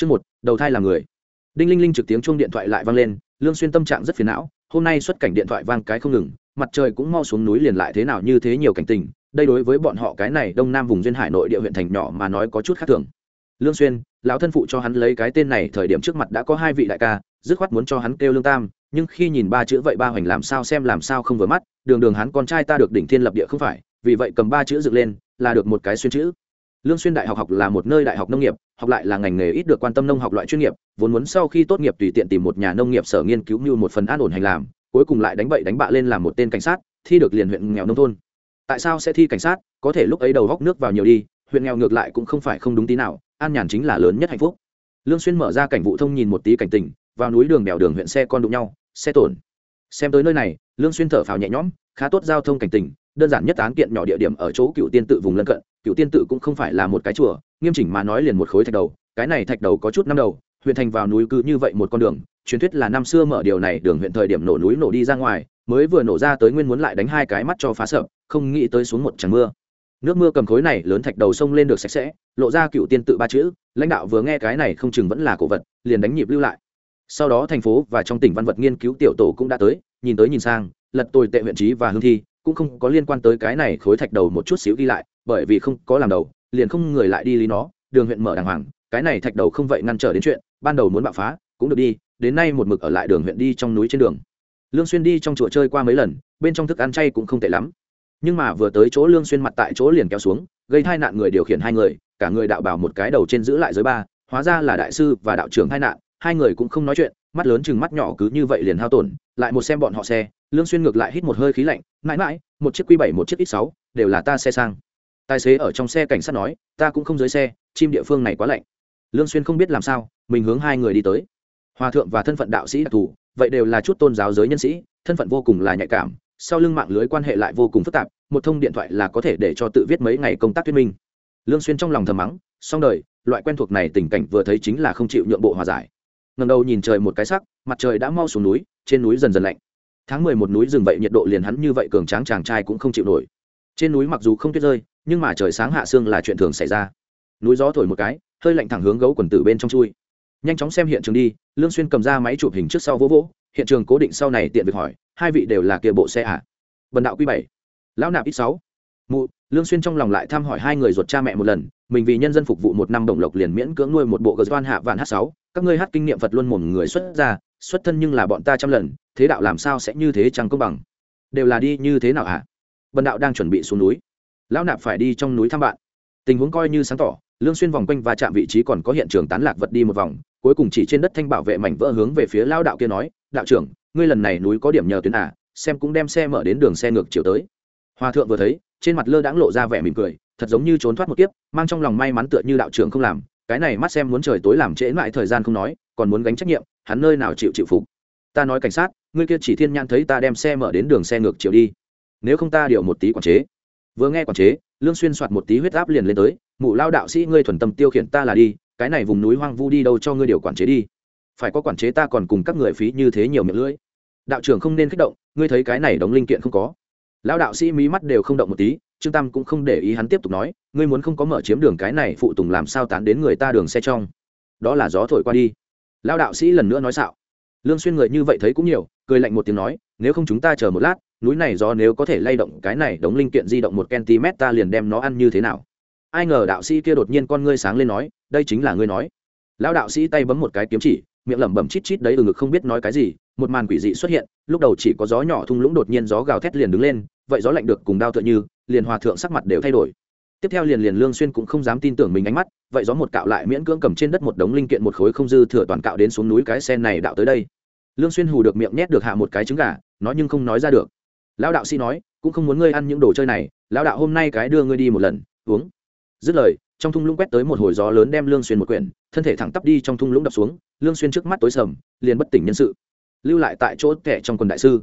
Chương một, đầu thai là người. Đinh linh linh trực tiếng chuông điện thoại lại vang lên, Lương Xuyên tâm trạng rất phiền não, hôm nay xuất cảnh điện thoại vang cái không ngừng, mặt trời cũng mau xuống núi liền lại thế nào như thế nhiều cảnh tình, đây đối với bọn họ cái này đông nam vùng duyên hải nội địa huyện thành nhỏ mà nói có chút khác thường. Lương Xuyên, lão thân phụ cho hắn lấy cái tên này thời điểm trước mặt đã có hai vị đại ca, dứt khoát muốn cho hắn kêu Lương Tam, nhưng khi nhìn ba chữ vậy ba hoành làm sao xem làm sao không vừa mắt, đường đường hắn con trai ta được đỉnh thiên lập địa không phải, vì vậy cầm ba chữ dựng lên, là được một cái xuyên chữ lương xuyên đại học học là một nơi đại học nông nghiệp, học lại là ngành nghề ít được quan tâm nông học loại chuyên nghiệp, vốn muốn sau khi tốt nghiệp tùy tiện tìm một nhà nông nghiệp sở nghiên cứu như một phần an ổn hành làm, cuối cùng lại đánh bậy đánh bạ lên làm một tên cảnh sát, thi được liền huyện nghèo nông thôn. Tại sao sẽ thi cảnh sát? Có thể lúc ấy đầu góc nước vào nhiều đi, huyện nghèo ngược lại cũng không phải không đúng tí nào, an nhàn chính là lớn nhất hạnh phúc. Lương xuyên mở ra cảnh vụ thông nhìn một tí cảnh tình, vào núi đường đèo đường huyện xe con đụng nhau, xe tổn. Xem tới nơi này, lương xuyên thở phào nhẹ nhõm, khá tốt giao thông cảnh tình đơn giản nhất án kiện nhỏ địa điểm ở chỗ cựu tiên tự vùng lân cận, cựu tiên tự cũng không phải là một cái chùa, nghiêm chỉnh mà nói liền một khối thạch đầu, cái này thạch đầu có chút năm đầu, huyện thành vào núi cứ như vậy một con đường, truyền thuyết là năm xưa mở điều này đường huyện thời điểm nổ núi nổ đi ra ngoài, mới vừa nổ ra tới nguyên muốn lại đánh hai cái mắt cho phá sợ, không nghĩ tới xuống một tràng mưa. Nước mưa cầm khối này lớn thạch đầu sông lên được sạch sẽ, lộ ra cựu tiên tự ba chữ, lãnh đạo vừa nghe cái này không chừng vẫn là cổ vật, liền đánh nhịp lưu lại. Sau đó thành phố và trong tỉnh văn vật nghiên cứu tiểu tổ cũng đã tới, nhìn tới nhìn sang, lật tồi tệ huyện trí và hương thi cũng không có liên quan tới cái này khối thạch đầu một chút xíu đi lại, bởi vì không có làm đầu, liền không người lại đi lý nó, đường huyện mở đàng hoàng, cái này thạch đầu không vậy ngăn trở đến chuyện, ban đầu muốn bạo phá, cũng được đi, đến nay một mực ở lại đường huyện đi trong núi trên đường. Lương xuyên đi trong chùa chơi qua mấy lần, bên trong thức ăn chay cũng không tệ lắm. Nhưng mà vừa tới chỗ lương xuyên mặt tại chỗ liền kéo xuống, gây tai nạn người điều khiển hai người, cả người đạo bảo một cái đầu trên giữ lại dưới ba, hóa ra là đại sư và đạo trưởng tai nạn, hai người cũng không nói chuyện mắt lớn chừng mắt nhỏ cứ như vậy liền hao tổn, lại một xem bọn họ xe, lương xuyên ngược lại hít một hơi khí lạnh, mãi mãi, một chiếc Q7 một chiếc x sáu, đều là ta xe sang. Tài xế ở trong xe cảnh sát nói, ta cũng không dưới xe, chim địa phương này quá lạnh. Lương xuyên không biết làm sao, mình hướng hai người đi tới. Hòa thượng và thân phận đạo sĩ đặc thù, vậy đều là chút tôn giáo giới nhân sĩ, thân phận vô cùng là nhạy cảm, sau lưng mạng lưới quan hệ lại vô cùng phức tạp, một thông điện thoại là có thể để cho tự viết mấy ngày công tác thuyết minh. Lương xuyên trong lòng thầm mắng, xong đời, loại quen thuộc này tình cảnh vừa thấy chính là không chịu nhượng bộ hòa giải ngẩng đầu nhìn trời một cái sắc, mặt trời đã mau xuống núi, trên núi dần dần lạnh. Tháng mười một núi rừng vậy nhiệt độ liền hắn như vậy cường tráng chàng trai cũng không chịu nổi. Trên núi mặc dù không tuyết rơi, nhưng mà trời sáng hạ sương là chuyện thường xảy ra. Núi gió thổi một cái, hơi lạnh thẳng hướng gấu quần tử bên trong chui. Nhanh chóng xem hiện trường đi, lương xuyên cầm ra máy chụp hình trước sau vỗ vỗ, hiện trường cố định sau này tiện việc hỏi, hai vị đều là kia bộ xe à? Vần đạo quý bảy, lão nạp ít sáu. Mụ, lương xuyên trong lòng lại thăm hỏi hai người ruột cha mẹ một lần, mình vì nhân dân phục vụ một năm đồng lộc liền miễn cưỡng nuôi một bộ gờ doan hạ vạn h sáu các ngươi hát kinh nghiệm phật luôn mồm người xuất ra xuất thân nhưng là bọn ta trăm lần, thế đạo làm sao sẽ như thế chẳng công bằng? Đều là đi như thế nào hả? À? bần đạo đang chuẩn bị xuống núi. Lão nạp phải đi trong núi thăm bạn. Tình huống coi như sáng tỏ, lương xuyên vòng quanh và chạm vị trí còn có hiện trường tán lạc vật đi một vòng, cuối cùng chỉ trên đất thanh bảo vệ mảnh vỡ hướng về phía Lão đạo kia nói, đạo trưởng, ngươi lần này núi có điểm nhờ tuyến à xem cũng đem xe mở đến đường xe ngược chiều tới. Hòa thượng vừa thấy, trên mặt lơ đãng lộ ra vẻ mỉm cười, thật giống như trốn thoát một kiếp, mang trong lòng may mắn tựa như đạo trưởng không làm cái này mắt xem muốn trời tối làm trễ lại thời gian không nói, còn muốn gánh trách nhiệm, hắn nơi nào chịu chịu phục? Ta nói cảnh sát, ngươi kia chỉ thiên nhãn thấy ta đem xe mở đến đường xe ngược chiều đi. Nếu không ta điều một tí quản chế. Vừa nghe quản chế, lương xuyên soạt một tí huyết áp liền lên tới, mụ lao đạo sĩ, ngươi thuần tâm tiêu khiển ta là đi, cái này vùng núi hoang vu đi đâu cho ngươi điều quản chế đi. Phải có quản chế ta còn cùng các người phí như thế nhiều miệng lưỡi. Đạo trưởng không nên kích động, ngươi thấy cái này đóng linh kiện không có lão đạo sĩ mí mắt đều không động một tí, trương tam cũng không để ý hắn tiếp tục nói, ngươi muốn không có mở chiếm đường cái này phụ tùng làm sao tán đến người ta đường xe trong? Đó là gió thổi qua đi. Lão đạo sĩ lần nữa nói xạo. Lương xuyên người như vậy thấy cũng nhiều, cười lạnh một tiếng nói, nếu không chúng ta chờ một lát, núi này gió nếu có thể lay động cái này đống linh kiện di động một cm ta liền đem nó ăn như thế nào? Ai ngờ đạo sĩ kia đột nhiên con ngươi sáng lên nói, đây chính là ngươi nói. Lão đạo sĩ tay bấm một cái kiếm chỉ, miệng lẩm bẩm chít chít đấy ở ngực không biết nói cái gì một màn quỷ dị xuất hiện, lúc đầu chỉ có gió nhỏ thung lũng đột nhiên gió gào thét liền đứng lên, vậy gió lạnh được cùng đao tựa như, liền hòa thượng sắc mặt đều thay đổi. Tiếp theo liền liền lương xuyên cũng không dám tin tưởng mình ánh mắt, vậy gió một cạo lại miễn cưỡng cầm trên đất một đống linh kiện một khối không dư thừa toàn cạo đến xuống núi cái sen này đạo tới đây. Lương xuyên hù được miệng nhét được hạ một cái trứng gà, nói nhưng không nói ra được. Lão đạo sĩ nói, cũng không muốn ngươi ăn những đồ chơi này, lão đạo hôm nay cái đưa ngươi đi một lần, uống. Dứt lời, trong thung lũng quét tới một hồi gió lớn đem lương xuyên một quyển, thân thể thẳng tắp đi trong thung lũng đập xuống, lương xuyên trước mắt tối sầm, liền bất tỉnh nhân sự lưu lại tại chỗ kẻ trong quần đại sư.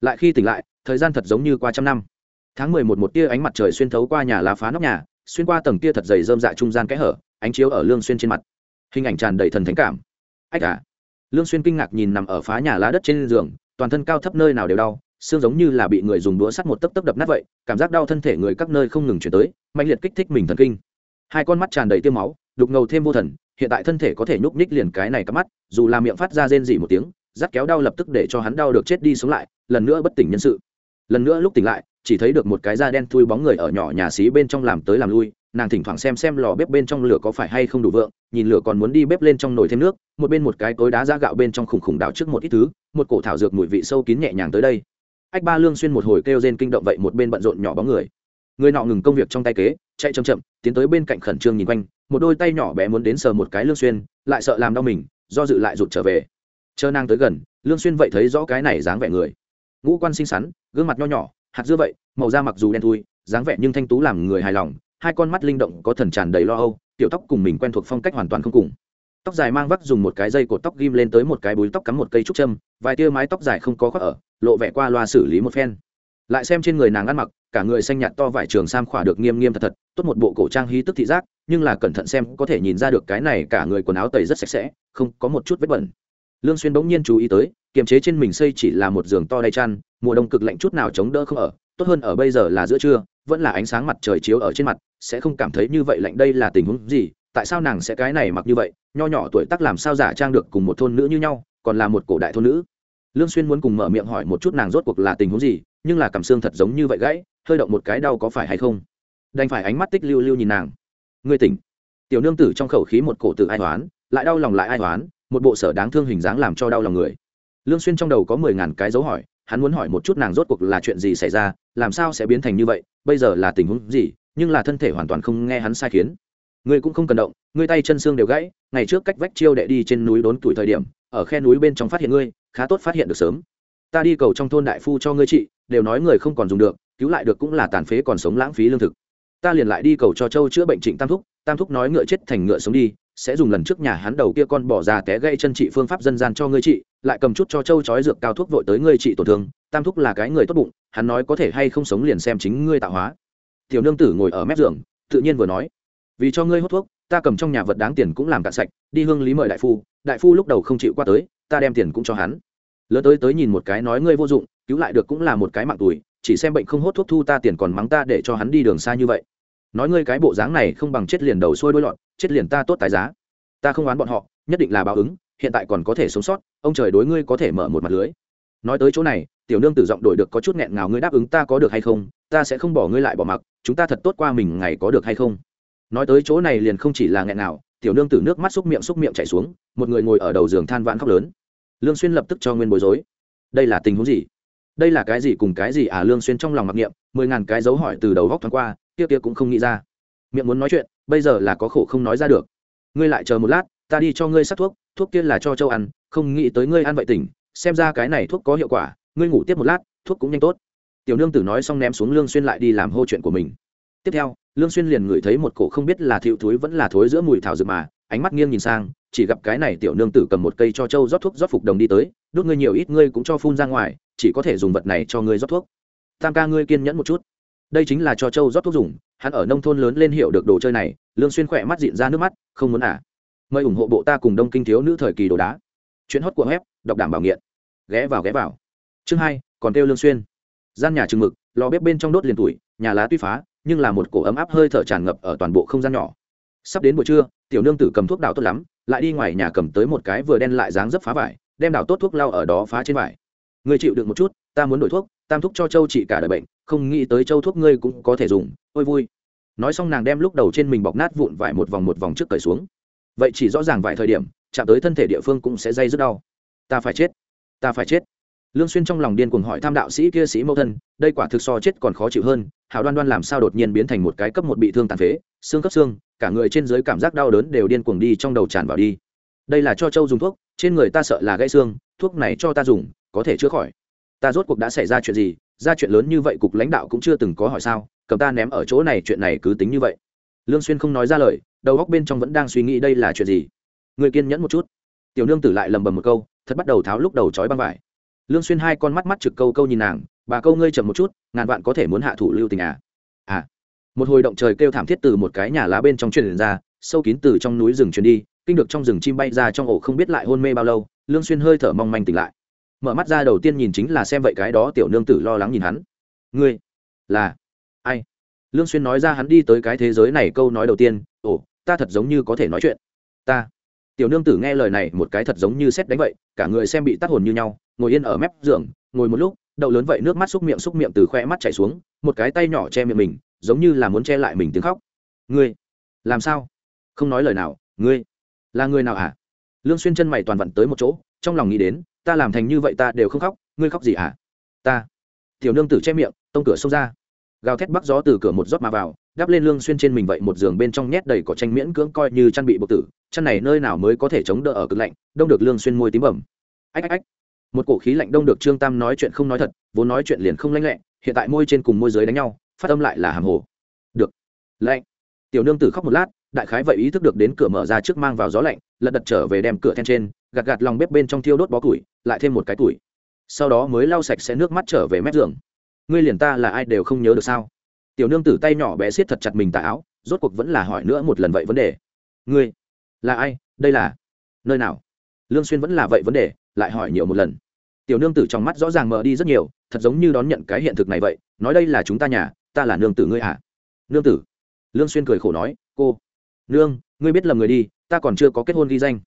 Lại khi tỉnh lại, thời gian thật giống như qua trăm năm. Tháng mười một một tia ánh mặt trời xuyên thấu qua nhà lá phá nóc nhà, xuyên qua tầng tia thật dày dơm dạ trung gian kẽ hở, ánh chiếu ở lương xuyên trên mặt. Hình ảnh tràn đầy thần thánh cảm. Ách à. Lương xuyên kinh ngạc nhìn nằm ở phá nhà lá đất trên giường, toàn thân cao thấp nơi nào đều đau, xương giống như là bị người dùng đũa sắt một tấc tấc đập nát vậy, cảm giác đau thân thể người các nơi không ngừng chuyển tới mạnh liệt kích thích mình thần kinh. Hai con mắt tràn đầy tiêu máu, đục ngầu thêm vô thần, hiện tại thân thể có thể nhúc nhích liền cái này cắm mắt, dù là miệng phát ra rên dỉ một tiếng dắt kéo đau lập tức để cho hắn đau được chết đi sống lại, lần nữa bất tỉnh nhân sự. Lần nữa lúc tỉnh lại, chỉ thấy được một cái da đen thui bóng người ở nhỏ nhà xí bên trong làm tới làm lui, nàng thỉnh thoảng xem xem lò bếp bên trong lửa có phải hay không đủ vượng, nhìn lửa còn muốn đi bếp lên trong nồi thêm nước, một bên một cái tối đá ra gạo bên trong khủng khủng đào trước một ít thứ, một cổ thảo dược mùi vị sâu kín nhẹ nhàng tới đây. Ách ba lương xuyên một hồi kêu rên kinh động vậy một bên bận rộn nhỏ bóng người. Người nọ ngừng công việc trong tay kế, chạy chậm chậm, tiến tới bên cạnh khẩn trương nhìn quanh, một đôi tay nhỏ bé muốn đến sờ một cái lương xuyên, lại sợ làm đau mình, do dự lại rụt trở về chờ nàng tới gần, lương xuyên vậy thấy rõ cái này dáng vẻ người. Ngũ quan xinh xắn, gương mặt nho nhỏ, hạt dưa vậy, màu da mặc dù đen thui, dáng vẻ nhưng thanh tú làm người hài lòng, hai con mắt linh động có thần tràn đầy lo âu, tiểu tóc cùng mình quen thuộc phong cách hoàn toàn không cùng. Tóc dài mang vắt dùng một cái dây cột tóc ghim lên tới một cái búi tóc cắm một cây trúc châm, vài tia mái tóc dài không có khoác ở, lộ vẻ qua loa xử lý một phen. Lại xem trên người nàng ăn mặc, cả người xanh nhạt to vải trường sam khỏa được nghiêm nghiêm thật thật, tốt một bộ cổ trang hí tức thị giác, nhưng là cẩn thận xem có thể nhìn ra được cái này cả người quần áo tẩy rất sạch sẽ, không có một chút vết bẩn lương xuyên bỗng nhiên chú ý tới kiềm chế trên mình xây chỉ là một giường to đầy chăn mùa đông cực lạnh chút nào chống đỡ không ở tốt hơn ở bây giờ là giữa trưa vẫn là ánh sáng mặt trời chiếu ở trên mặt sẽ không cảm thấy như vậy lạnh đây là tình huống gì tại sao nàng sẽ cái này mặc như vậy nho nhỏ tuổi tác làm sao giả trang được cùng một thôn nữ như nhau còn là một cổ đại thôn nữ. Lương xuyên muốn cùng mở miệng hỏi một chút nàng rốt cuộc là tình huống gì nhưng là cảm xương thật giống như vậy gãy hơi động một cái đau có phải hay không? Đành phải ánh mắt tích lưu lưu nhìn nàng. Ngươi tỉnh. Tiểu nương tử trong khẩu khí một cổ tự ai hoán, lại đau lòng lại ai hoán một bộ sở đáng thương hình dáng làm cho đau lòng người. Lương xuyên trong đầu có mười ngàn cái dấu hỏi, hắn muốn hỏi một chút nàng rốt cuộc là chuyện gì xảy ra, làm sao sẽ biến thành như vậy, bây giờ là tình huống gì, nhưng là thân thể hoàn toàn không nghe hắn sai khiến. Ngươi cũng không cần động, ngươi tay chân xương đều gãy, ngày trước cách vách chiêu đệ đi trên núi đốn tuổi thời điểm, ở khe núi bên trong phát hiện ngươi, khá tốt phát hiện được sớm. Ta đi cầu trong thôn đại phu cho ngươi trị, đều nói người không còn dùng được, cứu lại được cũng là tàn phế còn sống lãng phí lương thực. Ta liền lại đi cầu cho châu chữa bệnh trịnh tam thúc tam thúc nói ngựa chết thành ngựa sống đi sẽ dùng lần trước nhà hắn đầu kia con bỏ ra té gây chân trị phương pháp dân gian cho ngươi trị, lại cầm chút cho châu chói dược cao thuốc vội tới ngươi trị tổn thương, tam thúc là cái người tốt bụng, hắn nói có thể hay không sống liền xem chính ngươi tạo hóa. Tiểu nương tử ngồi ở mép giường, tự nhiên vừa nói, vì cho ngươi hút thuốc, ta cầm trong nhà vật đáng tiền cũng làm cạn sạch, đi hương lý mời đại phu đại phu lúc đầu không chịu qua tới, ta đem tiền cũng cho hắn. Lớn tới tới nhìn một cái nói ngươi vô dụng, cứu lại được cũng là một cái mạng tuổi chỉ xem bệnh không hốt thuốc thu ta tiền còn mắng ta để cho hắn đi đường xa như vậy nói ngươi cái bộ dáng này không bằng chết liền đầu xuôi đôi lọt chết liền ta tốt tài giá. Ta không oán bọn họ, nhất định là báo ứng, hiện tại còn có thể sống sót, ông trời đối ngươi có thể mở một mặt lưới. Nói tới chỗ này, tiểu nương tử giọng đổi được có chút nghẹn ngào, ngươi đáp ứng ta có được hay không, ta sẽ không bỏ ngươi lại bỏ mặc, chúng ta thật tốt qua mình ngày có được hay không. Nói tới chỗ này liền không chỉ là nghẹn ngào, tiểu nương tử nước mắt xúc miệng xúc miệng chảy xuống, một người ngồi ở đầu giường than vãn khóc lớn. Lương xuyên lập tức cho nguyên bối rối. Đây là tình huống gì? Đây là cái gì cùng cái gì à? Lương xuyên trong lòng mặc niệm, mười ngàn cái dấu hỏi từ đầu góc thoáng qua kia kia cũng không nghĩ ra. Miệng muốn nói chuyện, bây giờ là có khổ không nói ra được. Ngươi lại chờ một lát, ta đi cho ngươi sắc thuốc thuốc kia là cho châu ăn, không nghĩ tới ngươi ăn vậy tỉnh, xem ra cái này thuốc có hiệu quả, ngươi ngủ tiếp một lát, thuốc cũng nhanh tốt. Tiểu nương tử nói xong ném xuống lương xuyên lại đi làm hô chuyện của mình. Tiếp theo, lương xuyên liền ngửi thấy một cổ không biết là thiệu thúi vẫn là thối giữa mùi thảo dược mà, ánh mắt nghiêng nhìn sang, chỉ gặp cái này tiểu nương tử cầm một cây cho châu rót thuốc rót phục đồng đi tới, đốt ngươi nhiều ít, ngươi cũng cho phun ra ngoài, chỉ có thể dùng vật này cho ngươi rót thuốc. Tam ca, ngươi kiên nhẫn một chút đây chính là cho châu rót thuốc dùng, hắn ở nông thôn lớn lên hiểu được đồ chơi này, lương xuyên khỏe mắt dịn ra nước mắt, không muốn à. Mời ủng hộ bộ ta cùng đông kinh thiếu nữ thời kỳ đồ đá. Chuyến hót của web, đọc đảm bảo nghiện. Ghé vào ghé vào. Chương hai, còn kêu lương xuyên. Gian nhà trừng mực, lò bếp bên trong đốt liền tuổi nhà lá tuy phá, nhưng là một cổ ấm áp hơi thở tràn ngập ở toàn bộ không gian nhỏ. Sắp đến buổi trưa, tiểu nương tử cầm thuốc đào tốt lắm, lại đi ngoài nhà cầm tới một cái vừa đen lại dáng dấp phá vải, đem đào tốt thuốc lau ở đó phá trên vải. Người chịu được một chút, ta muốn đổi thuốc, tam thuốc cho châu trị cả đời bệnh không nghĩ tới châu thuốc ngươi cũng có thể dùng, ôi vui. Nói xong nàng đem lúc đầu trên mình bọc nát vụn vải một vòng một vòng trước cởi xuống. Vậy chỉ rõ ràng vài thời điểm, chạm tới thân thể địa phương cũng sẽ dây rất đau. Ta phải chết, ta phải chết. Lương xuyên trong lòng điên cuồng hỏi tham đạo sĩ kia sĩ mẫu thân, đây quả thực so chết còn khó chịu hơn, hảo đoan đoan làm sao đột nhiên biến thành một cái cấp một bị thương tàn phế, xương cấp xương, cả người trên dưới cảm giác đau đớn đều điên cuồng đi trong đầu tràn vào đi. Đây là cho châu dùng thuốc, trên người ta sợ là gãy xương, thuốc này cho ta dùng, có thể chữa khỏi. Ta rốt cuộc đã xảy ra chuyện gì ra chuyện lớn như vậy cục lãnh đạo cũng chưa từng có hỏi sao, cầm ta ném ở chỗ này chuyện này cứ tính như vậy. Lương xuyên không nói ra lời, đầu góc bên trong vẫn đang suy nghĩ đây là chuyện gì. Người kiên nhẫn một chút. Tiểu nương tử lại lầm bầm một câu, thật bắt đầu tháo lúc đầu chói băng vải. Lương xuyên hai con mắt mắt trực câu câu nhìn nàng, bà câu ngươi chậm một chút, ngàn vạn có thể muốn hạ thủ lưu tình à? À. Một hồi động trời kêu thảm thiết từ một cái nhà lá bên trong truyền ra, sâu kín từ trong núi rừng truyền đi, kinh được trong rừng chim bay ra trong ổ không biết lại hôn mê bao lâu, lương xuyên hơi thở mong manh tỉnh lại mở mắt ra đầu tiên nhìn chính là xem vậy cái đó tiểu nương tử lo lắng nhìn hắn. Ngươi là ai? Lương xuyên nói ra hắn đi tới cái thế giới này câu nói đầu tiên, ồ, ta thật giống như có thể nói chuyện. Ta? Tiểu nương tử nghe lời này một cái thật giống như xét đánh vậy, cả người xem bị tắt hồn như nhau, ngồi yên ở mép giường, ngồi một lúc, đậu lớn vậy nước mắt xúc miệng xúc miệng từ khoe mắt chảy xuống, một cái tay nhỏ che miệng mình, giống như là muốn che lại mình tiếng khóc. Ngươi làm sao? Không nói lời nào, ngươi là người nào hả? À? lương xuyên chân mày toàn vận tới một chỗ, trong lòng nghĩ đến ta làm thành như vậy ta đều không khóc, ngươi khóc gì hả? À? ta. Tiểu nương tử che miệng, tông cửa xông ra. Gào thét bắc gió từ cửa một rót mà vào, đắp lên lương xuyên trên mình vậy một giường bên trong nhét đầy cỏ tranh miễn cưỡng coi như chăn bị bộc tử, chăn này nơi nào mới có thể chống đỡ ở cực lạnh, đông được lương xuyên môi tím bẩm. Ách ách ách. Một cổ khí lạnh đông được trương tam nói chuyện không nói thật, vốn nói chuyện liền không lanh lẹ, hiện tại môi trên cùng môi dưới đánh nhau, phát âm lại là hàm hồ. Được. Lạnh. Tiểu nương tử khóc một lát, đại khái vậy ý thức được đến cửa mở ra trước mang vào gió lạnh, lật đật trở về đem cửa then trên gạt gạt lòng bếp bên trong thiêu đốt bó củi, lại thêm một cái củi. sau đó mới lau sạch sẽ nước mắt trở về mép giường. Ngươi liền ta là ai đều không nhớ được sao? Tiểu nương tử tay nhỏ bé siết thật chặt mình tà áo, rốt cuộc vẫn là hỏi nữa một lần vậy vấn đề. Ngươi là ai? Đây là nơi nào? Lương xuyên vẫn là vậy vấn đề, lại hỏi nhiều một lần. Tiểu nương tử trong mắt rõ ràng mở đi rất nhiều, thật giống như đón nhận cái hiện thực này vậy, nói đây là chúng ta nhà, ta là nương tử ngươi à? Nương tử. Lương xuyên cười khổ nói, cô, nương, ngươi biết lầm người đi, ta còn chưa có kết hôn ghi danh.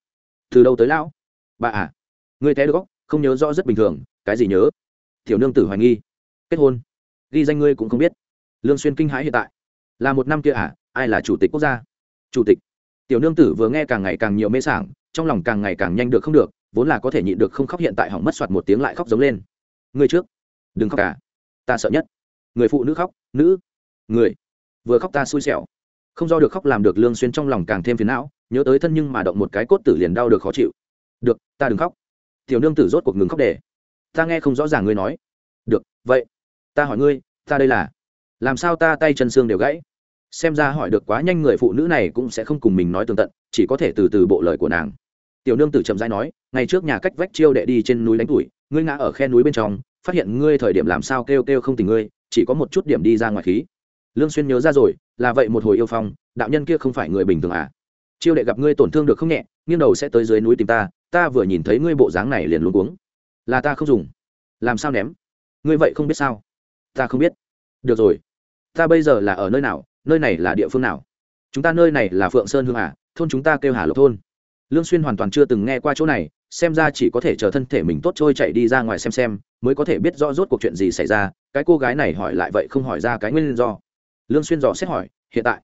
Từ đâu tới lão? Bà à người té được không nhớ rõ rất bình thường, cái gì nhớ? Tiểu nương tử hoài nghi. Kết hôn. Ghi danh ngươi cũng không biết. Lương xuyên kinh hãi hiện tại. Là một năm kia à ai là chủ tịch quốc gia? Chủ tịch. Tiểu nương tử vừa nghe càng ngày càng nhiều mê sảng, trong lòng càng ngày càng nhanh được không được, vốn là có thể nhịn được không khóc hiện tại hỏng mất soạt một tiếng lại khóc giống lên. Ngươi trước. Đừng khóc cả. Ta sợ nhất. Người phụ nữ khóc, nữ. Người. Vừa khóc ta xui xẻo. Không do được khóc làm được lương xuyên trong lòng càng thêm phiền não, nhớ tới thân nhưng mà động một cái cốt tử liền đau được khó chịu được, ta đừng khóc. Tiểu nương tử rốt cuộc ngừng khóc để. Ta nghe không rõ ràng ngươi nói. Được, vậy, ta hỏi ngươi, ta đây là làm sao ta tay chân xương đều gãy? Xem ra hỏi được quá nhanh người phụ nữ này cũng sẽ không cùng mình nói tường tận, chỉ có thể từ từ bộ lời của nàng. Tiểu nương tử chậm rãi nói, ngày trước nhà cách vách chiêu đệ đi trên núi đánh tuổi, ngươi ngã ở khe núi bên trong, phát hiện ngươi thời điểm làm sao kêu kêu không tình ngươi, chỉ có một chút điểm đi ra ngoài khí. Lương xuyên nhớ ra rồi, là vậy một hồi yêu phong, đạo nhân kia không phải người bình thường à? Chiêu đệ gặp ngươi tổn thương được không nhẹ nghiêng đầu sẽ tới dưới núi tìm ta ta vừa nhìn thấy ngươi bộ dáng này liền luôn cuống. Là ta không dùng. Làm sao ném? Ngươi vậy không biết sao? Ta không biết. Được rồi. Ta bây giờ là ở nơi nào? Nơi này là địa phương nào? Chúng ta nơi này là phượng sơn hương Hà, thôn chúng ta kêu hà lộc thôn. Lương xuyên hoàn toàn chưa từng nghe qua chỗ này xem ra chỉ có thể chờ thân thể mình tốt trôi chạy đi ra ngoài xem xem mới có thể biết rõ rốt cuộc chuyện gì xảy ra. Cái cô gái này hỏi lại vậy không hỏi ra cái nguyên do. Lương xuyên dò xét hỏi hiện tại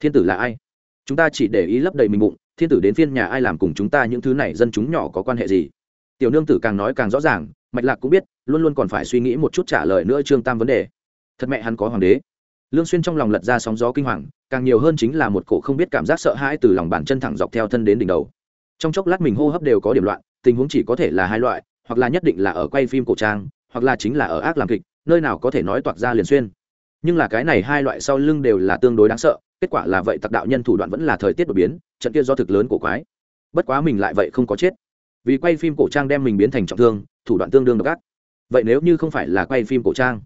thiên tử là ai? Chúng ta chỉ để ý lấp đầy mình bụng thiên tử đến phiên nhà ai làm cùng chúng ta những thứ này dân chúng nhỏ có quan hệ gì? Tiểu nương tử càng nói càng rõ ràng, mạch lạc cũng biết, luôn luôn còn phải suy nghĩ một chút trả lời nữa trương tam vấn đề. Thật mẹ hắn có hoàng đế. Lương xuyên trong lòng lật ra sóng gió kinh hoàng, càng nhiều hơn chính là một cổ không biết cảm giác sợ hãi từ lòng bàn chân thẳng dọc theo thân đến đỉnh đầu. Trong chốc lát mình hô hấp đều có điểm loạn, tình huống chỉ có thể là hai loại, hoặc là nhất định là ở quay phim cổ trang, hoặc là chính là ở ác làm kịch, nơi nào có thể nói toạc ra liền xuyên. Nhưng là cái này hai loại sau lưng đều là tương đối đáng sợ kết quả là vậy tặc đạo nhân thủ đoạn vẫn là thời tiết đột biến, trận kia do thực lớn của quái. Bất quá mình lại vậy không có chết. Vì quay phim cổ trang đem mình biến thành trọng thương, thủ đoạn tương đương độc ác. Vậy nếu như không phải là quay phim cổ trang?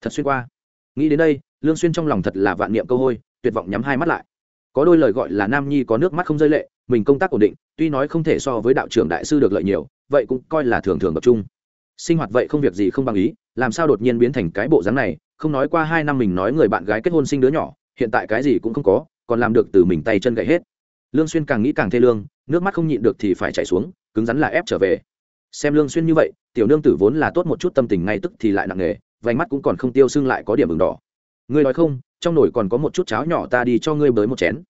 Thật xuyên qua. Nghĩ đến đây, lương xuyên trong lòng thật là vạn niệm câu hôi, tuyệt vọng nhắm hai mắt lại. Có đôi lời gọi là nam nhi có nước mắt không rơi lệ, mình công tác ổn định, tuy nói không thể so với đạo trưởng đại sư được lợi nhiều, vậy cũng coi là thường thường tập trung. Sinh hoạt vậy không việc gì không bằng ý, làm sao đột nhiên biến thành cái bộ dáng này? Không nói qua hai năm mình nói người bạn gái kết hôn sinh đứa nhỏ hiện tại cái gì cũng không có, còn làm được từ mình tay chân gậy hết. Lương xuyên càng nghĩ càng thê lương, nước mắt không nhịn được thì phải chảy xuống, cứng rắn là ép trở về. Xem lương xuyên như vậy, tiểu nương tử vốn là tốt một chút tâm tình ngay tức thì lại nặng nề, vành mắt cũng còn không tiêu sưng lại có điểm ửng đỏ. Ngươi nói không, trong nồi còn có một chút cháo nhỏ ta đi cho ngươi bới một chén.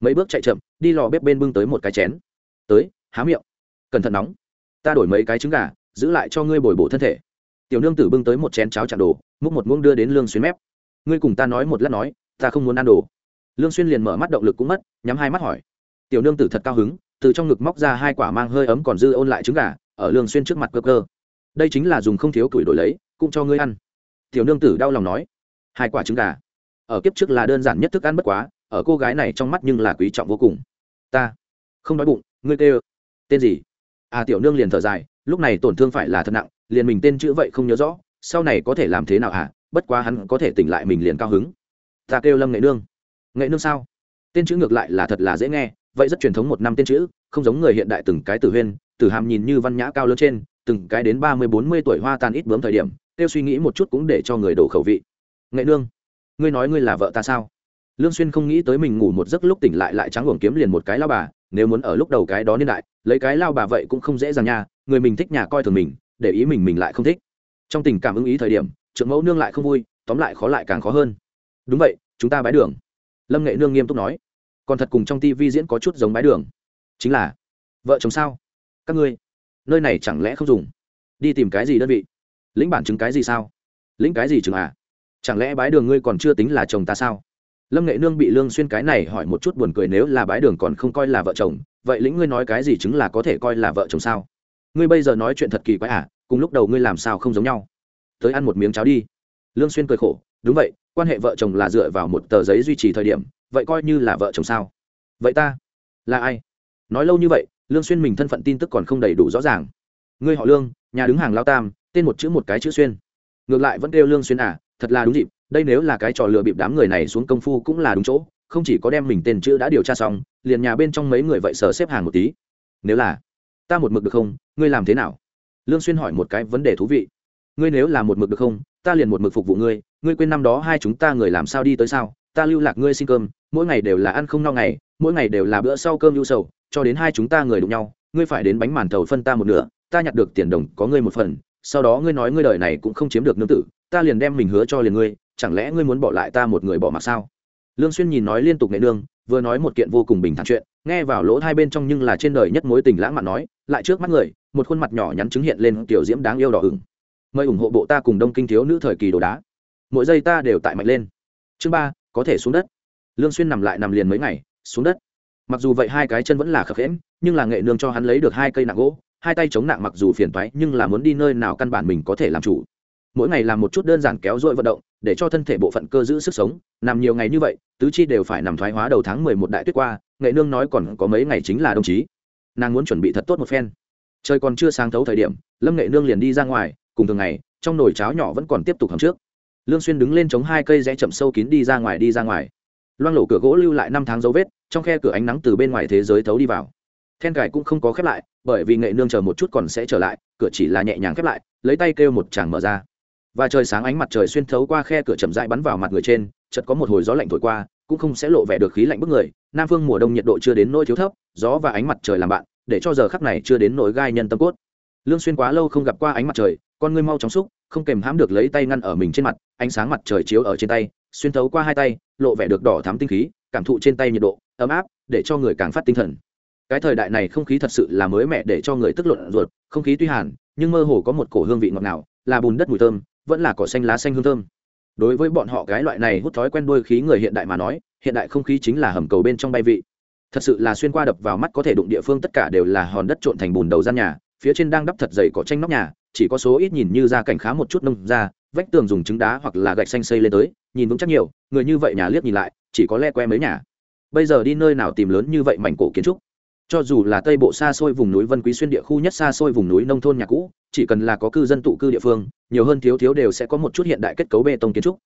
Mấy bước chạy chậm, đi lò bếp bên bưng tới một cái chén. Tới, há miệng. Cẩn thận nóng. Ta đổi mấy cái trứng gà, giữ lại cho ngươi bồi bổ thân thể. Tiểu nương tử bưng tới một chén cháo chạm đồ, múc một muỗng đưa đến lương xuyên mép. Ngươi cùng ta nói một lát nói ta không muốn ăn đồ. Lương xuyên liền mở mắt động lực cũng mất, nhắm hai mắt hỏi. Tiểu nương tử thật cao hứng, từ trong ngực móc ra hai quả mang hơi ấm còn dư ôn lại trứng gà, ở lương xuyên trước mặt cơ cơ. Đây chính là dùng không thiếu tuổi đổi lấy, cũng cho ngươi ăn. Tiểu nương tử đau lòng nói. Hai quả trứng gà. Ở kiếp trước là đơn giản nhất thức ăn bất quá, ở cô gái này trong mắt nhưng là quý trọng vô cùng. Ta không đói bụng, ngươi kêu. Tên gì? À tiểu nương liền thở dài, lúc này tổn thương phải là thật nặng, liền mình tên chữ vậy không nhớ rõ, sau này có thể làm thế nào hả? Bất quá hắn có thể tỉnh lại mình liền cao hứng ta kêu lâm nghệ nương. Nghệ nương sao? Tên chữ ngược lại là thật là dễ nghe, vậy rất truyền thống một năm tên chữ, không giống người hiện đại từng cái tử huyên, tử hàm nhìn như văn nhã cao lớn trên, từng cái đến ba mươi, bốn mươi tuổi hoa tàn ít bướm thời điểm kêu suy nghĩ một chút cũng để cho người đổ khẩu vị. Nghệ nương, ngươi nói ngươi là vợ ta sao? Lương xuyên không nghĩ tới mình ngủ một giấc lúc tỉnh lại lại trắng uổng kiếm liền một cái lao bà, nếu muốn ở lúc đầu cái đó niên đại, lấy cái lao bà vậy cũng không dễ dàng nha, người mình thích nhà coi thường mình, để ý mình mình lại không thích. Trong tình cảm ưng ý thời điểm, trưởng mẫu nương lại không vui, tóm lại khó lại càng khó hơn đúng vậy, chúng ta bái đường. Lâm nghệ nương nghiêm túc nói. Còn thật cùng trong tivi diễn có chút giống bái đường. Chính là, vợ chồng sao? Các ngươi, nơi này chẳng lẽ không dùng? Đi tìm cái gì đơn vị? Lĩnh bản chứng cái gì sao? Lĩnh cái gì chừng à? Chẳng lẽ bái đường ngươi còn chưa tính là chồng ta sao? Lâm nghệ nương bị lương xuyên cái này hỏi một chút buồn cười nếu là bái đường còn không coi là vợ chồng, vậy lĩnh ngươi nói cái gì chứng là có thể coi là vợ chồng sao? Ngươi bây giờ nói chuyện thật kỳ quái à cùng lúc đầu ngươi làm sao không giống nhau? Tới ăn một miếng cháo đi. Lương xuyên cười khổ đúng vậy, quan hệ vợ chồng là dựa vào một tờ giấy duy trì thời điểm, vậy coi như là vợ chồng sao? Vậy ta là ai? Nói lâu như vậy, lương xuyên mình thân phận tin tức còn không đầy đủ rõ ràng. Ngươi họ lương, nhà đứng hàng lao tam, tên một chữ một cái chữ xuyên. Ngược lại vẫn kêu lương xuyên à thật là đúng dịp, đây nếu là cái trò lừa bịp đám người này xuống công phu cũng là đúng chỗ, không chỉ có đem mình tên chữ đã điều tra xong, liền nhà bên trong mấy người vậy sờ xếp hàng một tí. Nếu là ta một mực được không, ngươi làm thế nào? Lương xuyên hỏi một cái vấn đề thú vị. Ngươi nếu là một mực được không ta liền một mực phục vụ ngươi ngươi quên năm đó hai chúng ta người làm sao đi tới sao? Ta lưu lạc ngươi xin cơm, mỗi ngày đều là ăn không no ngày, mỗi ngày đều là bữa sau cơm ưu sầu, cho đến hai chúng ta người đụng nhau, ngươi phải đến bánh màn thầu phân ta một nửa, ta nhặt được tiền đồng có ngươi một phần, sau đó ngươi nói ngươi đời này cũng không chiếm được nương tử, ta liền đem mình hứa cho liền ngươi, chẳng lẽ ngươi muốn bỏ lại ta một người bỏ mặc sao? Lương xuyên nhìn nói liên tục nghệ nương, vừa nói một kiện vô cùng bình thản chuyện, nghe vào lỗ hai bên trong nhưng là trên đời nhất mối tình lãng mạn nói, lại trước mắt người, một khuôn mặt nhỏ nhắn chứng hiện lên tiểu diễm đáng yêu đỏ ửng mời ủng hộ bộ ta cùng đông kinh thiếu nữ thời kỳ đồ đá. Mỗi giây ta đều tại mạnh lên. Chương ba, có thể xuống đất. Lương xuyên nằm lại nằm liền mấy ngày, xuống đất. Mặc dù vậy hai cái chân vẫn là khập khiễng nhưng là nghệ nương cho hắn lấy được hai cây nặng gỗ, hai tay chống nặng mặc dù phiền toái, nhưng là muốn đi nơi nào căn bản mình có thể làm chủ. Mỗi ngày làm một chút đơn giản kéo dội vận động, để cho thân thể bộ phận cơ giữ sức sống, nằm nhiều ngày như vậy, tứ chi đều phải nằm thoái hóa đầu tháng mười một đại tuyết qua, nghệ nương nói còn có mấy ngày chính là đồng chí. Nàng muốn chuẩn bị thật tốt một phen. Trời còn chưa sáng thấu thời điểm, lâm nghệ nương liền đi ra ngoài cùng thường ngày, trong nồi cháo nhỏ vẫn còn tiếp tục hầm trước. Lương xuyên đứng lên chống hai cây rẽ chậm sâu kín đi ra ngoài, đi ra ngoài. Loang lổ cửa gỗ lưu lại năm tháng dấu vết, trong khe cửa ánh nắng từ bên ngoài thế giới thấu đi vào. Then cài cũng không có khép lại, bởi vì nghệ nương chờ một chút còn sẽ trở lại, cửa chỉ là nhẹ nhàng khép lại, lấy tay kêu một chàng mở ra. Và trời sáng ánh mặt trời xuyên thấu qua khe cửa chậm rãi bắn vào mặt người trên, chợt có một hồi gió lạnh thổi qua, cũng không sẽ lộ vẻ được khí lạnh bức người. Nam phương mùa đông nhiệt độ chưa đến nỗi thiếu thấp, gió và ánh mặt trời làm bạn, để cho giờ khắc này chưa đến nỗi gai nhân tâm cốt. Lương xuyên quá lâu không gặp qua ánh mặt trời con ngươi mau chóng xúc, không kèm hãm được lấy tay ngăn ở mình trên mặt, ánh sáng mặt trời chiếu ở trên tay, xuyên thấu qua hai tay, lộ vẻ được đỏ thắm tinh khí, cảm thụ trên tay nhiệt độ, ấm áp, để cho người càng phát tinh thần. Cái thời đại này không khí thật sự là mới mẻ để cho người tức luận ruột, không khí tuy hàn, nhưng mơ hồ có một cổ hương vị ngọt ngào, là bùn đất mùi thơm, vẫn là cỏ xanh lá xanh hương thơm. Đối với bọn họ cái loại này hút thói quen đôi khí người hiện đại mà nói, hiện đại không khí chính là hầm cầu bên trong bay vị. Thật sự là xuyên qua đập vào mắt có thể đụng địa phương tất cả đều là hòn đất trộn thành bùn đầu gian nhà, phía trên đang đắp thật dày cỏ tranh nóc nhà chỉ có số ít nhìn như ra cảnh khá một chút nông ra, vách tường dùng trứng đá hoặc là gạch xanh xây lên tới, nhìn vững chắc nhiều, người như vậy nhà liếc nhìn lại, chỉ có le que mấy nhà. Bây giờ đi nơi nào tìm lớn như vậy mảnh cổ kiến trúc? Cho dù là tây bộ xa xôi vùng núi vân quý xuyên địa khu nhất xa xôi vùng núi nông thôn nhà cũ, chỉ cần là có cư dân tụ cư địa phương, nhiều hơn thiếu thiếu đều sẽ có một chút hiện đại kết cấu bê tông kiến trúc.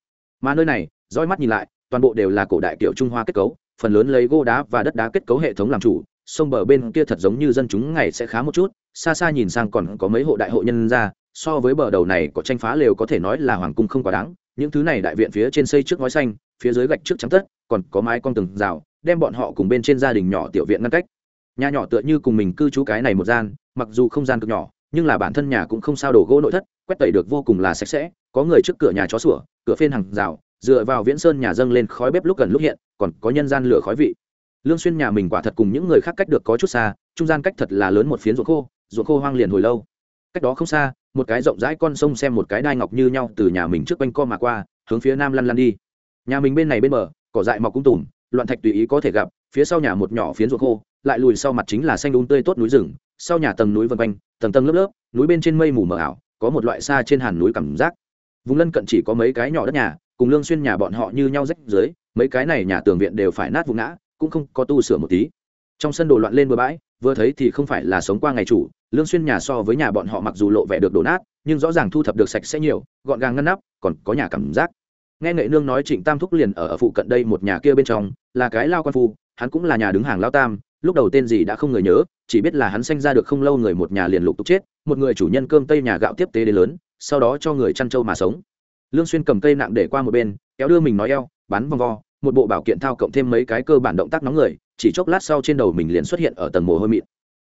Mà nơi này roi mắt nhìn lại, toàn bộ đều là cổ đại kiểu trung hoa kết cấu, phần lớn lấy gô đá và đất đá kết cấu hệ thống làm chủ, sông bờ bên kia thật giống như dân chúng ngày sẽ khá một chút xa xa nhìn sang còn có mấy hộ đại hộ nhân ra so với bờ đầu này có tranh phá lều có thể nói là hoàng cung không quá đáng. Những thứ này đại viện phía trên xây trước ngói xanh, phía dưới gạch trước trắng tất, còn có mái con từng rào, đem bọn họ cùng bên trên gia đình nhỏ tiểu viện ngăn cách. Nhà nhỏ tựa như cùng mình cư trú cái này một gian, mặc dù không gian cực nhỏ, nhưng là bản thân nhà cũng không sao đổ gỗ nội thất, quét tẩy được vô cùng là sạch sẽ, có người trước cửa nhà chó sủa, cửa phên hàng rào, dựa vào viễn sơn nhà dâng lên khói bếp lúc gần lúc hiện, còn có nhân gian lửa khói vị. Lương xuyên nhà mình quả thật cùng những người khác cách được có chút xa, trung gian cách thật là lớn một phiến ruộng khô ruộng khô hoang liền hồi lâu. Cách đó không xa, một cái rộng rãi con sông xem một cái đai ngọc như nhau từ nhà mình trước quanh co mà qua, hướng phía nam lăn lăn đi. Nhà mình bên này bên bờ, cỏ dại mọc cũng tùm, loạn thạch tùy ý có thể gặp, phía sau nhà một nhỏ phiến ruộng khô, lại lùi sau mặt chính là xanh đúng tươi tốt núi rừng, sau nhà tầng núi vân quanh, tầng tầng lớp lớp, núi bên trên mây mù mờ ảo, có một loại xa trên hàn núi cảm giác. Vùng lân cận chỉ có mấy cái nhỏ đất nhà, cùng lương xuyên nhà bọn họ như nhau rách dưới, mấy cái này nhà tường viện đều phải nát vụn ngã, cũng không có tu sửa một tí. Trong sân đồ loạn lên bừa bãi, vừa thấy thì không phải là sống qua ngày chủ lương xuyên nhà so với nhà bọn họ mặc dù lộ vẻ được đổ nát nhưng rõ ràng thu thập được sạch sẽ nhiều gọn gàng ngăn nắp còn có nhà cảm giác. Nghe nghệ nương nói trịnh tam thúc liền ở, ở phụ cận đây một nhà kia bên trong là cái lao quan phu hắn cũng là nhà đứng hàng lao tam lúc đầu tên gì đã không người nhớ chỉ biết là hắn sinh ra được không lâu người một nhà liền lục tục chết một người chủ nhân cơm tây nhà gạo tiếp tế đến lớn sau đó cho người chăn trâu mà sống. Lương xuyên cầm cây nặng để qua một bên kéo đưa mình nói eo bắn vòng vo một bộ bảo kiện thao cộng thêm mấy cái cơ bản động tác nóng người chỉ chốc lát sau trên đầu mình liền xuất hiện ở tầng mồ hôi mịn.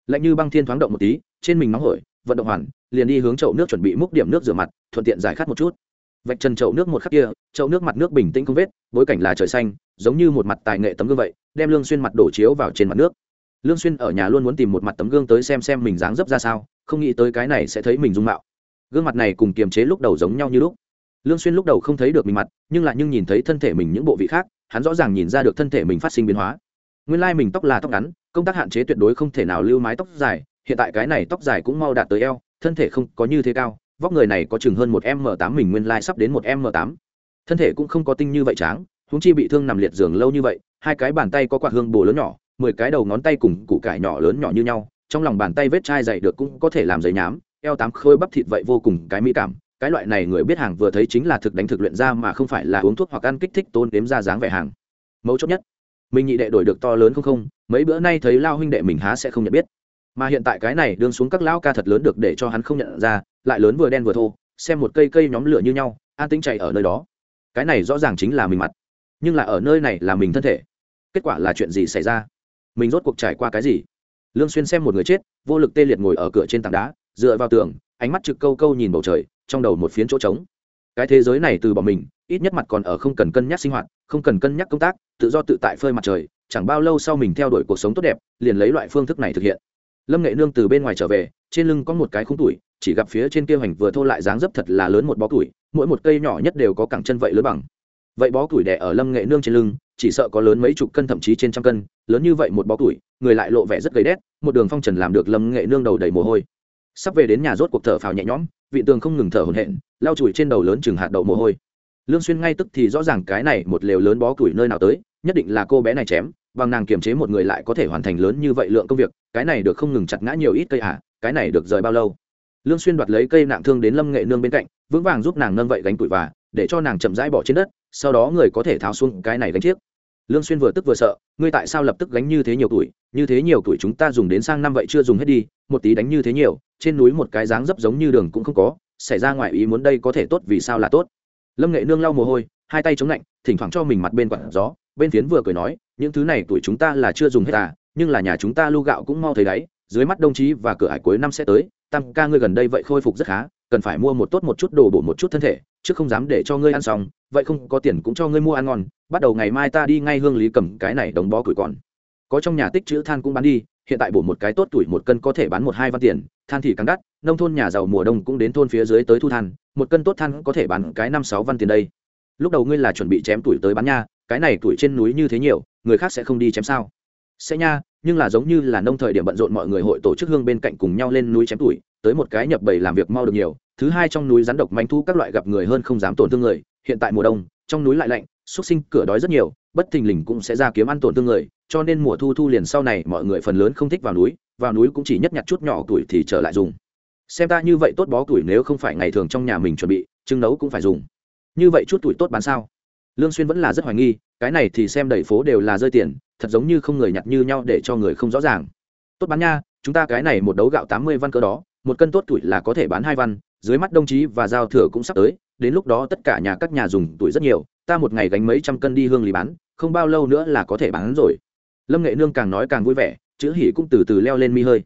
Lạnh như băng thiên thoáng động một tí trên mình nóng hổi, vận động hoàn, liền đi hướng chậu nước chuẩn bị múc điểm nước rửa mặt, thuận tiện giải khát một chút. Vạch chân chậu nước một khắc kia, chậu nước mặt nước bình tĩnh không vết, bối cảnh là trời xanh, giống như một mặt tài nghệ tấm gương vậy, đem lương xuyên mặt đổ chiếu vào trên mặt nước. Lương xuyên ở nhà luôn muốn tìm một mặt tấm gương tới xem xem mình dáng dấp ra sao, không nghĩ tới cái này sẽ thấy mình dung mạo. Gương mặt này cùng kiềm chế lúc đầu giống nhau như lúc. Lương xuyên lúc đầu không thấy được mình mặt, nhưng lại nhưng nhìn thấy thân thể mình những bộ vị khác, hắn rõ ràng nhìn ra được thân thể mình phát sinh biến hóa. Nguyên lai mình tóc là tóc ngắn, công tác hạn chế tuyệt đối không thể nào lưu mái tóc dài hiện tại cái này tóc dài cũng mau đạt tới eo, thân thể không có như thế cao, vóc người này có chừng hơn một m tám mình nguyên lai sắp đến một m tám. Thân thể cũng không có tinh như vậy tráng húng chi bị thương nằm liệt giường lâu như vậy, hai cái bàn tay có quạt hương bồ lớn nhỏ, mười cái đầu ngón tay cùng củ cải nhỏ lớn nhỏ như nhau, trong lòng bàn tay vết chai dày được cũng có thể làm giấy nhám, eo tám khôi bắp thịt vậy vô cùng, cái mỹ cảm, cái loại này người biết hàng vừa thấy chính là thực đánh thực luyện ra mà không phải là uống thuốc hoặc ăn kích thích tốn đếm ra dáng vẻ hàng. Mấu chốt nhất, mình nhị đệ đổi được to lớn không không, mấy bữa nay thấy lao huynh đệ mình há sẽ không nhận biết mà hiện tại cái này đương xuống các lão ca thật lớn được để cho hắn không nhận ra, lại lớn vừa đen vừa thô, xem một cây cây nhóm lửa như nhau, an tĩnh chạy ở nơi đó. Cái này rõ ràng chính là mình mặt, nhưng là ở nơi này là mình thân thể. Kết quả là chuyện gì xảy ra? Mình rốt cuộc trải qua cái gì? Lương xuyên xem một người chết, vô lực tê liệt ngồi ở cửa trên tảng đá, dựa vào tường, ánh mắt trực câu câu nhìn bầu trời, trong đầu một phiến chỗ trống. Cái thế giới này từ bỏ mình, ít nhất mặt còn ở không cần cân nhắc sinh hoạt, không cần cân nhắc công tác, tự do tự tại phơi mặt trời, chẳng bao lâu sau mình theo đuổi cuộc sống tốt đẹp, liền lấy loại phương thức này thực hiện lâm nghệ nương từ bên ngoài trở về, trên lưng có một cái khung tuổi chỉ gặp phía trên kia hoành vừa thô lại dáng dấp thật là lớn một bó tuổi mỗi một cây nhỏ nhất đều có cẳng chân vậy lớn bằng. Vậy bó tuổi đẻ ở lâm nghệ nương trên lưng, chỉ sợ có lớn mấy chục cân thậm chí trên trăm cân, lớn như vậy một bó tuổi người lại lộ vẻ rất gầy đét, một đường phong trần làm được lâm nghệ nương đầu đầy mồ hôi. Sắp về đến nhà rốt cuộc thở phào nhẹ nhõm, vị tường không ngừng thở hổn hển, lau chùi trên đầu lớn chừng hạt đậu mồ hôi. Lương xuyên ngay tức thì rõ ràng cái này một lều lớn bó củi nơi nào tới, nhất định là cô bé này chém, bằng nàng kiềm chế một người lại có thể hoàn thành lớn như vậy lượng công việc cái này được không ngừng chặt ngã nhiều ít cây à cái này được rời bao lâu? Lương xuyên đoạt lấy cây nặng thương đến lâm nghệ nương bên cạnh, vững vàng giúp nàng nâng vậy gánh tuổi và, để cho nàng chậm rãi bỏ trên đất, sau đó người có thể tháo xuống cái này gánh chiếc. Lương xuyên vừa tức vừa sợ, ngươi tại sao lập tức gánh như thế nhiều tuổi, như thế nhiều tuổi chúng ta dùng đến sang năm vậy chưa dùng hết đi, một tí đánh như thế nhiều, trên núi một cái dáng dấp giống như đường cũng không có, xảy ra ngoài ý muốn đây có thể tốt vì sao là tốt? Lâm nghệ nương lau mồ hôi, hai tay chống lạnh, thỉnh thoảng cho mình mặt bên quặn gió, bên phiến vừa cười nói, những thứ này tuổi chúng ta là chưa dùng hết à nhưng là nhà chúng ta lưu gạo cũng mau thấy đấy dưới mắt đồng chí và cửa hải cuối năm sẽ tới tăng ca ngươi gần đây vậy khôi phục rất khá, cần phải mua một tốt một chút đồ bổ một chút thân thể, chứ không dám để cho ngươi ăn xong, vậy không có tiền cũng cho ngươi mua ăn ngon, bắt đầu ngày mai ta đi ngay hương lý cầm cái này đóng bó củi còn. Có trong nhà tích chữ than cũng bán đi, hiện tại bổ một cái tốt tuổi một cân có thể bán một hai văn tiền, than thì càng đắt, nông thôn nhà giàu mùa đông cũng đến thôn phía dưới tới thu than, một cân tốt than có thể bán cái năm sáu văn tiền đây. Lúc đầu ngươi là chuẩn bị chém tuổi tới bán nha, cái này tuổi trên núi như thế nhiều, người khác sẽ không đi chém sao? Sẽ nha, nhưng là giống như là nông thời điểm bận rộn mọi người hội tổ chức hương bên cạnh cùng nhau lên núi chém tuổi tới một cái nhập bầy làm việc mau được nhiều, thứ hai trong núi rắn độc manh thu các loại gặp người hơn không dám tổn thương người, hiện tại mùa đông, trong núi lại lạnh xuất sinh cửa đói rất nhiều, bất thình lình cũng sẽ ra kiếm ăn tổn thương người, cho nên mùa thu thu liền sau này mọi người phần lớn không thích vào núi vào núi cũng chỉ nhất nhặt chút nhỏ tuổi thì trở lại dùng. Xem ta như vậy tốt bó tuổi nếu không phải ngày thường trong nhà mình chuẩn bị trưng nấu cũng phải dùng. Như vậy chút tuổi tốt bán sao? Lương xuyên vẫn là rất hoài nghi, cái này thì xem đầy phố đều là rơi tiền thật giống như không người nhặt như nhau để cho người không rõ ràng. Tốt bán nha, chúng ta cái này một đấu gạo tám mươi văn cơ đó, một cân tốt tuổi là có thể bán hai văn, dưới mắt đồng chí và giao thừa cũng sắp tới, đến lúc đó tất cả nhà các nhà dùng tuổi rất nhiều, ta một ngày gánh mấy trăm cân đi hương lý bán, không bao lâu nữa là có thể bán rồi. Lâm nghệ nương càng nói càng vui vẻ, chữ hỉ cũng từ từ leo lên mi hơi.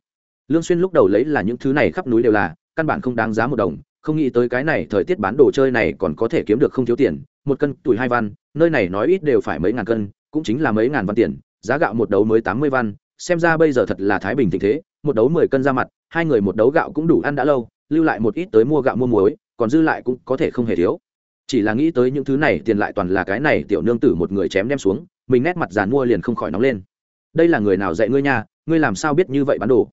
Lương xuyên lúc đầu lấy là những thứ này khắp núi đều là, căn bản không đáng giá một đồng, không nghĩ tới cái này thời tiết bán đồ chơi này còn có thể kiếm được không thiếu tiền, một cân tuổi hai văn, nơi này nói ít đều phải mấy ngàn cân cũng chính là mấy ngàn văn tiền, giá gạo một đấu mới tám mươi văn, xem ra bây giờ thật là thái bình tình thế, một đấu mười cân ra mặt, hai người một đấu gạo cũng đủ ăn đã lâu, lưu lại một ít tới mua gạo mua muối, còn dư lại cũng có thể không hề thiếu. Chỉ là nghĩ tới những thứ này, tiền lại toàn là cái này, tiểu nương tử một người chém đem xuống, mình nét mặt giàn mua liền không khỏi nóng lên. Đây là người nào dạy ngươi nha, ngươi làm sao biết như vậy bán đồ?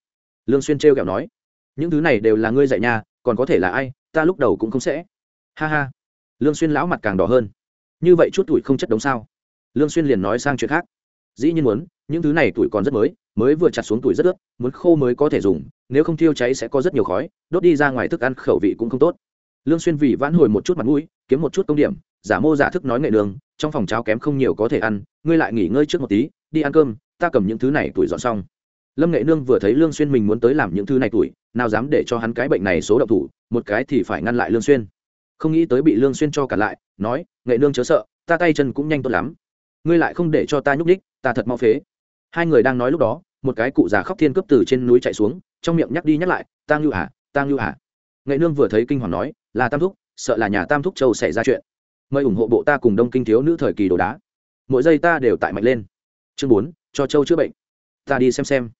Lương xuyên trêu kẹo nói. Những thứ này đều là ngươi dạy nha, còn có thể là ai, ta lúc đầu cũng không sẽ. Ha ha. Lương xuyên lão mặt càng đỏ hơn. Như vậy chút tuổi không chất đống sao? Lương xuyên liền nói sang chuyện khác. Dĩ nhiên muốn, những thứ này tuổi còn rất mới mới vừa chặt xuống tuổi rất ướt, muốn khô mới có thể dùng, nếu không thiêu cháy sẽ có rất nhiều khói, đốt đi ra ngoài thức ăn khẩu vị cũng không tốt. Lương xuyên vì vãn hồi một chút mặt mũi, kiếm một chút công điểm, giả mô giả thức nói nghệ đường, trong phòng cháo kém không nhiều có thể ăn, ngươi lại nghỉ ngơi trước một tí, đi ăn cơm, ta cầm những thứ này tuổi dọn xong. Lâm nghệ nương vừa thấy lương xuyên mình muốn tới làm những thứ này tuổi, nào dám để cho hắn cái bệnh này số động thủ, một cái thì phải ngăn lại lương xuyên. Không nghĩ tới bị lương xuyên cho cả lại, nói, nghệ nương chớ sợ, ta tay chân cũng nhanh tốt lắm ngươi lại không để cho ta nhúc đích ta thật mau phế. Hai người đang nói lúc đó, một cái cụ già khóc thiên cướp từ trên núi chạy xuống, trong miệng nhắc đi nhắc lại tang lưu hả à, tang lưu hả à. nghệ nương vừa thấy kinh hoàng nói, là tam thúc, sợ là nhà tam thúc châu xảy ra chuyện. Mời ủng hộ bộ ta cùng đông kinh thiếu nữ thời kỳ đồ đá. Mỗi giây ta đều tại mạnh lên. Chương bốn, cho châu chữa bệnh. Ta đi xem xem.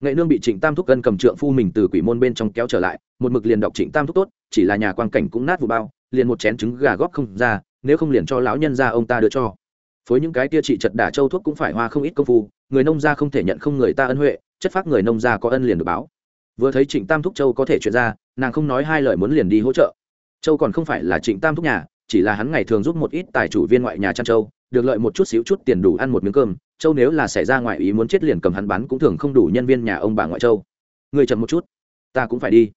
Nghệ nương bị trịnh tam thúc gân cầm trượng phu mình từ quỷ môn bên trong kéo trở lại, một mực liền đọc trịnh tam thúc tốt, chỉ là nhà quan cảnh cũng nát vụ bao, liền một chén trứng gà góp không ra, nếu không liền cho lão nhân ra ông ta đưa cho phối những cái tia trị chật đả châu thuốc cũng phải hoa không ít công phu, người nông gia không thể nhận không người ta ân huệ, chất phác người nông gia có ân liền được báo. Vừa thấy trịnh tam thúc châu có thể chuyện ra, nàng không nói hai lời muốn liền đi hỗ trợ. Châu còn không phải là trịnh tam thúc nhà, chỉ là hắn ngày thường giúp một ít tài chủ viên ngoại nhà chăn châu, được lợi một chút xíu chút tiền đủ ăn một miếng cơm, châu nếu là xảy ra ngoại ý muốn chết liền cầm hắn bán cũng thường không đủ nhân viên nhà ông bà ngoại châu. Người chậm một chút, ta cũng phải đi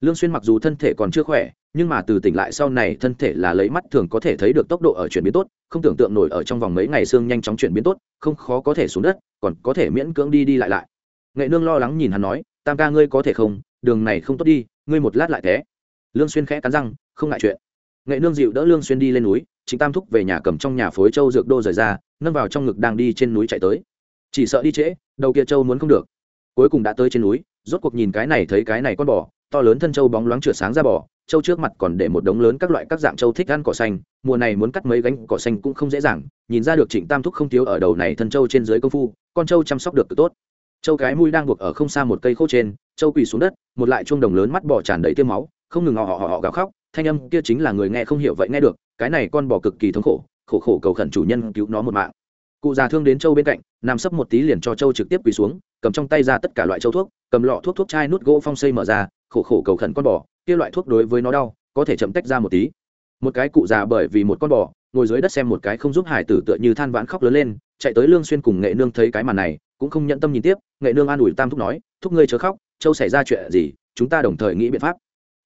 lương xuyên mặc dù thân thể còn chưa khỏe, nhưng mà từ tỉnh lại sau này thân thể là lấy mắt thường có thể thấy được tốc độ ở chuyển biến tốt, không tưởng tượng nổi ở trong vòng mấy ngày xương nhanh chóng chuyển biến tốt, không khó có thể xuống đất, còn có thể miễn cưỡng đi đi lại lại. Nghệ nương lo lắng nhìn hắn nói, tam ca ngươi có thể không? Đường này không tốt đi, ngươi một lát lại té. Lương xuyên khẽ cắn răng, không ngại chuyện. Nghệ nương dịu đỡ lương xuyên đi lên núi chính tam thúc về nhà cầm trong nhà phối châu dược đô rời ra, nâng vào trong ngực đang đi trên núi chạy tới. Chỉ sợ đi trễ, đầu kia châu muốn không được. Cuối cùng đã tới trên núi, rốt cuộc nhìn cái này thấy cái này con bò to lớn thân châu bóng loáng trượt sáng ra bò, châu trước mặt còn để một đống lớn các loại các dạng châu thích ăn cỏ xanh, mùa này muốn cắt mấy gánh cỏ xanh cũng không dễ dàng, nhìn ra được trịnh tam thúc không thiếu ở đầu này thân châu trên dưới công phu, con châu chăm sóc được cực tốt. Châu cái mũi đang buộc ở không xa một cây khô trên, châu quỳ xuống đất, một lại chuông đồng lớn mắt bò tràn đầy tiêm máu, không ngừng họ họ họ gào khóc, thanh âm kia chính là người nghe không hiểu vậy nghe được, cái này con bò cực kỳ thống khổ khổ khổ cầu khẩn chủ nhân cứu nó một mạng cụ già thương đến châu bên cạnh, nằm sấp một tí liền cho châu trực tiếp quỳ xuống, cầm trong tay ra tất cả loại châu thuốc, cầm lọ thuốc thuốc chai nút gỗ phong xây mở ra, khổ khổ cầu khẩn con bò, kia loại thuốc đối với nó đau, có thể chậm tách ra một tí. Một cái cụ già bởi vì một con bò, ngồi dưới đất xem một cái không giúp hải tử tựa như than vãn khóc lớn lên, chạy tới lương xuyên cùng nghệ nương thấy cái màn này, cũng không nhận tâm nhìn tiếp, nghệ nương an ủi tam thúc nói, thúc ngươi chớ khóc châu xảy ra chuyện gì, chúng ta đồng thời nghĩ biện pháp.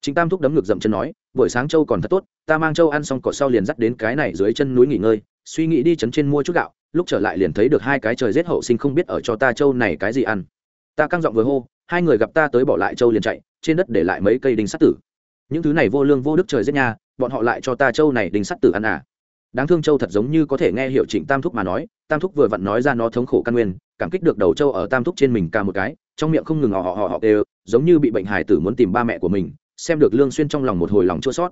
Chính tam thúc đấm ngược dậm chân nói, buổi sáng châu còn thật tốt, ta mang châu ăn xong cỏ sau liền dắt đến cái này dưới chân núi nghỉ ngơi, suy nghĩ đi chấn trên mua chút gạo lúc trở lại liền thấy được hai cái trời rét hậu sinh không biết ở cho ta châu này cái gì ăn. Ta căng giọng vừa hô, hai người gặp ta tới bỏ lại châu liền chạy, trên đất để lại mấy cây đinh sắt tử. Những thứ này vô lương vô đức trời rét nha, bọn họ lại cho ta châu này đinh sắt tử ăn à. Đáng thương châu thật giống như có thể nghe hiệu trịnh tam thúc mà nói, tam thúc vừa vặn nói ra nó thống khổ căn nguyên, cảm kích được đầu châu ở tam thúc trên mình ca một cái, trong miệng không ngừng họ họ họ họ đều giống như bị bệnh hài tử muốn tìm ba mẹ của mình, xem được lương xuyên trong lòng một hồi lòng chua sót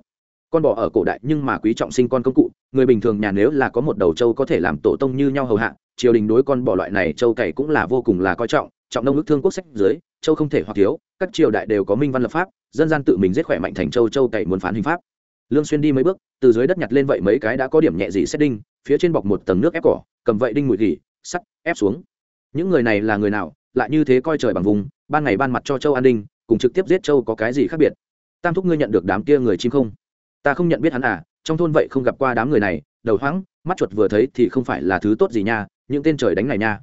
con bò ở cổ đại nhưng mà quý trọng sinh con công cụ, người bình thường nhà nếu là có một đầu trâu có thể làm tổ tông như nhau hầu hạ, triều đình đối con bò loại này trâu cày cũng là vô cùng là coi trọng trọng nông ước thương quốc sách dưới châu không thể hoặc thiếu, các triều đại đều có minh văn lập pháp, dân gian tự mình giết khỏe mạnh thành châu châu cày muốn phán hình pháp. Lương xuyên đi mấy bước, từ dưới đất nhặt lên vậy mấy cái đã có điểm nhẹ gì xét đinh, phía trên bọc một tầng nước ép cỏ, cầm vậy đinh mùi gỉ, sắt, ép xuống. Những người này là người nào, lại như thế coi trời bằng vùng, ban ngày ban mặt cho châu an đinh, cùng trực tiếp giết châu có cái gì khác biệt? Tam thúc ngươi nhận được đám kia người chim không? Ta không nhận biết hắn à trong thôn vậy không gặp qua đám người này, đầu hoãng mắt chuột vừa thấy thì không phải là thứ tốt gì nha, những tên trời đánh này nha.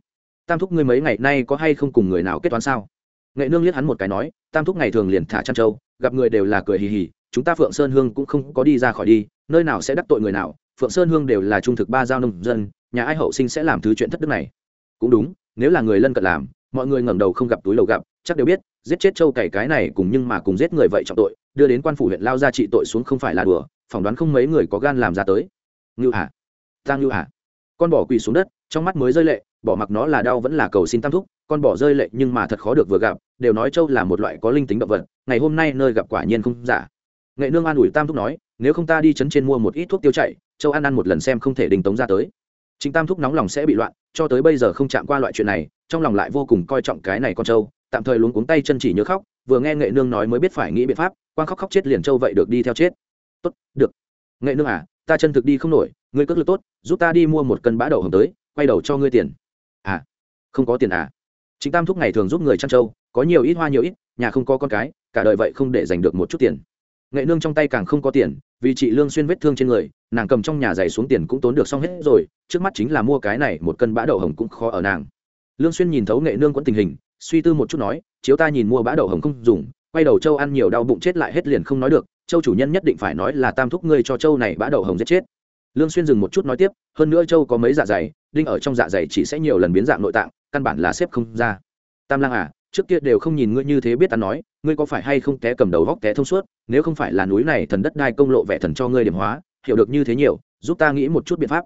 Tam thúc ngươi mấy ngày nay có hay không cùng người nào kết toán sao? Nghệ nương liếc hắn một cái nói, tam thúc ngày thường liền thả chăn trâu, gặp người đều là cười hì hì, chúng ta phượng sơn hương cũng không có đi ra khỏi đi, nơi nào sẽ đắc tội người nào, phượng sơn hương đều là trung thực ba giao nông dân, nhà ai hậu sinh sẽ làm thứ chuyện thất đức này? Cũng đúng, nếu là người lân cận làm, mọi người ngẩng đầu không gặp túi lầu gặp, chắc đều biết, giết chết châu cày cái này cùng nhưng mà cùng giết người vậy trọng tội đưa đến quan phủ huyện lao ra trị tội xuống không phải là đùa phỏng đoán không mấy người có gan làm ra tới. Ngưu Hà, ta ngưu Hà, con bỏ quỳ xuống đất trong mắt mới rơi lệ bỏ mặc nó là đau vẫn là cầu xin tam thúc con bỏ rơi lệ nhưng mà thật khó được vừa gặp đều nói châu là một loại có linh tính động vật ngày hôm nay nơi gặp quả nhiên không giả. Nghệ nương an ủi tam thúc nói nếu không ta đi chấn trên mua một ít thuốc tiêu chảy, châu ăn ăn một lần xem không thể đình tống ra tới. Chính tam thúc nóng lòng sẽ bị loạn cho tới bây giờ không chạm qua loại chuyện này trong lòng lại vô cùng coi trọng cái này con châu tạm thời luống cuống tay chân chỉ nhớ khóc vừa nghe nghệ nương nói mới biết phải nghĩ biện pháp quang khóc khóc chết liền châu vậy được đi theo chết. Tốt, được. Nghệ nương à ta chân thực đi không nổi, ngươi cất lực tốt, giúp ta đi mua một cân bã đậu hồng tới, quay đầu cho ngươi tiền. À không có tiền à. Chính tam thúc ngày thường giúp người chăn trâu, có nhiều ít hoa nhiều ít, nhà không có con cái, cả đời vậy không để giành được một chút tiền. Nghệ nương trong tay càng không có tiền, vì chị lương xuyên vết thương trên người, nàng cầm trong nhà giày xuống tiền cũng tốn được xong hết rồi, trước mắt chính là mua cái này, một cân bã đậu hồng cũng khó ở nàng. Lương xuyên nhìn thấu nghệ nương quẫn tình hình, suy tư một chút nói, chiếu ta nhìn mua bã đậu hồng không dùng quay đầu châu ăn nhiều đau bụng chết lại hết liền không nói được, châu chủ nhân nhất định phải nói là tam thúc ngươi cho châu này bã đầu hồng giết chết. Lương xuyên dừng một chút nói tiếp, hơn nữa châu có mấy dạ dày, đinh ở trong dạ dày chỉ sẽ nhiều lần biến dạng nội tạng, căn bản là xếp không ra. Tam lang à trước kia đều không nhìn ngươi như thế biết ta nói, ngươi có phải hay không té cầm đầu góc té thông suốt, nếu không phải là núi này thần đất đai công lộ vẻ thần cho ngươi điểm hóa, hiểu được như thế nhiều, giúp ta nghĩ một chút biện pháp.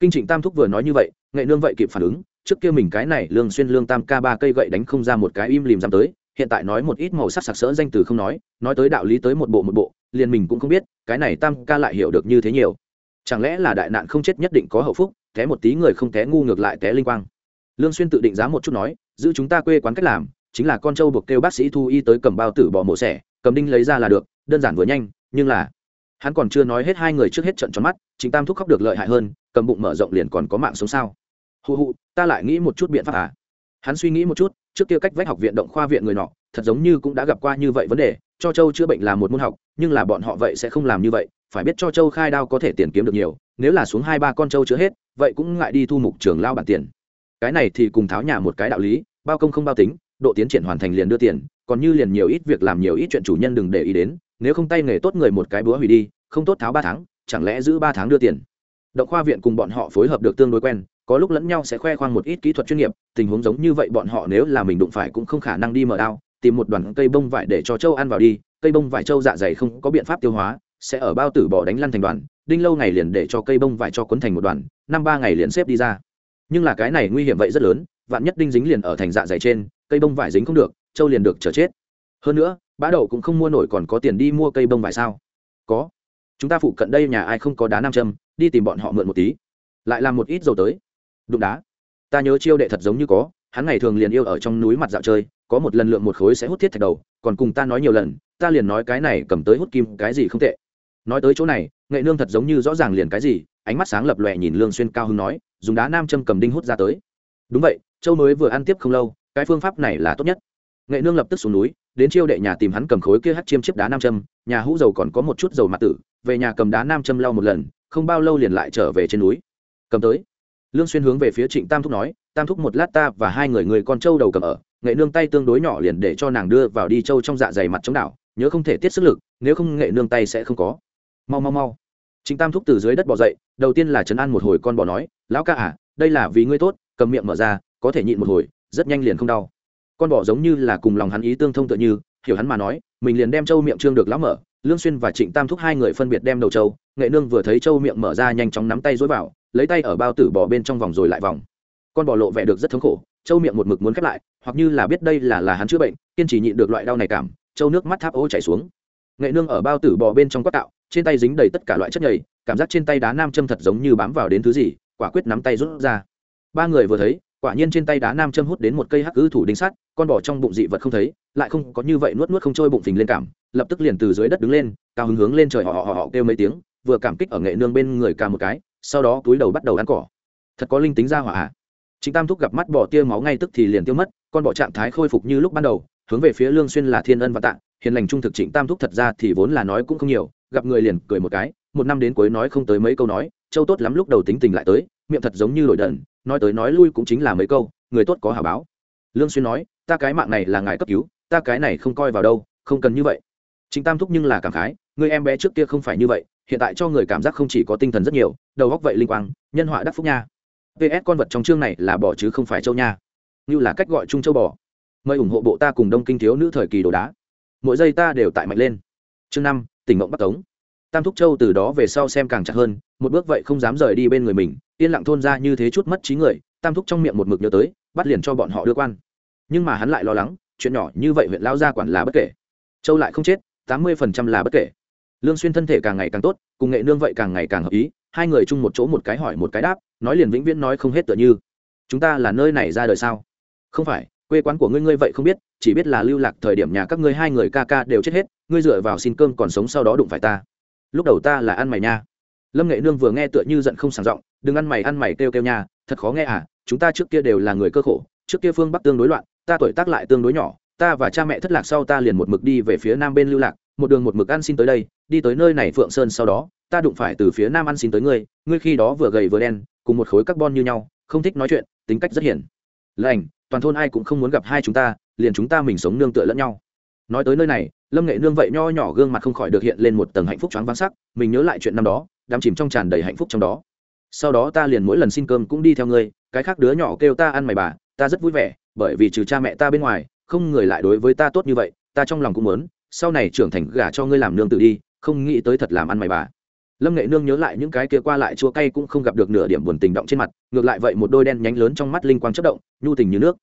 Kinh trịnh tam thúc vừa nói như vậy, nghệ nương vậy kịp phản ứng, trước kia mình cái này lương xuyên lương tam ca ba cây gậy đánh không ra một cái im lìm dám tới hiện tại nói một ít màu sắc sặc sỡ danh từ không nói nói tới đạo lý tới một bộ một bộ, liền mình cũng không biết, cái này tam ca lại hiểu được như thế nhiều. Chẳng lẽ là đại nạn không chết nhất định có hậu phúc, té một tí người không té ngu ngược lại té linh quang. Lương xuyên tự định giá một chút nói, giữ chúng ta quê quán cách làm, chính là con trâu buộc kêu bác sĩ thu y tới cầm bao tử bỏ mổ xẻ, cầm đinh lấy ra là được, đơn giản vừa nhanh, nhưng là hắn còn chưa nói hết hai người trước hết trận tròn mắt chính tam thúc khóc được lợi hại hơn, cầm bụng mở rộng liền còn có mạng sống sao? Hụ hụ ta lại nghĩ một chút biện pháp à? Hắn suy nghĩ một chút trước kia cách vách học viện động khoa viện người nọ, thật giống như cũng đã gặp qua như vậy vấn đề, cho châu chữa bệnh là một môn học, nhưng là bọn họ vậy sẽ không làm như vậy, phải biết cho châu khai đao có thể tiền kiếm được nhiều, nếu là xuống hai ba con châu chữa hết, vậy cũng ngại đi thu mục trường lao bản tiền. Cái này thì cùng tháo nhà một cái đạo lý, bao công không bao tính, độ tiến triển hoàn thành liền đưa tiền, còn như liền nhiều ít việc làm nhiều ít chuyện chủ nhân đừng để ý đến, nếu không tay nghề tốt người một cái búa hủy đi, không tốt tháo ba tháng, chẳng lẽ giữ ba tháng đưa tiền? Động khoa viện cùng bọn họ phối hợp được tương đối quen có lúc lẫn nhau sẽ khoe khoang một ít kỹ thuật chuyên nghiệp, tình huống giống như vậy bọn họ nếu là mình đụng phải cũng không khả năng đi mở đao, tìm một đoàn cây bông vải để cho châu ăn vào đi, cây bông vải châu dạ dày không có biện pháp tiêu hóa, sẽ ở bao tử bỏ đánh lăn thành đoàn, đinh lâu ngày liền để cho cây bông vải cho quấn thành một đoàn, năm ba ngày liền xếp đi ra. Nhưng là cái này nguy hiểm vậy rất lớn, vạn nhất đinh dính liền ở thành dạ dày trên, cây bông vải dính không được, châu liền được chờ chết. Hơn nữa bã đậu cũng không mua nổi còn có tiền đi mua cây bông vải sao? Có. Chúng ta phụ cận đây nhà ai không có đá nam châm, đi tìm bọn họ mượn một tí. Lại làm một ít dầu tới đụng đá. Ta nhớ chiêu đệ thật giống như có, hắn ngày thường liền yêu ở trong núi mặt dạo chơi, có một lần lượng một khối sẽ hút thiết thạch đầu, còn cùng ta nói nhiều lần, ta liền nói cái này cầm tới hút kim, cái gì không tệ. Nói tới chỗ này, nghệ nương thật giống như rõ ràng liền cái gì, ánh mắt sáng lập lòe nhìn lương xuyên cao hưng nói, dùng đá nam châm cầm đinh hút ra tới. Đúng vậy, châu mới vừa ăn tiếp không lâu, cái phương pháp này là tốt nhất. Nghệ nương lập tức xuống núi, đến chiêu đệ nhà tìm hắn cầm khối kia hắt chiêm chiếc đá nam châm, nhà hũ dầu còn có một chút dầu mặt tử, về nhà cầm đá nam châm lau một lần, không bao lâu liền lại trở về trên núi. Cầm tới lương xuyên hướng về phía trịnh tam thúc nói, tam thúc một lát ta và hai người người con trâu đầu cầm ở, nghệ nương tay tương đối nhỏ liền để cho nàng đưa vào đi trâu trong dạ dày mặt chống đảo, nhớ không thể tiết sức lực, nếu không nghệ nương tay sẽ không có. Mau mau mau. Trịnh tam thúc từ dưới đất bò dậy, đầu tiên là chấn an một hồi con bò nói, lão ca à đây là vì ngươi tốt, cầm miệng mở ra, có thể nhịn một hồi, rất nhanh liền không đau. Con bò giống như là cùng lòng hắn ý tương thông tự như, hiểu hắn mà nói, mình liền đem trâu miệng trương được lão mở, lương xuyên và trịnh tam thúc hai người phân biệt đem đầu trâu, nghệ nương vừa thấy trâu miệng mở ra nhanh chóng nắm tay dối vào lấy tay ở bao tử bò bên trong vòng rồi lại vòng. Con bò lộ vẻ được rất thống khổ châu miệng một mực muốn khép lại, hoặc như là biết đây là là hắn chữa bệnh, kiên trì nhịn được loại đau này cảm châu nước mắt tháp ô chảy xuống. Nghệ nương ở bao tử bò bên trong quát tạo, trên tay dính đầy tất cả loại chất nhầy, cảm giác trên tay đá nam châm thật giống như bám vào đến thứ gì, quả quyết nắm tay rút ra. Ba người vừa thấy, quả nhiên trên tay đá nam châm hút đến một cây hắc ư thủ đinh sắt, con bò trong bụng dị vật không thấy, lại không có như vậy nuốt nuốt không trôi bụng phình lên cảm, lập tức liền từ dưới đất đứng lên, cao hứng hướng lên trời họ họ họ kêu mấy tiếng, vừa cảm kích ở nghệ nương bên người ca một cái sau đó túi đầu bắt đầu ăn cỏ. Thật có linh tính ra hỏa ạ à. chính tam thúc gặp mắt bỏ tia máu ngay tức thì liền tiêu mất, con bọ trạng thái khôi phục như lúc ban đầu, hướng về phía lương xuyên là thiên ân và tạ, hiền lành trung thực trịnh tam thúc thật ra thì vốn là nói cũng không nhiều, gặp người liền cười một cái, một năm đến cuối nói không tới mấy câu nói, châu tốt lắm lúc đầu tính tình lại tới, miệng thật giống như đổi đần nói tới nói lui cũng chính là mấy câu, người tốt có hảo báo. Lương xuyên nói, ta cái mạng này là ngài cấp cứu, ta cái này không coi vào đâu, không cần như vậy. Trịnh tam thúc nhưng là cảm khái người em bé trước kia không phải như vậy hiện tại cho người cảm giác không chỉ có tinh thần rất nhiều, đầu góc vậy linh quang, nhân họa đắc phúc nha. Ps con vật trong chương này là bò chứ không phải châu nha. Như là cách gọi chung châu bò. Mời ủng hộ bộ ta cùng đông kinh thiếu nữ thời kỳ đồ đá. Mỗi giây ta đều tại mạnh lên. Chương năm, tỉnh mộng bắc tống. Tam thúc châu từ đó về sau xem càng chặt hơn, một bước vậy không dám rời đi bên người mình, yên lặng thôn ra như thế chút mất trí người, tam thúc trong miệng một mực nhớ tới, bắt liền cho bọn họ đưa quan. Nhưng mà hắn lại lo lắng, chuyện nhỏ như vậy huyện lao gia quản là bất kể. Châu lại không chết, tám mươi phần trăm là bất kể lương xuyên thân thể càng ngày càng tốt, cùng nghệ nương vậy càng ngày càng hợp ý, hai người chung một chỗ một cái hỏi một cái đáp, nói liền vĩnh viễn nói không hết tựa như. Chúng ta là nơi này ra đời sao? Không phải, quê quán của ngươi ngươi vậy không biết, chỉ biết là lưu lạc thời điểm nhà các ngươi hai người ca ca đều chết hết, ngươi dựa vào xin cơm còn sống sau đó đụng phải ta. Lúc đầu ta là ăn mày nha. Lâm nghệ nương vừa nghe tựa như giận không sảng giọng, đừng ăn mày ăn mày, kêu kêu nha, thật khó nghe à chúng ta trước kia đều là người cơ khổ, trước kia phương bắc tương đối loạn, ta tuổi tác lại tương đối nhỏ, ta và cha mẹ thất lạc sau ta liền một mực đi về phía nam bên lưu lạc, một đường một mực ăn xin tới đây đi tới nơi này phượng sơn sau đó, ta đụng phải từ phía nam ăn xin tới ngươi ngươi khi đó vừa gầy vừa đen, cùng một khối carbon như nhau, không thích nói chuyện, tính cách rất hiền. Lành, toàn thôn ai cũng không muốn gặp hai chúng ta, liền chúng ta mình sống nương tựa lẫn nhau. Nói tới nơi này, lâm nghệ nương vậy nho nhỏ gương mặt không khỏi được hiện lên một tầng hạnh phúc choáng váng sắc, mình nhớ lại chuyện năm đó, đắm chìm trong tràn đầy hạnh phúc trong đó. Sau đó ta liền mỗi lần xin cơm cũng đi theo ngươi, cái khác đứa nhỏ kêu ta ăn mày bà, ta rất vui vẻ, bởi vì trừ cha mẹ ta bên ngoài, không người lại đối với ta tốt như vậy, ta trong lòng cũng muốn, sau này trưởng thành gả cho ngươi làm nương tự đi không nghĩ tới thật làm ăn mày bà. Lâm nghệ nương nhớ lại những cái kia qua lại chua cay cũng không gặp được nửa điểm buồn tình động trên mặt, ngược lại vậy một đôi đen nhánh lớn trong mắt linh quang chất động, nhu tình như nước.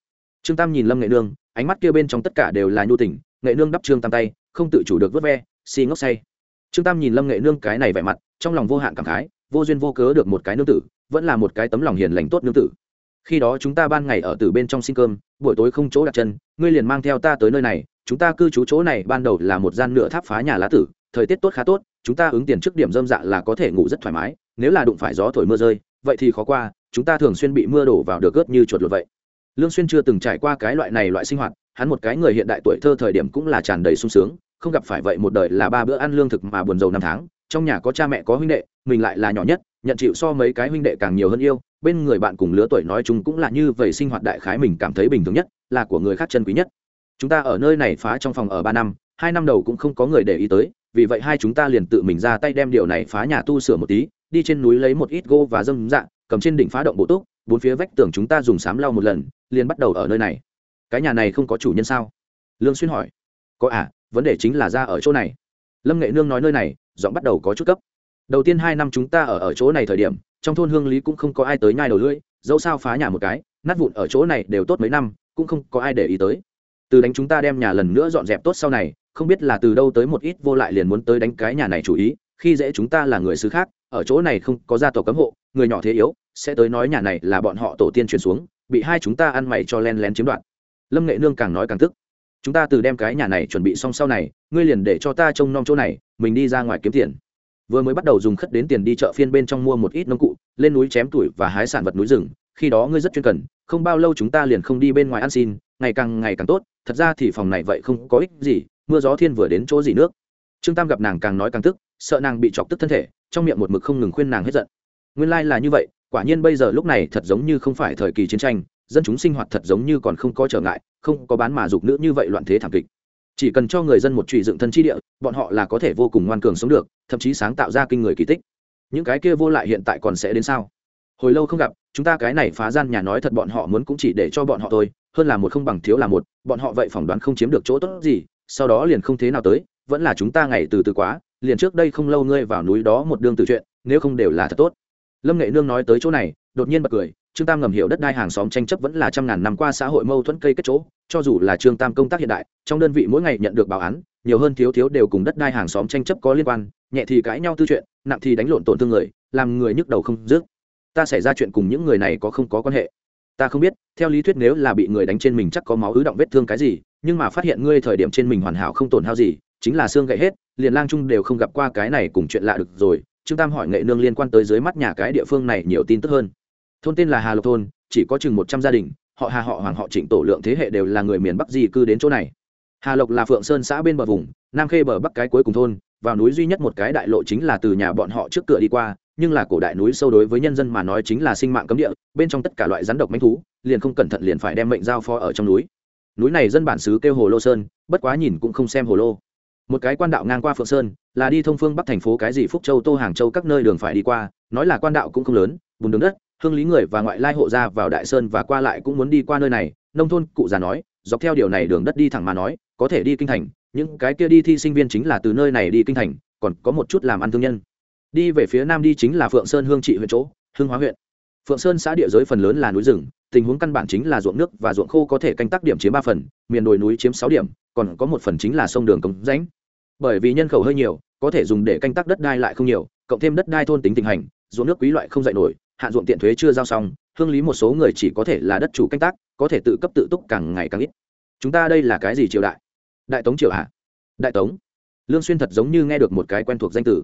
Trương tam nhìn lâm nghệ nương, ánh mắt kia bên trong tất cả đều là nhu tình, nghệ nương đắp trương tam tay, không tự chủ được vớt ve xi ngốc say. Trương tam nhìn lâm nghệ nương cái này vẻ mặt, trong lòng vô hạn cảm khái, vô duyên vô cớ được một cái nương tử, vẫn là một cái tấm lòng hiền lành tốt nương tử. Khi đó chúng ta ban ngày ở từ bên trong xin cơm, buổi tối không chỗ đặt chân, ngươi liền mang theo ta tới nơi này, chúng ta cư trú chỗ này ban đầu là một gian nửa tháp phá nhà lá tử thời tiết tốt khá tốt, chúng ta ứng tiền trước điểm dâm dạ là có thể ngủ rất thoải mái, nếu là đụng phải gió thổi mưa rơi, vậy thì khó qua, chúng ta thường xuyên bị mưa đổ vào được gớt như chuột lột vậy. Lương xuyên chưa từng trải qua cái loại này loại sinh hoạt, hắn một cái người hiện đại tuổi thơ thời điểm cũng là tràn đầy sung sướng, không gặp phải vậy một đời là ba bữa ăn lương thực mà buồn rầu năm tháng, trong nhà có cha mẹ có huynh đệ, mình lại là nhỏ nhất, nhận chịu so mấy cái huynh đệ càng nhiều hơn yêu, bên người bạn cùng lứa tuổi nói chung cũng là như vậy sinh hoạt đại khái mình cảm thấy bình thường nhất, là của người khác chân quý nhất. Chúng ta ở nơi này phá trong phòng ở ba năm, hai năm đầu cũng không có người để ý tới vì vậy hai chúng ta liền tự mình ra tay đem điều này phá nhà tu sửa một tí, đi trên núi lấy một ít gô và dâm dạ cầm trên đỉnh phá động bộ túc, bốn phía vách tường chúng ta dùng sám lau một lần, liền bắt đầu ở nơi này. Cái nhà này không có chủ nhân sao? Lương xuyên hỏi. Có à vấn đề chính là ra ở chỗ này. Lâm nghệ nương nói nơi này, giọng bắt đầu có chút cấp. Đầu tiên hai năm chúng ta ở ở chỗ này thời điểm, trong thôn hương lý cũng không có ai tới nhai đầu lưỡi, dẫu sao phá nhà một cái, nát vụn ở chỗ này đều tốt mấy năm, cũng không có ai để ý tới từ đánh chúng ta đem nhà lần nữa dọn dẹp tốt sau này, không biết là từ đâu tới một ít vô lại liền muốn tới đánh cái nhà này chủ ý, khi dễ chúng ta là người xứ khác, ở chỗ này không có gia tộc cấm hộ, người nhỏ thế yếu, sẽ tới nói nhà này là bọn họ tổ tiên truyền xuống, bị hai chúng ta ăn mày cho len lén chiếm đoạt. Lâm nghệ nương càng nói càng tức. Chúng ta từ đem cái nhà này chuẩn bị xong sau này, ngươi liền để cho ta trông nom chỗ này, mình đi ra ngoài kiếm tiền. Vừa mới bắt đầu dùng khất đến tiền đi chợ phiên bên trong mua một ít nông cụ, lên núi chém tuổi và hái sản vật núi rừng, khi đó ngươi rất chuyên cần, không bao lâu chúng ta liền không đi bên ngoài ăn xin, ngày càng ngày càng tốt thật ra thì phòng này vậy không có ích gì, mưa gió thiên vừa đến chỗ gì nước. Trương tam gặp nàng càng nói càng tức, sợ nàng bị chọc tức thân thể, trong miệng một mực không ngừng khuyên nàng hết giận. Nguyên lai、like、là như vậy, quả nhiên bây giờ lúc này thật giống như không phải thời kỳ chiến tranh, dân chúng sinh hoạt thật giống như còn không có trở ngại, không có bán mà dục nữ như vậy loạn thế thảm kịch. Chỉ cần cho người dân một trụy dựng thân chi địa, bọn họ là có thể vô cùng ngoan cường sống được, thậm chí sáng tạo ra kinh người kỳ tích. Những cái kia vô lại hiện tại còn sẽ đến sao? Hồi lâu không gặp, chúng ta cái này phá gian nhà nói thật bọn họ muốn cũng chỉ để cho bọn họ thôi hơn là một không bằng thiếu là một, bọn họ vậy phỏng đoán không chiếm được chỗ tốt gì, sau đó liền không thế nào tới, vẫn là chúng ta ngày từ từ quá, liền trước đây không lâu ngươi vào núi đó một đương từ chuyện, nếu không đều là thật tốt. Lâm nghệ nương nói tới chỗ này, đột nhiên bật cười, trương tam ngầm hiểu đất đai hàng xóm tranh chấp vẫn là trăm ngàn năm qua xã hội mâu thuẫn cây kết chỗ, cho dù là trương tam công tác hiện đại, trong đơn vị mỗi ngày nhận được báo án, nhiều hơn thiếu thiếu đều cùng đất đai hàng xóm tranh chấp có liên quan, nhẹ thì cãi nhau tư chuyện, nặng thì đánh lộn tổn thương người, làm người nhức đầu không dứt. Ta xảy ra chuyện cùng những người này có không có quan hệ ta không biết, theo lý thuyết nếu là bị người đánh trên mình chắc có máu ứ động vết thương cái gì, nhưng mà phát hiện ngươi thời điểm trên mình hoàn hảo không tổn hao gì, chính là xương gãy hết, liền lang trung đều không gặp qua cái này cùng chuyện lạ được rồi, trương tam hỏi nghệ nương liên quan tới dưới mắt nhà cái địa phương này nhiều tin tức hơn. Thôn tên là hà lộc thôn, chỉ có chừng một trăm gia đình, họ hà, họ hoàng, họ trịnh, tổ lượng thế hệ đều là người miền bắc di cư đến chỗ này. Hà lộc là phượng sơn xã bên bờ vùng, nam khê bờ bắc cái cuối cùng thôn, vào núi duy nhất một cái đại lộ chính là từ nhà bọn họ trước cửa đi qua nhưng là cổ đại núi sâu đối với nhân dân mà nói chính là sinh mạng cấm địa, bên trong tất cả loại rắn độc manh thú, liền không cẩn thận liền phải đem mệnh giao phó ở trong núi. Núi này dân bản xứ kêu hồ lô sơn, bất quá nhìn cũng không xem hồ lô. Một cái quan đạo ngang qua phượng sơn, là đi thông phương bắc thành phố cái gì phúc châu, tô hàng châu các nơi đường phải đi qua, nói là quan đạo cũng không lớn, bùn đường đất, hương lý người và ngoại lai hộ ra vào đại sơn và qua lại cũng muốn đi qua nơi này, nông thôn cụ già nói, dọc theo điều này đường đất đi thẳng mà nói, có thể đi kinh thành, những cái kia đi thi sinh viên chính là từ nơi này đi kinh thành, còn có một chút làm ăn thương nhân đi về phía nam đi chính là phượng sơn hương trị huyện chỗ hương hóa huyện. Phượng sơn xã địa giới phần lớn là núi rừng, tình huống căn bản chính là ruộng nước và ruộng khô có thể canh tác điểm chiếm ba phần, miền đồi núi chiếm sáu điểm, còn có một phần chính là sông đường cống rãnh. Bởi vì nhân khẩu hơi nhiều, có thể dùng để canh tác đất đai lại không nhiều, cộng thêm đất đai thôn tính tình hành, ruộng nước quý loại không dạy nổi, hạn ruộng tiện thuế chưa giao xong, hương lý một số người chỉ có thể là đất chủ canh tác, có thể tự cấp tự túc càng ngày càng ít. Chúng ta đây là cái gì triều đại? Đại tống triều hạ đại tống. Lương xuyên thật giống như nghe được một cái quen thuộc danh từ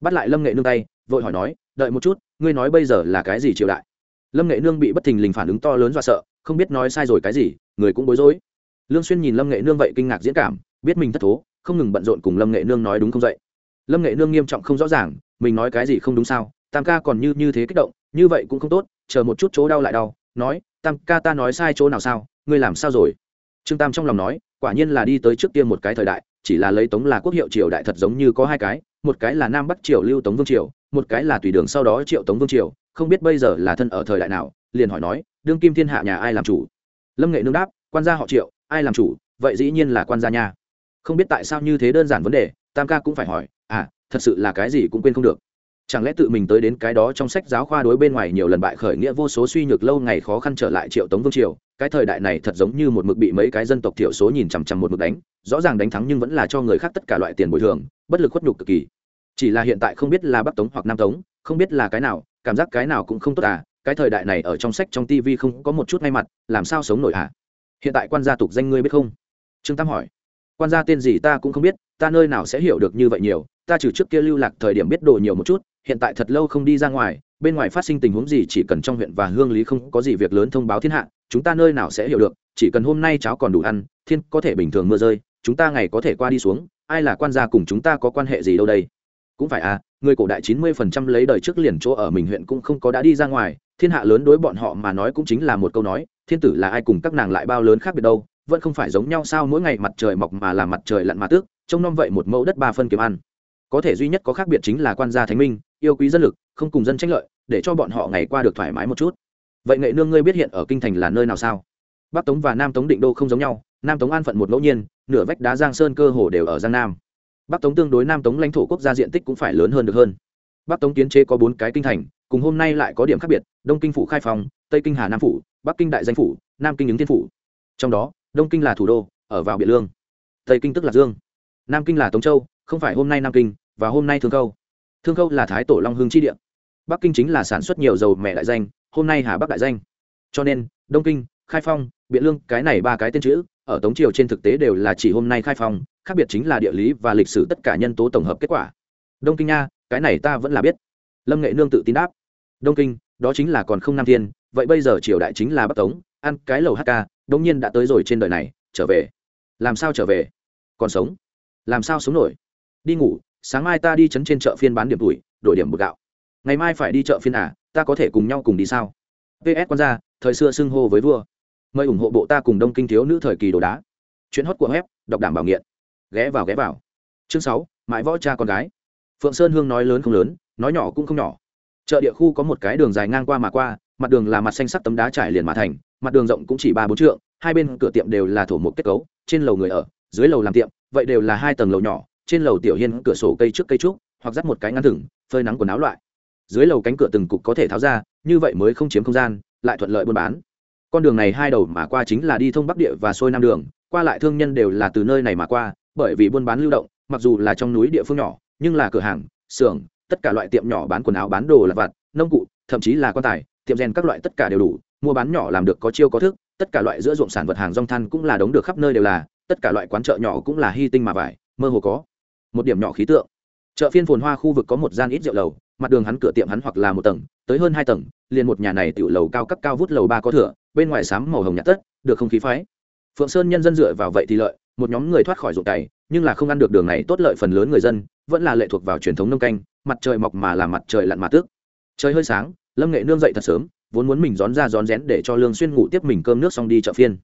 bắt lại lâm nghệ nương tay, vội hỏi nói, đợi một chút, ngươi nói bây giờ là cái gì triều đại? Lâm nghệ nương bị bất thình lình phản ứng to lớn do sợ, không biết nói sai rồi cái gì, người cũng bối rối. Lương xuyên nhìn lâm nghệ nương vậy kinh ngạc diễn cảm, biết mình thất thố, không ngừng bận rộn cùng lâm nghệ nương nói đúng không dậy. Lâm nghệ nương nghiêm trọng không rõ ràng, mình nói cái gì không đúng sao, tam ca còn như như thế kích động, như vậy cũng không tốt, chờ một chút chỗ đau lại đau, nói, tam ca ta nói sai chỗ nào sao, ngươi làm sao rồi? Trương tam trong lòng nói, quả nhiên là đi tới trước tiên một cái thời đại chỉ là lấy tống là quốc hiệu triều đại thật giống như có hai cái, một cái là nam bắc triều lưu tống vương triều, một cái là tùy đường sau đó triệu tống vương triều, không biết bây giờ là thân ở thời đại nào, liền hỏi nói, đương kim thiên hạ nhà ai làm chủ? Lâm nghệ nương đáp, quan gia họ triệu, ai làm chủ? Vậy dĩ nhiên là quan gia nha. Không biết tại sao như thế đơn giản vấn đề, tam ca cũng phải hỏi à thật sự là cái gì cũng quên không được chẳng lẽ tự mình tới đến cái đó trong sách giáo khoa đối bên ngoài nhiều lần bại khởi nghĩa vô số suy nhược lâu ngày khó khăn trở lại triệu tống vương triều, cái thời đại này thật giống như một mực bị mấy cái dân tộc thiểu số nhìn chằm chằm một mực đánh, rõ ràng đánh thắng nhưng vẫn là cho người khác tất cả loại tiền bồi thường, bất lực khuất nhục cực kỳ. Chỉ là hiện tại không biết là bắc tống hoặc nam tống, không biết là cái nào, cảm giác cái nào cũng không tốt à cái thời đại này ở trong sách trong tivi không có một chút ngay mặt, làm sao sống nổi à? Hiện tại quan gia tục danh ngươi biết không? Trương tam hỏi. Quan gia tên gì ta cũng không biết, ta nơi nào sẽ hiểu được như vậy nhiều, ta trừ trước kia lưu lạc thời điểm biết đồ nhiều một chút hiện tại thật lâu không đi ra ngoài, bên ngoài phát sinh tình huống gì chỉ cần trong huyện và hương lý không có gì việc lớn thông báo thiên hạ, chúng ta nơi nào sẽ hiểu được, chỉ cần hôm nay cháo còn đủ ăn, thiên có thể bình thường mưa rơi, chúng ta ngày có thể qua đi xuống, ai là quan gia cùng chúng ta có quan hệ gì đâu đây? Cũng phải à người cổ đại chín mươi phần trăm lấy đời trước liền chỗ ở mình huyện cũng không có đã đi ra ngoài, thiên hạ lớn đối bọn họ mà nói cũng chính là một câu nói, thiên tử là ai cùng các nàng lại bao lớn khác biệt đâu, vẫn không phải giống nhau sao mỗi ngày mặt trời mọc mà là mặt trời lặn mà tước, trông nom vậy một mẫu đất ba phân kiếm ăn có thể duy nhất có khác biệt chính là quan gia thánh minh, yêu quý dân lực, không cùng dân tranh lợi, để cho bọn họ ngày qua được thoải mái một chút. Vậy nghệ nương ngươi biết hiện ở kinh thành là nơi nào sao? Bắc tống và nam tống định đô không giống nhau, nam tống an phận một ngẫu nhiên, nửa vách đá giang sơn cơ hồ đều ở giang nam. Bắc tống tương đối nam tống lãnh thổ quốc gia diện tích cũng phải lớn hơn được hơn. Bắc tống kiến chế có bốn cái kinh thành, cùng hôm nay lại có điểm khác biệt, đông kinh phủ khai phòng tây kinh hà nam phủ, bắc kinh đại danh phủ, nam kinh ứng thiên phủ. Trong đó, đông kinh là thủ đô, ở vào biển lương. Tây kinh tức là dương. Nam kinh là tống châu không phải hôm nay nam kinh và hôm nay thương câu thương câu là thái tổ long hương chi địa. Bắc kinh chính là sản xuất nhiều dầu mẹ đại danh, hôm nay hà bắc đại danh. Cho nên, đông kinh, khai phong, biện lương, cái này ba cái tên chữ, ở tống triều trên thực tế đều là chỉ hôm nay khai phong, khác biệt chính là địa lý và lịch sử tất cả nhân tố tổng hợp kết quả. Đông kinh nha, cái này ta vẫn là biết. Lâm nghệ nương tự tin đáp. Đông kinh, đó chính là còn không nam thiên, vậy bây giờ triều đại chính là bắc tống, ăn cái lầu hk đông nhiên đã tới rồi trên đời này, trở về. Làm sao trở về? Còn sống. Làm sao sống nổi? Đi ngủ, sáng mai ta đi chấn trên chợ phiên bán điểm tuổi, đổi điểm bột gạo. Ngày mai phải đi chợ phiên à ta có thể cùng nhau cùng đi sao? Ps quan gia thời xưa xưng hô với vua. Mời ủng hộ bộ ta cùng đông kinh thiếu nữ thời kỳ đồ đá. Chuyến hót của web, đọc đảm bảo nghiện. Ghé vào ghé vào. Chương sáu, mãi võ cha con gái. Phượng sơn hương nói lớn không lớn, nói nhỏ cũng không nhỏ. Chợ địa khu có một cái đường dài ngang qua mà qua, mặt đường là mặt xanh sắc tấm đá trải liền mà thành, mặt đường rộng cũng chỉ ba bốn trượng, hai bên cửa tiệm đều là thổ một kết cấu, trên lầu người ở, dưới lầu làm tiệm, vậy đều là hai tầng lầu nhỏ trên lầu tiểu hiên cửa sổ cây trước cây trúc, hoặc dắt một cái ngăn thừng, phơi nắng quần áo loại. Dưới lầu cánh cửa từng cục có thể tháo ra, như vậy mới không chiếm không gian, lại thuận lợi buôn bán. Con đường này hai đầu mà qua chính là đi thông bắc địa và xuôi nam đường, qua lại thương nhân đều là từ nơi này mà qua, bởi vì buôn bán lưu động, mặc dù là trong núi địa phương nhỏ, nhưng là cửa hàng, xưởng, tất cả loại tiệm nhỏ bán quần áo, bán đồ lặt vặt, nông cụ, thậm chí là quan tài, tiệm rèn các loại tất cả đều đủ, mua bán nhỏ làm được có chiêu có thức, tất cả loại giữa ruộng sản vật hàng rong than cũng là đống được khắp nơi đều là, tất cả loại quán chợ nhỏ cũng là hy tinh mà vải, mơ hồ có một điểm nhỏ khí tượng. Chợ phiên phồn hoa khu vực có một gian ít rượu lầu, mặt đường hắn cửa tiệm hắn hoặc là một tầng, tới hơn hai tầng, liền một nhà này tiểu lầu cao cấp cao vút lầu ba có thửa, bên ngoài sám màu hồng nhạt tất, được không khí phái. Phượng sơn nhân dân dựa vào vậy thì lợi, một nhóm người thoát khỏi ruộng cày, nhưng là không ăn được đường này tốt lợi phần lớn người dân, vẫn là lệ thuộc vào truyền thống nông canh, mặt trời mọc mà làm mặt trời lặn mà tước. Trời hơi sáng, lâm nghệ nương dậy thật sớm, vốn muốn mình rón ra rón rén để cho lương xuyên ngủ tiếp mình cơm nước xong đi chợ phiên.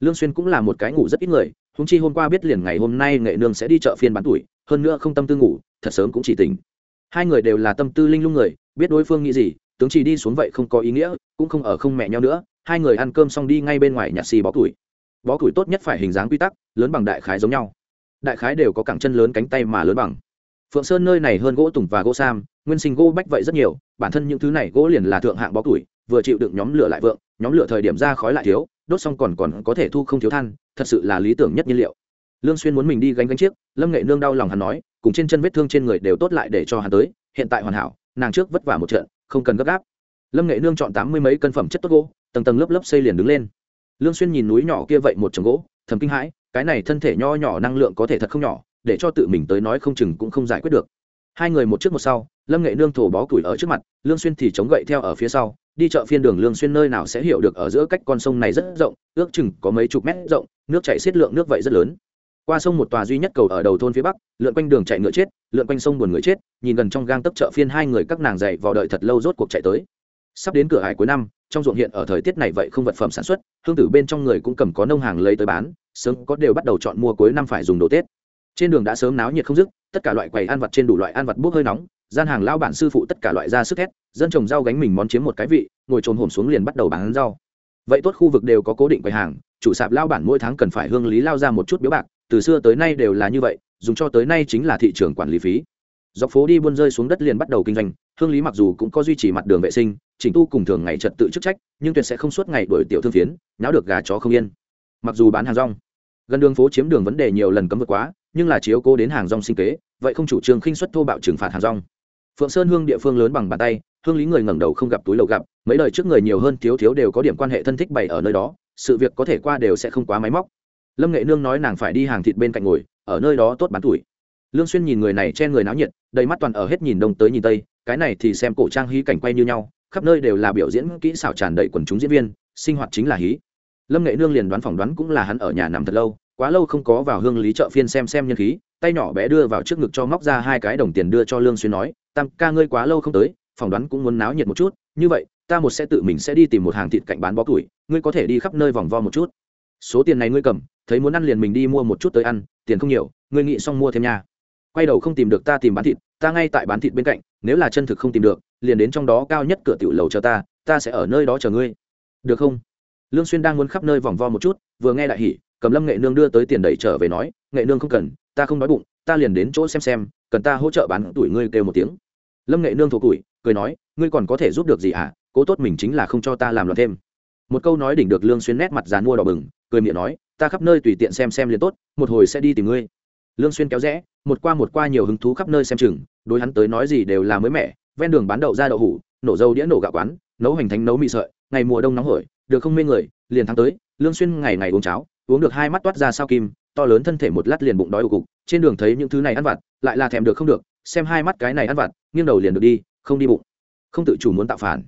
Lương xuyên cũng là một cái ngủ rất ít người húng chi hôm qua biết liền ngày hôm nay nghệ nương sẽ đi chợ phiên bán tuổi, hơn nữa không tâm tư ngủ, thật sớm cũng chỉ tỉnh. Hai người đều là tâm tư linh lung người, biết đối phương nghĩ gì, tướng chỉ đi xuống vậy không có ý nghĩa, cũng không ở không mẹ nhau nữa, hai người ăn cơm xong đi ngay bên ngoài nhặt xì bó tuổi bó tuổi tốt nhất phải hình dáng quy tắc, lớn bằng đại khái giống nhau. Đại khái đều có cẳng chân lớn cánh tay mà lớn bằng. Phượng sơn nơi này hơn gỗ tùng và gỗ sam, nguyên sinh gỗ bách vậy rất nhiều, bản thân những thứ này gỗ liền là thượng hạng bó tuổi vừa chịu đựng nhóm lửa lại vượng, nhóm lửa thời điểm ra khói lại thiếu, đốt xong còn còn có thể thu không thiếu than thật sự là lý tưởng nhất nhiên liệu. Lương xuyên muốn mình đi gánh gánh chiếc, lâm nghệ nương đau lòng hắn nói, cùng trên chân vết thương trên người đều tốt lại để cho hắn tới, hiện tại hoàn hảo, nàng trước vất vả một trận, không cần gấp gáp. Lâm nghệ nương chọn tám mươi mấy cân phẩm chất tốt gỗ, tầng tầng lớp lớp xây liền đứng lên. Lương xuyên nhìn núi nhỏ kia vậy một chồng gỗ, thầm kinh hãi, cái này thân thể nho nhỏ năng lượng có thể thật không nhỏ, để cho tự mình tới nói không chừng cũng không giải quyết được. Hai người một trước một sau, lâm nghệ nương thổ bó củi ở trước mặt, lương xuyên thì chống gậy theo ở phía sau đi chợ phiên đường lương xuyên nơi nào sẽ hiểu được ở giữa cách con sông này rất rộng, ước chừng có mấy chục mét rộng, nước chảy xiết lượng nước vậy rất lớn. Qua sông một tòa duy nhất cầu ở đầu thôn phía bắc, lượn quanh đường chạy ngựa chết, lượn quanh sông buồn người chết, nhìn gần trong gang tấp chợ phiên hai người các nàng dậy vào đợi thật lâu rốt cuộc chạy tới. Sắp đến cửa hải cuối năm, trong ruộng hiện ở thời tiết này vậy không vật phẩm sản xuất, hương tử bên trong người cũng cầm có nông hàng lấy tới bán, sớm có đều bắt đầu chọn mua cuối năm phải dùng đồ tết. Trên đường đã sớm náo nhiệt không dứt, tất cả loại quầy ăn vặt trên đủ loại ăn vặt bốc hơi nóng gian hàng lao bản sư phụ tất cả loại ra sức thét, dân trồng rau gánh mình món chiếm một cái vị, ngồi trồn hổm xuống liền bắt đầu bán rau. Vậy tốt khu vực đều có cố định quầy hàng, chủ sạp lao bản mỗi tháng cần phải hương lý lao ra một chút biếu bạc, từ xưa tới nay đều là như vậy, dùng cho tới nay chính là thị trường quản lý phí. Dọc phố đi buôn rơi xuống đất liền bắt đầu kinh doanh, hương lý mặc dù cũng có duy trì mặt đường vệ sinh, chỉnh tu cùng thường ngày trật tự chức trách, nhưng tuyệt sẽ không suốt ngày đổi tiểu thương phiến, náo được gà chó không yên. Mặc dù bán hàng rong, gần đường phố chiếm đường vấn đề nhiều lần cấm vượt quá, nhưng là chiếu cố đến hàng rong sinh kế, vậy không chủ trương khinh suất thô bạo trừng phạt hàng rong phượng sơn hương địa phương lớn bằng bàn tay, hương lý người ngẩng đầu không gặp túi lầu gặp, mấy đời trước người nhiều hơn thiếu thiếu đều có điểm quan hệ thân thích bày ở nơi đó, sự việc có thể qua đều sẽ không quá máy móc. Lâm nghệ nương nói nàng phải đi hàng thịt bên cạnh ngồi, ở nơi đó tốt bán tuổi. Lương xuyên nhìn người này che người náo nhiệt, đầy mắt toàn ở hết nhìn đông tới nhìn tây, cái này thì xem cổ trang hí cảnh quay như nhau, khắp nơi đều là biểu diễn kỹ xảo tràn đầy quần chúng diễn viên, sinh hoạt chính là hí. Lâm nghệ nương liền đoán phỏng đoán cũng là hắn ở nhà nằm thật lâu, quá lâu không có vào hương lý chợ phiên xem xem nhân khí, tay nhỏ bé đưa vào trước ngực cho móc ra hai cái đồng tiền đưa cho lương xuyên nói tam ca ngươi quá lâu không tới, phỏng đoán cũng muốn náo nhiệt một chút, như vậy, ta một sẽ tự mình sẽ đi tìm một hàng thịt cạnh bán bó tuổi ngươi có thể đi khắp nơi vòng vo một chút. Số tiền này ngươi cầm, thấy muốn ăn liền mình đi mua một chút tới ăn, tiền không nhiều, ngươi nghĩ xong mua thêm nha. Quay đầu không tìm được ta tìm bán thịt, ta ngay tại bán thịt bên cạnh, nếu là chân thực không tìm được, liền đến trong đó cao nhất cửa tiểu lầu chờ ta ta sẽ ở nơi đó chờ ngươi. Được không? Lương xuyên đang muốn khắp nơi vòng vo một chút, vừa nghe đại hỉ, cầm lâm nghệ nương đưa tới tiền đẩy trở về nói, nghệ nương không cần, ta không nói bụng, ta liền đến chỗ xem xem, cần ta hỗ trợ bán tuổi ngươi kêu một tiếng lâm nghệ nương thổ củi, cười nói, ngươi còn có thể giúp được gì à? Cố tốt mình chính là không cho ta làm loạn thêm. Một câu nói đỉnh được lương xuyên nét mặt dàn mua đỏ bừng, cười miệng nói, ta khắp nơi tùy tiện xem xem liền tốt, một hồi sẽ đi tìm ngươi. Lương xuyên kéo rẽ, một qua một qua nhiều hứng thú khắp nơi xem chừng, đối hắn tới nói gì đều là mới mẻ, ven đường bán đậu ra đậu hủ, nổ dâu đĩa nổ gạo quán, nấu hành thánh nấu mì sợi, ngày mùa đông nóng hổi, được không mê người, liền tháng tới, lương xuyên ngày ngày uống cháo, uống được hai mắt toát ra sao kim, to lớn thân thể một lát liền bụng đói ủ cục, trên đường thấy những thứ này ăn vặt, lại là thèm được không được xem hai mắt cái này ăn vặt, nghiêng đầu liền được đi, không đi bụng. Không tự chủ muốn tạo phản.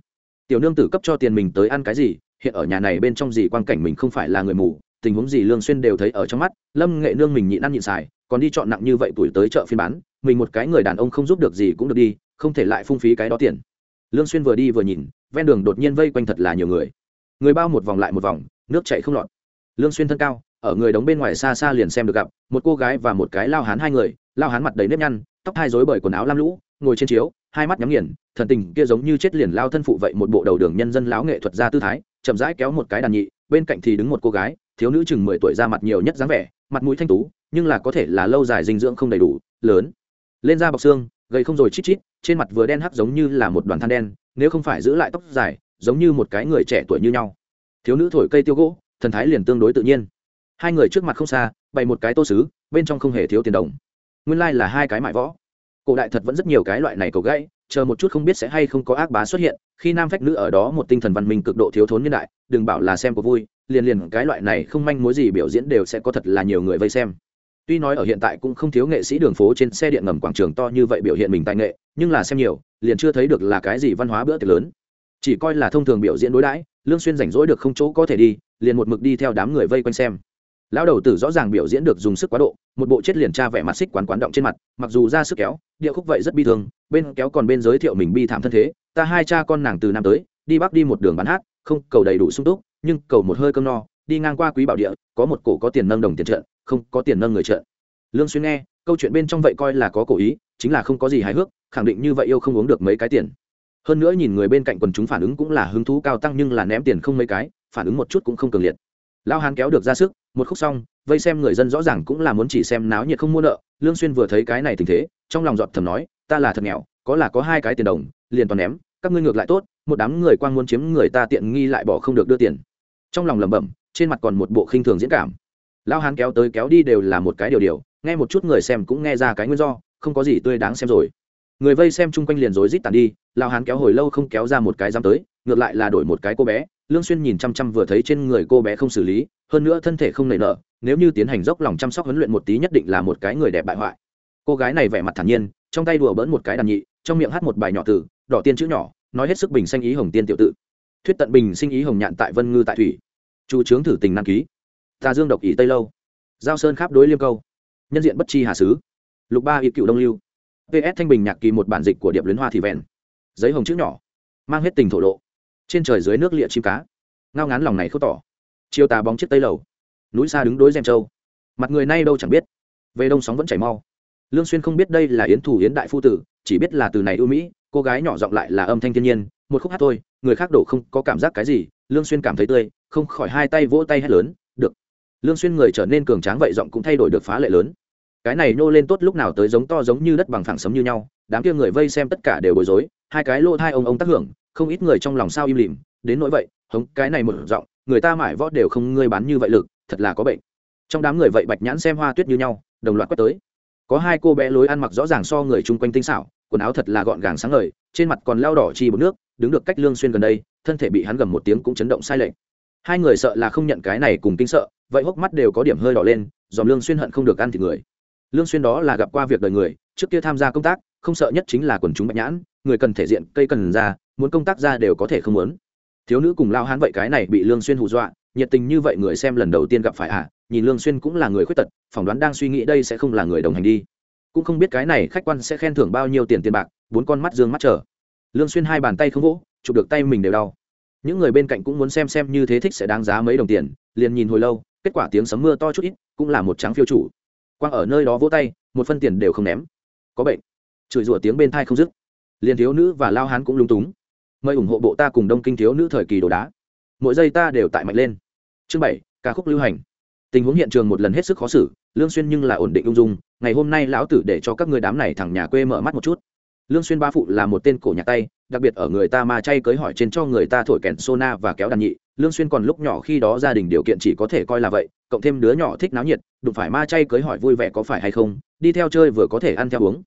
Tiểu nương tử cấp cho tiền mình tới ăn cái gì, hiện ở nhà này bên trong gì quan cảnh mình không phải là người mù, tình huống gì lương xuyên đều thấy ở trong mắt, lâm nghệ nương mình nhịn ăn nhịn xài, còn đi chọn nặng như vậy tuổi tới chợ phiên bán, mình một cái người đàn ông không giúp được gì cũng được đi, không thể lại phung phí cái đó tiền. Lương xuyên vừa đi vừa nhìn, ven đường đột nhiên vây quanh thật là nhiều người. Người bao một vòng lại một vòng, nước chảy không lọt. Lương xuyên thân cao ở người đóng bên ngoài xa xa liền xem được gặp, một cô gái và một cái lao hán hai người, lao hán mặt đầy nếp nhăn, tóc hai rối bởi quần áo lam lũ, ngồi trên chiếu, hai mắt nhắm nghiền, thần tình kia giống như chết liền lao thân phụ vậy một bộ đầu đường nhân dân lão nghệ thuật ra tư thái, chậm rãi kéo một cái đàn nhị, bên cạnh thì đứng một cô gái, thiếu nữ chừng mười tuổi ra mặt nhiều nhất dáng vẻ, mặt mũi thanh tú, nhưng là có thể là lâu dài dinh dưỡng không đầy đủ, lớn. Lên da bọc xương, gầy không rồi chít chít, trên mặt vừa đen hắc giống như là một đoàn than đen, nếu không phải giữ lại tóc dài, giống như một cái người trẻ tuổi như nhau. Thiếu nữ thổi cây tiêu gỗ, thần thái liền tương đối tự nhiên hai người trước mặt không xa, bày một cái tô sứ, bên trong không hề thiếu tiền đồng. Nguyên lai、like、là hai cái mại võ. Cổ đại thật vẫn rất nhiều cái loại này cầu gãy, chờ một chút không biết sẽ hay không có ác bá xuất hiện, khi nam phách nữ ở đó một tinh thần văn minh cực độ thiếu thốn nhân đại, đừng bảo là xem có vui, liền liền cái loại này không manh mối gì biểu diễn đều sẽ có thật là nhiều người vây xem. Tuy nói ở hiện tại cũng không thiếu nghệ sĩ đường phố trên xe điện ngầm quảng trường to như vậy biểu hiện mình tài nghệ, nhưng là xem nhiều, liền chưa thấy được là cái gì văn hóa bữa tiệc lớn. Chỉ coi là thông thường biểu diễn đối đãi, lương xuyên rảnh rỗi được không chỗ có thể đi, liền một mực đi theo đám người vây quanh xem lão đầu tử rõ ràng biểu diễn được dùng sức quá độ một bộ chết liền tra vẻ mặt xích quán quán động trên mặt mặc dù ra sức kéo địa khúc vậy rất bi thương bên kéo còn bên giới thiệu mình bi thảm thân thế ta hai cha con nàng từ nam tới đi bắc đi một đường bán hát không cầu đầy đủ sung túc nhưng cầu một hơi cơm no đi ngang qua quý bảo địa có một cổ có tiền nâng đồng tiền trợ, không có tiền nâng người trợ, lương xuyên nghe câu chuyện bên trong vậy coi là có cổ ý chính là không có gì hài hước khẳng định như vậy yêu không uống được mấy cái tiền. Hơn nữa nhìn người bên cạnh quần chúng phản ứng cũng là hứng thú cao tăng nhưng là ném tiền không mấy cái phản ứng một chút cũng không cường liệt lao hán kéo được ra sức, một khúc xong, vây xem người dân rõ ràng cũng là muốn chỉ xem náo nhiệt không mua nợ. Lương xuyên vừa thấy cái này tình thế, trong lòng giọt thầm nói, ta là thật nghèo, có là có hai cái tiền đồng, liền toàn ném, các ngươi ngược lại tốt, một đám người quang muốn chiếm người ta tiện nghi lại bỏ không được đưa tiền. Trong lòng lẩm bẩm, trên mặt còn một bộ khinh thường diễn cảm. Lao hán kéo tới kéo đi đều là một cái điều điều, nghe một chút người xem cũng nghe ra cái nguyên do, không có gì tươi đáng xem rồi. Người vây xem chung quanh liền rối rít tàn đi lao hán kéo hồi lâu không kéo ra một cái dám tới, ngược lại là đổi một cái cô bé lương xuyên nhìn chăm chăm vừa thấy trên người cô bé không xử lý, hơn nữa thân thể không nảy nở, nếu như tiến hành dốc lòng chăm sóc huấn luyện một tí nhất định là một cái người đẹp bại hoại. Cô gái này vẻ mặt thản nhiên, trong tay đùa bỡn một cái đàn nhị, trong miệng hát một bài nhỏ từ, đỏ tiên chữ nhỏ, nói hết sức bình sinh ý hồng tiên tiểu tự. Thuyết tận bình sinh ý hồng nhạn tại vân ngư tại thủy. Chu trướng thử tình năng ký. Ta dương độc ý tây lâu. Giao sơn khắp đối liêm câu. Nhân diện bất chi hà sứ. Lục ba y cựu đông lưu. Ps thanh bình nhạc kỳ một bản dịch của điệp luyến hoa thì vẹn. Giấy hồng chữ nhỏ. Mang hết tình thổ lộ trên trời dưới nước lịa chim cá. Ngao ngán lòng này khốt tỏ. Chiều tà bóng chiếc tây lầu. Núi xa đứng đối gem châu. Mặt người nay đâu chẳng biết. Về đông sóng vẫn chảy mau. Lương xuyên không biết đây là yến thủ yến đại phu tử, chỉ biết là từ này ưu mỹ, cô gái nhỏ giọng lại là âm thanh thiên nhiên, một khúc hát thôi, người khác đổ không có cảm giác cái gì, lương xuyên cảm thấy tươi, không khỏi hai tay vỗ tay hét lớn, được. Lương xuyên người trở nên cường tráng vậy giọng cũng thay đổi được phá lệ lớn. Cái này nô lên tốt lúc nào tới giống to giống như đất bằng phẳng sấm như nhau, đám kia người vây xem tất cả đều bối rối, hai cái lỗ hai ông ông tác hưởng không ít người trong lòng sao im lìm, đến nỗi vậy, hống, cái này một giọng, người ta mải võ đều không ngươi bán như vậy lực, thật là có bệnh. Trong đám người vậy bạch nhãn xem hoa tuyết như nhau, đồng loạt quét tới. Có hai cô bé lối ăn mặc rõ ràng so người chung quanh tinh xảo, quần áo thật là gọn gàng sáng ngời, trên mặt còn lao đỏ chi bột nước, đứng được cách lương xuyên gần đây, thân thể bị hắn gầm một tiếng cũng chấn động sai lệch. Hai người sợ là không nhận cái này cùng kinh sợ, vậy hốc mắt đều có điểm hơi đỏ lên, dòm lương xuyên hận không được ăn thịt người. Lương xuyên đó là gặp qua việc đời người, trước kia tham gia công tác, không sợ nhất chính là quần chúng bạch nhãn người cần thể diện, cây cần ra, muốn công tác ra đều có thể không muốn. Thiếu nữ cùng lao hán vậy cái này bị lương xuyên hù dọa, nhiệt tình như vậy người xem lần đầu tiên gặp phải à? Nhìn lương xuyên cũng là người khuyết tật, phỏng đoán đang suy nghĩ đây sẽ không là người đồng hành đi. Cũng không biết cái này khách quan sẽ khen thưởng bao nhiêu tiền tiền bạc, bốn con mắt dương mắt chờ. Lương xuyên hai bàn tay không vỗ, chụp được tay mình đều đau. Những người bên cạnh cũng muốn xem xem như thế thích sẽ đáng giá mấy đồng tiền, liền nhìn hồi lâu, kết quả tiếng sấm mưa to chút ít, cũng là một trắng phiêu chủ. Quang ở nơi đó vỗ tay, một phân tiền đều không ném. Có bệnh. Chửi rủa tiếng bên tai không dứt liền thiếu nữ và lao hán cũng lung túng. Mời ủng hộ bộ ta cùng đông kinh thiếu nữ thời kỳ đồ đá. Mỗi giây ta đều tại mạnh lên. Chương bảy, ca khúc lưu hành. Tình huống hiện trường một lần hết sức khó xử, lương xuyên nhưng là ổn định ung dung, ngày hôm nay lão tử để cho các người đám này thằng nhà quê mở mắt một chút. Lương xuyên ba phụ là một tên cổ nhạc tay, đặc biệt ở người ta ma chay cưới hỏi trên cho người ta thổi kèn sona và kéo đàn nhị. Lương xuyên còn lúc nhỏ khi đó gia đình điều kiện chỉ có thể coi là vậy, cộng thêm đứa nhỏ thích náo nhiệt, đụng phải ma chay cưới hỏi vui vẻ có phải hay không, đi theo chơi vừa có thể ăn theo uống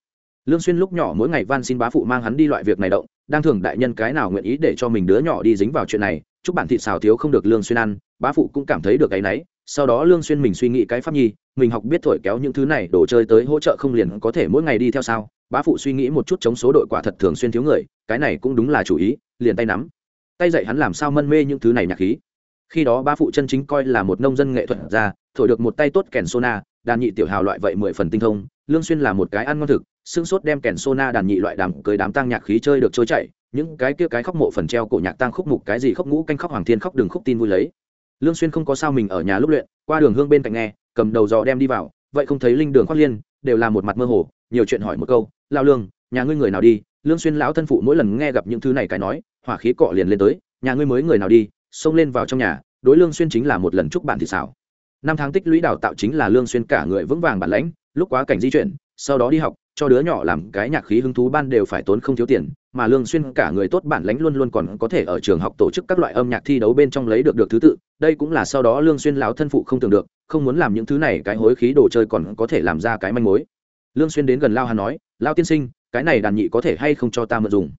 lương xuyên lúc nhỏ mỗi ngày van xin bá phụ mang hắn đi loại việc này động, đang thường đại nhân cái nào nguyện ý để cho mình đứa nhỏ đi dính vào chuyện này, chúc bản thịt xào thiếu không được lương xuyên ăn, bá phụ cũng cảm thấy được cái nấy, sau đó lương xuyên mình suy nghĩ cái pháp nhi, mình học biết thổi kéo những thứ này, đồ chơi tới hỗ trợ không liền có thể mỗi ngày đi theo sao? Bá phụ suy nghĩ một chút chống số đội quả thật thường xuyên thiếu người, cái này cũng đúng là chủ ý, liền tay nắm. Tay dạy hắn làm sao mân mê những thứ này nhạc khí. Khi đó bá phụ chân chính coi là một nông dân nghệ thuật ra thổi được một tay tốt kèn sona đàn nhị tiểu hào loại vậy mười phần tinh thông, lương xuyên là một cái ăn ngon thực, xương sốt đem kèn sona đàn nhị loại đàm cưới đám tang nhạc khí chơi được trôi chảy, những cái kia cái khóc mộ phần treo cổ nhạc tang khúc mục cái gì khóc ngũ canh khóc hoàng thiên khóc đường khúc tin vui lấy. Lương xuyên không có sao mình ở nhà lúc luyện, qua đường hương bên cạnh nghe, cầm đầu dò đem đi vào, vậy không thấy linh đường khoác liên, đều là một mặt mơ hồ, nhiều chuyện hỏi một câu lao lương, nhà ngươi người nào đi? Lương xuyên lão thân phụ mỗi lần nghe gặp những thứ này cái nói, hỏa khí cọ liền lên tới, nhà ngươi mới người nào đi, xông lên vào trong nhà, đối lương xuyên chính là một lần chúc bạn thì sao? Năm tháng tích lũy đào tạo chính là lương xuyên cả người vững vàng bản lãnh, lúc quá cảnh di chuyển, sau đó đi học, cho đứa nhỏ làm cái nhạc khí hứng thú ban đều phải tốn không thiếu tiền, mà lương xuyên cả người tốt bản lãnh luôn luôn còn có thể ở trường học tổ chức các loại âm nhạc thi đấu bên trong lấy được được thứ tự, đây cũng là sau đó lương xuyên lão thân phụ không tưởng được, không muốn làm những thứ này cái hối khí đồ chơi còn có thể làm ra cái manh mối. Lương xuyên đến gần lao hán nói, lao tiên sinh, cái này đàn nhị có thể hay không cho ta mượn dùng?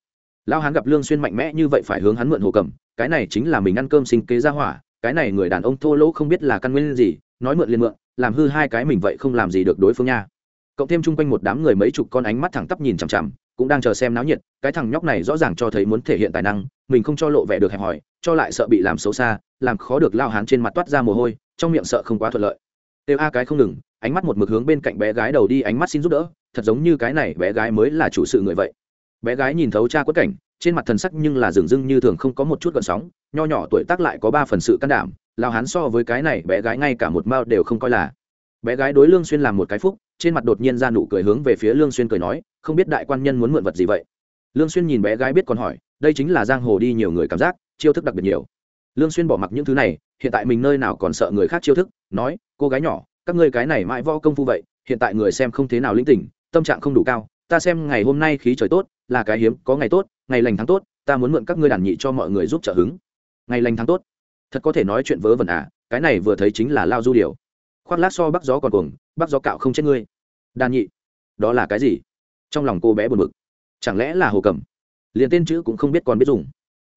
Lao hán gặp lương xuyên mạnh mẽ như vậy phải hướng hắn mượn hồ cầm, cái này chính là mình ăn cơm sinh kế ra hỏa cái này người đàn ông thô lỗ không biết là căn nguyên gì, nói mượn liền mượn, làm hư hai cái mình vậy không làm gì được đối phương nha. Cộng thêm chung quanh một đám người mấy chục con ánh mắt thẳng tắp nhìn chằm chằm, cũng đang chờ xem náo nhiệt, cái thằng nhóc này rõ ràng cho thấy muốn thể hiện tài năng, mình không cho lộ vẻ được hẹp hòi, cho lại sợ bị làm xấu xa, làm khó được lao hán trên mặt toát ra mồ hôi, trong miệng sợ không quá thuận lợi. Đều a cái không ngừng, ánh mắt một mực hướng bên cạnh bé gái đầu đi, ánh mắt xin giúp đỡ, thật giống như cái này bé gái mới là chủ sự người vậy. Bé gái nhìn thấu cha quất cảnh trên mặt thần sắc nhưng là dường dưng như thường không có một chút gợn sóng, nho nhỏ tuổi tác lại có ba phần sự can đảm lao hán so với cái này bé gái ngay cả một mao đều không coi là. Bé gái đối lương xuyên làm một cái phúc, trên mặt đột nhiên ra nụ cười hướng về phía lương xuyên cười nói, không biết đại quan nhân muốn mượn vật gì vậy? Lương xuyên nhìn bé gái biết còn hỏi, đây chính là giang hồ đi nhiều người cảm giác, chiêu thức đặc biệt nhiều. Lương xuyên bỏ mặc những thứ này, hiện tại mình nơi nào còn sợ người khác chiêu thức, nói, cô gái nhỏ, các ngươi cái này mãi võ công phu vậy, hiện tại người xem không thế nào linh tỉnh, tâm trạng không đủ cao, ta xem ngày hôm nay khí trời tốt, là cái hiếm, có ngày tốt ngày lành tháng tốt, ta muốn mượn các ngươi đàn nhị cho mọi người giúp trợ hứng. Ngày lành tháng tốt. Thật có thể nói chuyện vớ vẩn à cái này vừa thấy chính là lao du điều. Khoác lát so bắc gió còn cuồng, bắc gió cạo không chết ngươi. Đàn nhị, đó là cái gì? Trong lòng cô bé buồn bực. Chẳng lẽ là hồ cầm? Liền tên chữ cũng không biết còn biết dùng.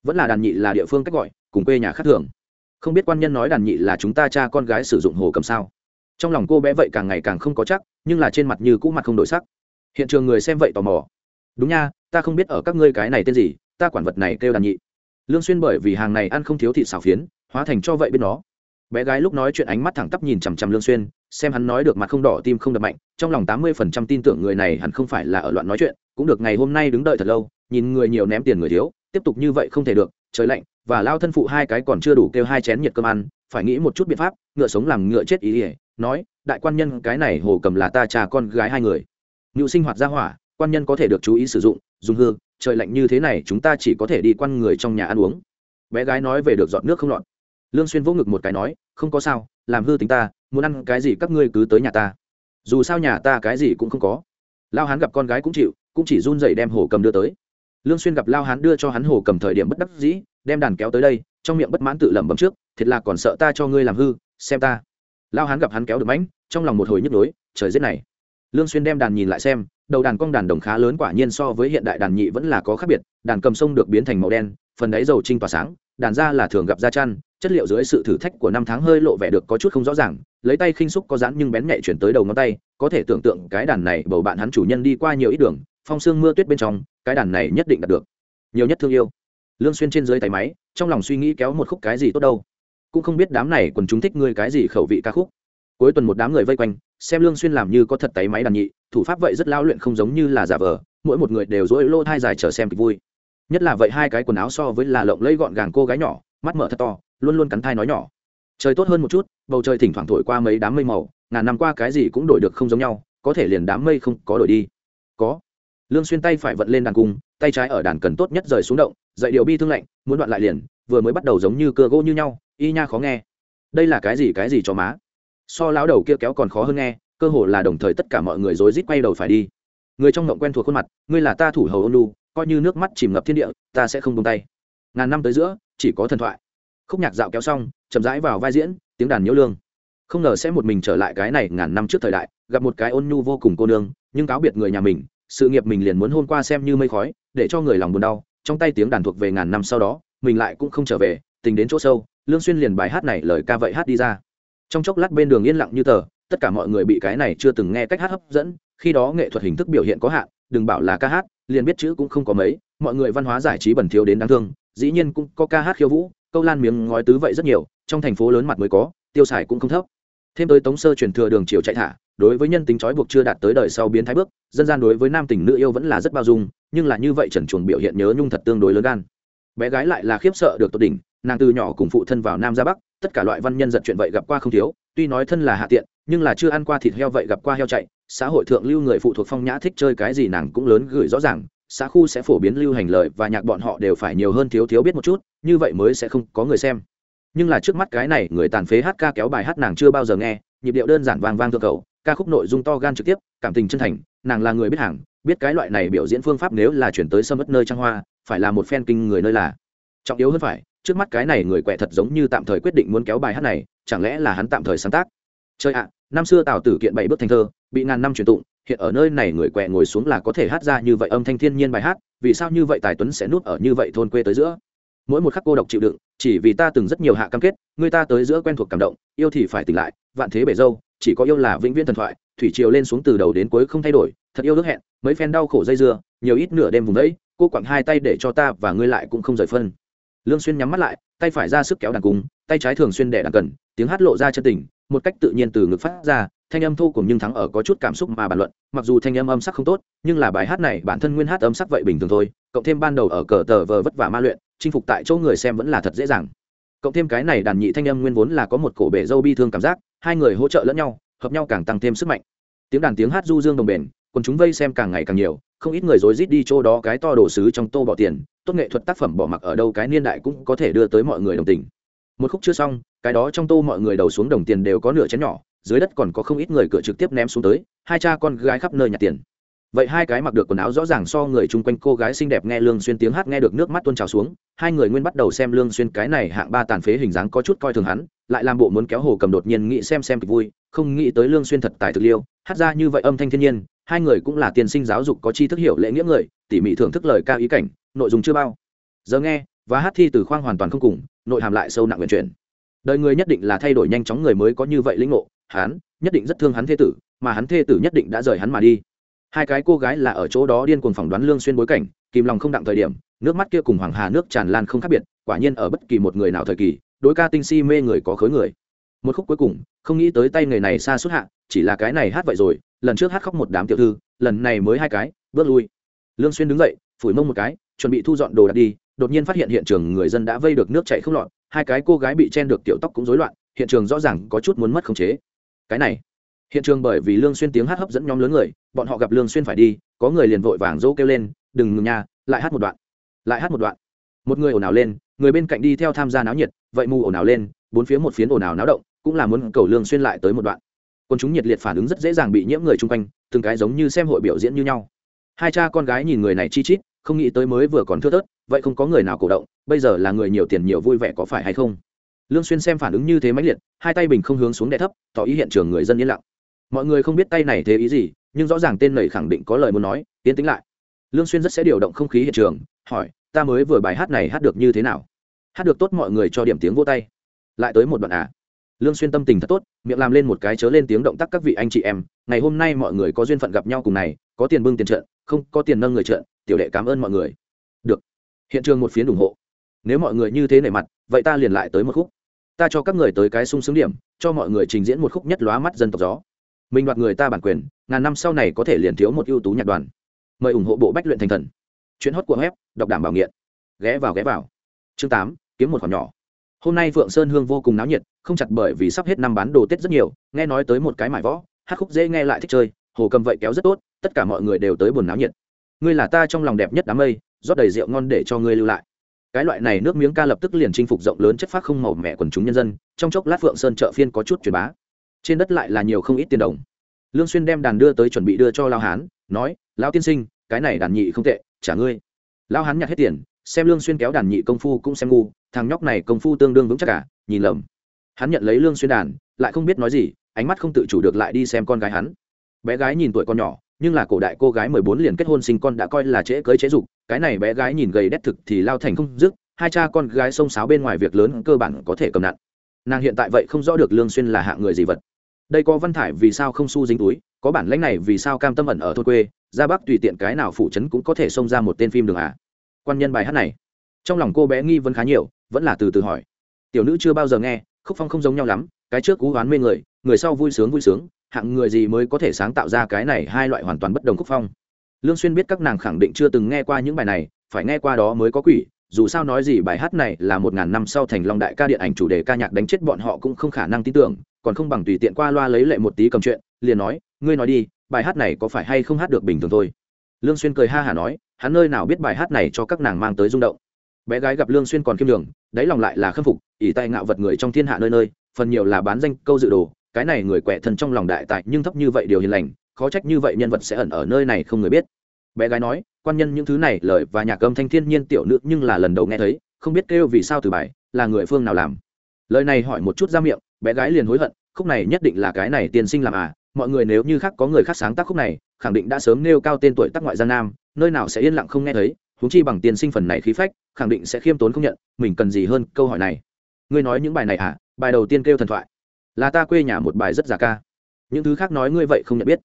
Vẫn là đàn nhị là địa phương cách gọi, cùng quê nhà khác thường. Không biết quan nhân nói đàn nhị là chúng ta cha con gái sử dụng hồ cầm sao? Trong lòng cô bé vậy càng ngày càng không có chắc, nhưng là trên mặt như cũ mặt không đổi sắc. Hiện trường người xem vậy tò mò đúng nha, ta không biết ở các ngươi cái này tên gì, ta quản vật này kêu đàn nhị. Lương xuyên bởi vì hàng này ăn không thiếu thịt xào phiến, hóa thành cho vậy bên nó. Bé gái lúc nói chuyện ánh mắt thẳng tắp nhìn chằm chằm lương xuyên, xem hắn nói được mặt không đỏ tim không đập mạnh, trong lòng tám mươi phần trăm tin tưởng người này hẳn không phải là ở loạn nói chuyện, cũng được ngày hôm nay đứng đợi thật lâu, nhìn người nhiều ném tiền người thiếu, tiếp tục như vậy không thể được, trời lạnh, và lao thân phụ hai cái còn chưa đủ kêu hai chén nhiệt cơm ăn, phải nghĩ một chút biện pháp, ngựa sống làm ngựa chết ý ỉa nói, đại quan nhân, cái này hồ cầm là ta cha con gái hai người. Ngự sinh hoạt ra hỏa quan nhân có thể được chú ý sử dụng, dùng hư, trời lạnh như thế này, chúng ta chỉ có thể đi quan người trong nhà ăn uống. Bé gái nói về được dọn nước không lọt. Lương xuyên vỗ ngực một cái nói, không có sao, làm hư tính ta, muốn ăn cái gì các ngươi cứ tới nhà ta. Dù sao nhà ta cái gì cũng không có. Lao hán gặp con gái cũng chịu, cũng chỉ run rẩy đem hồ cầm đưa tới. Lương xuyên gặp lao hán đưa cho hắn hồ cầm thời điểm bất đắc dĩ, đem đàn kéo tới đây, trong miệng bất mãn tự lẩm bẩm trước, thiệt là còn sợ ta cho ngươi làm hư, xem ta. Lao hán gặp hắn kéo được mánh trong lòng một hồi nhức nhối, trời giết này lương xuyên đem đàn nhìn lại xem, đầu đàn cong đàn đồng khá lớn quả nhiên so với hiện đại đàn nhị vẫn là có khác biệt, đàn cầm sông được biến thành màu đen, phần đáy dầu trinh tỏa sáng, đàn da là thường gặp da chăn, chất liệu dưới sự thử thách của năm tháng hơi lộ vẻ được có chút không rõ ràng, lấy tay khinh xúc có dán nhưng bén nhạy chuyển tới đầu ngón tay, có thể tưởng tượng cái đàn này bầu bạn hắn chủ nhân đi qua nhiều ít đường, phong sương mưa tuyết bên trong, cái đàn này nhất định đạt được. Nhiều nhất thương yêu. Lương xuyên trên dưới tay máy, trong lòng suy nghĩ kéo một khúc cái gì tốt đâu. Cũng không biết đám này quần chúng thích ngươi cái gì khẩu vị ca khúc. Cuối tuần một đám người vây quanh xem lương xuyên làm như có thật tay máy đàn nhị, thủ pháp vậy rất lao luyện không giống như là giả vờ, mỗi một người đều dỗi lô thai dài chờ xem kịch vui. Nhất là vậy hai cái quần áo so với là lộng lẫy gọn gàng cô gái nhỏ, mắt mở thật to, luôn luôn cắn thai nói nhỏ. Trời tốt hơn một chút, bầu trời thỉnh thoảng thổi qua mấy đám mây màu, ngàn năm qua cái gì cũng đổi được không giống nhau, có thể liền đám mây không có đổi đi. Có. Lương xuyên tay phải vận lên đàn cung, tay trái ở đàn cần tốt nhất rời xuống động, dậy điều bi thương lạnh, muốn đoạn lại liền, vừa mới bắt đầu giống như cưa gỗ như nhau, y nha khó nghe. Đây là cái gì cái gì cho má? So lão đầu kia kéo còn khó hơn nghe, cơ hồ là đồng thời tất cả mọi người rối rít quay đầu phải đi. Người trong ngộng quen thuộc khuôn mặt, ngươi là ta thủ hầu ôn lu coi như nước mắt chìm ngập thiên địa, ta sẽ không buông tay. Ngàn năm tới giữa, chỉ có thần thoại. Khúc nhạc dạo kéo xong, chậm rãi vào vai diễn, tiếng đàn nhiễu lương. Không ngờ sẽ một mình trở lại cái này ngàn năm trước thời đại, gặp một cái ôn nhu vô cùng cô nương, nhưng cáo biệt người nhà mình, sự nghiệp mình liền muốn hôm qua xem như mây khói, để cho người lòng buồn đau. Trong tay tiếng đàn thuộc về ngàn năm sau đó, mình lại cũng không trở về, tình đến chỗ sâu, lương xuyên liền bài hát này lời ca vậy hát đi ra trong chốc lát bên đường yên lặng như tờ, tất cả mọi người bị cái này chưa từng nghe cách hát hấp dẫn, khi đó nghệ thuật hình thức biểu hiện có hạn, đừng bảo là ca hát, liền biết chữ cũng không có mấy, mọi người văn hóa giải trí bẩn thiếu đến đáng thương, dĩ nhiên cũng có ca hát khiêu vũ, câu lan miếng ngói tứ vậy rất nhiều, trong thành phố lớn mặt mới có, tiêu xài cũng không thấp. Thêm tới tống sơ truyền thừa đường chiều chạy thả, đối với nhân tính trói buộc chưa đạt tới đời sau biến thái bước, dân gian đối với nam tình nữ yêu vẫn là rất bao dung, nhưng là như vậy trần chuồng biểu hiện nhớ nhung thật tương đối lớn gan. Bé gái lại là khiếp sợ được tốt đỉnh, nàng từ nhỏ cùng phụ thân vào nam ra bắc tất cả loại văn nhân giật chuyện vậy gặp qua không thiếu, tuy nói thân là hạ tiện, nhưng là chưa ăn qua thịt heo vậy gặp qua heo chạy. Xã hội thượng lưu người phụ thuộc phong nhã thích chơi cái gì nàng cũng lớn gửi rõ ràng, xã khu sẽ phổ biến lưu hành lợi và nhạc bọn họ đều phải nhiều hơn thiếu thiếu biết một chút, như vậy mới sẽ không có người xem. Nhưng là trước mắt cái này, người tàn phế hát ca kéo bài hát nàng chưa bao giờ nghe, nhịp điệu đơn giản vang vang thượng cầu, ca khúc nội dung to gan trực tiếp, cảm tình chân thành, nàng là người biết hàng, biết cái loại này biểu diễn phương pháp nếu là chuyển tới sâm mất nơi trang hoa, phải là một phen kinh người nơi là. Trọng yếu hơn phải trước mắt cái này người quẹ thật giống như tạm thời quyết định muốn kéo bài hát này, chẳng lẽ là hắn tạm thời sáng tác? Chơi ạ, năm xưa tào tử kiện bảy bước thành thơ, bị ngàn năm truyền tụng, hiện ở nơi này người quẹ ngồi xuống là có thể hát ra như vậy âm thanh thiên nhiên bài hát, vì sao như vậy tài tuấn sẽ nuốt ở như vậy thôn quê tới giữa? Mỗi một khắc cô độc chịu đựng, chỉ vì ta từng rất nhiều hạ cam kết, người ta tới giữa quen thuộc cảm động, yêu thì phải tỉnh lại, vạn thế bể dâu, chỉ có yêu là vĩnh viễn thần thoại, thủy triều lên xuống từ đầu đến cuối không thay đổi, thật yêu ước hẹn, mấy phen đau khổ dây dưa, nhiều ít nửa đêm vùng đấy cô quặng hai tay để cho ta và ngươi lại cũng không rời phân lương xuyên nhắm mắt lại, tay phải ra sức kéo đàn cung, tay trái thường xuyên đẻ đàn cần, tiếng hát lộ ra chân tình, một cách tự nhiên từ ngực phát ra, thanh âm thu cùng nhưng thắng ở có chút cảm xúc mà bàn luận, mặc dù thanh âm âm sắc không tốt, nhưng là bài hát này bản thân nguyên hát âm sắc vậy bình thường thôi, cộng thêm ban đầu ở cờ tờ vờ vất vả ma luyện, chinh phục tại chỗ người xem vẫn là thật dễ dàng. Cộng thêm cái này đàn nhị thanh âm nguyên vốn là có một cổ bể dâu bi thương cảm giác, hai người hỗ trợ lẫn nhau, hợp nhau càng tăng thêm sức mạnh. Tiếng đàn tiếng hát du dương đồng bền còn chúng vây xem càng ngày càng nhiều, không ít người rối rít đi chỗ đó cái to đồ sứ trong tô bỏ tiền tốt nghệ thuật tác phẩm bỏ mặc ở đâu cái niên đại cũng có thể đưa tới mọi người đồng tình. Một khúc chưa xong, cái đó trong tô mọi người đầu xuống đồng tiền đều có nửa chén nhỏ, dưới đất còn có không ít người cửa trực tiếp ném xuống tới, hai cha con gái khắp nơi nhặt tiền. Vậy hai cái mặc được quần áo rõ ràng so người chung quanh cô gái xinh đẹp nghe lương xuyên tiếng hát nghe được nước mắt tuôn trào xuống, hai người nguyên bắt đầu xem lương xuyên cái này hạng ba tàn phế hình dáng có chút coi thường hắn, lại làm bộ muốn kéo hồ cầm đột nhiên nghĩ xem xem kịch vui, không nghĩ tới lương xuyên thật tài thực liêu, hát ra như vậy âm thanh thiên nhiên hai người cũng là tiền sinh giáo dục có tri thức hiểu lễ nghĩa người, tỉ mỉ thưởng thức lời ca ý cảnh, nội dung chưa bao. Giờ nghe, và hát thi từ khoang hoàn toàn không cùng, nội hàm lại sâu nặng nguyện chuyển. Đời người nhất định là thay đổi nhanh chóng người mới có như vậy lĩnh ngộ, hắn nhất định rất thương hắn thê tử, mà hắn thê tử nhất định đã rời hắn mà đi. Hai cái cô gái là ở chỗ đó điên cuồng phỏng đoán lương xuyên bối cảnh, kìm lòng không đặng thời điểm, nước mắt kia cùng hoàng hà nước tràn lan không khác biệt, quả nhiên ở bất kỳ một người nào thời kỳ, đối ca tinh si mê người có khối người. Một khúc cuối cùng không nghĩ tới tay người này xa suốt hạ, chỉ là cái này hát vậy rồi, lần trước hát khóc một đám tiểu thư, lần này mới hai cái, bước lui. Lương xuyên đứng dậy, phủi mông một cái, chuẩn bị thu dọn đồ đạc đi, đột nhiên phát hiện hiện trường người dân đã vây được nước chảy không lọt, hai cái cô gái bị chen được tiểu tóc cũng rối loạn, hiện trường rõ ràng có chút muốn mất khống chế. Cái này, hiện trường bởi vì lương xuyên tiếng hát hấp dẫn nhóm lớn người, bọn họ gặp lương xuyên phải đi, có người liền vội vàng dỗ kêu lên, đừng ngừng nha, lại hát một đoạn, lại hát một đoạn. Một người ồn ào lên, người bên cạnh đi theo tham gia náo nhiệt, vậy mù ồn ào lên, bốn phía một phiến ồn ào náo động cũng là muốn cầu lương xuyên lại tới một đoạn. Quân chúng nhiệt liệt phản ứng rất dễ dàng bị nhiễm người chung quanh, từng cái giống như xem hội biểu diễn như nhau. Hai cha con gái nhìn người này chi chít, không nghĩ tới mới vừa còn thưa thớt, vậy không có người nào cổ động, bây giờ là người nhiều tiền nhiều vui vẻ có phải hay không? Lương xuyên xem phản ứng như thế mãnh liệt, hai tay bình không hướng xuống đè thấp, tỏ ý hiện trường người dân yên lặng. Mọi người không biết tay này thế ý gì, nhưng rõ ràng tên này khẳng định có lời muốn nói tiến tính lại. Lương xuyên rất sẽ điều động không khí hiện trường, hỏi, ta mới vừa bài hát này hát được như thế nào? Hát được tốt mọi người cho điểm tiếng vô tay. Lại tới một đoạn à? Lương xuyên tâm tình thật tốt, miệng làm lên một cái chớ lên tiếng động tác các vị anh chị em, ngày hôm nay mọi người có duyên phận gặp nhau cùng này, có tiền bưng tiền trận không, có tiền nâng người trận tiểu đệ cảm ơn mọi người. Được. Hiện trường một phiến ủng hộ. Nếu mọi người như thế nể mặt, vậy ta liền lại tới một khúc. Ta cho các người tới cái sung sướng điểm, cho mọi người trình diễn một khúc nhất lóa mắt dân tộc gió. Mình đoạt người ta bản quyền, ngàn năm sau này có thể liền thiếu một ưu tú nhạc đoàn. Mời ủng hộ bộ bách luyện thành thần. Chuyến hót của web, đọc đảm bảo nghiện. Ghé vào ghé vào. Chương tám, kiếm một khoản nhỏ hôm nay phượng sơn hương vô cùng náo nhiệt, không chặt bởi vì sắp hết năm bán đồ tết rất nhiều, nghe nói tới một cái mải võ, hát khúc dễ nghe lại thích chơi, hồ cầm vậy kéo rất tốt, tất cả mọi người đều tới buồn náo nhiệt. Ngươi là ta trong lòng đẹp nhất đám mây, rót đầy rượu ngon để cho ngươi lưu lại. Cái loại này nước miếng ca lập tức liền chinh phục rộng lớn chất phác không màu mẹ quần chúng nhân dân, trong chốc lát phượng sơn chợ phiên có chút truyền bá. Trên đất lại là nhiều không ít tiền đồng. Lương xuyên đem đàn đưa tới chuẩn bị đưa cho lao hán, nói lão tiên sinh, cái này đàn nhị không tệ, trả ngươi. Lao hán nhặt hết tiền xem lương xuyên kéo đàn nhị công phu cũng xem ngu, thằng nhóc này công phu tương đương vững chắc cả nhìn lầm. Hắn nhận lấy lương xuyên đàn, lại không biết nói gì, ánh mắt không tự chủ được lại đi xem con gái hắn. Bé gái nhìn tuổi con nhỏ, nhưng là cổ đại cô gái mười bốn liền kết hôn sinh con đã coi là trễ cưới trễ dục, cái này bé gái nhìn gầy đét thực thì lao thành không dứt, hai cha con gái xông xáo bên ngoài việc lớn cơ bản có thể cầm nặng. Nàng hiện tại vậy không rõ được lương xuyên là hạng người gì vật. Đây có văn thải vì sao không su dính túi, có bản lãnh này vì sao cam tâm ẩn ở thôn quê, ra bắc tùy tiện cái nào phủ trấn cũng có thể xông ra một tên phim đường à quan nhân bài hát này. Trong lòng cô bé nghi vấn khá nhiều, vẫn là từ từ hỏi. Tiểu nữ chưa bao giờ nghe, khúc phong không giống nhau lắm, cái trước cú hoán mê người người sau vui sướng vui sướng, hạng người gì mới có thể sáng tạo ra cái này hai loại hoàn toàn bất đồng khúc phong. Lương xuyên biết các nàng khẳng định chưa từng nghe qua những bài này, phải nghe qua đó mới có quỷ, dù sao nói gì bài hát này là một ngàn năm sau thành long đại ca điện ảnh chủ đề ca nhạc đánh chết bọn họ cũng không khả năng tin tưởng, còn không bằng tùy tiện qua loa lấy lệ một tí cầm chuyện, liền nói, ngươi nói đi, bài hát này có phải hay không hát được bình thường thôi? Lương xuyên cười ha hà nói hắn nơi nào biết bài hát này cho các nàng mang tới rung động. Bé gái gặp lương xuyên còn kiêm đường đáy lòng lại là khâm phục, ỷ tay ngạo vật người trong thiên hạ nơi nơi, phần nhiều là bán danh câu dự đồ, cái này người quẻ thần trong lòng đại tại nhưng thấp như vậy điều hiền lành, khó trách như vậy nhân vật sẽ ẩn ở nơi này không người biết. Bé gái nói, quan nhân những thứ này lời và nhạc âm thanh thiên nhiên tiểu nữ nhưng là lần đầu nghe thấy, không biết kêu vì sao từ bài, là người phương nào làm. Lời này hỏi một chút ra miệng, bé gái liền hối hận, khúc này nhất định là cái này tiên sinh làm à mọi người nếu như khác có người khác sáng tác khúc này, khẳng định đã sớm nêu cao tên tuổi tác ngoại giang nam nơi nào sẽ yên lặng không nghe thấy, huống chi bằng tiên sinh phần này khí phách, khẳng định sẽ khiêm tốn không nhận, mình cần gì hơn câu hỏi này. Ngươi nói những bài này à? Bài đầu tiên kêu thần thoại. Là ta quê nhà một bài rất giả ca. Những thứ khác nói ngươi vậy không nhận biết.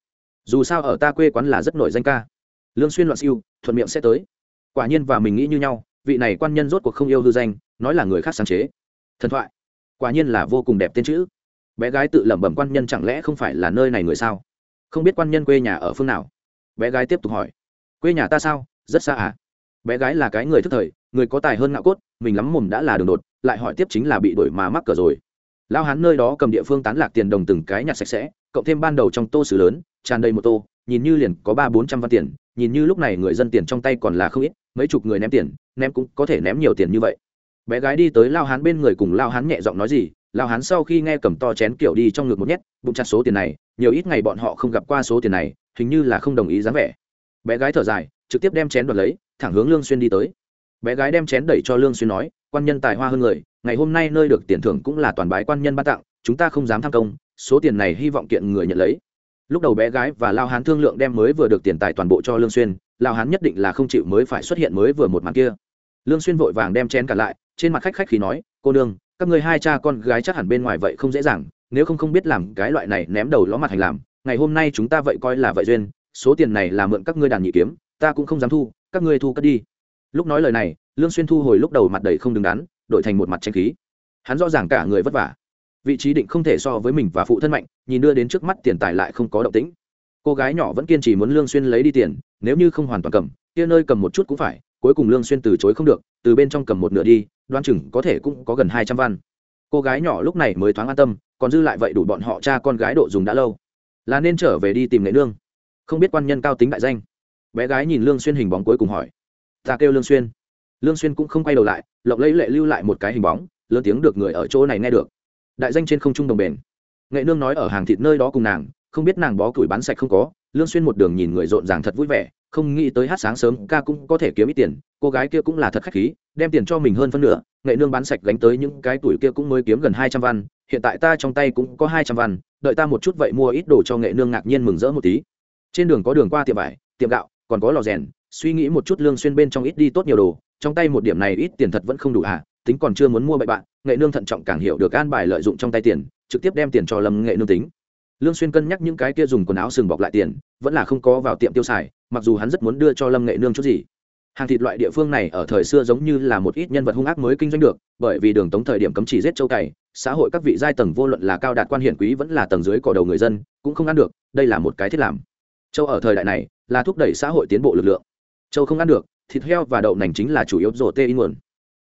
Dù sao ở ta quê quán là rất nổi danh ca. Lương xuyên loạn siêu, thuận miệng sẽ tới. Quả nhiên và mình nghĩ như nhau, vị này quan nhân rốt cuộc không yêu hư danh, nói là người khác sáng chế. Thần thoại. Quả nhiên là vô cùng đẹp tên chữ. Bé gái tự lẩm bẩm quan nhân chẳng lẽ không phải là nơi này người sao? Không biết quan nhân quê nhà ở phương nào. Bé gái tiếp tục hỏi quê nhà ta sao? Rất xa à? Bé gái là cái người thức thời, người có tài hơn ngạo cốt, mình lắm mồm đã là đường đột, lại hỏi tiếp chính là bị đổi mà mắc cờ rồi. Lao hán nơi đó cầm địa phương tán lạc tiền đồng từng cái nhặt sạch sẽ, cộng thêm ban đầu trong tô sứ lớn, tràn đầy một tô, nhìn như liền có ba bốn trăm văn tiền, nhìn như lúc này người dân tiền trong tay còn là không ít, mấy chục người ném tiền, ném cũng có thể ném nhiều tiền như vậy. Bé gái đi tới lao hán bên người cùng lao hán nhẹ giọng nói gì lao hán sau khi nghe cầm to chén kiểu đi trong ngực một nhét, bụng chặt số tiền này, nhiều ít ngày bọn họ không gặp qua số tiền này, hình như là không đồng ý dáng vẻ bé gái thở dài, trực tiếp đem chén đoạt lấy, thẳng hướng lương xuyên đi tới. Bé gái đem chén đẩy cho lương xuyên nói, quan nhân tài hoa hơn người, ngày hôm nay nơi được tiền thưởng cũng là toàn bái quan nhân ban tặng, chúng ta không dám tham công, số tiền này hy vọng kiện người nhận lấy. Lúc đầu bé gái và lao hán thương lượng đem mới vừa được tiền tài toàn bộ cho lương xuyên, lao hán nhất định là không chịu mới phải xuất hiện mới vừa một màn kia. Lương xuyên vội vàng đem chén cả lại, trên mặt khách khách khí nói, cô nương, các ngươi hai cha con gái chắc hẳn bên ngoài vậy không dễ dàng, nếu không không biết làm cái loại này ném đầu ló mặt hành làm, ngày hôm nay chúng ta vậy coi là vậy duyên số tiền này là mượn các ngươi đàn nhị kiếm, ta cũng không dám thu, các ngươi thu cất đi. Lúc nói lời này, lương xuyên thu hồi lúc đầu mặt đầy không đứng đắn, đổi thành một mặt tranh khí. Hắn rõ ràng cả người vất vả. Vị trí định không thể so với mình và phụ thân mạnh, nhìn đưa đến trước mắt tiền tài lại không có động tĩnh. Cô gái nhỏ vẫn kiên trì muốn lương xuyên lấy đi tiền, nếu như không hoàn toàn cầm, kia nơi cầm một chút cũng phải, cuối cùng lương xuyên từ chối không được, từ bên trong cầm một nửa đi, đoán chừng có thể cũng có gần hai trăm văn. Cô gái nhỏ lúc này mới thoáng an tâm, còn dư lại vậy đủ bọn họ cha con gái độ dùng đã lâu. Là nên trở về đi tìm nghệ nương không biết quan nhân cao tính đại danh. Bé gái nhìn lương xuyên hình bóng cuối cùng hỏi. Ta kêu lương xuyên. Lương xuyên cũng không quay đầu lại lộc lấy lệ lưu lại một cái hình bóng, lớn tiếng được người ở chỗ này nghe được. Đại danh trên không trung đồng bền. Nghệ nương nói ở hàng thịt nơi đó cùng nàng, không biết nàng bó củi bán sạch không có, lương xuyên một đường nhìn người rộn ràng thật vui vẻ, không nghĩ tới hát sáng sớm ca cũng có thể kiếm ít tiền, cô gái kia cũng là thật khách khí, đem tiền cho mình hơn phân nửa, nghệ nương bán sạch gánh tới những cái tuổi kia cũng mới kiếm gần hai trăm văn, hiện tại ta trong tay cũng có hai trăm văn, đợi ta một chút vậy mua ít đồ cho nghệ nương ngạc nhiên mừng rỡ một tí trên đường có đường qua tiệm vải, tiệm gạo, còn có lò rèn, suy nghĩ một chút lương xuyên bên trong ít đi tốt nhiều đồ, trong tay một điểm này ít tiền thật vẫn không đủ à tính còn chưa muốn mua bậy bạn, nghệ nương thận trọng càng hiểu được an bài lợi dụng trong tay tiền, trực tiếp đem tiền cho lâm nghệ nương tính. Lương xuyên cân nhắc những cái kia dùng quần áo sừng bọc lại tiền, vẫn là không có vào tiệm tiêu xài, mặc dù hắn rất muốn đưa cho lâm nghệ nương chút gì. Hàng thịt loại địa phương này ở thời xưa giống như là một ít nhân vật hung ác mới kinh doanh được, bởi vì đường tống thời điểm cấm chỉ giết châu cày, xã hội các vị giai tầng vô luận là cao đạt quan hiển quý vẫn là tầng dưới cỏ đầu người dân, cũng không ăn được, đây là một cái thiết làm châu ở thời đại này là thúc đẩy xã hội tiến bộ lực lượng. Châu không ăn được, thịt heo và đậu nành chính là chủ yếu rổ tê in nguồn.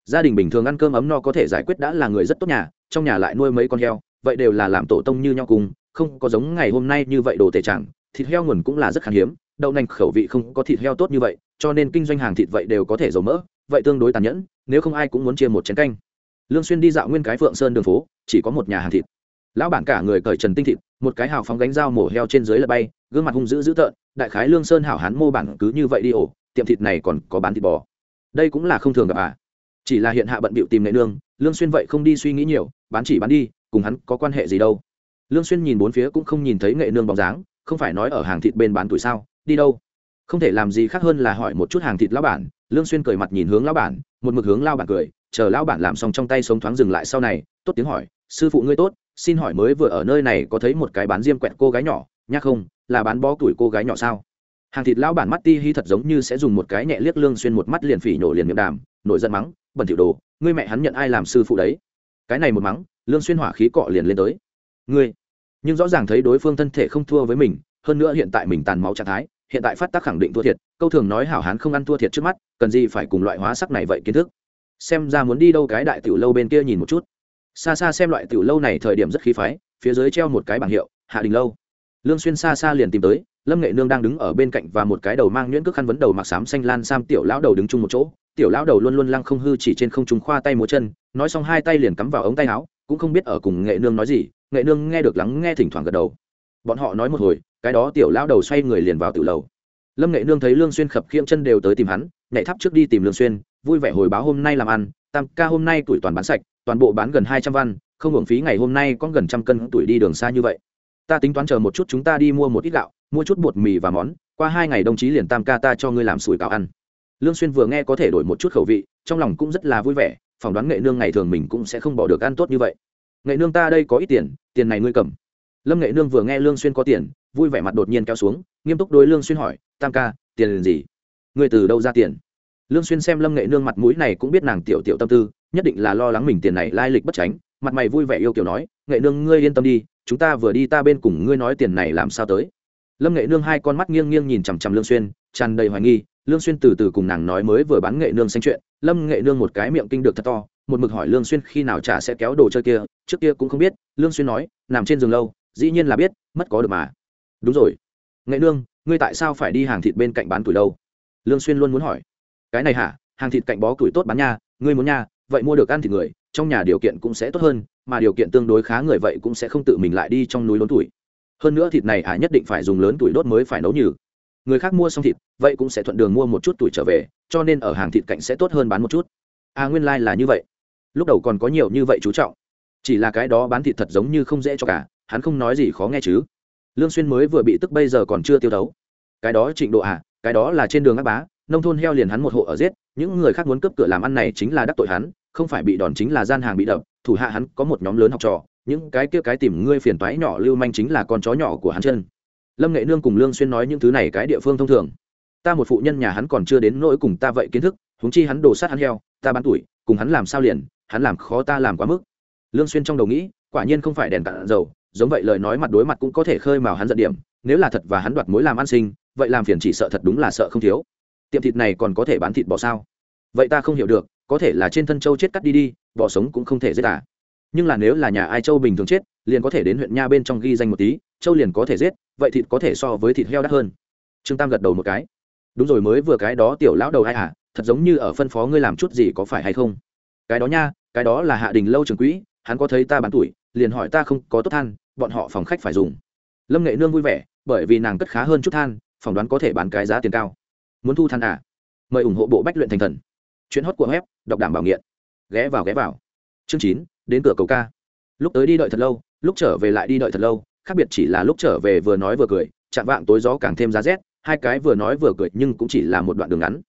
Gia đình bình thường ăn cơm ấm no có thể giải quyết đã là người rất tốt nhà, trong nhà lại nuôi mấy con heo, vậy đều là làm tổ tông như nhau cùng, không có giống ngày hôm nay như vậy đồ tể chẳng thịt heo nguồn cũng là rất khan hiếm, đậu nành khẩu vị không có thịt heo tốt như vậy, cho nên kinh doanh hàng thịt vậy đều có thể dầu mỡ, vậy tương đối tàn nhẫn, nếu không ai cũng muốn chia một chén canh. Lương xuyên đi dạo nguyên cái phượng sơn đường phố, chỉ có một nhà hàng thịt. Lão bản cả người cởi trần tinh thịt, một cái hào phóng gánh dao mổ heo trên dưới là bay gương mặt hung dữ dữ tợn, đại khái lương sơn hảo hán mô bản cứ như vậy đi ổ, tiệm thịt này còn có bán thịt bò. Đây cũng là không thường gặp à. Chỉ là hiện hạ bận bịu tìm nghệ nương, lương xuyên vậy không đi suy nghĩ nhiều, bán chỉ bán đi, cùng hắn có quan hệ gì đâu. Lương xuyên nhìn bốn phía cũng không nhìn thấy nghệ nương bóng dáng, không phải nói ở hàng thịt bên bán tuổi sao, đi đâu? Không thể làm gì khác hơn là hỏi một chút hàng thịt lão bản, lương xuyên cười mặt nhìn hướng lão bản, một mực hướng lão bản cười, chờ lão bản làm xong trong tay sống thoáng dừng lại sau này, tốt tiếng hỏi, sư phụ ngươi tốt, xin hỏi mới vừa ở nơi này có thấy một cái bán diêm quẹt cô gái nhỏ, nhắc không? Là bán bó tuổi cô gái nhỏ sao? Hàng thịt lão bản mắt ti hi thật giống như sẽ dùng một cái nhẹ liếc lương xuyên một mắt liền phỉ nổ liền miệng đàm, nổi giận mắng, bẩn tiểu đồ, ngươi mẹ hắn nhận ai làm sư phụ đấy? Cái này một mắng, lương xuyên hỏa khí cọ liền lên tới. Ngươi? Nhưng rõ ràng thấy đối phương thân thể không thua với mình, hơn nữa hiện tại mình tàn máu trạng thái, hiện tại phát tác khẳng định thua thiệt, câu thường nói hảo hán không ăn thua thiệt trước mắt, cần gì phải cùng loại hóa sắc này vậy kiến thức? Xem ra muốn đi đâu cái đại tiểu lâu bên kia nhìn một chút. Xa xa xem loại tiểu lâu này thời điểm rất khí phái, phía dưới treo một cái bảng hiệu, hạ đình lâu lương xuyên xa xa liền tìm tới, lâm nghệ nương đang đứng ở bên cạnh và một cái đầu mang nhuyễn cước khăn vấn đầu mặc sám xanh lan sam tiểu lão đầu đứng chung một chỗ. Tiểu lão đầu luôn luôn lăng không hư chỉ trên không trung khoa tay múa chân, nói xong hai tay liền cắm vào ống tay áo, cũng không biết ở cùng nghệ nương nói gì. Nghệ nương nghe được lắng nghe thỉnh thoảng gật đầu. Bọn họ nói một hồi, cái đó tiểu lão đầu xoay người liền vào tiểu lầu. Lâm nghệ nương thấy lương xuyên khập khiễng chân đều tới tìm hắn, nhảy tháp trước đi tìm lương xuyên, vui vẻ hồi báo hôm nay làm ăn, tam ca hôm nay tuổi toàn bán sạch, toàn bộ bán gần hai trăm văn, không hưởng phí ngày hôm nay có gần trăm cân tuổi đi đường xa như vậy ta tính toán chờ một chút chúng ta đi mua một ít gạo, mua chút bột mì và món, qua hai ngày đồng chí liền tam ca ta cho ngươi làm sủi cảo ăn. Lương xuyên vừa nghe có thể đổi một chút khẩu vị, trong lòng cũng rất là vui vẻ, phỏng đoán nghệ nương ngày thường mình cũng sẽ không bỏ được ăn tốt như vậy. Nghệ nương ta đây có ít tiền tiền này ngươi cầm. Lâm nghệ nương vừa nghe lương xuyên có tiền, vui vẻ mặt đột nhiên kéo xuống, nghiêm túc đối lương xuyên hỏi, tam ca, tiền gì? Ngươi từ đâu ra tiền? Lương xuyên xem lâm nghệ nương mặt mũi này cũng biết nàng tiểu tiểu tâm tư, nhất định là lo lắng mình tiền này lai lịch bất tránh mặt mày vui vẻ yêu kiểu nói, nghệ nương, ngươi yên tâm đi, chúng ta vừa đi ta bên cùng ngươi nói tiền này làm sao tới? Lâm nghệ nương hai con mắt nghiêng nghiêng nhìn chằm chằm lương xuyên, tràn đầy hoài nghi. Lương xuyên từ từ cùng nàng nói mới vừa bán nghệ nương xanh chuyện. Lâm nghệ nương một cái miệng kinh được thật to, một mực hỏi lương xuyên khi nào trả sẽ kéo đồ chơi kia. Trước kia cũng không biết. Lương xuyên nói, nằm trên giường lâu, dĩ nhiên là biết, mất có được mà. Đúng rồi. Nghệ nương, ngươi tại sao phải đi hàng thịt bên cạnh bán tuổi đâu? lương xuyên luôn muốn hỏi. Cái này hả? Hàng thịt cạnh bó tuổi tốt bán nha, ngươi muốn nha, vậy mua được ăn thịt người trong nhà điều kiện cũng sẽ tốt hơn, mà điều kiện tương đối khá người vậy cũng sẽ không tự mình lại đi trong núi lớn tuổi. Hơn nữa thịt này à nhất định phải dùng lớn tuổi đốt mới phải nấu nhừ. Người khác mua xong thịt, vậy cũng sẽ thuận đường mua một chút tuổi trở về, cho nên ở hàng thịt cạnh sẽ tốt hơn bán một chút. À nguyên lai、like、là như vậy. Lúc đầu còn có nhiều như vậy chú trọng. Chỉ là cái đó bán thịt thật giống như không dễ cho cả, hắn không nói gì khó nghe chứ. Lương xuyên mới vừa bị tức bây giờ còn chưa tiêu thấu. Cái đó trịnh độ à cái đó là trên đường ác bá, nông thôn heo liền hắn một hộ ở giết, những người khác muốn cướp cửa làm ăn này chính là đắc tội hắn không phải bị đòn chính là gian hàng bị đập, thủ hạ hắn có một nhóm lớn học trò, những cái kia cái tìm ngươi phiền toái nhỏ lưu manh chính là con chó nhỏ của hắn chân. Lâm nghệ nương cùng lương xuyên nói những thứ này cái địa phương thông thường. Ta một phụ nhân nhà hắn còn chưa đến nỗi cùng ta vậy kiến thức, huống chi hắn đồ sát hắn heo, ta bán tuổi, cùng hắn làm sao liền, hắn làm khó ta làm quá mức. Lương xuyên trong đầu nghĩ, quả nhiên không phải đèn cạn dầu, giống vậy lời nói mặt đối mặt cũng có thể khơi mào hắn giận điểm, nếu là thật và hắn đoạt mối làm ăn sinh, vậy làm phiền chỉ sợ thật đúng là sợ không thiếu. Tiệm thịt này còn có thể bán thịt bò sao? Vậy ta không hiểu được có thể là trên thân châu chết cắt đi đi bò sống cũng không thể giết à. Nhưng là nếu là nhà ai châu bình thường chết, liền có thể đến huyện nha bên trong ghi danh một tí, châu liền có thể giết, vậy thịt có thể so với thịt heo đắt hơn. Trương tam gật đầu một cái. Đúng rồi, mới vừa cái đó tiểu lão đầu ai à thật giống như ở phân phó ngươi làm chút gì có phải hay không? Cái đó nha, cái đó là hạ đình lâu trường quỹ, hắn có thấy ta bán tuổi, liền hỏi ta không có tốt than, bọn họ phòng khách phải dùng. Lâm nghệ nương vui vẻ, bởi vì nàng cất khá hơn chút than, phỏng đoán có thể bán cái giá tiền cao. Muốn thu than à? Mời ủng hộ bộ bách luyện thành thần chuyến hót của web, đọc đảm bảo nghiện. Ghé vào ghé vào. Chương chín, đến cửa cầu ca. Lúc tới đi đợi thật lâu, lúc trở về lại đi đợi thật lâu, khác biệt chỉ là lúc trở về vừa nói vừa cười, chạm vạng tối gió càng thêm giá rét, hai cái vừa nói vừa cười nhưng cũng chỉ là một đoạn đường ngắn.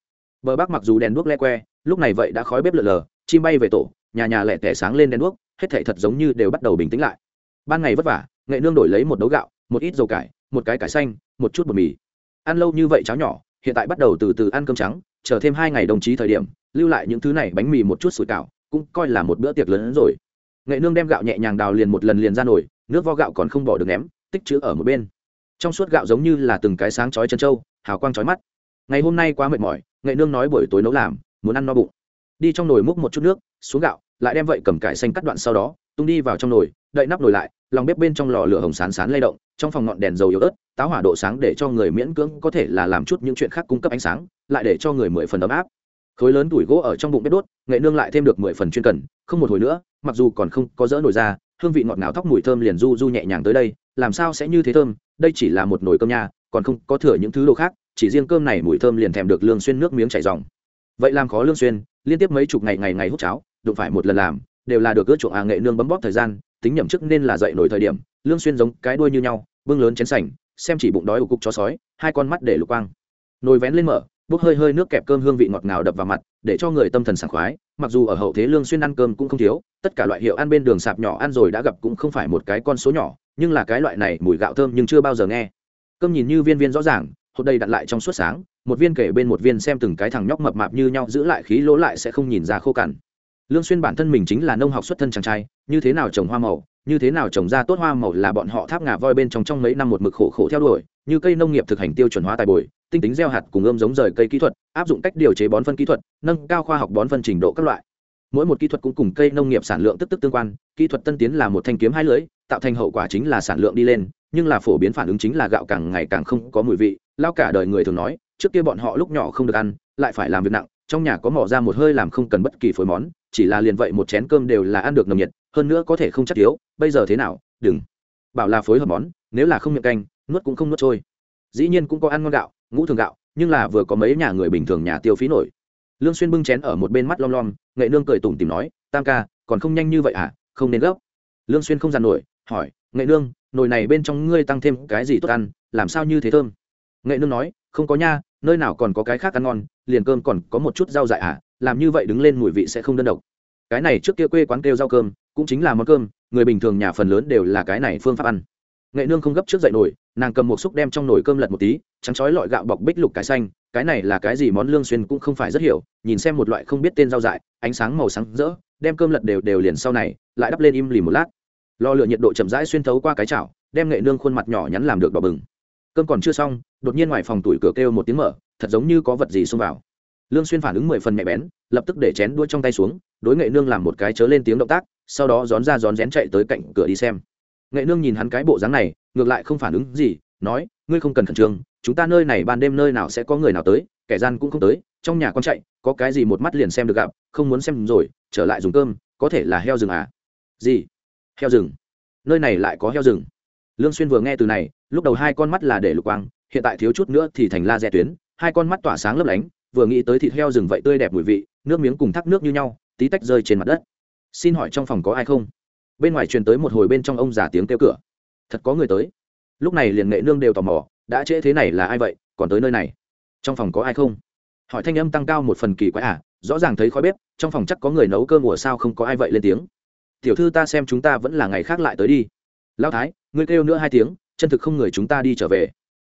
Bờ bắc mặc dù đèn đuốc le que, lúc này vậy đã khói bếp lờ lờ, chim bay về tổ, nhà nhà lẹ tẻ sáng lên đèn đuốc, hết thảy thật giống như đều bắt đầu bình tĩnh lại. Ban ngày vất vả, nghệ nương đổi lấy một đấu gạo, một ít dầu cải, một cái cải xanh, một chút bột mì. Ăn lâu như vậy cháo nhỏ, hiện tại bắt đầu từ từ ăn cơm trắng, chờ thêm hai ngày đồng chí thời điểm lưu lại những thứ này bánh mì một chút sủi cảo, cũng coi là một bữa tiệc lớn hơn rồi. Nghệ nương đem gạo nhẹ nhàng đào liền một lần liền ra nổi nước vo gạo còn không bỏ được ném, tích chữ ở một bên. Trong suốt gạo giống như là từng cái sáng chói chân trâu, hào quang chói mắt. Ngày hôm nay quá mệt mỏi, nghệ nương nói buổi tối nấu làm, muốn ăn no bụng. Đi trong nồi múc một chút nước, xuống gạo, lại đem vậy cầm cải xanh cắt đoạn sau đó, tung đi vào trong nồi, đậy nắp nồi lại, lòng bếp bên trong lò lửa hồng sán sán lay động, trong phòng ngọn đèn dầu yếu ớt, táo hỏa độ sáng để cho người miễn cưỡng có thể là làm chút những chuyện khác cung cấp ánh sáng, lại để cho người mười phần ấm áp khối lớn tuổi gỗ ở trong bụng bếp đốt, nghệ nương lại thêm được mười phần chuyên cần, không một hồi nữa, mặc dù còn không có dỡ nổi ra, hương vị ngọt ngào thóc mùi thơm liền du du nhẹ nhàng tới đây, làm sao sẽ như thế thơm, đây chỉ là một nồi cơm nha, còn không có thừa những thứ đồ khác, chỉ riêng cơm này mùi thơm liền thèm được lương xuyên nước miếng chảy ròng. Vậy làm khó lương xuyên, liên tiếp mấy chục ngày ngày ngày hút cháo, đụng phải một lần làm, đều là được cướp chuộng à nghệ nương bấm bóp thời gian, tính nhẩm chức nên là dậy nổi thời điểm, lương xuyên giống cái đuôi như nhau, bưng lớn chén sành, xem chỉ bụng đói ủ cục chó sói, hai con mắt để lục quang. Nồi vén lên mở bốc hơi hơi nước kẹp cơm hương vị ngọt ngào đập vào mặt, để cho người tâm thần sảng khoái, mặc dù ở hậu thế lương xuyên ăn cơm cũng không thiếu, tất cả loại hiệu ăn bên đường sạp nhỏ ăn rồi đã gặp cũng không phải một cái con số nhỏ, nhưng là cái loại này mùi gạo thơm nhưng chưa bao giờ nghe. Cơm nhìn như viên viên rõ ràng, hột đầy đặt lại trong suốt sáng, một viên kể bên một viên xem từng cái thằng nhóc mập mạp như nhau giữ lại khí lỗ lại sẽ không nhìn ra khô cằn. Lương xuyên bản thân mình chính là nông học xuất thân chàng trai, như thế nào trồng hoa màu, như thế nào trồng ra tốt hoa màu là bọn họ tháp ngà voi bên trong trong mấy năm một mực khổ khổ theo đuổi như cây nông nghiệp thực hành tiêu chuẩn hóa tài bồi, tinh tính gieo hạt cùng ươm giống rời cây kỹ thuật, áp dụng cách điều chế bón phân kỹ thuật, nâng cao khoa học bón phân trình độ các loại. Mỗi một kỹ thuật cũng cùng cây nông nghiệp sản lượng tức tức tương quan, kỹ thuật tân tiến là một thanh kiếm hai lưỡi, tạo thành hậu quả chính là sản lượng đi lên, nhưng là phổ biến phản ứng chính là gạo càng ngày càng không có mùi vị, lao cả đời người thường nói, trước kia bọn họ lúc nhỏ không được ăn, lại phải làm việc nặng, trong nhà có mỏ ra một hơi làm không cần bất kỳ phối món, chỉ là liền vậy một chén cơm đều là ăn được nồng nhiệt, hơn nữa có thể không chắc thiếu, bây giờ thế nào, đừng. Bảo là phối hợp món, nếu là không miệng canh nuốt cũng không nuốt trôi. Dĩ nhiên cũng có ăn ngon gạo, ngũ thường gạo, nhưng là vừa có mấy nhà người bình thường nhà tiêu phí nổi. Lương xuyên bưng chén ở một bên mắt lom lom, nghệ nương cười tủm tỉm nói, tam ca, còn không nhanh như vậy à? Không nên gấp. Lương xuyên không dằn nổi, hỏi, nghệ nương, nồi này bên trong ngươi tăng thêm cái gì tốt ăn, làm sao như thế thơm? Nghệ nương nói, không có nha, nơi nào còn có cái khác ăn ngon, liền cơm còn có một chút rau dại à? Làm như vậy đứng lên mùi vị sẽ không đơn độc. Cái này trước kia quê quán kêu rau cơm, cũng chính là món cơm, người bình thường nhà phần lớn đều là cái này phương pháp ăn nghệ nương không gấp trước dậy nổi, nàng cầm một xúc đem trong nồi cơm lật một tí, trắng chói lọi gạo bọc bích lục cái xanh, cái này là cái gì món lương xuyên cũng không phải rất hiểu, nhìn xem một loại không biết tên rau dại, ánh sáng màu sáng rỡ, đem cơm lật đều đều liền sau này, lại đắp lên im lì một lát. Lò lửa nhiệt độ chậm rãi xuyên thấu qua cái chảo, đem nghệ nương khuôn mặt nhỏ nhắn làm được đỏ bừng. Cơm còn chưa xong, đột nhiên ngoài phòng tủi cửa kêu một tiếng mở, thật giống như có vật gì xông vào. Lương xuyên phản ứng mười phần nhạy bén, lập tức để chén đuôi trong tay xuống, đối nghệ nương làm một cái chớ lên tiếng động tác, sau đó gión ra gión rén chạy tới cạnh cửa đi xem nghệ nương nhìn hắn cái bộ dáng này, ngược lại không phản ứng gì, nói, ngươi không cần khẩn trương, chúng ta nơi này ban đêm nơi nào sẽ có người nào tới, kẻ gian cũng không tới, trong nhà con chạy, có cái gì một mắt liền xem được gặp, không muốn xem rồi, trở lại dùng cơm, có thể là heo rừng à? Gì? Heo rừng? Nơi này lại có heo rừng? Lương xuyên vừa nghe từ này, lúc đầu hai con mắt là để lục quang, hiện tại thiếu chút nữa thì thành la rẻ tuyến, hai con mắt tỏa sáng lấp lánh, vừa nghĩ tới thịt heo rừng vậy tươi đẹp mùi vị, nước miếng cùng thác nước như nhau, tí tách rơi trên mặt đất. Xin hỏi trong phòng có ai không? Bên ngoài truyền tới một hồi bên trong ông già tiếng kêu cửa. Thật có người tới. Lúc này liền nghệ nương đều tò mò, đã trễ thế này là ai vậy, còn tới nơi này? Trong phòng có ai không? Hỏi thanh âm tăng cao một phần kỳ quái à rõ ràng thấy khói bếp, trong phòng chắc có người nấu cơm mùa sao không có ai vậy lên tiếng. Tiểu thư ta xem chúng ta vẫn là ngày khác lại tới đi. Lao thái, ngươi kêu nữa hai tiếng, chân thực không người chúng ta đi trở về.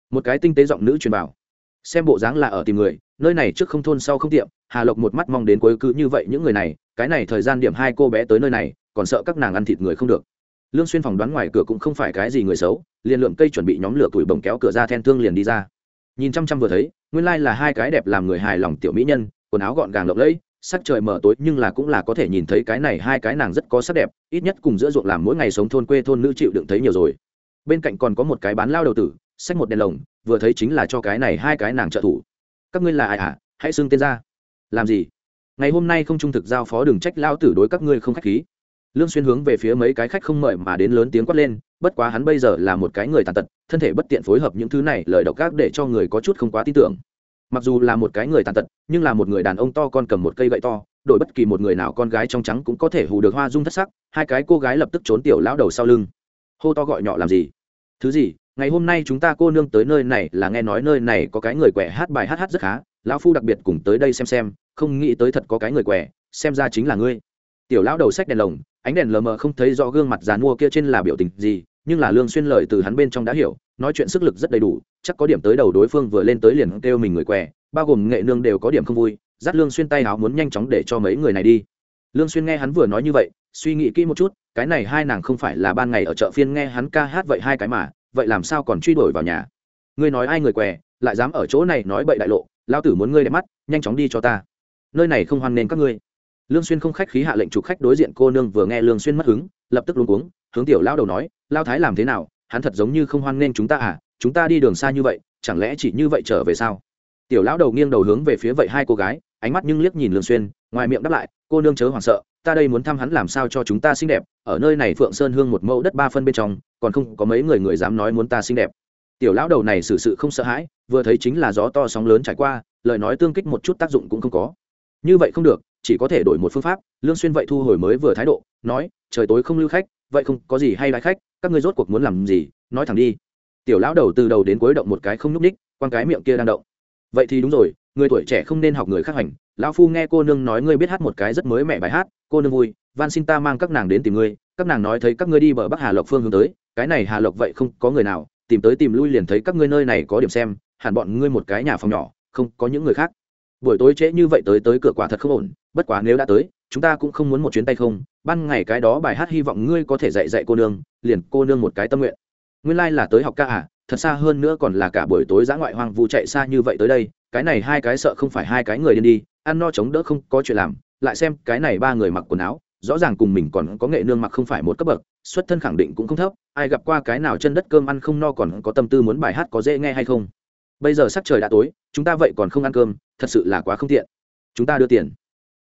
Một cái tinh tế giọng nữ truyền bảo xem bộ dáng là ở tìm người, nơi này trước không thôn sau không tiệm hà lộc một mắt mong đến cuối cứ như vậy những người này, cái này thời gian điểm hai cô bé tới nơi này, còn sợ các nàng ăn thịt người không được. Lương xuyên phòng đoán ngoài cửa cũng không phải cái gì người xấu, liền lượng cây chuẩn bị nhóm lửa tuổi bồng kéo cửa ra then thương liền đi ra. Nhìn chăm chăm vừa thấy, nguyên lai là hai cái đẹp làm người hài lòng tiểu mỹ nhân, quần áo gọn gàng lộng lẫy, sắc trời mờ tối nhưng là cũng là có thể nhìn thấy cái này hai cái nàng rất có sắc đẹp, ít nhất cùng giữa ruộng làm mỗi ngày sống thôn quê thôn nữ chịu đựng thấy nhiều rồi. Bên cạnh còn có một cái bán lao đầu tử, xách một đèn lồng, vừa thấy chính là cho cái này hai cái nàng trợ thủ. Các ngươi là ai à hãy xưng tên ra làm gì? Ngày hôm nay không trung thực giao phó đừng trách lao tử đối các ngươi không khách khí. Lương xuyên hướng về phía mấy cái khách không mời mà đến lớn tiếng quát lên, bất quá hắn bây giờ là một cái người tàn tật, thân thể bất tiện phối hợp những thứ này, lời độc ác để cho người có chút không quá tin tưởng. Mặc dù là một cái người tàn tật, nhưng là một người đàn ông to con cầm một cây gậy to, đổi bất kỳ một người nào con gái trong trắng cũng có thể hù được hoa dung thất sắc, hai cái cô gái lập tức trốn tiểu lão đầu sau lưng. Hô to gọi nhỏ làm gì? Thứ gì? Ngày hôm nay chúng ta cô nương tới nơi này là nghe nói nơi này có cái người quẻ hát bài hát hát rất khá lão phu đặc biệt cùng tới đây xem xem, không nghĩ tới thật có cái người què, xem ra chính là ngươi. Tiểu lão đầu sách đèn lồng, ánh đèn lờ mờ không thấy rõ gương mặt dàn mua kia trên là biểu tình gì, nhưng là lương xuyên lời từ hắn bên trong đã hiểu, nói chuyện sức lực rất đầy đủ, chắc có điểm tới đầu đối phương vừa lên tới liền kêu mình người què, bao gồm nghệ nương đều có điểm không vui, dắt lương xuyên tay áo muốn nhanh chóng để cho mấy người này đi. Lương xuyên nghe hắn vừa nói như vậy, suy nghĩ kỹ một chút, cái này hai nàng không phải là ban ngày ở chợ phiên nghe hắn ca hát vậy hai cái mà, vậy làm sao còn truy đuổi vào nhà? Ngươi nói ai người què, lại dám ở chỗ này nói bậy đại lộ lao tử muốn ngươi đẹp mắt, nhanh chóng đi cho ta. Nơi này không hoan nên các ngươi. Lương xuyên không khách khí hạ lệnh chủ khách đối diện cô nương vừa nghe lương xuyên mất hứng, lập tức luống cuống, hướng tiểu lao đầu nói lao thái làm thế nào? Hắn thật giống như không hoan nên chúng ta à? Chúng ta đi đường xa như vậy, chẳng lẽ chỉ như vậy trở về sao? Tiểu lão đầu nghiêng đầu hướng về phía vậy hai cô gái, ánh mắt nhưng liếc nhìn lương xuyên, ngoài miệng đáp lại, cô nương chớ hoảng sợ, ta đây muốn thăm hắn làm sao cho chúng ta xinh đẹp, ở nơi này phượng sơn hương một mẫu đất ba phân bên trong, còn không có mấy người người dám nói muốn ta xinh đẹp tiểu lão đầu này xử sự không sợ hãi, vừa thấy chính là gió to sóng lớn trải qua, lời nói tương kích một chút tác dụng cũng không có. Như vậy không được, chỉ có thể đổi một phương pháp, lương xuyên vậy thu hồi mới vừa thái độ, nói, trời tối không lưu khách, vậy không có gì hay đái khách, các ngươi rốt cuộc muốn làm gì, nói thẳng đi. Tiểu lão đầu từ đầu đến cuối động một cái không nhúc ních quan cái miệng kia đang động. Vậy thì đúng rồi, người tuổi trẻ không nên học người khác hành. Lão phu nghe cô nương nói ngươi biết hát một cái rất mới mẻ bài hát, cô nương vui, van xin ta mang các nàng đến tìm ngươi, các nàng nói thấy các ngươi đi bờ bắc hà lộc phương hướng tới, cái này hà lộc vậy không có người nào tìm tới tìm lui liền thấy các ngươi nơi này có điểm xem, hẳn bọn ngươi một cái nhà phòng nhỏ, không có những người khác. Buổi tối trễ như vậy tới tới cửa quả thật không ổn, bất quá nếu đã tới, chúng ta cũng không muốn một chuyến tay không, ban ngày cái đó bài hát hy vọng ngươi có thể dạy dạy cô nương, liền cô nương một cái tâm nguyện. Nguyên lai、like、là tới học ca à thật xa hơn nữa còn là cả buổi tối giã ngoại hoang vu chạy xa như vậy tới đây, cái này hai cái sợ không phải hai cái người điên đi, ăn no chống đỡ không có chuyện làm, lại xem cái này ba người mặc quần áo, rõ ràng cùng mình còn có nghệ nương mặc không phải một cấp bậc, xuất thân khẳng định cũng không thấp ai gặp qua cái nào chân đất cơm ăn không no còn có tâm tư muốn bài hát có dễ nghe hay không? Bây giờ sắc trời đã tối, chúng ta vậy còn không ăn cơm, thật sự là quá không tiện. Chúng ta đưa tiền.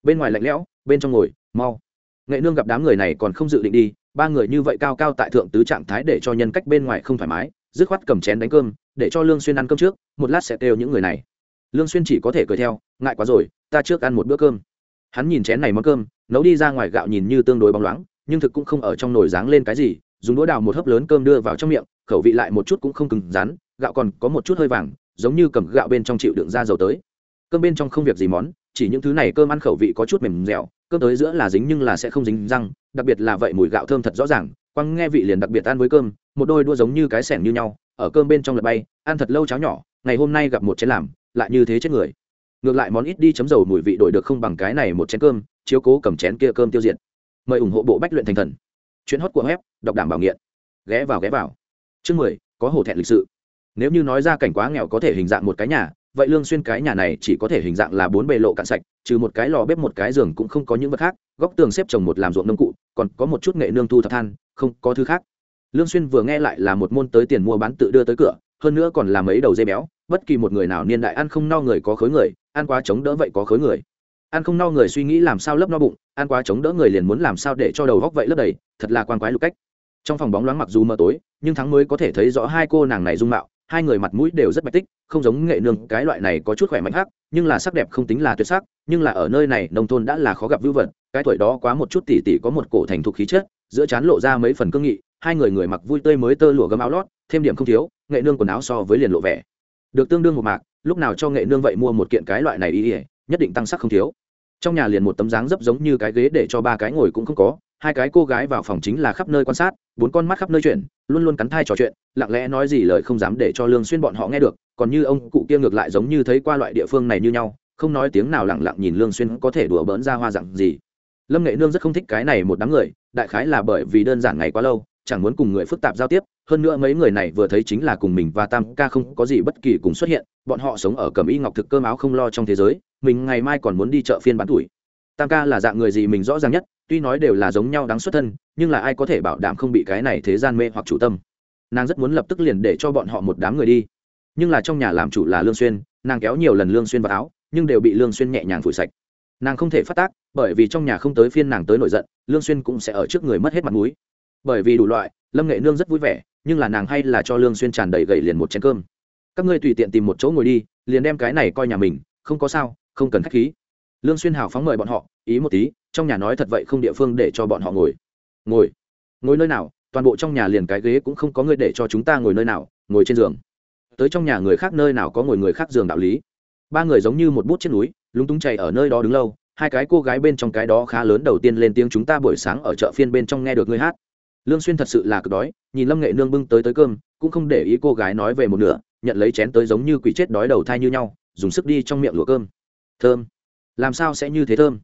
Bên ngoài lạnh lẽo, bên trong ngồi, mau. Nghệ nương gặp đám người này còn không dự định đi, ba người như vậy cao cao tại thượng tứ trạng thái để cho nhân cách bên ngoài không thoải mái, dứt khoát cầm chén đánh cơm, để cho lương xuyên ăn cơm trước, một lát sẽ kêu những người này. Lương xuyên chỉ có thể cười theo, ngại quá rồi, ta trước ăn một bữa cơm. Hắn nhìn chén này món cơm, nấu đi ra ngoài gạo nhìn như tương đối bóng loáng, nhưng thực cũng không ở trong nồi dáng lên cái gì dùng đũa đào một hớp lớn cơm đưa vào trong miệng, khẩu vị lại một chút cũng không cứng rắn, gạo còn có một chút hơi vàng, giống như cầm gạo bên trong chịu đựng ra dầu tới. Cơm bên trong không việc gì món, chỉ những thứ này cơm ăn khẩu vị có chút mềm dẻo, cơm tới giữa là dính nhưng là sẽ không dính răng, đặc biệt là vậy mùi gạo thơm thật rõ ràng, quăng nghe vị liền đặc biệt ăn với cơm, một đôi đua giống như cái sẻng như nhau, ở cơm bên trong lật bay, ăn thật lâu cháo nhỏ, ngày hôm nay gặp một chén làm, lại như thế chết người. Ngược lại món ít đi chấm dầu mùi vị đổi được không bằng cái này một chén cơm, chiếu cố cầm chén kia cơm tiêu diệt. Mời ủng hộ bộ bách luyện thành thần. Chuyện hót của web đọc đảm bảo nghiện. Ghé vào ghé vào. Chương mười, có hổ thẹn lịch sự. Nếu như nói ra cảnh quá nghèo có thể hình dạng một cái nhà, vậy lương xuyên cái nhà này chỉ có thể hình dạng là bốn bề lộ cạn sạch, trừ một cái lò bếp một cái giường cũng không có những vật khác, góc tường xếp trồng một làm ruộng nông cụ, còn có một chút nghệ nương thu thập than, không có thứ khác. Lương xuyên vừa nghe lại là một môn tới tiền mua bán tự đưa tới cửa, hơn nữa còn là mấy đầu dây béo, bất kỳ một người nào niên đại ăn không no người có khối người, ăn quá chống đỡ vậy có khối người. Ăn không no người suy nghĩ làm sao lấp no bụng, ăn quá chống đỡ người liền muốn làm sao để cho đầu góc vậy lấp đầy, thật là quan quái lục cách trong phòng bóng loáng mặc dù mờ tối, nhưng thắng mới có thể thấy rõ hai cô nàng này dung mạo, hai người mặt mũi đều rất bạch tích, không giống nghệ nương, cái loại này có chút khỏe mạnh khác nhưng là sắc đẹp không tính là tuyệt sắc, nhưng là ở nơi này, nông thôn đã là khó gặp vưu vật, cái tuổi đó quá một chút tỉ tỉ có một cổ thành thục khí chất, giữa chán lộ ra mấy phần cương nghị, hai người người mặc vui tươi mới tơ lụa gấm áo lót, thêm điểm không thiếu, nghệ nương quần áo so với liền lộ vẻ. Được tương đương một mạc, lúc nào cho nghệ nương vậy mua một kiện cái loại này ý ỉa nhất định tăng sắc không thiếu. Trong nhà liền một tấm dáng dấp giống như cái ghế để cho ba cái ngồi cũng không có hai cái cô gái vào phòng chính là khắp nơi quan sát, bốn con mắt khắp nơi chuyển, luôn luôn cắn thai trò chuyện, lặng lẽ nói gì lời không dám để cho lương xuyên bọn họ nghe được, còn như ông cụ kia ngược lại giống như thấy qua loại địa phương này như nhau, không nói tiếng nào lặng lặng nhìn lương xuyên có thể đùa bỡn ra hoa dạng gì. Lâm nghệ nương rất không thích cái này một đám người, đại khái là bởi vì đơn giản ngày quá lâu, chẳng muốn cùng người phức tạp giao tiếp, hơn nữa mấy người này vừa thấy chính là cùng mình và tam ca không có gì bất kỳ cùng xuất hiện, bọn họ sống ở cẩm y ngọc thực cơm áo không lo trong thế giới, mình ngày mai còn muốn đi chợ phiên bán tuổi tam ca là dạng người gì mình rõ ràng nhất, tuy nói đều là giống nhau đáng xuất thân, nhưng là ai có thể bảo đảm không bị cái này thế gian mê hoặc chủ tâm. Nàng rất muốn lập tức liền để cho bọn họ một đám người đi. Nhưng là trong nhà làm chủ là lương xuyên, nàng kéo nhiều lần lương xuyên vào áo, nhưng đều bị lương xuyên nhẹ nhàng phủi sạch. Nàng không thể phát tác, bởi vì trong nhà không tới phiên nàng tới nổi giận, lương xuyên cũng sẽ ở trước người mất hết mặt mũi. Bởi vì đủ loại, lâm nghệ nương rất vui vẻ, nhưng là nàng hay là cho lương xuyên tràn đầy gậy liền một chén cơm. Các ngươi tùy tiện tìm một chỗ ngồi đi, liền đem cái này coi nhà mình, không có sao, không cần khách khí lương xuyên hào phóng mời bọn họ, ý một tí, trong nhà nói thật vậy không địa phương để cho bọn họ ngồi. Ngồi. Ngồi nơi nào, toàn bộ trong nhà liền cái ghế cũng không có người để cho chúng ta ngồi nơi nào, ngồi trên giường. Tới trong nhà người khác nơi nào có ngồi người khác giường đạo lý. Ba người giống như một bút trên núi, lúng túng chạy ở nơi đó đứng lâu, hai cái cô gái bên trong cái đó khá lớn đầu tiên lên tiếng chúng ta buổi sáng ở chợ phiên bên trong nghe được ngươi hát. Lương xuyên thật sự là cực đói, nhìn lâm nghệ nương bưng tới tới cơm, cũng không để ý cô gái nói về một nửa, nhận lấy chén tới giống như quỷ chết đói đầu thai như nhau, dùng sức đi trong miệng lụa cơm. Thơm làm sao sẽ như thế thơm?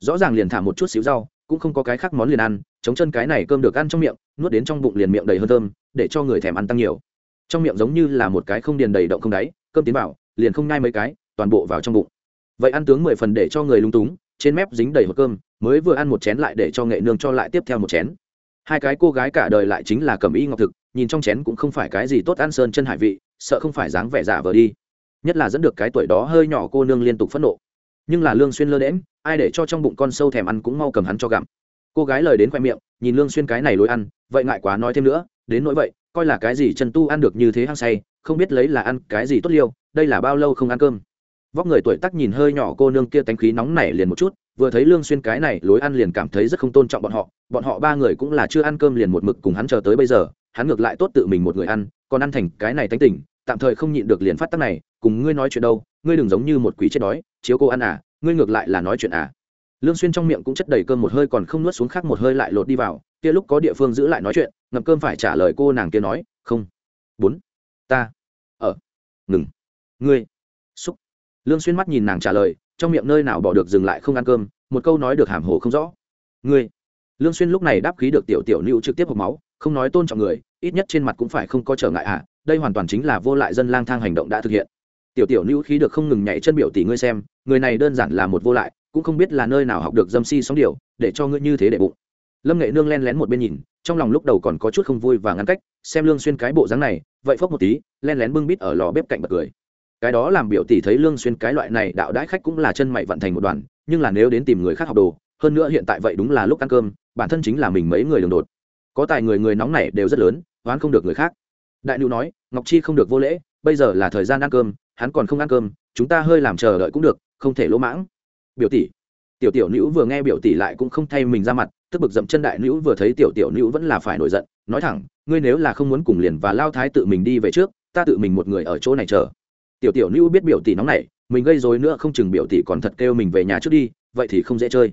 Rõ ràng liền thả một chút xíu rau, cũng không có cái khác món liền ăn, chống chân cái này cơm được ăn trong miệng, nuốt đến trong bụng liền miệng đầy hơn thơm, để cho người thèm ăn tăng nhiều. Trong miệng giống như là một cái không điền đầy động không đáy, cơm tiến vào, liền không nhai mấy cái, toàn bộ vào trong bụng. Vậy ăn tướng mười phần để cho người lung túng, trên mép dính đầy hộp cơm, mới vừa ăn một chén lại để cho nghệ nương cho lại tiếp theo một chén. Hai cái cô gái cả đời lại chính là cầm y ngọc thực, nhìn trong chén cũng không phải cái gì tốt ăn sơn chân hải vị, sợ không phải dáng vẻ giả vờ đi. Nhất là dẫn được cái tuổi đó hơi nhỏ cô nương liên tục phẫn nộ nhưng là lương xuyên lơ đễm ai để cho trong bụng con sâu thèm ăn cũng mau cầm hắn cho gặm. Cô gái lời đến khoe miệng, nhìn lương xuyên cái này lối ăn, vậy ngại quá nói thêm nữa, đến nỗi vậy, coi là cái gì chân tu ăn được như thế hăng say, không biết lấy là ăn cái gì tốt liêu, đây là bao lâu không ăn cơm. Vóc người tuổi tác nhìn hơi nhỏ cô nương kia tánh khí nóng nảy liền một chút, vừa thấy lương xuyên cái này lối ăn liền cảm thấy rất không tôn trọng bọn họ bọn họ ba người cũng là chưa ăn cơm liền một mực cùng hắn chờ tới bây giờ, hắn ngược lại tốt tự mình một người ăn, còn ăn thành cái này tánh tỉnh tạm thời không nhịn được liền phát tác này cùng ngươi nói chuyện đâu, ngươi đừng giống như một quỷ chết đói, chiếu cô ăn à ngươi ngược lại là nói chuyện à. Lương xuyên trong miệng cũng chất đầy cơm một hơi còn không nuốt xuống khác một hơi lại lột đi vào, kia lúc có địa phương giữ lại nói chuyện, ngậm cơm phải trả lời cô nàng kia nói, không. Bốn. Ta. Ở ngừng. Ngươi. Xúc. Lương xuyên mắt nhìn nàng trả lời, trong miệng nơi nào bỏ được dừng lại không ăn cơm, một câu nói được hàm hồ không rõ. Ngươi. Lương xuyên lúc này đáp khí được tiểu tiểu lưu trực tiếp hộc máu, không nói tôn trọng người, ít nhất trên mặt cũng phải không có trở ngại à đây hoàn toàn chính là vô lại dân lang thang hành động đã thực hiện tiểu tiểu lưu khí được không ngừng nhảy chân biểu tỷ ngươi xem, người này đơn giản là một vô lại, cũng không biết là nơi nào học được dâm si sóng điều để cho ngươi như thế để bụng. Lâm nghệ nương len lén một bên nhìn, trong lòng lúc đầu còn có chút không vui và ngăn cách, xem lương xuyên cái bộ dáng này, vậy phốc một tí, len lén bưng bít ở lò bếp cạnh bật cười. Cái đó làm biểu tỷ thấy lương xuyên cái loại này đạo đãi khách cũng là chân mày vận thành một đoàn, nhưng là nếu đến tìm người khác học đồ, hơn nữa hiện tại vậy đúng là lúc ăn cơm, bản thân chính là mình mấy người đường đột. Có tài người người nóng này đều rất lớn, oán không được người khác. Đại nữ nói, ngọc chi không được vô lễ, bây giờ là thời gian ăn cơm hắn còn không ăn cơm, chúng ta hơi làm chờ đợi cũng được, không thể lỗ mãng. Biểu tỷ. Tiểu tiểu nữ vừa nghe biểu tỷ lại cũng không thay mình ra mặt, tức bực dậm chân đại nữ vừa thấy tiểu tiểu nữ vẫn là phải nổi giận, nói thẳng, ngươi nếu là không muốn cùng liền và lao thái tự mình đi về trước, ta tự mình một người ở chỗ này chờ. Tiểu tiểu nữ biết biểu tỷ nóng này mình gây dối nữa không chừng biểu tỷ còn thật kêu mình về nhà trước đi, vậy thì không dễ chơi.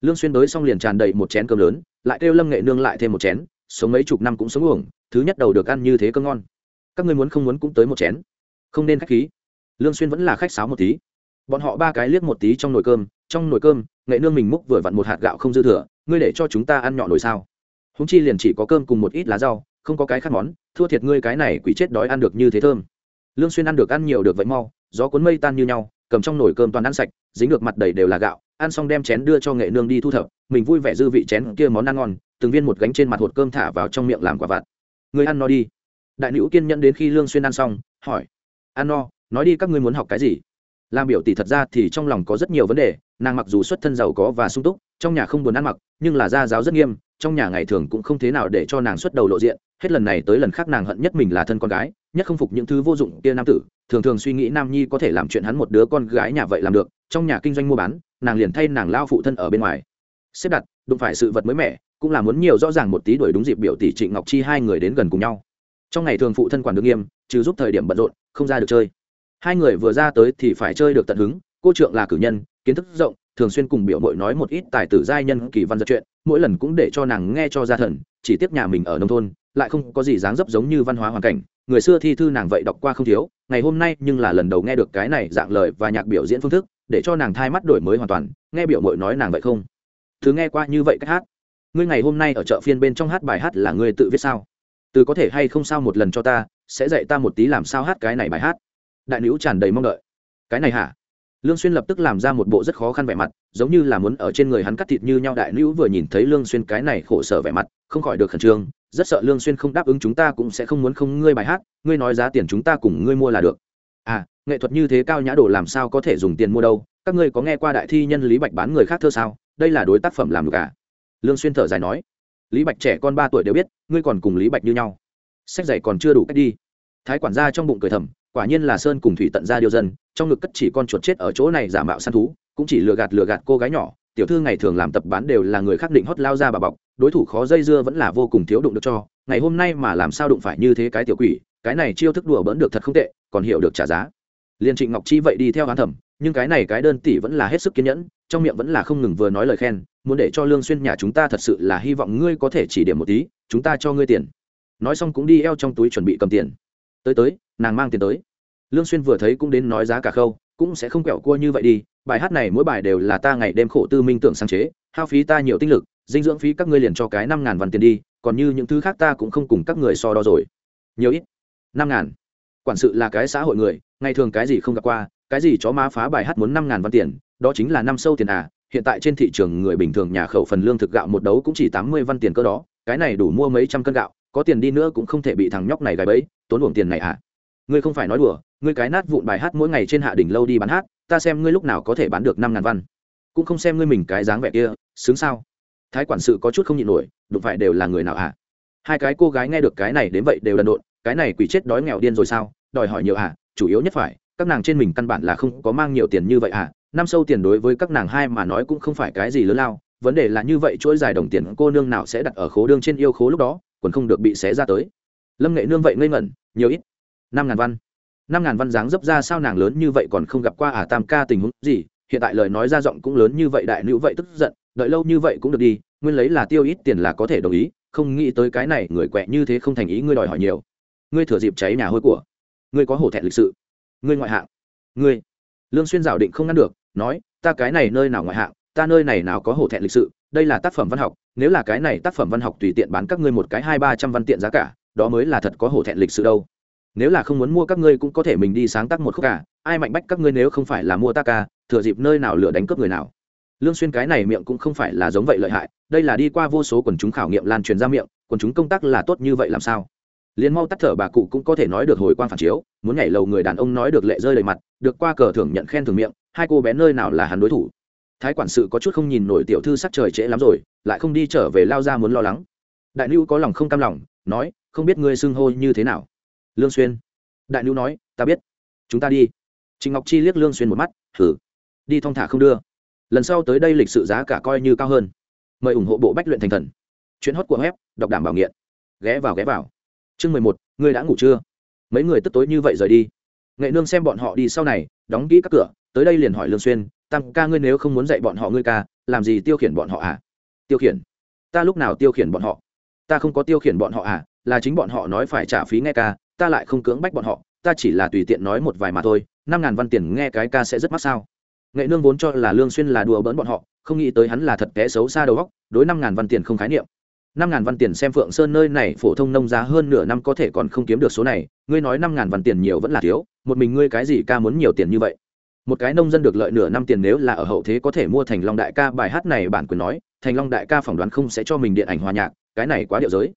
Lương xuyên đới xong liền tràn đầy một chén cơm lớn, lại kêu lâm nghệ nương lại thêm một chén, sống mấy chục năm cũng sống uổng, thứ nhất đầu được ăn như thế cơm ngon. Các ngươi muốn không muốn cũng tới một chén. Không nên khách khí lương xuyên vẫn là khách sáo một tí. Bọn họ ba cái liếc một tí trong nồi cơm, trong nồi cơm, nghệ nương mình múc vừa vặn một hạt gạo không dư thừa, ngươi để cho chúng ta ăn nhọ nồi sao? Húng chi liền chỉ có cơm cùng một ít lá rau, không có cái khác món, thua thiệt ngươi cái này quỷ chết đói ăn được như thế thơm. Lương xuyên ăn được ăn nhiều được vậy mau, gió cuốn mây tan như nhau, cầm trong nồi cơm toàn ăn sạch, dính được mặt đầy đều là gạo, ăn xong đem chén đưa cho nghệ nương đi thu thập, mình vui vẻ dư vị chén kia món ăn ngon, từng viên một gánh trên mặt hột cơm thả vào trong miệng làm quả vặt. Ngươi ăn no đi. Đại nữ kiên nhẫn đến khi lương xuyên ăn xong, hỏi. Ăn no nói đi các ngươi muốn học cái gì? Làm biểu tỷ thật ra thì trong lòng có rất nhiều vấn đề, nàng mặc dù xuất thân giàu có và sung túc, trong nhà không buồn ăn mặc, nhưng là gia giáo rất nghiêm, trong nhà ngày thường cũng không thế nào để cho nàng xuất đầu lộ diện, hết lần này tới lần khác nàng hận nhất mình là thân con gái, nhất không phục những thứ vô dụng kia nam tử, thường thường suy nghĩ nam nhi có thể làm chuyện hắn một đứa con gái nhà vậy làm được, trong nhà kinh doanh mua bán, nàng liền thay nàng lao phụ thân ở bên ngoài. Xếp đặt, đụng phải sự vật mới mẻ, cũng là muốn nhiều rõ ràng một tí đuổi đúng dịp biểu tỷ trịnh ngọc chi hai người đến gần cùng nhau. Trong ngày thường phụ thân quản được nghiêm, trừ giúp thời điểm bận rộn, không ra được chơi hai người vừa ra tới thì phải chơi được tận hứng, cô trượng là cử nhân, kiến thức rộng, thường xuyên cùng biểu mội nói một ít tài tử giai nhân kỳ văn giật chuyện, mỗi lần cũng để cho nàng nghe cho ra thần, chỉ tiếp nhà mình ở nông thôn, lại không có gì dáng dấp giống như văn hóa hoàn cảnh. Người xưa thi thư nàng vậy đọc qua không thiếu, ngày hôm nay nhưng là lần đầu nghe được cái này dạng lời và nhạc biểu diễn phương thức, để cho nàng thay mắt đổi mới hoàn toàn, nghe biểu mội nói nàng vậy không? Thứ nghe qua như vậy cách hát. Ngươi ngày hôm nay ở chợ phiên bên trong hát bài hát là ngươi tự viết sao? Từ có thể hay không sao một lần cho ta, sẽ dạy ta một tí làm sao hát cái này bài hát đại nữ tràn đầy mong đợi. Cái này hả? Lương xuyên lập tức làm ra một bộ rất khó khăn vẻ mặt, giống như là muốn ở trên người hắn cắt thịt như nhau đại nữ vừa nhìn thấy lương xuyên cái này khổ sở vẻ mặt, không khỏi được khẩn trương, rất sợ lương xuyên không đáp ứng chúng ta cũng sẽ không muốn không ngươi bài hát, ngươi nói giá tiền chúng ta cùng ngươi mua là được. À nghệ thuật như thế cao nhã đồ làm sao có thể dùng tiền mua đâu, các ngươi có nghe qua đại thi nhân lý bạch bán người khác thơ sao? Đây là đối tác phẩm làm được cả lương xuyên thở dài nói. Lý bạch trẻ con ba tuổi đều biết, ngươi còn cùng lý bạch như nhau. Sách giày còn chưa đủ cách đi. Thái quản gia trong bụng cười thầm quả nhiên là sơn cùng thủy tận ra điều dân, trong ngực cất chỉ con chuột chết ở chỗ này giả mạo săn thú, cũng chỉ lừa gạt lừa gạt cô gái nhỏ, tiểu thư ngày thường làm tập bán đều là người khác định hót lao ra bà bọc, đối thủ khó dây dưa vẫn là vô cùng thiếu đụng được cho, ngày hôm nay mà làm sao đụng phải như thế cái tiểu quỷ, cái này chiêu thức đùa bỡn được thật không tệ, còn hiểu được trả giá. Liên trịnh ngọc chi vậy đi theo hán thẩm, nhưng cái này cái đơn tỷ vẫn là hết sức kiên nhẫn, trong miệng vẫn là không ngừng vừa nói lời khen, muốn để cho lương xuyên nhà chúng ta thật sự là hy vọng ngươi có thể chỉ điểm một tí, chúng ta cho ngươi tiền. Nói xong cũng đi eo trong túi chuẩn bị cầm tiền tới tới, nàng mang tiền tới. Lương xuyên vừa thấy cũng đến nói giá cả khâu, cũng sẽ không quẹo cua như vậy đi, bài hát này mỗi bài đều là ta ngày đêm khổ tư minh tưởng sáng chế, hao phí ta nhiều tinh lực, dinh dưỡng phí các ngươi liền cho cái năm ngàn văn tiền đi, còn như những thứ khác ta cũng không cùng các người so đo rồi. Nhiều ít. Năm ngàn. Quản sự là cái xã hội người, ngày thường cái gì không gặp qua, cái gì chó má phá bài hát muốn năm ngàn văn tiền, đó chính là năm sâu tiền à hiện tại trên thị trường người bình thường nhà khẩu phần lương thực gạo một đấu cũng chỉ tám mươi văn tiền cơ đó, cái này đủ mua mấy trăm cân gạo có tiền đi nữa cũng không thể bị thằng nhóc này gài bẫy, tốn luồng tiền này à? Ngươi không phải nói đùa, ngươi cái nát vụn bài hát mỗi ngày trên hạ đỉnh lâu đi bán hát, ta xem ngươi lúc nào có thể bán được năm ngàn văn. Cũng không xem ngươi mình cái dáng vẻ kia xứng sao? Thái quản sự có chút không nhịn nổi, đụng phải đều là người nào à? Hai cái cô gái nghe được cái này đến vậy đều đần độn, cái này quỷ chết đói nghèo điên rồi sao? Đòi hỏi nhiều à? Chủ yếu nhất phải, các nàng trên mình căn bản là không có mang nhiều tiền như vậy à? Năm sâu tiền đối với các nàng hai mà nói cũng không phải cái gì lớn lao, vấn đề là như vậy chuỗi dài đồng tiền cô nương nào sẽ đặt ở khố đương trên yêu khố lúc đó? Còn không được bị xé ra tới. Lâm nghệ nương vậy ngây ngẩn, nhiều ít. Năm ngàn văn. Năm ngàn văn dáng dấp ra sao nàng lớn như vậy còn không gặp qua à tam ca tình huống gì, hiện tại lời nói ra giọng cũng lớn như vậy, đại nữ vậy tức giận, đợi lâu như vậy cũng được đi, nguyên lấy là tiêu ít tiền là có thể đồng ý, không nghĩ tới cái này người quẹ như thế không thành ý, ngươi đòi hỏi nhiều. Ngươi thừa dịp cháy nhà hôi của. Ngươi có hổ thẹn lịch sự. Ngươi ngoại hạng. Ngươi. Lương xuyên giảo định không ngăn được, nói, ta cái này nơi nào ngoại hạng, ta nơi này nào có hổ thẹn lịch sự đây là tác phẩm văn học, nếu là cái này tác phẩm văn học tùy tiện bán các ngươi một cái hai ba trăm văn tiện giá cả, đó mới là thật có hổ thẹn lịch sự đâu. Nếu là không muốn mua các ngươi cũng có thể mình đi sáng tác một khúc cả ai mạnh bách các ngươi nếu không phải là mua ta ca, thừa dịp nơi nào lửa đánh cướp người nào. Lương xuyên cái này miệng cũng không phải là giống vậy lợi hại, đây là đi qua vô số quần chúng khảo nghiệm lan truyền ra miệng, quần chúng công tác là tốt như vậy làm sao? Liền mau tắt thở bà cụ cũng có thể nói được hồi quang phản chiếu, muốn nhảy lầu người đàn ông nói được lệ rơi đầy mặt, được qua cờ thưởng nhận khen thưởng miệng, hai cô bé nơi nào là hắn đối thủ? Thái quản sự có chút không nhìn nổi tiểu thư sắc trời trễ lắm rồi, lại không đi trở về lao ra muốn lo lắng. Đại lưu có lòng không cam lòng, nói, không biết ngươi xưng hô như thế nào? Lương xuyên. Đại lưu nói, ta biết. Chúng ta đi. Trịnh ngọc chi liếc lương xuyên một mắt thử đi thong thả không đưa. Lần sau tới đây lịch sự giá cả coi như cao hơn. Mời ủng hộ bộ bách luyện thành thần. Chuyến hót của web, đọc đảm bảo nghiện. Ghé vào ghé vào. Chương mười một, ngươi đã ngủ chưa? Mấy người tức tối như vậy rời đi. Nghệ nương xem bọn họ đi sau này, đóng kỹ các cửa, tới đây liền hỏi lương xuyên tam ca ngươi nếu không muốn dạy bọn họ ngươi ca, làm gì tiêu khiển bọn họ à? Tiêu khiển? Ta lúc nào tiêu khiển bọn họ? Ta không có tiêu khiển bọn họ à? Là chính bọn họ nói phải trả phí nghe ca, ta lại không cưỡng bách bọn họ, ta chỉ là tùy tiện nói một vài mà thôi, năm ngàn văn tiền nghe cái ca sẽ rất mắc sao? Nghệ nương vốn cho là lương xuyên là đùa bỡn bọn họ, không nghĩ tới hắn là thật té xấu xa đầu óc, đối năm ngàn văn tiền không khái niệm. Năm ngàn văn tiền xem phượng sơn nơi này phổ thông nông giá hơn nửa năm có thể còn không kiếm được số này, ngươi nói năm ngàn văn tiền nhiều vẫn là thiếu, một mình ngươi cái gì ca muốn nhiều tiền như vậy? Một cái nông dân được lợi nửa năm tiền nếu là ở hậu thế có thể mua thành long đại ca, bài hát này bản quyền nói, thành long đại ca phỏng đoán không sẽ cho mình điện ảnh hòa nhạc, cái này quá điệu giới.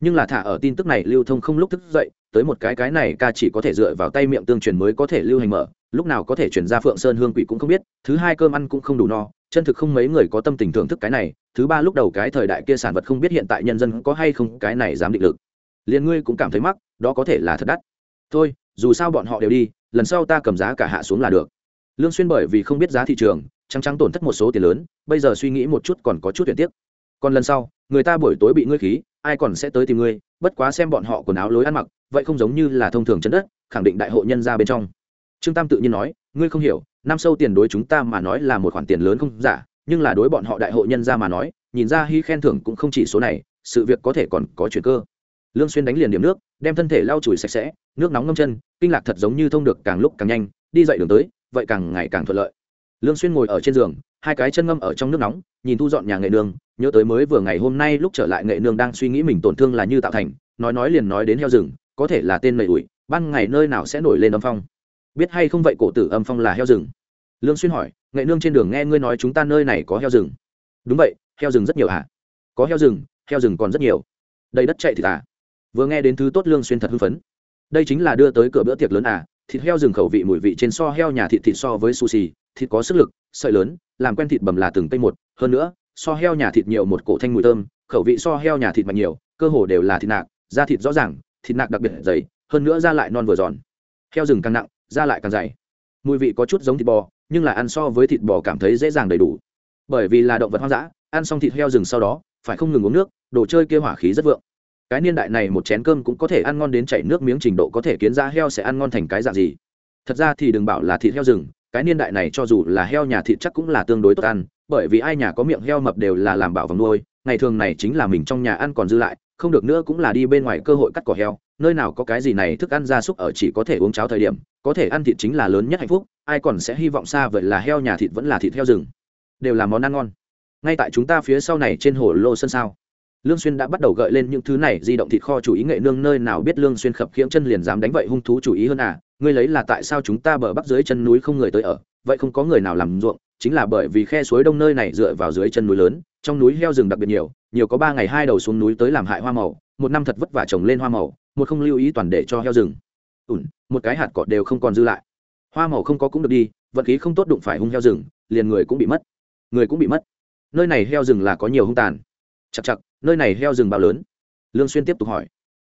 Nhưng là thả ở tin tức này, lưu thông không lúc thức dậy, tới một cái cái này ca chỉ có thể dựa vào tay miệng tương truyền mới có thể lưu hành mở, lúc nào có thể chuyển ra phượng sơn hương quỷ cũng không biết, thứ hai cơm ăn cũng không đủ no, chân thực không mấy người có tâm tình thưởng thức cái này, thứ ba lúc đầu cái thời đại kia sản vật không biết hiện tại nhân dân có hay không, cái này dám định lực. Liền ngươi cũng cảm thấy mắc, đó có thể là thật đắt. Thôi, dù sao bọn họ đều đi, lần sau ta cầm giá cả hạ xuống là được lương xuyên bởi vì không biết giá thị trường, trắng trắng tổn thất một số tiền lớn, bây giờ suy nghĩ một chút còn có chút tuyệt tiếc. Còn lần sau, người ta buổi tối bị ngươi khí, ai còn sẽ tới tìm ngươi, bất quá xem bọn họ quần áo lối ăn mặc, vậy không giống như là thông thường chân đất, khẳng định đại hội nhân ra bên trong. Trương tam tự nhiên nói, ngươi không hiểu, năm sâu tiền đối chúng ta mà nói là một khoản tiền lớn không giả, nhưng là đối bọn họ đại hội nhân ra mà nói, nhìn ra hy khen thưởng cũng không chỉ số này, sự việc có thể còn có chuyện cơ. Lương xuyên đánh liền điểm nước, đem thân thể lau chùi sạch sẽ, nước nóng ngâm chân, kinh lạc thật giống như thông được càng lúc càng nhanh, đi dậy đường tới vậy càng ngày càng thuận lợi. Lương xuyên ngồi ở trên giường, hai cái chân ngâm ở trong nước nóng, nhìn thu dọn nhà nghệ nương, nhớ tới mới vừa ngày hôm nay lúc trở lại nghệ nương đang suy nghĩ mình tổn thương là như tạo thành, nói nói liền nói đến heo rừng, có thể là tên nầy ủi, ban ngày nơi nào sẽ nổi lên âm phong. Biết hay không vậy cổ tử âm phong là heo rừng? Lương xuyên hỏi, nghệ nương trên đường nghe ngươi nói chúng ta nơi này có heo rừng. Đúng vậy, heo rừng rất nhiều à có heo rừng heo rừng còn rất nhiều. Đây đất chạy thì à? Vừa nghe đến thứ tốt lương xuyên thật hưng phấn. Đây chính là đưa tới cửa bữa tiệc lớn à? Thịt heo rừng khẩu vị mùi vị trên so heo nhà thịt thịt so với sushi, thịt có sức lực, sợi lớn, làm quen thịt bầm là từng cây một. Hơn nữa, so heo nhà thịt nhiều một cổ thanh mùi thơm, khẩu vị so heo nhà thịt mạnh nhiều, cơ hồ đều là thịt nạc, da thịt rõ ràng, thịt nạc đặc biệt dày, hơn nữa da lại non vừa giòn. Heo rừng càng nặng, da lại càng dày. Mùi vị có chút giống thịt bò, nhưng là ăn so với thịt bò cảm thấy dễ dàng đầy đủ. Bởi vì là động vật hoang dã, ăn xong thịt heo rừng sau đó, phải không ngừng uống nước, đồ chơi kia hỏa khí rất vượng cái niên đại này một chén cơm cũng có thể ăn ngon đến chảy nước miếng trình độ có thể kiến ra heo sẽ ăn ngon thành cái dạng gì. Thật ra thì đừng bảo là thịt heo rừng, cái niên đại này cho dù là heo nhà thịt chắc cũng là tương đối tốt ăn, bởi vì ai nhà có miệng heo mập đều là làm bảo vòng nuôi, ngày thường này chính là mình trong nhà ăn còn dư lại, không được nữa cũng là đi bên ngoài cơ hội cắt cỏ heo, nơi nào có cái gì này thức ăn gia súc ở chỉ có thể uống cháo thời điểm, có thể ăn thịt chính là lớn nhất hạnh phúc, ai còn sẽ hy vọng xa vậy là heo nhà thịt vẫn là thịt heo rừng, đều là món ăn ngon. Ngay tại chúng ta phía sau này trên hồ lô sân sao lương xuyên đã bắt đầu gợi lên những thứ này, di động thịt kho chủ ý nghệ nương nơi nào biết lương xuyên khập khiễng chân liền dám đánh vậy hung thú chủ ý hơn à? Ngươi lấy là tại sao chúng ta bờ bắc dưới chân núi không người tới ở? Vậy không có người nào làm ruộng, chính là bởi vì khe suối đông nơi này dựa vào dưới chân núi lớn, trong núi heo rừng đặc biệt nhiều nhiều có ba ngày hai đầu xuống núi tới làm hại hoa màu, một năm thật vất vả trồng lên hoa màu, một không lưu ý toàn để cho heo rừng. Ủn, một cái hạt cỏ đều không còn dư lại. Hoa màu không có cũng được đi, vận khí không tốt đụng phải hung heo rừng, liền người cũng bị mất. Người cũng bị mất. Nơi này heo rừng là có nhiều hung tàn chặt chặt, nơi này heo rừng bao lớn. Lương xuyên tiếp tục hỏi.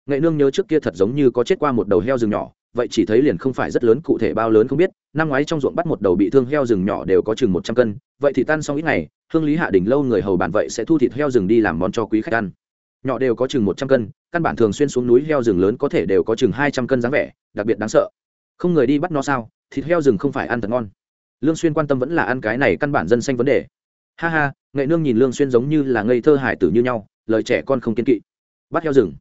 Nghệ nương nhớ trước kia thật giống như có chết qua một đầu heo rừng nhỏ, vậy chỉ thấy liền không phải rất lớn, cụ thể bao lớn không biết, năm ngoái trong ruộng bắt một đầu bị thương heo rừng nhỏ đều có chừng một trăm cân, vậy thì tan xong ít ngày, hương lý hạ đỉnh lâu người hầu bàn vậy sẽ thu thịt heo rừng đi làm món cho quý khách ăn. Nhỏ đều có chừng một trăm cân, căn bản thường xuyên xuống núi heo rừng lớn có thể đều có chừng hai trăm cân dáng vẻ, đặc biệt đáng sợ. Không người đi bắt nó sao, thịt heo rừng không phải ăn thật ngon. Lương xuyên quan tâm vẫn là ăn cái này căn bản dân xanh vấn đề ha ha, nghệ nương nhìn lương xuyên giống như là ngây thơ hải tử như nhau, lời trẻ con không kiên kỵ. Bắt heo rừng.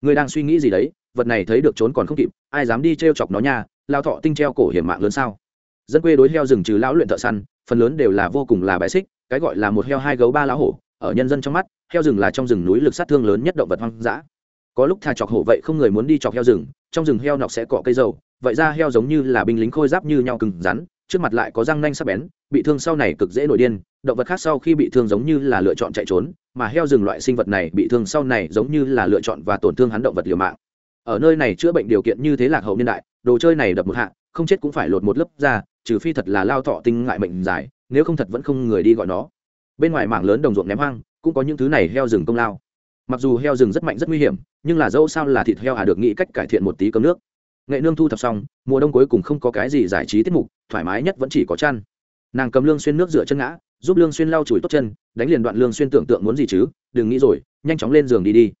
Người đang suy nghĩ gì đấy, vật này thấy được trốn còn không kịp, ai dám đi treo chọc nó nha lao thọ tinh treo cổ hiểm mạng lớn sao? Dân quê đối heo rừng trừ lão luyện thợ săn, phần lớn đều là vô cùng là bài xích, cái gọi là một heo hai gấu ba lão hổ, ở nhân dân trong mắt, heo rừng là trong rừng núi lực sát thương lớn nhất động vật hoang dã. Có lúc thà chọc hổ vậy không người muốn đi chọc heo rừng, trong rừng heo nọc sẽ cọ cây dầu, vậy ra heo giống như là binh lính khôi giáp như nhau cứng rắn, trước mặt lại có răng nanh sắc bén, bị thương sau này cực dễ nổi điên động vật khác sau khi bị thương giống như là lựa chọn chạy trốn, mà heo rừng loại sinh vật này bị thương sau này giống như là lựa chọn và tổn thương hắn động vật liều mạng. Ở nơi này chữa bệnh điều kiện như thế lạc hậu niên đại, đồ chơi này đập một hạ, không chết cũng phải lột một lớp ra trừ phi thật là lao thọ tinh ngại mệnh dài, nếu không thật vẫn không người đi gọi nó. Bên ngoài mảng lớn đồng ruộng ném hoang, cũng có những thứ này heo rừng công lao. Mặc dù heo rừng rất mạnh rất nguy hiểm, nhưng là dẫu sao là thịt heo à được nghĩ cách cải thiện một tí cơm nước. Nghệ nương thu thập xong, mùa đông cuối cùng không có cái gì giải trí tiết mục, thoải mái nhất vẫn chỉ có chăn nàng cầm lương xuyên nước rửa chân ngã, giúp lương xuyên lau chùi tốt chân, đánh liền đoạn lương xuyên tưởng tượng muốn gì chứ, đừng nghĩ rồi, nhanh chóng lên giường đi đi.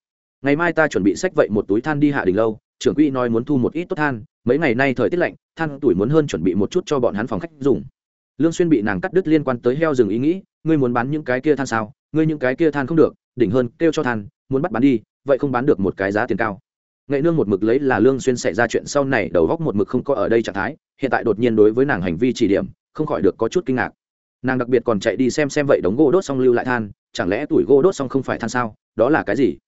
Ngày mai ta chuẩn bị sách vậy một túi than đi hạ đình lâu, trưởng quỹ nói muốn thu một ít tốt than, mấy ngày nay thời tiết lạnh, than tuổi muốn hơn chuẩn bị một chút cho bọn hắn phòng khách dùng. Lương xuyên bị nàng cắt đứt liên quan tới heo rừng ý nghĩ, ngươi muốn bán những cái kia than sao? Ngươi những cái kia than không được, đỉnh hơn, kêu cho than, muốn bắt bán đi, vậy không bán được một cái giá tiền cao. Nghệ nương một mực lấy là lương xuyên xảy ra chuyện sau này, đầu góc một mực không có ở đây trạng thái, hiện tại đột nhiên đối với nàng hành vi chỉ điểm không khỏi được có chút kinh ngạc. Nàng đặc biệt còn chạy đi xem xem vậy đống gỗ đốt xong lưu lại than, chẳng lẽ tuổi gỗ đốt xong không phải than sao? Đó là cái gì?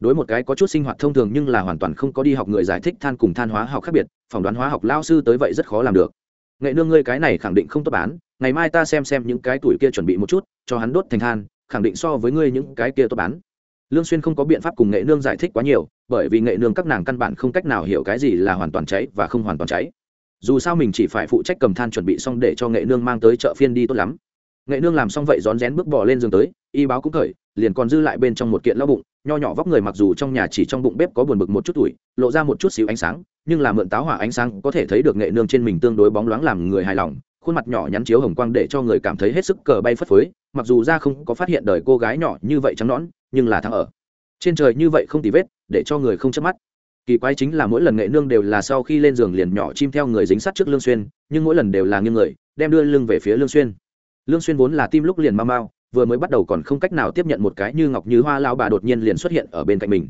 Đối một cái có chút sinh hoạt thông thường nhưng là hoàn toàn không có đi học người giải thích than cùng than hóa học khác biệt, phỏng đoán hóa học lao sư tới vậy rất khó làm được. Nghệ nương ngươi cái này khẳng định không tốt bán, ngày mai ta xem xem những cái tuổi kia chuẩn bị một chút, cho hắn đốt thành than, khẳng định so với ngươi những cái kia tốt bán. Lương xuyên không có biện pháp cùng nghệ nương giải thích quá nhiều, bởi vì nghệ nương các nàng căn bản không cách nào hiểu cái gì là hoàn toàn cháy và không hoàn toàn cháy dù sao mình chỉ phải phụ trách cầm than chuẩn bị xong để cho nghệ nương mang tới chợ phiên đi tốt lắm. Nghệ nương làm xong vậy rón rén bước bỏ lên giường tới, y báo cũng khởi, liền còn dư lại bên trong một kiện lao bụng, nho nhỏ vóc người mặc dù trong nhà chỉ trong bụng bếp có buồn bực một chút tuổi, lộ ra một chút xíu ánh sáng, nhưng là mượn táo hỏa ánh sáng có thể thấy được nghệ nương trên mình tương đối bóng loáng làm người hài lòng, khuôn mặt nhỏ nhắn chiếu hồng quang để cho người cảm thấy hết sức cờ bay phất phới, mặc dù ra không có phát hiện đời cô gái nhỏ như vậy trắng nõn, nhưng là thắng ở. Trên trời như vậy không tì vết, để cho người không chớp mắt kỳ quái chính là mỗi lần nghệ nương đều là sau khi lên giường liền nhỏ chim theo người dính sát trước lương xuyên, nhưng mỗi lần đều là nghiêng người, đem đưa lưng về phía lương xuyên. Lương xuyên vốn là tim lúc liền mau mau, vừa mới bắt đầu còn không cách nào tiếp nhận một cái như ngọc như hoa lão bà đột nhiên liền xuất hiện ở bên cạnh mình.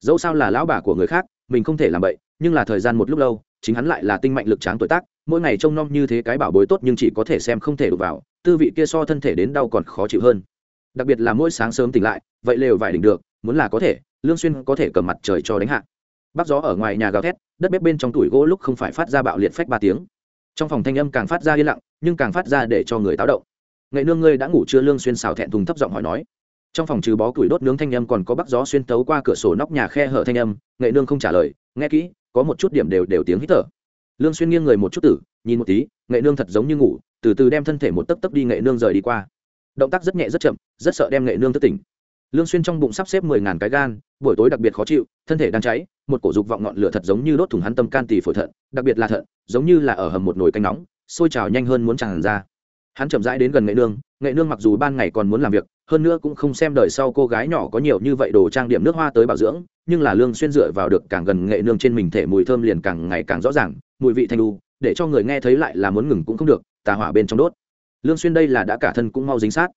Dẫu sao là lão bà của người khác, mình không thể làm vậy nhưng là thời gian một lúc lâu, chính hắn lại là tinh mạnh lực tráng tuổi tác, mỗi ngày trông nom như thế cái bảo bối tốt nhưng chỉ có thể xem không thể đụng vào, tư vị kia so thân thể đến đau còn khó chịu hơn. Đặc biệt là mỗi sáng sớm tỉnh lại, vậy lều vải đỉnh được, muốn là có thể, lương xuyên có thể cầm mặt trời cho đánh hạ bắc gió ở ngoài nhà gào thét, đất bếp bên trong tủi gỗ lúc không phải phát ra bạo liệt phách ba tiếng. Trong phòng thanh âm càng phát ra yên lặng, nhưng càng phát ra để cho người táo động. Nghệ nương ngươi đã ngủ chưa? Lương xuyên xào thẹn thùng thấp giọng hỏi nói. Trong phòng trừ bó củi đốt nướng thanh âm còn có bắc gió xuyên tấu qua cửa sổ nóc nhà khe hở thanh âm, nghệ nương không trả lời, nghe kỹ, có một chút điểm đều đều tiếng hít thở. Lương xuyên nghiêng người một chút tử, nhìn một tí, nghệ nương thật giống như ngủ, từ từ đem thân thể một tấc tấc đi nghệ nương rời đi qua. Động tác rất nhẹ rất chậm, rất sợ đem nghệ nương thức tỉnh. Lương xuyên trong bụng sắp xếp mười ngàn cái gan buổi tối đặc biệt khó chịu thân thể đang cháy một cổ dục vọng ngọn lửa thật giống như đốt thủng hắn tâm can tỳ phổi thận đặc biệt là thận giống như là ở hầm một nồi canh nóng sôi trào nhanh hơn muốn tràn ra. Hắn chậm rãi đến gần nghệ nương nghệ nương mặc dù ban ngày còn muốn làm việc hơn nữa cũng không xem đời sau cô gái nhỏ có nhiều như vậy đồ trang điểm nước hoa tới bảo dưỡng nhưng là lương xuyên dựa vào được càng gần nghệ nương trên mình thể mùi thơm liền càng ngày càng rõ ràng mùi vị thanh lưu, để cho người nghe thấy lại là muốn ngừng cũng không được tà hỏa bên trong đốt. Lương xuyên đây là đã cả thân cũng mau dính sát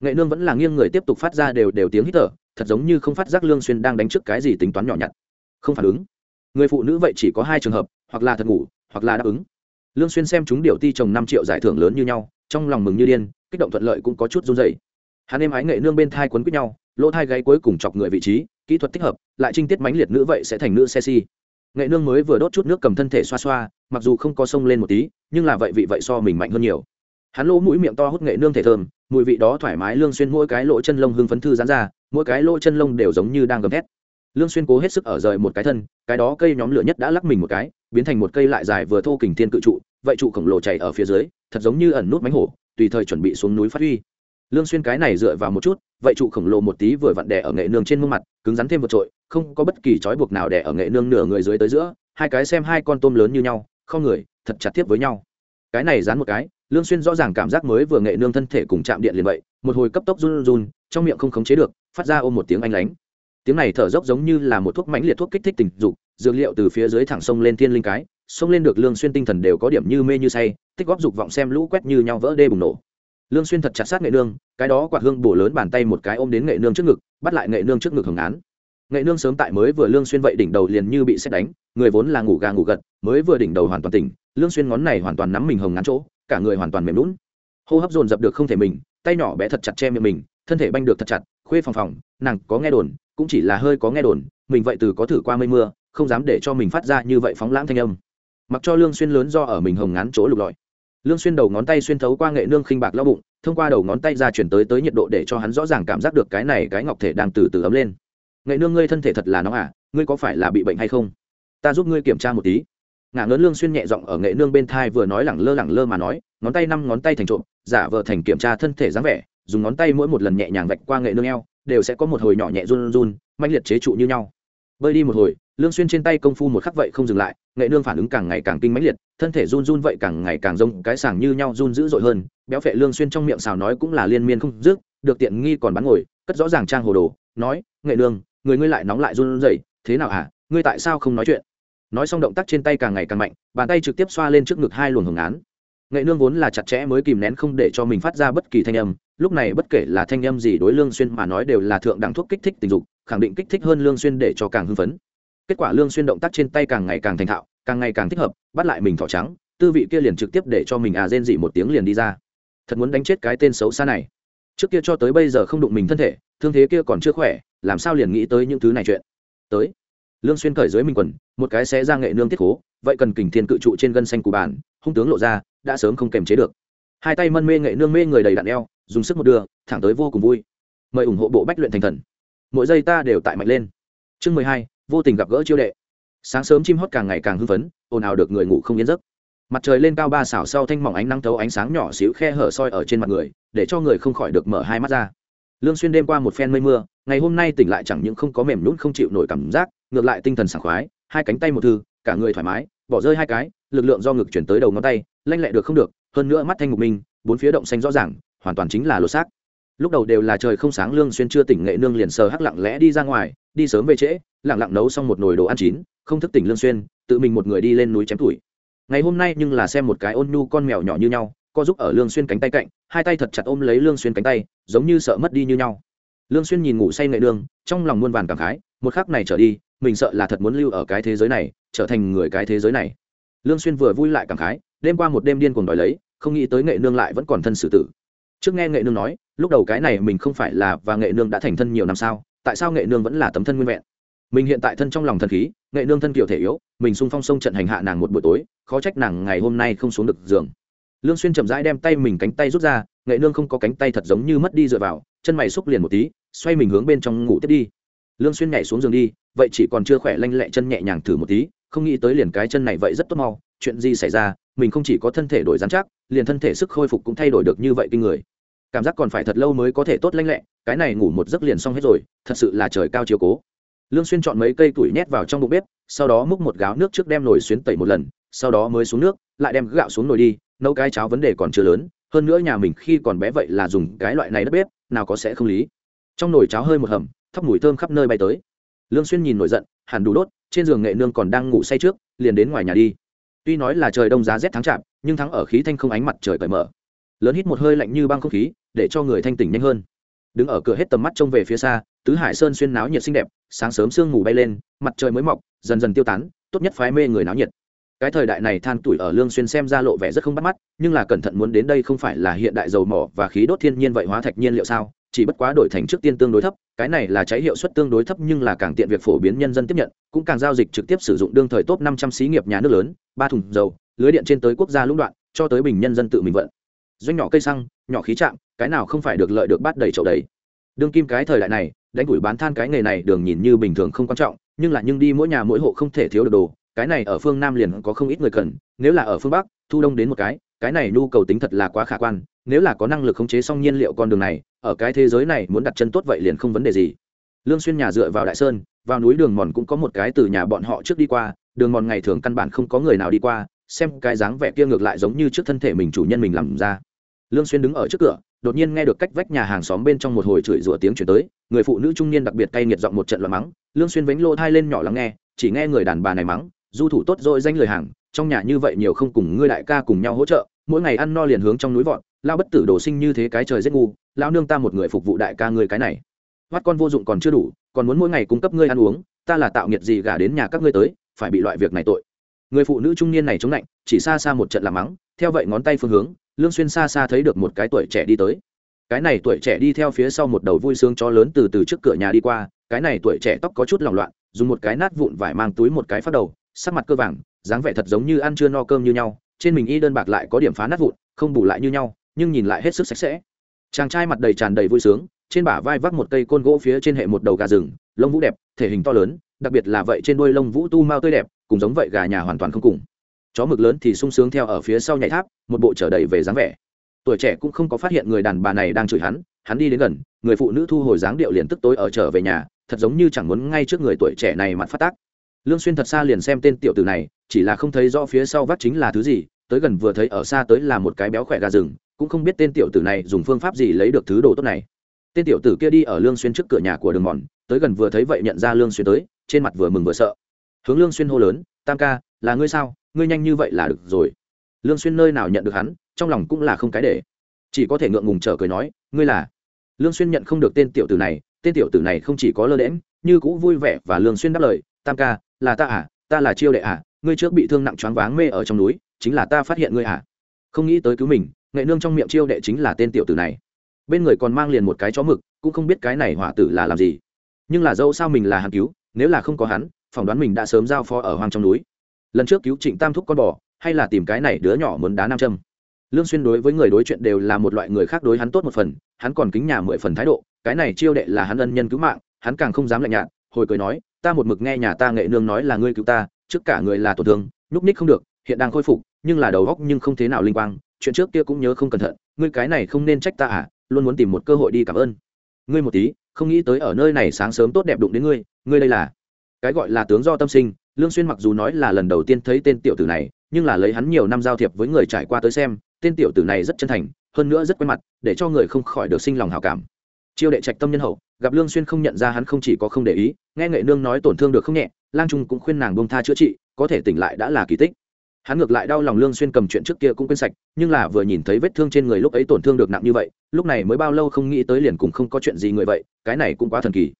nghệ nương vẫn là nghiêng người tiếp tục phát ra đều đều tiếng hít thở, thật giống như không phát giác lương xuyên đang đánh trước cái gì tính toán nhỏ nhặt. Không phản ứng. Người phụ nữ vậy chỉ có hai trường hợp, hoặc là thật ngủ, hoặc là đáp ứng. Lương xuyên xem chúng điều ti trồng 5 triệu giải thưởng lớn như nhau, trong lòng mừng như điên, kích động thuận lợi cũng có chút run rẩy. Hắn em ái nghệ nương bên thai quấn quýt nhau, lỗ thai gáy cuối cùng chọc người vị trí, kỹ thuật thích hợp, lại trinh tiết mãnh liệt nữ vậy sẽ thành nữ sexy. nghệ nương mới vừa đốt chút nước cầm thân thể xoa xoa, mặc dù không có sông lên một tí, nhưng là vậy vị vậy so mình mạnh hơn nhiều. Hắn lỗ mũi miệng to hút nghệ nương thể thơm mùi vị đó thoải mái lương xuyên mỗi cái lỗ chân lông hưng phấn thư giãn ra, mỗi cái lỗ chân lông đều giống như đang gầm thét. Lương xuyên cố hết sức ở rời một cái thân, cái đó cây nhóm lửa nhất đã lắc mình một cái, biến thành một cây lại dài vừa thô kình thiên cự trụ, vậy trụ khổng lồ chảy ở phía dưới, thật giống như ẩn nút mánh hổ, tùy thời chuẩn bị xuống núi phát huy. Lương xuyên cái này dựa vào một chút, vậy trụ khổng lồ một tí vừa vặn đè ở nghệ nương trên mông mặt, cứng rắn thêm một trội, không có bất kỳ trói buộc nào đè ở nghệ nương nửa người dưới tới giữa, hai cái xem hai con tôm lớn như nhau, không người, thật chặt tiếp với nhau cái này dán một cái, lương xuyên rõ ràng cảm giác mới vừa nghệ nương thân thể cùng chạm điện liền vậy, một hồi cấp tốc run run, trong miệng không khống chế được, phát ra ôm một tiếng anh lánh tiếng này thở dốc giống như là một thuốc mãnh liệt thuốc kích thích tình dục, dược liệu từ phía dưới thẳng sông lên thiên linh cái, sông lên được lương xuyên tinh thần đều có điểm như mê như say, tích góp dục vọng xem lũ quét như nhau vỡ đê bùng nổ. Lương xuyên thật chặt sát nghệ nương, cái đó quạt hương bổ lớn bàn tay một cái ôm đến nghệ nương trước ngực, bắt lại nghệ nương trước ngực hưởng án nghệ nương sớm tại mới vừa lương xuyên vậy đỉnh đầu liền như bị xét đánh, người vốn là ngủ gà ngủ gật, mới vừa đỉnh đầu hoàn toàn tỉnh, lương xuyên ngón này hoàn toàn nắm mình hồng ngán chỗ, cả người hoàn toàn mềm lún hô hấp dồn dập được không thể mình, tay nhỏ bé thật chặt che miệng mình, thân thể banh được thật chặt, khuê phòng phòng, nàng có nghe đồn, cũng chỉ là hơi có nghe đồn, mình vậy từ có thử qua mây mưa, không dám để cho mình phát ra như vậy phóng lãng thanh âm. Mặc cho lương xuyên lớn do ở mình hồng ngán chỗ lục lọi. Lương xuyên đầu ngón tay xuyên thấu qua nghệ nương khinh bạc lao bụng, thông qua đầu ngón tay ra chuyển tới tới nhiệt độ để cho hắn rõ ràng cảm giác được cái này cái ngọc thể đang từ từ ấm lên nghệ nương ngươi thân thể thật là nóng à ngươi có phải là bị bệnh hay không? Ta giúp ngươi kiểm tra một tí. Ngã ngớn lương xuyên nhẹ giọng ở nghệ nương bên thai vừa nói lẳng lơ lẳng lơ mà nói, ngón tay năm ngón tay thành trộm, giả vờ thành kiểm tra thân thể dáng vẻ, dùng ngón tay mỗi một lần nhẹ nhàng vạch qua nghệ nương eo, đều sẽ có một hồi nhỏ nhẹ run run manh liệt chế trụ như nhau. Bơi đi một hồi, lương xuyên trên tay công phu một khắc vậy không dừng lại, nghệ nương phản ứng càng ngày càng kinh mãnh liệt, thân thể run run vậy càng ngày càng rông, cái sàng như nhau run dữ dội hơn, béo phệ lương xuyên trong miệng xào nói cũng là liên miên không dứt, được tiện nghi còn bán ngồi, cất rõ ràng trang hồ đồ, nói, nghệ nương người ngươi lại nóng lại run rẩy, thế nào hả? Ngươi tại sao không nói chuyện? Nói xong động tác trên tay càng ngày càng mạnh, bàn tay trực tiếp xoa lên trước ngực hai luồng hồng án. Nghệ nương vốn là chặt chẽ mới kìm nén không để cho mình phát ra bất kỳ thanh âm, lúc này bất kể là thanh âm gì đối lương xuyên mà nói đều là thượng đẳng thuốc kích thích tình dục, khẳng định kích thích hơn lương xuyên để cho càng hưng phấn. Kết quả lương xuyên động tác trên tay càng ngày càng thành thạo, càng ngày càng thích hợp, bắt lại mình thỏ trắng, tư vị kia liền trực tiếp để cho mình à rên dị một tiếng liền đi ra. Thật muốn đánh chết cái tên xấu xa này. Trước kia cho tới bây giờ không đụng mình thân thể, thương thế kia còn chưa khỏe làm sao liền nghĩ tới những thứ này chuyện? Tới. Lương xuyên cởi dưới mình quần, một cái xé ra nghệ nương tiết cố vậy cần kình thiên cự trụ trên gân xanh của bàn, hung tướng lộ ra, đã sớm không kềm chế được. Hai tay mân mê nghệ nương mê người đầy đặn eo, dùng sức một đường thẳng tới vô cùng vui. Mời ủng hộ bộ bách luyện thành thần. Mỗi giây ta đều tại mạnh lên. Chương mười hai, vô tình gặp gỡ chiêu đệ. Sáng sớm chim hót càng ngày càng hưng phấn, ồn ào được người ngủ không yên giấc. Mặt trời lên cao ba xảo sau thanh mỏng ánh nắng thấu ánh sáng nhỏ xíu khe hở soi ở trên mặt người, để cho người không khỏi được mở hai mắt ra lương xuyên đêm qua một phen mây mưa, ngày hôm nay tỉnh lại chẳng những không có mềm nhũn không chịu nổi cảm giác, ngược lại tinh thần sảng khoái, hai cánh tay một thư, cả người thoải mái, bỏ rơi hai cái, lực lượng do ngực chuyển tới đầu ngón tay, lanh lẹ được không được, hơn nữa mắt thanh ngục minh, bốn phía động xanh rõ ràng, hoàn toàn chính là lột xác. Lúc đầu đều là trời không sáng, lương xuyên chưa tỉnh nghệ nương liền sờ hắc lặng lẽ đi ra ngoài, đi sớm về trễ, lặng lặng nấu xong một nồi đồ ăn chín, không thức tỉnh lương xuyên, tự mình một người đi lên núi chém tuổi ngày hôm nay nhưng là xem một cái ôn nhu con mèo nhỏ như nhau co giúp ở lương xuyên cánh tay cạnh, hai tay thật chặt ôm lấy lương xuyên cánh tay, giống như sợ mất đi như nhau. Lương xuyên nhìn ngủ say nghệ đường, trong lòng muôn vàn cảm khái, một khắc này trở đi, mình sợ là thật muốn lưu ở cái thế giới này, trở thành người cái thế giới này. Lương xuyên vừa vui lại cảm khái, đêm qua một đêm điên cuồng đòi lấy, không nghĩ tới nghệ nương lại vẫn còn thân xử tử. Trước nghe nghệ nương nói, lúc đầu cái này mình không phải là và nghệ nương đã thành thân nhiều năm sao, tại sao nghệ nương vẫn là tấm thân nguyên vẹn? Mình hiện tại thân trong lòng thần khí nghệ nương thân kiều thể yếu, mình xung phong sông trận hành hạ nàng một buổi tối, khó trách nàng ngày hôm nay không xuống được giường lương xuyên chậm rãi đem tay mình cánh tay rút ra, nghệ nương không có cánh tay thật giống như mất đi dựa vào, chân mày xúc liền một tí, xoay mình hướng bên trong ngủ tiếp đi. Lương xuyên nhảy xuống giường đi, vậy chỉ còn chưa khỏe lanh lẹ chân nhẹ nhàng thử một tí, không nghĩ tới liền cái chân này vậy rất tốt mau, chuyện gì xảy ra, mình không chỉ có thân thể đổi dán chắc, liền thân thể sức khôi phục cũng thay đổi được như vậy kinh người. Cảm giác còn phải thật lâu mới có thể tốt lanh lẹ, cái này ngủ một giấc liền xong hết rồi, thật sự là trời cao chiếu cố. Lương xuyên chọn mấy cây tuổi nhét vào trong bụng bếp, sau đó múc một gáo nước trước đem nồi xuyến tẩy một lần, sau đó mới xuống nước, lại đem gạo xuống nồi đi nấu cái cháo vấn đề còn chưa lớn, hơn nữa nhà mình khi còn bé vậy là dùng cái loại này đất bếp, nào có sẽ không lý. Trong nồi cháo hơi một hầm, thóc mùi thơm khắp nơi bay tới. Lương xuyên nhìn nổi giận, hẳn đủ đốt, trên giường nghệ nương còn đang ngủ say trước, liền đến ngoài nhà đi. Tuy nói là trời đông giá rét tháng chạp, nhưng thắng ở khí thanh không ánh mặt trời cởi mở. Lớn hít một hơi lạnh như băng không khí, để cho người thanh tỉnh nhanh hơn. Đứng ở cửa hết tầm mắt trông về phía xa, tứ hải sơn xuyên náo nhiệt xinh đẹp, sáng sớm sương mù bay lên, mặt trời mới mọc, dần dần tiêu tán, tốt nhất phái mê người náo nhiệt cái thời đại này than tuổi ở lương xuyên xem ra lộ vẻ rất không bắt mắt, nhưng là cẩn thận muốn đến đây không phải là hiện đại dầu mỏ và khí đốt thiên nhiên vậy hóa thạch nhiên liệu sao? Chỉ bất quá đổi thành trước tiên tương đối thấp, cái này là cháy hiệu suất tương đối thấp nhưng là càng tiện việc phổ biến nhân dân tiếp nhận, cũng càng giao dịch trực tiếp sử dụng đương thời top 500 xí nghiệp nhà nước lớn, ba thùng dầu, lưới điện trên tới quốc gia lũng đoạn, cho tới bình nhân dân tự mình vận. Doanh nhỏ cây xăng, nhỏ khí trạm, cái nào không phải được lợi được bát đầy chậu đầy. Đương kim cái thời đại này, đánh củi bán than cái nghề này đường nhìn như bình thường không quan trọng, nhưng là nhưng đi mỗi nhà mỗi hộ không thể thiếu được đồ cái này ở phương nam liền có không ít người cần, nếu là ở phương bắc, thu đông đến một cái cái này nhu cầu tính thật là quá khả quan, nếu là có năng lực khống chế xong nhiên liệu con đường này, ở cái thế giới này muốn đặt chân tốt vậy liền không vấn đề gì. Lương xuyên nhà dựa vào đại sơn, vào núi đường mòn cũng có một cái từ nhà bọn họ trước đi qua, đường mòn ngày thường căn bản không có người nào đi qua, xem cái dáng vẻ kia ngược lại giống như trước thân thể mình chủ nhân mình làm ra. Lương xuyên đứng ở trước cửa, đột nhiên nghe được cách vách nhà hàng xóm bên trong một hồi chửi rủa tiếng truyền tới, người phụ nữ trung niên đặc biệt cay nghiệt giọng một trận loạn mắng, lương xuyên vánh lô thay lên nhỏ lắng nghe, chỉ nghe người đàn bà này mắng du thủ tốt rồi danh lời hàng, trong nhà như vậy nhiều không cùng ngươi đại ca cùng nhau hỗ trợ, mỗi ngày ăn no liền hướng trong núi vọt, lao bất tử đồ sinh như thế cái trời rất ngu, lao nương ta một người phục vụ đại ca ngươi cái này. Hoắt con vô dụng còn chưa đủ, còn muốn mỗi ngày cung cấp ngươi ăn uống, ta là tạo nghiệt gì gả đến nhà các ngươi tới, phải bị loại việc này tội. Người phụ nữ trung niên này chống lạnh, chỉ xa xa một trận làm mắng, theo vậy ngón tay phương hướng, lương xuyên xa xa thấy được một cái tuổi trẻ đi tới. Cái này tuổi trẻ đi theo phía sau một đầu vui sướng chó lớn từ từ trước cửa nhà đi qua, cái này tuổi trẻ tóc có chút lỏng loạn, dùng một cái nát vụn vải mang túi một cái phát đầu sắc mặt cơ vàng, dáng vẻ thật giống như ăn chưa no cơm như nhau, trên mình y đơn bạc lại có điểm phá nát vụn, không bù lại như nhau, nhưng nhìn lại hết sức sạch sẽ. Chàng trai mặt đầy tràn đầy vui sướng, trên bả vai vác một cây côn gỗ phía trên hệ một đầu gà rừng, lông vũ đẹp, thể hình to lớn, đặc biệt là vậy trên đuôi lông vũ tu mau tươi đẹp, cùng giống vậy gà nhà hoàn toàn không cùng. Chó mực lớn thì sung sướng theo ở phía sau nhảy tháp, một bộ trở đầy về dáng vẻ. Tuổi trẻ cũng không có phát hiện người đàn bà này đang chửi hắn hắn đi đến gần, người phụ nữ thu hồi dáng điệu liền tức tối ở trở về nhà, thật giống như chẳng muốn ngay trước người tuổi trẻ này mặt phát tác lương xuyên thật xa liền xem tên tiểu tử này, chỉ là không thấy rõ phía sau vắt chính là thứ gì, tới gần vừa thấy ở xa tới là một cái béo khỏe gà rừng, cũng không biết tên tiểu tử này dùng phương pháp gì lấy được thứ đồ tốt này. Tên tiểu tử kia đi ở lương xuyên trước cửa nhà của đường mòn, tới gần vừa thấy vậy nhận ra lương xuyên tới, trên mặt vừa mừng vừa sợ. Hướng lương xuyên hô lớn, tam ca, là ngươi sao? Ngươi nhanh như vậy là được rồi. Lương xuyên nơi nào nhận được hắn, trong lòng cũng là không cái để. Chỉ có thể ngượng ngùng trở cười nói, ngươi là? Lương xuyên nhận không được tên tiểu tử này, tên tiểu tử này không chỉ có lơ đễm như cũ vui vẻ và lương xuyên đáp lời, tam ca là ta à ta là chiêu đệ à ngươi trước bị thương nặng choáng váng mê ở trong núi, chính là ta phát hiện ngươi à. Không nghĩ tới cứu mình, nghệ nương trong miệng chiêu đệ chính là tên tiểu tử này. Bên người còn mang liền một cái chó mực, cũng không biết cái này hỏa tử là làm gì. Nhưng là dẫu sao mình là hắn cứu, nếu là không có hắn, phỏng đoán mình đã sớm giao phó ở hoang trong núi. Lần trước cứu trịnh tam thúc con bò, hay là tìm cái này đứa nhỏ muốn đá nam châm. Lương xuyên đối với người đối chuyện đều là một loại người khác đối hắn tốt một phần, hắn còn kính nhà mười phần thái độ, cái này chiêu đệ là hắn ân nhân cứu mạng, hắn càng không dám lạnh nhạt, hồi cười nói ta một mực nghe nhà ta nghệ nương nói là ngươi cứu ta, trước cả người là tổn thương núp ních không được, hiện đang khôi phục, nhưng là đầu góc nhưng không thế nào linh quang, chuyện trước kia cũng nhớ không cẩn thận, ngươi cái này không nên trách ta à luôn muốn tìm một cơ hội đi cảm ơn. Ngươi một tí, không nghĩ tới ở nơi này sáng sớm tốt đẹp đụng đến ngươi ngươi đây là cái gọi là tướng do tâm sinh, lương xuyên mặc dù nói là lần đầu tiên thấy tên tiểu tử này, nhưng là lấy hắn nhiều năm giao thiệp với người trải qua tới xem, tên tiểu tử này rất chân thành, hơn nữa rất quen mặt, để cho người không khỏi được sinh lòng hảo cảm chiêu đệ trạch tâm nhân hậu, gặp lương xuyên không nhận ra hắn không chỉ có không để ý, nghe nghệ nương nói tổn thương được không nhẹ, lang trung cũng khuyên nàng buông tha chữa trị, có thể tỉnh lại đã là kỳ tích. Hắn ngược lại đau lòng lương xuyên cầm chuyện trước kia cũng quên sạch, nhưng là vừa nhìn thấy vết thương trên người lúc ấy tổn thương được nặng như vậy, lúc này mới bao lâu không nghĩ tới liền cũng không có chuyện gì người vậy, cái này cũng quá thần kỳ.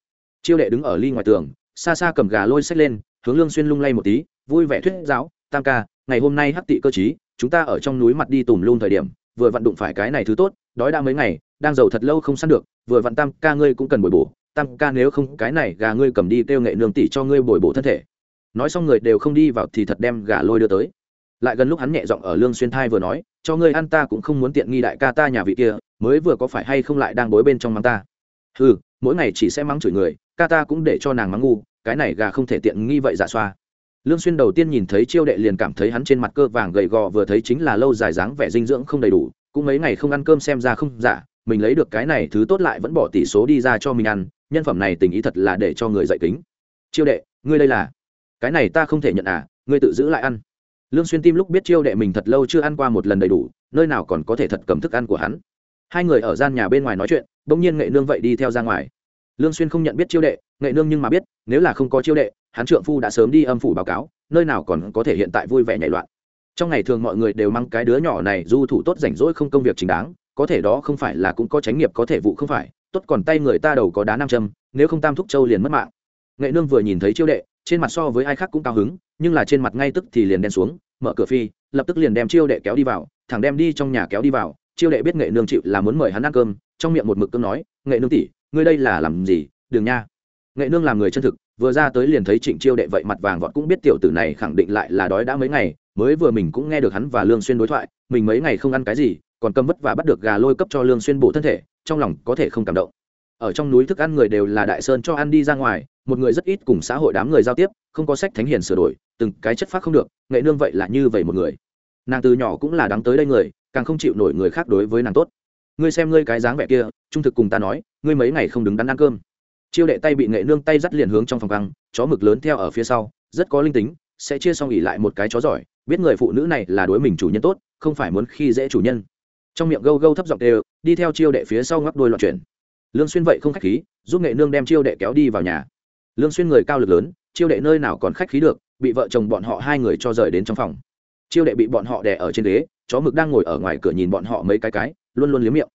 Chiêu đệ đứng ở ly ngoài tường, xa xa cầm gà lôi sách lên, hướng lương xuyên lung lay một tí, vui vẻ thuyết giáo, tam ca, ngày hôm nay hắc tị cơ trí, chúng ta ở trong núi mặt đi tùm luôn thời điểm, vừa vặn đụng phải cái này thứ tốt, đói đã mấy ngày đang giàu thật lâu không săn được, vừa vặn tam ca ngươi cũng cần bồi bổ, tam ca nếu không, cái này gà ngươi cầm đi kêu nghệ nương tỷ cho ngươi bồi bổ thân thể. Nói xong người đều không đi vào thì thật đem gà lôi đưa tới. Lại gần lúc hắn nhẹ giọng ở lương xuyên thai vừa nói, cho ngươi ăn ta cũng không muốn tiện nghi đại ca ta nhà vị kia, mới vừa có phải hay không lại đang bối bên trong mắng ta. Ừ mỗi ngày chỉ sẽ mắng chửi người, ca ta cũng để cho nàng mắng ngu, cái này gà không thể tiện nghi vậy dạ xoa. Lương xuyên đầu tiên nhìn thấy chiêu đệ liền cảm thấy hắn trên mặt cơ vàng gầy gò, vừa thấy chính là lâu dài dáng vẻ dinh dưỡng không đầy đủ, cũng mấy ngày không ăn cơm xem ra không dạ mình lấy được cái này thứ tốt lại vẫn bỏ tỷ số đi ra cho mình ăn, nhân phẩm này tình ý thật là để cho người dạy kính. Chiêu đệ, ngươi đây là? Cái này ta không thể nhận à ngươi tự giữ lại ăn. Lương xuyên tim lúc biết chiêu đệ mình thật lâu chưa ăn qua một lần đầy đủ, nơi nào còn có thể thật cầm thức ăn của hắn. Hai người ở gian nhà bên ngoài nói chuyện, bỗng nhiên nghệ nương vậy đi theo ra ngoài. Lương xuyên không nhận biết chiêu đệ, nghệ nương nhưng mà biết, nếu là không có chiêu đệ, hắn trượng phu đã sớm đi âm phủ báo cáo, nơi nào còn có thể hiện tại vui vẻ nhảy loạn. Trong ngày thường mọi người đều mang cái đứa nhỏ này du thủ tốt rảnh rỗi không công việc chính đáng có thể đó không phải là cũng có tránh nghiệp có thể vụ không phải, tốt còn tay người ta đầu có đá nam châm, nếu không tam thúc châu liền mất mạng. Nghệ nương vừa nhìn thấy chiêu đệ, trên mặt so với ai khác cũng cao hứng, nhưng là trên mặt ngay tức thì liền đen xuống, mở cửa phi, lập tức liền đem chiêu đệ kéo đi vào, thẳng đem đi trong nhà kéo đi vào, chiêu đệ biết nghệ nương chịu là muốn mời hắn ăn cơm, trong miệng một mực cơm nói, nghệ nương tỷ, ngươi đây là làm gì đường nha. Nghệ nương làm người chân thực, vừa ra tới liền thấy trịnh chiêu đệ vậy mặt vàng vọt cũng biết tiểu tử này khẳng định lại là đói đã mấy ngày, mới vừa mình cũng nghe được hắn và lương xuyên đối thoại, mình mấy ngày không ăn cái gì còn cầm vất và bắt được gà lôi cấp cho lương xuyên bổ thân thể, trong lòng có thể không cảm động. Ở trong núi thức ăn người đều là đại sơn cho ăn đi ra ngoài, một người rất ít cùng xã hội đám người giao tiếp, không có sách thánh hiền sửa đổi, từng cái chất phát không được, nghệ nương vậy là như vậy một người. Nàng từ nhỏ cũng là đáng tới đây người, càng không chịu nổi người khác đối với nàng tốt. Ngươi xem ngươi cái dáng vẻ kia, trung thực cùng ta nói, ngươi mấy ngày không đứng đắn ăn cơm. Chiêu đệ tay bị nghệ nương tay dắt liền hướng trong phòng căng chó mực lớn theo ở phía sau, rất có linh tính, sẽ chia xong ỉ lại một cái chó giỏi, biết người phụ nữ này là đối mình chủ nhân tốt, không phải muốn khi dễ chủ nhân trong miệng gâu gâu thấp giọng đều đi theo chiêu đệ phía sau ngóc đôi loạn chuyển. Lương xuyên vậy không khách khí, giúp nghệ nương đem chiêu đệ kéo đi vào nhà. Lương xuyên người cao lực lớn, chiêu đệ nơi nào còn khách khí được, bị vợ chồng bọn họ hai người cho rời đến trong phòng. Chiêu đệ bị bọn họ đè ở trên ghế, chó mực đang ngồi ở ngoài cửa nhìn bọn họ mấy cái cái, luôn luôn liếm miệng.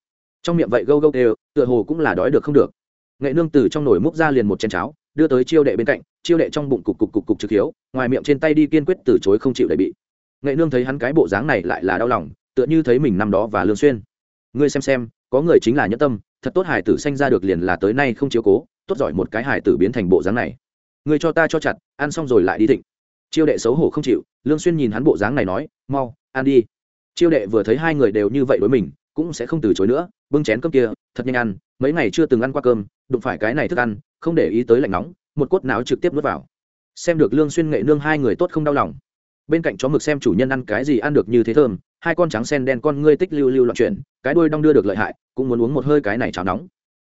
Trong miệng vậy gâu gâu đều tựa hồ cũng là đói được không được. Nghệ nương từ trong nồi múc ra liền một chén cháo, đưa tới chiêu đệ bên cạnh, chiêu đệ trong bụng cục cục cục cục trực hiếu, ngoài miệng trên tay đi kiên quyết từ chối không chịu đệ bị. Nghệ nương thấy hắn cái bộ dáng này lại là đau lòng tựa như thấy mình năm đó và lương xuyên. Ngươi xem xem, có người chính là nhẫn tâm, thật tốt hải tử sanh ra được liền là tới nay không chiếu cố, tốt giỏi một cái hải tử biến thành bộ dáng này. Ngươi cho ta cho chặt, ăn xong rồi lại đi thịnh. Chiêu đệ xấu hổ không chịu, lương xuyên nhìn hắn bộ dáng này nói, mau, ăn đi. Chiêu đệ vừa thấy hai người đều như vậy đối mình, cũng sẽ không từ chối nữa, bưng chén cơm kia, thật nhanh ăn, mấy ngày chưa từng ăn qua cơm, đụng phải cái này thức ăn, không để ý tới lạnh nóng, một cốt não trực tiếp nuốt vào. Xem được lương xuyên nghệ nương hai người tốt không đau lòng. Bên cạnh chó mực xem chủ nhân ăn cái gì ăn được như thế thơm hai con trắng sen đen con ngươi tích lưu lưu loạn chuyển, cái đuôi đong đưa được lợi hại, cũng muốn uống một hơi cái này cháo nóng.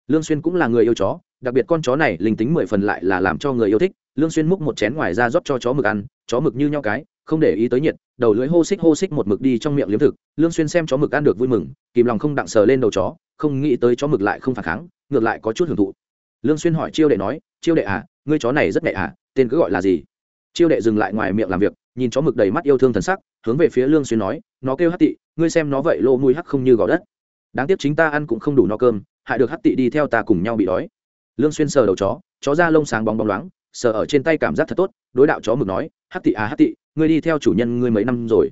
Lương xuyên cũng là người yêu chó, đặc biệt con chó này linh tính mười phần lại là làm cho người yêu thích. Lương xuyên múc một chén ngoài ra rót cho chó mực ăn, chó mực như nhau cái, không để ý tới nhiệt, đầu lưỡi hô xích hô xích một mực đi trong miệng liếm thực. Lương xuyên xem chó mực ăn được vui mừng, kìm lòng không đặng sờ lên đầu chó, không nghĩ tới chó mực lại không phản kháng, ngược lại có chút hưởng thụ. Lương xuyên hỏi chiêu đệ nói, chiêu đệ à ngươi chó này rất nhẹ à tên cứ gọi là gì? Chiêu đệ dừng lại ngoài miệng làm việc nhìn chó mực đầy mắt yêu thương thần sắc, hướng về phía lương xuyên nói, nó kêu hắc tị, ngươi xem nó vậy lô mũi hắc không như gò đất. Đáng tiếc chính ta ăn cũng không đủ no cơm, hại được hắc tị đi theo ta cùng nhau bị đói. Lương xuyên sờ đầu chó chó da lông sáng bóng bóng loáng, sờ ở trên tay cảm giác thật tốt, đối đạo chó mực nói, hắc tị à hắc tị, ngươi đi theo chủ nhân ngươi mấy năm rồi.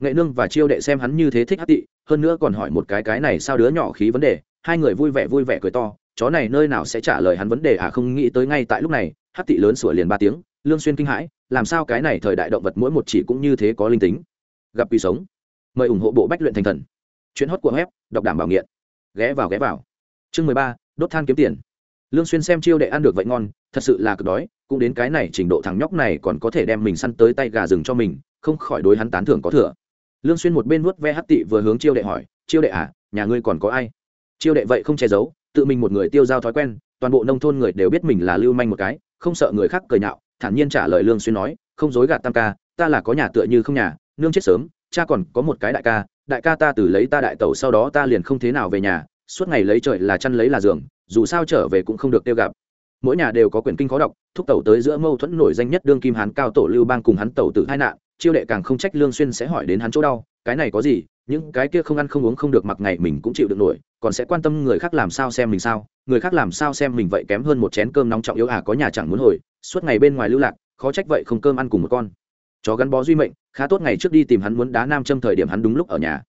Nghệ nương và chiêu đệ xem hắn như thế thích hắc tị, hơn nữa còn hỏi một cái cái này sao đứa nhỏ khí vấn đề, hai người vui vẻ vui vẻ cười to, chó này nơi nào sẽ trả lời hắn vấn đề à không nghĩ tới ngay tại lúc này, hắc tị lớn sủa liền ba tiếng lương xuyên kinh hãi, làm sao cái này thời đại động vật mỗi một chỉ cũng như thế có linh tính? Gặp quỷ sống. Mời ủng hộ bộ bách luyện thành thần. Chuyến hót của web, đọc đảm bảo nghiện. Ghé vào ghé vào. Chương mười ba, đốt than kiếm tiền. Lương xuyên xem chiêu đệ ăn được vậy ngon, thật sự là cực đói, cũng đến cái này trình độ thằng nhóc này còn có thể đem mình săn tới tay gà rừng cho mình, không khỏi đối hắn tán thưởng có thừa. Lương xuyên một bên vuốt ve hắt tị vừa hướng chiêu đệ hỏi, chiêu đệ à nhà ngươi còn có ai? Chiêu đệ vậy không che giấu, tự mình một người tiêu giao thói quen, toàn bộ nông thôn người đều biết mình là lưu manh một cái, không sợ người khác cười nhạo thản nhiên trả lời lương xuyên nói, không dối gạt tam ca, ta là có nhà tựa như không nhà, nương chết sớm, cha còn có một cái đại ca đại ca ta từ lấy ta đại tẩu sau đó ta liền không thế nào về nhà, suốt ngày lấy trời là chăn lấy là giường, dù sao trở về cũng không được tiêu gặp. Mỗi nhà đều có quyển kinh khó đọc, thúc tẩu tới giữa mâu thuẫn nổi danh nhất đương kim hán cao tổ lưu bang cùng hắn tẩu tử hai nạn, chiêu đệ càng không trách lương xuyên sẽ hỏi đến hắn chỗ đau, cái này có gì, những cái kia không ăn không uống không được mặc ngày mình cũng chịu được nổi, còn sẽ quan tâm người khác làm sao xem mình sao, người khác làm sao xem mình vậy kém hơn một chén cơm nóng trọng yếu à có nhà chẳng muốn hồi suốt ngày bên ngoài lưu lạc, khó trách vậy không cơm ăn cùng một con. Chó gắn bó duy mệnh, khá tốt ngày trước đi tìm hắn muốn đá nam châm thời điểm hắn đúng lúc ở nhà.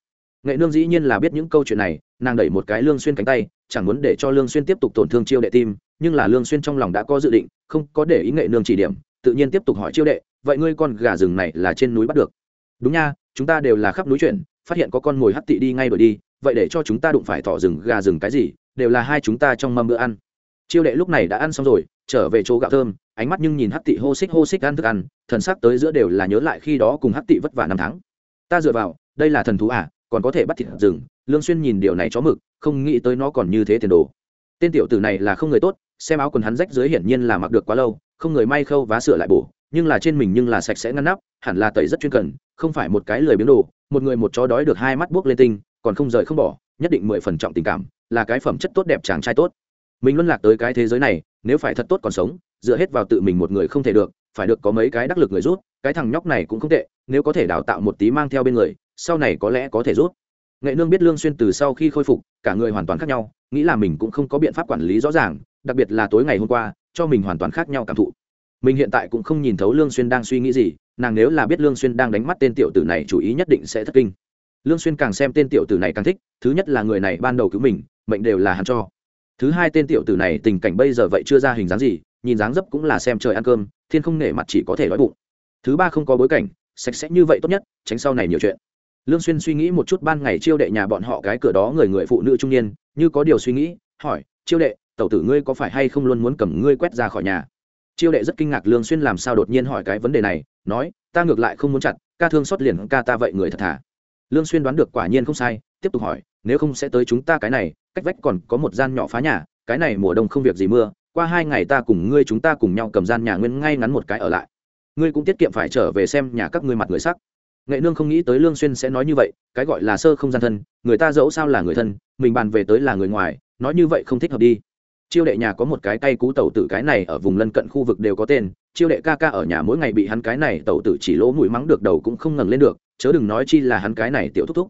Nghệ nương dĩ nhiên là biết những câu chuyện này, nàng đẩy một cái lương xuyên cánh tay, chẳng muốn để cho lương xuyên tiếp tục tổn thương chiêu đệ tim, nhưng là lương xuyên trong lòng đã có dự định, không có để ý nghệ nương chỉ điểm, tự nhiên tiếp tục hỏi chiêu đệ, vậy ngươi con gà rừng này là trên núi bắt được? Đúng nha, chúng ta đều là khắp núi chuyển, phát hiện có con mồi hắt tị đi ngay đổi đi, vậy để cho chúng ta đụng phải thỏ rừng gà rừng cái gì, đều là hai chúng ta trong mâm bữa ăn. Chiêu đệ lúc này đã ăn xong rồi, trở về chỗ gạo thơm ánh mắt nhưng nhìn hắc tị hô xích hô xích ăn thức ăn, thần sắc tới giữa đều là nhớ lại khi đó cùng hắc tị vất vả năm tháng. Ta dựa vào, đây là thần thú à còn có thể bắt thịt rừng, lương xuyên nhìn điều này chó mực, không nghĩ tới nó còn như thế tiền đồ. Tên tiểu tử này là không người tốt, xem áo quần hắn rách dưới hiển nhiên là mặc được quá lâu, không người may khâu vá sửa lại bổ, nhưng là trên mình nhưng là sạch sẽ ngăn nắp, hẳn là tẩy rất chuyên cần, không phải một cái lười biếng đồ, một người một chó đói được hai mắt buốc lên tinh, còn không rời không bỏ, nhất định mười phần trọng tình cảm, là cái phẩm chất tốt đẹp chàng trai tốt. Mình luân lạc tới cái thế giới này, nếu phải thật tốt còn sống dựa hết vào tự mình một người không thể được, phải được có mấy cái đắc lực người rút cái thằng nhóc này cũng không tệ, nếu có thể đào tạo một tí mang theo bên người, sau này có lẽ có thể rút nghệ nương biết lương xuyên từ sau khi khôi phục, cả người hoàn toàn khác nhau, nghĩ là mình cũng không có biện pháp quản lý rõ ràng, đặc biệt là tối ngày hôm qua, cho mình hoàn toàn khác nhau cảm thụ. Mình hiện tại cũng không nhìn thấu lương xuyên đang suy nghĩ gì, nàng nếu là biết lương xuyên đang đánh mắt tên tiểu tử này chủ ý nhất định sẽ thất kinh. Lương xuyên càng xem tên tiểu tử này càng thích, thứ nhất là người này ban đầu cứu mình, mệnh đều là hắn cho thứ hai tên tiểu tử này tình cảnh bây giờ vậy chưa ra hình dáng gì, nhìn dáng dấp cũng là xem trời ăn cơm, thiên không nể mặt chỉ có thể đói bụng. Thứ ba không có bối cảnh, sạch sẽ như vậy tốt nhất, tránh sau này nhiều chuyện. Lương xuyên suy nghĩ một chút ban ngày chiêu đệ nhà bọn họ cái cửa đó người người phụ nữ trung niên, như có điều suy nghĩ, hỏi, chiêu đệ, tẩu tử ngươi có phải hay không luôn muốn cầm ngươi quét ra khỏi nhà? Chiêu đệ rất kinh ngạc lương xuyên làm sao đột nhiên hỏi cái vấn đề này, nói, ta ngược lại không muốn chặt, ca thương xót liền ca ta vậy người thật thà. Lương xuyên đoán được quả nhiên không sai, tiếp tục hỏi nếu không sẽ tới chúng ta cái này, cách vách còn có một gian nhỏ phá nhà, cái này mùa đông không việc gì mưa, qua hai ngày ta cùng ngươi chúng ta cùng nhau cầm gian nhà nguyên ngay ngắn một cái ở lại. Ngươi cũng tiết kiệm phải trở về xem nhà các ngươi mặt người sắc. Nghệ nương không nghĩ tới lương xuyên sẽ nói như vậy, cái gọi là sơ không gian thân, người ta dẫu sao là người thân, mình bàn về tới là người ngoài, nói như vậy không thích hợp đi. Chiêu đệ nhà có một cái cây cú tẩu tử cái này ở vùng lân cận khu vực đều có tên, chiêu đệ ca ca ở nhà mỗi ngày bị hắn cái này tẩu tử chỉ lỗ mũi mắng được đầu cũng không ngẩng lên được, chớ đừng nói chi là hắn cái này tiểu thúc thúc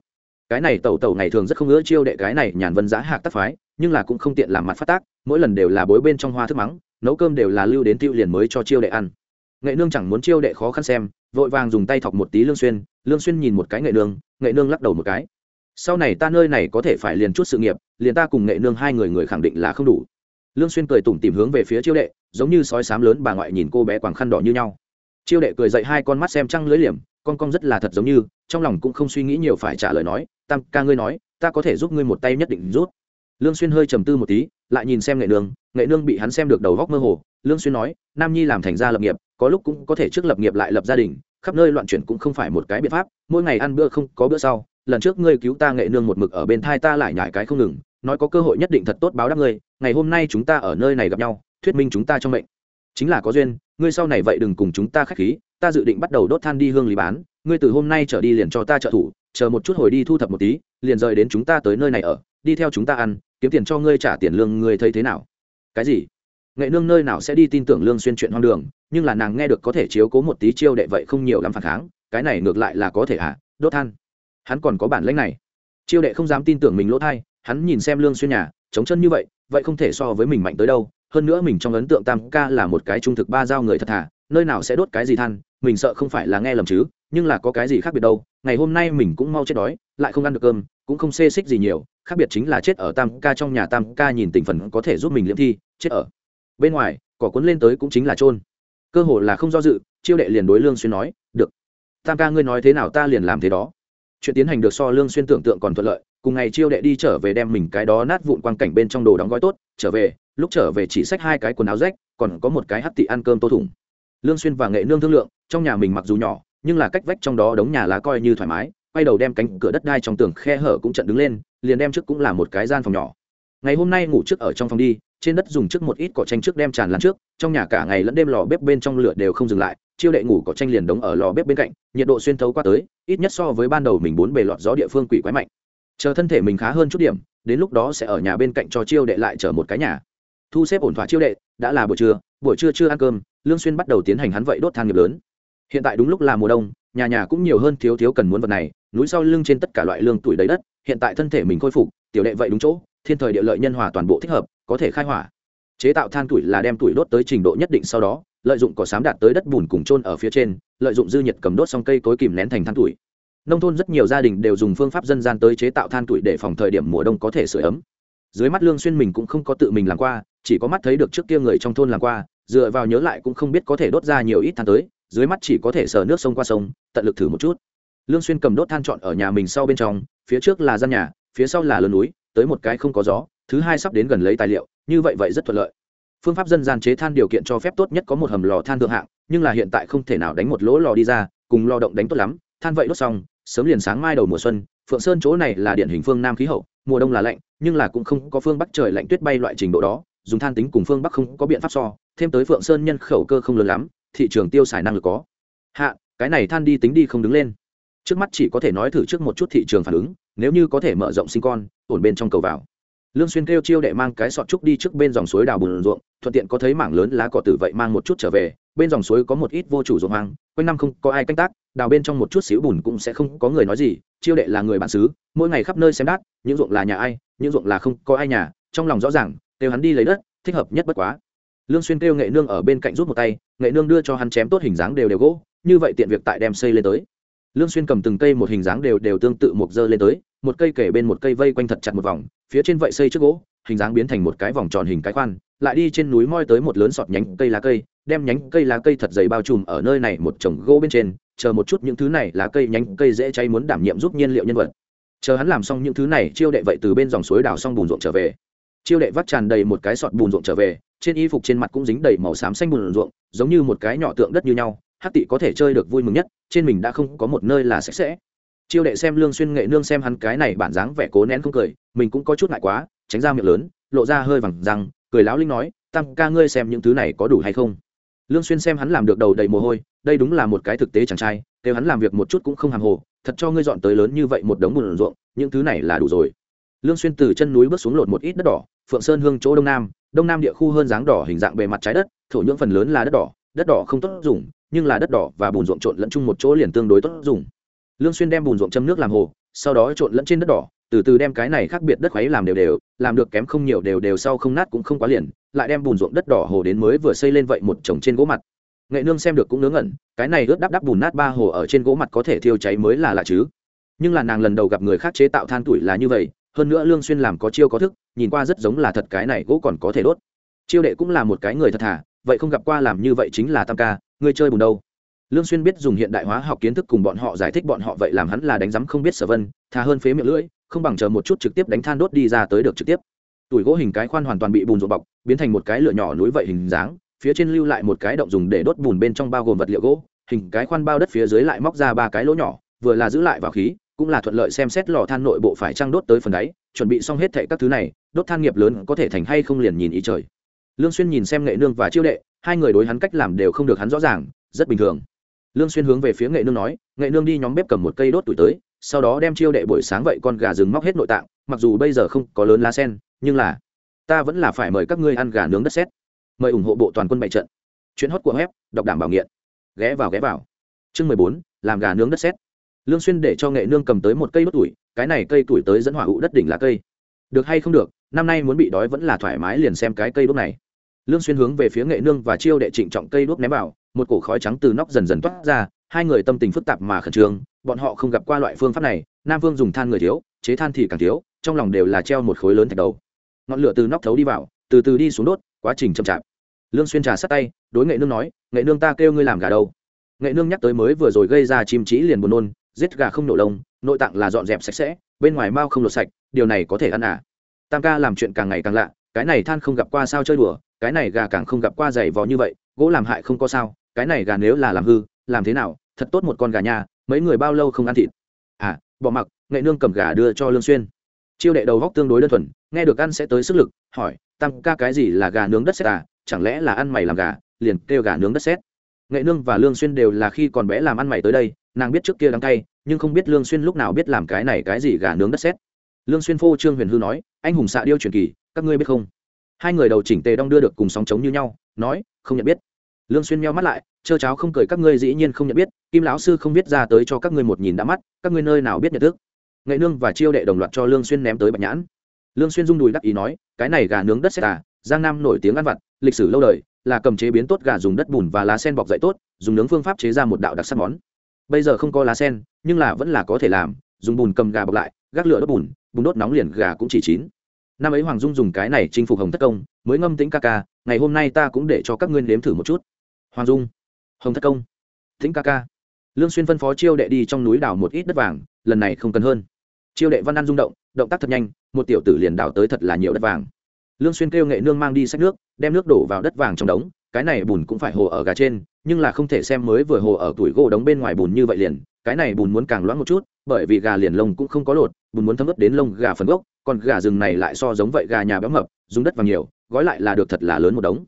cái này tẩu tẩu ngày thường rất không ưa chiêu đệ cái này nhàn vân giá hạc tác phái, nhưng là cũng không tiện làm mặt phát tác, mỗi lần đều là bối bên trong hoa thức mắng, nấu cơm đều là lưu đến tiêu liền mới cho chiêu đệ ăn. Nghệ nương chẳng muốn chiêu đệ khó khăn xem, vội vàng dùng tay thọc một tí lương xuyên lương xuyên nhìn một cái nghệ nương nghệ nương lắc đầu một cái. Sau này ta nơi này có thể phải liền chút sự nghiệp, liền ta cùng nghệ nương hai người người khẳng định là không đủ. Lương xuyên cười tủm tỉm hướng về phía chiêu đệ, giống như sói sám lớn bà ngoại nhìn cô bé quàng khăn đỏ như nhau. Chiêu đệ cười dậy hai con mắt xem trăng lưới liềm con con rất là thật giống như, trong lòng cũng không suy nghĩ nhiều phải trả lời nói, tam ca ngươi nói, ta có thể giúp ngươi một tay nhất định rút. Lương xuyên hơi trầm tư một tí, lại nhìn xem nghệ nương nghệ nương bị hắn xem được đầu góc mơ hồ. Lương xuyên nói, nam nhi làm thành gia lập nghiệp, có lúc cũng có thể trước lập nghiệp lại lập gia đình, khắp nơi loạn chuyển cũng không phải một cái biện pháp, mỗi ngày ăn bữa không có bữa sau, lần trước ngươi cứu ta nghệ nương một mực ở bên thai ta lại nhải cái không ngừng, nói có cơ hội nhất định thật tốt báo đáp ngươi, ngày hôm nay chúng ta ở nơi này gặp nhau, thuyết minh chúng ta trong mệnh. Chính là có duyên, ngươi sau này vậy đừng cùng chúng ta khách khí ta dự định bắt đầu đốt than đi hương lý bán, ngươi từ hôm nay trở đi liền cho ta trợ thủ, chờ một chút hồi đi thu thập một tí, liền rời đến chúng ta tới nơi này ở, đi theo chúng ta ăn, kiếm tiền cho ngươi trả tiền lương, ngươi thấy thế nào? Cái gì? Nghệ nương nơi nào sẽ đi tin tưởng lương xuyên chuyện hoang đường, nhưng là nàng nghe được có thể chiếu cố một tí chiêu đệ vậy không nhiều lắm phản kháng, cái này ngược lại là có thể à đốt than. Hắn còn có bản lĩnh này. Chiêu đệ không dám tin tưởng mình lỗ thay hắn nhìn xem lương xuyên nhà, chống chân như vậy vậy không thể so với mình mạnh tới đâu, hơn nữa mình trong ấn tượng tam ca là một cái trung thực ba giao người thật thà, nơi nào sẽ đốt cái gì than mình sợ không phải là nghe lầm chứ, nhưng là có cái gì khác biệt đâu, ngày hôm nay mình cũng mau chết đói, lại không ăn được cơm, cũng không xê xích gì nhiều, khác biệt chính là chết ở tam ca trong nhà tam ca nhìn tình phần có thể giúp mình liễm thi, chết ở bên ngoài, cỏ cuốn lên tới cũng chính là trôn cơ hội là không do dự, chiêu đệ liền đối lương xuyên nói, được, tam ca ngươi nói thế nào ta liền làm thế đó. Chuyện tiến hành được so lương xuyên tưởng tượng còn thuận lợi, cùng ngày chiêu đệ đi trở về đem mình cái đó nát vụn quang cảnh bên trong đồ đóng gói tốt, trở về, lúc trở về chỉ xách hai cái quần áo rách, còn có một cái hắt tị ăn cơm tô thủng lương xuyên và nghệ nương thương lượng, trong nhà mình mặc dù nhỏ, nhưng là cách vách trong đó đống nhà lá coi như thoải mái, quay đầu đem cánh cửa đất đai trong tường khe hở cũng trận đứng lên, liền đem trước cũng là một cái gian phòng nhỏ. Ngày hôm nay ngủ trước ở trong phòng đi, trên đất dùng trước một ít cỏ tranh trước đem tràn lan trước, trong nhà cả ngày lẫn đêm lò bếp bên trong lửa đều không dừng lại, chiêu đệ ngủ cỏ tranh liền đống ở lò bếp bên cạnh, nhiệt độ xuyên thấu qua tới, ít nhất so với ban đầu mình bốn bề lọt gió địa phương quỷ quái mạnh. Chờ thân thể mình khá hơn chút điểm, đến lúc đó sẽ ở nhà bên cạnh cho chiêu đệ lại chở một cái nhà. Thu xếp ổn thỏa chiêu đệ, đã là buổi trưa buổi trưa chưa ăn cơm lương xuyên bắt đầu tiến hành hắn vậy đốt than nghiệp lớn. Hiện tại đúng lúc là mùa đông, nhà nhà cũng nhiều hơn thiếu thiếu cần muốn vật này, núi sau lưng trên tất cả loại lương tuổi đầy đất, hiện tại thân thể mình khôi phục, tiểu đệ vậy đúng chỗ, thiên thời địa lợi nhân hòa toàn bộ thích hợp, có thể khai hỏa. Chế tạo than tuổi là đem tuổi đốt tới trình độ nhất định sau đó, lợi dụng cỏ sám đạt tới đất bùn cùng trôn ở phía trên, lợi dụng dư nhiệt cầm đốt xong cây cối kìm nén thành than tuổi. Nông thôn rất nhiều gia đình đều dùng phương pháp dân gian tới chế tạo than tuổi để phòng thời điểm mùa đông có thể sửa ấm. Dưới mắt lương xuyên mình cũng không có tự mình làm qua, chỉ có mắt thấy được trước kia người trong thôn làm qua dựa vào nhớ lại cũng không biết có thể đốt ra nhiều ít than tới, dưới mắt chỉ có thể sờ nước sông qua sông, tận lực thử một chút. Lương xuyên cầm đốt than chọn ở nhà mình sau bên trong, phía trước là gian nhà, phía sau là lớn núi, tới một cái không có gió, thứ hai sắp đến gần lấy tài liệu, như vậy vậy rất thuận lợi. Phương pháp dân gian chế than điều kiện cho phép tốt nhất có một hầm lò than thượng hạng, nhưng là hiện tại không thể nào đánh một lỗ lò đi ra, cùng lò động đánh tốt lắm, than vậy đốt xong, sớm liền sáng mai đầu mùa xuân, phượng sơn chỗ này là điển hình phương nam khí hậu, mùa đông là lạnh, nhưng là cũng không có phương bắc trời lạnh tuyết bay loại trình độ đó, dùng than tính cùng phương bắc không có biện pháp so thêm tới phượng sơn nhân khẩu cơ không lớn lắm, thị trường tiêu xài năng lực có. Hạ, cái này than đi tính đi không đứng lên. Trước mắt chỉ có thể nói thử trước một chút thị trường phản ứng, nếu như có thể mở rộng sinh con, ổn bên trong cầu vào. Lương xuyên kêu chiêu đệ mang cái sọt trúc đi trước bên dòng suối đào bùn ruộng, thuận tiện có thấy mảng lớn lá cỏ tử vậy mang một chút trở về, bên dòng suối có một ít vô chủ ruộng hoang, quanh năm không có ai canh tác, đào bên trong một chút xíu bùn cũng sẽ không có người nói gì, chiêu đệ là người bản xứ, mỗi ngày khắp nơi xem đát, những ruộng là nhà ai, những ruộng là không có ai nhà, trong lòng rõ ràng đều hắn đi lấy đất, thích hợp nhất bất quá lương xuyên kêu nghệ nương ở bên cạnh rút một tay, nghệ nương đưa cho hắn chém tốt hình dáng đều đều gỗ, như vậy tiện việc tại đem xây lên tới. Lương xuyên cầm từng cây một hình dáng đều đều tương tự một dơ lên tới, một cây kể bên một cây vây quanh thật chặt một vòng, phía trên vậy xây trước gỗ, hình dáng biến thành một cái vòng tròn hình cái khoan, lại đi trên núi moi tới một lớn sọt nhánh cây lá cây, đem nhánh cây lá cây thật dày bao trùm ở nơi này một chồng gỗ bên trên, chờ một chút những thứ này lá cây nhánh cây dễ cháy muốn đảm nhiệm giúp nhiên liệu nhân vật. Chờ hắn làm xong những thứ này, chiêu đệ vậy từ bên dòng suối đào xong bùn ruộng trở về chiêu đệ vắt tràn đầy một cái sọt bùn ruộng trở về, trên y phục trên mặt cũng dính đầy màu xám xanh bùn ruộng, giống như một cái nhỏ tượng đất như nhau, hát tị có thể chơi được vui mừng nhất, trên mình đã không có một nơi là sạch sẽ. Chiêu đệ xem lương xuyên nghệ nương xem hắn cái này bản dáng vẻ cố nén không cười, mình cũng có chút ngại quá, tránh ra miệng lớn, lộ ra hơi vàng răng, cười láo linh nói, tam ca ngươi xem những thứ này có đủ hay không? Lương xuyên xem hắn làm được đầu đầy mồ hôi, đây đúng là một cái thực tế chàng trai, kêu hắn làm việc một chút cũng không hàm hồ, thật cho ngươi dọn tới lớn như vậy một đống bùn ruộng, những thứ này là đủ rồi. Lương xuyên từ chân núi bước xuống lột một ít đất đỏ phượng sơn hương chỗ đông nam đông nam địa khu hơn dáng đỏ hình dạng bề mặt trái đất, thổ nhưỡng phần lớn là đất đỏ đất đỏ không tốt dùng, nhưng là đất đỏ và bùn ruộng trộn lẫn chung một chỗ liền tương đối tốt dùng. Lương xuyên đem bùn ruộng châm nước làm hồ, sau đó trộn lẫn trên đất đỏ, từ từ đem cái này khác biệt đất khuấy làm đều đều, làm được kém không nhiều đều đều sau không nát cũng không quá liền, lại đem bùn ruộng đất đỏ hồ đến mới vừa xây lên vậy một chồng trên gỗ mặt. Nghệ nương xem được cũng ngớ ngẩn, cái này ướt đắp đắp bùn nát ba hồ ở trên gỗ mặt có thể thiêu cháy mới là lạ chứ. Nhưng là nàng lần đầu gặp người khác chế tạo than tuổi là như vậy hơn nữa lương xuyên làm có chiêu có thức, nhìn qua rất giống là thật cái này gỗ còn có thể đốt. Chiêu đệ cũng là một cái người thật thà, vậy không gặp qua làm như vậy chính là tam ca, ngươi chơi bùn đâu? Lương xuyên biết dùng hiện đại hóa học kiến thức cùng bọn họ giải thích bọn họ vậy làm hắn là đánh giấm không biết sở vân, thà hơn phế miệng lưỡi, không bằng chờ một chút trực tiếp đánh than đốt đi ra tới được trực tiếp. Tuổi gỗ hình cái khoan hoàn toàn bị bùn rộn bọc, biến thành một cái lửa nhỏ núi vậy hình dáng, phía trên lưu lại một cái động dùng để đốt bùn bên trong bao gồm vật liệu gỗ, hình cái khoan bao đất phía dưới lại móc ra ba cái lỗ nhỏ, vừa là giữ lại vào khí cũng là thuận lợi xem xét lò than nội bộ phải trăng đốt tới phần đáy, chuẩn bị xong hết thệ các thứ này, đốt than nghiệp lớn có thể thành hay không liền nhìn ý trời. Lương xuyên nhìn xem nghệ nương và chiêu đệ, hai người đối hắn cách làm đều không được hắn rõ ràng, rất bình thường. Lương xuyên hướng về phía nghệ nương nói, nghệ nương đi nhóm bếp cầm một cây đốt tuổi tới, sau đó đem chiêu đệ buổi sáng vậy con gà rừng móc hết nội tạng, mặc dù bây giờ không có lớn lá sen, nhưng là ta vẫn là phải mời các ngươi ăn gà nướng đất sét. Mời ủng hộ bộ toàn quân bại trận. Chuyến hót của web, đọc đảm bảo nghiện. Ghé vào ghé vào. Chương mười bốn, làm gà nướng đất sét lương xuyên để cho nghệ nương cầm tới một cây đốt tuổi, cái này cây tuổi tới dẫn hỏa ụ đất đỉnh là cây. Được hay không được, năm nay muốn bị đói vẫn là thoải mái liền xem cái cây đốt này. Lương xuyên hướng về phía nghệ nương và chiêu đệ trịnh trọng cây đốt ném vào, một cổ khói trắng từ nóc dần dần toát ra, hai người tâm tình phức tạp mà khẩn trương, bọn họ không gặp qua loại phương pháp này, nam vương dùng than người thiếu, chế than thì càng thiếu, trong lòng đều là treo một khối lớn thạch đầu. Ngọn lửa từ nóc thấu đi vào, từ từ đi xuống đốt, quá trình chậm chạp. Lương xuyên trà sát tay, đối nghệ nương nói, nghệ nương ta kêu ngươi làm gà đâu? Nghệ nương nhắc tới mới vừa rồi gây ra chim chỉ liền buồn nôn giết gà không nổ lông, nội tạng là dọn dẹp sạch sẽ, bên ngoài mao không lột sạch, điều này có thể ăn à? Tam ca làm chuyện càng ngày càng lạ, cái này than không gặp qua sao chơi đùa, cái này gà càng không gặp qua dày vò như vậy, gỗ làm hại không có sao, cái này gà nếu là làm hư, làm thế nào, thật tốt một con gà nhà mấy người bao lâu không ăn thịt? À bỏ mặc, nghệ nương cầm gà đưa cho lương xuyên. Chiêu đệ đầu góc tương đối đơn thuần, nghe được ăn sẽ tới sức lực, hỏi, tam ca cái gì là gà nướng đất sét à? Chẳng lẽ là ăn mày làm gà, liền kêu gà nướng đất sét? Nghệ nương và lương xuyên đều là khi còn bé làm ăn mày tới đây nàng biết trước kia đắng cay, nhưng không biết lương xuyên lúc nào biết làm cái này cái gì gà nướng đất sét. Lương xuyên phô trương huyền hư nói anh hùng xạ điêu truyền kỳ các ngươi biết không? Hai người đầu chỉnh tề đong đưa được cùng sóng chống như nhau nói không nhận biết. Lương xuyên meo mắt lại chơ cháo không cười các ngươi dĩ nhiên không nhận biết kim lão sư không biết ra tới cho các ngươi một nhìn đã mắt các ngươi nơi nào biết nhận thức? Nghệ nương và chiêu đệ đồng loạt cho lương xuyên ném tới bạch nhãn. Lương xuyên rung đùi đắc ý nói cái này gà nướng đất sét à giang nam nổi tiếng ăn vặt, lịch sử lâu đời, là cầm chế biến tốt gà dùng đất bùn và lá sen bọc dậy tốt, dùng nướng phương pháp chế ra một đạo đặc sắc món. Bây giờ không có lá sen, nhưng là vẫn là có thể làm, dùng bùn cầm gà bọc lại, gác lửa đốt bùn bùn đốt nóng liền gà cũng chỉ chín. Năm ấy hoàng dung dùng cái này chinh phục hồng thất công, mới ngâm tính ca ca, ngày hôm nay ta cũng để cho các ngươi nếm thử một chút. Hoàng dung, hồng thất công tính ca ca. Lương xuyên phân phó chiêu đệ đi trong núi đào một ít đất vàng, lần này không cần hơn. Chiêu đệ văn ăn rung động động tác thật nhanh, một tiểu tử liền đào tới thật là nhiều đất vàng lương xuyên kêu nghệ nương mang đi sách nước, đem nước đổ vào đất vàng trong đống, cái này bùn cũng phải hồ ở gà trên, nhưng là không thể xem mới vừa hồ ở tuổi gỗ đống bên ngoài bùn như vậy liền, cái này bùn muốn càng loãng một chút, bởi vì gà liền lông cũng không có lột, bùn muốn thấm ướt đến lông gà phần gốc, còn gà rừng này lại so giống vậy gà nhà béo mập, dùng đất vàng nhiều, gói lại là được thật là lớn một đống.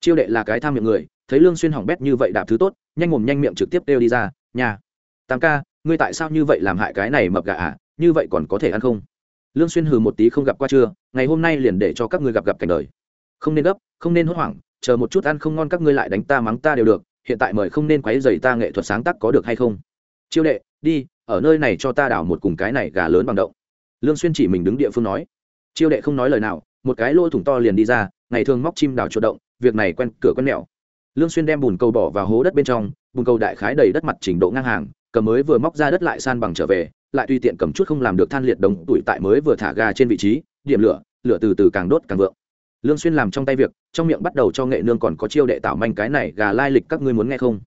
Chiêu đệ là cái tham miệng người, thấy lương xuyên hỏng bét như vậy đạp thứ tốt, nhanh mồm nhanh miệng trực tiếp đeo đi ra, nhà, tam ca, ngươi tại sao như vậy làm hại cái này mập gà à như vậy còn có thể ăn không? Lương xuyên hừ một tí không gặp qua chưa, ngày hôm nay liền để cho các ngươi gặp gặp cảnh đời. Không nên gấp, không nên hốt hoảng, chờ một chút ăn không ngon các ngươi lại đánh ta mắng ta đều được, hiện tại mời không nên quấy rầy ta nghệ thuật sáng tác có được hay không? Chiêu đệ, đi, ở nơi này cho ta đào một cùng cái này gà lớn bằng động lương xuyên chỉ mình đứng địa phương nói. Chiêu đệ không nói lời nào, một cái lỗ thủng to liền đi ra, ngày thường móc chim đào chuột động, việc này quen cửa quen mẹo. Lương xuyên đem bùn cầu bỏ vào hố đất bên trong, bùn cầu đại khái đầy đất mặt trình độ ngang hàng, cầm mới vừa móc ra đất lại san bằng trở về lại tùy tiện cầm chút không làm được than liệt đống tuổi tại mới vừa thả gà trên vị trí, điểm lửa lửa từ từ càng đốt càng vượng. Lương xuyên làm trong tay việc, trong miệng bắt đầu cho nghệ nương còn có chiêu đệ tạo manh cái này gà lai lịch các ngươi muốn nghe không?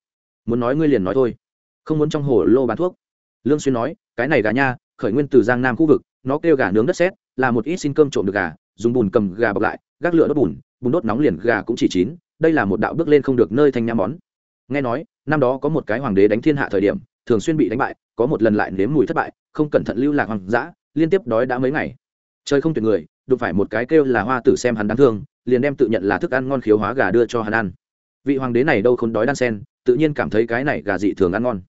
Muốn nói ngươi liền nói thôi. Không muốn trong hồ lô bán thuốc. Lương xuyên nói, cái này gà nha, khởi nguyên từ giang nam khu vực, nó kêu gà nướng đất sét, là một ít xin cơm trộm được gà, dùng bùn cầm gà bọc lại, gác lửa đốt bùn bùn đốt nóng liền gà cũng chỉ chín, đây là một đạo bước lên không được nơi thanh nhã món. Nghe nói, năm đó có một cái hoàng đế đánh thiên hạ thời điểm, thường xuyên bị đánh bại có một lần lại nếm mùi thất bại, không cẩn thận lưu lạc hoang dã, liên tiếp đói đã mấy ngày. Chơi không tuyệt người, đụng phải một cái kêu là hoa tử xem hắn đáng thương, liền đem tự nhận là thức ăn ngon khiếu hóa gà đưa cho hắn ăn. Vị hoàng đế này đâu không đói đan sen, tự nhiên cảm thấy cái này gà dị thường ăn ngon.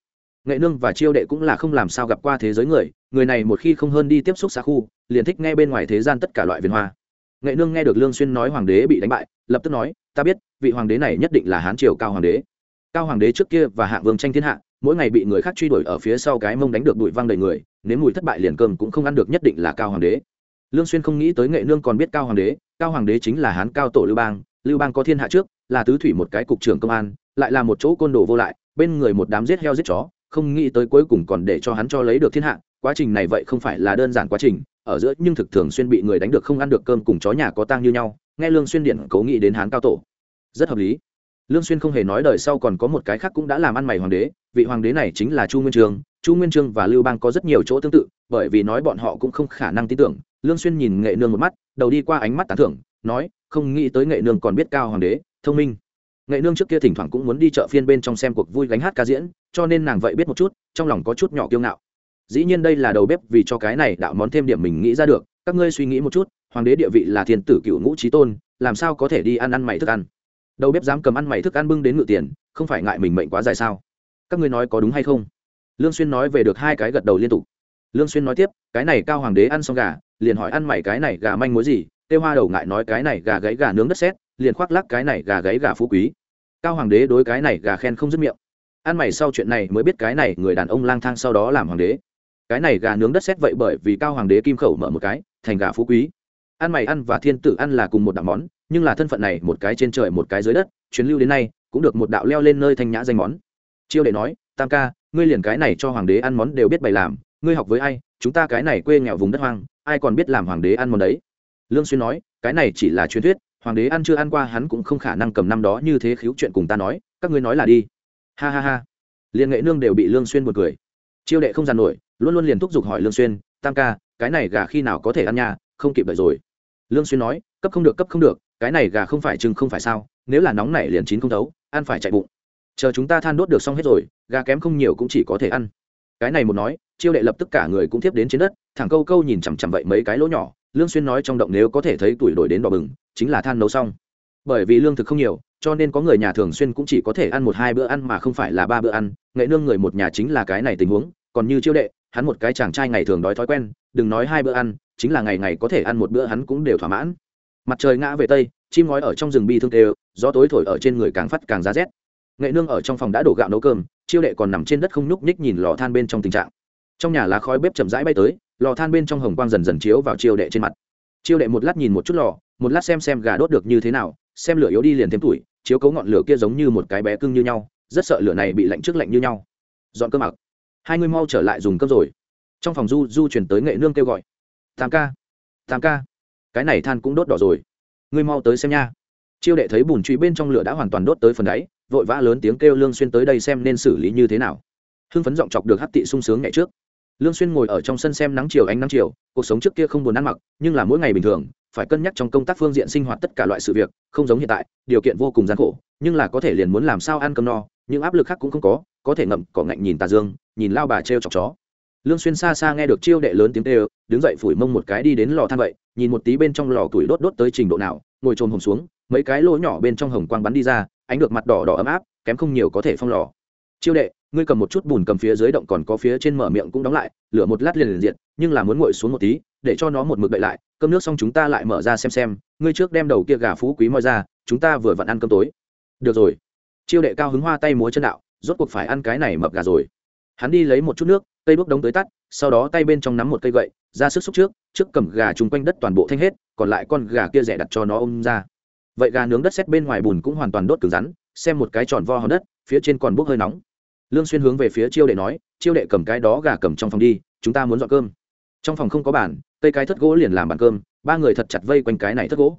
Nghệ nương và chiêu đệ cũng là không làm sao gặp qua thế giới người người này một khi không hơn đi tiếp xúc xa khu, liền thích nghe bên ngoài thế gian tất cả loại viên hoa. Nghệ nương nghe được lương xuyên nói hoàng đế bị đánh bại, lập tức nói, ta biết, vị hoàng đế này nhất định là hán triều cao hoàng đế. Cao hoàng đế trước kia và hạ vương tranh thiên hạ mỗi ngày bị người khác truy đuổi ở phía sau cái mông đánh được đuổi văng đầy người nếu mùi thất bại liền cơm cũng không ăn được nhất định là cao hoàng đế. Lương xuyên không nghĩ tới nghệ nương còn biết cao hoàng đế, cao hoàng đế chính là hán cao tổ lưu bang lưu bang có thiên hạ trước, là tứ thủy một cái cục trưởng công an, lại là một chỗ côn đồ vô lại, bên người một đám giết heo giết chó, không nghĩ tới cuối cùng còn để cho hắn cho lấy được thiên hạ, quá trình này vậy không phải là đơn giản quá trình, ở giữa nhưng thực thường xuyên bị người đánh được không ăn được cơm cùng chó nhà có tang như nhau, nghe lương xuyên điện cố nghĩ đến hán cao tổ. Rất hợp lý lương xuyên không hề nói đời sau còn có một cái khác cũng đã làm ăn mày hoàng đế, vị hoàng đế này chính là chu nguyên trường chu nguyên trương và lưu bang có rất nhiều chỗ tương tự, bởi vì nói bọn họ cũng không khả năng tin tưởng. Lương xuyên nhìn nghệ nương một mắt, đầu đi qua ánh mắt tán thưởng, nói, không nghĩ tới nghệ nương còn biết cao hoàng đế, thông minh. Nghệ nương trước kia thỉnh thoảng cũng muốn đi chợ phiên bên trong xem cuộc vui gánh hát ca diễn, cho nên nàng vậy biết một chút, trong lòng có chút nhỏ kiêu ngạo. Dĩ nhiên đây là đầu bếp vì cho cái này đạo món thêm điểm mình nghĩ ra được. Các ngươi suy nghĩ một chút, hoàng đế địa vị là thiên tử cựu ngũ trí tôn, làm sao có thể đi ăn ăn mày thức ăn? Đầu bếp dám cầm ăn mày thức ăn bưng đến ngự tiền, không phải ngại mình mệnh quá dài sao? Các ngươi nói có đúng hay không? Lương xuyên nói về được hai cái gật đầu liên tục. Lương xuyên nói tiếp, cái này cao hoàng đế ăn xong gà, liền hỏi ăn mày cái này gà manh mối gì? Tê hoa đầu ngại nói cái này gà gáy gà nướng đất sét, liền khoác lắc cái này gà gáy gà phú quý. Cao hoàng đế đối cái này gà khen không dứt miệng. Ăn mày sau chuyện này mới biết cái này người đàn ông lang thang sau đó làm hoàng đế. Cái này gà nướng đất sét vậy bởi vì cao hoàng đế kim khẩu mở một cái, thành gà phú quý. Ăn mày ăn và thiên tử ăn là cùng một đạo món nhưng là thân phận này một cái trên trời một cái dưới đất chuyến lưu đến nay, cũng được một đạo leo lên nơi thanh nhã danh món. Chiêu đệ nói, tam ca, ngươi liền cái này cho hoàng đế ăn món đều biết bày làm, ngươi học với ai, chúng ta cái này quê nghèo vùng đất hoang, ai còn biết làm hoàng đế ăn món đấy? Lương xuyên nói, cái này chỉ là truyền thuyết, hoàng đế ăn chưa ăn qua hắn cũng không khả năng cầm năm đó như thế khiếu chuyện cùng ta nói, các ngươi nói là đi. Ha ha ha. Liên nghệ nương đều bị lương xuyên buồn cười. Chiêu đệ không giàn nổi, luôn luôn liền thúc giục hỏi lương xuyên, tam ca, cái này gà khi nào có thể ăn nha, không kịp đợi rồi. Lương xuyên nói, cấp không được, cấp không được cái này gà không phải chừng không phải sao, nếu là nóng này liền chín không thấu, ăn phải chạy bụng. Chờ chúng ta than đốt được xong hết rồi, gà kém không nhiều cũng chỉ có thể ăn. Cái này một nói, chiêu đệ lập tức cả người cũng tiếp đến trên đất, thẳng câu câu nhìn chằm chằm vậy mấy cái lỗ nhỏ, lương xuyên nói trong động nếu có thể thấy tuổi đổi đến đỏ bừng, chính là than nấu xong. Bởi vì lương thực không nhiều, cho nên có người nhà thường xuyên cũng chỉ có thể ăn một hai bữa ăn mà không phải là ba bữa ăn, nghệ nương người một nhà chính là cái này tình huống, còn như chiêu đệ, hắn một cái chàng trai ngày thường đói thói quen, đừng nói hai bữa ăn, chính là ngày ngày có thể ăn một bữa hắn cũng đều thỏa mãn mặt trời ngã về tây, chim ngói ở trong rừng bi thương tê, gió tối thổi ở trên người càng phát càng giá rét. Nghệ nương ở trong phòng đã đổ gạo nấu cơm, chiêu đệ còn nằm trên đất không nhúc nhích nhìn lò than bên trong tình trạng. Trong nhà lá khói bếp chậm rãi bay tới, lò than bên trong hồng quang dần dần chiếu vào chiêu đệ trên mặt. Chiêu đệ một lát nhìn một chút lò, một lát xem xem gà đốt được như thế nào, xem lửa yếu đi liền thêm tuổi, chiếu cấu ngọn lửa kia giống như một cái bé cưng như nhau, rất sợ lửa này bị lạnh trước lạnh như nhau. Dọn cơm mặc. Hai người mau trở lại dùng cơm rồi. Trong phòng du du chuyển tới nghệ nương kêu gọi. Tam ca. Tam ca cái này than cũng đốt đỏ rồi. Ngươi mau tới xem nha. Chiêu đệ thấy bùn truy bên trong lửa đã hoàn toàn đốt tới phần đáy, vội vã lớn tiếng kêu lương xuyên tới đây xem nên xử lý như thế nào. Hưng phấn giọng chọc được hắc tị sung sướng ngày trước. Lương xuyên ngồi ở trong sân xem nắng chiều ánh nắng chiều, cuộc sống trước kia không buồn ăn mặc, nhưng là mỗi ngày bình thường, phải cân nhắc trong công tác phương diện sinh hoạt tất cả loại sự việc, không giống hiện tại, điều kiện vô cùng gian khổ, nhưng là có thể liền muốn làm sao ăn cơm no, những áp lực khác cũng không có có thể ngậm cỏ ngạnh nhìn tà dương, nhìn lao bà treo chọc chó lương xuyên xa xa nghe được chiêu đệ lớn tiếng kêu, đứng dậy phủi mông một cái đi đến lò than vậy, nhìn một tí bên trong lò tuổi đốt đốt tới trình độ nào, ngồi trôn hồng xuống, mấy cái lỗ nhỏ bên trong hồng quang bắn đi ra, ánh được mặt đỏ đỏ ấm áp, kém không nhiều có thể phong lò. Chiêu đệ, ngươi cầm một chút bùn cầm phía dưới động còn có phía trên mở miệng cũng đóng lại, lửa một lát liền liền diệt, nhưng là muốn nguội xuống một tí, để cho nó một mực đậy lại, cơm nước xong chúng ta lại mở ra xem xem, ngươi trước đem đầu kia gà phú quý moi ra, chúng ta vừa vặn ăn cơm tối. Được rồi. Chiêu đệ cao hứng hoa tay múa chân đạo, rốt cuộc phải ăn cái này mập gà rồi hắn đi lấy một chút nước, cây bước đống tới tắt, sau đó tay bên trong nắm một cây gậy, ra sức xúc trước trước cầm gà chung quanh đất toàn bộ thanh hết, còn lại con gà kia rẻ đặt cho nó ôm ra. Vậy gà nướng đất xét bên ngoài bùn cũng hoàn toàn đốt cứng rắn, xem một cái tròn vo hòn đất, phía trên còn bốc hơi nóng. Lương xuyên hướng về phía chiêu đệ nói, chiêu đệ cầm cái đó gà cầm trong phòng đi, chúng ta muốn dọn cơm. Trong phòng không có bàn, cây cái thất gỗ liền làm bàn cơm, ba người thật chặt vây quanh cái này thất gỗ.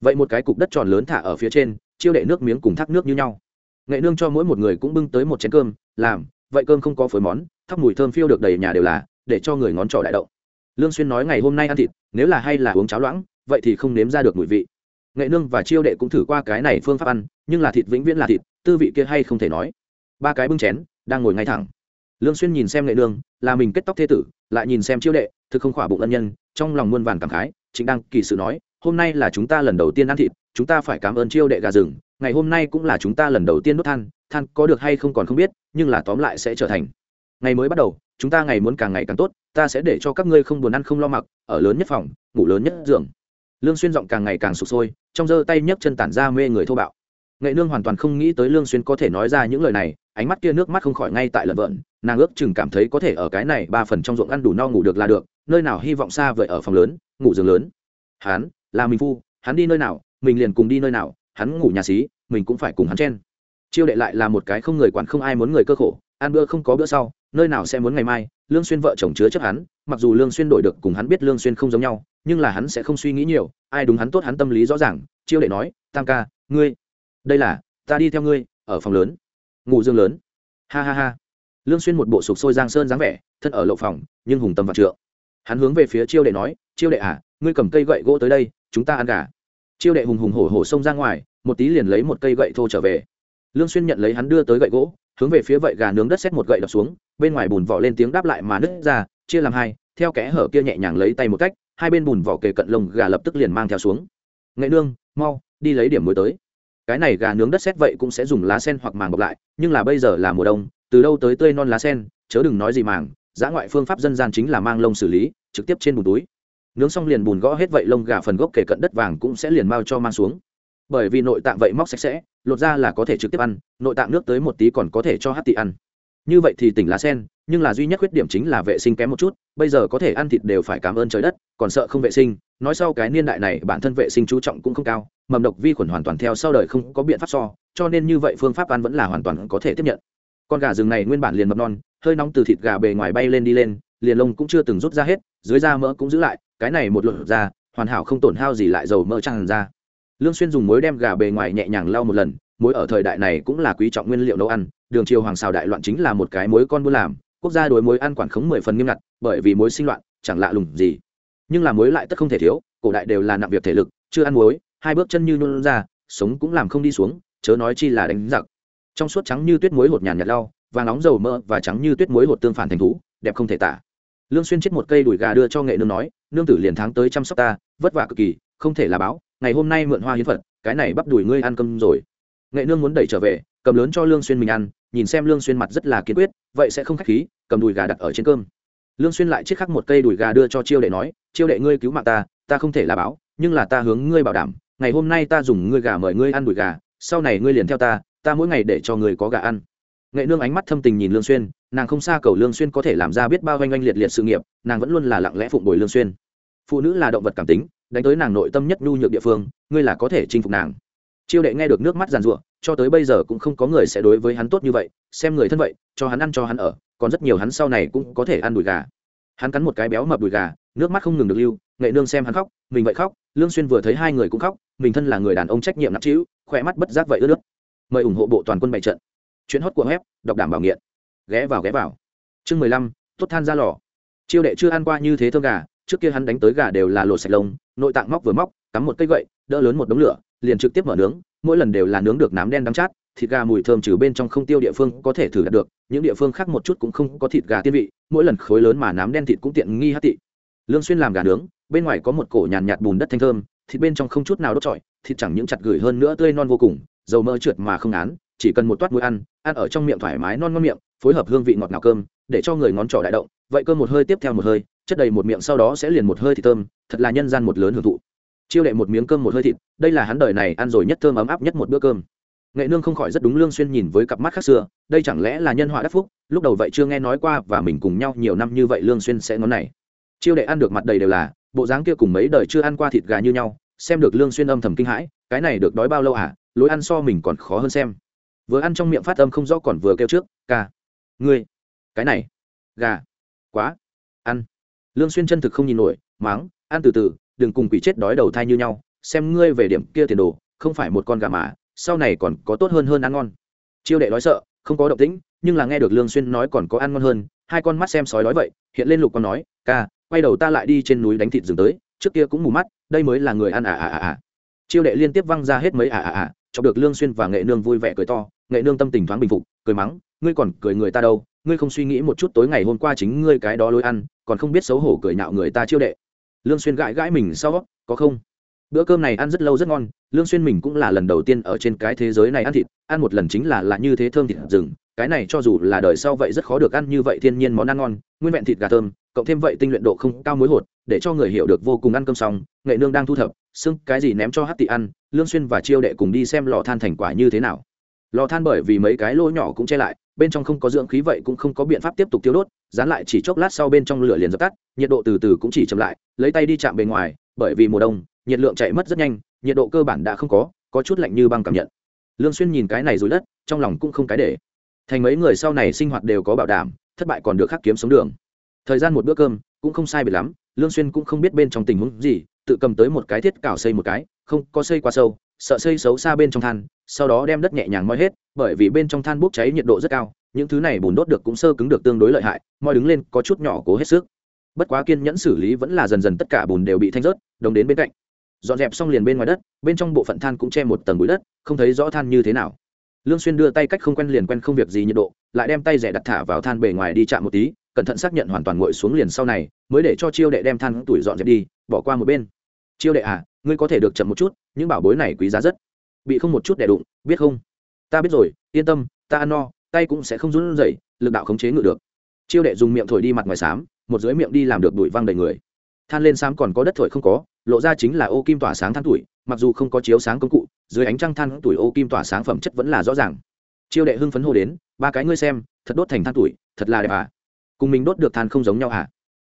Vậy một cái cục đất tròn lớn thả ở phía trên, chiêu đệ nước miếng cùng thác nước như nhau. Nghệ nương cho mỗi một người cũng bưng tới một chén cơm, làm vậy cơm không có phối món, thóc mùi thơm phiêu được đầy nhà đều là, để cho người ngón trỏ đại đậu lương xuyên nói ngày hôm nay ăn thịt, nếu là hay là uống cháo loãng, vậy thì không nếm ra được mùi vị. Nghệ nương và chiêu đệ cũng thử qua cái này phương pháp ăn, nhưng là thịt vĩnh viễn là thịt, tư vị kia hay không thể nói. Ba cái bưng chén, đang ngồi ngay thẳng. Lương xuyên nhìn xem nghệ nương, là mình kết tóc thế tử, lại nhìn xem chiêu đệ, thực không khỏa bụng ân nhân, trong lòng muôn vàn cảm khái, chính đang kỳ sự nói, hôm nay là chúng ta lần đầu tiên ăn thịt, chúng ta phải cảm ơn chiêu đệ gà rừng, ngày hôm nay cũng là chúng ta lần đầu tiên đốt than than có được hay không còn không biết, nhưng là tóm lại sẽ trở thành. Ngày mới bắt đầu, chúng ta ngày muốn càng ngày càng tốt, ta sẽ để cho các ngươi không buồn ăn không lo mặc, ở lớn nhất phòng, ngủ lớn nhất giường. Lương xuyên giọng càng ngày càng sụp sôi, trong giơ tay nhấc chân tản ra mê người thô bạo. Nghệ nương hoàn toàn không nghĩ tới lương xuyên có thể nói ra những lời này, ánh mắt kia nước mắt không khỏi ngay tại lợn vợn, nàng ước chừng cảm thấy có thể ở cái này ba phần trong ruộng ăn đủ no ngủ được là được, nơi nào hy vọng xa vời ở phòng lớn, ngủ giường lớn. Hắn là mình phu, hắn đi nơi nào, mình liền cùng đi nơi nào, hắn ngủ nhà xí, mình cũng phải cùng hắn chen chiêu đệ lại là một cái không người quản không ai muốn người cơ khổ, ăn bữa không có bữa sau, nơi nào sẽ muốn ngày mai, lương xuyên vợ chồng chứa chấp hắn, mặc dù lương xuyên đổi được cùng hắn biết lương xuyên không giống nhau, nhưng là hắn sẽ không suy nghĩ nhiều, ai đúng hắn tốt hắn tâm lý rõ ràng, chiêu đệ nói, tam ca, ngươi, đây là, ta đi theo ngươi, ở phòng lớn, ngủ giường lớn. Ha ha ha. Lương xuyên một bộ sục sôi giang sơn dáng vẻ, thân ở lộ phòng, nhưng hùng tâm vạn trượng. Hắn hướng về phía chiêu đệ nói, chiêu đệ à ngươi cầm cây gậy gỗ tới đây, chúng ta ăn gà. Chiêu đệ hùng hùng hổ hổ xông ra ngoài, một tí liền lấy một cây gậy thô trở về lương xuyên nhận lấy hắn đưa tới gậy gỗ, hướng về phía vậy gà nướng đất xét một gậy đập xuống, bên ngoài bùn vỏ lên tiếng đáp lại mà nứt ra, chia làm hai, theo kẽ hở kia nhẹ nhàng lấy tay một cách, hai bên bùn vỏ kề cận lồng gà lập tức liền mang theo xuống. Nghệ nương, mau, đi lấy điểm muối tới. Cái này gà nướng đất xét vậy cũng sẽ dùng lá sen hoặc màng bọc lại, nhưng là bây giờ là mùa đông, từ đâu tới tươi non lá sen, chớ đừng nói gì màng giã ngoại phương pháp dân gian chính là mang lông xử lý, trực tiếp trên bùn túi. Nướng xong liền bùn gõ hết vậy lông gà phần gốc kề cận đất vàng cũng sẽ liền mau cho mang xuống bởi vì nội tạng vậy móc sạch sẽ, lột ra là có thể trực tiếp ăn, nội tạng nước tới một tí còn có thể cho hát tị ăn. Như vậy thì tỉnh lá sen, nhưng là duy nhất khuyết điểm chính là vệ sinh kém một chút, bây giờ có thể ăn thịt đều phải cảm ơn trời đất, còn sợ không vệ sinh. Nói sau cái niên đại này, bản thân vệ sinh chú trọng cũng không cao, mầm độc vi khuẩn hoàn toàn theo sau đời không có biện pháp so, cho nên như vậy phương pháp ăn vẫn là hoàn toàn có thể tiếp nhận. Con gà rừng này nguyên bản liền mập non, hơi nóng từ thịt gà bề ngoài bay lên đi lên, liền lông cũng chưa từng rút ra hết, dưới da mỡ cũng giữ lại, cái này một lột ra, hoàn hảo không tổn hao gì lại dầu mỡ tràn ra lương xuyên dùng muối đem gà bề ngoài nhẹ nhàng lau một lần, muối ở thời đại này cũng là quý trọng nguyên liệu nấu ăn, đường triều hoàng xào đại loạn chính là một cái muối con buôn làm, quốc gia đối muối ăn quản khống mười phần nghiêm ngặt, bởi vì muối sinh loạn, chẳng lạ lùng gì. Nhưng là muối lại tất không thể thiếu, cổ đại đều là nặng việc thể lực, chưa ăn muối, hai bước chân như nôn ra, sống cũng làm không đi xuống, chớ nói chi là đánh giặc. Trong suốt trắng như tuyết muối hột nhàn nhạt lau và nóng dầu mỡ và trắng như tuyết muối hột tương phản thành thú, đẹp không thể tả. Lương xuyên chết một cây đùi gà đưa cho nghệ nương nói, nương tử liền tháng tới chăm sóc ta, vất vả cực kỳ, không thể là báo ngày hôm nay mượn hoa hiến phật, cái này bắp đùi ngươi ăn cơm rồi. Nghệ nương muốn đẩy trở về, cầm lớn cho lương xuyên mình ăn, nhìn xem lương xuyên mặt rất là kiên quyết, vậy sẽ không khách khí, cầm đùi gà đặt ở trên cơm. Lương xuyên lại chiết khắc một cây đùi gà đưa cho chiêu đệ nói, chiêu đệ ngươi cứu mạng ta ta không thể là báo, nhưng là ta hướng ngươi bảo đảm, ngày hôm nay ta dùng ngươi gà mời ngươi ăn đùi gà, sau này ngươi liền theo ta ta mỗi ngày để cho ngươi có gà ăn. Nghệ nương ánh mắt thâm tình nhìn lương xuyên, nàng không xa cầu lương xuyên có thể làm ra biết bao oanh oanh liệt liệt sự nghiệp, nàng vẫn luôn là lặng lẽ phụng bồi lương xuyên. Phụ nữ là động vật cảm tính đánh tới nàng nội tâm nhất nhu nhược địa phương, ngươi là có thể chinh phục nàng. Chiêu đệ nghe được nước mắt giàn rủa cho tới bây giờ cũng không có người sẽ đối với hắn tốt như vậy, xem người thân vậy, cho hắn ăn, cho hắn ở, còn rất nhiều hắn sau này cũng có thể ăn đùi gà. Hắn cắn một cái béo mập đùi gà, nước mắt không ngừng được lưu, nghệ nương xem hắn khóc, mình vậy khóc, lương xuyên vừa thấy hai người cũng khóc, mình thân là người đàn ông trách nhiệm nặng trĩu, khỏe mắt bất giác vậy ướt nước mời ủng hộ bộ toàn quân bày trận. Chuyến hót của web, đọc đảm bảo nghiện. Ghé vào ghé vào. Chương mười lăm, tốt than ra lò. Chiêu đệ chưa ăn qua như thế thơm gà trước kia hắn đánh tới gà đều là lột sạch lông, nội tạng móc vừa móc, cắm một cây gậy, đỡ lớn một đống lửa, liền trực tiếp mở nướng, mỗi lần đều là nướng được nám đen đắng chát, thịt gà mùi thơm trừ bên trong không tiêu địa phương có thể thử đạt được, những địa phương khác một chút cũng không có thịt gà tiên vị, mỗi lần khối lớn mà nám đen thịt cũng tiện nghi hát tị. Lương xuyên làm gà nướng, bên ngoài có một cổ nhàn nhạt bùn đất thanh thơm, thịt bên trong không chút nào đốt trọi, thịt chẳng những chặt gửi hơn nữa tươi non vô cùng, dầu mỡ trượt mà không án, chỉ cần một toát mũi ăn ăn ở trong miệng thoải mái non ngon miệng, phối hợp hương vị ngọt ngào cơm, để cho người ngón trỏ đại động, vậy cơm một hơi tiếp theo một hơi chất đầy một miệng sau đó sẽ liền một hơi thịt thơm, thật là nhân gian một lớn hưởng thụ. Chiêu đệ một miếng cơm một hơi thịt, đây là hắn đời này ăn rồi nhất thơm ấm áp nhất một bữa cơm. Nghệ nương không khỏi rất đúng lương xuyên nhìn với cặp mắt khác xưa, đây chẳng lẽ là nhân họa đắc phúc, lúc đầu vậy chưa nghe nói qua và mình cùng nhau nhiều năm như vậy lương xuyên sẽ ngón này. Chiêu đệ ăn được mặt đầy đều là, bộ dáng kia cùng mấy đời chưa ăn qua thịt gà như nhau, xem được lương xuyên âm thầm kinh hãi, cái này được đói bao lâu à lối ăn so mình còn khó hơn xem. Vừa ăn trong miệng phát âm không rõ còn vừa kêu trước, ca, ngươi, cái này, gà, quá, ăn lương xuyên chân thực không nhìn nổi, máng ăn từ từ, đừng cùng quỷ chết đói đầu thai như nhau, xem ngươi về điểm kia tiền đồ, không phải một con gà mà, sau này còn có tốt hơn hơn ăn ngon. Chiêu đệ nói sợ, không có động tĩnh, nhưng là nghe được lương xuyên nói còn có ăn ngon hơn, hai con mắt xem sói đói vậy, hiện lên lục con nói, ca, quay đầu ta lại đi trên núi đánh thịt rừng tới, trước kia cũng mù mắt, đây mới là người ăn à à à à. Chiêu đệ liên tiếp văng ra hết mấy à à à chọc được lương xuyên và nghệ nương vui vẻ cười to, nghệ nương tâm tình thoáng bình phục, cười mắng, ngươi còn cười người ta đâu ngươi không suy nghĩ một chút tối ngày hôm qua chính ngươi cái đó lối ăn, còn không biết xấu hổ cười nhạo người ta chiêu đệ. Lương xuyên gãi gãi mình sau, có không? Bữa cơm này ăn rất lâu rất ngon, lương xuyên mình cũng là lần đầu tiên ở trên cái thế giới này ăn thịt, ăn một lần chính là là như thế thơm thịt rừng, cái này cho dù là đời sau vậy rất khó được ăn như vậy thiên nhiên món ăn ngon, nguyên vẹn thịt gà thơm, cộng thêm vậy tinh luyện độ không cao muối hột, để cho người hiểu được vô cùng ăn cơm xong, nghệ nương đang thu thập, xương cái gì ném cho hát tị ăn, lương xuyên và chiêu đệ cùng đi xem lò than thành quả như thế nào. Lò than bởi vì mấy cái lỗ nhỏ cũng che lại bên trong không có dưỡng khí vậy cũng không có biện pháp tiếp tục tiêu đốt, dán lại chỉ chốc lát sau bên trong lửa liền dập tắt, nhiệt độ từ từ cũng chỉ chậm lại, lấy tay đi chạm bề ngoài, bởi vì mùa đông, nhiệt lượng chạy mất rất nhanh, nhiệt độ cơ bản đã không có có chút lạnh như băng cảm nhận. Lương xuyên nhìn cái này rồi đất trong lòng cũng không cái để. Thành mấy người sau này sinh hoạt đều có bảo đảm, thất bại còn được khắc kiếm sống đường. Thời gian một bữa cơm, cũng không sai biệt lắm, lương xuyên cũng không biết bên trong tình huống gì, tự cầm tới một cái thiết cào xây một cái, không có xây quá sâu sợ xây xấu xa bên trong than, sau đó đem đất nhẹ nhàng moi hết, bởi vì bên trong than bốc cháy nhiệt độ rất cao, những thứ này bùn đốt được cũng sơ cứng được tương đối lợi hại, moi đứng lên có chút nhỏ cố hết sức. Bất quá kiên nhẫn xử lý vẫn là dần dần tất cả bùn đều bị thanh rớt đồng đến bên cạnh. Dọn dẹp xong liền bên ngoài đất, bên trong bộ phận than cũng che một tầng bụi đất, không thấy rõ than như thế nào. Lương xuyên đưa tay cách không quen liền quen không việc gì nhiệt độ, lại đem tay rẻ đặt thả vào than bề ngoài đi chạm một tí, cẩn thận xác nhận hoàn toàn nguội xuống liền sau này, mới để cho chiêu đệ đem than tuổi dọn dẹp đi, bỏ qua một bên chiêu đệ à ngươi có thể được chậm một chút, những bảo bối này quý giá rất. Bị không một chút đẻ đụng, biết không? Ta biết rồi, yên tâm, ta ăn no, tay cũng sẽ không run rẩy, lực đạo khống chế ngự được. Chiêu đệ dùng miệng thổi đi mặt ngoài xám, một dưới miệng đi làm được đuổi văng đầy người. Than lên xám còn có đất thổi không có, lộ ra chính là ô kim tỏa sáng than tuổi, mặc dù không có chiếu sáng công cụ, dưới ánh trăng than tuổi ô kim tỏa sáng phẩm chất vẫn là rõ ràng. Chiêu đệ hưng phấn hô đến, ba cái ngươi xem, thật đốt thành than tuổi, thật là đẹp à. Cùng mình đốt được than không giống nhau à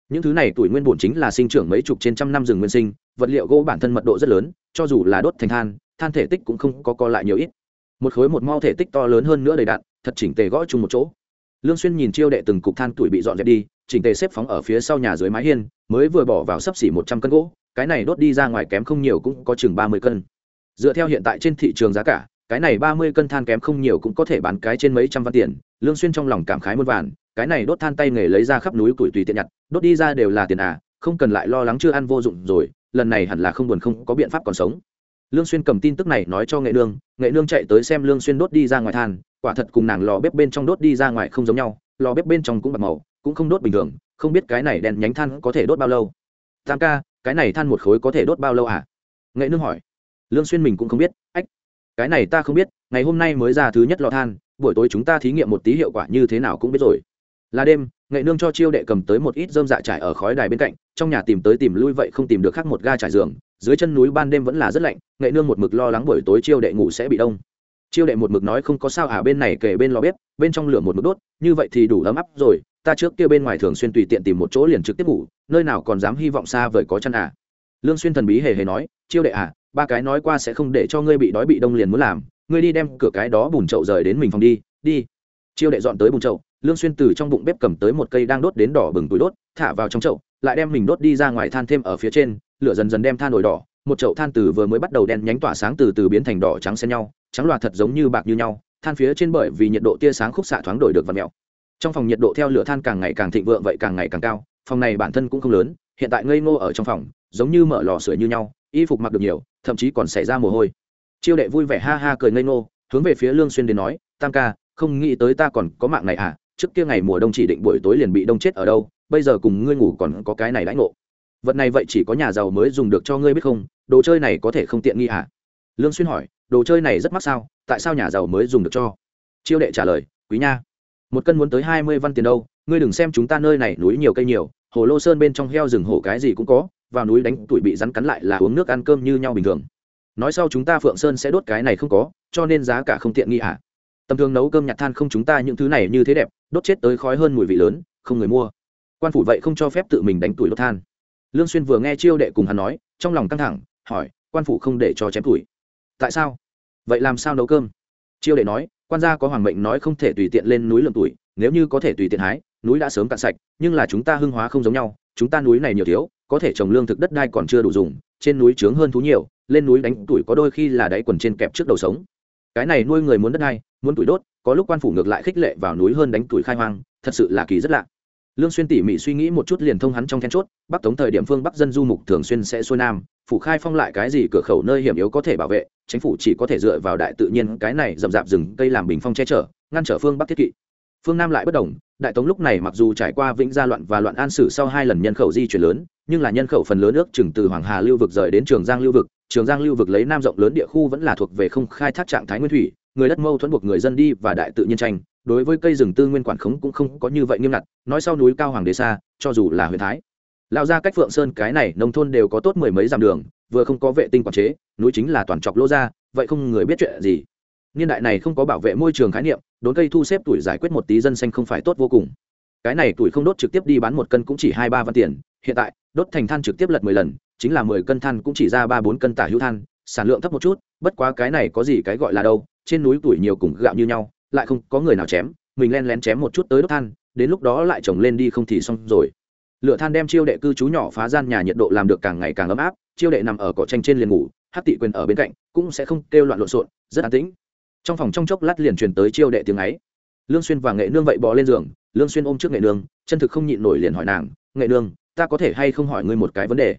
những thứ này tuổi nguyên bổn chính là sinh trưởng mấy chục trên trăm năm rừng nguyên sinh, vật liệu gỗ bản thân mật độ rất lớn, cho dù là đốt thành than than thể tích cũng không có co lại nhiều ít. Một khối một mau thể tích to lớn hơn nữa đầy đạn thật chỉnh tề gõ chung một chỗ. Lương xuyên nhìn chiêu đệ từng cục than tuổi bị dọn dẹp đi, chỉnh tề xếp phóng ở phía sau nhà dưới mái hiên, mới vừa bỏ vào sấp xỉ một trăm cân gỗ, cái này đốt đi ra ngoài kém không nhiều cũng có chừng ba mươi cân. Dựa theo hiện tại trên thị trường giá cả, cái này ba mươi cân than kém không nhiều cũng có thể bán cái trên mấy trăm văn tiền, lương xuyên trong lòng cảm khái muôn vàn cái này đốt than tay nghề lấy ra khắp núi củi tùy tiện nhặt, đốt đi ra đều là tiền à không cần lại lo lắng chưa ăn vô dụng rồi, lần này hẳn là không buồn không có biện pháp còn sống. Lương xuyên cầm tin tức này nói cho nghệ nương nghệ nương chạy tới xem lương xuyên đốt đi ra ngoài than, quả thật cùng nàng lò bếp bên trong đốt đi ra ngoài không giống nhau, lò bếp bên trong cũng bạc màu, cũng không đốt bình thường, không biết cái này đèn nhánh than có thể đốt bao lâu. Tam ca, cái này than một khối có thể đốt bao lâu à? Nghệ nương hỏi. Lương xuyên mình cũng không biết, ách, cái này ta không biết, ngày hôm nay mới ra thứ nhất lò than, buổi tối chúng ta thí nghiệm một tí hiệu quả như thế nào cũng biết rồi là đêm, nghệ nương cho chiêu đệ cầm tới một ít dơm dạ trải ở khói đài bên cạnh, trong nhà tìm tới tìm lui vậy không tìm được khác một ga trải giường, dưới chân núi ban đêm vẫn là rất lạnh, nghệ nương một mực lo lắng buổi tối chiêu đệ ngủ sẽ bị đông. Chiêu đệ một mực nói không có sao à bên này kể bên lò bếp, bên trong lửa một mực đốt, như vậy thì đủ ấm áp rồi, ta trước kia bên ngoài thường xuyên tùy tiện tìm một chỗ liền trực tiếp ngủ, nơi nào còn dám hy vọng xa vời có chăn à. Lương xuyên thần bí hề hề nói, chiêu đệ à ba cái nói qua sẽ không để cho ngươi bị đói bị đông liền muốn làm, ngươi đi đem cửa cái đó bùn chậu rời đến mình phòng đi đi. Chiêu đệ dọn tới bùn chậu lương xuyên từ trong bụng bếp cầm tới một cây đang đốt đến đỏ bừng túi đốt, thả vào trong chậu, lại đem mình đốt đi ra ngoài than thêm ở phía trên, lửa dần dần đem than nổi đỏ, một chậu than từ vừa mới bắt đầu đen nhánh tỏa sáng từ từ biến thành đỏ trắng xen nhau, trắng loạt thật giống như bạc như nhau, than phía trên bởi vì nhiệt độ tia sáng khúc xạ thoáng đổi được và mèo trong phòng nhiệt độ theo lửa than càng ngày càng thịnh vượng vậy càng ngày càng cao, phòng này bản thân cũng không lớn, hiện tại ngây ngô ở trong phòng, giống như mở lò sưởi như nhau, y phục mặc được nhiều, thậm chí còn xảy ra mồ hôi. Chiêu đệ vui vẻ ha ha cười ngây ngô, hướng về phía lương xuyên đến nói, tam ca, không nghĩ tới ta còn có mạng này à trước kia ngày mùa đông chỉ định buổi tối liền bị đông chết ở đâu, bây giờ cùng ngươi ngủ còn có cái này lãnh ngộ. Vật này vậy chỉ có nhà giàu mới dùng được cho ngươi biết không, đồ chơi này có thể không tiện nghi à? Lương xuyên hỏi, đồ chơi này rất mắc sao, tại sao nhà giàu mới dùng được cho? Chiêu đệ trả lời, quý nha, một cân muốn tới hai mươi văn tiền đâu, ngươi đừng xem chúng ta nơi này núi nhiều cây nhiều, hồ lô sơn bên trong heo rừng hổ cái gì cũng có, vào núi đánh tuổi bị rắn cắn lại là uống nước ăn cơm như nhau bình thường. Nói sau chúng ta phượng sơn sẽ đốt cái này không có, cho nên giá cả không tiện nghi à? Tầm thường nấu cơm nhặt than không chúng ta những thứ này như thế đẹp, đốt chết tới khói hơn mùi vị lớn, không người mua. Quan phủ vậy không cho phép tự mình đánh tuổi đốt than. Lương xuyên vừa nghe chiêu đệ cùng hắn nói, trong lòng căng thẳng, hỏi, quan phủ không để cho chém tuổi. Tại sao? Vậy làm sao nấu cơm? Chiêu đệ nói, quan gia có hoàng mệnh nói không thể tùy tiện lên núi lượng tuổi, nếu như có thể tùy tiện hái, núi đã sớm cạn sạch, nhưng là chúng ta hưng hóa không giống nhau, chúng ta núi này nhiều thiếu, có thể trồng lương thực đất đai còn chưa đủ dùng, trên núi trướng hơn thú nhiều, lên núi đánh tuổi có đôi khi là đáy quần trên kẹp trước đầu sống. Cái này nuôi người muốn đất đai muốn tuổi đốt, có lúc quan phủ ngược lại khích lệ vào núi hơn đánh tuổi khai hoang, thật sự là kỳ rất lạ. Lương xuyên tỉ mỉ suy nghĩ một chút liền thông hắn trong then chốt, bắc tống thời điểm phương bắc dân du mục thường xuyên sẽ xuôi nam, phủ khai phong lại cái gì cửa khẩu nơi hiểm yếu có thể bảo vệ, chính phủ chỉ có thể dựa vào đại tự nhiên, cái này rậm rạp rừng cây làm bình phong che chở, ngăn trở phương bắc thiết kỵ. Phương nam lại bất đồng, đại tống lúc này mặc dù trải qua vĩnh gia loạn và loạn an sử sau hai lần nhân khẩu di chuyển lớn, nhưng là nhân khẩu phần lớn ước chừng từ hoàng hà lưu vực rời đến trường giang lưu vực, trường giang lưu vực lấy nam rộng lớn địa khu vẫn là thuộc về không khai thác trạng thái nguyên thủy người đất mâu thuẫn buộc người dân đi và đại tự nhiên tranh, đối với cây rừng tư nguyên quản khống cũng không có như vậy nghiêm ngặt, nói sau núi cao hoàng đế xa, cho dù là huyện thái. Lao ra cách phượng sơn cái này, nông thôn đều có tốt mười mấy dặm đường, vừa không có vệ tinh quản chế, núi chính là toàn trọc lô ra vậy không người biết chuyện gì. Niên đại này không có bảo vệ môi trường khái niệm, đốn cây thu xếp tuổi giải quyết một tí dân xanh không phải tốt vô cùng. Cái này tuổi không đốt trực tiếp đi bán một cân cũng chỉ hai ba văn tiền, hiện tại, đốt thành than trực tiếp lật mười lần, chính là mười cân than cũng chỉ ra ba bốn cân tả hữu than, sản lượng thấp một chút, bất quá cái này có gì cái gọi là đâu trên núi tuổi nhiều cùng gạo như nhau, lại không có người nào chém, mình len lén chém một chút tới đốt than, đến lúc đó lại trồng lên đi không thì xong rồi. Lửa than đem chiêu đệ cư trú nhỏ phá gian nhà nhiệt độ làm được càng ngày càng ấm áp, chiêu đệ nằm ở cỏ tranh trên liền ngủ, hát tị quyền ở bên cạnh, cũng sẽ không kêu loạn lộn xộn, rất an tĩnh. Trong phòng trong chốc lát liền truyền tới chiêu đệ tiếng ấy. Lương xuyên và nghệ nương vậy bò lên giường, lương xuyên ôm trước nghệ nương, chân thực không nhịn nổi liền hỏi nàng, nghệ nương, ta có thể hay không hỏi ngươi một cái vấn đề?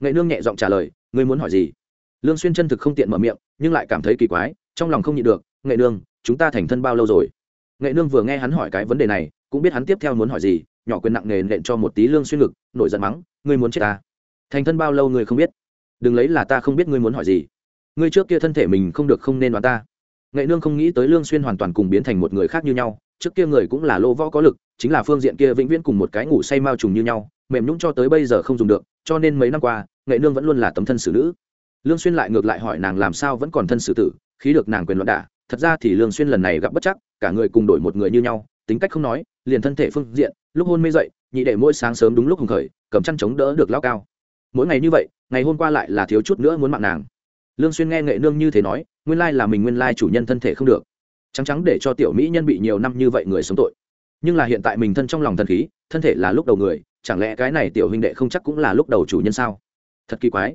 Nghệ nương nhẹ giọng trả lời, ngươi muốn hỏi gì? Lương xuyên chân thực không tiện mở miệng, nhưng lại cảm thấy kỳ quái trong lòng không nhịn được, nghệ nương, chúng ta thành thân bao lâu rồi? Nghệ nương vừa nghe hắn hỏi cái vấn đề này, cũng biết hắn tiếp theo muốn hỏi gì, nhỏ quyền nặng nề nện cho một tí lương xuyên ngực, nổi giận mắng, ngươi muốn chết ta? Thành thân bao lâu ngươi không biết? Đừng lấy là ta không biết ngươi muốn hỏi gì. Ngươi trước kia thân thể mình không được không nên đoán ta. Nghệ nương không nghĩ tới lương xuyên hoàn toàn cùng biến thành một người khác như nhau, trước kia người cũng là lô võ có lực, chính là phương diện kia vĩnh viễn cùng một cái ngủ say mao trùng như nhau, mềm nhũng cho tới bây giờ không dùng được, cho nên mấy năm qua, nghệ nương vẫn luôn là tấm thân xử nữ. Lương xuyên lại ngược lại hỏi nàng làm sao vẫn còn thân xử tử khí được nàng quyền luận đả, thật ra thì lương xuyên lần này gặp bất chắc, cả người cùng đổi một người như nhau, tính cách không nói, liền thân thể phương diện, lúc hôn mê dậy, nhị đệ mỗi sáng sớm đúng lúc hùng khởi, cầm chăn chống đỡ được lao cao. Mỗi ngày như vậy, ngày hôm qua lại là thiếu chút nữa muốn mạng nàng. Lương xuyên nghe nghệ nương như thế nói, nguyên lai là mình nguyên lai chủ nhân thân thể không được. Trắng trắng để cho tiểu mỹ nhân bị nhiều năm như vậy người sống tội. Nhưng là hiện tại mình thân trong lòng thần khí, thân thể là lúc đầu người, chẳng lẽ cái này tiểu huynh đệ không chắc cũng là lúc đầu chủ nhân sao? Thật kỳ quái.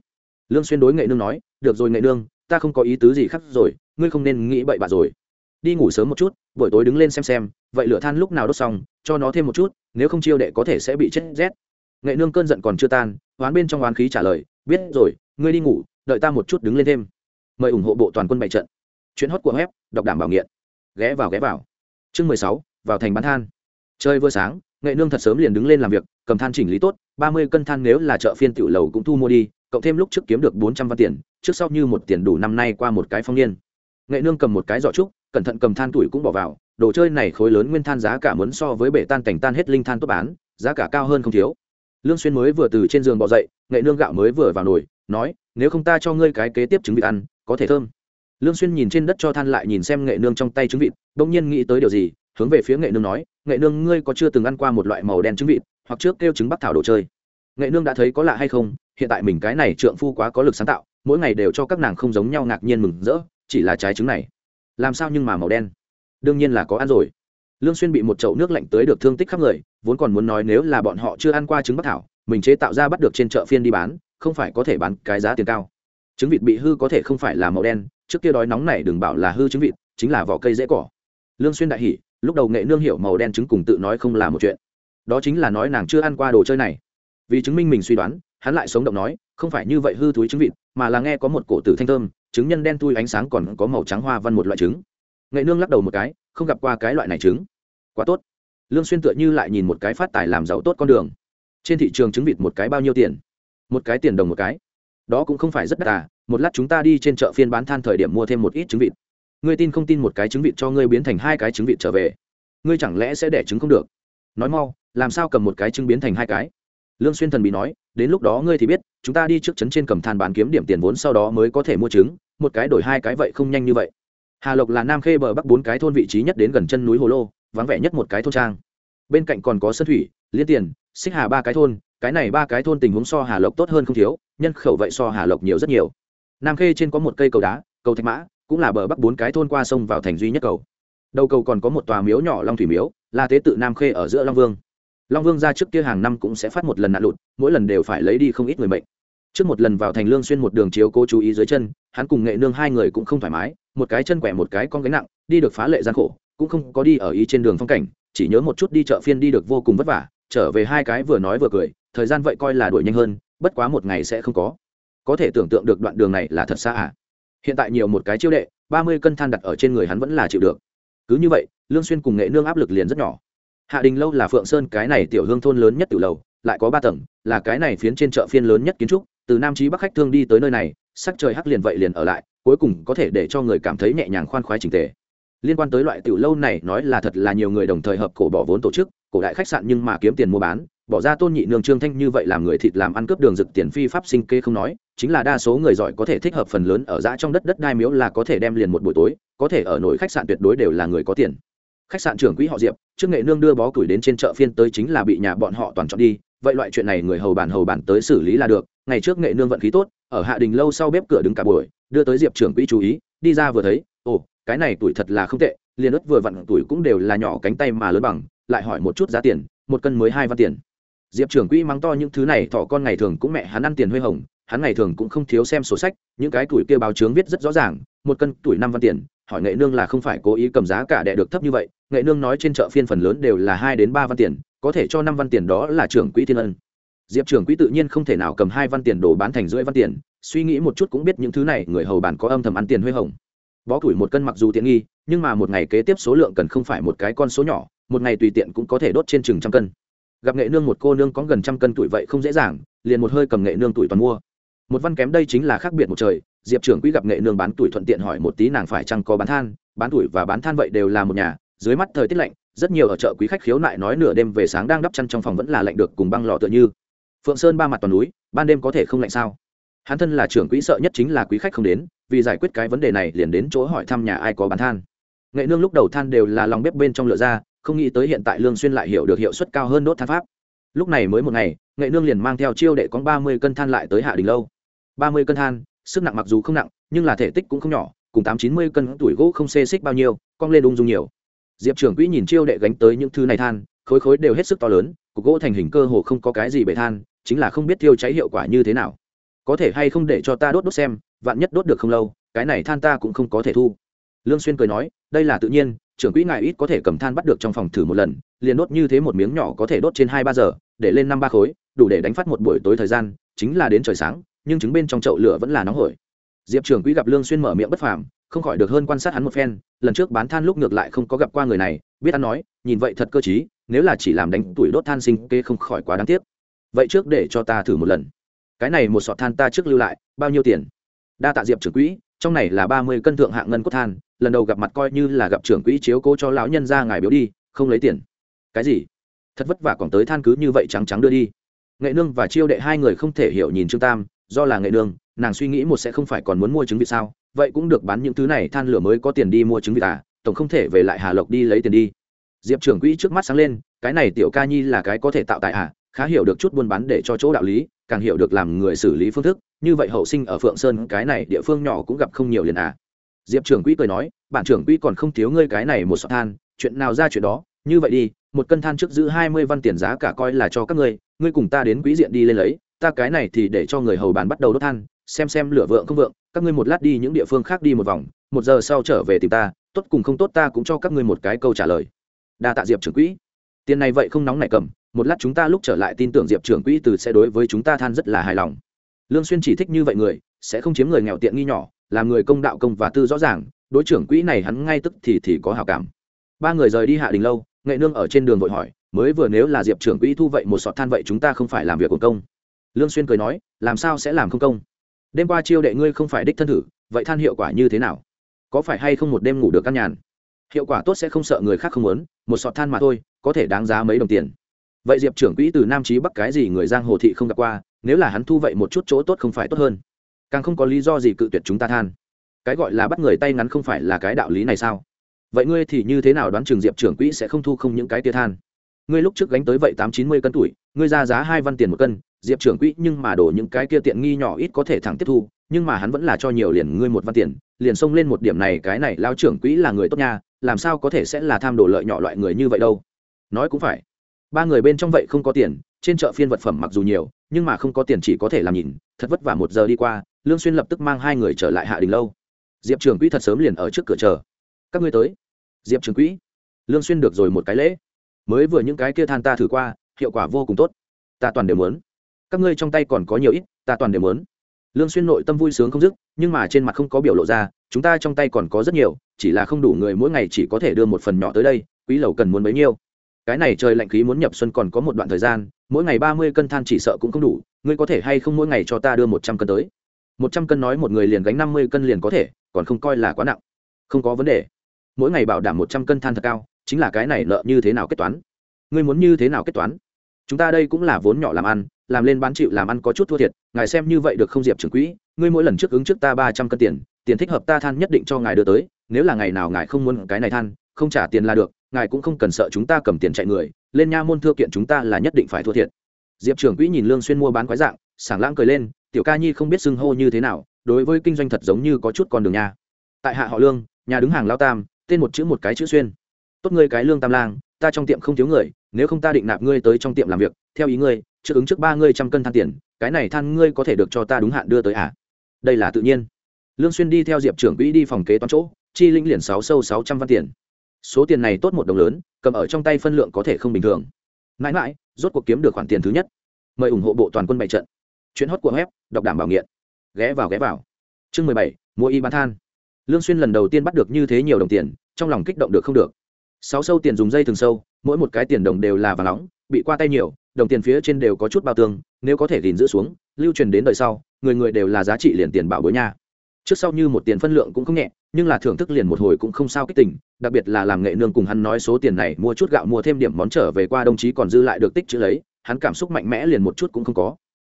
Lương xuyên đối nghệ nương nói, được rồi nghệ nương ta không có ý tứ gì khác rồi, ngươi không nên nghĩ bậy bạ rồi. Đi ngủ sớm một chút, buổi tối đứng lên xem xem, vậy lửa than lúc nào đốt xong, cho nó thêm một chút, nếu không chiêu đệ có thể sẽ bị chết rét. Nghệ nương cơn giận còn chưa tan oán bên trong oán khí trả lời, biết rồi, ngươi đi ngủ, đợi ta một chút đứng lên thêm. Mời ủng hộ bộ toàn quân bày trận. Chuyến hót của web, đọc đảm bảo nghiện. Ghé vào ghé vào. Chương mười sáu, vào thành bán than. Chơi vừa sáng, nghệ nương thật sớm liền đứng lên làm việc, cầm than chỉnh lý tốt, ba mươi cân than nếu là chợ phiên tiểu lầu cũng thu mua đi, cộng thêm lúc trước kiếm được bốn trăm văn tiền trước sau như một tiền đủ năm nay qua một cái phong niên. Nghệ nương cầm một cái giỏ trúc, cẩn thận cầm than tuổi cũng bỏ vào, đồ chơi này khối lớn nguyên than giá cả muốn so với bể tan cảnh tan hết linh than tốt bán, giá cả cao hơn không thiếu. Lương xuyên mới vừa từ trên giường bỏ dậy, nghệ nương gạo mới vừa vào nồi, nói, nếu không ta cho ngươi cái kế tiếp trứng vịt ăn, có thể thơm. Lương xuyên nhìn trên đất cho than lại nhìn xem nghệ nương trong tay trứng vịt, bỗng nhiên nghĩ tới điều gì, hướng về phía nghệ nương nói, nghệ nương, ngươi có chưa từng ăn qua một loại màu đen trứng vịt, hoặc trước kêu trứng bắc thảo đồ chơi? Nghệ nương đã thấy có lạ hay không, hiện tại mình cái này trượng phu quá có lực sáng tạo mỗi ngày đều cho các nàng không giống nhau ngạc nhiên mừng rỡ, chỉ là trái trứng này. Làm sao nhưng mà màu đen? Đương nhiên là có ăn rồi. Lương xuyên bị một chậu nước lạnh tới được thương tích khắp người, vốn còn muốn nói nếu là bọn họ chưa ăn qua trứng bắc thảo, mình chế tạo ra bắt được trên chợ phiên đi bán, không phải có thể bán cái giá tiền cao. Trứng vịt bị hư có thể không phải là màu đen, trước kia đói nóng này đừng bảo là hư trứng vịt, chính là vỏ cây dễ cỏ. Lương xuyên đại hỉ, lúc đầu nghệ nương hiểu màu đen trứng cùng tự nói không là một chuyện. Đó chính là nói nàng chưa ăn qua đồ chơi này. Vì chứng minh mình suy đoán, hắn lại sống động nói, không phải như vậy hư túi trứng vịt mà là nghe có một cổ tử thanh thơm, trứng nhân đen tui ánh sáng còn có màu trắng hoa văn một loại trứng. Nghệ nương lắc đầu một cái, không gặp qua cái loại này trứng. Quá tốt. Lương xuyên tựa như lại nhìn một cái phát tài làm giàu tốt con đường. Trên thị trường trứng vịt một cái bao nhiêu tiền? Một cái tiền đồng một cái. Đó cũng không phải rất đắt à một lát chúng ta đi trên chợ phiên bán than thời điểm mua thêm một ít trứng vịt. Ngươi tin không tin một cái trứng vịt cho ngươi biến thành hai cái trứng vịt trở về. Ngươi chẳng lẽ sẽ đẻ trứng không được? Nói mau, làm sao cầm một cái trứng biến thành hai cái? Lương xuyên thần bị nói, đến lúc đó ngươi thì biết chúng ta đi trước trấn trên cầm than bán kiếm điểm tiền vốn sau đó mới có thể mua trứng, một cái đổi hai cái vậy không nhanh như vậy. Hà lộc là nam khê bờ bắc bốn cái thôn vị trí nhất đến gần chân núi hồ lô, vắng vẻ nhất một cái thôn trang. Bên cạnh còn có sân thủy, liên tiền, xích hà ba cái thôn, cái này ba cái thôn tình huống so hà lộc tốt hơn không thiếu, nhân khẩu vậy so hà lộc nhiều rất nhiều. Nam khê trên có một cây cầu đá, cầu thạch mã, cũng là bờ bắc bốn cái thôn qua sông vào thành duy nhất cầu. Đầu cầu còn có một tòa miếu nhỏ long thủy miếu, là tế tự nam khê ở giữa long vương. Long vương ra trước kia hàng năm cũng sẽ phát một lần nạn lụt, mỗi lần đều phải lấy đi không ít người bệnh trước một lần vào thành lương xuyên một đường chiếu cố chú ý dưới chân, hắn cùng nghệ nương hai người cũng không thoải mái, một cái chân quẻ một cái con gánh nặng, đi được phá lệ gian khổ, cũng không có đi ở ý trên đường phong cảnh, chỉ nhớ một chút đi chợ phiên đi được vô cùng vất vả, trở về hai cái vừa nói vừa cười, thời gian vậy coi là đuổi nhanh hơn, bất quá một ngày sẽ không có. Có thể tưởng tượng được đoạn đường này là thật xa à. Hiện tại nhiều một cái chiêu đệ, ba mươi cân than đặt ở trên người hắn vẫn là chịu được. Cứ như vậy, lương xuyên cùng nghệ nương áp lực liền rất nhỏ. Hạ đình lâu là phượng sơn cái này tiểu hương thôn lớn nhất tiểu lầu, lại có ba tầng, là cái này phiến trên chợ phiên lớn nhất kiến trúc từ nam chí bắc khách thương đi tới nơi này, sắc trời hắc liền vậy liền ở lại, cuối cùng có thể để cho người cảm thấy nhẹ nhàng khoan khoái chỉnh tề. Liên quan tới loại tiểu lâu này nói là thật là nhiều người đồng thời hợp cổ bỏ vốn tổ chức, cổ đại khách sạn nhưng mà kiếm tiền mua bán, bỏ ra tôn nhị nương trương thanh như vậy làm người thịt làm ăn cướp đường rực tiền phi pháp sinh kê không nói, chính là đa số người giỏi có thể thích hợp phần lớn ở dã trong đất đất đai miếu là có thể đem liền một buổi tối, có thể ở nổi khách sạn tuyệt đối đều là người có tiền khách sạn trưởng quỹ họ diệp, trước nghệ nương đưa bó củi đến trên chợ phiên tới chính là bị nhà bọn họ toàn chọn đi, vậy loại chuyện này người hầu bàn hầu bàn tới xử lý là được, ngày trước nghệ nương vận khí tốt, ở hạ đình lâu sau bếp cửa đứng cả buổi, đưa tới diệp trưởng quỹ chú ý, đi ra vừa thấy, ồ, cái này tuổi thật là không tệ, liền ớt vừa vặn tuổi cũng đều là nhỏ cánh tay mà lớn bằng, lại hỏi một chút giá tiền, một cân mới hai văn tiền. Diệp trưởng quỹ mắng to những thứ này, thỏ con ngày thường cũng mẹ hắn ăn tiền huê hồng, hắn ngày thường cũng không thiếu xem sổ sách, những cái tuổi kia báo chướng viết rất rõ ràng, một cân tuổi năm văn tiền hỏi nghệ nương là không phải cố ý cầm giá cả đẻ được thấp như vậy, nghệ nương nói trên chợ phiên phần lớn đều là hai đến ba văn tiền, có thể cho năm văn tiền đó là trưởng quỹ thiên ân. Diệp trưởng quỹ tự nhiên không thể nào cầm hai văn tiền đồ bán thành rưỡi văn tiền, suy nghĩ một chút cũng biết những thứ này, người hầu bản có âm thầm ăn tiền huê hồng. Bó củi một cân mặc dù tiện nghi, nhưng mà một ngày kế tiếp số lượng cần không phải một cái con số nhỏ, một ngày tùy tiện cũng có thể đốt trên chừng trăm cân. Gặp nghệ nương một cô nương có gần trăm cân tuổi vậy không dễ dàng, liền một hơi cầm nghệ nương tuổi toàn mua. Một văn kém đây chính là khác biệt một trời diệp trưởng quỹ gặp nghệ nương bán tuổi thuận tiện hỏi một tí nàng phải chăng có bán than, bán tuổi và bán than vậy đều là một nhà, dưới mắt thời tiết lạnh, rất nhiều ở chợ quý khách khiếu nại nói nửa đêm về sáng đang đắp chăn trong phòng vẫn là lạnh được cùng băng lò tựa như. Phượng sơn ba mặt toàn núi, ban đêm có thể không lạnh sao? Hắn thân là trưởng quỹ sợ nhất chính là quý khách không đến, vì giải quyết cái vấn đề này liền đến chỗ hỏi thăm nhà ai có bán than. Nghệ nương lúc đầu than đều là lòng bếp bên trong lửa ra, không nghĩ tới hiện tại lương xuyên lại hiểu được hiệu suất cao hơn đốt than pháp. Lúc này mới một ngày, nghệ nương liền mang theo chiêu đệ có ba mươi cân than lại tới hạ đình lâu. ba mươi cân than sức nặng mặc dù không nặng, nhưng là thể tích cũng không nhỏ, cùng tám chín mươi cân tuổi gỗ không xê xích bao nhiêu, cong lên ung dung nhiều. Diệp trưởng quỹ nhìn chiêu đệ gánh tới những thứ này than, khối khối đều hết sức to lớn, cục gỗ thành hình cơ hồ không có cái gì bể than, chính là không biết thiêu cháy hiệu quả như thế nào. Có thể hay không để cho ta đốt đốt xem, vạn nhất đốt được không lâu, cái này than ta cũng không có thể thu. Lương xuyên cười nói, đây là tự nhiên trưởng quỹ ngài ít có thể cầm than bắt được trong phòng thử một lần, liền đốt như thế một miếng nhỏ có thể đốt trên hai ba giờ, để lên năm ba khối, đủ để đánh phát một buổi tối thời gian, chính là đến trời sáng nhưng trứng bên trong chậu lửa vẫn là nóng hổi. Diệp trưởng quỹ gặp lương xuyên mở miệng bất phàm, không khỏi được hơn quan sát hắn một phen, lần trước bán than lúc ngược lại không có gặp qua người này, biết ăn nói, nhìn vậy thật cơ trí, nếu là chỉ làm đánh tuổi đốt than sinh kế không khỏi quá đáng tiếc. Vậy trước để cho ta thử một lần. Cái này một sọt than ta trước lưu lại, bao nhiêu tiền? Đa tạ diệp trưởng quỹ trong này là ba mươi cân thượng hạng ngân cốt than, lần đầu gặp mặt coi như là gặp trưởng quỹ chiếu cố cho lão nhân ra ngài biếu đi, không lấy tiền. Cái gì? Thật vất vả còn tới than cứ như vậy trắng trắng đưa đi. Nghệ nương và chiêu đệ hai người không thể hiểu nhìn trương tam do là nghệ đường, nàng suy nghĩ một sẽ không phải còn muốn mua trứng vịt sao? Vậy cũng được bán những thứ này than lửa mới có tiền đi mua trứng vịt à? Tổng không thể về lại hà lộc đi lấy tiền đi. Diệp trưởng quỹ trước mắt sáng lên cái này tiểu ca nhi là cái có thể tạo tại à? Khá hiểu được chút buôn bán để cho chỗ đạo lý càng hiểu được làm người xử lý phương thức như vậy hậu sinh ở phượng sơn cái này địa phương nhỏ cũng gặp không nhiều liền à? Diệp trưởng quỹ cười nói bản trưởng quỹ còn không thiếu ngươi cái này một sọt than chuyện nào ra chuyện đó? Như vậy đi một cân than trước giữ hai mươi văn tiền giá cả coi là cho các ngươi ngươi cùng ta đến quý diện đi lên lấy ta cái này thì để cho người hầu bàn bắt đầu đốt than, xem xem lửa vượng không vượng, các ngươi một lát đi những địa phương khác đi một vòng, một giờ sau trở về tìm ta, tốt cùng không tốt ta cũng cho các ngươi một cái câu trả lời. Đa tạ diệp trưởng quỹ. Tiền này vậy không nóng này cầm, một lát chúng ta lúc trở lại tin tưởng diệp trưởng quỹ từ sẽ đối với chúng ta than rất là hài lòng. Lương xuyên chỉ thích như vậy người, sẽ không chiếm người nghèo tiện nghi nhỏ làm người công đạo công và tư rõ ràng, đối trưởng quỹ này hắn ngay tức thì thì có hảo cảm. Ba người rời đi hạ đình lâu, nghệ nương ở trên đường vội hỏi, mới vừa nếu là diệp trưởng quỹ thu vậy một sọt than vậy chúng ta không phải làm việc của công lương xuyên cười nói, làm sao sẽ làm không công? Đêm qua chiêu đệ ngươi không phải đích thân thử, vậy than hiệu quả như thế nào? Có phải hay không một đêm ngủ được căn nhàn? Hiệu quả tốt sẽ không sợ người khác không muốn, một sọt than mà thôi, có thể đáng giá mấy đồng tiền. Vậy diệp trưởng quỹ từ nam chí bắc cái gì người giang hồ thị không gặp qua, nếu là hắn thu vậy một chút chỗ tốt không phải tốt hơn. Càng không có lý do gì cự tuyệt chúng ta than. Cái gọi là bắt người tay ngắn không phải là cái đạo lý này sao? Vậy ngươi thì như thế nào đoán trường diệp trưởng quỹ sẽ không thu không những cái tia than? Ngươi lúc trước gánh tới vậy tám chín mươi cân tuổi, ngươi ra giá hai văn tiền một cân diệp trưởng quỹ nhưng mà đổ những cái kia tiện nghi nhỏ ít có thể thẳng tiếp thu, nhưng mà hắn vẫn là cho nhiều liền ngươi một văn tiền, liền xông lên một điểm này, cái này lao trưởng quỹ là người tốt nha, làm sao có thể sẽ là tham đồ lợi nhỏ loại người như vậy đâu. Nói cũng phải. Ba người bên trong vậy không có tiền, trên chợ phiên vật phẩm mặc dù nhiều, nhưng mà không có tiền chỉ có thể làm nhìn, thật vất vả một giờ đi qua, lương xuyên lập tức mang hai người trở lại hạ đình lâu. Diệp trưởng quỹ thật sớm liền ở trước cửa chờ. Các ngươi tới. Diệp trưởng quỹ. Lương xuyên được rồi một cái lễ. Mới vừa những cái kia than ta thử qua, hiệu quả vô cùng tốt. Ta toàn đều muốn các ngươi trong tay còn có nhiều ít, ta toàn đều muốn lương xuyên nội tâm vui sướng không dứt, nhưng mà trên mặt không có biểu lộ ra, chúng ta trong tay còn có rất nhiều, chỉ là không đủ người mỗi ngày chỉ có thể đưa một phần nhỏ tới đây, quý lầu cần muốn bấy nhiêu. Cái này trời lạnh khí muốn nhập xuân còn có một đoạn thời gian, mỗi ngày ba mươi cân than chỉ sợ cũng không đủ, ngươi có thể hay không mỗi ngày cho ta đưa một trăm cân tới? Một trăm cân nói một người liền gánh năm mươi cân liền có thể, còn không coi là quá nặng. Không có vấn đề. Mỗi ngày bảo đảm một trăm cân than thật cao, chính là cái này nợ như thế nào kết toán? Ngươi muốn như thế nào kết toán? Chúng ta đây cũng là vốn nhỏ làm ăn làm lên bán chịu làm ăn có chút thua thiệt, ngài xem như vậy được không diệp trưởng quỹ, ngươi mỗi lần trước ứng trước ta ba trăm cân tiền tiền thích hợp ta than nhất định cho ngài đưa tới, nếu là ngày nào ngài không muốn cái này than, không trả tiền là được, ngài cũng không cần sợ chúng ta cầm tiền chạy người, lên nha môn thưa kiện chúng ta là nhất định phải thua thiệt. Diệp trưởng quỹ nhìn lương xuyên mua bán quái dạng, sảng lãng cười lên, tiểu ca nhi không biết xưng hô như thế nào, đối với kinh doanh thật giống như có chút con đường nha. Tại hạ họ lương, nhà đứng hàng lao tam, tên một chữ một cái chữ xuyên. Tốt ngươi cái lương tam lang, ta trong tiệm không thiếu người, nếu không ta định nạp ngươi tới trong tiệm làm việc, theo ý ngươi trước ứng trước ba ngươi trăm cân than tiền, cái này than ngươi có thể được cho ta đúng hạn đưa tới à? Đây là tự nhiên. Lương xuyên đi theo diệp trưởng quỹ đi phòng kế toán chỗ, chi linh liền sáu sâu sáu trăm văn tiền. Số tiền này tốt một đồng lớn, cầm ở trong tay phân lượng có thể không bình thường. Mãi mãi, rốt cuộc kiếm được khoản tiền thứ nhất. Mời ủng hộ bộ toàn quân bày trận. Chuyến hót của web, đọc đảm bảo nghiện. Ghé vào ghé vào. Chương mười bảy, mua y bán than. Lương xuyên lần đầu tiên bắt được như thế nhiều đồng tiền, trong lòng kích động được không được. Sáu sâu tiền dùng dây thường sâu, mỗi một cái tiền đồng đều là vàng nóng, bị qua tay nhiều đồng tiền phía trên đều có chút bao tương, nếu có thể gìn giữ xuống, lưu truyền đến đời sau, người người đều là giá trị liền tiền bảo bối nha. Trước sau như một tiền phân lượng cũng không nhẹ, nhưng là thưởng thức liền một hồi cũng không sao kích tỉnh đặc biệt là làm nghệ nương cùng hắn nói số tiền này, mua chút gạo mua thêm điểm món trở về qua đồng chí còn dư lại được tích chữ lấy, hắn cảm xúc mạnh mẽ liền một chút cũng không có.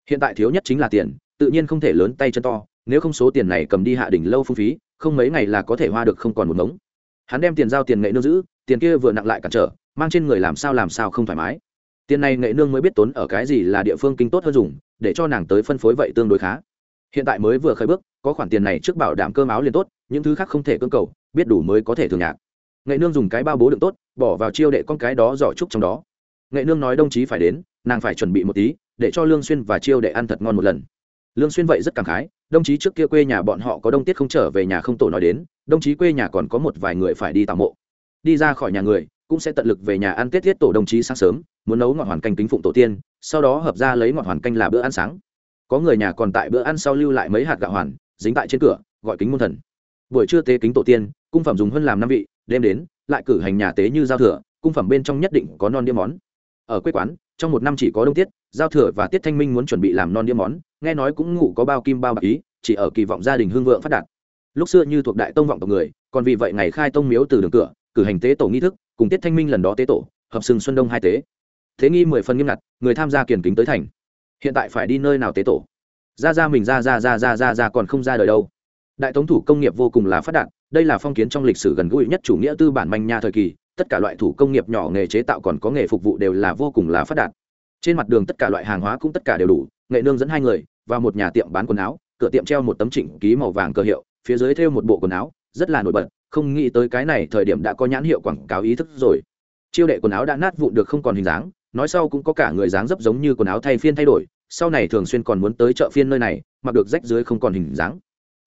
Hiện tại thiếu nhất chính là tiền, tự nhiên không thể lớn tay chân to, nếu không số tiền này cầm đi hạ đỉnh lâu phung phí, không mấy ngày là có thể hoa được không còn một mống hắn đem tiền giao tiền nghệ nương giữ, tiền kia vừa nặng lại cản trở, mang trên người làm sao làm sao không thoải mái tiền này nghệ nương mới biết tốn ở cái gì là địa phương kinh tốt hơn dùng, để cho nàng tới phân phối vậy tương đối khá. Hiện tại mới vừa khởi bước, có khoản tiền này trước bảo đảm cơm áo liền tốt, những thứ khác không thể cưỡng cầu, biết đủ mới có thể thường nhạc. Nghệ nương dùng cái bao bố đựng tốt, bỏ vào chiêu đệ con cái đó giỏ trúc trong đó. Nghệ nương nói đồng chí phải đến, nàng phải chuẩn bị một tí, để cho lương xuyên và chiêu đệ ăn thật ngon một lần. Lương xuyên vậy rất cảm khái, đồng chí trước kia quê nhà bọn họ có đông tiết không trở về nhà không tổ nói đến, đồng chí quê nhà còn có một vài người phải đi tạm mộ. Đi ra khỏi nhà người cũng sẽ tận lực về nhà ăn tết tiết tổ đồng chí sáng sớm, muốn nấu ngọt hoàn canh kính phụng tổ tiên, sau đó hợp ra lấy ngọt hoàn canh là bữa ăn sáng. Có người nhà còn tại bữa ăn sau lưu lại mấy hạt gạo hoàn, dính tại trên cửa, gọi kính môn thần. Buổi trưa tế kính tổ tiên, cung phẩm dùng hơn làm năm vị, đêm đến, lại cử hành nhà tế như giao thừa, cung phẩm bên trong nhất định có non đĩa món. Ở quê quán, trong một năm chỉ có đông tiết, giao thừa và tiết thanh minh muốn chuẩn bị làm non đĩa món, nghe nói cũng ngủ có bao kim bao bạc ý, chỉ ở kỳ vọng gia đình hương vượng phát đạt. Lúc xưa như thuộc đại tông vọng tộc người, còn vì vậy ngày khai tông miếu từ đường cửa, cử hành tế tổ nghi thức cùng tiết thanh minh lần đó tế tổ, hợp sừng xuân đông hai tế. Thế nghi mười phần nghiêm ngặt, người tham gia kiển kính tới thành. Hiện tại phải đi nơi nào tế tổ? Ra ra mình ra ra ra ra ra ra còn không ra đời đâu. Đại tống thủ công nghiệp vô cùng là phát đạt, đây là phong kiến trong lịch sử gần gũi nhất chủ nghĩa tư bản manh nha thời kỳ, tất cả loại thủ công nghiệp nhỏ nghề chế tạo còn có nghề phục vụ đều là vô cùng là phát đạt. Trên mặt đường tất cả loại hàng hóa cũng tất cả đều đủ, nghệ nương dẫn hai người vào một nhà tiệm bán quần áo, cửa tiệm treo một tấm trịnh ký màu vàng cơ hiệu, phía dưới thêu một bộ quần áo, rất là nổi bật không nghĩ tới cái này thời điểm đã có nhãn hiệu quảng cáo ý thức rồi. Chiêu đệ quần áo đã nát vụn được không còn hình dáng, nói sau cũng có cả người dáng dấp giống như quần áo thay phiên thay đổi, sau này thường xuyên còn muốn tới chợ phiên nơi này, mặc được rách dưới không còn hình dáng.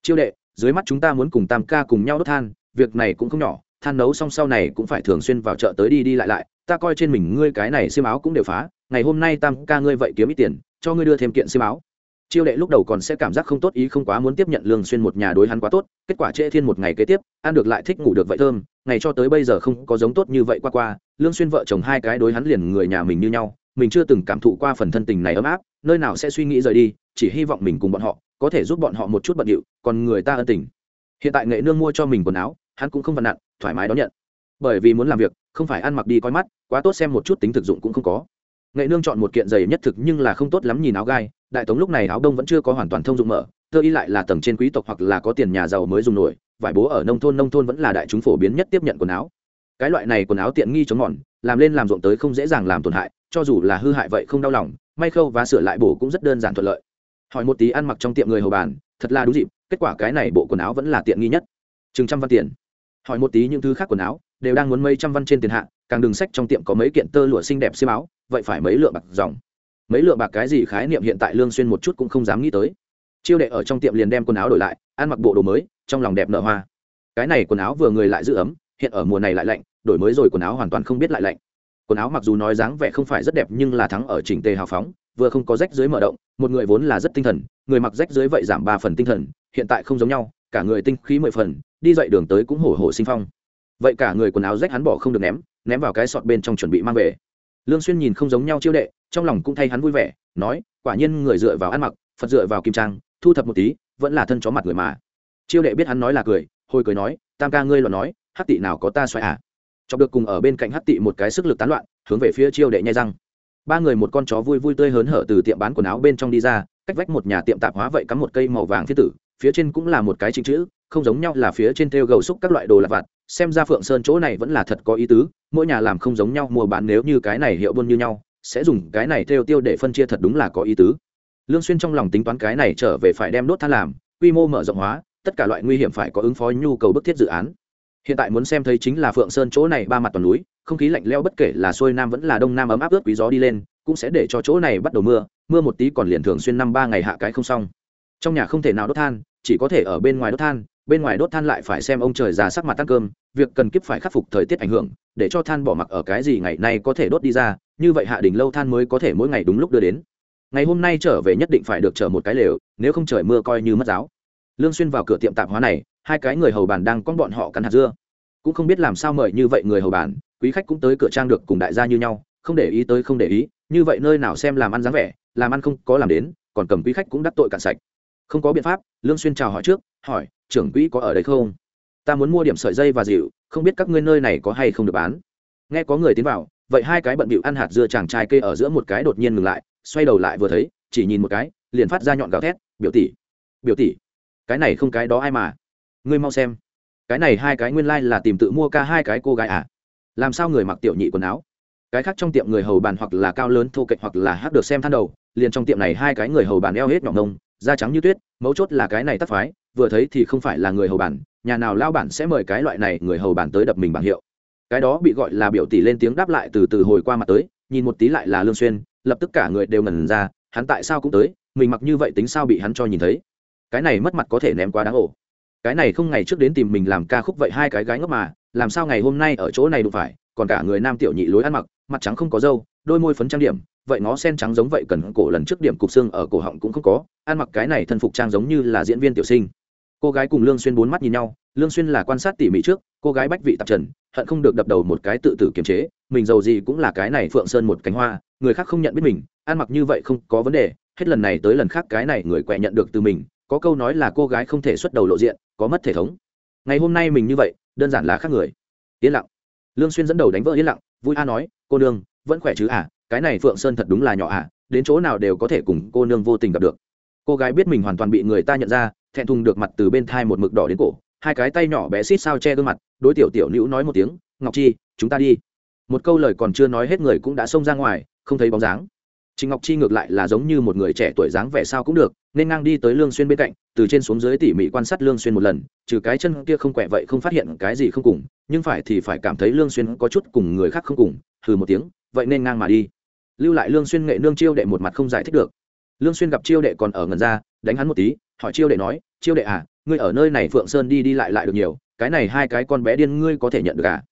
Chiêu đệ, dưới mắt chúng ta muốn cùng tam ca cùng nhau đốt than, việc này cũng không nhỏ, than nấu xong sau này cũng phải thường xuyên vào chợ tới đi đi lại lại, ta coi trên mình ngươi cái này xiêm áo cũng đều phá, ngày hôm nay tam ca ngươi vậy kiếm ít tiền, cho ngươi đưa thêm kiện xiêm áo chiêu đệ lúc đầu còn sẽ cảm giác không tốt ý không quá muốn tiếp nhận lương xuyên một nhà đối hắn quá tốt, kết quả trễ thiên một ngày kế tiếp, ăn được lại thích ngủ được vậy thơm, ngày cho tới bây giờ không có giống tốt như vậy qua qua, lương xuyên vợ chồng hai cái đối hắn liền người nhà mình như nhau, mình chưa từng cảm thụ qua phần thân tình này ấm áp, nơi nào sẽ suy nghĩ rời đi, chỉ hy vọng mình cùng bọn họ có thể giúp bọn họ một chút bận điệu, còn người ta ân tình. Hiện tại nghệ nương mua cho mình quần áo, hắn cũng không vặn nặn, thoải mái đón nhận. Bởi vì muốn làm việc, không phải ăn mặc đi coi mắt, quá tốt xem một chút tính thực dụng cũng không có nghệ nương chọn một kiện giày nhất thực nhưng là không tốt lắm nhìn áo gai, đại tống lúc này áo đông vẫn chưa có hoàn toàn thông dụng mở thơ y lại là tầng trên quý tộc hoặc là có tiền nhà giàu mới dùng nổi, vải bố ở nông thôn nông thôn vẫn là đại chúng phổ biến nhất tiếp nhận quần áo. Cái loại này quần áo tiện nghi chống mòn, làm lên làm ruộng tới không dễ dàng làm tổn hại, cho dù là hư hại vậy không đau lòng, may khâu và sửa lại bổ cũng rất đơn giản thuận lợi. Hỏi một tí ăn mặc trong tiệm người hầu bàn, thật là đúng dịp, kết quả cái này bộ quần áo vẫn là tiện nghi nhất. Chừng trăm văn tiền. Hỏi một tí những thứ khác quần áo đều đang muốn mấy trăm văn trên tiền hạ, càng đừng sách trong tiệm có mấy kiện tơ lụa xinh đẹp xiêm áo, vậy phải mấy lượng bạc dòng. Mấy lượng bạc cái gì khái niệm hiện tại lương xuyên một chút cũng không dám nghĩ tới. Chiêu đệ ở trong tiệm liền đem quần áo đổi lại, ăn mặc bộ đồ mới, trong lòng đẹp nở hoa. Cái này quần áo vừa người lại giữ ấm, hiện ở mùa này lại lạnh, đổi mới rồi quần áo hoàn toàn không biết lại lạnh. Quần áo mặc dù nói dáng vẻ không phải rất đẹp nhưng là thắng ở chỉnh tề hào phóng, vừa không có rách dưới mở động, một người vốn là rất tinh thần, người mặc rách dưới vậy giảm ba phần tinh thần, hiện tại không giống nhau, cả người tinh khí mười phần, đi dậy đường tới cũng hổ hổ sinh phong vậy cả người quần áo rách hắn bỏ không được ném ném vào cái sọt bên trong chuẩn bị mang về. Lương xuyên nhìn không giống nhau chiêu đệ, trong lòng cũng thay hắn vui vẻ, nói, quả nhiên người dựa vào ăn mặc, phật dựa vào kim trang, thu thập một tí, vẫn là thân chó mặt người mà. Chiêu đệ biết hắn nói là cười, hồi cười nói, tam ca ngươi lo nói hắc tị nào có ta xoay à? Chọc được cùng ở bên cạnh hắc tị một cái sức lực tán loạn, hướng về phía chiêu đệ nhai răng. Ba người một con chó vui vui tươi hớn hở từ tiệm bán quần áo bên trong đi ra, cách vách một nhà tiệm tạp hóa vậy cắm một cây màu vàng thiết tử, phía trên cũng là một cái chính chữ, không giống nhau là phía trên treo gầu xúc các loại đồ lặt vặt xem ra phượng sơn chỗ này vẫn là thật có ý tứ, mỗi nhà làm không giống nhau mua bán nếu như cái này hiệu buôn như nhau, sẽ dùng cái này theo tiêu để phân chia thật đúng là có ý tứ. Lương xuyên trong lòng tính toán cái này trở về phải đem đốt than làm, quy mô mở rộng hóa, tất cả loại nguy hiểm phải có ứng phó nhu cầu bức thiết dự án. Hiện tại muốn xem thấy chính là phượng sơn chỗ này ba mặt toàn núi, không khí lạnh lẽo bất kể là xuôi nam vẫn là đông nam ấm áp ướt quý gió đi lên, cũng sẽ để cho chỗ này bắt đầu mưa mưa một tí còn liền thường xuyên năm ba ngày hạ cái không xong. Trong nhà không thể nào đốt than, chỉ có thể ở bên ngoài đốt than bên ngoài đốt than lại phải xem ông trời già sắc mặt tăng cơm, việc cần kiếp phải khắc phục thời tiết ảnh hưởng, để cho than bỏ mặc ở cái gì ngày nay có thể đốt đi ra, như vậy hạ đỉnh lâu than mới có thể mỗi ngày đúng lúc đưa đến. Ngày hôm nay trở về nhất định phải được chở một cái lều, nếu không trời mưa coi như mất giáo. Lương xuyên vào cửa tiệm tạp hóa này, hai cái người hầu bàn đang con bọn họ cắn hạt dưa. Cũng không biết làm sao mời như vậy người hầu bàn, quý khách cũng tới cửa trang được cùng đại gia như nhau, không để ý tới không để ý, như vậy nơi nào xem làm ăn dáng vẻ, làm ăn không có làm đến, còn cầm quý khách cũng đắc tội cạn sạch. Không có biện pháp, lương xuyên chào hỏi trước, hỏi trưởng quỹ có ở đây không? Ta muốn mua điểm sợi dây và dịu không biết các ngươi nơi này có hay không được bán. Nghe có người tiến vào, vậy hai cái bận bịu ăn hạt dưa chàng trai kê ở giữa một cái đột nhiên ngừng lại, xoay đầu lại vừa thấy, chỉ nhìn một cái, liền phát ra nhọn gào thét, biểu tỷ biểu tỷ, cái này không cái đó ai mà? Ngươi mau xem, cái này hai cái nguyên lai là tìm tự mua ca hai cái cô gái à? Làm sao người mặc tiểu nhị quần áo? Cái khác trong tiệm người hầu bàn hoặc là cao lớn thô kệch hoặc là hát được xem than đầu, liền trong tiệm này hai cái người hầu bàn eo hết nhọn ngông, da trắng như tuyết, mấu chốt là cái này tắc phái vừa thấy thì không phải là người hầu bản, nhà nào lao bản sẽ mời cái loại này người hầu bản tới đập mình bảng hiệu. Cái đó bị gọi là biểu tỷ lên tiếng đáp lại từ từ hồi qua mặt tới, nhìn một tí lại là lương xuyên, lập tức cả người đều ngẩn ra, hắn tại sao cũng tới, mình mặc như vậy tính sao bị hắn cho nhìn thấy. Cái này mất mặt có thể ném quá đáng ổ. Cái này không ngày trước đến tìm mình làm ca khúc vậy hai cái gái ngốc mà, làm sao ngày hôm nay ở chỗ này đụng phải, còn cả người nam tiểu nhị lối ăn mặc, mặt trắng không có râu, đôi môi phấn trang điểm, vậy nó sen trắng giống vậy cần cổ lần trước điểm cục xương ở cổ họng cũng không có, ăn mặc cái này thân phục trang giống như là diễn viên tiểu sinh cô gái cùng lương xuyên bốn mắt nhìn nhau, lương xuyên là quan sát tỉ mỉ trước, cô gái bách vị tạp trần, hận không được đập đầu một cái tự tử kiềm chế, mình giàu gì cũng là cái này phượng sơn một cánh hoa, người khác không nhận biết mình, ăn mặc như vậy không có vấn đề, hết lần này tới lần khác cái này người quẹ nhận được từ mình, có câu nói là cô gái không thể xuất đầu lộ diện, có mất thể thống. Ngày hôm nay mình như vậy, đơn giản là khác người. Yên lặng. Lương xuyên dẫn đầu đánh vỡ yên lặng, vui a nói, cô nương, vẫn khỏe chứ à? Cái này phượng sơn thật đúng là nhỏ à đến chỗ nào đều có thể cùng cô nương vô tình gặp được. Cô gái biết mình hoàn toàn bị người ta nhận ra thẹn thùng được mặt từ bên thai một mực đỏ đến cổ hai cái tay nhỏ bé xít sao che gương mặt đối tiểu tiểu nữ nói một tiếng ngọc chi chúng ta đi một câu lời còn chưa nói hết người cũng đã xông ra ngoài không thấy bóng dáng Trình Ngọc Chi ngược lại là giống như một người trẻ tuổi dáng vẻ sao cũng được, nên ngang đi tới Lương Xuyên bên cạnh, từ trên xuống dưới tỉ mỉ quan sát Lương Xuyên một lần, trừ cái chân kia không quẹ vậy không phát hiện cái gì không cùng, nhưng phải thì phải cảm thấy Lương Xuyên có chút cùng người khác không cùng, hừ một tiếng, vậy nên ngang mà đi. Lưu lại Lương Xuyên nghệ nương chiêu đệ một mặt không giải thích được. Lương Xuyên gặp chiêu đệ còn ở ngẩn ra, đánh hắn một tí, hỏi chiêu đệ nói, chiêu đệ à, ngươi ở nơi này Phượng Sơn đi đi lại lại được nhiều, cái này hai cái con bé điên ngươi có thể nhận được à?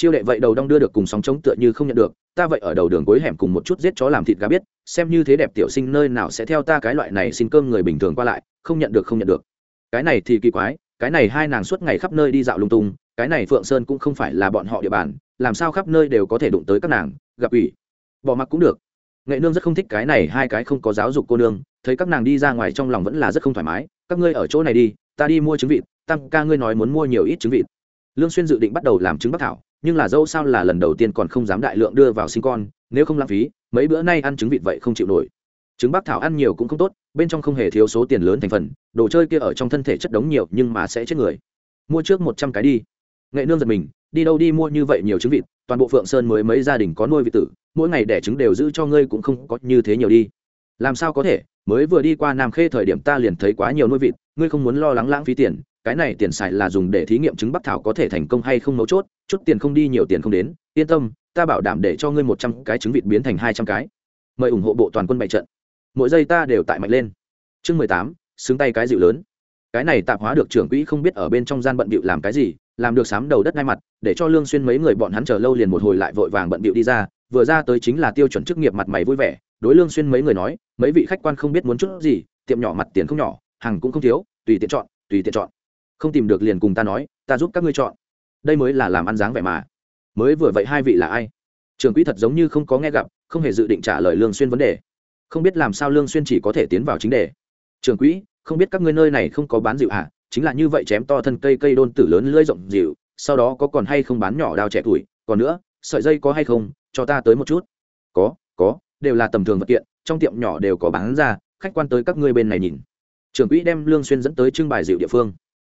chiêu đệ vậy đầu đong đưa được cùng sóng trống tựa như không nhận được ta vậy ở đầu đường cuối hẻm cùng một chút giết chó làm thịt gà biết xem như thế đẹp tiểu sinh nơi nào sẽ theo ta cái loại này xin cơm người bình thường qua lại không nhận được không nhận được cái này thì kỳ quái cái này hai nàng suốt ngày khắp nơi đi dạo lung tung cái này phượng sơn cũng không phải là bọn họ địa bàn làm sao khắp nơi đều có thể đụng tới các nàng gặp ủy bỏ mặc cũng được nghệ nương rất không thích cái này hai cái không có giáo dục cô nương thấy các nàng đi ra ngoài trong lòng vẫn là rất không thoải mái, các ngươi ở chỗ này đi, ta đi mua trứng vịt tăng ca ngươi nói muốn mua nhiều ít trứng vịt. Lương xuyên dự định bắt đầu làm trứng bắc thảo, nhưng là dâu sao là lần đầu tiên còn không dám đại lượng đưa vào sinh con, nếu không lãng phí, mấy bữa nay ăn trứng vịt vậy không chịu nổi. Trứng bắc thảo ăn nhiều cũng không tốt, bên trong không hề thiếu số tiền lớn thành phần, đồ chơi kia ở trong thân thể chất đống nhiều nhưng mà sẽ chết người. Mua trước một trăm cái đi. Nghệ nương giật mình, đi đâu đi mua như vậy nhiều trứng vịt, toàn bộ phượng sơn mới mấy gia đình có nuôi vịt tử, mỗi ngày đẻ trứng đều giữ cho ngươi cũng không có như thế nhiều đi. Làm sao có thể? Mới vừa đi qua nam khê thời điểm ta liền thấy quá nhiều nuôi vịt, ngươi không muốn lo lắng lãng phí tiền, cái này tiền xài là dùng để thí nghiệm trứng bắc thảo có thể thành công hay không mấu chốt, chút tiền không đi nhiều tiền không đến, yên tâm, ta bảo đảm để cho ngươi một trăm cái trứng vịt biến thành hai trăm cái. Mời ủng hộ bộ toàn quân bại trận. Mỗi giây ta đều tại mạnh lên. Chương mười tám, xứng tay cái dịu lớn. Cái này tạp hóa được trưởng quỹ không biết ở bên trong gian bận bịu làm cái gì, làm được sám đầu đất ngay mặt, để cho lương xuyên mấy người bọn hắn chờ lâu liền một hồi lại vội vàng bận bịu đi ra, vừa ra tới chính là tiêu chuẩn chức nghiệp mặt mày vui vẻ đối lương xuyên mấy người nói, mấy vị khách quan không biết muốn chút gì, tiệm nhỏ mặt tiền không nhỏ, hàng cũng không thiếu, tùy tiện chọn, tùy tiện chọn. Không tìm được liền cùng ta nói, ta giúp các ngươi chọn. Đây mới là làm ăn dáng vẻ mà. Mới vừa vậy hai vị là ai? Trưởng quỹ thật giống như không có nghe gặp, không hề dự định trả lời lương xuyên vấn đề. Không biết làm sao lương xuyên chỉ có thể tiến vào chính đề. Trưởng quỹ, không biết các ngươi nơi này không có bán rượu à? Chính là như vậy chém to thân cây cây đôn tử lớn lưỡi rộng rượu, sau đó có còn hay không bán nhỏ đao trẻ tuổi? Còn nữa, sợi dây có hay không? Cho ta tới một chút. Có có đều là tầm thường vật kiện, trong tiệm nhỏ đều có bán ra, khách quan tới các ngươi bên này nhìn. Trưởng quỹ đem lương xuyên dẫn tới trưng bày rượu địa phương.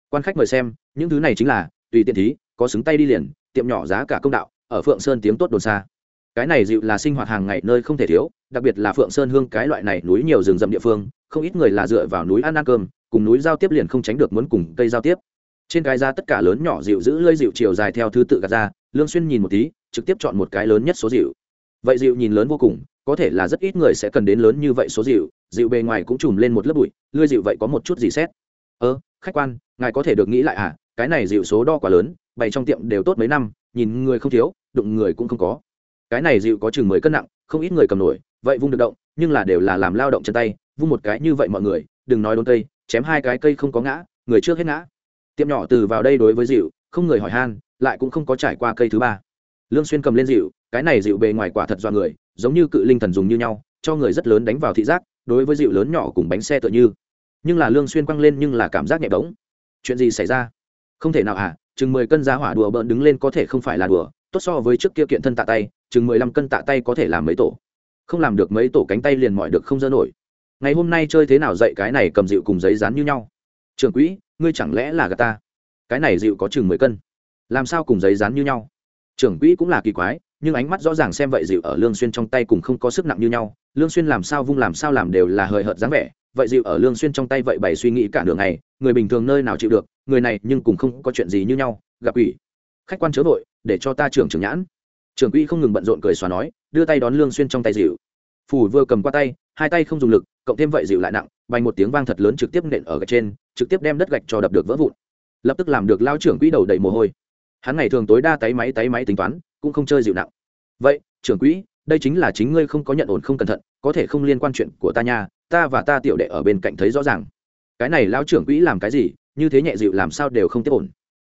Quan khách mời xem, những thứ này chính là, tùy tiện thí, có xứng tay đi liền, tiệm nhỏ giá cả công đạo, ở phượng sơn tiếng tốt đồn xa. Cái này rượu là sinh hoạt hàng ngày nơi không thể thiếu, đặc biệt là phượng sơn hương cái loại này núi nhiều rừng rậm địa phương, không ít người là dựa vào núi ăn ăn cơm, cùng núi giao tiếp liền không tránh được muốn cùng cây giao tiếp. Trên cái ra tất cả lớn nhỏ dịu giữ lơi dịu chiều dài theo thứ tự gạt ra, lương xuyên nhìn một tí, trực tiếp chọn một cái lớn nhất số dịu vậy dịu nhìn lớn vô cùng, có thể là rất ít người sẽ cần đến lớn như vậy số dịu dịu bề ngoài cũng trùm lên một lớp bụi, lưỡi dịu vậy có một chút gì xét. Ơ, khách quan, ngài có thể được nghĩ lại à cái này dịu số đo quá lớn, bày trong tiệm đều tốt mấy năm, nhìn người không thiếu, đụng người cũng không có. Cái này dịu có chừng mười cân nặng, không ít người cầm nổi, vậy vung được động, nhưng là đều là làm lao động chân tay, vung một cái như vậy mọi người, đừng nói đốn cây, chém hai cái cây không có ngã, người trước hết ngã. Tiệm nhỏ từ vào đây đối với dịu, không người hỏi han, lại cũng không có trải qua cây thứ ba. Lương xuyên cầm lên dịu cái này dịu bề ngoài quả thật do người, giống như cự linh thần dùng như nhau, cho người rất lớn đánh vào thị giác, đối với dịu lớn nhỏ cùng bánh xe tựa như. Nhưng là lương xuyên quăng lên nhưng là cảm giác nhẹ bỗng. Chuyện gì xảy ra? Không thể nào à chừng mười cân giá hỏa đùa bỡn đứng lên có thể không phải là đùa, tốt so với trước kia kiện thân tạ tay, chừng mười lăm cân tạ tay có thể làm mấy tổ. Không làm được mấy tổ cánh tay liền mỏi được không dơ nổi. Ngày hôm nay chơi thế nào dậy cái này cầm dịu cùng giấy dán như nhau? Trưởng quỹ, ngươi chẳng lẽ là gà ta? Cái này dịu có chừng mười cân. Làm sao cùng giấy dán như nhau? Trưởng quỹ cũng là kỳ quái nhưng ánh mắt rõ ràng xem vậy dịu ở lương xuyên trong tay cùng không có sức nặng như nhau. Lương xuyên làm sao vung làm sao làm đều là hời hợt dáng vẻ. Vậy dịu ở lương xuyên trong tay vậy bày suy nghĩ cả đường này người bình thường nơi nào chịu được, người này nhưng cũng không có chuyện gì như nhau, gặp ủy khách quan chớ vội, để cho ta trưởng trưởng nhãn. Trưởng quỹ không ngừng bận rộn cười xóa nói, đưa tay đón lương xuyên trong tay dịu. Phủ vừa cầm qua tay, hai tay không dùng lực, cộng thêm vậy dịu lại nặng bay một tiếng vang thật lớn trực tiếp nện ở gạch trên, trực tiếp đem đất gạch cho đập được vỡ vụn. Lập tức làm được lao trưởng quỹ đầu đầy mồ hôi. Hắn ngày thường tối đa tay máy tay máy tính toán cũng không chơi dịu nặng. Vậy, trưởng quỹ, đây chính là chính ngươi không có nhận ổn không cẩn thận, có thể không liên quan chuyện của ta nha, ta và ta tiểu đệ ở bên cạnh thấy rõ ràng. Cái này lão trưởng quỹ làm cái gì, như thế nhẹ dịu làm sao đều không tiếp ổn.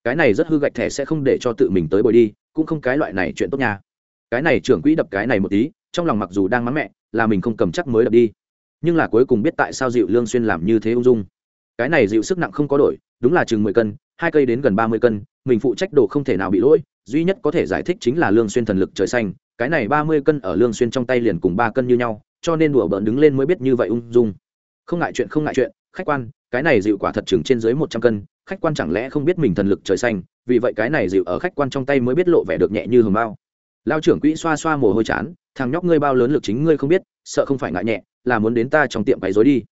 Cái này rất hư gạch thẻ sẽ không để cho tự mình tới bồi đi, cũng không cái loại này chuyện tốt nha. Cái này trưởng quỹ đập cái này một tí, trong lòng mặc dù đang mắng mẹ, là mình không cầm chắc mới đập đi. Nhưng là cuối cùng biết tại sao dịu lương xuyên làm như thế ung dung. Cái này dịu sức nặng không có đổi, đúng là chừng mười cân, hai cây đến gần ba mươi cân, mình phụ trách đồ không thể nào bị lỗi duy nhất có thể giải thích chính là lương xuyên thần lực trời xanh, cái này ba mươi cân ở lương xuyên trong tay liền cùng ba cân như nhau, cho nên đùa bỡn đứng lên mới biết như vậy ung dung. Không ngại chuyện, không ngại chuyện, khách quan, cái này dịu quả thật chừng trên dưới một trăm cân, khách quan chẳng lẽ không biết mình thần lực trời xanh, vì vậy cái này dịu ở khách quan trong tay mới biết lộ vẻ được nhẹ như hường bao. Lao trưởng quỹ xoa xoa mồ hôi chán, thằng nhóc ngươi bao lớn lực chính ngươi không biết, sợ không phải ngại nhẹ, là muốn đến ta trong tiệm bày dối đi.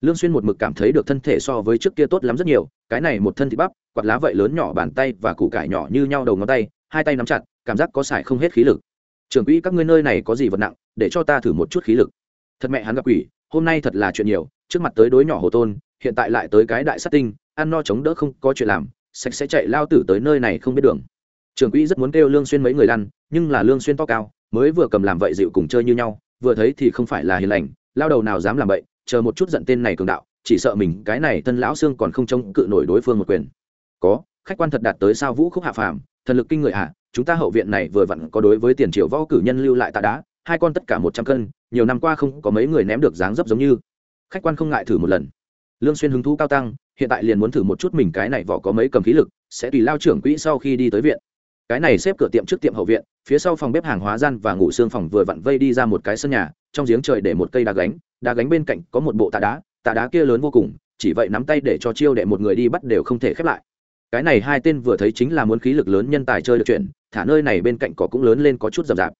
Lương xuyên một mực cảm thấy được thân thể so với trước kia tốt lắm rất nhiều, cái này một thân thịt bắp, quạt lá vậy lớn nhỏ bàn tay và củ cải nhỏ như nhau đầu ngón tay hai tay nắm chặt, cảm giác có xài không hết khí lực. Trưởng quỹ, các ngươi nơi này có gì vật nặng, để cho ta thử một chút khí lực. Thật mẹ hắn gặp quỷ, hôm nay thật là chuyện nhiều, trước mặt tới đối nhỏ hồ tôn, hiện tại lại tới cái đại sát tinh, ăn no chống đỡ không có chuyện làm, sạch sẽ chạy lao tử tới nơi này không biết đường. Trưởng quỹ rất muốn kêu lương xuyên mấy người lăn, nhưng là lương xuyên to cao, mới vừa cầm làm vậy dịu cùng chơi như nhau, vừa thấy thì không phải là hiền lành, lao đầu nào dám làm vậy, chờ một chút giận tên này cường đạo, chỉ sợ mình, cái này thân lão xương còn không chống cự nổi đối phương một quyền. Có, khách quan thật đạt tới sao vũ khúc hạ phàm thần lực kinh người à? chúng ta hậu viện này vừa vặn có đối với tiền triệu võ cử nhân lưu lại tạ đá, hai con tất cả một trăm cân, nhiều năm qua không có mấy người ném được dáng dấp giống như. Khách quan không ngại thử một lần. Lương xuyên hứng thú cao tăng, hiện tại liền muốn thử một chút mình cái này vỏ có mấy cầm khí lực, sẽ tùy lao trưởng quỹ sau khi đi tới viện. Cái này xếp cửa tiệm trước tiệm hậu viện, phía sau phòng bếp hàng hóa gian và ngủ xương phòng vừa vặn vây đi ra một cái sân nhà, trong giếng trời để một cây đá gánh đá gánh bên cạnh có một bộ tạ đá tạ đá kia lớn vô cùng, chỉ vậy nắm tay để cho chiêu đệ một người đi bắt đều không thể khép lại cái này hai tên vừa thấy chính là muốn khí lực lớn nhân tài chơi được chuyện, thả nơi này bên cạnh cỏ cũng lớn lên có chút rậm rạp.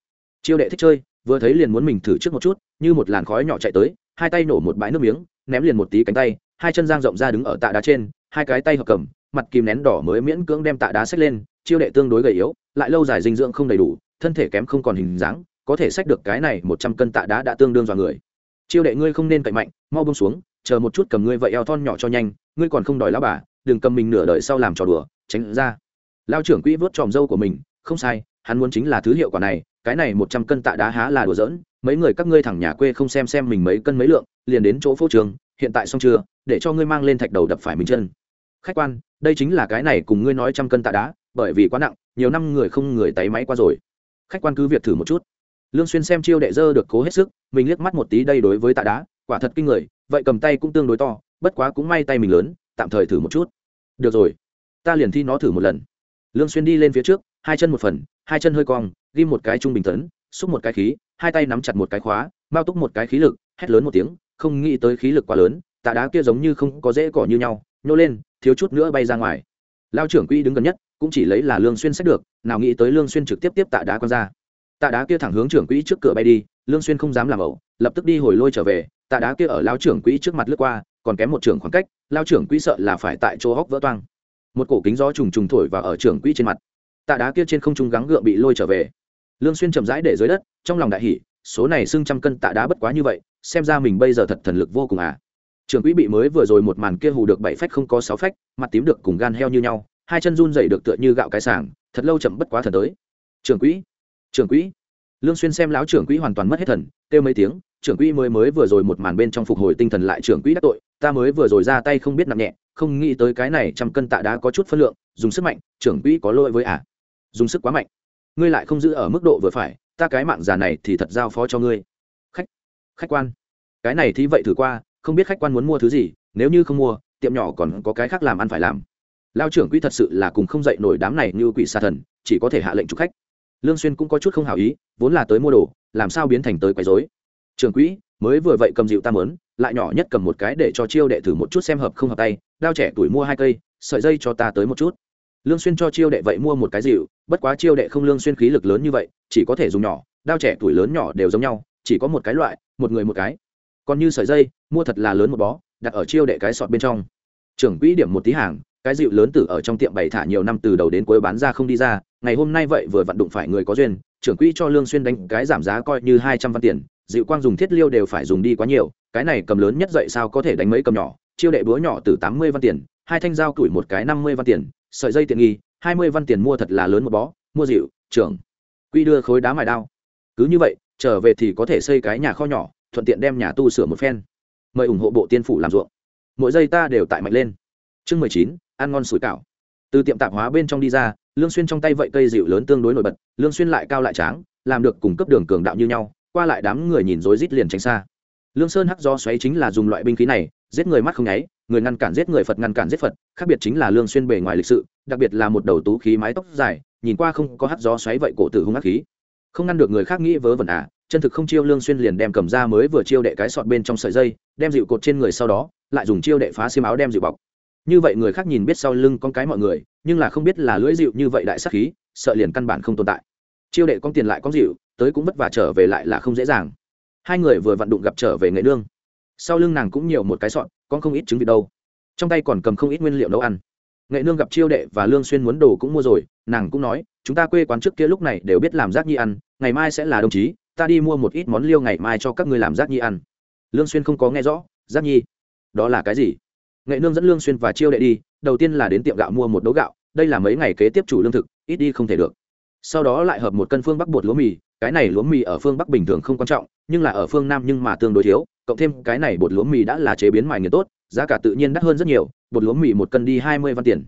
Chiêu đệ thích chơi, vừa thấy liền muốn mình thử trước một chút, như một làn khói nhỏ chạy tới, hai tay nổ một bãi nước miếng, ném liền một tí cánh tay, hai chân giang rộng ra đứng ở tạ đá trên, hai cái tay hợp cầm, mặt kìm nén đỏ mới miễn cưỡng đem tạ đá xách lên, chiêu đệ tương đối gầy yếu, lại lâu dài dinh dưỡng không đầy đủ, thân thể kém không còn hình dáng, có thể xách được cái này một trăm cân tạ đá đã tương đương dọa người. Chiêu đệ ngươi không nên cậy mạnh, mau bông xuống, chờ một chút cầm ngươi vậy eo thon nhỏ cho nhanh, ngươi còn không đòi lá bà đừng cầm mình nửa đời sau làm trò đùa, tránh ra. Lao trưởng quỹ vớt tròm dâu của mình, không sai, hắn muốn chính là thứ hiệu quả này, cái này một trăm cân tạ đá há là đùa giỡn, mấy người các ngươi thẳng nhà quê không xem xem mình mấy cân mấy lượng, liền đến chỗ phố trường, hiện tại xong chưa, để cho ngươi mang lên thạch đầu đập phải mình chân. Khách quan, đây chính là cái này cùng ngươi nói trăm cân tạ đá, bởi vì quá nặng, nhiều năm người không người tay máy qua rồi. Khách quan cứ việc thử một chút. Lương xuyên xem chiêu đệ dơ được cố hết sức, mình liếc mắt một tí đây đối với tạ đá, quả thật kinh người, vậy cầm tay cũng tương đối to, bất quá cũng may tay mình lớn tạm thời thử một chút. Được rồi, ta liền thi nó thử một lần. Lương xuyên đi lên phía trước, hai chân một phần, hai chân hơi cong ghi một cái trung bình tấn, xúc một cái khí, hai tay nắm chặt một cái khóa bao túc một cái khí lực, hét lớn một tiếng, không nghĩ tới khí lực quá lớn, tạ đá kia giống như không có dễ cỏ như nhau, nhô lên, thiếu chút nữa bay ra ngoài. Lao trưởng quỹ đứng gần nhất, cũng chỉ lấy là lương xuyên xét được, nào nghĩ tới lương xuyên trực tiếp tiếp tạ đá quăng ra. Tạ đá kia thẳng hướng trưởng quỹ trước cửa bay đi, lương xuyên không dám làm ẩu, lập tức đi hồi lôi trở về, tạ đá kia ở lao trưởng quỹ trước mặt lướt qua còn kém một trưởng khoảng cách lao trưởng quỹ sợ là phải tại chỗ hốc vỡ toang. Một cổ kính gió trùng trùng thổi vào ở trưởng quỹ trên mặt. Tạ đá kia trên không trung gắng gượng bị lôi trở về. Lương xuyên chậm rãi để dưới đất trong lòng đại hỉ số này xưng trăm cân tạ đá bất quá như vậy xem ra mình bây giờ thật thần lực vô cùng à. Trưởng quỹ bị mới vừa rồi một màn kia hù được bảy phách không có sáu phách mặt tím được cùng gan heo như nhau hai chân run rẩy được tựa như gạo cái sàng, thật lâu chậm bất quá thần tới. Trưởng quỹ trưởng quỹ. Lương xuyên xem lão trưởng quỹ hoàn toàn mất hết thần kêu mấy tiếng trưởng quỹ mới mới vừa rồi một màn bên trong phục hồi tinh thần lại trưởng quỹ đắc tội, ta mới vừa rồi ra tay không biết nặng nhẹ, không nghĩ tới cái này trăm cân tạ đá có chút phân lượng, dùng sức mạnh, trưởng quỹ có lỗi với ả à. dùng sức quá mạnh. Ngươi lại không giữ ở mức độ vừa phải, ta cái mạng già này thì thật giao phó cho ngươi. Khách khách quan. Cái này thì vậy thử qua, không biết khách quan muốn mua thứ gì, nếu như không mua, tiệm nhỏ còn có cái khác làm ăn phải làm. Lao trưởng quỹ thật sự là cùng không dậy nổi đám này như quỷ xa thần, chỉ có thể hạ lệnh chụp khách. Lương xuyên cũng có chút không hảo ý, vốn là tới mua đồ, làm sao biến thành tới quấy rối? Trưởng quỹ, mới vừa vậy cầm dịu ta mớn, lại nhỏ nhất cầm một cái để cho chiêu đệ thử một chút xem hợp không hợp tay, đao trẻ tuổi mua hai cây, sợi dây cho ta tới một chút. Lương xuyên cho chiêu đệ vậy mua một cái dịu, bất quá chiêu đệ không lương xuyên khí lực lớn như vậy, chỉ có thể dùng nhỏ, đao trẻ tuổi lớn nhỏ đều giống nhau, chỉ có một cái loại, một người một cái. Còn như sợi dây, mua thật là lớn một bó, đặt ở chiêu đệ cái sọt bên trong. Trưởng quỹ điểm một tí hàng, cái dịu lớn tử ở trong tiệm bày thả nhiều năm từ đầu đến cuối bán ra không đi ra, ngày hôm nay vậy vừa vặn đụng phải người có duyên, trưởng quỹ cho lương xuyên đánh cái giảm giá coi như hai trăm văn tiền dịu quang dùng thiết liêu đều phải dùng đi quá nhiều, cái này cầm lớn nhất dậy sao có thể đánh mấy cầm nhỏ, chiêu đệ búa nhỏ từ tám mươi văn tiền, hai thanh dao tuổi một cái năm mươi văn tiền, sợi dây tiện nghi, hai mươi văn tiền mua thật là lớn một bó, mua dịu, trưởng. Quy đưa khối đá mài đao. Cứ như vậy, trở về thì có thể xây cái nhà kho nhỏ, thuận tiện đem nhà tu sửa một phen. Mời ủng hộ bộ tiên phủ làm ruộng. Mỗi giây ta đều tại mạnh lên. Chương mười chín, ăn ngon sủi cảo. Từ tiệm tạp hóa bên trong đi ra, lương xuyên trong tay vậy cây dịu lớn tương đối nổi bật, lương xuyên lại cao lại tráng, làm được cùng cấp đường cường đạo như nhau qua lại đám người nhìn rối rít liền tránh xa. Lương sơn hắc do xoáy chính là dùng loại binh khí này, giết người mắt không nháy, người ngăn cản giết người phật ngăn cản giết phật, khác biệt chính là lương xuyên bề ngoài lịch sự, đặc biệt là một đầu tú khí mái tóc dài, nhìn qua không có hắc gió xoáy vậy cổ tử hung ác khí. Không ngăn được người khác nghĩ vớ vẩn à chân thực không chiêu lương xuyên liền đem cầm ra mới vừa chiêu đệ cái sọt bên trong sợi dây, đem dịu cột trên người sau đó, lại dùng chiêu đệ phá xiêm áo đem dịu bọc. Như vậy người khác nhìn biết sau lưng con cái mọi người, nhưng là không biết là lưỡi dịu như vậy đại sát khí, sợ liền căn bản không tồn tại. Chiêu đệ con tiền lại con dịu tới cũng vất vả trở về lại là không dễ dàng. Hai người vừa vặn đụng gặp trở về nghệ nương. Sau lưng nàng cũng nhiều một cái sọn, con không ít trứng vịt đâu. Trong tay còn cầm không ít nguyên liệu nấu ăn. Nghệ nương gặp chiêu đệ và lương xuyên muốn đồ cũng mua rồi, nàng cũng nói, chúng ta quê quán trước kia lúc này đều biết làm rác nhi ăn, ngày mai sẽ là đồng chí, ta đi mua một ít món liêu ngày mai cho các ngươi làm rác nhi ăn. Lương xuyên không có nghe rõ, rác nhi? Đó là cái gì? Nghệ nương dẫn lương xuyên và chiêu đệ đi, đầu tiên là đến tiệm gạo mua một đấu gạo, đây là mấy ngày kế tiếp chủ lương thực, ít đi không thể được sau đó lại hợp một cân phương bắc bột lúa mì, cái này lúa mì ở phương bắc bình thường không quan trọng, nhưng là ở phương nam nhưng mà tương đối thiếu, cộng thêm cái này bột lúa mì đã là chế biến mài nghiền tốt, giá cả tự nhiên đắt hơn rất nhiều, bột lúa mì một cân đi hai mươi văn tiền.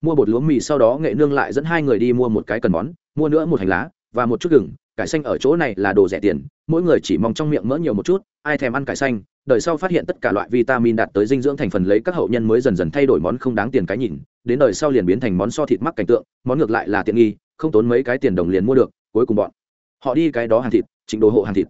Mua bột lúa mì sau đó nghệ nương lại dẫn hai người đi mua một cái cần món, mua nữa một hành lá và một chút gừng, cải xanh ở chỗ này là đồ rẻ tiền, mỗi người chỉ mong trong miệng mỡ nhiều một chút, ai thèm ăn cải xanh, đời sau phát hiện tất cả loại vitamin đạt tới dinh dưỡng thành phần lấy các hậu nhân mới dần dần thay đổi món không đáng tiền cái nhìn, đến đời sau liền biến thành món so thịt mắc cảnh tượng, món ngược lại là tiện nghi không tốn mấy cái tiền đồng liền mua được, cuối cùng bọn họ đi cái đó hàng thịt, trịnh đồ hộ hàng thịt.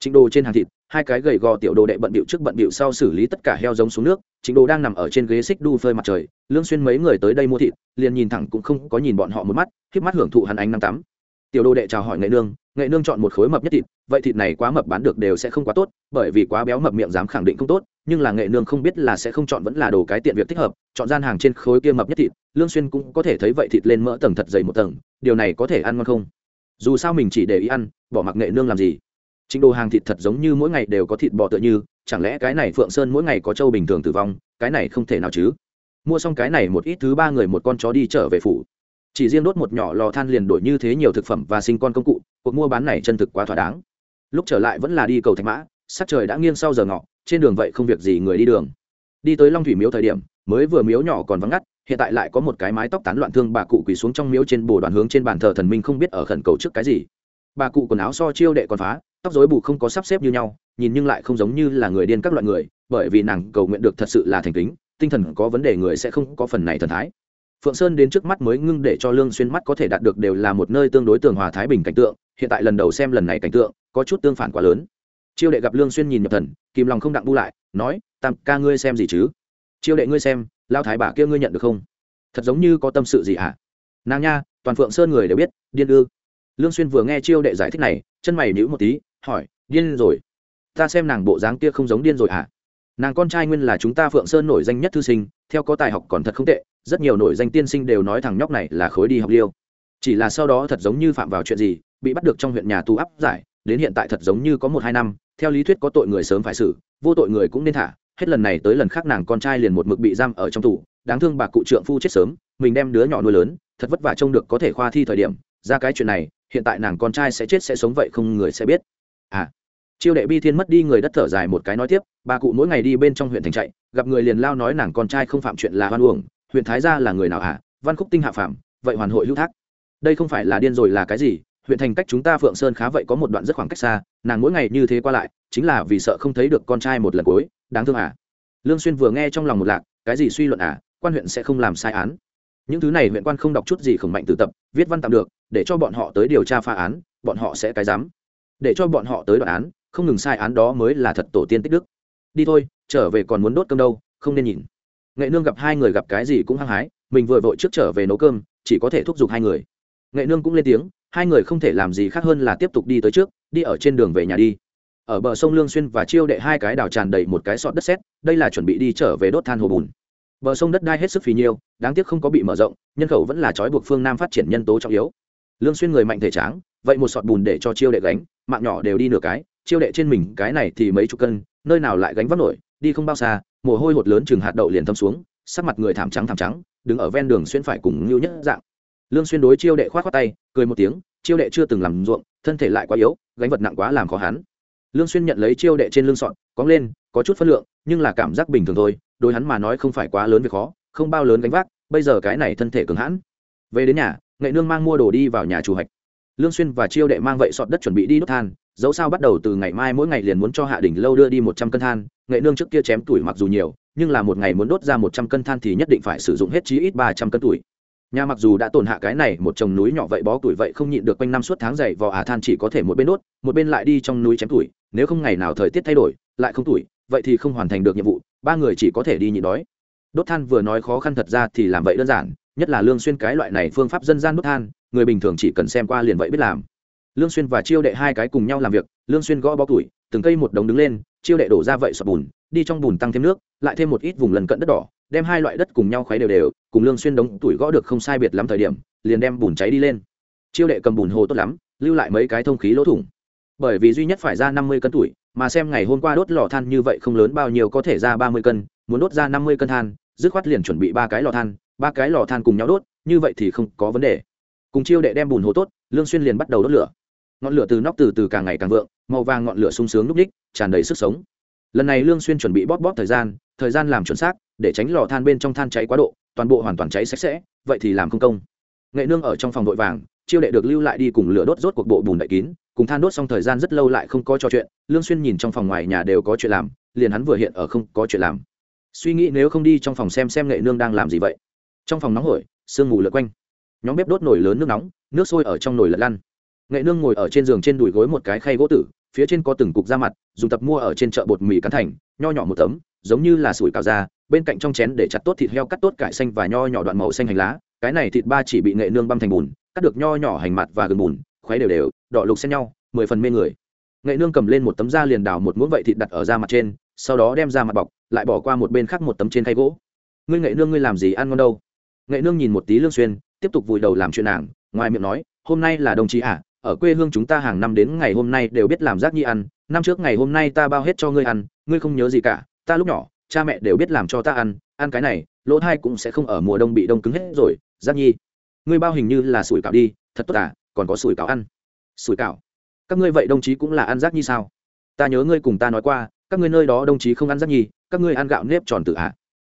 Trịnh đồ trên hàng thịt, hai cái gầy gò tiểu đồ đệ bận bịu trước bận bịu sau xử lý tất cả heo giống xuống nước, trịnh đồ đang nằm ở trên ghế xích đu phơi mặt trời, lương xuyên mấy người tới đây mua thịt, liền nhìn thẳng cũng không có nhìn bọn họ một mắt khiếp mắt hưởng thụ hắn ánh nắng tắm. Tiểu đồ đệ chào hỏi nghệ nương nghệ nương chọn một khối mập nhất thịt, vậy thịt này quá mập bán được đều sẽ không quá tốt, bởi vì quá béo mập miệng dám khẳng định không tốt, nhưng là nghệ nương không biết là sẽ không chọn vẫn là đồ cái tiện việc thích hợp, chọn gian hàng trên khối kia mập nhất thịt, lương xuyên cũng có thể thấy vậy thịt lên mỡ tầng thật dày một tầng, điều này có thể ăn ngon không? Dù sao mình chỉ để ý ăn, bỏ mặc nghệ nương làm gì? Chính đồ hàng thịt thật giống như mỗi ngày đều có thịt bò tựa như, chẳng lẽ cái này phượng sơn mỗi ngày có trâu bình thường tử vong, cái này không thể nào chứ? Mua xong cái này một ít thứ ba người một con chó đi trở về phủ chỉ riêng đốt một nhỏ lò than liền đổi như thế nhiều thực phẩm và sinh con công cụ, cuộc mua bán này chân thực quá thỏa đáng. Lúc trở lại vẫn là đi cầu thạch mã, sắc trời đã nghiêng sau giờ ngọ, trên đường vậy không việc gì người đi đường. Đi tới long thủy miếu thời điểm, mới vừa miếu nhỏ còn vắng ngắt, hiện tại lại có một cái mái tóc tán loạn thương bà cụ quỳ xuống trong miếu trên bồ đoàn hướng trên bàn thờ thần minh không biết ở khẩn cầu trước cái gì. Bà cụ quần áo so chiêu đệ còn phá, tóc rối bù không có sắp xếp như nhau, nhìn nhưng lại không giống như là người điên các loại người, bởi vì nàng cầu nguyện được thật sự là thành kính, tinh thần có vấn đề người sẽ không có phần này thần thái phượng sơn đến trước mắt mới ngưng để cho lương xuyên mắt có thể đạt được đều là một nơi tương đối tường hòa thái bình cảnh tượng, hiện tại lần đầu xem lần này cảnh tượng, có chút tương phản quá lớn. Chiêu đệ gặp lương xuyên nhìn nhập thần, kìm lòng không đặng bu lại, nói, tam ca ngươi xem gì chứ? Chiêu đệ ngươi xem lao thái bà kia ngươi nhận được không? Thật giống như có tâm sự gì hả? À? nàng nha, toàn phượng sơn người đều biết, điên ư? Lương xuyên vừa nghe chiêu đệ giải thích này, chân mày nhíu một tí, hỏi, điên rồi? Ta xem nàng bộ dáng kia không giống điên rồi hả? À? nàng con trai nguyên là chúng ta phượng sơn nổi danh nhất thư sinh, theo có tài học còn thật không tệ rất nhiều nổi danh tiên sinh đều nói thằng nhóc này là khối đi học liêu. Chỉ là sau đó thật giống như phạm vào chuyện gì, bị bắt được trong huyện nhà tù áp giải, đến hiện tại thật giống như có một hai năm, theo lý thuyết có tội người sớm phải xử, vô tội người cũng nên thả. Hết lần này tới lần khác nàng con trai liền một mực bị giam ở trong tù, đáng thương bà cụ trượng phu chết sớm, mình đem đứa nhỏ nuôi lớn, thật vất vả trông được có thể khoa thi thời điểm, ra cái chuyện này, hiện tại nàng con trai sẽ chết sẽ sống vậy không người sẽ biết. À chiêu đệ bi thiên mất đi người đất thở dài một cái nói tiếp, bà cụ mỗi ngày đi bên trong huyện thành chạy, gặp người liền lao nói nàng con trai không phạm chuyện là hoan uổng huyện thái gia là người nào hả? Văn khúc tinh hạ phạm vậy hoàn hội hữu thác. Đây không phải là điên rồi là cái gì? Huyện thành cách chúng ta phượng sơn khá vậy có một đoạn rất khoảng cách xa, nàng mỗi ngày như thế qua lại, chính là vì sợ không thấy được con trai một lần cuối. Đáng thương à? Lương xuyên vừa nghe trong lòng một lạc, cái gì suy luận à? Quan huyện sẽ không làm sai án. Những thứ này huyện quan không đọc chút gì khổng mạnh từ tập, viết văn tạm được, để cho bọn họ tới điều tra phá án, bọn họ sẽ cái dám để cho bọn họ tới đoạn án, không ngừng sai án đó mới là thật tổ tiên tích đức. Đi thôi, trở về còn muốn đốt cơm đâu, không nên nhìn nghệ nương gặp hai người gặp cái gì cũng hăng hái, mình vừa vội trước trở về nấu cơm, chỉ có thể thúc giục hai người. Nghệ nương cũng lên tiếng, hai người không thể làm gì khác hơn là tiếp tục đi tới trước, đi ở trên đường về nhà đi. Ở bờ sông lương xuyên và chiêu đệ hai cái đào tràn đầy một cái sọt đất sét, đây là chuẩn bị đi trở về đốt than hồ bùn. Bờ sông đất đai hết sức phì nhiêu, đáng tiếc không có bị mở rộng, nhân khẩu vẫn là trói buộc phương nam phát triển nhân tố trọng yếu. Lương xuyên người mạnh thể tráng, vậy một sọt bùn để cho chiêu đệ gánh, mạng nhỏ đều đi nửa cái, chiêu đệ trên mình cái này thì mấy chục cân, nơi nào lại gánh vác nổi, đi không bao xa mồ hôi hột lớn chừng hạt đậu liền thâm xuống, sắc mặt người thảm trắng thảm trắng, đứng ở ven đường xuyên phải cùng lưu nhất dạng. Lương xuyên đối chiêu đệ khoát khoát tay, cười một tiếng, chiêu đệ chưa từng làm ruộng, thân thể lại quá yếu, gánh vật nặng quá làm khó hắn. Lương xuyên nhận lấy chiêu đệ trên lưng sọn cóng lên, có chút phân lượng, nhưng là cảm giác bình thường thôi, đối hắn mà nói không phải quá lớn việc khó, không bao lớn gánh vác, bây giờ cái này thân thể cứng hãn. Về đến nhà, nghệ nương mang mua đồ đi vào nhà chủ hạch. Lương xuyên và chiêu đệ mang vậy sọt đất chuẩn bị đi đốt than dẫu sao bắt đầu từ ngày mai mỗi ngày liền muốn cho hạ đỉnh lâu đưa đi một trăm cân than, nghệ nương trước kia chém tuổi mặc dù nhiều, nhưng là một ngày muốn đốt ra một trăm cân than thì nhất định phải sử dụng hết chí ít ba trăm cân tuổi. Nhà mặc dù đã tổn hạ cái này, một chồng núi nhỏ vậy bó tuổi vậy không nhịn được quanh năm suốt tháng dày vò à than chỉ có thể một bên đốt, một bên lại đi trong núi chém tuổi, nếu không ngày nào thời tiết thay đổi, lại không tuổi, vậy thì không hoàn thành được nhiệm vụ, ba người chỉ có thể đi nhịn đói. Đốt than vừa nói khó khăn thật ra thì làm vậy đơn giản, nhất là lương xuyên cái loại này phương pháp dân gian đốt than, người bình thường chỉ cần xem qua liền vậy biết làm lương xuyên và chiêu đệ hai cái cùng nhau làm việc, lương xuyên gõ bó tuổi từng cây một đống đứng lên, chiêu đệ đổ ra vậy sọt bùn, đi trong bùn tăng thêm nước, lại thêm một ít vùng lần cận đất đỏ, đem hai loại đất cùng nhau khuấy đều đều, cùng lương xuyên đống tuổi gõ được không sai biệt lắm thời điểm, liền đem bùn cháy đi lên. Chiêu đệ cầm bùn hồ tốt lắm, lưu lại mấy cái thông khí lỗ thủng. Bởi vì duy nhất phải ra 50 cân tuổi mà xem ngày hôm qua đốt lò than như vậy không lớn bao nhiêu có thể ra 30 cân, muốn đốt ra 50 cân than, dứt khoát liền chuẩn bị ba cái lò than, ba cái lò than cùng nhau đốt, như vậy thì không có vấn đề. Cùng chiêu đệ đem bùn hồ tốt, lương xuyên liền bắt đầu đốt lửa ngọn lửa từ nóc từ từ càng ngày càng vượng, màu vàng ngọn lửa sung sướng núp đích, tràn đầy sức sống. Lần này lương xuyên chuẩn bị bóp bóp thời gian thời gian làm chuẩn xác, để tránh lò than bên trong than cháy quá độ, toàn bộ hoàn toàn cháy sạch sẽ, vậy thì làm không công. Nghệ nương ở trong phòng vội vàng, chiêu đệ được lưu lại đi cùng lửa đốt rốt cuộc bộ bùn đậy kín, cùng than đốt xong thời gian rất lâu lại không có trò chuyện, lương xuyên nhìn trong phòng ngoài nhà đều có chuyện làm, liền hắn vừa hiện ở không có chuyện làm. Suy nghĩ nếu không đi trong phòng xem xem nghệ nương đang làm gì vậy. Trong phòng nóng hổi, sương mù lượn quanh. Nhóm bếp đốt nồi lớn nước nóng, nước sôi ở trong nồi lật lăn nghệ nương ngồi ở trên giường trên đùi gối một cái khay gỗ tử, phía trên có từng cục da mặt, dùng tập mua ở trên chợ bột mì cắn thành, nho nhỏ một tấm, giống như là sủi cào da, bên cạnh trong chén để chặt tốt thịt heo cắt tốt cải xanh và nho nhỏ đoạn màu xanh hành lá, cái này thịt ba chỉ bị nghệ nương băm thành bùn, cắt được nho nhỏ hành mặt và gừng bùn, khuấy đều đều, đỏ lục xen nhau, mười phần mê người. Nghệ nương cầm lên một tấm da liền đào một muỗng vậy thịt đặt ở da mặt trên, sau đó đem ra mặt bọc, lại bỏ qua một bên khác một tấm trên khay gỗ. Ngươi nghệ nương, ngươi làm gì ăn ngon đâu? Nghệ nương nhìn một tí lương xuyên, tiếp tục vùi đầu làm chuyện nàng, ngoài miệng nói, hôm nay là đồng chí à ở quê hương chúng ta hàng năm đến ngày hôm nay đều biết làm rác nhi ăn, năm trước ngày hôm nay ta bao hết cho ngươi ăn, ngươi không nhớ gì cả, ta lúc nhỏ, cha mẹ đều biết làm cho ta ăn ăn cái này, lỗ thai cũng sẽ không ở mùa đông bị đông cứng hết rồi, rác nhi. Ngươi bao hình như là sủi cảo đi, thật tốt à còn có sủi cảo ăn. Sủi cảo? Các ngươi vậy đồng chí cũng là ăn rác nhi sao? Ta nhớ ngươi cùng ta nói qua, các ngươi nơi đó đồng chí không ăn rác nhi, các ngươi ăn gạo nếp tròn tự ạ à.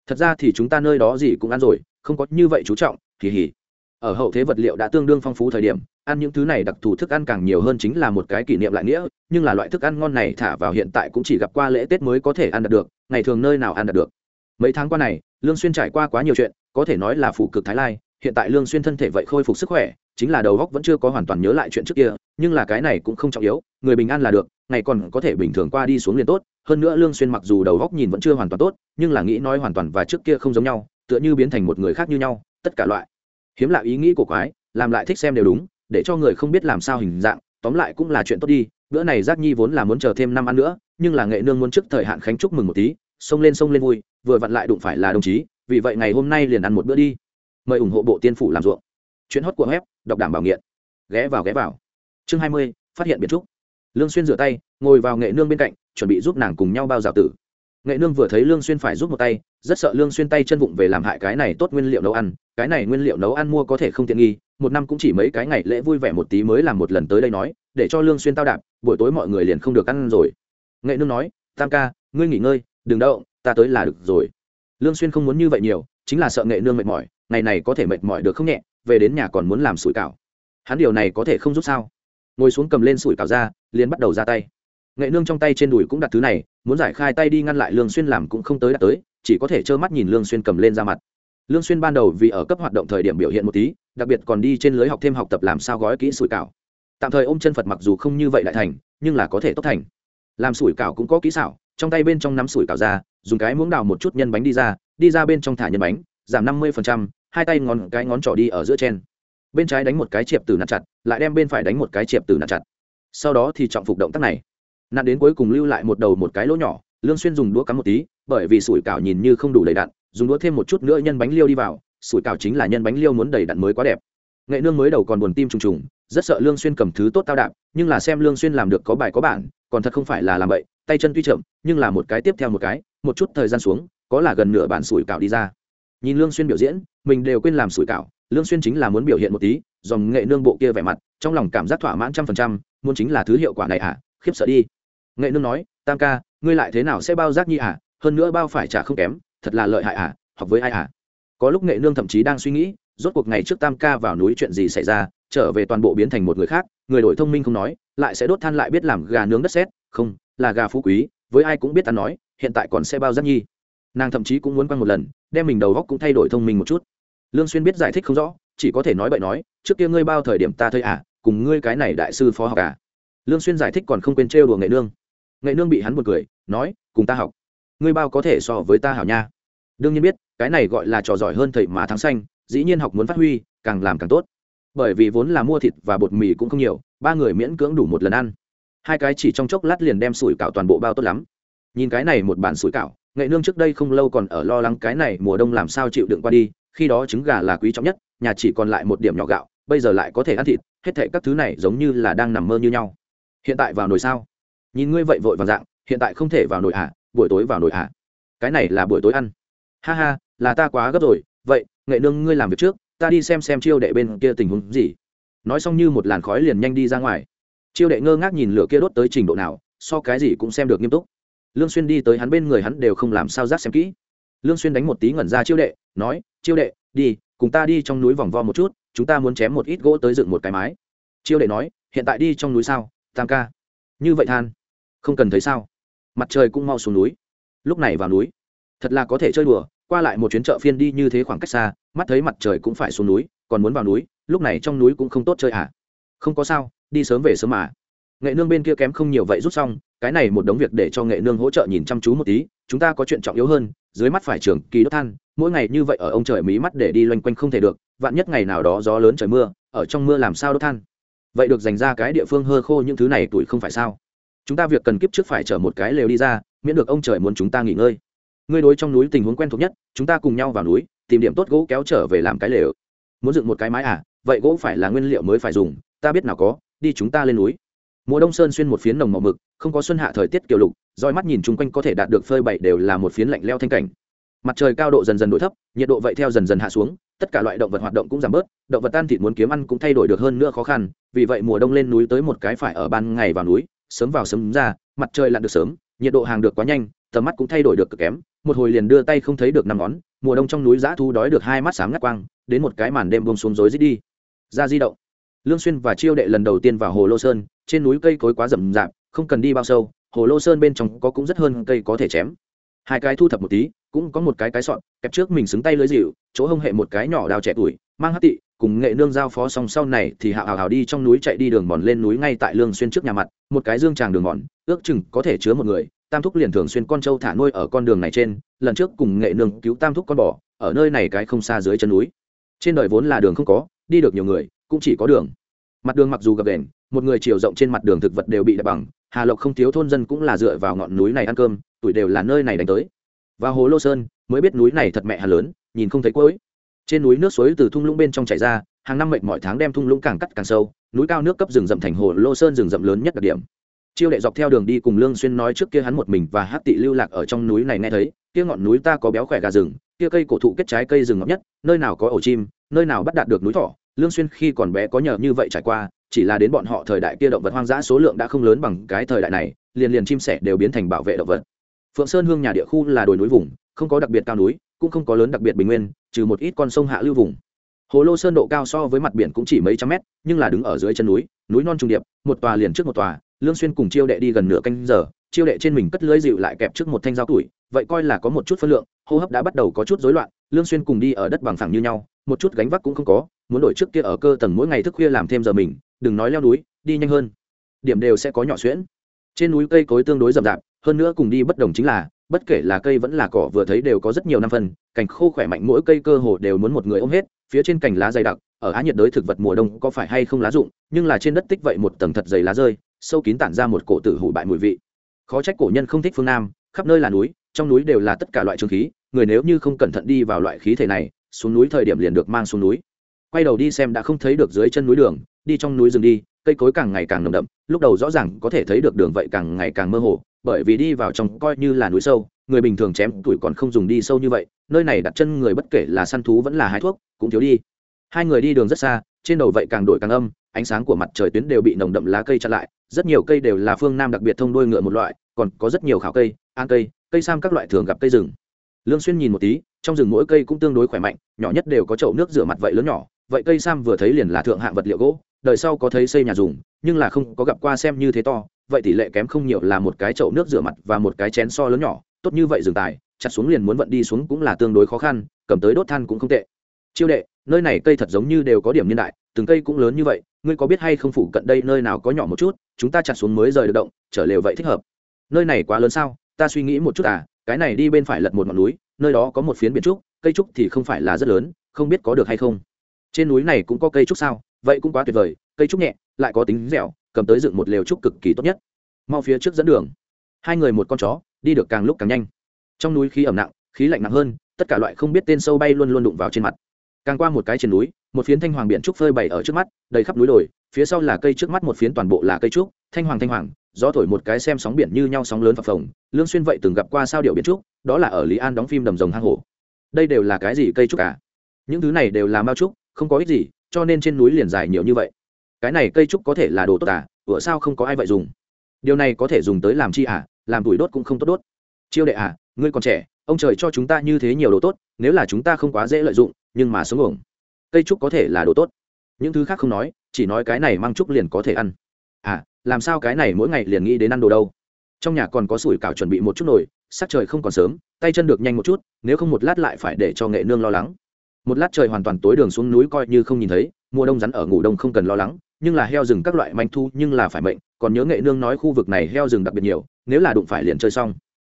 thật ra thì chúng ta nơi đó gì cũng ăn rồi, không có như vậy chú trọng, kỳ hỉ. Ở hậu thế vật liệu đã tương đương phong phú thời điểm ăn những thứ này đặc thù thức ăn càng nhiều hơn chính là một cái kỷ niệm lại nghĩa, nhưng là loại thức ăn ngon này thả vào hiện tại cũng chỉ gặp qua lễ tết mới có thể ăn được, ngày thường nơi nào ăn được mấy tháng qua này, lương xuyên trải qua quá nhiều chuyện, có thể nói là phụ cực thái lai, hiện tại lương xuyên thân thể vậy khôi phục sức khỏe, chính là đầu óc vẫn chưa có hoàn toàn nhớ lại chuyện trước kia, nhưng là cái này cũng không trọng yếu, người bình an là được, ngày còn có thể bình thường qua đi xuống liền tốt, hơn nữa lương xuyên mặc dù đầu óc nhìn vẫn chưa hoàn toàn tốt, nhưng là nghĩ nói hoàn toàn và trước kia không giống nhau, tựa như biến thành một người khác như nhau, tất cả loại. Hiếm lạ ý nghĩ của quái, làm lại thích xem đều đúng để cho người không biết làm sao hình dạng, tóm lại cũng là chuyện tốt đi, bữa này giác nhi vốn là muốn chờ thêm năm ăn nữa, nhưng là nghệ nương muốn trước thời hạn khánh chúc mừng một tí, xông lên xông lên vui, vừa vặn lại đụng phải là đồng chí, vì vậy ngày hôm nay liền ăn một bữa đi. Mời ủng hộ bộ tiên phủ làm ruộng. Chuyện hót của web, đọc đảm bảo nghiện. Ghé vào ghé vào. Chương hai mươi, phát hiện biệt trúc. Lương xuyên rửa tay, ngồi vào nghệ nương bên cạnh, chuẩn bị giúp nàng cùng nhau bao rào tử. Nghệ nương vừa thấy lương xuyên phải giúp một tay, rất sợ lương xuyên tay chân vụng về làm hại cái này tốt nguyên liệu nấu ăn, cái này nguyên liệu nấu ăn mua có thể không tiện nghi một năm cũng chỉ mấy cái ngày lễ vui vẻ một tí mới làm một lần tới đây nói, để cho lương xuyên tao đạp, buổi tối mọi người liền không được ăn rồi. Nghệ nương nói, tam ca, ngươi nghỉ ngơi, đừng đậu, ta tới là được rồi. Lương xuyên không muốn như vậy nhiều, chính là sợ nghệ nương mệt mỏi, ngày này có thể mệt mỏi được không nhẹ, về đến nhà còn muốn làm sủi cảo. Hắn điều này có thể không giúp sao? Ngồi xuống cầm lên sủi cảo ra, liền bắt đầu ra tay. Nghệ nương trong tay trên đùi cũng đặt thứ này, muốn giải khai tay đi ngăn lại lương xuyên làm cũng không tới đặt tới, chỉ có thể trơ mắt nhìn lương xuyên cầm lên ra mặt lương xuyên ban đầu vì ở cấp hoạt động thời điểm biểu hiện một tí, đặc biệt còn đi trên lưới học thêm học tập làm sao gói kỹ sủi cảo. Tạm thời ôm chân phật mặc dù không như vậy lại thành, nhưng là có thể tốt thành. Làm sủi cảo cũng có kỹ xảo, trong tay bên trong nắm sủi cảo ra, dùng cái muỗng đào một chút nhân bánh đi ra đi ra bên trong thả nhân bánh, giảm năm mươi hai tay ngón, cái ngón trỏ đi ở giữa trên. Bên trái đánh một cái chiệp từ nặn chặt, lại đem bên phải đánh một cái chiệp từ nặn chặt. Sau đó thì trọng phục động tác này. Nặn đến cuối cùng lưu lại một đầu một cái lỗ nhỏ, lương xuyên dùng đũa cắm một tí, bởi vì sủi cảo nhìn như không đủ đầy đặn dùng đũa thêm một chút nữa nhân bánh liêu đi vào, sủi cảo chính là nhân bánh liêu muốn đầy đặn mới quá đẹp. Nghệ nương mới đầu còn buồn tim trùng trùng, rất sợ lương xuyên cầm thứ tốt tao đạp, nhưng là xem lương xuyên làm được có bài có bản, còn thật không phải là làm bậy, tay chân tuy chậm, nhưng là một cái tiếp theo một cái, một chút thời gian xuống, có là gần nửa bản sủi cảo đi ra. Nhìn lương xuyên biểu diễn, mình đều quên làm sủi cảo, lương xuyên chính là muốn biểu hiện một tí dòng nghệ nương bộ kia vẻ mặt, trong lòng cảm giác thỏa mãn trăm phần trăm, muốn chính là thứ hiệu quả này à khiếp sợ đi. Nghệ nương nói, tam ca, ngươi lại thế nào sẽ bao giác nhi à hơn nữa bao phải trả không kém thật là lợi hại à học với ai à? Có lúc nghệ nương thậm chí đang suy nghĩ, rốt cuộc ngày trước tam ca vào núi chuyện gì xảy ra, trở về toàn bộ biến thành một người khác, người đổi thông minh không nói, lại sẽ đốt than lại biết làm gà nướng đất sét, không, là gà phú quý, với ai cũng biết ăn nói, hiện tại còn sẽ bao giác nhi. Nàng thậm chí cũng muốn quăng một lần, đem mình đầu góc cũng thay đổi thông minh một chút. Lương xuyên biết giải thích không rõ, chỉ có thể nói bậy nói, trước kia ngươi bao thời điểm ta thấy à cùng ngươi cái này đại sư phó học à. Lương xuyên giải thích còn không quên trêu đùa nghệ nương. Nghệ nương bị hắn một cười, nói, cùng ta học. Ngươi bao có thể so với ta hảo nha đương nhiên biết, cái này gọi là trò giỏi hơn thầy mà thắng xanh, dĩ nhiên học muốn phát huy, càng làm càng tốt. Bởi vì vốn là mua thịt và bột mì cũng không nhiều, ba người miễn cưỡng đủ một lần ăn. Hai cái chỉ trong chốc lát liền đem sủi cảo toàn bộ bao tốt lắm. Nhìn cái này một bản sủi cảo, nghệ nương trước đây không lâu còn ở lo lắng cái này mùa đông làm sao chịu đựng qua đi, khi đó trứng gà là quý trọng nhất, nhà chỉ còn lại một điểm nhỏ gạo, bây giờ lại có thể ăn thịt, hết thệ các thứ này giống như là đang nằm mơ như nhau. Hiện tại vào nồi sao? Nhìn ngươi vậy vội vàng dạng, hiện tại không thể vào nồi ạ buổi tối vào nồi ạ cái này là buổi tối ăn ha ha, là ta quá gấp rồi, vậy, nghệ nương ngươi làm việc trước, ta đi xem xem chiêu đệ bên kia tình huống gì. Nói xong như một làn khói liền nhanh đi ra ngoài. Chiêu đệ ngơ ngác nhìn lửa kia đốt tới trình độ nào, so cái gì cũng xem được nghiêm túc. Lương xuyên đi tới hắn bên người hắn đều không làm sao giác xem kỹ. Lương xuyên đánh một tí ngẩn ra chiêu đệ, nói, chiêu đệ, đi, cùng ta đi trong núi vòng vo một chút, chúng ta muốn chém một ít gỗ tới dựng một cái mái. Chiêu đệ nói, hiện tại đi trong núi sao, tam ca? Như vậy than, không cần thấy sao. Mặt trời cũng mau xuống núi. Lúc này vào núi thật là có thể chơi đùa, qua lại một chuyến chợ phiên đi như thế khoảng cách xa, mắt thấy mặt trời cũng phải xuống núi, còn muốn vào núi, lúc này trong núi cũng không tốt chơi à? Không có sao, đi sớm về sớm mà. Nghệ nương bên kia kém không nhiều vậy rút xong, cái này một đống việc để cho nghệ nương hỗ trợ nhìn chăm chú một tí, chúng ta có chuyện trọng yếu hơn, dưới mắt phải trường kỳ đốt than, mỗi ngày như vậy ở ông trời mí mắt để đi loanh quanh không thể được, vạn nhất ngày nào đó gió lớn trời mưa, ở trong mưa làm sao đốt than? Vậy được dành ra cái địa phương hơ khô những thứ này tuổi không phải sao? Chúng ta việc cần kiếp trước phải chở một cái lều đi ra, miễn được ông trời muốn chúng ta nghỉ ngơi ngươi đối trong núi tình huống quen thuộc nhất, chúng ta cùng nhau vào núi, tìm điểm tốt gỗ kéo trở về làm cái lều. Muốn dựng một cái mái à vậy gỗ phải là nguyên liệu mới phải dùng, ta biết nào có, đi chúng ta lên núi. Mùa đông sơn xuyên một phiến nồng màu mực, không có xuân hạ thời tiết kiểu lục, roi mắt nhìn chung quanh có thể đạt được phơi bậy đều là một phiến lạnh leo thanh cảnh. Mặt trời cao độ dần dần đổi thấp, nhiệt độ vậy theo dần dần hạ xuống, tất cả loại động vật hoạt động cũng giảm bớt, động vật tan thịt muốn kiếm ăn cũng thay đổi được hơn nữa khó khăn, vì vậy mùa đông lên núi tới một cái phải ở ban ngày vào núi, sớm vào sớm ra, mặt trời lặn được sớm, nhiệt độ hàng được quá nhanh tầm mắt cũng thay đổi được cực kém, một hồi liền đưa tay không thấy được năm ngón, mùa đông trong núi giã thu đói được hai mắt sáng ngắt quang, đến một cái màn đêm bông xuống rối rít đi. Ra di động. Lương xuyên và chiêu đệ lần đầu tiên vào hồ lô sơn, trên núi cây cối quá rậm rạp, không cần đi bao sâu, hồ lô sơn bên trong có cũng rất hơn cây có thể chém. Hai cái thu thập một tí, cũng có một cái cái sọn kẹp trước mình xứng tay lưới dịu, chỗ hông hệ một cái nhỏ đào trẻ tuổi, mang hát tị, cùng nghệ nương giao phó xong sau này thì hạo hào hào đi trong núi chạy đi đường mòn lên núi ngay tại lương xuyên trước nhà mặt, một cái dương tràng đường mòn, ước chừng có thể chứa một người tam thúc liền thường xuyên con trâu thả nuôi ở con đường này trên, lần trước cùng nghệ nương cứu tam thúc con bò, ở nơi này cái không xa dưới chân núi. Trên đời vốn là đường không có, đi được nhiều người, cũng chỉ có đường. Mặt đường mặc dù gập đền một người chiều rộng trên mặt đường thực vật đều bị đập bằng, hà lộc không thiếu thôn dân cũng là dựa vào ngọn núi này ăn cơm, tuổi đều là nơi này đánh tới. Và hồ lô sơn, mới biết núi này thật mẹ hà lớn, nhìn không thấy cuối. Trên núi nước suối từ thung lũng bên trong chảy ra, hàng năm mệnh mọi tháng đem thung lũng càng cắt càng sâu, núi cao nước cấp rừng rậm thành hồ lô sơn rừng rậm lớn nhất đặc điểm chiêu đệ dọc theo đường đi cùng lương xuyên nói trước kia hắn một mình và hát tị lưu lạc ở trong núi này nghe thấy, kia ngọn núi ta có béo khỏe gà rừng, kia cây cổ thụ kết trái cây rừng ngọc nhất, nơi nào có ổ chim, nơi nào bắt đạt được núi thỏ. Lương xuyên khi còn bé có nhờ như vậy trải qua, chỉ là đến bọn họ thời đại kia động vật hoang dã số lượng đã không lớn bằng cái thời đại này, liền liền chim sẻ đều biến thành bảo vệ động vật. Phượng sơn hương nhà địa khu là đồi núi vùng, không có đặc biệt cao núi, cũng không có lớn đặc biệt bình nguyên, trừ một ít con sông hạ lưu vùng. Hồ lô sơn độ cao so với mặt biển cũng chỉ mấy trăm mét, nhưng là đứng ở dưới chân núi núi non trung điệp, một tòa liền trước một tòa lương xuyên cùng chiêu đệ đi gần nửa canh giờ, chiêu đệ trên mình cất lưới dịu lại kẹp trước một thanh dao tuổi vậy coi là có một chút phân lượng, hô hấp đã bắt đầu có chút rối loạn, lương xuyên cùng đi ở đất bằng phẳng như nhau, một chút gánh vác cũng không có, muốn đổi trước kia ở cơ tầng mỗi ngày thức khuya làm thêm giờ mình, đừng nói leo núi, đi nhanh hơn. Điểm đều sẽ có nhỏ xuyễn. Trên núi cây cối tương đối rậm rạp, hơn nữa cùng đi bất đồng chính là, bất kể là cây vẫn là cỏ vừa thấy đều có rất nhiều năm phân, cành khô khỏe mạnh mỗi cây cơ hồ đều muốn một người ôm hết, phía trên cành lá dày đặc, ở á nhiệt đới thực vật mùa đông có phải hay không lá rụng nhưng là trên đất tích vậy một tầng thật dày lá rơi sâu kín tản ra một cổ tử hủ bại mùi vị. Khó trách cổ nhân không thích phương nam, khắp nơi là núi, trong núi đều là tất cả loại trường khí, người nếu như không cẩn thận đi vào loại khí thể này, xuống núi thời điểm liền được mang xuống núi. Quay đầu đi xem đã không thấy được dưới chân núi đường, đi trong núi rừng đi, cây cối càng ngày càng nồng đậm, lúc đầu rõ ràng có thể thấy được đường vậy càng ngày càng mơ hồ, bởi vì đi vào trong coi như là núi sâu, người bình thường chém tuổi còn không dùng đi sâu như vậy, nơi này đặt chân người bất kể là săn thú vẫn là hái thuốc, cũng thiếu đi. Hai người đi đường rất xa, trên đầu vậy càng đổi càng âm, ánh sáng của mặt trời tuyến đều bị nồng đậm lá cây chặn lại rất nhiều cây đều là phương nam đặc biệt thông đuôi ngựa một loại, còn có rất nhiều khảo cây, an cây cây sam các loại thường gặp cây rừng. Lương xuyên nhìn một tí, trong rừng mỗi cây cũng tương đối khỏe mạnh, nhỏ nhất đều có chậu nước rửa mặt vậy lớn nhỏ, vậy cây sam vừa thấy liền là thượng hạng vật liệu gỗ, đời sau có thấy xây nhà dùng, nhưng là không có gặp qua xem như thế to, vậy tỷ lệ kém không nhiều là một cái chậu nước rửa mặt và một cái chén so lớn nhỏ, tốt như vậy dừng tài, chặt xuống liền muốn vận đi xuống cũng là tương đối khó khăn, cầm tới đốt than cũng không tệ chiêu đệ, nơi này cây thật giống như đều có điểm niên đại, từng cây cũng lớn như vậy, ngươi có biết hay không phủ cận đây nơi nào có nhỏ một chút, chúng ta chặt xuống mới rời được động, trở lều vậy thích hợp. Nơi này quá lớn sao, ta suy nghĩ một chút à cái này đi bên phải lật một ngọn núi, nơi đó có một phiến biển trúc, cây trúc thì không phải là rất lớn, không biết có được hay không. Trên núi này cũng có cây trúc sao, vậy cũng quá tuyệt vời, cây trúc nhẹ, lại có tính dẻo, cầm tới dựng một lều trúc cực kỳ tốt nhất. Mau phía trước dẫn đường. Hai người một con chó, đi được càng lúc càng nhanh. Trong núi khí ẩm nặng, khí lạnh nặng hơn, tất cả loại không biết tên sâu bay luôn luôn đụng vào trên mặt càng qua một cái trên núi, một phiến thanh hoàng biển trúc phơi bày ở trước mắt, đầy khắp núi đồi, phía sau là cây trước mắt một phiến toàn bộ là cây trúc, thanh hoàng thanh hoàng, gió thổi một cái xem sóng biển như nhau sóng lớn phập phồng, lương xuyên vậy từng gặp qua sao điệu biển trúc, đó là ở lý an đóng phim đầm rồng hang hổ. Đây đều là cái gì cây trúc cả những thứ này đều là mao trúc, không có ích gì, cho nên trên núi liền dài nhiều như vậy. Cái này cây trúc có thể là đồ tốt à? Ủa sao không có ai vậy dùng? Điều này có thể dùng tới làm chi à? Làm tuổi đốt cũng không tốt đốt. Chiêu đệ à ngươi còn trẻ, ông trời cho chúng ta như thế nhiều đồ tốt, nếu là chúng ta không quá dễ lợi dụng nhưng mà sống ổng cây trúc có thể là đồ tốt. Những thứ khác không nói, chỉ nói cái này mang trúc liền có thể ăn. À làm sao cái này mỗi ngày liền nghĩ đến ăn đồ đâu? Trong nhà còn có sủi cảo chuẩn bị một chút nồi, sắc trời không còn sớm, tay chân được nhanh một chút, nếu không một lát lại phải để cho nghệ nương lo lắng. Một lát trời hoàn toàn tối đường xuống núi coi như không nhìn thấy, mùa đông rắn ở ngủ đông không cần lo lắng, nhưng là heo rừng các loại manh thu nhưng là phải mệnh, còn nhớ nghệ nương nói khu vực này heo rừng đặc biệt nhiều, nếu là đụng phải liền chơi xong.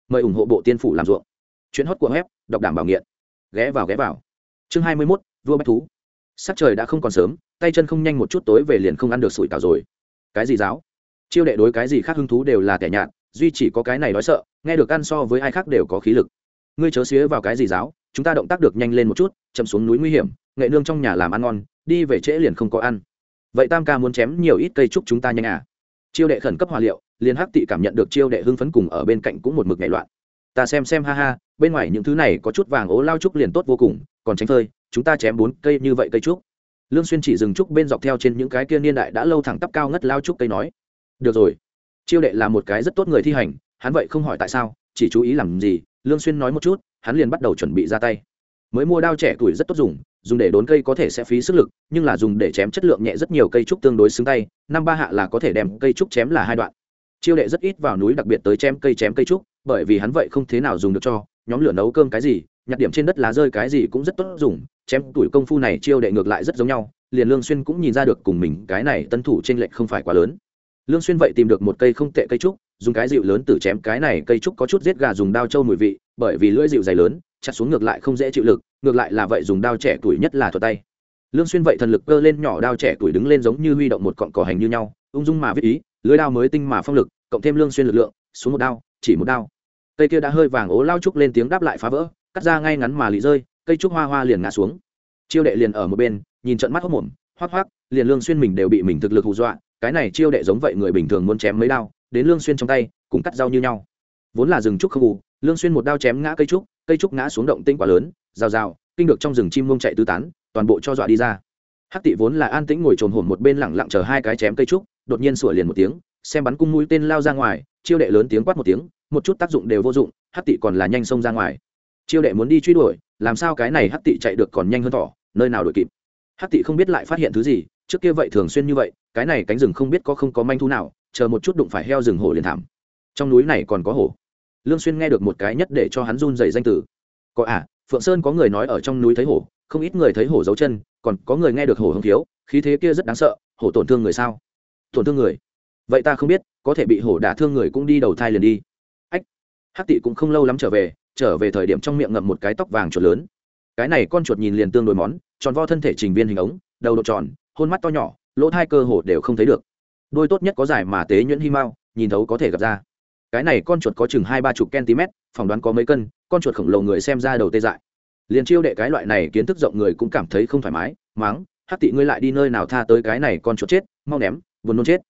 Mời ủng hộ bộ tiên phủ làm ruộng. Chuyến hót của web, đọc đảm bảo nghiện. Ghé vào ghé vào chương hai mươi mốt, vua bách thú. Sắc trời đã không còn sớm, tay chân không nhanh một chút tối về liền không ăn được sủi cảo rồi. Cái gì giáo? Chiêu đệ đối cái gì khác hứng thú đều là kẻ nhạt, duy chỉ có cái này nói sợ, nghe được ăn so với ai khác đều có khí lực. Ngươi chớ xía vào cái gì giáo, chúng ta động tác được nhanh lên một chút, chậm xuống núi nguy hiểm, nghệ nương trong nhà làm ăn ngon, đi về trễ liền không có ăn. Vậy tam ca muốn chém nhiều ít cây trúc chúng ta nhanh à? Chiêu đệ khẩn cấp hòa liệu, liền hắc tị cảm nhận được chiêu đệ hưng phấn cùng ở bên cạnh cũng một mực nhảy loạn ta xem xem, ha ha, bên ngoài những thứ này có chút vàng ố lao trúc liền tốt vô cùng, còn tránh phơi, chúng ta chém bốn cây như vậy cây trúc. Lương xuyên chỉ dừng trúc bên dọc theo trên những cái kia niên đại đã lâu thẳng tắp cao ngất lao trúc cây nói, được rồi, chiêu đệ là một cái rất tốt người thi hành, hắn vậy không hỏi tại sao, chỉ chú ý làm gì? Lương xuyên nói một chút, hắn liền bắt đầu chuẩn bị ra tay. Mới mua đao trẻ tuổi rất tốt dùng dùng để đốn cây có thể sẽ phí sức lực, nhưng là dùng để chém chất lượng nhẹ rất nhiều cây trúc tương đối xứng tay, năm ba hạ là có thể đem cây trúc chém là hai đoạn. Chiêu đệ rất ít vào núi đặc biệt tới chém cây chém cây trúc bởi vì hắn vậy không thế nào dùng được cho, nhóm lửa nấu cơm cái gì, nhặt điểm trên đất lá rơi cái gì cũng rất tốt dùng, chém tuổi công phu này chiêu đệ ngược lại rất giống nhau, liền lương xuyên cũng nhìn ra được cùng mình cái này tân thủ trên lệnh không phải quá lớn. Lương xuyên vậy tìm được một cây không tệ cây trúc, dùng cái dịu lớn từ chém cái này cây trúc có chút giết gà dùng đao trâu mùi vị, bởi vì lưỡi dịu dày lớn, chặt xuống ngược lại không dễ chịu lực, ngược lại là vậy dùng đao trẻ tuổi nhất là thuật tay. Lương xuyên vậy thần lực cơ lên nhỏ đao trẻ tuổi đứng lên giống như huy động một cọng cỏ hành như nhau, ung dung mà viết ý, lưỡi đao mới tinh mà phong lực, cộng thêm lương xuyên lực lượng, xuống một đao, chỉ một đao cây kia đã hơi vàng ố lao trúc lên tiếng đáp lại phá vỡ, cắt ra ngay ngắn mà lì rơi, cây trúc hoa hoa liền ngã xuống. Chiêu đệ liền ở một bên, nhìn trận mắt hốc mồm, hoắc hoắc, liền lương xuyên mình đều bị mình thực lực hù dọa, cái này chiêu đệ giống vậy người bình thường muốn chém mấy đao, đến lương xuyên trong tay, cùng cắt dao như nhau. Vốn là rừng trúc không hù, lương xuyên một đao chém ngã cây trúc cây trúc ngã xuống động tinh quá lớn, rào rào, kinh được trong rừng chim mông chạy tứ tán, toàn bộ cho dọa đi ra. Hắc tị vốn là an tĩnh ngồi trồn hổm một bên lặng lặng chờ hai cái chém cây trúc, đột nhiên sủa liền một tiếng, xem bắn cung mũi tên lao ra ngoài, chiêu đệ lớn tiếng quát một tiếng một chút tác dụng đều vô dụng hắc tị còn là nhanh xông ra ngoài. Chiêu đệ muốn đi truy đuổi, làm sao cái này hắc tị chạy được còn nhanh hơn thỏ, nơi nào đuổi kịp. Hắc tị không biết lại phát hiện thứ gì, trước kia vậy thường xuyên như vậy, cái này cánh rừng không biết có không có manh thu nào, chờ một chút đụng phải heo rừng hổ liền thảm. Trong núi này còn có hổ. Lương xuyên nghe được một cái nhất để cho hắn run rẩy danh tử có à phượng sơn có người nói ở trong núi thấy hổ, không ít người thấy hổ giấu chân, còn có người nghe được hổ hưng thiếu, khí thế kia rất đáng sợ, hổ tổn thương người sao? Tổn thương người? Vậy ta không biết, có thể bị hổ đả thương người cũng đi đầu thai liền đi hắc tị cũng không lâu lắm trở về trở về thời điểm trong miệng ngậm một cái tóc vàng chuột lớn. Cái này con chuột nhìn liền tương đối món, tròn vo thân thể trình viên hình ống, đầu độ tròn, hôn mắt to nhỏ, lỗ thai cơ hồ đều không thấy được. Đôi tốt nhất có dài mà tế nhuyễn hy mao nhìn thấu có thể gặp ra. Cái này con chuột có chừng hai ba chục cm, phỏng đoán có mấy cân, con chuột khổng lồ người xem ra đầu tê dại. Liền chiêu đệ cái loại này kiến thức rộng người cũng cảm thấy không thoải mái, máng, hắc tị ngươi lại đi nơi nào tha tới cái này con chuột chết, mau ném, buồn nôn chết.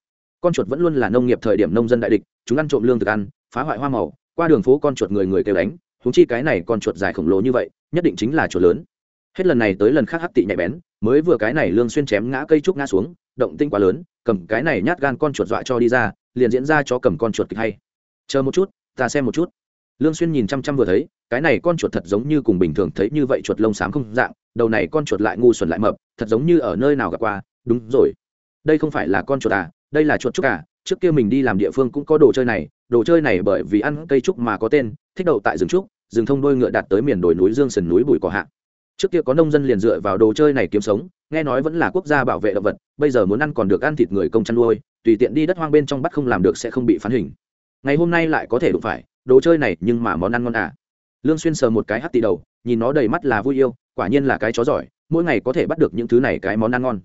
Con chuột vẫn luôn là nông nghiệp thời điểm nông dân đại địch, chúng ăn trộm lương thực ăn, phá hoại hoa màu qua đường phố con chuột người người kêu đánh húng chi cái này con chuột dài khổng lồ như vậy, nhất định chính là chuột lớn. Hết lần này tới lần khác hắc tị nhạy bén, mới vừa cái này lương xuyên chém ngã cây trúc ngã xuống, động tinh quá lớn, cầm cái này nhát gan con chuột dọa cho đi ra, liền diễn ra cho cầm con chuột kịch hay. Chờ một chút, ta xem một chút. Lương xuyên nhìn chăm chăm vừa thấy, cái này con chuột thật giống như cùng bình thường thấy như vậy chuột lông xám không dạng, đầu này con chuột lại ngu xuẩn lại mập, thật giống như ở nơi nào gặp qua. Đúng rồi. Đây không phải là con chuột à đây là chuột trúc à trước kia mình đi làm địa phương cũng có đồ chơi này đồ chơi này bởi vì ăn cây trúc mà có tên, thích đậu tại rừng trúc, rừng thông đôi ngựa đạt tới miền đồi núi dương sườn núi bụi cỏ hạ. Trước kia có nông dân liền dựa vào đồ chơi này kiếm sống, nghe nói vẫn là quốc gia bảo vệ động vật, bây giờ muốn ăn còn được ăn thịt người công chăn nuôi, tùy tiện đi đất hoang bên trong bắt không làm được sẽ không bị phán hình. Ngày hôm nay lại có thể đụng phải, đồ chơi này nhưng mà món ăn ngon à. Lương xuyên sờ một cái hắt tì đầu, nhìn nó đầy mắt là vui yêu, quả nhiên là cái chó giỏi, mỗi ngày có thể bắt được những thứ này cái món ăn ngon.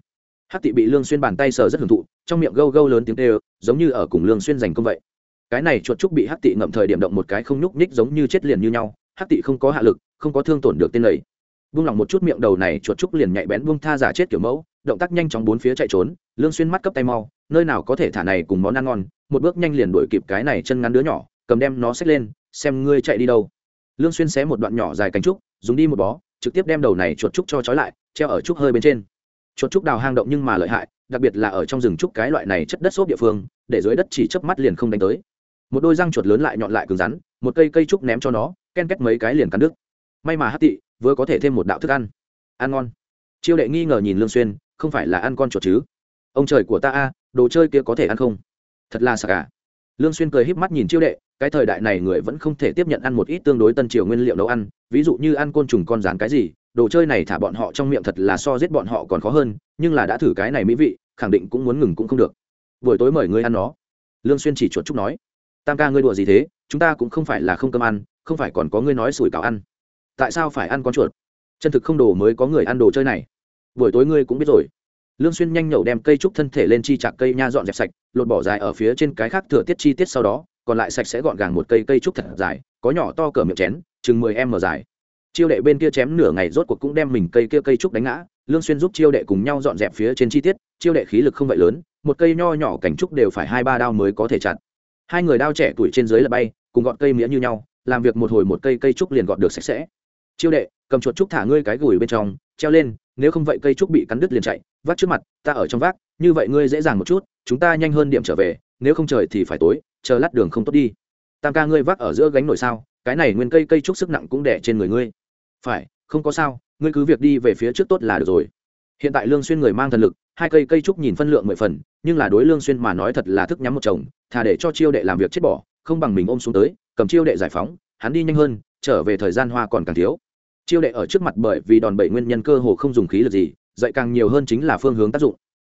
Hắc tị bị lương xuyên bàn tay sờ rất hưởng thụ, trong miệng gâu gâu lớn tiếng kêu, giống như ở cùng lương xuyên giành công vậy cái này chuột trúc bị hắc tị ngậm thời điểm động một cái không nhúc nhích giống như chết liền như nhau, hắc tị không có hạ lực, không có thương tổn được tên lầy buông lỏng một chút miệng đầu này, chuột trúc liền nhạy bén buông tha giả chết kiểu mẫu, động tác nhanh chóng bốn phía chạy trốn, lương xuyên mắt cấp tay mau, nơi nào có thể thả này cùng món ăn ngon, một bước nhanh liền đuổi kịp cái này chân ngắn đứa nhỏ, cầm đem nó xách lên, xem ngươi chạy đi đâu. Lương xuyên xé một đoạn nhỏ dài cánh trúc, dùng đi một bó, trực tiếp đem đầu này chuột trúc cho trói lại, treo ở trúc hơi bên trên. Chuột trúc đào hang động nhưng mà lợi hại, đặc biệt là ở trong rừng trúc cái loại này chất đất xốp địa phương, để dưới đất chỉ chớp mắt liền không đánh tới một đôi răng chuột lớn lại nhọn lại cứng rắn, một cây cây trúc ném cho nó, ken két mấy cái liền cắn đứt. May mà hát tị vừa có thể thêm một đạo thức ăn. Ăn ngon. Chiêu đệ nghi ngờ nhìn lương xuyên, không phải là ăn con chuột chứ? Ông trời của ta a, đồ chơi kia có thể ăn không? Thật là sạc cả à. lương xuyên cười híp mắt nhìn chiêu đệ, cái thời đại này người vẫn không thể tiếp nhận ăn một ít tương đối tân triều nguyên liệu nấu ăn, ví dụ như ăn côn trùng con rán cái gì, đồ chơi này thả bọn họ trong miệng thật là so giết bọn họ còn khó hơn, nhưng là đã thử cái này mỹ vị, khẳng định cũng muốn ngừng cũng không được. Buổi tối mời ngươi ăn nó. Lương xuyên chỉ chuột chúc nói tam ca ngươi đùa gì thế, chúng ta cũng không phải là không cơm ăn, không phải còn có ngươi nói sủi cảo ăn. Tại sao phải ăn con chuột? Chân thực không đồ mới có người ăn đồ chơi này. Buổi tối ngươi cũng biết rồi. Lương xuyên nhanh nhậu đem cây trúc thân thể lên chi chạc cây nha dọn dẹp sạch, lột bỏ dài ở phía trên cái khác thừa tiết chi tiết sau đó, còn lại sạch sẽ gọn gàng một cây cây trúc thật dài, có nhỏ to cỡ miệng chén, chừng 10 m dài. Chiêu đệ bên kia chém nửa ngày rốt cuộc cũng đem mình cây kia cây trúc đánh ngã, lương xuyên giúp chiêu đệ cùng nhau dọn dẹp phía trên chi tiết, chiêu đệ khí lực không vậy lớn, một cây nho nhỏ cảnh trúc đều phải hai ba đao mới có thể chặt hai người đao trẻ tuổi trên dưới là bay, cùng gọt cây mía như nhau, làm việc một hồi một cây cây trúc liền gọt được sạch sẽ. Chiêu đệ, cầm chuột trúc thả ngươi cái gùi bên trong, treo lên, nếu không vậy cây trúc bị cắn đứt liền chạy, vác trước mặt, ta ở trong vác, như vậy ngươi dễ dàng một chút, chúng ta nhanh hơn điểm trở về, nếu không trời thì phải tối, chờ lát đường không tốt đi. Tam ca ngươi vác ở giữa gánh nổi sao, cái này nguyên cây cây trúc sức nặng cũng đẻ trên người ngươi. Phải, không có sao, ngươi cứ việc đi về phía trước tốt là được rồi hiện tại lương xuyên người mang thần lực, hai cây cây trúc nhìn phân lượng mười phần, nhưng là đối lương xuyên mà nói thật là thức nhắm một chồng, thà để cho chiêu đệ làm việc chết bỏ, không bằng mình ôm xuống tới, cầm chiêu đệ giải phóng, hắn đi nhanh hơn, trở về thời gian hoa còn càng thiếu. Chiêu đệ ở trước mặt bởi vì đòn bẩy nguyên nhân cơ hồ không dùng khí lực gì dậy càng nhiều hơn chính là phương hướng tác dụng.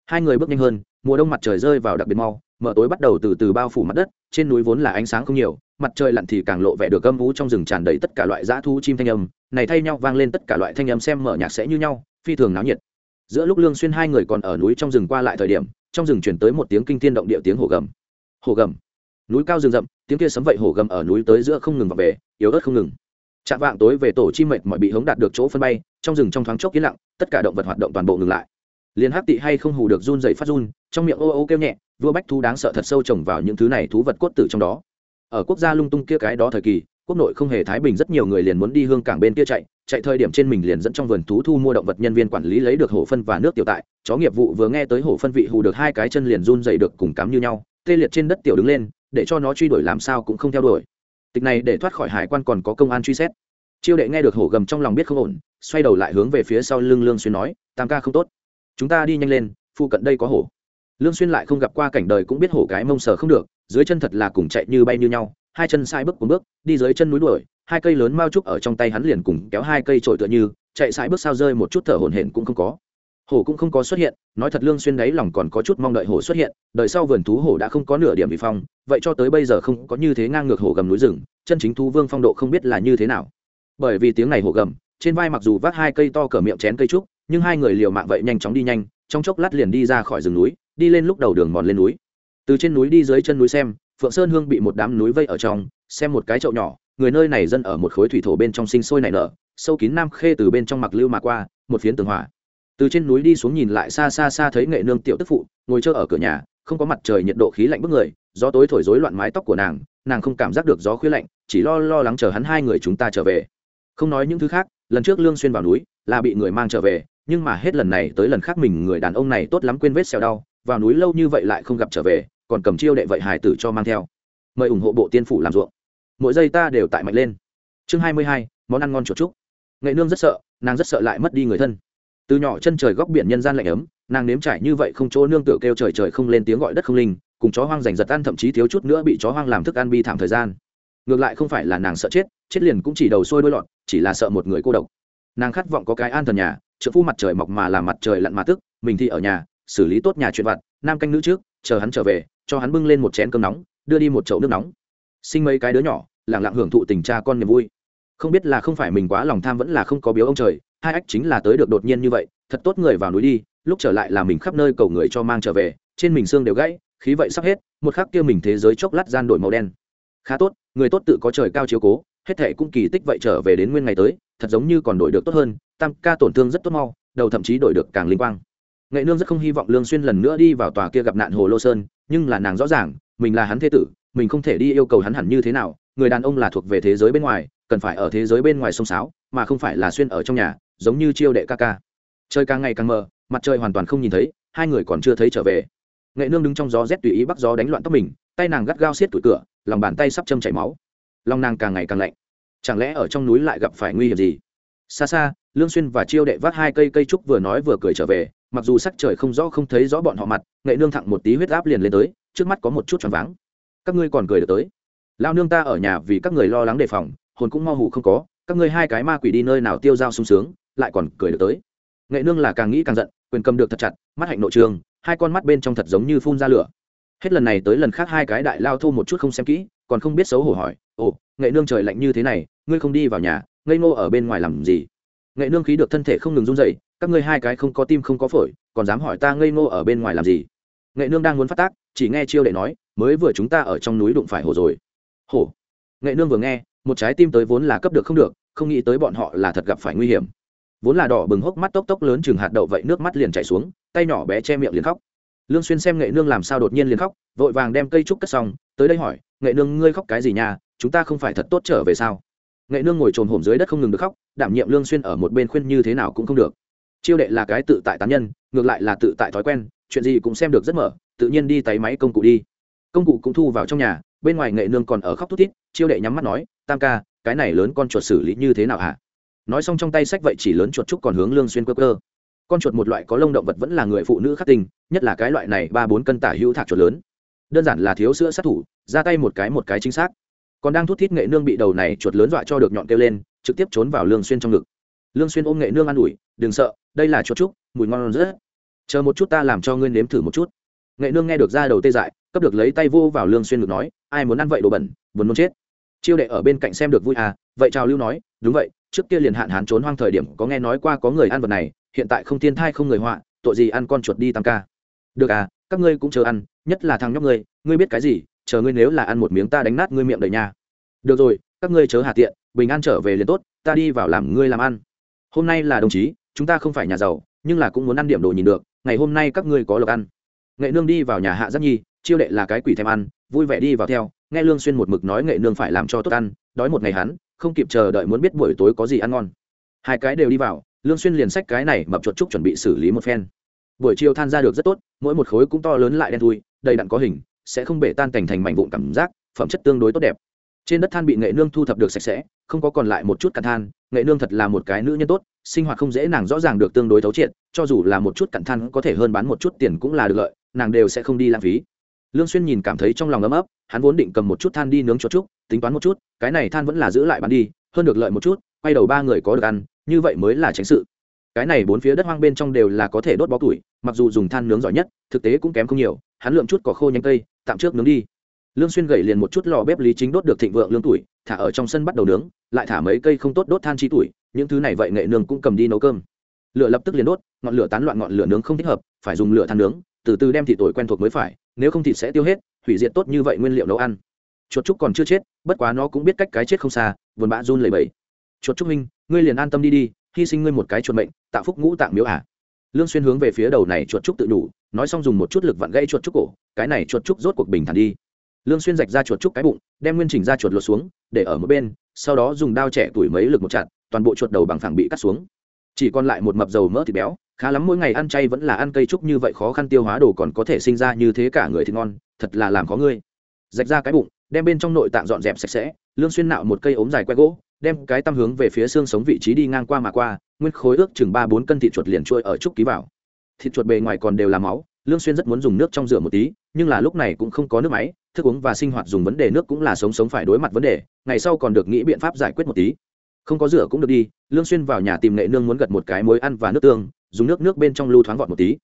Hai người bước nhanh hơn, mùa đông mặt trời rơi vào đặc biệt mau, mở tối bắt đầu từ từ bao phủ mặt đất, trên núi vốn là ánh sáng không nhiều, mặt trời lặn thì càng lộ vẻ được âm vũ trong rừng tràn đầy tất cả loại dã thu chim thanh âm, này thay nhau vang lên tất cả loại thanh âm xem mở nhạc sẽ như nhau, phi thường náo nhiệt giữa lúc lương xuyên hai người còn ở núi trong rừng qua lại thời điểm, trong rừng chuyển tới một tiếng kinh thiên động địa tiếng hổ gầm. Hổ gầm. Núi cao rừng rậm, tiếng kia sấm vậy hổ gầm ở núi tới giữa không ngừng vào về, yếu ớt không ngừng. Chạm vạng tối về tổ chim mệt mọi bị hống đạt được chỗ phân bay, trong rừng trong thoáng chốc yên lặng, tất cả động vật hoạt động toàn bộ ngừng lại. Liền hắc tị hay không hù được run dày phát run, trong miệng ô ô kêu nhẹ, vua bách thú đáng sợ thật sâu trồng vào những thứ này thú vật cốt tử trong đó. Ở quốc gia lung tung kia cái đó thời kỳ quốc nội không hề thái bình, rất nhiều người liền muốn đi hương cảng bên kia chạy. Chạy thời điểm trên mình liền dẫn trong vườn thú thu mua động vật nhân viên quản lý lấy được hổ phân và nước tiểu tại. Chó nghiệp vụ vừa nghe tới hổ phân vị hù được hai cái chân liền run dày được cùng cắm như nhau. Tê liệt trên đất tiểu đứng lên, để cho nó truy đuổi làm sao cũng không theo đuổi. Tịch này để thoát khỏi hải quan còn có công an truy xét. Chiêu đệ nghe được hổ gầm trong lòng biết không ổn, xoay đầu lại hướng về phía sau lưng lương xuyên nói, tam ca không tốt. Chúng ta đi nhanh lên phụ cận đây có hổ. Lương xuyên lại không gặp qua cảnh đời cũng biết hổ cái mông sờ không được, dưới chân thật là cùng chạy như bay như nhau hai chân sai bước cuốn bước, đi dưới chân núi đuổi, hai cây lớn mao trúc ở trong tay hắn liền cùng kéo hai cây trội tựa như, chạy sai bước sao rơi một chút thở hổn hển cũng không có. Hổ cũng không có xuất hiện, nói thật lương xuyên đấy lòng còn có chút mong đợi hổ xuất hiện đợi sau vườn thú hổ đã không có nửa điểm bị phong, vậy cho tới bây giờ không có như thế ngang ngược hổ gầm núi rừng, chân chính thú vương phong độ không biết là như thế nào. Bởi vì tiếng này hổ gầm, trên vai mặc dù vác hai cây to cỡ miệng chén cây trúc, nhưng hai người liều mạng vậy nhanh chóng đi nhanh, trong chốc lát liền đi ra khỏi rừng núi, đi lên lúc đầu đường mòn lên núi. Từ trên núi đi dưới chân núi xem phượng sơn hương bị một đám núi vây ở trong, xem một cái chậu nhỏ, người nơi này dân ở một khối thủy thổ bên trong sinh sôi nảy nở, sâu kín nam khê từ bên trong mặc lưu mà qua, một phiến tường hỏa từ trên núi đi xuống nhìn lại xa xa xa thấy nghệ nương tiểu tức phụ, ngồi chơi ở cửa nhà, không có mặt trời nhiệt độ khí lạnh bức người, gió tối thổi rối loạn mái tóc của nàng nàng không cảm giác được gió khuya lạnh, chỉ lo lo lắng chờ hắn hai người chúng ta trở về. Không nói những thứ khác, lần trước lương xuyên vào núi là bị người mang trở về, nhưng mà hết lần này tới lần khác mình người đàn ông này tốt lắm quên vết xẹo đau, vào núi lâu như vậy lại không gặp trở về còn cầm chiêu đệ vậy hải tử cho mang theo. Mời ủng hộ bộ tiên phủ làm ruộng. Mỗi giây ta đều tại mạnh lên. Chương hai mươi hai, món ăn ngon chuột trúc. Nghệ nương rất sợ, nàng rất sợ lại mất đi người thân. Từ nhỏ chân trời góc biển nhân gian lạnh ấm, nàng nếm trải như vậy không chỗ nương tựa kêu trời trời không lên tiếng gọi đất không linh, cùng chó hoang giành giật ăn thậm chí thiếu chút nữa bị chó hoang làm thức ăn bi thảm thời gian. Ngược lại không phải là nàng sợ chết chết liền cũng chỉ đầu sôi đôi lọt, chỉ là sợ một người cô độc. Nàng khát vọng có cái an thần nhà, trợ phu mặt trời mọc mà làm mặt trời lặn mà tức, mình thì ở nhà, xử lý tốt nhà chuyện vặt, nam canh nữ trước, chờ hắn trở về cho hắn bưng lên một chén cơm nóng, đưa đi một chậu nước nóng. Sinh mấy cái đứa nhỏ lẳng lặng hưởng thụ tình cha con niềm vui. Không biết là không phải mình quá lòng tham vẫn là không có biếu ông trời, hai ách chính là tới được đột nhiên như vậy, thật tốt người vào núi đi, lúc trở lại là mình khắp nơi cầu người cho mang trở về, trên mình xương đều gãy, khí vậy sắp hết, một khắc kia mình thế giới chốc lát gian đổi màu đen. Khá tốt, người tốt tự có trời cao chiếu cố, hết thệ cũng kỳ tích vậy trở về đến nguyên ngày tới, thật giống như còn đổi được tốt hơn, tam ca tổn thương rất tốt mau, đầu thậm chí đổi được càng linh quang nghệ nương rất không hy vọng lương xuyên lần nữa đi vào tòa kia gặp nạn hồ lô sơn, nhưng là nàng rõ ràng, mình là hắn thế tử, mình không thể đi yêu cầu hắn hẳn như thế nào, người đàn ông là thuộc về thế giới bên ngoài, cần phải ở thế giới bên ngoài sông sáo, mà không phải là xuyên ở trong nhà, giống như chiêu đệ ca ca. Trời càng ngày càng mờ, mặt trời hoàn toàn không nhìn thấy, hai người còn chưa thấy trở về. Nghệ nương đứng trong gió rét tùy ý bắt gió đánh loạn tóc mình, tay nàng gắt gao xiết tủi cửa, lòng bàn tay sắp châm chảy máu. Lòng nàng càng ngày càng lạnh. Chẳng lẽ ở trong núi lại gặp phải nguy hiểm gì? Xa xa, lương xuyên và chiêu đệ vác hai cây cây trúc vừa nói vừa cười trở về mặc dù sắc trời không rõ không thấy rõ bọn họ mặt, nghệ nương thẳng một tí huyết áp liền lên tới, trước mắt có một chút choáng váng. Các ngươi còn cười được tới. Lao nương ta ở nhà vì các người lo lắng đề phòng, hồn cũng mau hủ không có, các ngươi hai cái ma quỷ đi nơi nào tiêu dao sung sướng, lại còn cười được tới. Nghệ nương là càng nghĩ càng giận, quyền cầm được thật chặt, mắt hạnh nội trường, hai con mắt bên trong thật giống như phun ra lửa. Hết lần này tới lần khác hai cái đại lao thô một chút không xem kỹ, còn không biết xấu hổ hỏi, ồ, nghệ nương trời lạnh như thế này, ngươi không đi vào nhà, ngây ngô ở bên ngoài làm gì? Nghệ nương khí được thân thể không ngừng run dậy các ngươi hai cái không có tim không có phổi, còn dám hỏi ta ngây ngô ở bên ngoài làm gì? Nghệ nương đang muốn phát tác, chỉ nghe chiêu đệ nói, mới vừa chúng ta ở trong núi đụng phải hổ rồi. Hổ? Nghệ nương vừa nghe, một trái tim tới vốn là cấp được không được, không nghĩ tới bọn họ là thật gặp phải nguy hiểm. Vốn là đỏ bừng hốc mắt tốc tốc lớn chừng hạt đậu vậy nước mắt liền chảy xuống, tay nhỏ bé che miệng liền khóc. Lương xuyên xem nghệ nương làm sao đột nhiên liền khóc, vội vàng đem cây trúc cất xong, tới đây hỏi, nghệ nương ngươi khóc cái gì nha, chúng ta không phải thật tốt trở về sao? Nghệ nương ngồi trồn hổm dưới đất không ngừng được khóc, đảm nhiệm lương xuyên ở một bên khuyên như thế nào cũng không được chiêu đệ là cái tự tại tán nhân ngược lại là tự tại thói quen chuyện gì cũng xem được rất mở tự nhiên đi tay máy công cụ đi. Công cụ cũng thu vào trong nhà bên ngoài nghệ nương còn ở khóc thút thít chiêu đệ nhắm mắt nói tam ca cái này lớn con chuột xử lý như thế nào hả? Nói xong trong tay sách vậy chỉ lớn chuột trúc còn hướng lương xuyên cơ cơ con chuột một loại có lông động vật vẫn là người phụ nữ khắc tình, nhất là cái loại này ba bốn cân tả hữu thạc chuột lớn. Đơn giản là thiếu sữa sát thủ ra tay một cái một cái chính xác. Còn đang thút thít nghệ nương bị đầu này chuột lớn dọa cho được nhọn kêu lên trực tiếp trốn vào lương xuyên trong ngực. Lương xuyên ôm nghệ nương ăn ủi đừng sợ đây là chuột trúc, mùi ngon rất. Chờ một chút ta làm cho ngươi nếm thử một chút. Nghệ nương nghe được ra đầu tê dại, cấp được lấy tay vô vào lương xuyên ngực nói, ai muốn ăn vậy đồ bẩn, buồn nôn chết. Chiêu đệ ở bên cạnh xem được vui à vậy chào lưu nói, đúng vậy, trước kia liền hạn hán trốn hoang thời điểm có nghe nói qua có người ăn vật này, hiện tại không thiên thai không người họa, tội gì ăn con chuột đi tam ca? Được à các ngươi cũng chờ ăn, nhất là thằng nhóc ngươi ngươi biết cái gì, chờ ngươi nếu là ăn một miếng ta đánh nát ngươi miệng đầy nhà được rồi, các ngươi chớ hà tiện, bình an trở về liền tốt, ta đi vào làm ngươi làm ăn. Hôm nay là đồng chí chúng ta không phải nhà giàu, nhưng là cũng muốn ăn điểm đồ nhìn được, ngày hôm nay các ngươi có lộc ăn. Nghệ nương đi vào nhà hạ giáp nhi, chiêu đệ là cái quỷ thèm ăn, vui vẻ đi vào theo, nghe lương xuyên một mực nói nghệ nương phải làm cho tốt ăn, đói một ngày hắn, không kịp chờ đợi muốn biết buổi tối có gì ăn ngon. Hai cái đều đi vào, lương xuyên liền xách cái này mập chuột trúc chuẩn bị xử lý một phen. Buổi chiều than ra được rất tốt, mỗi một khối cũng to lớn lại đen thui, đầy đặn có hình, sẽ không bể tan thành thành mảnh vụn cảm giác, phẩm chất tương đối tốt đẹp trên đất than bị nghệ nương thu thập được sạch sẽ, không có còn lại một chút cặn than, nghệ nương thật là một cái nữ nhân tốt, sinh hoạt không dễ nàng rõ ràng được tương đối thấu triệt, cho dù là một chút cặn than có thể hơn bán một chút tiền cũng là được lợi, nàng đều sẽ không đi lãng phí. Lương xuyên nhìn cảm thấy trong lòng ấm ấp hắn vốn định cầm một chút than đi nướng cho chút, tính toán một chút, cái này than vẫn là giữ lại bán đi, hơn được lợi một chút, quay đầu ba người có được ăn, như vậy mới là tránh sự. Cái này bốn phía đất hoang bên trong đều là có thể đốt bó tuổi mặc dù dùng than nướng giỏi nhất, thực tế cũng kém không nhiều, hắn lượm chút cỏ khô nhánh cây, tạm trước nướng đi lương xuyên gậy liền một chút lò bếp lý chính đốt được thịnh vượng lương tuổi, thả ở trong sân bắt đầu nướng, lại thả mấy cây không tốt đốt than chi tuổi, những thứ này vậy nghệ nương cũng cầm đi nấu cơm. Lửa lập tức liền đốt, ngọn lửa tán loạn ngọn lửa nướng không thích hợp, phải dùng lửa than nướng, từ từ đem thịt tuổi quen thuộc mới phải, nếu không thịt sẽ tiêu hết, hủy diệt tốt như vậy nguyên liệu nấu ăn. Chuột trúc còn chưa chết, bất quá nó cũng biết cách cái chết không xa vườn bã run lẩy bẩy. Chuột trúc minh ngươi liền an tâm đi đi, hy sinh ngươi một cái chuột mệnh, tạo phúc ngũ tạng miếu ả à. lương xuyên hướng về phía đầu này chuột trúc tự đủ, nói xong dùng một chút lực vặn gãy chuột trúc cổ, cái này chuột trúc rốt cuộc bình thản đi lương xuyên rạch ra chuột trúc cái bụng, đem nguyên chỉnh ra chuột lột xuống, để ở một bên, sau đó dùng dao trẻ tuổi mấy lực một chặt, toàn bộ chuột đầu bằng phẳng bị cắt xuống. Chỉ còn lại một mập dầu mỡ thịt béo, khá lắm mỗi ngày ăn chay vẫn là ăn cây trúc như vậy khó khăn tiêu hóa đồ còn có thể sinh ra như thế cả người thì ngon, thật là làm khó ngươi. Rạch ra cái bụng, đem bên trong nội tạng dọn dẹp sạch sẽ, lương xuyên nạo một cây ốm dài que gỗ, đem cái tam hướng về phía xương sống vị trí đi ngang qua mà qua, nguyên khối ước chừng ba bốn cân thịt chuột liền trôi ở trúc ký vào. Thịt chuột bề ngoài còn đều là máu lương xuyên rất muốn dùng nước trong rửa một tí, nhưng là lúc này cũng không có nước máy, thức uống và sinh hoạt dùng vấn đề nước cũng là sống sống phải đối mặt vấn đề, ngày sau còn được nghĩ biện pháp giải quyết một tí. Không có rửa cũng được đi, lương xuyên vào nhà tìm nghệ nương muốn gật một cái muối ăn và nước tương, dùng nước nước bên trong lưu thoáng vọt một tí.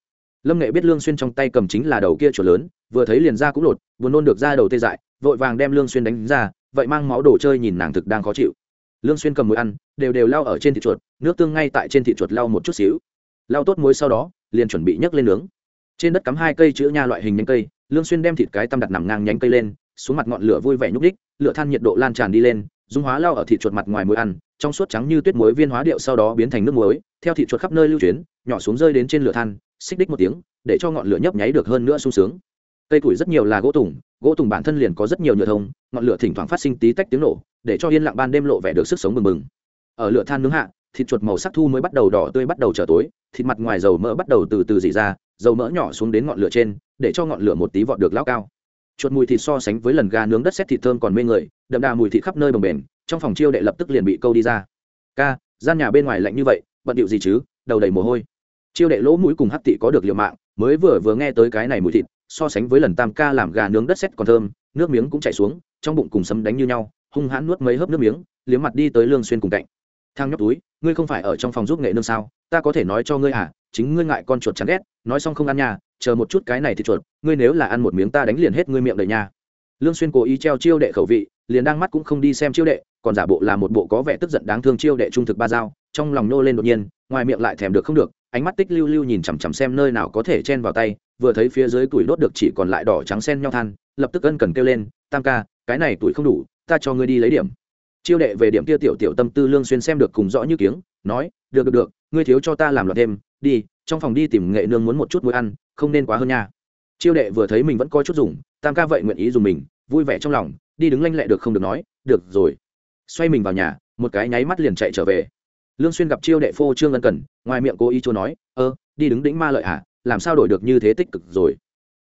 Lâm nghệ biết lương xuyên trong tay cầm chính là đầu kia chuột lớn, vừa thấy liền ra cũng lột vừa nôn được ra đầu tê dại, vội vàng đem lương xuyên đánh ra, vậy mang máu đồ chơi nhìn nàng thực đang khó chịu. Lương xuyên cầm muối ăn, đều đều lau ở trên thịt chuột, nước tương ngay tại trên thịt chuột lau một chút xíu. Lau tốt muối sau đó, liền chuẩn bị nhấc lên nướng trên đất cắm hai cây chữ nha loại hình nhánh cây, lương xuyên đem thịt cái tăm đặt nằm ngang nhánh cây lên, xuống mặt ngọn lửa vui vẻ nhúc đích lửa than nhiệt độ lan tràn đi lên, dung hóa lao ở thịt chuột mặt ngoài muối ăn, trong suốt trắng như tuyết muối viên hóa điệu sau đó biến thành nước muối, theo thịt chuột khắp nơi lưu chuyển, nhỏ xuống rơi đến trên lửa than, xích đích một tiếng, để cho ngọn lửa nhấp nháy được hơn nữa sung sướng. Cây củi rất nhiều là gỗ tùng gỗ tùng bản thân liền có rất nhiều nhựa thông, ngọn lửa thỉnh thoảng phát sinh tí tách tiếng nổ, để cho yên lặng ban đêm lộ vẻ được sức sống bừng bừng. Ở lửa than nướng hạ thịt chuột màu sắc thu mới bắt đầu đỏ tươi bắt đầu trở tối, thịt mặt ngoài dầu mỡ bắt đầu từ từ dỉ ra, dầu mỡ nhỏ xuống đến ngọn lửa trên, để cho ngọn lửa một tí vọt được lao cao. Chuột mùi thịt so sánh với lần gà nướng đất xét thịt thơm còn mê người, đậm đà mùi thịt khắp nơi bồng bềnh, trong phòng chiêu đệ lập tức liền bị câu đi ra. Ca, gian nhà bên ngoài lạnh như vậy, bận điệu gì chứ? Đầu đầy mồ hôi. Chiêu đệ lỗ mũi cùng hắc tị có được liệu mạng, mới vừa vừa nghe tới cái này mùi thịt, so sánh với lần tam ca làm gà nướng đất xét còn thơm, nước miếng cũng chảy xuống, trong bụng cùng sấm đánh như nhau, hung hãn nuốt mấy hớp nước miếng, liếm mặt đi tới lương xuyên cùng cạnh thang nhóc túi, ngươi không phải ở trong phòng giúp nghệ nương sao? Ta có thể nói cho ngươi à chính ngươi ngại con chuột chán ghét, nói xong không ăn nhà chờ một chút cái này thì chuột, ngươi nếu là ăn một miếng ta đánh liền hết ngươi miệng đầy nha. Lương xuyên cố ý treo chiêu đệ khẩu vị, liền đang mắt cũng không đi xem chiêu đệ, còn giả bộ là một bộ có vẻ tức giận đáng thương chiêu đệ trung thực ba dao, trong lòng nô lên đột nhiên, ngoài miệng lại thèm được không được, ánh mắt tích lưu lưu nhìn chằm chằm xem nơi nào có thể chen vào tay, vừa thấy phía dưới tuổi đốt được chỉ còn lại đỏ trắng xen nhau than, lập tức ân cần kêu lên, tam ca, cái này tuổi không đủ, ta cho ngươi đi lấy điểm chiêu đệ về điểm kia tiểu tiểu tâm tư lương xuyên xem được cùng rõ như kiếng, nói, được được được, ngươi thiếu cho ta làm loạt thêm, đi, trong phòng đi tìm nghệ nương muốn một chút muối ăn, không nên quá hơn nha. Chiêu đệ vừa thấy mình vẫn coi chút dùng, tam ca vậy nguyện ý dùng mình, vui vẻ trong lòng, đi đứng lanh lẹ được không được nói, được rồi. Xoay mình vào nhà, một cái nháy mắt liền chạy trở về. Lương xuyên gặp chiêu đệ phô trương ân cần, ngoài miệng cố ý chúa nói, ơ, đi đứng đĩnh ma lợi à làm sao đổi được như thế tích cực rồi?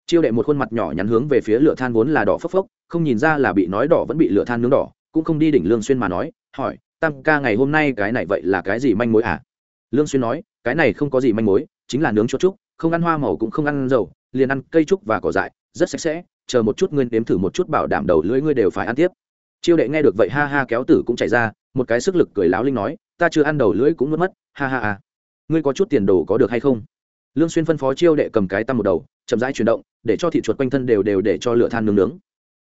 Chiêu đệ một khuôn mặt nhỏ nhắn hướng về phía lửa than vốn là đỏ phấp phốc, không nhìn ra là bị nói đỏ vẫn bị lửa than nướng đỏ cũng không đi đỉnh lương xuyên mà nói, hỏi, tam ca ngày hôm nay cái này vậy là cái gì manh mối à? Lương xuyên nói, cái này không có gì manh mối, chính là nướng chốt trúc, không ăn hoa màu cũng không ăn dầu, liền ăn cây trúc và cỏ dại, rất sạch sẽ, chờ một chút ngươi nếm thử một chút bảo đảm đầu lưỡi ngươi đều phải ăn tiếp. Chiêu đệ nghe được vậy ha ha kéo tử cũng chảy ra, một cái sức lực cười láo linh nói, ta chưa ăn đầu lưỡi cũng mất mất, ha ha ha. Ngươi có chút tiền đồ có được hay không? Lương xuyên phân phó chiêu đệ cầm cái tăm một đầu, chậm rãi chuyển động, để cho thịt chuột quanh thân đều đều để cho lửa than nướng nướng.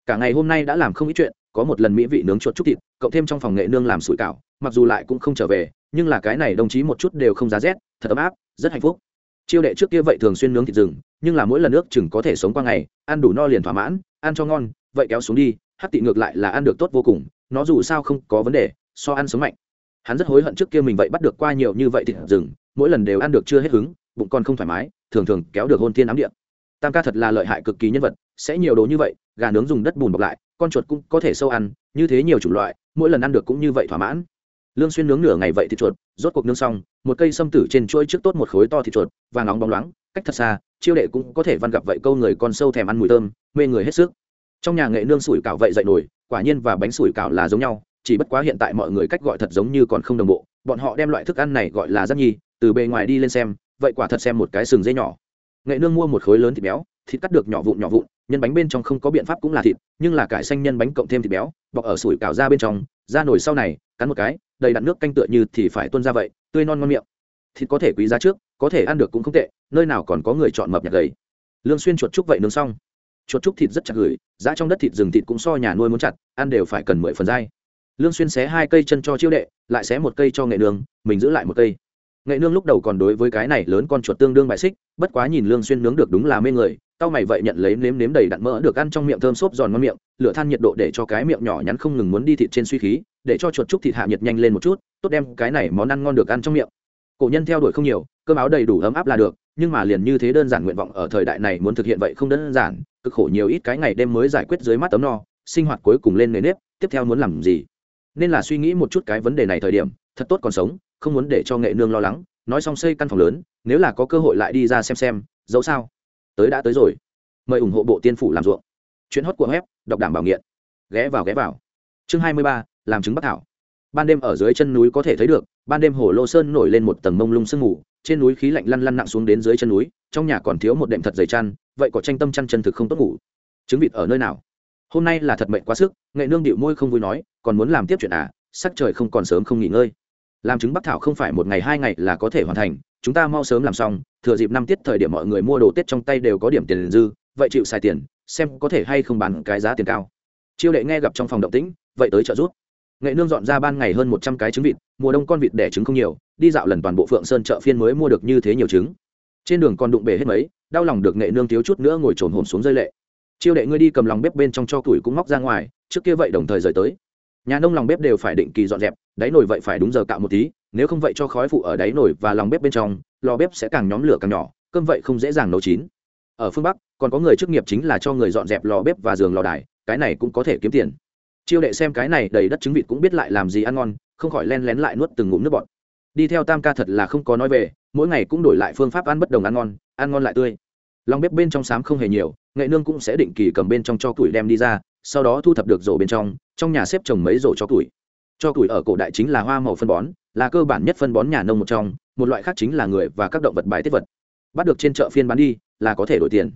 Cả ngày hôm nay đã làm không ít chuyện có một lần mỹ vị nướng chuột chút thịt, cộng thêm trong phòng nghệ nương làm sủi cảo, mặc dù lại cũng không trở về, nhưng là cái này đồng chí một chút đều không giá rét, thật ấm áp, rất hạnh phúc. Chiêu đệ trước kia vậy thường xuyên nướng thịt rừng, nhưng là mỗi lần nước chừng có thể sống qua ngày, ăn đủ no liền thỏa mãn, ăn cho ngon, vậy kéo xuống đi, hắc tị ngược lại là ăn được tốt vô cùng, nó dù sao không có vấn đề, so ăn sống mạnh. Hắn rất hối hận trước kia mình vậy bắt được qua nhiều như vậy thịt rừng, mỗi lần đều ăn được chưa hết hứng, bụng còn không thoải mái, thường thường kéo được hôn thiên ám điện tam ca thật là lợi hại cực kỳ nhân vật, sẽ nhiều đồ như vậy, gà nướng dùng đất bùn bọc lại con chuột cũng có thể sâu ăn, như thế nhiều chủng loại, mỗi lần ăn được cũng như vậy thỏa mãn. Lương xuyên nướng nửa ngày vậy thịt chuột, rốt cuộc nướng xong, một cây sâm tử trên chuỗi trước tốt một khối to thịt chuột, vàng nóng bóng loáng, cách thật xa, chiêu đệ cũng có thể văn gặp vậy câu người con sâu thèm ăn mùi thơm, mê người hết sức. Trong nhà nghệ nương sủi cảo vậy dậy nổi, quả nhiên và bánh sủi cảo là giống nhau, chỉ bất quá hiện tại mọi người cách gọi thật giống như còn không đồng bộ, bọn họ đem loại thức ăn này gọi là rất nhi, từ bề ngoài đi lên xem, vậy quả thật xem một cái sừng dây nhỏ. Nghệ nương mua một khối lớn thịt béo, thịt cắt được nhỏ vụn nhỏ vụn nhân bánh bên trong không có biện pháp cũng là thịt, nhưng là cải xanh nhân bánh cộng thêm thịt béo, bọc ở sủi cảo ra bên trong, ra nổi sau này, cắn một cái, đầy đặn nước canh tựa như thì phải tuôn ra vậy, tươi non ngon miệng. Thịt có thể quý giá trước, có thể ăn được cũng không tệ, nơi nào còn có người chọn mập nhặt gầy. Lương xuyên chuột trúc vậy nướng xong. Chuột trúc thịt rất chặt gửi, giá trong đất thịt rừng thịt cũng so nhà nuôi muốn chặt, ăn đều phải cần mười phần dai. Lương xuyên xé hai cây chân cho chiêu đệ, lại xé một cây cho nghệ nương, mình giữ lại một cây. Nghệ nương lúc đầu còn đối với cái này lớn con chuột tương đương bại xích, bất quá nhìn lương xuyên nướng được đúng là mê người tao mày vậy nhận lấy nếm nếm đầy đặn mỡ được ăn trong miệng thơm xốp giòn ngon miệng, lửa than nhiệt độ để cho cái miệng nhỏ nhắn không ngừng muốn đi thịt trên suy khí, để cho chuột trúc thịt hạ nhiệt nhanh lên một chút, tốt đem cái này món ăn ngon được ăn trong miệng. Cổ nhân theo đuổi không nhiều, cơm áo đầy đủ ấm áp là được, nhưng mà liền như thế đơn giản nguyện vọng ở thời đại này muốn thực hiện vậy không đơn giản, cực khổ nhiều ít cái ngày đêm mới giải quyết dưới mắt tấm no, sinh hoạt cuối cùng lên nề nếp, tiếp theo muốn làm gì? Nên là suy nghĩ một chút cái vấn đề này thời điểm, thật tốt còn sống, không muốn để cho nghệ nương lo lắng, nói xong xây căn phòng lớn, nếu là có cơ hội lại đi ra xem xem, dẫu sao? Tới đã tới rồi. Mời ủng hộ bộ tiên phủ làm ruộng. Chuyến hót của web, đọc đảm bảo nghiện. Ghé vào ghé vào. Chương hai mươi ba, làm chứng bắc thảo. Ban đêm ở dưới chân núi có thể thấy được, ban đêm hồ lô sơn nổi lên một tầng mông lung sương mù, trên núi khí lạnh lăn lăn nặng xuống đến dưới chân núi, trong nhà còn thiếu một đệm thật dày chăn, vậy có tranh tâm chăn chân thực không tốt ngủ. Trứng vịt ở nơi nào? Hôm nay là thật mệnh quá sức, nghệ nương điệu môi không vui nói, còn muốn làm tiếp chuyện à sắc trời không còn sớm không nghỉ ngơi. Làm trứng bắc thảo không phải một ngày hai ngày là có thể hoàn thành, chúng ta mau sớm làm xong thừa dịp năm tiết thời điểm mọi người mua đồ tết trong tay đều có điểm tiền dư, vậy chịu xài tiền, xem có thể hay không bán cái giá tiền cao. Chiêu đệ nghe gặp trong phòng động tĩnh, vậy tới trợ giúp. Nghệ nương dọn ra ban ngày hơn một trăm cái trứng vịt, mùa đông con vịt đẻ trứng không nhiều, đi dạo lần toàn bộ phượng sơn chợ phiên mới mua được như thế nhiều trứng. Trên đường còn đụng bể hết mấy, đau lòng được nghệ nương thiếu chút nữa ngồi trồn hồn xuống rơi lệ. Chiêu đệ ngươi đi cầm lòng bếp bên trong cho củi cũng móc ra ngoài, trước kia vậy đồng thời rời tới. Nhà nông lòng bếp đều phải định kỳ dọn dẹp, đáy nồi vậy phải đúng giờ cạo một tí nếu không vậy cho khói phụ ở đáy nổi và lòng bếp bên trong, lò bếp sẽ càng nhóm lửa càng nhỏ, cơm vậy không dễ dàng nấu chín. Ở phương bắc, còn có người chức nghiệp chính là cho người dọn dẹp lò bếp và giường lò đài, cái này cũng có thể kiếm tiền. Chiêu đệ xem cái này đầy đất trứng vịt cũng biết lại làm gì ăn ngon, không khỏi len lén lại nuốt từng ngụm nước bọt. Đi theo tam ca thật là không có nói về, mỗi ngày cũng đổi lại phương pháp ăn bất đồng ăn ngon ăn ngon lại tươi. Lòng bếp bên trong xám không hề nhiều, nghệ nương cũng sẽ định kỳ cầm bên trong cho củi đem đi ra, sau đó thu thập được rổ bên trong trong nhà xếp trồng mấy rổ cho củi. Cho củi ở cổ đại chính là hoa màu phân bón là cơ bản nhất phân bón nhà nông một trong, một loại khác chính là người và các động vật bài tiết vật. Bắt được trên chợ phiên bán đi, là có thể đổi tiền.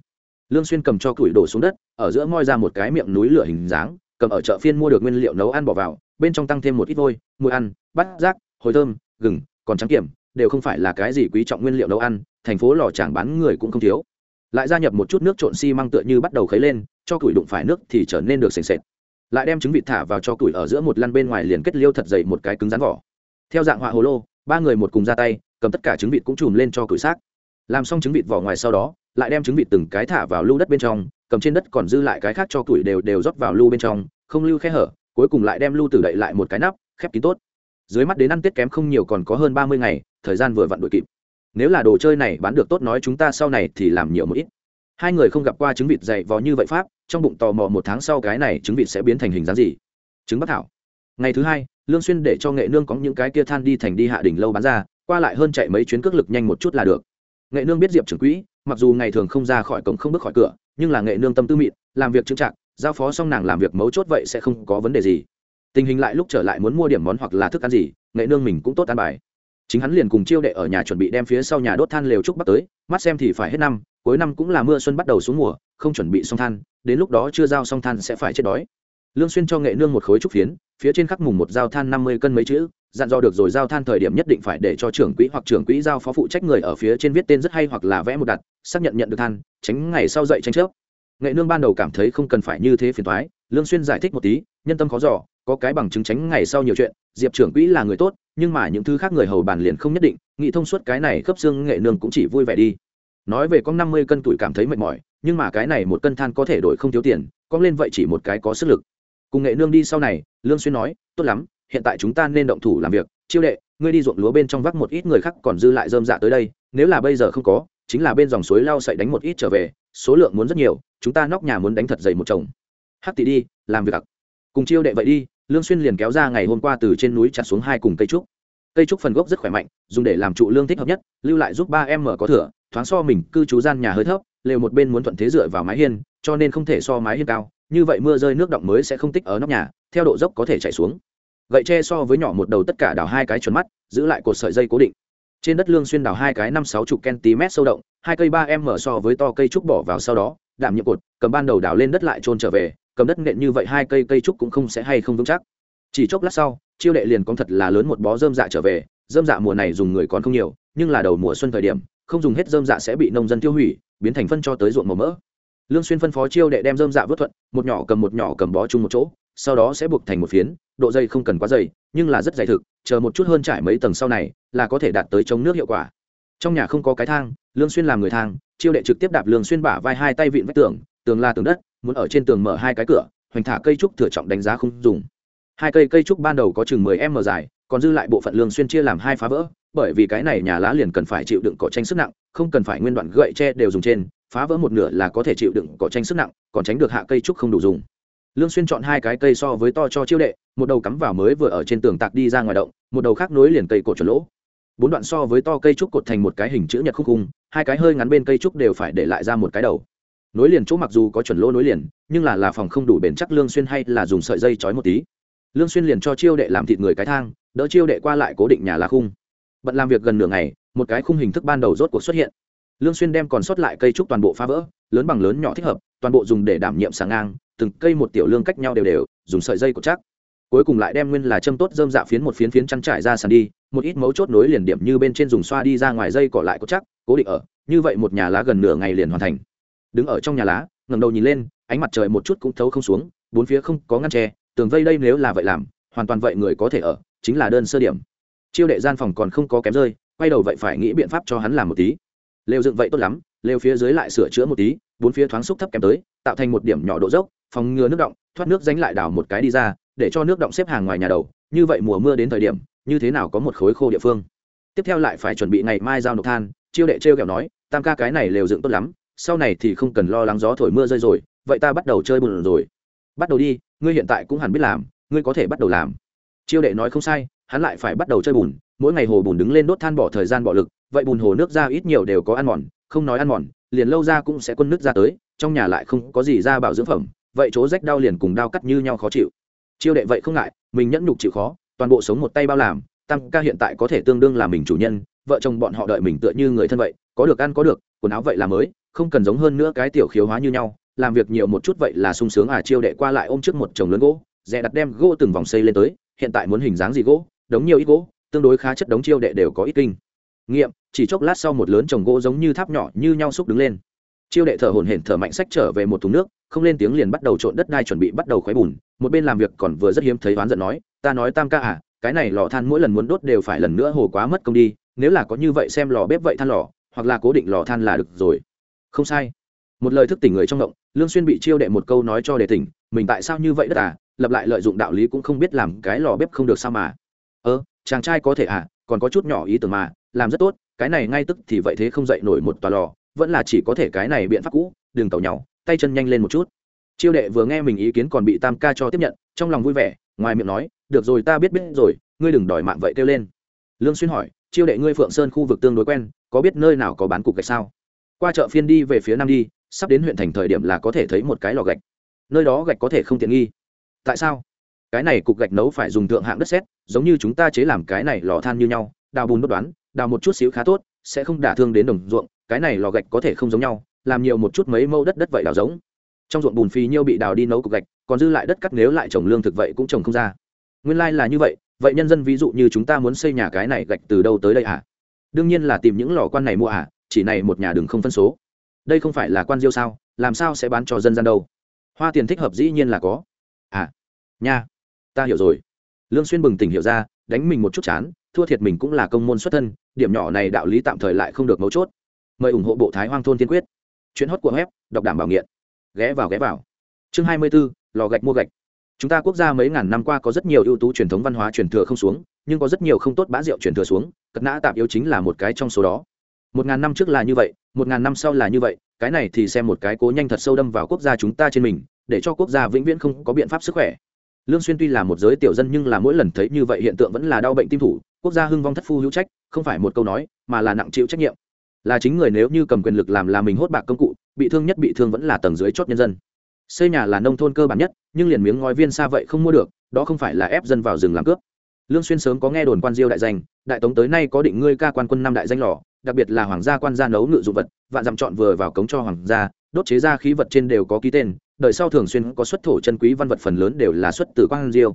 Lương xuyên cầm cho củi đổ xuống đất, ở giữa moi ra một cái miệng núi lửa hình dáng, cầm ở chợ phiên mua được nguyên liệu nấu ăn bỏ vào, bên trong tăng thêm một ít vôi, mùi ăn, bát rác hồi thơm, gừng, còn trắng kiểm, đều không phải là cái gì quý trọng nguyên liệu nấu ăn, thành phố lò chàng bán người cũng không thiếu. Lại gia nhập một chút nước trộn xi măng tựa như bắt đầu khấy lên, cho củi đụng phải nước thì trở nên được sền sệt. Lại đem trứng vịt thả vào cho củi ở giữa một lăn bên ngoài liền kết liêu thật dày một cái cứng rắn vỏ theo dạng họa hồ lô, ba người một cùng ra tay, cầm tất cả trứng vịt cũng chùm lên cho cửi xác. Làm xong trứng vịt vỏ ngoài sau đó, lại đem trứng vịt từng cái thả vào lưu đất bên trong, cầm trên đất còn dư lại cái khác cho củi đều đều rót vào lưu bên trong, không lưu khe hở, cuối cùng lại đem lưu tử đậy lại một cái nắp, khép kín tốt. Dưới mắt đến ăn tết kém không nhiều còn có hơn ba mươi ngày, thời gian vừa vặn đội kịp. Nếu là đồ chơi này bán được tốt nói chúng ta sau này thì làm nhiều một ít. Hai người không gặp qua trứng vịt dày vò như vậy pháp, trong bụng tò mò một tháng sau cái này trứng vịt sẽ biến thành hình dáng gì. Trứng bắc thảo ngày thứ hai, lương xuyên để cho nghệ nương có những cái kia than đi thành đi hạ đỉnh lâu bán ra, qua lại hơn chạy mấy chuyến cước lực nhanh một chút là được. Nghệ nương biết diệp trưởng quỹ, mặc dù ngày thường không ra khỏi cổng không bước khỏi cửa, nhưng là nghệ nương tâm tư mịn, làm việc trưng trạng giao phó xong nàng làm việc mấu chốt vậy sẽ không có vấn đề gì. Tình hình lại lúc trở lại muốn mua điểm món hoặc là thức ăn gì, nghệ nương mình cũng tốt ăn bài. Chính hắn liền cùng chiêu đệ ở nhà chuẩn bị đem phía sau nhà đốt than lều trúc bắt tới, mắt xem thì phải hết năm, cuối năm cũng là mưa xuân bắt đầu xuống mùa, không chuẩn bị xong than, đến lúc đó chưa giao xong than sẽ phải chết đói lương xuyên cho nghệ nương một khối trúc phiến, phía trên khắc mùng một giao than năm mươi cân mấy chữ, dặn dò được rồi giao than thời điểm nhất định phải để cho trưởng quỹ hoặc trưởng quỹ giao phó phụ trách người ở phía trên viết tên rất hay hoặc là vẽ một đặt, xác nhận nhận được than, tránh ngày sau dậy tranh chấp. Nghệ nương ban đầu cảm thấy không cần phải như thế phiền toái, lương xuyên giải thích một tí, nhân tâm khó dò, có cái bằng chứng tránh ngày sau nhiều chuyện, diệp trưởng quỹ là người tốt, nhưng mà những thứ khác người hầu bàn liền không nhất định nghĩ thông suốt cái này khớp xương nghệ nương cũng chỉ vui vẻ đi. Nói về con năm mươi cân tuổi cảm thấy mệt mỏi, nhưng mà cái này một cân than có thể đổi không thiếu tiền, con lên vậy chỉ một cái có sức lực cùng nghệ nương đi sau này lương xuyên nói tốt lắm hiện tại chúng ta nên động thủ làm việc. Chiêu đệ ngươi đi ruộng lúa bên trong vác một ít người khác còn dư lại dơm dạ tới đây. Nếu là bây giờ không có chính là bên dòng suối lao sậy đánh một ít trở về. Số lượng muốn rất nhiều chúng ta nóc nhà muốn đánh thật dày một chồng. Hắc tỷ đi làm việc ạ. Cùng chiêu đệ vậy đi lương xuyên liền kéo ra ngày hôm qua từ trên núi chặt xuống hai cùng cây trúc. Cây trúc phần gốc rất khỏe mạnh dùng để làm trụ lương thích hợp nhất lưu lại giúp ba em mở có thửa, thoáng so mình cư trú gian nhà hơi thấp lều một bên muốn thuận thế dựa vào mái hiên cho nên không thể so mái hiên cao như vậy mưa rơi nước động mới sẽ không tích ở nóc nhà, theo độ dốc có thể chảy xuống. Gậy tre so với nhỏ một đầu tất cả đào hai cái chuẩn mắt, giữ lại cột sợi dây cố định. Trên đất lương xuyên đào hai cái năm sáu chục cm sâu động, hai cây ba em mở so với to cây trúc bỏ vào sau đó đảm nhiệm cột, cầm ban đầu đào lên đất lại trôn trở về, cầm đất nện như vậy hai cây cây trúc cũng không sẽ hay không vững chắc. Chỉ chốc lát sau, chiêu đệ liền có thật là lớn một bó dơm dạ trở về, dơm dạ mùa này dùng người còn không nhiều, nhưng là đầu mùa xuân thời điểm, không dùng hết dơm dạ sẽ bị nông dân tiêu hủy, biến thành phân cho tới ruộng màu mỡ lương xuyên phân phó chiêu đệ đem dơm dạ vớt thuận, một nhỏ cầm một nhỏ cầm bó chung một chỗ, sau đó sẽ buộc thành một phiến, độ dày không cần quá dày, nhưng là rất dày thực, chờ một chút hơn trải mấy tầng sau này, là có thể đạt tới chống nước hiệu quả. Trong nhà không có cái thang, lương xuyên làm người thang, chiêu đệ trực tiếp đạp lương xuyên bả vai hai tay vịn vách tường tường là tường đất, muốn ở trên tường mở hai cái cửa, hoành thả cây trúc thừa trọng đánh giá không dùng. Hai cây cây trúc ban đầu có chừng 10 m dài, còn dư lại bộ phận lương xuyên chia làm hai phá vỡ, bởi vì cái này nhà lá liền cần phải chịu đựng cỏ tranh sức nặng, không cần phải nguyên đoạn gậy tre đều dùng trên phá vỡ một nửa là có thể chịu đựng cỏ tranh sức nặng, còn tránh được hạ cây trúc không đủ dùng. Lương xuyên chọn hai cái cây so với to cho chiêu đệ, một đầu cắm vào mới vừa ở trên tường tạc đi ra ngoài động, một đầu khác nối liền cây cột chuẩn lỗ. Bốn đoạn so với to cây trúc cột thành một cái hình chữ nhật khúc khung, hai cái hơi ngắn bên cây trúc đều phải để lại ra một cái đầu. Nối liền chỗ mặc dù có chuẩn lỗ nối liền, nhưng là là phòng không đủ bền chắc lương xuyên hay là dùng sợi dây trói một tí. Lương xuyên liền cho chiêu đệ làm thịt người cái thang, đỡ chiêu đệ qua lại cố định nhà lá khung. Bận làm việc gần nửa ngày, một cái khung hình thức ban đầu rốt cuộc xuất hiện lương xuyên đem còn sót lại cây trúc toàn bộ phá vỡ, lớn bằng lớn nhỏ thích hợp, toàn bộ dùng để đảm nhiệm sáng ngang, từng cây một tiểu lương cách nhau đều đều, dùng sợi dây cột chắc. Cuối cùng lại đem nguyên là châm tốt dơm dạ phiến một phiến phiến chăn trải ra sàn đi, một ít mấu chốt nối liền điểm như bên trên dùng xoa đi ra ngoài dây cỏ lại cột chắc, cố định ở, như vậy một nhà lá gần nửa ngày liền hoàn thành. Đứng ở trong nhà lá, ngẩng đầu nhìn lên, ánh mặt trời một chút cũng thấu không xuống, bốn phía không có ngăn tre, tường vây đây nếu là vậy làm, hoàn toàn vậy người có thể ở, chính là đơn sơ điểm. Chiêu đệ gian phòng còn không có kém rơi, quay đầu vậy phải nghĩ biện pháp cho hắn làm một tí lều dựng vậy tốt lắm, lều phía dưới lại sửa chữa một tí, bốn phía thoáng xúc thấp kém tới, tạo thành một điểm nhỏ độ dốc, phòng ngừa nước động, thoát nước dánh lại đào một cái đi ra, để cho nước động xếp hàng ngoài nhà đầu. Như vậy mùa mưa đến thời điểm, như thế nào có một khối khô địa phương? Tiếp theo lại phải chuẩn bị ngày mai giao nộp than, chiêu đệ trêu kẹo nói, tam ca cái này lều dựng tốt lắm, sau này thì không cần lo lắng gió thổi mưa rơi rồi, vậy ta bắt đầu chơi bùn rồi. Bắt đầu đi, ngươi hiện tại cũng hẳn biết làm, ngươi có thể bắt đầu làm. Chiêu đệ nói không sai, hắn lại phải bắt đầu chơi bùn, mỗi ngày hồ bùn đứng lên đốt than bỏ thời gian bỏ lực vậy bùn hồ nước ra ít nhiều đều có ăn mòn, không nói ăn mòn, liền lâu ra cũng sẽ quân nước ra tới, trong nhà lại không có gì ra bảo dưỡng phẩm, vậy chỗ rách đau liền cùng đau cắt như nhau khó chịu. Chiêu đệ vậy không ngại, mình nhẫn nhục chịu khó, toàn bộ sống một tay bao làm, tăng ca hiện tại có thể tương đương là mình chủ nhân, vợ chồng bọn họ đợi mình tựa như người thân vậy, có được ăn có được, quần áo vậy là mới, không cần giống hơn nữa cái tiểu khiếu hóa như nhau, làm việc nhiều một chút vậy là sung sướng à chiêu đệ qua lại ôm trước một chồng lớn gỗ dè đặt đem gỗ từng vòng xây lên tới, hiện tại muốn hình dáng gì gỗ, đống nhiều ít gỗ, tương đối khá chất đống chiêu đệ đều có ít kinh nghiệm, chỉ chốc lát sau một lớn chồng gỗ giống như tháp nhỏ như nhau xúc đứng lên. Chiêu đệ thở hổn hển thở mạnh sách trở về một thùng nước, không lên tiếng liền bắt đầu trộn đất đai chuẩn bị bắt đầu khoái bùn, một bên làm việc còn vừa rất hiếm thấy oán giận nói, ta nói tam ca à cái này lò than mỗi lần muốn đốt đều phải lần nữa hồ quá mất công đi, nếu là có như vậy xem lò bếp vậy than lò, hoặc là cố định lò than là được rồi. Không sai. Một lời thức tỉnh người trong động lương xuyên bị chiêu đệ một câu nói cho đệ tỉnh, mình tại sao như vậy đất à lập lại lợi dụng đạo lý cũng không biết làm cái lò bếp không được sao mà. Ơ, chàng trai có thể à còn có chút nhỏ ý tưởng mà làm rất tốt, cái này ngay tức thì vậy thế không dậy nổi một tòa lò, vẫn là chỉ có thể cái này biện pháp cũ, đừng tàu nhau, tay chân nhanh lên một chút. Chiêu đệ vừa nghe mình ý kiến còn bị tam ca cho tiếp nhận, trong lòng vui vẻ, ngoài miệng nói, được rồi, ta biết biết rồi, ngươi đừng đòi mạng vậy, kêu lên. Lương xuyên hỏi, chiêu đệ ngươi phượng sơn khu vực tương đối quen, có biết nơi nào có bán cục gạch sao? Qua chợ phiên đi, về phía nam đi, sắp đến huyện thành thời điểm là có thể thấy một cái lò gạch. Nơi đó gạch có thể không tiện nghi. Tại sao? Cái này cục gạch nấu phải dùng thượng hạng đất sét, giống như chúng ta chế làm cái này lò than như nhau, đào bùn bất đoán đào một chút xíu khá tốt, sẽ không đả thương đến đồng ruộng, cái này lò gạch có thể không giống nhau, làm nhiều một chút mấy mẫu đất đất vậy đào giống. Trong ruộng bùn phì nhiêu bị đào đi nấu cục gạch, còn dư lại đất cắt nếu lại trồng lương thực vậy cũng trồng không ra. Nguyên lai là như vậy vậy nhân dân ví dụ như chúng ta muốn xây nhà cái này gạch từ đâu tới đây à đương nhiên là tìm những lò quan này mua à chỉ này một nhà đừng không phân số. Đây không phải là quan diêu sao, làm sao sẽ bán cho dân gian đâu? Hoa tiền thích hợp dĩ nhiên là có. À nha, ta hiểu rồi lương xuyên bừng tỉnh hiểu ra đánh mình một chút chán thua thiệt mình cũng là công môn xuất thân điểm nhỏ này đạo lý tạm thời lại không được mấu chốt. Mời ủng hộ bộ thái hoang thôn tiên quyết. Chuyến hót của web đọc đảm bảo nghiện. Ghé vào ghé vào. Chương 24, lò gạch mua gạch. Chúng ta quốc gia mấy ngàn năm qua có rất nhiều ưu tú truyền thống văn hóa truyền thừa không xuống nhưng có rất nhiều không tốt bã rượu truyền thừa xuống cất nã tạm yếu chính là một cái trong số đó. Một ngàn năm trước là như vậy một ngàn năm sau là như vậy cái này thì xem một cái cố nhanh thật sâu đâm vào quốc gia chúng ta trên mình để cho quốc gia vĩnh viễn không có biện pháp sức khỏe lương xuyên tuy là một giới tiểu dân nhưng là mỗi lần thấy như vậy hiện tượng vẫn là đau bệnh tim thủ. Quốc gia hưng vong thất phu hữu trách, không phải một câu nói, mà là nặng chịu trách nhiệm. Là chính người nếu như cầm quyền lực làm là mình hốt bạc công cụ, bị thương nhất bị thương vẫn là tầng dưới chót nhân dân. Xây nhà là nông thôn cơ bản nhất, nhưng liền miếng ngói viên xa vậy không mua được, đó không phải là ép dân vào rừng làm cướp. Lương xuyên sớm có nghe đồn quan diêu đại danh, đại tống tới nay có định ngươi ca quan quân năm đại danh lò, đặc biệt là hoàng gia quan gia nấu ngự dụng vật, vạn dặm chọn vừa vào cống cho hoàng gia, đốt chế ra khí vật trên đều có ký tên đời sau thường xuyên có xuất thổ chân quý văn vật phần lớn đều là xuất từ quan diêu.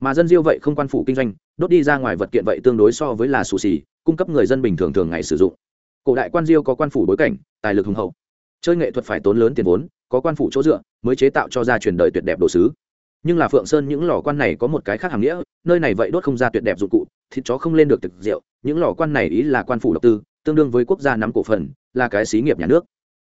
Mà dân diêu vậy không quan phủ kinh doanh, đốt đi ra ngoài vật kiện vậy tương đối so với là xù xì, cung cấp người dân bình thường thường ngày sử dụng. Cổ đại quan diêu có quan phủ bối cảnh, tài lực hùng hậu. Chơi nghệ thuật phải tốn lớn tiền vốn, có quan phủ chỗ dựa, mới chế tạo cho ra truyền đời tuyệt đẹp đồ sứ. Nhưng là phượng sơn những lò quan này có một cái khác hàm nghĩa, nơi này vậy đốt không ra tuyệt đẹp dụng cụ, thịt chó không lên được thực rượu, những lò quan này ý là quan phủ độc tư, tương đương với quốc gia nắm cổ phần, là cái xí nghiệp nhà nước.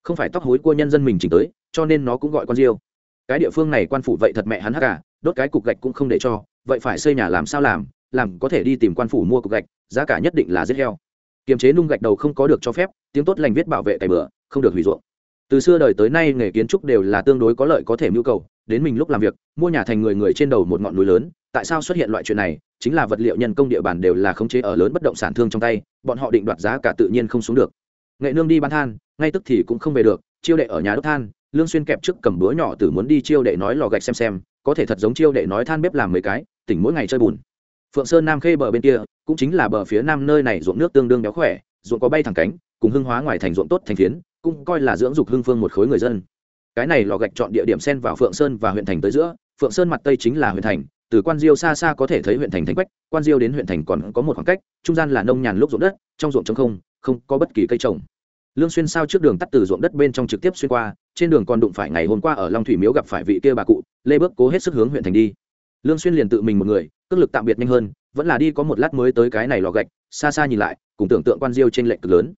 Không phải tóc hối của nhân dân mình chỉnh tới cho nên nó cũng gọi quan diêu. Cái địa phương này quan phủ vậy thật mẹ hắn hắc cả đốt cái cục gạch cũng không để cho, vậy phải xây nhà làm sao làm làm có thể đi tìm quan phủ mua cục gạch, giá cả nhất định là giết heo. Kiềm chế nung gạch đầu không có được cho phép, tiếng tốt lành viết bảo vệ cày bừa, không được hủy ruộng. Từ xưa đời tới nay nghề kiến trúc đều là tương đối có lợi có thể mưu cầu, đến mình lúc làm việc, mua nhà thành người người trên đầu một ngọn núi lớn, tại sao xuất hiện loại chuyện này? Chính là vật liệu nhân công địa bàn đều là khống chế ở lớn bất động sản thương trong tay, bọn họ định đoạt giá cả tự nhiên không xuống được. Nghệ nương đi bán than, ngay tức thì cũng không về được, chiêu đệ ở nhà đốt than lương xuyên kẹp trước cầm búa nhỏ từ muốn đi chiêu đệ nói lò gạch xem xem, có thể thật giống chiêu đệ nói than bếp làm mấy cái, tỉnh mỗi ngày chơi bùn. Phượng sơn nam khê bờ bên kia, cũng chính là bờ phía nam nơi này ruộng nước tương đương béo khỏe, ruộng có bay thẳng cánh, cùng hưng hóa ngoài thành ruộng tốt thành phiến, cũng coi là dưỡng dục hưng phương một khối người dân. Cái này lò gạch chọn địa điểm xen vào phượng sơn và huyện thành tới giữa, phượng sơn mặt tây chính là huyện thành, từ quan diêu xa xa có thể thấy huyện thành thành quách, quan diêu đến huyện thành còn có một khoảng cách, trung gian là nông nhàn lúc ruộng đất, trong ruộng trống không không có bất kỳ cây trồng lương xuyên sao trước đường tắt từ ruộng đất bên trong trực tiếp xuyên qua, trên đường còn đụng phải ngày hôm qua ở long thủy miếu gặp phải vị kia bà cụ, lê bước cố hết sức hướng huyện thành đi. Lương xuyên liền tự mình một người, cước lực tạm biệt nhanh hơn, vẫn là đi có một lát mới tới cái này lò gạch, xa xa nhìn lại, cùng tưởng tượng quan diêu trên lệnh cực lớn.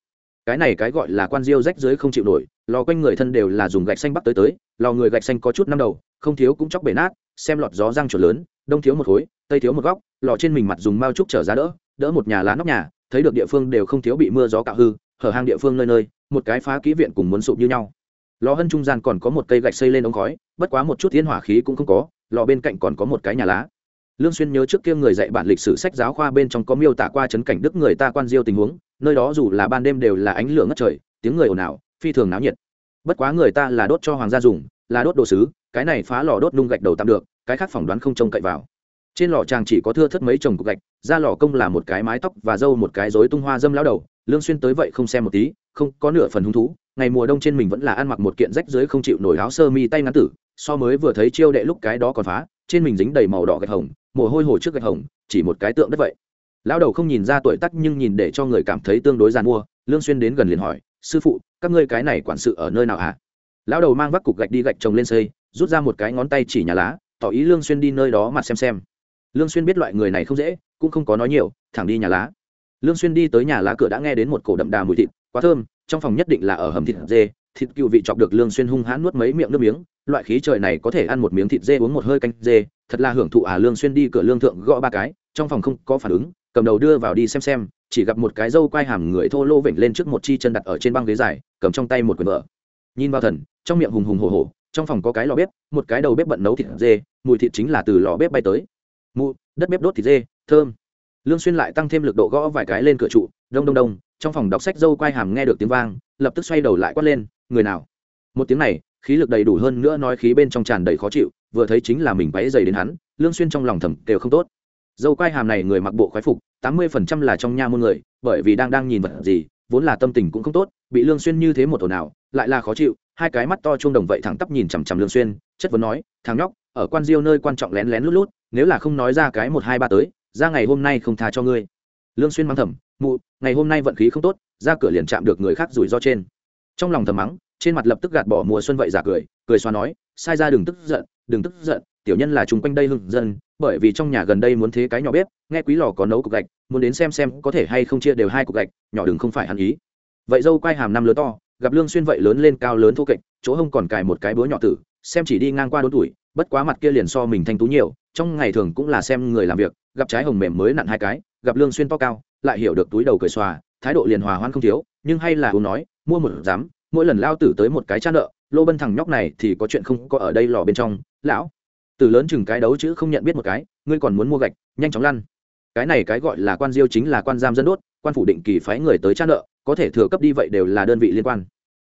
Cái này cái gọi là quan diêu rách dưới không chịu nổi, lò quanh người thân đều là dùng gạch xanh bắc tới tới, lò người gạch xanh có chút năm đầu, không thiếu cũng chóc bể nát, xem lọt gió răng chuột lớn, đông thiếu một khối, tây thiếu một góc, lò trên mình mặt dùng mao trúc trở ra đỡ đỡ một nhà lá nóc nhà, thấy được địa phương đều không thiếu bị mưa gió cạo hư hở hang địa phương nơi nơi, một cái phá kỹ viện cùng muốn sụp như nhau. Lò hân trung gian còn có một cây gạch xây lên ống khói, bất quá một chút thiên hỏa khí cũng không có, lò bên cạnh còn có một cái nhà lá. Lương xuyên nhớ trước kia người dạy bản lịch sử sách giáo khoa bên trong có miêu tả qua chấn cảnh đức người ta quan diêu tình huống, nơi đó dù là ban đêm đều là ánh lửa ngất trời, tiếng người ồn ào, phi thường náo nhiệt. Bất quá người ta là đốt cho hoàng gia dùng, là đốt đồ sứ, cái này phá lò đốt nung gạch đầu tạm được, cái khác phỏng đoán không trông cậy vào trên lò chàng chỉ có thưa thất mấy chồng cục gạch ra lò công là một cái mái tóc và dâu một cái rối tung hoa dâm lão đầu, lương xuyên tới vậy không xem một tí, không có nửa phần hứng thú, ngày mùa đông trên mình vẫn là ăn mặc một kiện rách dưới không chịu nổi áo sơ mi tay ngắn tử, so mới vừa thấy chiêu đệ lúc cái đó còn phá, trên mình dính đầy màu đỏ gạch hồng, mồ hôi hồ trước gạch hồng, chỉ một cái tượng đất vậy. Lão đầu không nhìn ra tuổi tác nhưng nhìn để cho người cảm thấy tương đối giàn mua lương xuyên đến gần liền hỏi, sư phụ, các ngươi cái này quản sự ở nơi nào hả? Lão đầu mang vác cục gạch đi gạch trồng lên xây, rút ra một cái ngón tay chỉ nhà lá, tỏ ý lương xuyên đi nơi đó mà xem xem lương xuyên biết loại người này không dễ, cũng không có nói nhiều, thẳng đi nhà lá. Lương xuyên đi tới nhà lá cửa đã nghe đến một cổ đậm đà mùi thịt, quá thơm, trong phòng nhất định là ở hầm thịt dê, thịt cựu vị chọc được lương xuyên hung hãn nuốt mấy miệng nước miếng, loại khí trời này có thể ăn một miếng thịt dê uống một hơi canh dê, thật là hưởng thụ à lương xuyên đi cửa lương thượng gõ ba cái, trong phòng không có phản ứng, cầm đầu đưa vào đi xem xem, chỉ gặp một cái dâu quai hàm người thô lô vểnh lên trước một chi chân đặt ở trên băng ghế dài, cầm trong tay một quyển vợ nhìn vào thần, trong miệng hùng hùng hổ hổ, trong phòng có cái lò bếp, một cái đầu bếp bận nấu thịt dê, mùi thịt chính là từ lò bếp bay tới mụ, đất bếp đốt thịt dê, thơm. Lương xuyên lại tăng thêm lực độ gõ vài cái lên cửa trụ, đông đông đông, trong phòng đọc sách dâu quai hàm nghe được tiếng vang, lập tức xoay đầu lại quát lên, người nào? Một tiếng này, khí lực đầy đủ hơn nữa nói khí bên trong tràn đầy khó chịu, vừa thấy chính là mình váy dày đến hắn, lương xuyên trong lòng thầm đều không tốt. Dâu quai hàm này người mặc bộ khoái phục, tám mươi phần trăm là trong nha môn người, bởi vì đang đang nhìn vật gì, vốn là tâm tình cũng không tốt, bị lương xuyên như thế một ồn nào lại là khó chịu, hai cái mắt to chuông đồng vậy thẳng tắp nhìn chằm chằm lương xuyên, chất vấn nói, thằng nhóc ở quan diêu nơi quan trọng lén lén lút lút, nếu là không nói ra cái một hai ba tới, ra ngày hôm nay không tha cho ngươi. Lương xuyên mắng thầm, mụ, ngày hôm nay vận khí không tốt, ra cửa liền chạm được người khác rủi ro trên. Trong lòng thầm mắng, trên mặt lập tức gạt bỏ mùa xuân vậy giả cười cười xoa nói, sai ra đừng tức giận, đừng tức giận, tiểu nhân là chúng quanh đây hưng dân, bởi vì trong nhà gần đây muốn thế cái nhỏ bếp, nghe quý lò có nấu cục gạch, muốn đến xem xem có thể hay không chia đều hai cục gạch, nhỏ đừng không phải hắn ý. Vậy dâu quay hàm năm lớn to, gặp lương xuyên vậy lớn lên cao lớn thô kệch, chỗ hông còn cài một cái búa nhỏ tử, xem chỉ đi ngang qua đốn tuổi bất quá mặt kia liền so mình thanh tú nhiều, trong ngày thường cũng là xem người làm việc, gặp trái hồng mềm mới nặn hai cái, gặp lương xuyên to cao, lại hiểu được túi đầu cười xòa, thái độ liền hòa hoan không thiếu, nhưng hay là uống nói, mua một dám mỗi lần lao tử tới một cái cha nợ, lô bân thằng nhóc này thì có chuyện không có ở đây lò bên trong, lão. Từ lớn chừng cái đấu chứ không nhận biết một cái, ngươi còn muốn mua gạch, nhanh chóng lăn. Cái này cái gọi là quan diêu chính là quan giam dân đốt, quan phủ định kỳ phái người tới cha nợ, có thể thừa cấp đi vậy đều là đơn vị liên quan.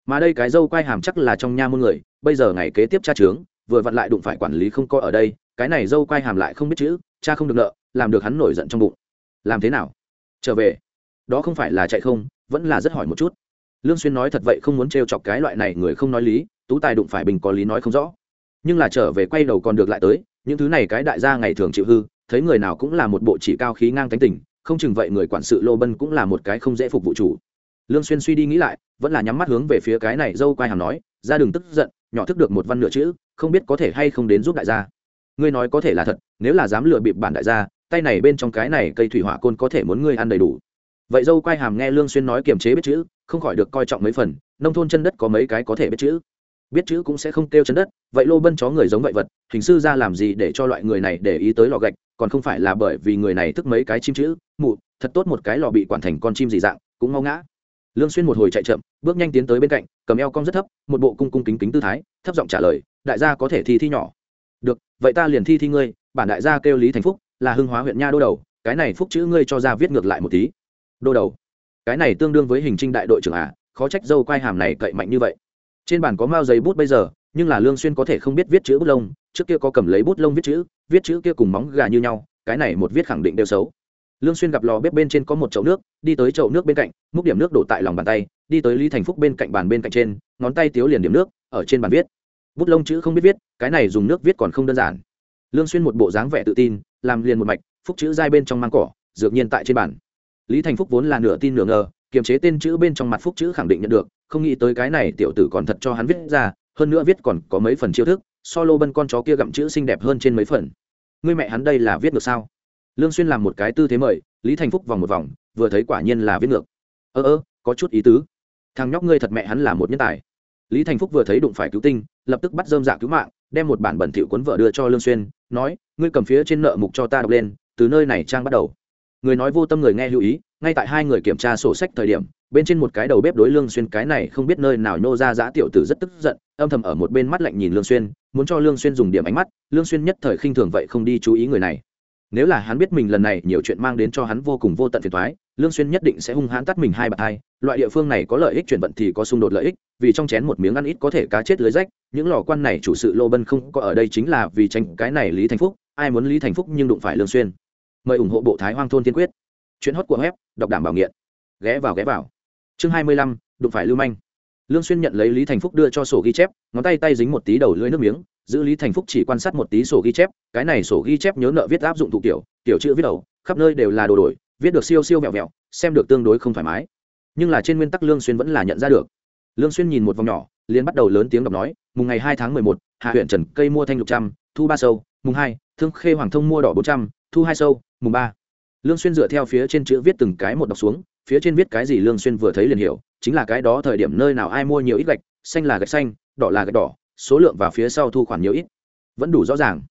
Mà đây cái dâu quai hàm chắc là trong nha môn người, bây giờ ngày kế tiếp cha trướng vừa vặn lại đụng phải quản lý không có ở đây, cái này dâu quai hàm lại không biết chữ, cha không được nợ, làm được hắn nổi giận trong bụng. Làm thế nào? Trở về. Đó không phải là chạy không, vẫn là rất hỏi một chút. Lương xuyên nói thật vậy không muốn trêu chọc cái loại này người không nói lý, tú tài đụng phải bình có lý nói không rõ. Nhưng là trở về quay đầu còn được lại tới, những thứ này cái đại gia ngày thường chịu hư, thấy người nào cũng là một bộ chỉ cao khí ngang tánh tình, không chừng vậy người quản sự lô bân cũng là một cái không dễ phục vụ chủ. Lương xuyên suy đi nghĩ lại, vẫn là nhắm mắt hướng về phía cái này dâu quai hàm nói, ra đừng tức giận, nhỏ thức được một văn nửa chữ không biết có thể hay không đến giúp đại gia. Ngươi nói có thể là thật, nếu là dám lừa bịp bản đại gia, tay này bên trong cái này cây thủy hỏa côn có thể muốn ngươi ăn đầy đủ. Vậy dâu quai hàm nghe lương xuyên nói kiềm chế biết chữ, không khỏi được coi trọng mấy phần, nông thôn chân đất có mấy cái có thể biết chữ. Biết chữ cũng sẽ không kêu chân đất, vậy lô bân chó người giống vậy vật, hình sư ra làm gì để cho loại người này để ý tới lò gạch, còn không phải là bởi vì người này thức mấy cái chim chữ, mụ, thật tốt một cái lò bị quản thành con chim gì dạng, cũng mau ngã. Lương xuyên một hồi chạy chậm, bước nhanh tiến tới bên cạnh, cầm eo cong rất thấp, một bộ cung cung kính kính tư thái, thấp giọng trả lời đại gia có thể thi thi nhỏ. Được, vậy ta liền thi thi ngươi, bản đại gia kêu lý thành phúc, là hưng hóa huyện nha đô đầu, cái này phúc chữ ngươi cho ra viết ngược lại một tí. Đô đầu. Cái này tương đương với hình trinh đại đội trưởng à khó trách dâu quai hàm này cậy mạnh như vậy. Trên bàn có mao giấy bút bây giờ, nhưng là lương xuyên có thể không biết viết chữ bút lông, trước kia có cầm lấy bút lông viết chữ viết chữ kia cùng móng gà như nhau, cái này một viết khẳng định đều xấu. Lương xuyên gặp lò bếp bên trên có một chậu nước, đi tới chậu nước bên cạnh, múc điểm nước đổ tại lòng bàn tay, đi tới lý thành phúc bên cạnh bàn bên cạnh trên, ngón tay tiếu liền điểm nước, ở trên bàn viết bút lông chữ không biết viết, cái này dùng nước viết còn không đơn giản. Lương xuyên một bộ dáng vẻ tự tin, làm liền một mạch, phúc chữ dai bên trong mang cỏ, dược nhiên tại trên bàn. Lý thành phúc vốn là nửa tin nửa ngờ, kiềm chế tên chữ bên trong mặt phúc chữ khẳng định nhận được, không nghĩ tới cái này tiểu tử còn thật cho hắn viết ra, hơn nữa viết còn có mấy phần chiêu thức, so lô bân con chó kia gặm chữ xinh đẹp hơn trên mấy phần. Người mẹ hắn đây là viết được sao? Lương xuyên làm một cái tư thế mời, lý thành phúc vòng một vòng, vừa thấy quả nhiên là viết ngược. Ơ ơ, có chút ý tứ. Thằng nhóc ngươi thật mẹ hắn là một nhân tài lý thành phúc vừa thấy đụng phải cứu tinh, lập tức bắt dơm dạ cứu mạng, đem một bản bẩn thỉu cuốn vợ đưa cho lương xuyên, nói, ngươi cầm phía trên nợ mục cho ta đọc lên, từ nơi này trang bắt đầu người nói vô tâm người nghe lưu ý, ngay tại hai người kiểm tra sổ sách thời điểm, bên trên một cái đầu bếp đối lương xuyên cái này không biết nơi nào nhô ra giã tiểu tử rất tức giận, âm thầm ở một bên mắt lạnh nhìn lương xuyên, muốn cho lương xuyên dùng điểm ánh mắt, lương xuyên nhất thời khinh thường vậy không đi chú ý người này nếu là hắn biết mình lần này nhiều chuyện mang đến cho hắn vô cùng vô tận phiền toái lương xuyên nhất định sẽ hung hãn tắt mình hai bạt hai, loại địa phương này có lợi ích chuyển vận thì có xung đột lợi ích, vì trong chén một miếng ăn ít có thể cá chết lưới rách, những lò quan này chủ sự lô bân không có ở đây chính là vì tranh cái này lý thành phúc, ai muốn lý thành phúc nhưng đụng phải lương xuyên. Mời ủng hộ bộ thái hoang thôn tiên quyết. Chuyện hot của web, đọc đảm bảo nghiện. Ghé vào ghé vào. Chương hai mươi lăm, đụng phải lưu manh. Lương xuyên nhận lấy lý thành phúc đưa cho sổ ghi chép, ngón tay tay dính một tí đầu lưỡi nước miếng, giữ lý thành phúc chỉ quan sát một tí sổ ghi chép, cái này sổ ghi chép nhớ nợ viết áp dụng thụ tiểu tiểu chữ viết đầu, khắp nơi đều là đồ đổi viết được siêu siêu vẹo vẹo xem được tương đối không thoải mái. Nhưng là trên nguyên tắc lương xuyên vẫn là nhận ra được. Lương xuyên nhìn một vòng nhỏ liền bắt đầu lớn tiếng đọc nói mùng ngày hai tháng mười một, hạ huyện trần cây mua thanh lục trăm thu ba sâu mùng hai thương khê hoàng thông mua đỏ bốn trăm thu hai sâu mùng ba. Lương xuyên dựa theo phía trên chữ viết từng cái một đọc xuống phía trên viết cái gì lương xuyên vừa thấy liền hiểu chính là cái đó thời điểm nơi nào ai mua nhiều ít gạch xanh là gạch xanh đỏ là gạch đỏ số lượng và phía sau thu khoản nhiều ít. Vẫn đủ rõ ràng.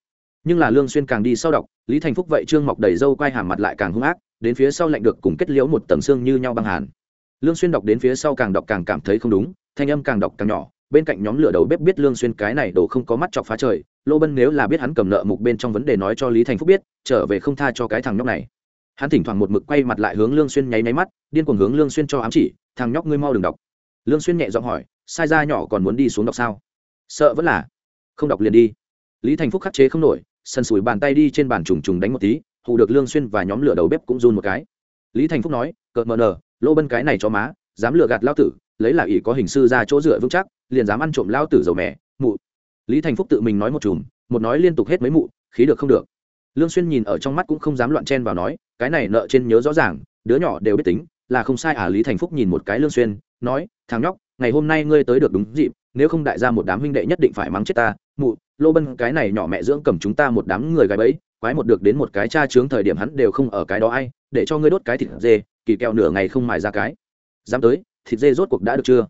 Nhưng là lương xuyên càng đi sau đọc lý thành phúc vậy trương mọc đầy râu quay hàm mặt lại càng hung ác đến phía sau lạnh được cùng kết liễu một tầng xương như nhau băng hàn. Lương xuyên đọc đến phía sau càng đọc càng cảm thấy không đúng, thanh âm càng đọc càng nhỏ, bên cạnh nhóm lửa đầu bếp biết lương xuyên cái này đồ không có mắt chọc phá trời, lô bân nếu là biết hắn cầm nợ mục bên trong vấn đề nói cho lý thành phúc biết, trở về không tha cho cái thằng nhóc này. Hắn thỉnh thoảng một mực quay mặt lại hướng lương xuyên nháy nháy mắt, điên cuồng hướng lương xuyên cho ám chỉ, thằng nhóc ngươi mau đừng đọc. Lương xuyên nhẹ giọng hỏi, sai ra nhỏ còn muốn đi xuống đọc sao? Sợ vẫn là. Không đọc liền đi. Lý thành phúc khắc chế không nổi sân sủi bàn tay đi trên bàn trùng trùng đánh một tí hù được lương xuyên và nhóm lửa đầu bếp cũng run một cái. Lý thành phúc nói cợt mờ nờ, lô bân cái này cho má, dám lừa gạt lao tử, lấy là ỷ có hình sư ra chỗ dựa vững chắc, liền dám ăn trộm lao tử dầu mẹ. mụ. Lý thành phúc tự mình nói một chùm, một nói liên tục hết mấy mụ, khí được không được. Lương xuyên nhìn ở trong mắt cũng không dám loạn chen vào nói, cái này nợ trên nhớ rõ ràng, đứa nhỏ đều biết tính, là không sai à. Lý thành phúc nhìn một cái lương xuyên, nói, thằng nhóc, ngày hôm nay ngươi tới được đúng dịp, nếu không đại ra một đám huynh đệ nhất định phải mắng chết ta, mụ, lô bân cái này nhỏ mẹ dưỡng cầm chúng ta một đám người gái bẫy quái một được đến một cái cha trướng thời điểm hắn đều không ở cái đó ai, để cho ngươi đốt cái thịt dê, kỳ kẹo nửa ngày không mài ra cái. Dám tới, thịt dê rốt cuộc đã được chưa?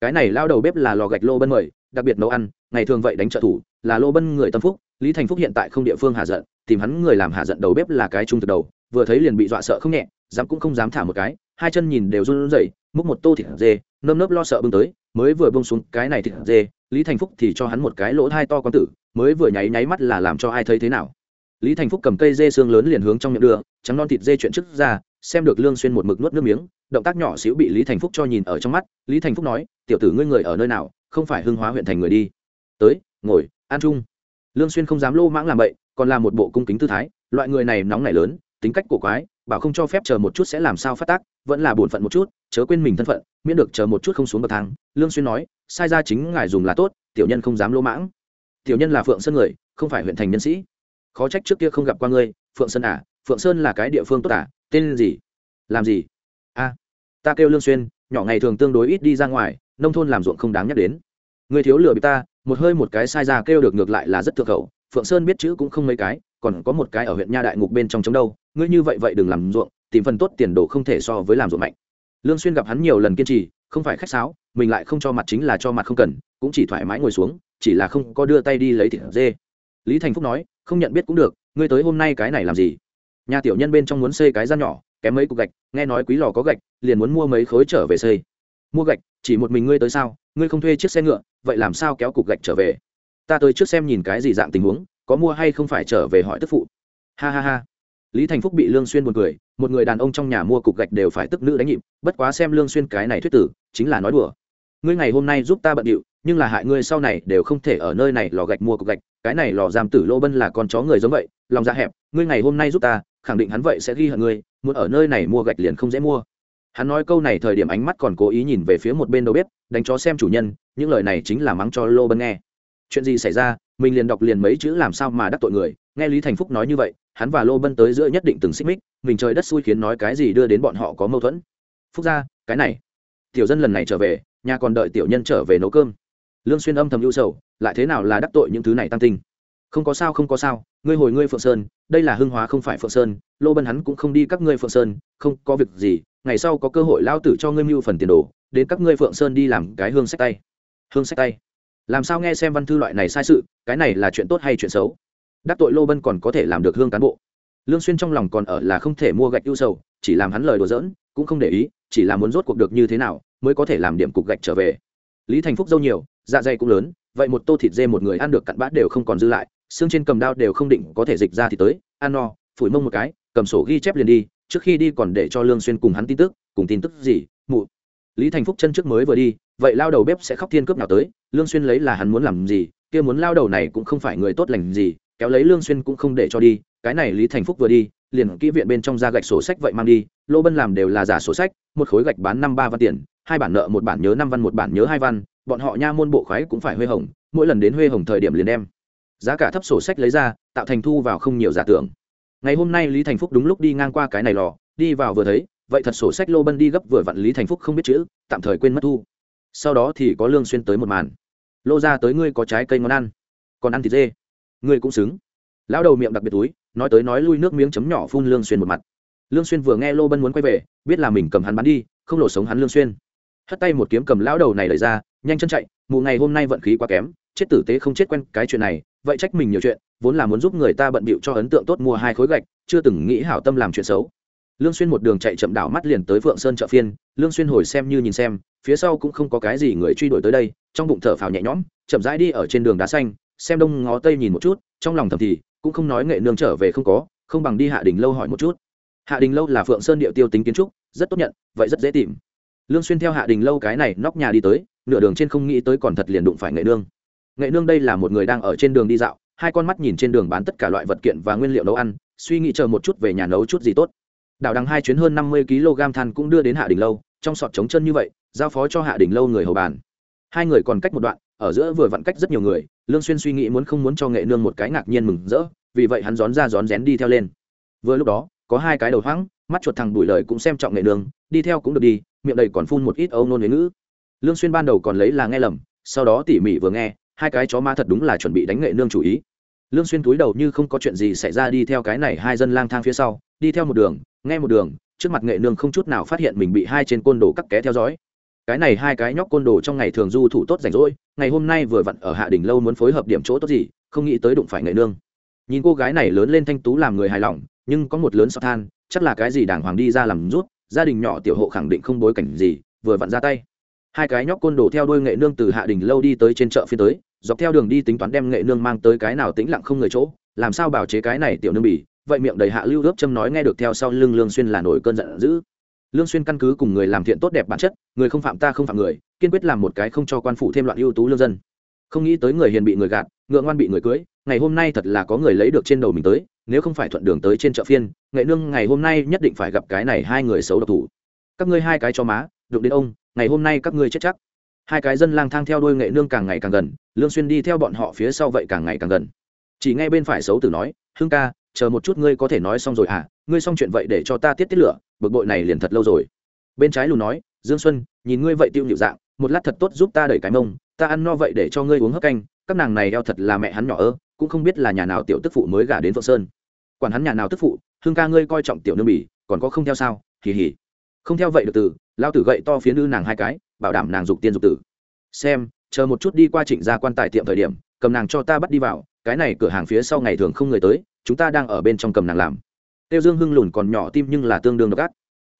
Cái này lao đầu bếp là lò gạch lô bân mời, đặc biệt nấu ăn, ngày thường vậy đánh trợ thủ, là lô bân người tâm phúc, lý thành phúc hiện tại không địa phương hạ giận, tìm hắn người làm hạ giận đầu bếp là cái trung thực đầu, vừa thấy liền bị dọa sợ không nhẹ, dám cũng không dám thả một cái, hai chân nhìn đều run rẩy, múc một tô thịt dê, nơm nớp lo sợ bưng tới, mới vừa bông xuống cái này thịt dê, lý thành phúc thì cho hắn một cái lỗ thai to con tử, mới vừa nháy nháy mắt là làm cho ai thấy thế nào lý thành phúc cầm cây dê xương lớn liền hướng trong miệng đưa, trắng non thịt dê chuyện trước ra, xem được lương xuyên một mực nuốt nước miếng, động tác nhỏ xíu bị lý thành phúc cho nhìn ở trong mắt. Lý thành phúc nói, tiểu tử ngươi người ở nơi nào, không phải hưng hóa huyện thành người đi. Tới, ngồi, ăn chung. Lương xuyên không dám lô mãng làm bậy, còn làm một bộ cung kính tư thái, loại người này nóng nảy lớn, tính cách cổ quái, bảo không cho phép chờ một chút sẽ làm sao phát tác, vẫn là bổn phận một chút, chớ quên mình thân phận, miễn được chờ một chút không xuống bậc thang. Lương xuyên nói, sai ra chính ngài dùng là tốt, tiểu nhân không dám lô mãng. Tiểu nhân là phượng sơn người, không phải huyện thành nhân sĩ khó trách trước kia không gặp qua ngươi, phượng sơn à phượng sơn là cái địa phương tốt à tên gì? Làm gì? A, ta kêu lương xuyên, nhỏ ngày thường tương đối ít đi ra ngoài, nông thôn làm ruộng không đáng nhắc đến. Ngươi thiếu lừa bị ta, một hơi một cái sai ra kêu được ngược lại là rất thượng khẩu, phượng sơn biết chữ cũng không mấy cái, còn có một cái ở huyện nha đại ngục bên trong chống đâu, ngươi như vậy vậy đừng làm ruộng, tìm phần tốt tiền đồ không thể so với làm ruộng mạnh. Lương xuyên gặp hắn nhiều lần kiên trì, không phải khách sáo, mình lại không cho mặt chính là cho mặt không cần, cũng chỉ thoải mái ngồi xuống, chỉ là không có đưa tay đi lấy thịt dê. Lý thành phúc nói không nhận biết cũng được, ngươi tới hôm nay cái này làm gì? Nhà tiểu nhân bên trong muốn xây cái gian nhỏ, kém mấy cục gạch, nghe nói quý lò có gạch, liền muốn mua mấy khối trở về xây. Mua gạch, chỉ một mình ngươi tới sao? Ngươi không thuê chiếc xe ngựa, vậy làm sao kéo cục gạch trở về? Ta tới trước xem nhìn cái gì dạng tình huống, có mua hay không phải trở về hỏi tức phụ. Ha ha ha. Lý thành phúc bị lương xuyên buồn cười, một người đàn ông trong nhà mua cục gạch đều phải tức nữ đánh nhịp, bất quá xem lương xuyên cái này thuyết tử, chính là nói đùa. Ngươi ngày hôm nay giúp ta bận điệu, nhưng là hại ngươi sau này đều không thể ở nơi này lò gạch mua cục gạch cái này lò giam tử lô bân là con chó người giống vậy, lòng dạ hẹp, ngươi ngày hôm nay giúp ta, khẳng định hắn vậy sẽ ghi hận ngươi, muốn ở nơi này mua gạch liền không dễ mua. Hắn nói câu này thời điểm ánh mắt còn cố ý nhìn về phía một bên đầu bếp, đánh chó xem chủ nhân, những lời này chính là mắng cho lô bân nghe. Chuyện gì xảy ra, mình liền đọc liền mấy chữ làm sao mà đắc tội người, nghe lý thành phúc nói như vậy, hắn và lô bân tới giữa nhất định từng xích mích, mình trời đất xui khiến nói cái gì đưa đến bọn họ có mâu thuẫn. Phúc ra cái này. Tiểu dân lần này trở về, nhà còn đợi tiểu nhân trở về nấu cơm. Lương xuyên âm thầm ưu sầu lại thế nào là đắc tội những thứ này tăng tinh? Không có sao, không có sao, ngươi hồi ngươi phượng sơn, đây là hưng hóa không phải phượng sơn, lô bân hắn cũng không đi các ngươi phượng sơn, không có việc gì, ngày sau có cơ hội lao tử cho ngươi mưu phần tiền đồ, đến các ngươi phượng sơn đi làm cái hương sách tay. Hương sách tay? Làm sao nghe xem văn thư loại này sai sự, cái này là chuyện tốt hay chuyện xấu? Đắc tội lô bân còn có thể làm được hương cán bộ. Lương xuyên trong lòng còn ở là không thể mua gạch ưu sầu, chỉ làm hắn lời đùa giỡn, cũng không để ý, chỉ là muốn rốt cuộc được như thế nào, mới có thể làm điểm cục gạch trở về. Lý thành phúc dâu nhiều dạ dày cũng lớn vậy một tô thịt dê một người ăn được cặn bát đều không còn dư lại, xương trên cầm đao đều không định có thể dịch ra thì tới, ăn no, phủi mông một cái, cầm sổ ghi chép liền đi, trước khi đi còn để cho lương xuyên cùng hắn tin tức, cùng tin tức gì, mụ. Lý thành phúc chân trước mới vừa đi, vậy lao đầu bếp sẽ khóc thiên cướp nào tới, lương xuyên lấy là hắn muốn làm gì, kia muốn lao đầu này cũng không phải người tốt lành gì, kéo lấy lương xuyên cũng không để cho đi, cái này lý thành phúc vừa đi, liền kỹ viện bên trong ra gạch sổ sách vậy mang đi, lô bân làm đều là giả sổ sách, một khối gạch bán năm ba văn tiền, hai bản nợ một bản nhớ năm văn một bản nhớ hai văn bọn họ nha môn bộ khoái cũng phải huê hồng, mỗi lần đến huê hồng thời điểm liền đem giá cả thấp sổ sách lấy ra, tạo thành thu vào không nhiều giả tưởng. Ngày hôm nay lý thành phúc đúng lúc đi ngang qua cái này lò, đi vào vừa thấy, vậy thật sổ sách lô bân đi gấp vừa vặn lý thành phúc không biết chữ, tạm thời quên mất thu. Sau đó thì có lương xuyên tới một màn. Lô ra tới ngươi có trái cây ngon ăn, còn ăn thịt dê. Ngươi cũng xứng. Lão đầu miệng đặc biệt túi, nói tới nói lui nước miếng chấm nhỏ phun lương xuyên một mặt. Lương xuyên vừa nghe lô bân muốn quay về, biết là mình cầm hắn bán đi, không lộ sống hắn lương xuyên. Hất tay một kiếm cầm lão đầu này đẩy ra nhanh chân chạy, mụ ngày hôm nay vận khí quá kém, chết tử tế không chết quen cái chuyện này, vậy trách mình nhiều chuyện, vốn là muốn giúp người ta bận bịu cho ấn tượng tốt mua hai khối gạch, chưa từng nghĩ hảo tâm làm chuyện xấu. Lương xuyên một đường chạy chậm đảo mắt liền tới phượng sơn chợ phiên, lương xuyên hồi xem như nhìn xem, phía sau cũng không có cái gì người truy đuổi tới đây, trong bụng thở phào nhẹ nhõm, chậm rãi đi ở trên đường đá xanh, xem đông ngó tây nhìn một chút, trong lòng thầm thì, cũng không nói nghệ nương trở về không có, không bằng đi hạ đình lâu hỏi một chút. Hạ đình lâu là phượng sơn địa tiêu tính kiến trúc, rất tốt nhận, vậy rất dễ tìm. Lương xuyên theo hạ đình lâu cái này nóc nhà đi tới nửa đường trên không nghĩ tới còn thật liền đụng phải nghệ nương. Nghệ nương đây là một người đang ở trên đường đi dạo, hai con mắt nhìn trên đường bán tất cả loại vật kiện và nguyên liệu nấu ăn, suy nghĩ chờ một chút về nhà nấu chút gì tốt. Đảo đằng hai chuyến hơn năm mươi kg than cũng đưa đến hạ đình lâu, trong sọt trống chân như vậy, giao phó cho hạ đình lâu người hầu bàn. Hai người còn cách một đoạn, ở giữa vừa vặn cách rất nhiều người, lương xuyên suy nghĩ muốn không muốn cho nghệ nương một cái ngạc nhiên mừng rỡ, vì vậy hắn rón ra rón rén đi theo lên. Vừa lúc đó, có hai cái đầu hoang, mắt chuột thằng đuổi lời cũng xem trọng nghệ nương, đi theo cũng được đi, miệng đầy còn phun một ít âu nôn với ngữ lương xuyên ban đầu còn lấy là nghe lầm, sau đó tỉ mỉ vừa nghe, hai cái chó ma thật đúng là chuẩn bị đánh nghệ nương chủ ý. Lương xuyên túi đầu như không có chuyện gì xảy ra đi theo cái này hai dân lang thang phía sau, đi theo một đường, nghe một đường, trước mặt nghệ nương không chút nào phát hiện mình bị hai trên côn đồ cắt ké theo dõi. Cái này hai cái nhóc côn đồ trong ngày thường du thủ tốt rảnh rỗi, ngày hôm nay vừa vặn ở hạ đỉnh lâu muốn phối hợp điểm chỗ tốt gì, không nghĩ tới đụng phải nghệ nương. Nhìn cô gái này lớn lên thanh tú làm người hài lòng, nhưng có một lớn sao than, chắc là cái gì đàng hoàng đi ra làm rút, gia đình nhỏ tiểu hộ khẳng định không bối cảnh gì, vừa vặn ra tay hai cái nhóc côn đồ theo đuôi nghệ nương từ hạ đình lâu đi tới trên chợ phía tới, dọc theo đường đi tính toán đem nghệ nương mang tới cái nào tĩnh lặng không người chỗ, làm sao bảo chế cái này tiểu nương bỉ, vậy miệng đầy hạ lưu ướp châm nói nghe được theo sau lưng lương xuyên là nổi cơn giận dữ. Lương xuyên căn cứ cùng người làm thiện tốt đẹp bản chất, người không phạm ta không phạm người, kiên quyết làm một cái không cho quan phủ thêm loạn ưu tú lương dân. Không nghĩ tới người hiền bị người gạt, ngựa ngoan bị người cưới, ngày hôm nay thật là có người lấy được trên đầu mình tới, nếu không phải thuận đường tới trên chợ phiên, nghệ nương ngày hôm nay nhất định phải gặp cái này hai người xấu độc thủ. Các ngươi hai cái cho má, đụng đến ông ngày hôm nay các ngươi chết chắc. Hai cái dân lang thang theo đuôi nghệ nương càng ngày càng gần, lương xuyên đi theo bọn họ phía sau vậy càng ngày càng gần. Chỉ nghe bên phải xấu tử nói hương ca, chờ một chút ngươi có thể nói xong rồi à ngươi xong chuyện vậy để cho ta tiết tiết lửa, bực bội này liền thật lâu rồi. Bên trái lù nói, dương xuân, nhìn ngươi vậy tiêu nhịu dạng, một lát thật tốt giúp ta đẩy cái mông, ta ăn no vậy để cho ngươi uống hấp canh, các nàng này eo thật là mẹ hắn nhỏ ơ, cũng không biết là nhà nào tiểu tức phụ mới gả đến phượng sơn. Quản hắn nhà nào tức phụ hương ca ngươi coi trọng tiểu nương bỉ, còn có không theo sao? Hì hì không theo vậy được từ lao tử gậy to phía nữ nàng hai cái, bảo đảm nàng dục tiên dục tử. Xem, chờ một chút đi qua trịnh gia quan tài tiệm thời điểm, cầm nàng cho ta bắt đi vào, cái này cửa hàng phía sau ngày thường không người tới, chúng ta đang ở bên trong cầm nàng làm. Tiêu dương hưng lùn còn nhỏ tim nhưng là tương đương độc ác.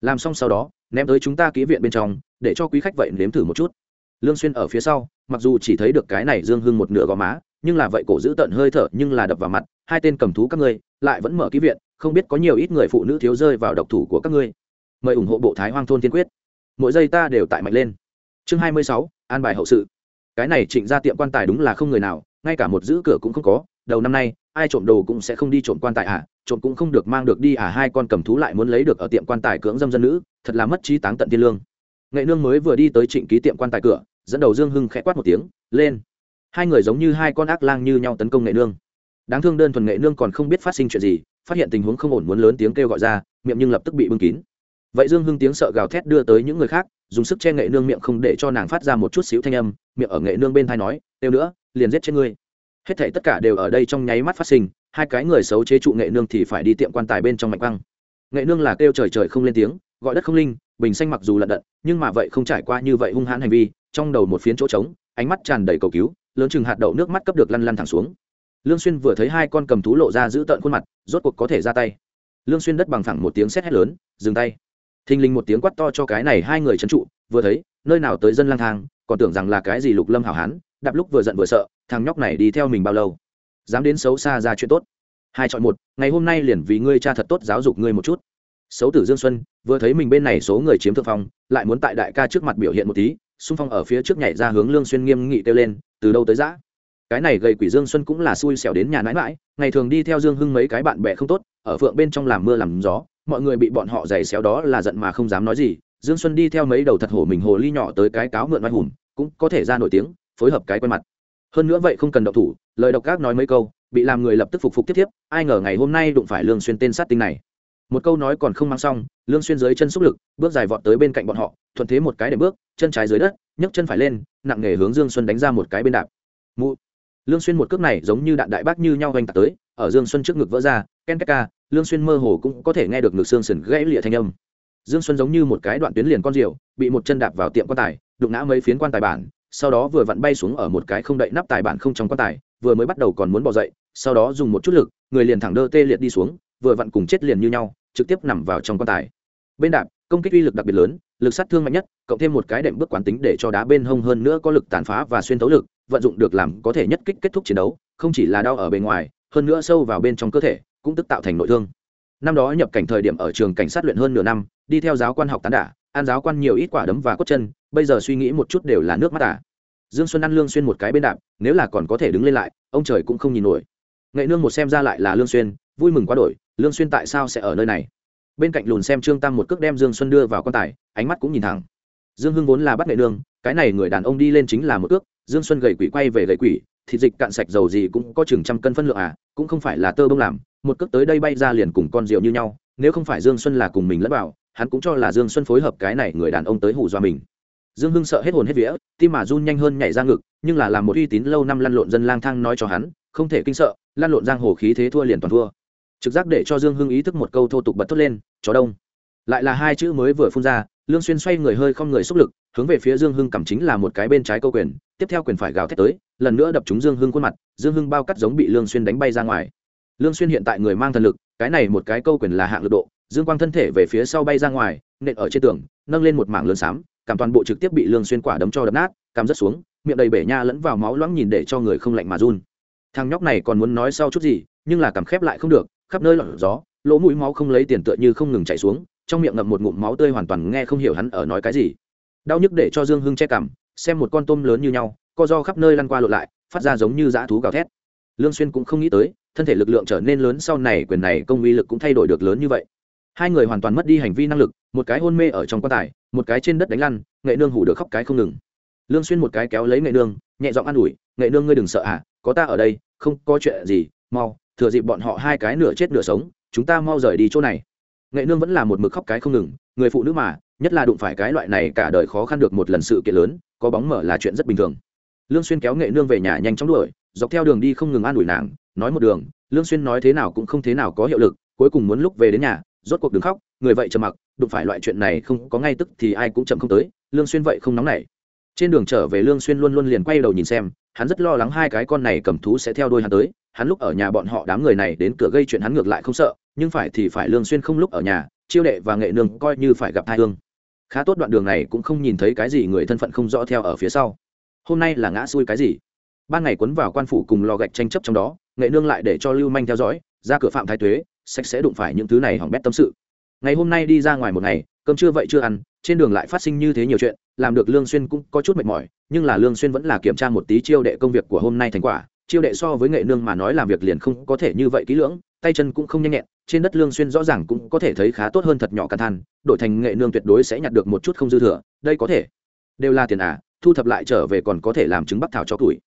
Làm xong sau đó, ném tới chúng ta ký viện bên trong, để cho quý khách vậy nếm thử một chút. Lương xuyên ở phía sau, mặc dù chỉ thấy được cái này dương hưng một nửa gò má, nhưng là vậy cổ giữ tận hơi thở nhưng là đập vào mặt, hai tên cầm thú các ngươi, lại vẫn mở ký viện, không biết có nhiều ít người phụ nữ thiếu rơi vào độc thủ của các ngươi mời ủng hộ bộ thái hoang thôn tiên quyết. Mỗi giây ta đều tại mạnh lên. Chương 26, an bài hậu sự. Cái này trịnh ra tiệm quan tài đúng là không người nào ngay cả một giữ cửa cũng không có. Đầu năm nay ai trộm đồ cũng sẽ không đi trộm quan tài à? Trộm cũng không được mang được đi à? Hai con cầm thú lại muốn lấy được ở tiệm quan tài cưỡng dâm dân nữ thật là mất trí táng tận tiên lương. Nghệ nương mới vừa đi tới trịnh ký tiệm quan tài cửa dẫn đầu dương hưng khẽ quát một tiếng lên. Hai người giống như hai con ác lang như nhau tấn công nghệ nương. Đáng thương đơn thuần nghệ nương còn không biết phát sinh chuyện gì phát hiện tình huống không ổn muốn lớn tiếng kêu gọi ra miệng nhưng lập tức bị bưng kín vậy dương hưng tiếng sợ gào thét đưa tới những người khác, dùng sức che nghệ nương miệng không để cho nàng phát ra một chút xíu thanh âm, miệng ở nghệ nương bên thai nói, têu nữa, liền giết chết ngươi. Hết thảy tất cả đều ở đây trong nháy mắt phát sinh, hai cái người xấu chế trụ nghệ nương thì phải đi tiệm quan tài bên trong mạch băng. Nghệ nương là kêu trời trời không lên tiếng, gọi đất không linh, bình xanh mặc dù lận đận, nhưng mà vậy không trải qua như vậy hung hãn hành vi, trong đầu một phiến chỗ trống, ánh mắt tràn đầy cầu cứu, lớn chừng hạt đậu nước mắt cấp được lăn lăn thẳng xuống. Lương xuyên vừa thấy hai con cầm thú lộ ra giữ tợn khuôn mặt, rốt cuộc có thể ra tay. Lương xuyên đất bằng phẳng một tiếng sét hét lớn, dừng tay thình lình một tiếng quát to cho cái này hai người trấn trụ, vừa thấy, nơi nào tới dân lang thang, còn tưởng rằng là cái gì lục lâm hảo hán, đạp lúc vừa giận vừa sợ, thằng nhóc này đi theo mình bao lâu? Dám đến xấu xa ra chuyện tốt. Hai chọn một, ngày hôm nay liền vì ngươi cha thật tốt giáo dục ngươi một chút. Xấu tử dương xuân, vừa thấy mình bên này số người chiếm thượng phong, lại muốn tại đại ca trước mặt biểu hiện một tí, xung phong ở phía trước nhảy ra hướng lương xuyên nghiêm nghị kêu lên, từ đâu tới giã cái này gây quỷ dương xuân cũng là xui xẻo đến nhà nãi mãi ngày thường đi theo dương hưng mấy cái bạn bè không tốt, ở phượng bên trong làm mưa làm gió mọi người bị bọn họ giày xéo đó là giận mà không dám nói gì. Dương xuân đi theo mấy đầu thật hổ mình hồ ly nhỏ tới cái cáo mượn oai hùng, cũng có thể ra nổi tiếng, phối hợp cái quen mặt. Hơn nữa vậy không cần động thủ, lời độc gác nói mấy câu, bị làm người lập tức phục phục tiếp tiếp, ai ngờ ngày hôm nay đụng phải lương xuyên tên sát tinh này. Một câu nói còn không mang xong, lương xuyên dưới chân xúc lực, bước dài vọt tới bên cạnh bọn họ, thuận thế một cái để bước, chân trái dưới đất, nhấc chân phải lên, nặng nghề hướng dương xuân đánh ra một cái bên đạp. Mụ. Lương xuyên một cước này giống như đạn đại bác như nhau hoành tạt tới, ở dương xuân trước ngực vỡ ra ken ca lương xuyên mơ hồ cũng có thể nghe được ngực xương sườn gãy lịa thanh âm. Dương xuân giống như một cái đoạn tuyến liền con diều bị một chân đạp vào tiệm quan tài, đụng ngã mấy phiến quan tài bản, sau đó vừa vặn bay xuống ở một cái không đậy nắp tài bản không trong quan tài, vừa mới bắt đầu còn muốn bò dậy, sau đó dùng một chút lực, người liền thẳng đơ tê liệt đi xuống, vừa vặn cùng chết liền như nhau, trực tiếp nằm vào trong quan tài. Bên đạp, công kích uy lực đặc biệt lớn, lực sát thương mạnh nhất, cộng thêm một cái đệm bước quán tính để cho đá bên hông hơn nữa có lực tàn phá và xuyên thấu lực, vận dụng được làm có thể nhất kích kết thúc chiến đấu, không chỉ là đau ở bề ngoài, hơn nữa sâu vào bên trong cơ thể cũng tức tạo thành nội thương. Năm đó nhập cảnh thời điểm ở trường cảnh sát luyện hơn nửa năm, đi theo giáo quan học tán đả, ăn giáo quan nhiều ít quả đấm và cốt chân, bây giờ suy nghĩ một chút đều là nước mắt à. dương xuân ăn lương xuyên một cái bên đạp, nếu là còn có thể đứng lên lại, ông trời cũng không nhìn nổi. Nghệ nương một xem ra lại là lương xuyên, vui mừng quá đổi, lương xuyên tại sao sẽ ở nơi này? Bên cạnh lùn xem trương tam một cước đem dương xuân đưa vào quan tài, ánh mắt cũng nhìn thẳng. Dương hưng vốn là bắt nghệ nương, cái này người đàn ông đi lên chính là một cước, dương xuân gầy quỷ quay về gầy quỷ, thịt dịch cạn sạch dầu gì cũng có chừng trăm cân phân lượng à cũng không phải là tơ bông làm một cước tới đây bay ra liền cùng con rượu như nhau, nếu không phải dương xuân là cùng mình lẫn vào, hắn cũng cho là dương xuân phối hợp cái này người đàn ông tới hù dọa mình. Dương hưng sợ hết hồn hết vía, tim mà run nhanh hơn nhảy ra ngực, nhưng là làm một uy tín lâu năm lăn lộn dân lang thang nói cho hắn, không thể kinh sợ, lăn lộn giang hồ khí thế thua liền toàn thua. Trực giác để cho dương hưng ý thức một câu thô tục bật thốt lên, chó đông. Lại là hai chữ mới vừa phun ra, lương xuyên xoay người hơi không người xúc lực, hướng về phía dương hưng cầm chính là một cái bên trái câu quyền, tiếp theo quyền phải gào thét tới, lần nữa đập trúng dương hưng khuôn mặt, dương hưng bao cắt giống bị lương xuyên đánh bay ra ngoài lương xuyên hiện tại người mang thần lực cái này một cái câu quyền là hạng lực độ dương quang thân thể về phía sau bay ra ngoài nện ở trên tường nâng lên một mảng lớn sám, cảm toàn bộ trực tiếp bị lương xuyên quả đấm cho đập nát cảm rất xuống miệng đầy bể nha lẫn vào máu loãng nhìn để cho người không lạnh mà run. Thằng nhóc này còn muốn nói sau chút gì nhưng là cảm khép lại không được khắp nơi lọt gió lỗ mũi máu không lấy tiền tựa như không ngừng chảy xuống trong miệng ngậm một ngụm máu tươi hoàn toàn nghe không hiểu hắn ở nói cái gì. Đau nhức để cho dương hưng che cằm xem một con tôm lớn như nhau co do khắp nơi lăn qua lộn lại phát ra giống như dã thú gào thét. Lương xuyên cũng không nghĩ tới thân thể lực lượng trở nên lớn sau này quyền này công uy lực cũng thay đổi được lớn như vậy. Hai người hoàn toàn mất đi hành vi năng lực, một cái hôn mê ở trong quan tài, một cái trên đất đánh lăn, nghệ nương hủ được khóc cái không ngừng. Lương xuyên một cái kéo lấy nghệ nương, nhẹ giọng an ủi, nghệ nương ngươi đừng sợ à có ta ở đây, không có chuyện gì, mau, thừa dịp bọn họ hai cái nửa chết nửa sống, chúng ta mau rời đi chỗ này. Nghệ nương vẫn là một mực khóc cái không ngừng, người phụ nữ mà, nhất là đụng phải cái loại này cả đời khó khăn được một lần sự kiện lớn, có bóng mở là chuyện rất bình thường. Lương xuyên kéo nghệ nương về nhà nhanh chóng đuổi, dọc theo đường đi không ngừng an ủi nàng nói một đường, lương xuyên nói thế nào cũng không thế nào có hiệu lực, cuối cùng muốn lúc về đến nhà, rốt cuộc đừng khóc, người vậy trầm mặc, đụng phải loại chuyện này không có ngay tức thì ai cũng chậm không tới, lương xuyên vậy không nóng nảy. Trên đường trở về lương xuyên luôn luôn liền quay đầu nhìn xem, hắn rất lo lắng hai cái con này cầm thú sẽ theo đuôi hắn tới, hắn lúc ở nhà bọn họ đám người này đến cửa gây chuyện hắn ngược lại không sợ, nhưng phải thì phải lương xuyên không lúc ở nhà, chiêu đệ và nghệ nương coi như phải gặp thai hương. Khá tốt đoạn đường này cũng không nhìn thấy cái gì người thân phận không rõ theo ở phía sau. Hôm nay là ngã xuôi cái gì? Ban ngày quấn vào quan phủ cùng lò gạch tranh chấp trong đó nghệ nương lại để cho lưu manh theo dõi, ra cửa phạm thái tuế, sạch sẽ đụng phải những thứ này hỏng bét tâm sự. Ngày hôm nay đi ra ngoài một ngày, cơm chưa vậy chưa ăn, trên đường lại phát sinh như thế nhiều chuyện, làm được lương xuyên cũng có chút mệt mỏi, nhưng là lương xuyên vẫn là kiểm tra một tí chiêu đệ công việc của hôm nay thành quả, chiêu đệ so với nghệ nương mà nói làm việc liền không có thể như vậy kỹ lưỡng, tay chân cũng không nhanh nhẹn, trên đất lương xuyên rõ ràng cũng có thể thấy khá tốt hơn thật nhỏ cả than, đổi thành nghệ nương tuyệt đối sẽ nhặt được một chút không dư thừa, đây có thể. Đều là tiền à thu thập lại trở về còn có thể làm trứng bắc thảo cho tuổi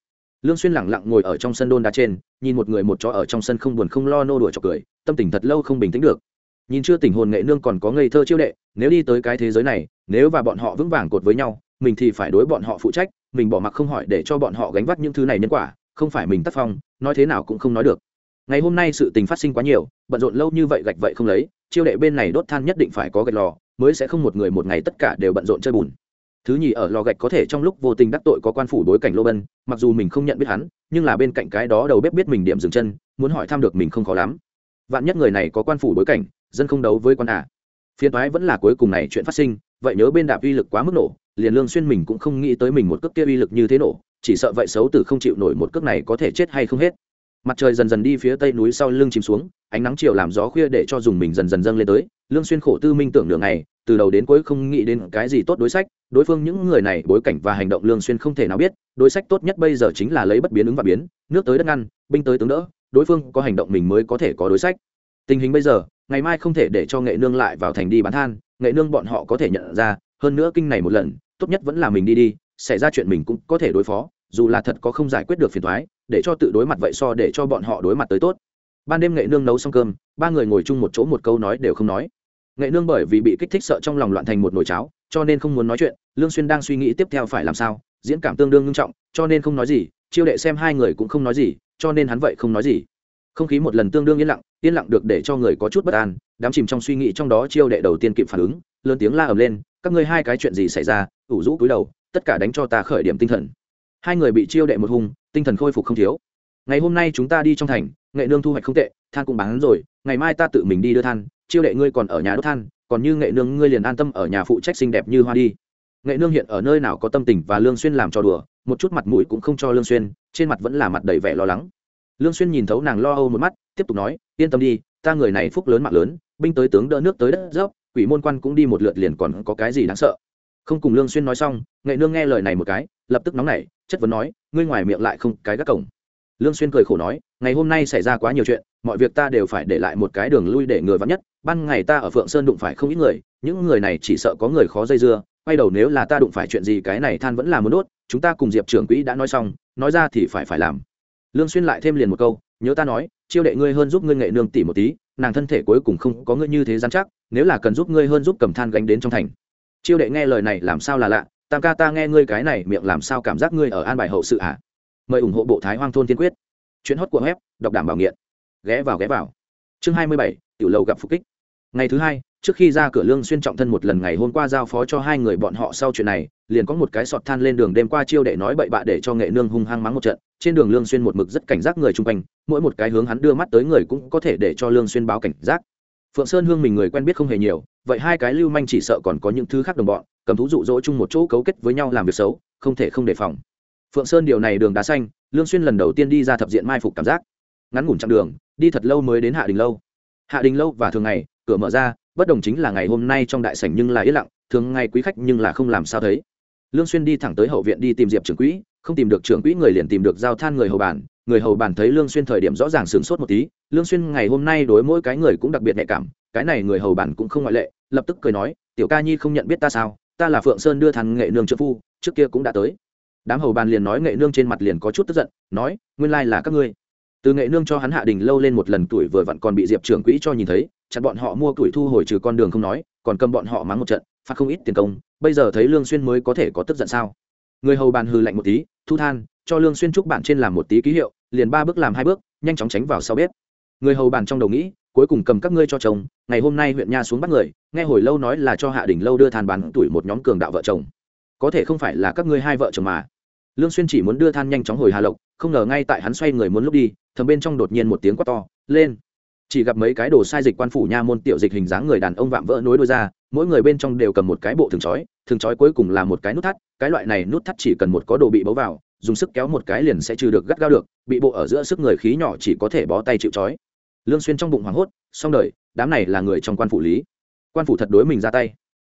lương xuyên lặng lặng ngồi ở trong sân đôn đá trên, nhìn một người một chó ở trong sân không buồn không lo nô đùa chọc cười, tâm tình thật lâu không bình tĩnh được. Nhìn chưa tình hồn nghệ nương còn có ngây thơ chiêu đệ, nếu đi tới cái thế giới này, nếu và bọn họ vững vàng cột với nhau, mình thì phải đối bọn họ phụ trách, mình bỏ mặc không hỏi để cho bọn họ gánh vác những thứ này nhân quả, không phải mình tác phong, nói thế nào cũng không nói được. Ngày hôm nay sự tình phát sinh quá nhiều, bận rộn lâu như vậy gạch vậy không lấy, chiêu đệ bên này đốt than nhất định phải có gạch lò, mới sẽ không một người một ngày tất cả đều bận rộn chơi bùn thứ nhì ở lò gạch có thể trong lúc vô tình đắc tội có quan phủ đối cảnh lô bân, mặc dù mình không nhận biết hắn, nhưng là bên cạnh cái đó đầu bếp biết mình điểm dừng chân, muốn hỏi thăm được mình không khó lắm. Vạn nhất người này có quan phủ đối cảnh, dân không đấu với quan à. phiền toái vẫn là cuối cùng này chuyện phát sinh, vậy nhớ bên đạp uy lực quá mức nổ, liền lương xuyên mình cũng không nghĩ tới mình một cước kia uy lực như thế nổ, chỉ sợ vậy xấu tử không chịu nổi một cước này có thể chết hay không hết. Mặt trời dần dần đi phía tây núi sau lưng chìm xuống, ánh nắng chiều làm gió khuya để cho dùng mình dần dần dâng lên tới. Lương xuyên khổ tư minh tưởng nửa ngày, từ đầu đến cuối không nghĩ đến cái gì tốt đối sách đối phương những người này bối cảnh và hành động lương xuyên không thể nào biết, đối sách tốt nhất bây giờ chính là lấy bất biến ứng và biến, nước tới đất ngăn, binh tới tướng đỡ, đối phương có hành động mình mới có thể có đối sách. Tình hình bây giờ, ngày mai không thể để cho nghệ nương lại vào thành đi bán than, nghệ nương bọn họ có thể nhận ra, hơn nữa kinh này một lần, tốt nhất vẫn là mình đi đi, xảy ra chuyện mình cũng có thể đối phó, dù là thật có không giải quyết được phiền toái, để cho tự đối mặt vậy so để cho bọn họ đối mặt tới tốt. Ban đêm nghệ nương nấu xong cơm, ba người ngồi chung một chỗ một câu nói đều không nói. Nghệ nương bởi vì bị kích thích sợ trong lòng loạn thành một nồi cháo cho nên không muốn nói chuyện, lương xuyên đang suy nghĩ tiếp theo phải làm sao, diễn cảm tương đương nghiêm trọng, cho nên không nói gì, chiêu đệ xem hai người cũng không nói gì, cho nên hắn vậy không nói gì. Không khí một lần tương đương yên lặng yên lặng được để cho người có chút bất an, đám chìm trong suy nghĩ trong đó chiêu đệ đầu tiên kịp phản ứng, lớn tiếng la ầm lên, các ngươi hai cái chuyện gì xảy ra, ủ rũ cúi đầu, tất cả đánh cho ta khởi điểm tinh thần. Hai người bị chiêu đệ một hung, tinh thần khôi phục không thiếu. Ngày hôm nay chúng ta đi trong thành, nghệ nương thu hoạch không tệ, than cũng bán rồi, ngày mai ta tự mình đi đưa than, chiêu đệ ngươi còn ở nhà đốt than còn như nghệ nương ngươi liền an tâm ở nhà phụ trách xinh đẹp như hoa đi. Nghệ nương hiện ở nơi nào có tâm tình và lương xuyên làm trò đùa, một chút mặt mũi cũng không cho lương xuyên, trên mặt vẫn là mặt đầy vẻ lo lắng. Lương xuyên nhìn thấu nàng lo âu một mắt, tiếp tục nói, yên tâm đi, ta người này phúc lớn mạng lớn, binh tới tướng đỡ nước tới đất dốc, quỷ môn quan cũng đi một lượt liền còn có cái gì đáng sợ? Không cùng lương xuyên nói xong, nghệ nương nghe lời này một cái, lập tức nóng nảy, chất vấn nói, ngươi ngoài miệng lại không cái gác cổng. Lương xuyên cười khổ nói, ngày hôm nay xảy ra quá nhiều chuyện, mọi việc ta đều phải để lại một cái đường lui để người vắng nhất ban ngày ta ở phượng sơn đụng phải không ít người, những người này chỉ sợ có người khó dây dưa, quay đầu nếu là ta đụng phải chuyện gì cái này than vẫn là muốn đốt, chúng ta cùng diệp trưởng quỹ đã nói xong, nói ra thì phải phải làm. Lương xuyên lại thêm liền một câu, nhớ ta nói, chiêu đệ ngươi hơn giúp ngươi nghệ nương tỷ một tí, nàng thân thể cuối cùng không có ngươi như thế dám chắc, nếu là cần giúp ngươi hơn giúp cầm than gánh đến trong thành. Chiêu đệ nghe lời này làm sao là lạ, tam ca ta nghe ngươi cái này miệng làm sao cảm giác ngươi ở an bài hậu sự hả? Mời ủng hộ bộ thái hoang thôn tiên quyết. Chuyển hót của web, đọc đảm bảo nghiện. Ghé vào ghé vào. Chương hai mươi bảy tiểu lầu gặp phục kích. Ngày thứ hai, trước khi ra cửa lương xuyên trọng thân một lần ngày hôm qua giao phó cho hai người bọn họ sau chuyện này, liền có một cái sọt than lên đường đêm qua chiêu đệ nói bậy bạ để cho nghệ nương hung hăng mắng một trận. Trên đường lương xuyên một mực rất cảnh giác người chung quanh, mỗi một cái hướng hắn đưa mắt tới người cũng có thể để cho lương xuyên báo cảnh giác. Phượng sơn hương mình người quen biết không hề nhiều, vậy hai cái lưu manh chỉ sợ còn có những thứ khác đồng bọn, cầm thú dụ dỗ chung một chỗ cấu kết với nhau làm việc xấu, không thể không đề phòng. Phượng sơn điều này đường đá xanh, lương xuyên lần đầu tiên đi ra thập diện mai phục cảm giác. Ngắn ngủn chặng đường, đi thật lâu mới đến hạ đình lâu hạ đình lâu và thường ngày, cửa mở ra, bất đồng chính là ngày hôm nay trong đại sảnh nhưng là yên lặng, thường ngày quý khách nhưng là không làm sao thấy. Lương xuyên đi thẳng tới hậu viện đi tìm diệp trưởng quỹ, không tìm được trưởng quỹ người liền tìm được giao than người hầu bàn. Người hầu bàn thấy lương xuyên thời điểm rõ ràng sướng sốt một tí, lương xuyên ngày hôm nay đối mỗi cái người cũng đặc biệt nhạy cảm, cái này người hầu bàn cũng không ngoại lệ, lập tức cười nói, tiểu ca nhi không nhận biết ta sao, ta là phượng sơn đưa thằng nghệ nương trợ phu, trước kia cũng đã tới. Đám hầu bàn liền nói nghệ nương trên mặt liền có chút tức giận, nói, nguyên lai là các ngươi từ nghệ nương cho hắn hạ đình lâu lên một lần tuổi vừa vặn còn bị diệp trưởng quỹ cho nhìn thấy, chặn bọn họ mua tuổi thu hồi trừ con đường không nói, còn cầm bọn họ mắng một trận, phạt không ít tiền công, bây giờ thấy lương xuyên mới có thể có tức giận sao? Người hầu bàn hừ lạnh một tí, thu than, cho lương xuyên trúc bản trên làm một tí ký hiệu, liền ba bước làm hai bước, nhanh chóng tránh vào sau bếp. Người hầu bàn trong đầu nghĩ, cuối cùng cầm các ngươi cho chồng, ngày hôm nay huyện nha xuống bắt người, nghe hồi lâu nói là cho hạ đình lâu đưa than bán tuổi một nhóm cường đạo vợ chồng. Có thể không phải là các ngươi hai vợ chồng mà. Lương xuyên chỉ muốn đưa than nhanh chóng hồi hà lộc, không ngờ ngay tại hắn xoay người muốn lúc đi thầm bên trong đột nhiên một tiếng quát to, lên! Chỉ gặp mấy cái đồ sai dịch quan phủ nha môn tiểu dịch hình dáng người đàn ông vạm vỡ nối đôi ra, mỗi người bên trong đều cầm một cái bộ thường chói thường chói cuối cùng là một cái nút thắt, cái loại này nút thắt chỉ cần một có đồ bị bấu vào, dùng sức kéo một cái liền sẽ trừ được gắt gao được, bị bộ ở giữa sức người khí nhỏ chỉ có thể bó tay chịu chói lương xuyên trong bụng hoảng hốt, xong đời, đám này là người trong quan phủ lý. Quan phủ thật đối mình ra tay.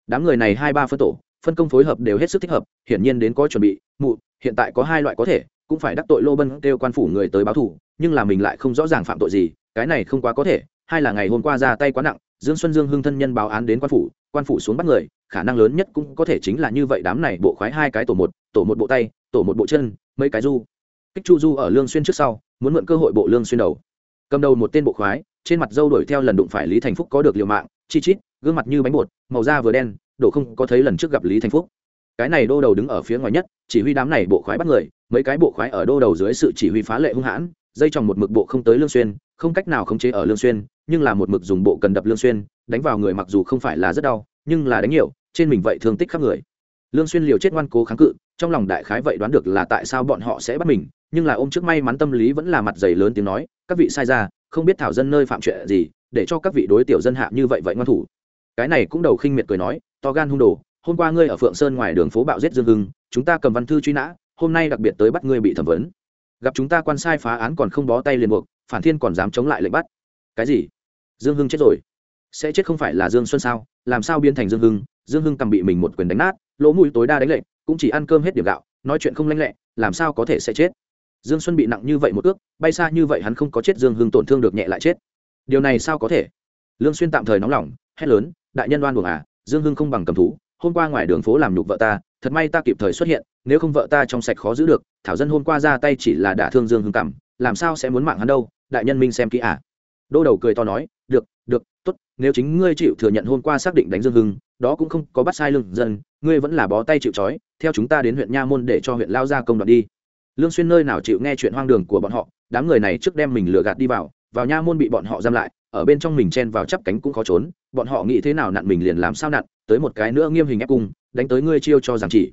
Đám người này hai ba phân tổ, phân công phối hợp đều hết sức thích hợp, hiển nhiên đến có chuẩn bị, mụ, hiện tại có hai loại có thể, cũng phải đắc tội lô bân kêu quan phủ người tới báo thù nhưng là mình lại không rõ ràng phạm tội gì, cái này không quá có thể hay là ngày hôm qua ra tay quá nặng, dương xuân dương hưng thân nhân báo án đến quan phủ quan phủ xuống bắt người, khả năng lớn nhất cũng có thể chính là như vậy đám này bộ khoái hai cái tổ một tổ một bộ tay, tổ một bộ chân, mấy cái du. Kích chu du ở lương xuyên trước sau, muốn mượn cơ hội bộ lương xuyên đầu. Cầm đầu một tên bộ khoái, trên mặt dâu đuổi theo lần đụng phải lý thành phúc có được liều mạng, chi chít, gương mặt như bánh bột, màu da vừa đen đổ không có thấy lần trước gặp lý thành phúc. Cái này đô đầu đứng ở phía ngoài nhất, chỉ huy đám này bộ khoái bắt người, mấy cái bộ khoái ở đô đầu dưới sự chỉ huy phá lệ hung hãn dây tròng một mực bộ không tới lương xuyên, không cách nào khống chế ở lương xuyên, nhưng là một mực dùng bộ cần đập lương xuyên, đánh vào người mặc dù không phải là rất đau, nhưng là đánh nhiều, trên mình vậy thương tích khắp người. Lương xuyên liều chết ngoan cố kháng cự, trong lòng đại khái vậy đoán được là tại sao bọn họ sẽ bắt mình, nhưng là ôm trước may mắn tâm lý vẫn là mặt dày lớn tiếng nói, các vị sai ra, không biết thảo dân nơi phạm chuyện gì, để cho các vị đối tiểu dân hạ như vậy vậy ngoan thủ. Cái này cũng đầu khinh miệt cười nói, to gan hung đồ, hôm qua ngươi ở phượng sơn ngoài đường phố bạo giết dương hưng, chúng ta cầm văn thư truy nã, hôm nay đặc biệt tới bắt ngươi bị thẩm vấn gặp chúng ta quan sai phá án còn không bó tay liền buộc, phản thiên còn dám chống lại lệnh bắt. Cái gì? Dương hưng chết rồi. Sẽ chết không phải là dương xuân sao? Làm sao biến thành dương hưng? Dương hưng cầm bị mình một quyền đánh nát, lỗ mũi tối đa đánh lệnh, cũng chỉ ăn cơm hết điểm gạo, nói chuyện không lanh lẹ, làm sao có thể sẽ chết? Dương xuân bị nặng như vậy một ước, bay xa như vậy hắn không có chết dương hưng tổn thương được nhẹ lại chết. Điều này sao có thể? Lương xuyên tạm thời nóng lòng, hét lớn, đại nhân oan buồng à dương hưng không bằng cầm thú hôm qua ngoài đường phố làm nhục vợ ta, thật may ta kịp thời xuất hiện, nếu không vợ ta trong sạch khó giữ được, thảo dân hôm qua ra tay chỉ là đả thương dương hưng cảm, làm sao sẽ muốn mạng hắn đâu, đại nhân minh xem kỹ à. Đô đầu cười to nói, được được, tốt, nếu chính ngươi chịu thừa nhận hôm qua xác định đánh dương hưng, đó cũng không có bắt sai lương dân, ngươi vẫn là bó tay chịu trói, theo chúng ta đến huyện nha môn để cho huyện lao ra công đoạn đi. Lương xuyên nơi nào chịu nghe chuyện hoang đường của bọn họ, đám người này trước đem mình lừa gạt đi vào vào nha môn bị bọn họ giam lại ở bên trong mình chen vào chắp cánh cũng khó trốn, bọn họ nghĩ thế nào nặn mình liền làm sao nặn, tới một cái nữa nghiêm hình ép cung, đánh tới ngươi chiêu cho rằng chỉ.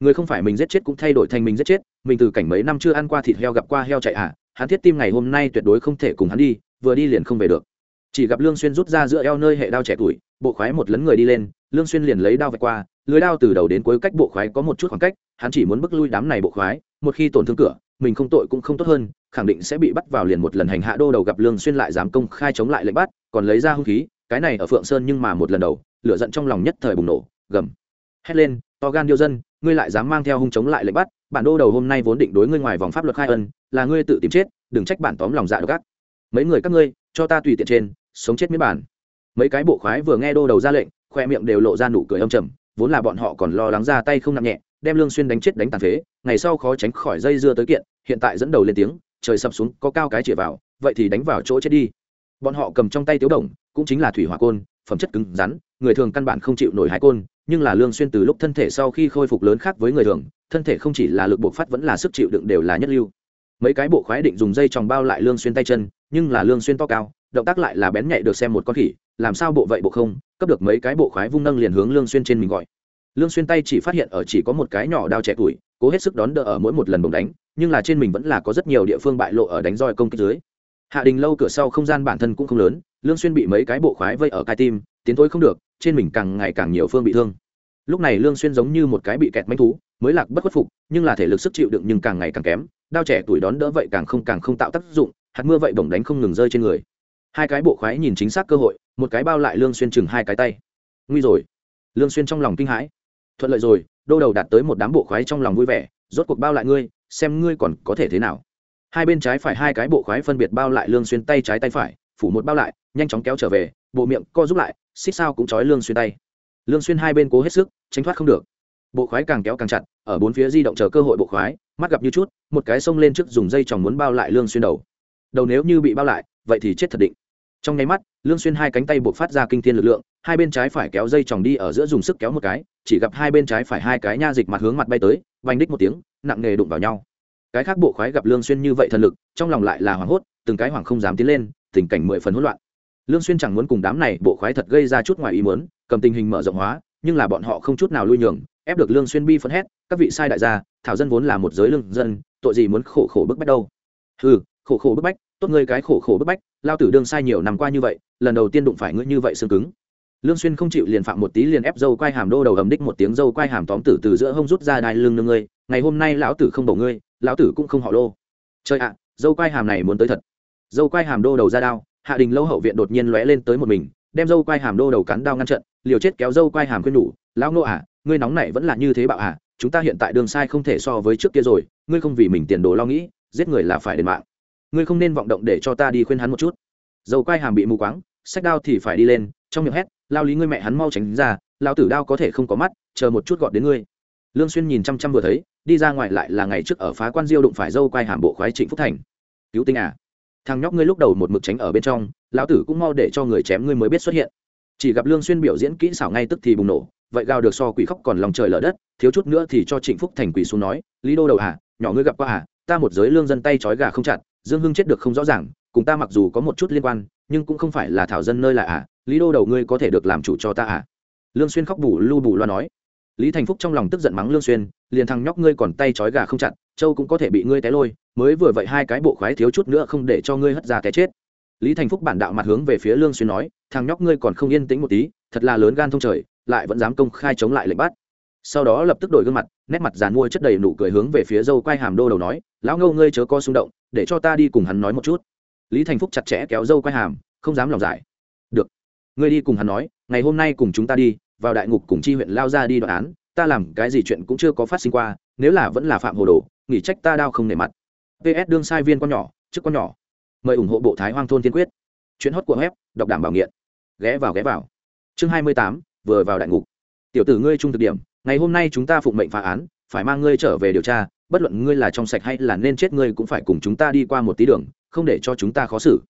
Người không phải mình giết chết cũng thay đổi thành mình giết chết, mình từ cảnh mấy năm chưa ăn qua thịt heo gặp qua heo chạy à hắn thiết tim ngày hôm nay tuyệt đối không thể cùng hắn đi, vừa đi liền không về được. Chỉ gặp lương xuyên rút ra giữa eo nơi hệ đao trẻ tuổi, bộ khoái một lấn người đi lên, lương xuyên liền lấy đao vạch qua, lưới đao từ đầu đến cuối cách bộ khoái có một chút khoảng cách, hắn chỉ muốn bức lui đám này bộ khoái, một khi tổn thương cửa mình không tội cũng không tốt hơn, khẳng định sẽ bị bắt vào liền một lần hành hạ đô đầu gặp lương xuyên lại dám công khai chống lại lệnh bắt, còn lấy ra hung khí, cái này ở phượng sơn nhưng mà một lần đầu, lửa giận trong lòng nhất thời bùng nổ, gầm. Hét lên, to gan điêu dân, ngươi lại dám mang theo hung chống lại lệnh bắt, bản đô đầu hôm nay vốn định đối ngươi ngoài vòng pháp luật khai ân, là ngươi tự tìm chết, đừng trách bản tóm lòng dạ độc ác. Mấy người các ngươi, cho ta tùy tiện trên, sống chết miết bản. Mấy cái bộ khoái vừa nghe đô đầu ra lệnh, khoe miệng đều lộ ra nụ cười âm trầm, vốn là bọn họ còn lo lắng ra tay không nặng nhẹ đem lương xuyên đánh chết đánh tàn phế, ngày sau khó tránh khỏi dây dưa tới kiện, hiện tại dẫn đầu lên tiếng, trời sập xuống, có cao cái chĩa vào, vậy thì đánh vào chỗ chết đi. Bọn họ cầm trong tay tiếu đồng, cũng chính là thủy hỏa côn, phẩm chất cứng rắn, người thường căn bản không chịu nổi hải côn, nhưng là lương xuyên từ lúc thân thể sau khi khôi phục lớn khác với người thường, thân thể không chỉ là lực bộc phát vẫn là sức chịu đựng đều là nhất lưu. Mấy cái bộ khoái định dùng dây tròng bao lại lương xuyên tay chân, nhưng là lương xuyên to cao, động tác lại là bén nhạy được xem một con khỉ, làm sao bộ vậy bộ không, cấp được mấy cái bộ khoái vung nâng liền hướng lương xuyên trên mình gọi lương xuyên tay chỉ phát hiện ở chỉ có một cái nhỏ đao trẻ tuổi, cố hết sức đón đỡ ở mỗi một lần bồng đánh, nhưng là trên mình vẫn là có rất nhiều địa phương bại lộ ở đánh roi công kích dưới. Hạ đình lâu cửa sau không gian bản thân cũng không lớn, lương xuyên bị mấy cái bộ khoái vây ở cai tim, tiến thối không được, trên mình càng ngày càng nhiều phương bị thương. Lúc này lương xuyên giống như một cái bị kẹt manh thú, mới lạc bất khuất phục, nhưng là thể lực sức chịu đựng nhưng càng ngày càng kém, đao trẻ tuổi đón đỡ vậy càng không càng không tạo tác dụng, hạt mưa vậy bổng đánh không ngừng rơi trên người. Hai cái bộ khoái nhìn chính xác cơ hội, một cái bao lại lương xuyên chừng hai cái tay. Nguy rồi. Lương xuyên trong lòng kinh hãi thuận lợi rồi, đô đầu đạt tới một đám bộ khoái trong lòng vui vẻ, rốt cuộc bao lại ngươi, xem ngươi còn có thể thế nào. Hai bên trái phải hai cái bộ khoái phân biệt bao lại lương xuyên tay trái tay phải, phủ một bao lại, nhanh chóng kéo trở về, bộ miệng co giúp lại, xích sao cũng trói lương xuyên tay. Lương xuyên hai bên cố hết sức, tránh thoát không được. Bộ khoái càng kéo càng chặt, ở bốn phía di động chờ cơ hội bộ khoái, mắt gặp như chút, một cái xông lên trước dùng dây chòng muốn bao lại lương xuyên đầu. Đầu nếu như bị bao lại, vậy thì chết thật định. Trong nháy mắt, lương xuyên hai cánh tay buộc phát ra kinh thiên lực lượng hai bên trái phải kéo dây chòng đi ở giữa dùng sức kéo một cái, chỉ gặp hai bên trái phải hai cái nha dịch mặt hướng mặt bay tới, vành đích một tiếng, nặng nề đụng vào nhau. Cái khác bộ khoái gặp lương xuyên như vậy thần lực, trong lòng lại là hoảng hốt, từng cái hoảng không dám tiến lên, tình cảnh mười phần hỗn loạn. Lương xuyên chẳng muốn cùng đám này bộ khoái thật gây ra chút ngoài ý muốn, cầm tình hình mở rộng hóa, nhưng là bọn họ không chút nào lui nhường, ép được lương xuyên bi phấn hét, các vị sai đại gia, thảo dân vốn là một giới lương dân, tội gì muốn khổ khổ bức bách đâu? Hừ, khổ khổ bức bách, tốt ngươi cái khổ khổ bức bách, lao tử đương sai nhiều năm qua như vậy, lần đầu tiên đụng phải ngươi như vậy xương cứng lương xuyên không chịu liền phạm một tí liền ép dâu quai hàm đô đầu ầm đích một tiếng dâu quai hàm tóm tử từ giữa hông rút ra đai lưng nương ngươi, ngày hôm nay lão tử không bổ ngươi, lão tử cũng không họ lô. Trời ạ, dâu quai hàm này muốn tới thật. Dâu quai hàm đô đầu ra đao, hạ đình lâu hậu viện đột nhiên lóe lên tới một mình, đem dâu quai hàm đô đầu cắn đao ngăn trận, liều chết kéo dâu quai hàm khuyên nhủ, lão nô à ngươi nóng này vẫn là như thế bạo à chúng ta hiện tại đường sai không thể so với trước kia rồi, ngươi không vì mình tiền đồ lo nghĩ, giết người là phải đền mạng. Ngươi không nên vọng động để cho ta đi khuyên hắn một chút. Dâu quai hàm bị mù quáng sách đao thì phải đi lên, trong miệng hét lao lý ngươi mẹ hắn mau tránh ra lao tử đao có thể không có mắt, chờ một chút gọt đến ngươi. Lương xuyên nhìn chăm chăm vừa thấy, đi ra ngoài lại là ngày trước ở phá quan diêu đụng phải dâu quai hàm bộ khoái trịnh phúc thành. Cứu tinh à. Thằng nhóc ngươi lúc đầu một mực tránh ở bên trong, lão tử cũng mau để cho người chém ngươi mới biết xuất hiện. Chỉ gặp lương xuyên biểu diễn kỹ xảo ngay tức thì bùng nổ, vậy gào được so quỷ khóc còn lòng trời lở đất, thiếu chút nữa thì cho trịnh phúc thành quỷ xuống nói, lý đô đầu à nhỏ ngươi gặp qua à ta một giới lương dân tay trói gà không chặt, dương hưng chết được không rõ ràng, cùng ta mặc dù có một chút liên quan nhưng cũng không phải là thảo dân nơi là à lý đô đầu ngươi có thể được làm chủ cho ta à? Lương xuyên khóc bù lu bù loa nói. Lý thành phúc trong lòng tức giận mắng lương xuyên, liền thằng nhóc ngươi còn tay trói gà không chặt, châu cũng có thể bị ngươi té lôi, mới vừa vậy hai cái bộ khoái thiếu chút nữa không để cho ngươi hất ra té chết. Lý thành phúc bản đạo mặt hướng về phía lương xuyên nói, thằng nhóc ngươi còn không yên tĩnh một tí, thật là lớn gan thông trời, lại vẫn dám công khai chống lại lệnh bắt. Sau đó lập tức đổi gương mặt, nét mặt giàn mua chất đầy nụ cười hướng về phía dâu Quay hàm đô đầu nói, lão ngâu ngươi chớ co xung động, để cho ta đi cùng hắn nói một chút lý thành phúc chặt chẽ kéo dâu quay hàm, không dám lòng giải. Được. Ngươi đi cùng hắn nói, ngày hôm nay cùng chúng ta đi, vào đại ngục cùng chi huyện lao ra đi đoạn án, ta làm cái gì chuyện cũng chưa có phát sinh qua, nếu là vẫn là phạm hồ đồ, nghỉ trách ta đau không nể mặt. Ps đương sai viên con nhỏ, trước con nhỏ. Mời ủng hộ bộ thái hoang thôn tiên quyết. Chuyện hót của web, đọc đảm bảo nghiện. Ghé vào ghé vào. Chương hai mươi tám, vừa vào đại ngục. Tiểu tử ngươi trung thực điểm, ngày hôm nay chúng ta phụng mệnh phá án, phải mang ngươi trở về điều tra, bất luận ngươi là trong sạch hay là nên chết ngươi cũng phải cùng chúng ta đi qua một tí đường không để cho chúng ta khó xử.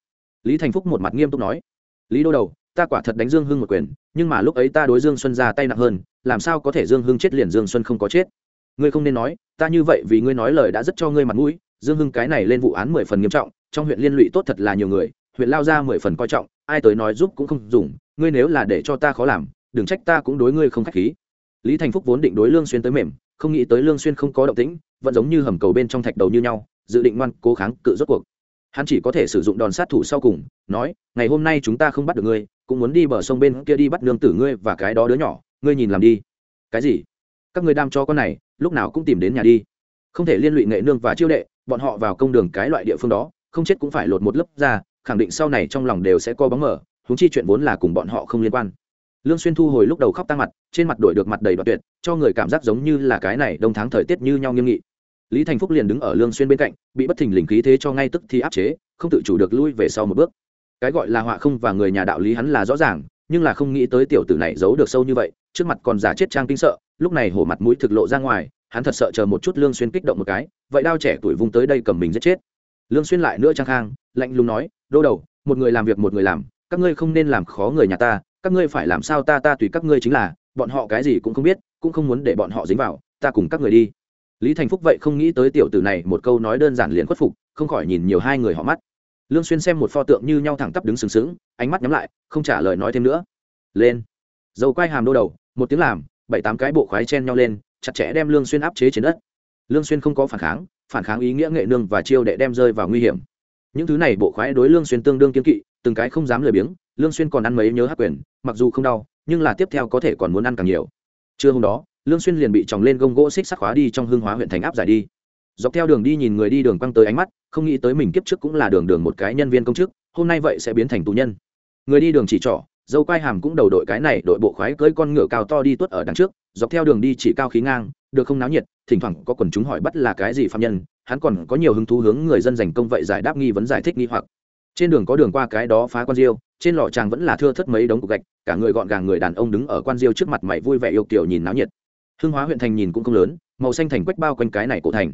Lý thành phúc một mặt nghiêm túc nói, lý đô đầu, ta quả thật đánh dương hưng một quyền, nhưng mà lúc ấy ta đối dương xuân ra tay nặng hơn, làm sao có thể dương hưng chết liền dương xuân không có chết? Ngươi không nên nói, ta như vậy vì ngươi nói lời đã rất cho ngươi mặt mũi, dương hưng cái này lên vụ án mười phần nghiêm trọng, trong huyện liên lụy tốt thật là nhiều người, huyện lao ra mười phần coi trọng, ai tới nói giúp cũng không dùng, ngươi nếu là để cho ta khó làm, đừng trách ta cũng đối ngươi không k h á c h khí. Lý thành phúc vốn định đối lương xuyên tới mềm, không nghĩ tới lương xuyên không có động tĩnh, vẫn giống như hầm cầu bên trong thạch đầu như nhau, dự định ngoan cố kháng cự rốt cuộc hắn chỉ có thể sử dụng đòn sát thủ sau cùng, nói, ngày hôm nay chúng ta không bắt được ngươi, cũng muốn đi bờ sông bên kia đi bắt nương tử ngươi và cái đó đứa nhỏ, ngươi nhìn làm đi. Cái gì? Các ngươi đam cho con này, lúc nào cũng tìm đến nhà đi. Không thể liên lụy nghệ nương và chiêu đệ, bọn họ vào công đường cái loại địa phương đó, không chết cũng phải lột một lớp ra khẳng định sau này trong lòng đều sẽ co bóng mở húng chi chuyện vốn là cùng bọn họ không liên quan. Lương xuyên thu hồi lúc đầu khóc tăng mặt, trên mặt đổi được mặt đầy đoạt tuyệt, cho người cảm giác giống như là cái này đông tháng thời tiết như nhau nghiêm nghị lý thành phúc liền đứng ở lương xuyên bên cạnh, bị bất thình lình khí thế cho ngay tức thì áp chế, không tự chủ được lui về sau một bước. Cái gọi là họa không và người nhà đạo lý hắn là rõ ràng, nhưng là không nghĩ tới tiểu tử này giấu được sâu như vậy, trước mặt còn giả chết trang kinh sợ, lúc này hổ mặt mũi thực lộ ra ngoài, hắn thật sợ chờ một chút lương xuyên kích động một cái, vậy đao trẻ tuổi vung tới đây cầm mình giết chết. Lương xuyên lại nữa trang khang, lạnh lùng nói, đô đầu, một người làm việc một người làm, các ngươi không nên làm khó người nhà ta, các ngươi phải làm sao ta ta tùy các ngươi chính là, bọn họ cái gì cũng không biết, cũng không muốn để bọn họ dính vào, ta cùng các người đi lý thành phúc vậy không nghĩ tới tiểu tử này một câu nói đơn giản liền khuất phục, không khỏi nhìn nhiều hai người họ mắt. Lương xuyên xem một pho tượng như nhau thẳng tắp đứng sừng sững, ánh mắt nhắm lại, không trả lời nói thêm nữa. Lên. Dầu quay hàm đô đầu, một tiếng làm, bảy tám cái bộ khoái chen nhau lên, chặt chẽ đem lương xuyên áp chế trên đất. Lương xuyên không có phản kháng phản kháng ý nghĩa nghệ nương và chiêu đệ đem rơi vào nguy hiểm. Những thứ này bộ khoái đối lương xuyên tương đương kiên kỵ, từng cái không dám lười biếng, lương xuyên còn ăn mấy nhớ hắc quyền, mặc dù không đau, nhưng là tiếp theo có thể còn muốn ăn càng nhiều. Trưa hôm đó lương xuyên liền bị tròng lên gông gỗ xích sắt khóa đi trong hương hóa huyện thành áp giải đi. Dọc theo đường đi nhìn người đi đường quăng tới ánh mắt, không nghĩ tới mình kiếp trước cũng là đường đường một cái nhân viên công chức, hôm nay vậy sẽ biến thành tù nhân. Người đi đường chỉ trỏ, dâu quai hàm cũng đầu đội cái này, đội bộ khoái cưỡi con ngựa cao to đi tuốt ở đằng trước, dọc theo đường đi chỉ cao khí ngang, được không náo nhiệt, thỉnh thoảng có quần chúng hỏi bắt là cái gì phạm nhân, hắn còn có nhiều hứng thú hướng người dân dành công vậy giải đáp nghi vấn giải thích nghi hoặc. Trên đường có đường qua cái đó phá quan diêu, trên lò tràng vẫn là thưa thất mấy đống cục gạch, cả người gọn gàng người đàn ông đứng ở quan diêu trước mặt mày vui vẻ yêu kiểu nhìn náo nhiệt hương hóa huyện thành nhìn cũng không lớn màu xanh thành quách bao quanh cái này cổ thành.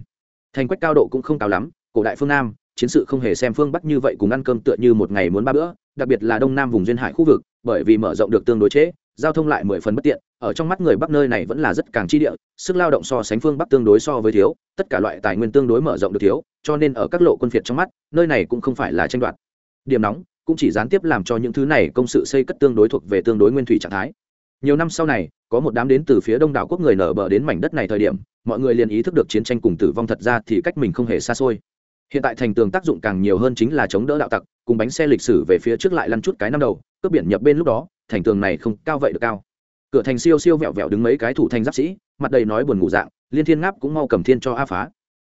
Thành quách cao độ cũng không cao lắm cổ đại phương nam chiến sự không hề xem phương bắc như vậy cùng ăn cơm tựa như một ngày muốn ba bữa đặc biệt là đông nam vùng duyên hải khu vực bởi vì mở rộng được tương đối chế, giao thông lại mười phần bất tiện ở trong mắt người bắc nơi này vẫn là rất càng chi địa sức lao động so sánh phương bắc tương đối so với thiếu tất cả loại tài nguyên tương đối mở rộng được thiếu cho nên ở các lộ quân phiệt trong mắt nơi này cũng không phải là tranh đoạt. Điểm nóng cũng chỉ gián tiếp làm cho những thứ này công sự xây cất tương đối thuộc về tương đối nguyên thủy trạng thái. Nhiều năm sau này có một đám đến từ phía đông đảo quốc người nở bờ đến mảnh đất này thời điểm, mọi người liền ý thức được chiến tranh cùng tử vong thật ra thì cách mình không hề xa xôi. Hiện tại thành tường tác dụng càng nhiều hơn chính là chống đỡ đạo tặc, cùng bánh xe lịch sử về phía trước lại lăn chút cái năm đầu, cướp biển nhập bên lúc đó, thành tường này không cao vậy được cao. Cửa thành siêu siêu vẹo vẹo đứng mấy cái thủ thành giáp sĩ, mặt đầy nói buồn ngủ dạng, liên thiên ngáp cũng mau cầm thiên cho a phá.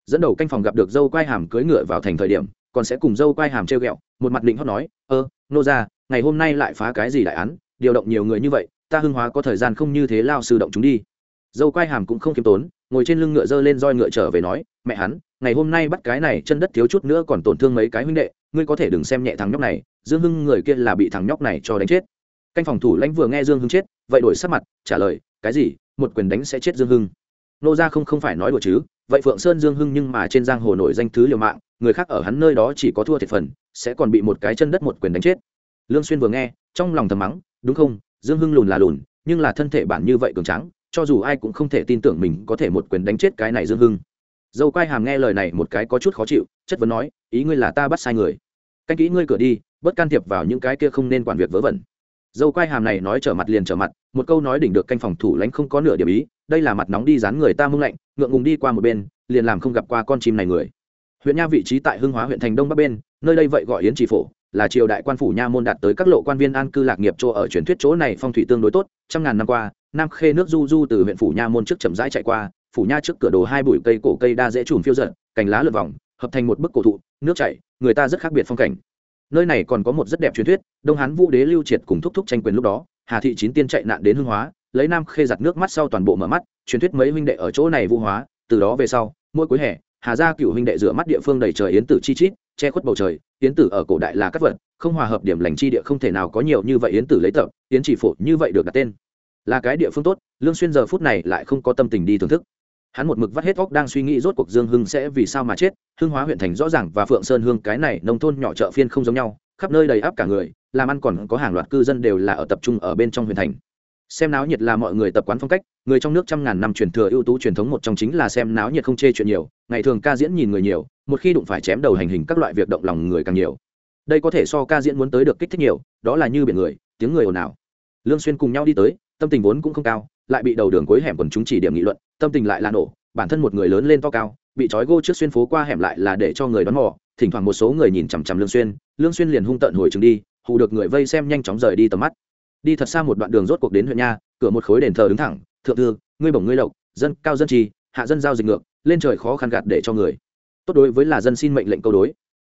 Dẫn đầu canh phòng gặp được dâu quai hàm cưỡi ngựa vào thành thời điểm, còn sẽ cùng dâu quai hàm treo ghẹo, một mặt định hót nói, ơ, nô ra ngày hôm nay lại phá cái gì đại án, điều động nhiều người như vậy ta hưng hóa có thời gian không như thế lao sư động chúng đi. Dâu quai hàm cũng không kiêm tốn, ngồi trên lưng ngựa dơ lên roi ngựa trở về nói, mẹ hắn, ngày hôm nay bắt cái này chân đất thiếu chút nữa còn tổn thương mấy cái huynh đệ, ngươi có thể đừng xem nhẹ thằng nhóc này, dương hưng người kia là bị thằng nhóc này cho đánh chết. Canh phòng thủ lãnh vừa nghe dương hưng chết, vậy đổi sắc mặt, trả lời, cái gì, một quyền đánh sẽ chết dương hưng. Nô ra không không phải nói đùa chứ, vậy phượng sơn dương hưng nhưng mà trên giang hồ nổi danh thứ liều mạng, người khác ở hắn nơi đó chỉ có thua thiệt phần, sẽ còn bị một cái chân đất một quyền đánh chết. Lương xuyên vừa nghe, trong lòng thầm mắng, đúng không dương hưng lùn là lùn, nhưng là thân thể bản như vậy cường tráng, cho dù ai cũng không thể tin tưởng mình có thể một quyền đánh chết cái này dương hưng. Dâu quai hàm nghe lời này một cái có chút khó chịu, chất vấn nói, ý ngươi là ta bắt sai người? Canh kỹ ngươi cửa đi bất can thiệp vào những cái kia không nên quản việc vớ vẩn. Dâu quai hàm này nói trở mặt liền trở mặt, một câu nói đỉnh được canh phòng thủ lãnh không có nửa điểm ý, đây là mặt nóng đi dán người ta mưng lạnh, ngượng ngùng đi qua một bên, liền làm không gặp qua con chim này người. Huyện nha vị trí tại hưng hóa huyện thành đông bắc bên, nơi đây vậy gọi yến chỉ phổ là triều đại quan phủ nha môn đạt tới các lộ quan viên an cư lạc nghiệp chỗ ở truyền thuyết chỗ này phong thủy tương đối tốt, trăm ngàn năm qua, nam khê nước du du từ huyện phủ nha môn trước chậm rãi chạy qua, phủ nha trước cửa đồ hai bụi cây cổ cây đa dễ trùn phiêu giận cành lá lượt vòng, hợp thành một bức cổ thụ, nước chảy, người ta rất khác biệt phong cảnh. Nơi này còn có một rất đẹp truyền thuyết, đông hán vũ đế lưu triệt cùng thúc thúc tranh quyền lúc đó, hà thị chín tiên chạy nạn đến hương hóa, lấy nam khê giặt nước mắt sau toàn bộ mở mắt, truyền thuyết mấy huynh đệ ở chỗ này vũ hóa, từ đó về sau, mỗi cuối hè hà gia cựu huynh đệ rửa mắt địa phương đầy trời yến tử chi chít, che khuất bầu trời, yến tử ở cổ đại là các vật, không hòa hợp điểm lành chi địa không thể nào có nhiều như vậy yến tử lấy tập, yến chỉ phổ như vậy được đặt tên. Là cái địa phương tốt, lương xuyên giờ phút này lại không có tâm tình đi thưởng thức. Hắn một mực vắt hết óc đang suy nghĩ rốt cuộc dương hưng sẽ vì sao mà chết, hưng hóa huyện thành rõ ràng và phượng sơn hương cái này nông thôn nhỏ chợ phiên không giống nhau, khắp nơi đầy áp cả người, làm ăn còn có hàng loạt cư dân đều là ở tập trung ở bên trong huyện thành xem náo nhiệt là mọi người tập quán phong cách, người trong nước trăm ngàn năm truyền thừa ưu tú truyền thống một trong chính là xem náo nhiệt không chê chuyện nhiều, ngày thường ca diễn nhìn người nhiều, một khi đụng phải chém đầu hành hình các loại việc động lòng người càng nhiều. Đây có thể so ca diễn muốn tới được kích thích nhiều, đó là như biển người, tiếng người ồn ào. Lương xuyên cùng nhau đi tới, tâm tình vốn cũng không cao, lại bị đầu đường cuối hẻm quần chúng chỉ điểm nghị luận, tâm tình lại là nổ, bản thân một người lớn lên to cao, bị trói gô trước xuyên phố qua hẻm lại là để cho người đón mò, thỉnh thoảng một số người nhìn chằm chằm lương xuyên lương xuyên liền hung tợn hồi trường đi, hù được người vây xem nhanh chóng rời đi tầm mắt đi thật xa một đoạn đường rốt cuộc đến huyện nha, cửa một khối đền thờ đứng thẳng, thượng thư, ngươi bổng ngươi lộc, dân, cao dân trì, hạ dân giao dịch ngược, lên trời khó khăn gạt để cho người. Tốt đối với là dân xin mệnh lệnh câu đối.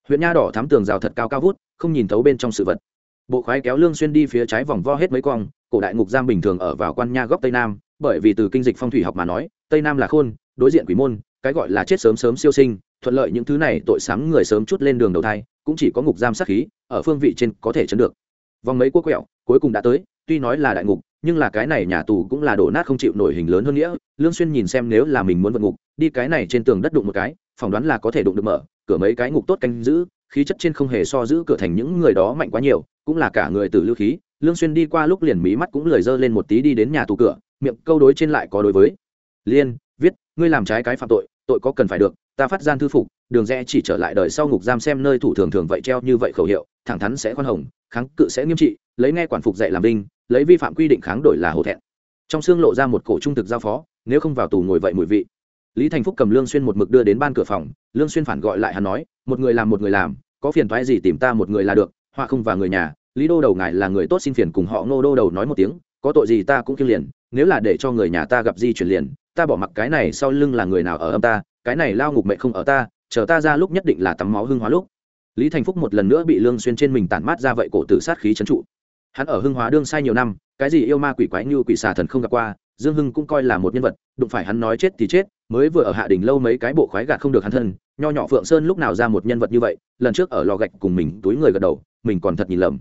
Huyện nha đỏ thám tường rào thật cao cao vút, không nhìn thấu bên trong sự vật. Bộ khoái kéo lương xuyên đi phía trái vòng vo hết mấy cong cổ đại ngục giam bình thường ở vào quan nha góc tây nam, bởi vì từ kinh dịch phong thủy học mà nói, tây nam là khôn, đối diện quỷ môn, cái gọi là chết sớm sớm siêu sinh, thuận lợi những thứ này tội sáng người sớm chút lên đường đầu thai, cũng chỉ có ngục giam sát khí, ở phương vị trên có thể chấn được. Vòng mấy quốc quẹo cuối cùng đã tới, tuy nói là đại ngục, nhưng là cái này nhà tù cũng là đổ nát không chịu nổi hình lớn hơn nghĩa. Lương xuyên nhìn xem nếu là mình muốn vượt ngục, đi cái này trên tường đất đụng một cái, phỏng đoán là có thể đụng được mở, cửa mấy cái ngục tốt canh giữ, khí chất trên không hề so giữ cửa thành những người đó mạnh quá nhiều, cũng là cả người tử lưu khí. Lương xuyên đi qua lúc liền mí mắt cũng lười dơ lên một tí đi đến nhà tù cửa, miệng câu đối trên lại có đối với. Liên, viết, ngươi làm trái cái phạm tội tội có cần phải được ta phát gian thư phục, đường rẽ chỉ trở lại đời sau ngục giam xem nơi thủ thường thường vậy treo như vậy khẩu hiệu, thẳng thắn sẽ khoan hồng, kháng cự sẽ nghiêm trị, lấy nghe quản phục dạy làm đinh lấy vi phạm quy định kháng đổi là hổ thẹn. Trong xương lộ ra một cổ trung thực giao phó, nếu không vào tù ngồi vậy mùi vị. Lý thành phúc cầm lương xuyên một mực đưa đến ban cửa phòng, lương xuyên phản gọi lại hắn nói, một người làm một người làm, có phiền toái gì tìm ta một người là được, họa không và người nhà, lý đô đầu ngài là người tốt xin phiền cùng họ ngô đô đầu nói một tiếng, có tội gì ta cũng kiêng liền, nếu là để cho người nhà ta gặp di chuyển liền, ta bỏ mặc cái này sau lưng là người nào ở âm ta cái này lao ngục mệnh không ở ta, chờ ta ra lúc nhất định là tắm máu hưng hóa lúc. Lý thành phúc một lần nữa bị lương xuyên trên mình tản mát ra vậy cổ tử sát khí chấn trụ. Hắn ở hưng hóa đương sai nhiều năm, cái gì yêu ma quỷ quái như quỷ xà thần không gặp qua, dương hưng cũng coi là một nhân vật, đụng phải hắn nói chết thì chết, mới vừa ở hạ đỉnh lâu mấy cái bộ khoái gạt không được hắn thân, nho nhỏ phượng sơn lúc nào ra một nhân vật như vậy, lần trước ở lò gạch cùng mình túi người gật đầu, mình còn thật nhìn lầm.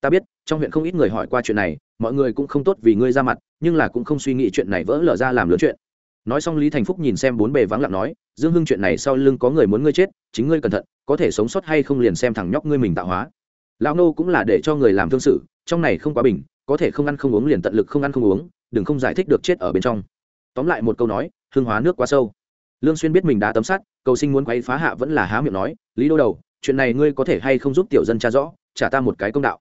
Ta biết, trong huyện không ít người hỏi qua chuyện này, mọi người cũng không tốt vì ngươi ra mặt, nhưng là cũng không suy nghĩ chuyện này vỡ lở ra làm lớn chuyện nói xong lý thành phúc nhìn xem bốn bề vắng lặng nói, dương hưng, chuyện này sau lưng có người muốn ngươi chết, chính ngươi cẩn thận, có thể sống sót hay không liền xem thằng nhóc ngươi mình tạo hóa. Lão nô cũng là để cho người làm thương sự, trong này không quá bình, có thể không ăn không uống liền tận lực không ăn không uống, đừng không giải thích được chết ở bên trong. Tóm lại một câu nói, hương hóa nước quá sâu. Lương xuyên biết mình đã tấm sát cầu sinh muốn quấy phá hạ vẫn là há miệng nói, lý đô đầu, chuyện này ngươi có thể hay không giúp tiểu dân tra rõ, trả ta một cái công đạo.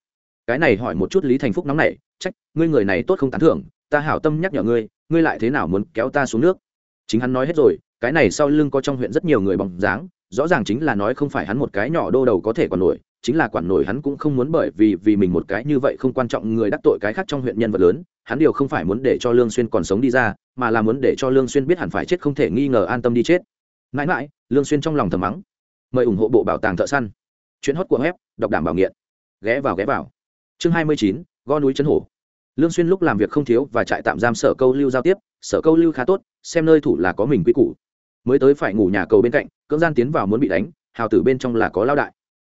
Cái này hỏi một chút lý thành phúc nóng nảy, trách, ngươi người này tốt không tán thưởng, ta hảo tâm nhắc nhở ngươi ngươi lại thế nào muốn kéo ta xuống nước? Chính hắn nói hết rồi cái này sau lưng có trong huyện rất nhiều người bóng dáng rõ ràng chính là nói không phải hắn một cái nhỏ đô đầu có thể còn nổi chính là quản nổi hắn cũng không muốn bởi vì vì mình một cái như vậy không quan trọng người đắc tội cái khác trong huyện nhân vật lớn hắn điều không phải muốn để cho lương xuyên còn sống đi ra mà là muốn để cho lương xuyên biết hẳn phải chết không thể nghi ngờ an tâm đi chết. Mãi mãi lương xuyên trong lòng thầm mắng. Mời ủng hộ bộ bảo tàng thợ săn. Chuyến hót của web đọc đảm bảo nghiện. Ghé vào ghé vào. Chương 29, gõ núi chấn hổ lương xuyên lúc làm việc không thiếu và trại tạm giam sở câu lưu giao tiếp, sở câu lưu khá tốt, xem nơi thủ là có mình quy củ. Mới tới phải ngủ nhà cầu bên cạnh, cưỡng gian tiến vào muốn bị đánh, hào tử bên trong là có lao đại.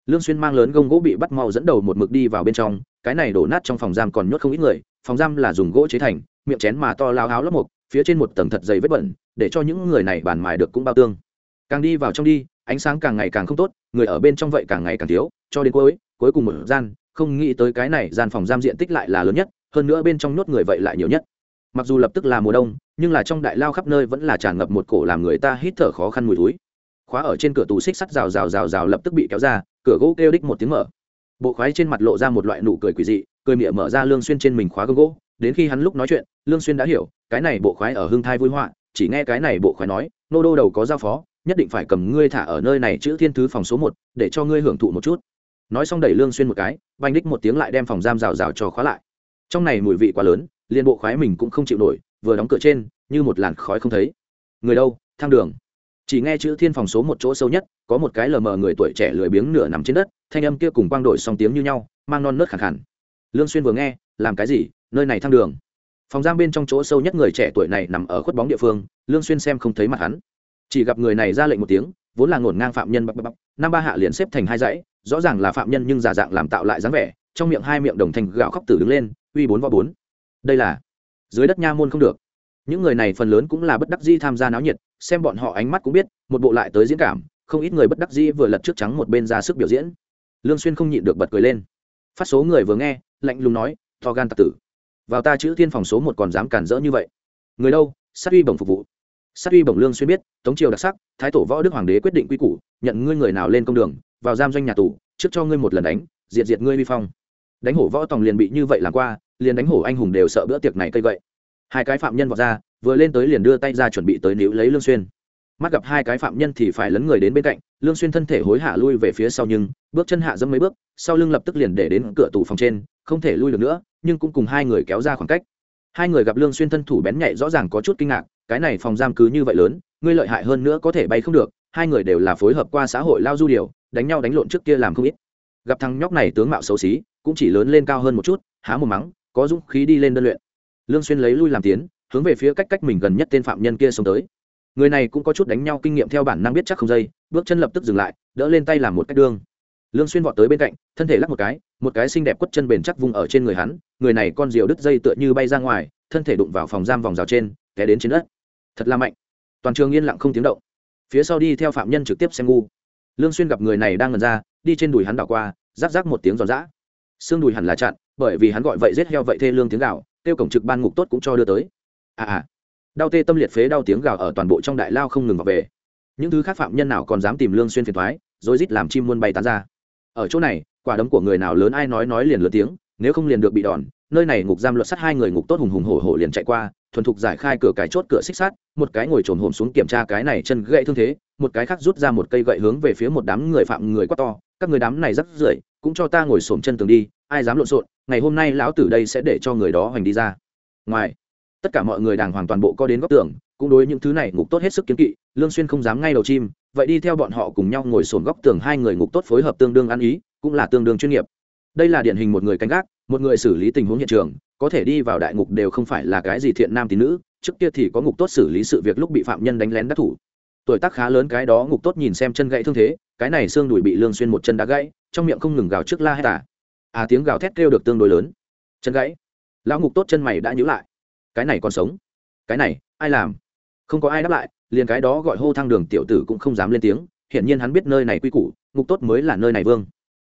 Lương xuyên mang lớn gông gỗ bị bắt mau dẫn đầu một mực đi vào bên trong, cái này đổ nát trong phòng giam còn nhốt không ít người, phòng giam là dùng gỗ chế thành, miệng chén mà to lao áo lớp một phía trên một tầng thật dày vết bẩn, để cho những người này bàn mài được cũng bao tương. Càng đi vào trong đi, ánh sáng càng ngày càng không tốt, người ở bên trong vậy càng ngày càng thiếu, cho đến cuối cuối cùng một gian, không nghĩ tới cái này gian phòng giam diện tích lại là lớn nhất hơn nữa bên trong nhốt người vậy lại nhiều nhất. Mặc dù lập tức là mùa đông, nhưng là trong đại lao khắp nơi vẫn là tràn ngập một cổ làm người ta hít thở khó khăn mùi túi khóa ở trên cửa tù xích sắt rào rào rào rào lập tức bị kéo ra, cửa gỗ kêu đích một tiếng mở. Bộ khoái trên mặt lộ ra một loại nụ cười quỷ dị, cười miệng mở ra lương xuyên trên mình khóa gông gỗ. Đến khi hắn lúc nói chuyện, lương xuyên đã hiểu, cái này bộ khoái ở hưng thai vui họa, chỉ nghe cái này bộ khoái nói, nô đô đầu có giao phó, nhất định phải cầm ngươi thả ở nơi này chữ thiên thứ phòng số một, để cho ngươi hưởng thụ một chút. Nói xong đẩy lương xuyên một cái vanh đích một tiếng lại đem phòng giam rào rào cho khóa lại trong này mùi vị quá lớn liên bộ khoái mình cũng không chịu nổi, vừa đóng cửa trên, như một làn khói không thấy. Người đâu? Thang đường. Chỉ nghe chữ thiên phòng số một chỗ sâu nhất, có một cái lờ mờ người tuổi trẻ lười biếng nửa nằm trên đất, thanh âm kia cùng quang đổi song tiếng như nhau, mang non nớt khẳng khẳng lương xuyên vừa nghe, làm cái gì? Nơi này thang đường. Phòng giam bên trong chỗ sâu nhất người trẻ tuổi này nằm ở khuất bóng địa phương, lương xuyên xem không thấy mặt hắn. Chỉ gặp người này ra lệnh một tiếng, vốn là ngổn ngang phạm nhân bập bập năm ba hạ liền xếp thành hai dãy, rõ ràng là phạm nhân nhưng giả dạng làm tạo lại dáng vẻ, trong miệng hai miệng đồng thành gào khóc tử đứng lên uy bốn võ bốn. Đây là dưới đất nha môn không được. Những người này phần lớn cũng là bất đắc dĩ tham gia náo nhiệt, xem bọn họ ánh mắt cũng biết, một bộ lại tới diễn cảm, không ít người bất đắc dĩ vừa lật trước trắng một bên ra sức biểu diễn. Lương xuyên không nhịn được bật cười lên. Phát số người vừa nghe, lạnh lùng nói, to gan tặc tử. Vào ta chữ thiên phòng số một còn dám cản rỡ như vậy. Người đâu? Sát uy bổng phục vụ. Sát uy bổng lương xuyên biết, tống triều đặc sắc, thái tổ võ đức hoàng đế quyết định quy củ, nhận ngươi người nào lên công đường, vào giam doanh nhà tù, trước cho ngươi một lần đánh, diệt diệt ngươi vi phong. Đánh hổ võ tòng liền bị như vậy làm qua liền đánh hổ anh hùng đều sợ bữa tiệc này cây vậy hai cái phạm nhân vọt ra, vừa lên tới liền đưa tay ra chuẩn bị tới níu lấy lương xuyên. Mắt gặp hai cái phạm nhân thì phải lấn người đến bên cạnh, lương xuyên thân thể hối hạ lui về phía sau nhưng bước chân hạ dẫm mấy bước, sau lưng lập tức liền để đến cửa tủ phòng trên, không thể lui được nữa, nhưng cũng cùng hai người kéo ra khoảng cách. Hai người gặp lương xuyên thân thủ bén nhạy rõ ràng có chút kinh ngạc, cái này phòng giam cứ như vậy lớn, ngươi lợi hại hơn nữa có thể bay không được, hai người đều là phối hợp qua xã hội lao du điều, đánh nhau đánh lộn trước kia làm không ít. Gặp thằng nhóc này tướng mạo xấu xí, cũng chỉ lớn lên cao hơn một chút, há một mắng có dũng khí đi lên đơn luyện. Lương xuyên lấy lui làm tiến, hướng về phía cách cách mình gần nhất tên phạm nhân kia xông tới. Người này cũng có chút đánh nhau kinh nghiệm theo bản năng biết chắc không dây, bước chân lập tức dừng lại, đỡ lên tay làm một cách đương. Lương xuyên vọt tới bên cạnh, thân thể lắc một cái một cái xinh đẹp quất chân bền chắc vung ở trên người hắn, người này con diều đứt dây tựa như bay ra ngoài, thân thể đụng vào phòng giam vòng rào trên, té đến trên đất. Thật là mạnh. Toàn trường yên lặng không tiếng động. Phía sau đi theo phạm nhân trực tiếp xem ngu. Lương xuyên gặp người này đang ngần ra, đi trên đùi hắn đảo qua, rắc rắc một tiếng giòn giã xương đùi hẳn là chặn, bởi vì hắn gọi vậy giết heo vậy thê lương tiếng gào, tiêu cổng trực ban ngục tốt cũng cho đưa tới. À à. Đau tê tâm liệt phế đau tiếng gào ở toàn bộ trong đại lao không ngừng vào về. Những thứ khác phạm nhân nào còn dám tìm lương xuyên phiền thoái, rồi rít làm chim muôn bay tán ra. Ở chỗ này, quả đấm của người nào lớn ai nói nói liền lớn tiếng, nếu không liền được bị đòn, nơi này ngục giam luật sắt hai người ngục tốt hùng hùng hổ hổ liền chạy qua, thuần thục giải khai cửa cái chốt cửa xích sắt, một cái ngồi trồn hổm xuống kiểm tra cái này chân gậy thương thế, một cái khác rút ra một cây gậy hướng về phía một đám người phạm người quá to các người đám này rất rưởi, cũng cho ta ngồi xổm chân tường đi, ai dám lộn xộn, ngày hôm nay lão tử đây sẽ để cho người đó hoành đi ra. Ngoài, tất cả mọi người đàng hoàng toàn bộ có đến góc tường, cũng đối những thứ này ngục tốt hết sức kiến kỵ, lương xuyên không dám ngay đầu chim, vậy đi theo bọn họ cùng nhau ngồi sồn góc tường hai người ngục tốt phối hợp tương đương ăn ý, cũng là tương đương chuyên nghiệp. Đây là điển hình một người canh gác, một người xử lý tình huống hiện trường, có thể đi vào đại ngục đều không phải là cái gì thiện nam tín nữ, trước kia thì có ngục tốt xử lý sự việc lúc bị phạm nhân đánh lén đắc thủ. Tuổi tác khá lớn cái đó ngục tốt nhìn xem chân gãy thương thế cái này xương đùi bị lương xuyên một chân đá gãy, trong miệng không ngừng gào trước la hét tả à tiếng gào thét kêu được tương đối lớn. Chân gãy. Lão ngục tốt chân mày đã nhíu lại. Cái này còn sống. Cái này, ai làm? Không có ai đáp lại, liền cái đó gọi hô thang đường tiểu tử cũng không dám lên tiếng. Hiển nhiên hắn biết nơi này quy củ, ngục tốt mới là nơi này vương.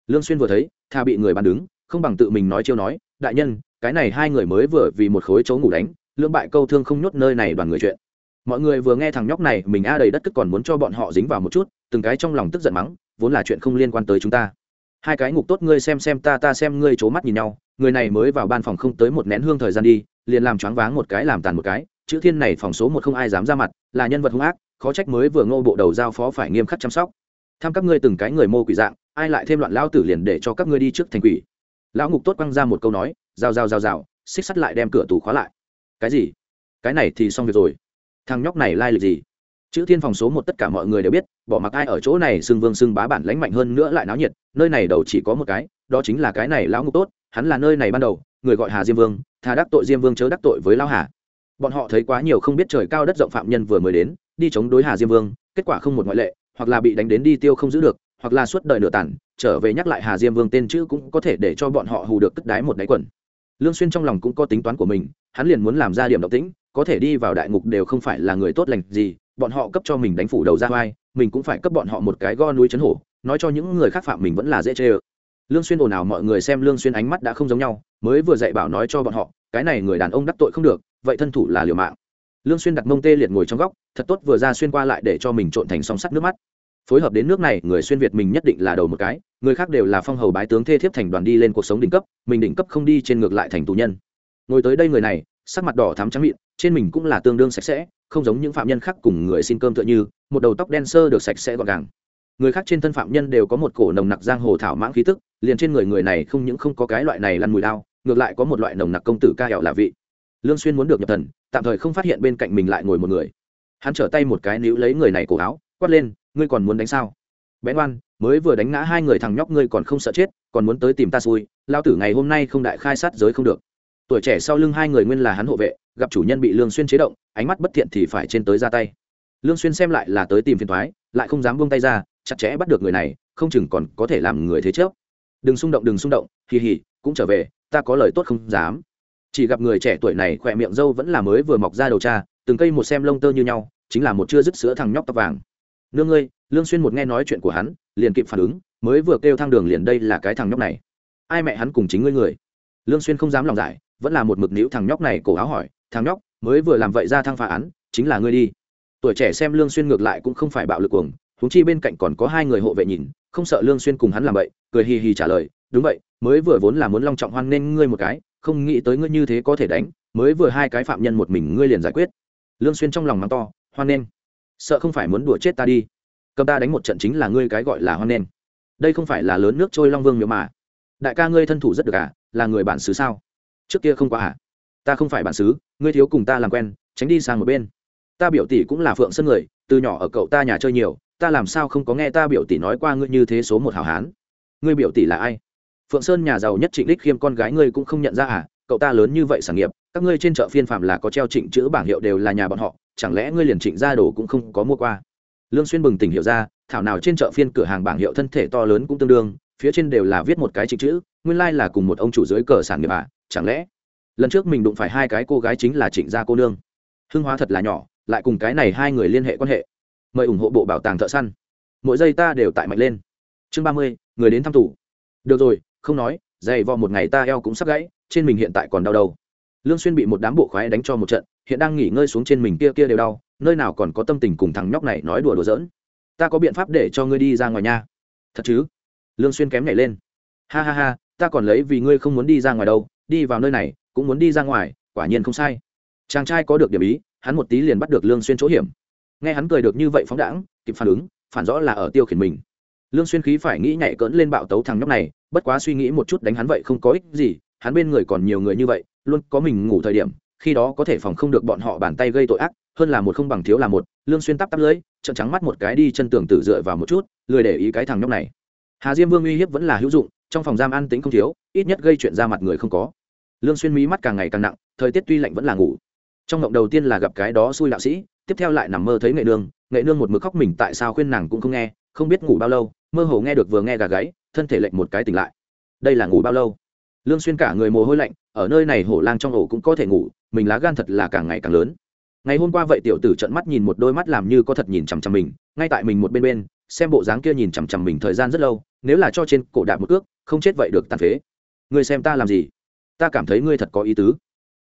Lương xuyên vừa thấy, tha bị người bàn đứng, không bằng tự mình nói chiêu nói, đại nhân, cái này hai người mới vừa vì một khối chấu ngủ đánh, lưỡng bại câu thương không nhốt nơi này đoàn người chuyện. Mọi người vừa nghe thằng nhóc này mình a đầy đất tức còn muốn cho bọn họ dính vào một chút từng cái trong lòng tức giận mắng, vốn là chuyện không liên quan tới chúng ta. Hai cái ngục tốt ngươi xem xem ta ta xem ngươi c mắt nhìn nhau, người này mới vào ban phòng không tới một nén hương thời gian đi, liền làm choáng váng một cái làm tàn một cái, chữ thiên này phòng số một không ai dám ra mặt, là nhân vật hung ác, khó trách mới vừa ngô bộ đầu giao phó phải nghiêm khắc chăm sóc. Tham các ngươi từng cái người mô quỷ dạng, ai lại thêm loạn lao tử liền để cho các ngươi đi trước thành quỷ. Lão ngục tốt quăng ra một câu nói, rào rào rào rào, xích sắt lại đem cửa tủ khóa lại. Cái gì? Cái này thì xong việc rồi. Thằng nhóc này lai lịch gì? Chữ thiên phòng số một tất cả mọi người đều biết, bỏ mặc ai ở chỗ này xưng vương xưng bá bản lãnh mạnh hơn nữa lại náo nhiệt, nơi này đầu chỉ có một cái, đó chính là cái này lão ngục tốt, hắn là nơi này ban đầu, người gọi hà diêm vương thà đắc tội diêm vương chớ đắc tội với lão hà. Bọn họ thấy quá nhiều không biết trời cao đất rộng phạm nhân vừa mới đến, đi chống đối hà diêm vương, kết quả không một ngoại lệ, hoặc là bị đánh đến đi tiêu không giữ được, hoặc là suốt đời nửa tản, trở về nhắc lại hà diêm vương tên chữ cũng có thể để cho bọn họ hù được cất đái một đáy quần lương xuyên trong lòng cũng có tính toán của mình, hắn liền muốn làm ra điểm động tĩnh, có thể đi vào đại ngục đều không phải là người tốt lành gì, bọn họ cấp cho mình đánh phủ đầu ra vai, mình cũng phải cấp bọn họ một cái go núi chấn hổ, nói cho những người khác phạm mình vẫn là dễ chê ơ. Lương xuyên ồn ào mọi người xem lương xuyên ánh mắt đã không giống nhau, mới vừa dạy bảo nói cho bọn họ, cái này người đàn ông đắc tội không được, vậy thân thủ là liều mạng. Lương xuyên đặt mông tê liệt ngồi trong góc, thật tốt vừa ra xuyên qua lại để cho mình trộn thành song sắt nước mắt. Phối hợp đến nước này, người xuyên việt mình nhất định là đầu một cái người khác đều là phong hầu bái tướng thê thiếp thành đoàn đi lên cuộc sống đỉnh cấp, mình đỉnh cấp không đi trên ngược lại thành tù nhân. Ngồi tới đây người này, sắc mặt đỏ thắm trắng miệng trên mình cũng là tương đương sạch sẽ, không giống những phạm nhân khác cùng người xin cơm tựa như, một đầu tóc đen sơ được sạch sẽ gọn gàng. Người khác trên thân phạm nhân đều có một cổ nồng nặc giang hồ thảo mãng khí tức, liền trên người người này không những không có cái loại này lăn mùi đao ngược lại có một loại nồng nặc công tử ca hẹo là vị. Lương xuyên muốn được nhập thần, tạm thời không phát hiện bên cạnh mình lại ngồi một người. Hắn trở tay một cái níu lấy người này cổ áo, quát lên, ngươi còn muốn đánh sao? Bé ngoan mới vừa đánh ngã hai người thằng nhóc ngươi còn không sợ chết, còn muốn tới tìm ta xui lao tử ngày hôm nay không đại khai sát giới không được. Tuổi trẻ sau lưng hai người nguyên là hắn hộ vệ, gặp chủ nhân bị lương xuyên chế động, ánh mắt bất thiện thì phải trên tới ra tay. Lương xuyên xem lại là tới tìm phiền toái, lại không dám buông tay ra, chặt chẽ bắt được người này, không chừng còn có thể làm người thế trước. Đừng xung động, đừng xung động, hì hì, cũng trở về, ta có lời tốt không dám. Chỉ gặp người trẻ tuổi này khỏe miệng dâu vẫn là mới vừa mọc ra đầu cha, từng cây một xem lông tơ như nhau, chính là một chưa dứt sữa thằng nhóc tóc vàng. Nương ngươi lương xuyên một nghe nói chuyện của hắn, liền kịp phản ứng, mới vừa kêu thang đường liền đây là cái thằng nhóc này. Ai mẹ hắn cùng chính ngươi người? Lương xuyên không dám lòng giải, vẫn là một mực níu thằng nhóc này cổ áo hỏi, thằng nhóc, mới vừa làm vậy ra thang phá án, chính là ngươi đi. Tuổi trẻ xem lương xuyên ngược lại cũng không phải bạo lực cuồng chúng chi bên cạnh còn có hai người hộ vệ nhìn, không sợ lương xuyên cùng hắn làm vậy, cười hì hì trả lời, đúng vậy, mới vừa vốn là muốn long trọng hoan nên ngươi một cái, không nghĩ tới ngươi như thế có thể đánh, mới vừa hai cái phạm nhân một mình ngươi liền giải quyết. Lương xuyên trong lòng mắng to, hoan nên, sợ không phải muốn đùa chết ta đi cầm ta đánh một trận chính là ngươi cái gọi là hoan nên đây không phải là lớn nước trôi long vương miếu mà. Đại ca ngươi thân thủ rất được à là người bản xứ sao? Trước kia không qua à? Ta không phải bản xứ, ngươi thiếu cùng ta làm quen, tránh đi sang một bên. Ta biểu tỷ cũng là phượng sân người, từ nhỏ ở cậu ta nhà chơi nhiều, ta làm sao không có nghe ta biểu tỷ nói qua ngươi như thế số một hảo hán? Ngươi biểu tỷ là ai? Phượng sơn nhà giàu nhất trịnh đích khiêm con gái ngươi cũng không nhận ra à cậu ta lớn như vậy sản nghiệp, các ngươi trên chợ phiên phạm là có treo trịnh chữ bảng hiệu đều là nhà bọn họ, chẳng lẽ ngươi liền trịnh ra đồ cũng không có mua qua? Lương xuyên bừng tỉnh hiểu ra, thảo nào trên chợ phiên cửa hàng bảng hiệu thân thể to lớn cũng tương đương, phía trên đều là viết một cái trịnh chữ, nguyên lai like là cùng một ông chủ dưới cờ sản nghiệp à chẳng lẽ? Lần trước mình đụng phải hai cái cô gái chính là trịnh gia cô nương. Hưng hóa thật là nhỏ, lại cùng cái này hai người liên hệ quan hệ. Mời ủng hộ bộ bảo tàng thợ săn. Mỗi giây ta đều tại mạnh lên. Chương ba mươi, người đến thăm tủ được rồi, không nói, dày vò một ngày ta eo cũng sắp gãy, trên mình hiện tại còn đau đầu. Lương xuyên bị một đám bộ khoái đánh cho một trận, hiện đang nghỉ ngơi xuống trên mình kia kia đều đau nơi nào còn có tâm tình cùng thằng nhóc này nói đùa đùa giỡn? Ta có biện pháp để cho ngươi đi ra ngoài nha. Thật chứ? Lương xuyên kém nhảy lên. Ha ha ha, ta còn lấy vì ngươi không muốn đi ra ngoài đâu, đi vào nơi này, cũng muốn đi ra ngoài, quả nhiên không sai. Chàng trai có được điểm ý, hắn một tí liền bắt được lương xuyên chỗ hiểm. Nghe hắn cười được như vậy phóng đãng, kịp phản ứng, phản rõ là ở tiêu khiển mình. Lương xuyên khí phải nghĩ nhảy cỡn lên bạo tấu thằng nhóc này, bất quá suy nghĩ một chút đánh hắn vậy không có ích gì, hắn bên người còn nhiều người như vậy, luôn có mình ngủ thời điểm, khi đó có thể phòng không được bọn họ bàn tay gây tội ác hơn là một không bằng thiếu là một, lương xuyên tắp tắp lưỡi, trợn trắng mắt một cái đi chân tường tử dựa vào một chút, lười để ý cái thằng nhóc này. Hà diêm vương uy hiếp vẫn là hữu dụng, trong phòng giam an tĩnh không thiếu, ít nhất gây chuyện ra mặt người không có. Lương xuyên mí mắt càng ngày càng nặng, thời tiết tuy lạnh vẫn là ngủ. Trong ngộng đầu tiên là gặp cái đó xui đạo sĩ, tiếp theo lại nằm mơ thấy nghệ nương nghệ nương một mực khóc mình tại sao khuyên nàng cũng không nghe, không biết ngủ bao lâu, mơ hồ nghe được vừa nghe gà gáy, thân thể lệnh một cái tỉnh lại. Đây là ngủ bao lâu? Lương xuyên cả người mồ hôi lạnh, ở nơi này hổ lang trong ổ cũng có thể ngủ, mình lá gan thật là càng ngày càng lớn ngày hôm qua vậy tiểu tử trợn mắt nhìn một đôi mắt làm như có thật nhìn chằm chằm mình, ngay tại mình một bên bên, xem bộ dáng kia nhìn chằm chằm mình thời gian rất lâu, nếu là cho trên cổ đạp một cước, không chết vậy được tàn phế. Ngươi xem ta làm gì? Ta cảm thấy ngươi thật có ý tứ.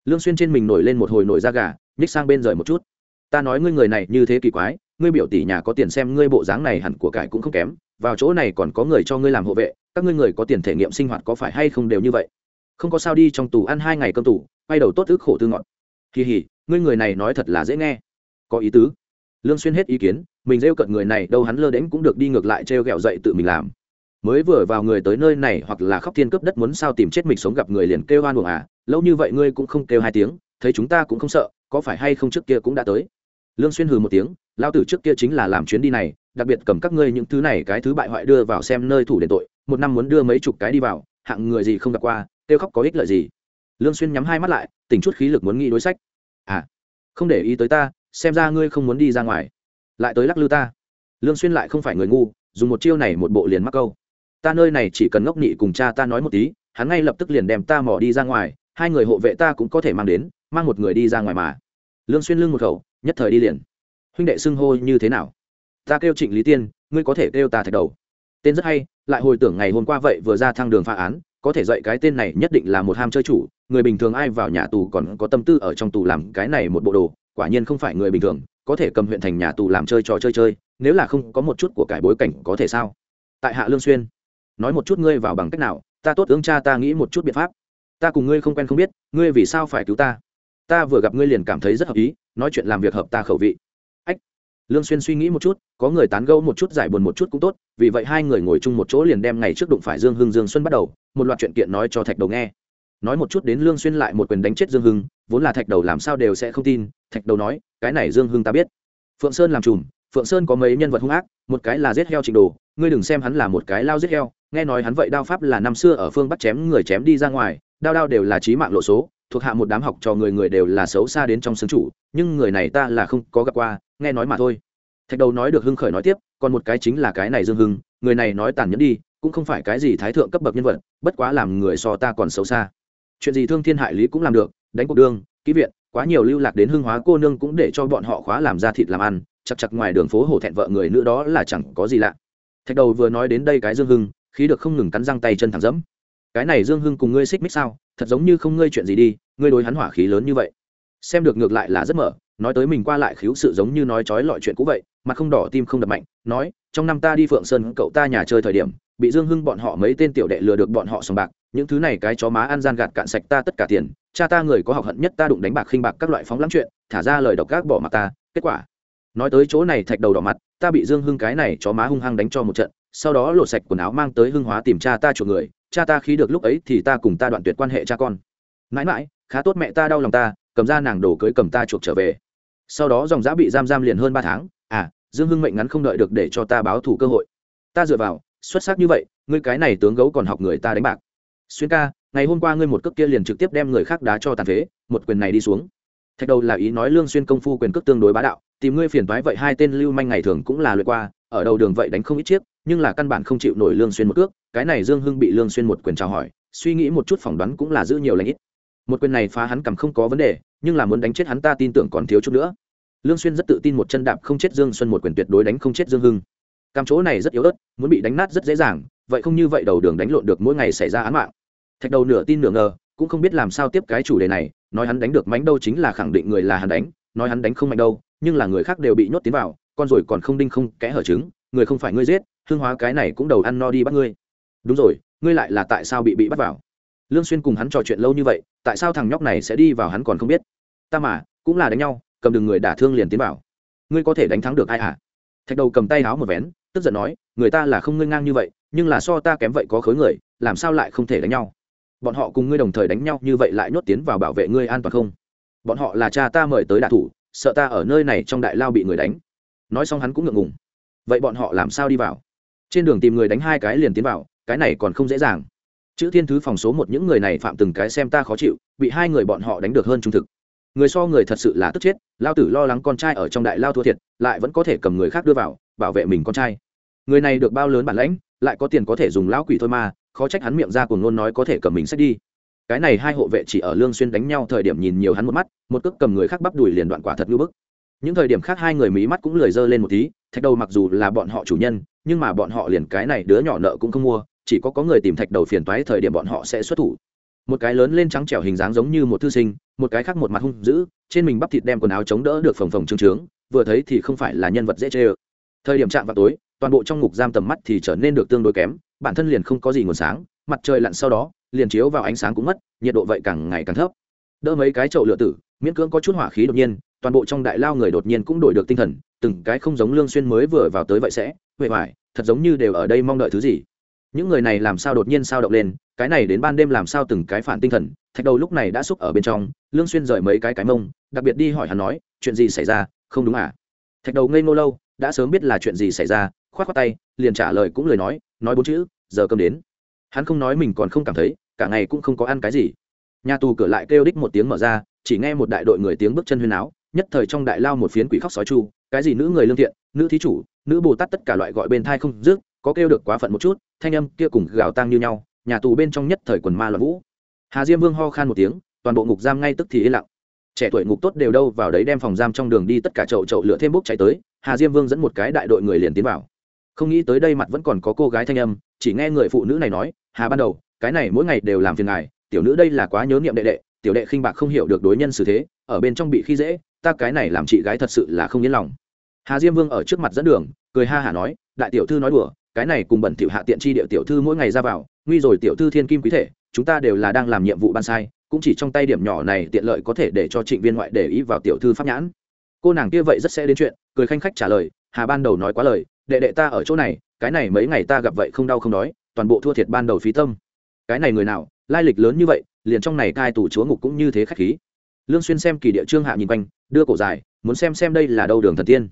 Lương xuyên trên mình nổi lên một hồi nổi da gà, nhích sang bên rời một chút. Ta nói ngươi người này như thế kỳ quái, ngươi biểu tỷ nhà có tiền xem ngươi bộ dáng này hẳn của cải cũng không kém, vào chỗ này còn có người cho ngươi làm hộ vệ, các ngươi người có tiền thể nghiệm sinh hoạt có phải hay không đều như vậy? Không có sao đi trong tù ăn hai ngày cơm tù, quay đầu tốt ức khổ tư ngọn. kỳ hỉ ngươi người này nói thật là dễ nghe. Có ý tứ. Lương xuyên hết ý kiến, mình rêu cận người này đâu hắn lơ đến cũng được đi ngược lại treo gẹo dậy tự mình làm. Mới vừa vào người tới nơi này hoặc là khóc thiên cướp đất muốn sao tìm chết mình sống gặp người liền kêu oan uổng à lâu như vậy ngươi cũng không kêu hai tiếng, thấy chúng ta cũng không sợ, có phải hay không trước kia cũng đã tới? Lương xuyên hừ một tiếng, lao tử trước kia chính là làm chuyến đi này, đặc biệt cầm các ngươi những thứ này cái thứ bại hoại đưa vào xem nơi thủ đền tội, một năm muốn đưa mấy chục cái đi vào, hạng người gì không gặp qua, kêu khóc có ích lợi gì? Lương xuyên nhắm hai mắt lại, tỉnh chút khí lực muốn nghĩ đối sách à không để ý tới ta, xem ra ngươi không muốn đi ra ngoài. Lại tới lắc lư ta. Lương xuyên lại không phải người ngu, dùng một chiêu này một bộ liền mắc câu. Ta nơi này chỉ cần ngốc nị cùng cha ta nói một tí, hắn ngay lập tức liền đem ta mò đi ra ngoài, hai người hộ vệ ta cũng có thể mang đến, mang một người đi ra ngoài mà. Lương xuyên lưng một khẩu, nhất thời đi liền. Huynh đệ xưng hô như thế nào? Ta kêu trịnh lý tiên, ngươi có thể kêu ta thạch đầu. Tên rất hay, lại hồi tưởng ngày hôm qua vậy vừa ra thang đường phá án, có thể dạy cái tên này nhất định là một ham chơi chủ người bình thường ai vào nhà tù còn có tâm tư ở trong tù làm cái này một bộ đồ, quả nhiên không phải người bình thường, có thể cầm huyện thành nhà tù làm chơi trò chơi chơi, nếu là không có một chút của cải bối cảnh có thể sao? Tại hạ lương xuyên, nói một chút ngươi vào bằng cách nào, ta tốt ứng cha ta nghĩ một chút biện pháp. Ta cùng ngươi không quen không biết, ngươi vì sao phải cứu ta? Ta vừa gặp ngươi liền cảm thấy rất hợp ý, nói chuyện làm việc hợp ta khẩu vị. Ách, lương xuyên suy nghĩ một chút, có người tán gẫu một chút giải buồn một chút cũng tốt, vì vậy hai người ngồi chung một chỗ liền đem ngày trước đụng phải dương hưng dương xuân bắt đầu, một loạt chuyện kiện nói cho thạch đầu nghe nói một chút đến lương xuyên lại một quyền đánh chết dương hưng, vốn là thạch đầu làm sao đều sẽ không tin, thạch đầu nói, cái này dương hưng ta biết. Phượng sơn làm chủ phượng sơn có mấy nhân vật hung ác, một cái là giết heo trình đồ, ngươi đừng xem hắn là một cái lao giết heo, nghe nói hắn vậy đao pháp là năm xưa ở phương bắt chém người chém đi ra ngoài, đao đao đều là trí mạng lộ số, thuộc hạ một đám học trò người người đều là xấu xa đến trong sướng chủ, nhưng người này ta là không có gặp qua, nghe nói mà thôi. Thạch đầu nói được hưng khởi nói tiếp, còn một cái chính là cái này dương hưng, người này nói tàn nhẫn đi, cũng không phải cái gì thái thượng cấp bậc nhân vật, bất quá làm người so ta còn xấu xa chuyện gì thương thiên hại lý cũng làm được, đánh cuộc đương kỹ viện, quá nhiều lưu lạc đến hưng hóa cô nương cũng để cho bọn họ khóa làm ra thịt làm ăn, chặt chặt ngoài đường phố hổ thẹn vợ người nữa đó là chẳng có gì lạ. Thạch đầu vừa nói đến đây cái dương hưng, khí được không ngừng cắn răng tay chân thẳng dẫm. Cái này dương hưng cùng ngươi xích mích sao? Thật giống như không ngươi chuyện gì đi, ngươi đối hắn hỏa khí lớn như vậy. Xem được ngược lại là rất mở, nói tới mình qua lại khiếu sự giống như nói trói lọi chuyện cũ vậy mà không đỏ, tim không đập mạnh, nói, trong năm ta đi phượng sơn, cậu ta nhà chơi thời điểm bị dương hưng bọn họ mấy tên tiểu đệ lừa được bọn họ sòng bạc, những thứ này cái chó má ăn gian gạt cạn sạch ta tất cả tiền, cha ta người có học hận nhất ta đụng đánh bạc khinh bạc các loại phóng lắm chuyện, thả ra lời độc gác bỏ mặt ta, kết quả. Nói tới chỗ này thạch đầu đỏ mặt, ta bị dương hưng cái này chó má hung hăng đánh cho một trận, sau đó lột sạch quần áo mang tới hưng hóa tìm cha ta chuộc người, cha ta khí được lúc ấy thì ta cùng ta đoạn tuyệt quan hệ cha con. Mãi mãi, khá tốt mẹ ta đau lòng ta, cầm ra nàng đồ cưới cầm ta chuộc trở về. Sau đó dòng giã bị giam giam liền hơn ba tháng à dương hưng mệnh ngắn không đợi được để cho ta báo thủ cơ hội. Ta dựa vào xuất sắc như vậy, ngươi cái này tướng gấu còn học người ta đánh bạc. Xuyên ca, ngày hôm qua ngươi một cước kia liền trực tiếp đem người khác đá cho tàn phế, một quyền này đi xuống. Thạch đầu là ý nói lương xuyên công phu quyền cước tương đối bá đạo, tìm ngươi phiền toái vậy hai tên lưu manh ngày thường cũng là lượt qua, ở đầu đường vậy đánh không ít chiếc, nhưng là căn bản không chịu nổi lương xuyên một cước, cái này dương hưng bị lương xuyên một quyền chào hỏi, suy nghĩ một chút phỏng đoán cũng là giữ nhiều lãnh ít. Một quyền này phá hắn cầm không có vấn đề, nhưng là muốn đánh chết hắn ta tin tưởng còn thiếu chút nữa. Lương xuyên rất tự tin một chân đạp không chết dương xuân một quyền tuyệt đối đánh không chết dương hưng cam chỗ này rất yếu ớt, muốn bị đánh nát rất dễ dàng, vậy không như vậy đầu đường đánh lộn được mỗi ngày xảy ra án mạng. Thạch đầu nửa tin nửa ngờ, cũng không biết làm sao tiếp cái chủ đề này, nói hắn đánh được mánh đâu chính là khẳng định người là hắn đánh, nói hắn đánh không mạnh đâu, nhưng là người khác đều bị nhốt tiến vào, con rồi còn không đinh không kẽ hở trứng, người không phải ngươi giết, hương hóa cái này cũng đầu ăn no đi bắt ngươi. Đúng rồi, ngươi lại là tại sao bị bị bắt vào? Lương xuyên cùng hắn trò chuyện lâu như vậy, tại sao thằng nhóc này sẽ đi vào hắn còn không biết? Ta mà, cũng là đánh nhau, cầm đường người đả thương liền tiến vào. Ngươi có thể đánh thắng được ai à thạch đầu cầm tay áo một vén tức giận nói, người ta là không ngươi ngang như vậy, nhưng là so ta kém vậy có khối người, làm sao lại không thể đánh nhau? Bọn họ cùng ngươi đồng thời đánh nhau như vậy lại nhốt tiến vào bảo vệ ngươi an toàn không? Bọn họ là cha ta mời tới đạ thủ, sợ ta ở nơi này trong đại lao bị người đánh. Nói xong hắn cũng ngượng ngùng. Vậy bọn họ làm sao đi vào? Trên đường tìm người đánh hai cái liền tiến vào, cái này còn không dễ dàng. Chữ thiên thứ phòng số một những người này phạm từng cái xem ta khó chịu, bị hai người bọn họ đánh được hơn trung thực. Người so người thật sự là tức chết, lao tử lo lắng con trai ở trong đại lao thua thiệt, lại vẫn có thể cầm người khác đưa vào bảo vệ mình con trai. Người này được bao lớn bản lãnh, lại có tiền có thể dùng lão quỷ thôi mà, khó trách hắn miệng ra cùng ngôn nói có thể cầm mình sách đi. Cái này hai hộ vệ chỉ ở lương xuyên đánh nhau thời điểm nhìn nhiều hắn một mắt, một cước cầm người khác bắp đùi liền đoạn quả thật ngưu bức. Những thời điểm khác hai người mí mắt cũng lười dơ lên một tí, thạch đầu mặc dù là bọn họ chủ nhân, nhưng mà bọn họ liền cái này đứa nhỏ nợ cũng không mua, chỉ có có người tìm thạch đầu phiền toái thời điểm bọn họ sẽ xuất thủ. Một cái lớn lên trắng trẻo hình dáng giống như một thư sinh, một cái khác một mặt hung dữ, trên mình bắp thịt đem quần áo chống đỡ được phồng phồng trương trướng, vừa thấy thì không phải là nhân vật dễ chơi thời điểm chạm vào tối, toàn bộ trong ngục giam tầm mắt thì trở nên được tương đối kém, bản thân liền không có gì nguồn sáng, mặt trời lặn sau đó, liền chiếu vào ánh sáng cũng mất, nhiệt độ vậy càng ngày càng thấp. Đỡ mấy cái chậu lửa tử, miễn cưỡng có chút hỏa khí đột nhiên, toàn bộ trong đại lao người đột nhiên cũng đổi được tinh thần, từng cái không giống lương xuyên mới vừa vào tới vậy sẽ huệ hoài thật giống như đều ở đây mong đợi thứ gì. Những người này làm sao đột nhiên sao động lên, cái này đến ban đêm làm sao từng cái phản tinh thần, thạch đầu lúc này đã xúc ở bên trong, lương xuyên rời mấy cái cái mông, đặc biệt đi hỏi hắn nói, chuyện gì xảy ra? Không đúng à? Thạch đầu ngây ngô lâu đã sớm biết là chuyện gì xảy ra, khoát khoát tay, liền trả lời cũng lời nói nói bốn chữ, giờ cơm đến. Hắn không nói mình còn không cảm thấy, cả ngày cũng không có ăn cái gì. Nhà tù cửa lại kêu đích một tiếng mở ra, chỉ nghe một đại đội người tiếng bước chân huyên áo nhất thời trong đại lao một phiến quỷ khóc sói chu, cái gì nữ người lương thiện, nữ thí chủ, nữ bồ tát tất cả loại gọi bên thai không dứt, có kêu được quá phận một chút, thanh âm kia cùng gào tang như nhau, nhà tù bên trong nhất thời quần ma loạn vũ. Hà diêm vương ho khan một tiếng, toàn bộ ngục giam ngay tức thì yên lặng. Trẻ tuổi ngục tốt đều đâu vào đấy đem phòng giam trong đường đi, tất cả chậu chậu lửa thêm bốc chạy tới hà diêm vương dẫn một cái đại đội người liền tiến vào. Không nghĩ tới đây mặt vẫn còn có cô gái thanh âm, chỉ nghe người phụ nữ này nói, hà ban đầu, cái này mỗi ngày đều làm phiền ngài, tiểu nữ đây là quá nhớ niệm đệ đệ, tiểu đệ khinh bạc không hiểu được đối nhân xử thế, ở bên trong bị khi dễ, ta cái này làm chị gái thật sự là không yên lòng. Hà diêm vương ở trước mặt dẫn đường, cười ha hả nói, đại tiểu thư nói đùa, cái này cùng bẩn tiểu hạ tiện chi địa tiểu thư mỗi ngày ra vào, nguy rồi tiểu thư thiên kim quý thể, chúng ta đều là đang làm nhiệm vụ ban sai, cũng chỉ trong tay điểm nhỏ này tiện lợi có thể để cho trịnh viên ngoại để ý vào tiểu thư pháp nhãn. Cô nàng kia vậy rất sẽ đến chuyện cười khanh khách trả lời, hà ban đầu nói quá lời, đệ đệ ta ở chỗ này, cái này mấy ngày ta gặp vậy không đau không đói, toàn bộ thua thiệt ban đầu phí tâm. Cái này người nào, lai lịch lớn như vậy, liền trong này cai tủ chúa ngục cũng như thế khách khí. Lương xuyên xem kỳ địa trương hạ nhìn quanh, đưa cổ dài, muốn xem xem đây là đâu đường thần tiên.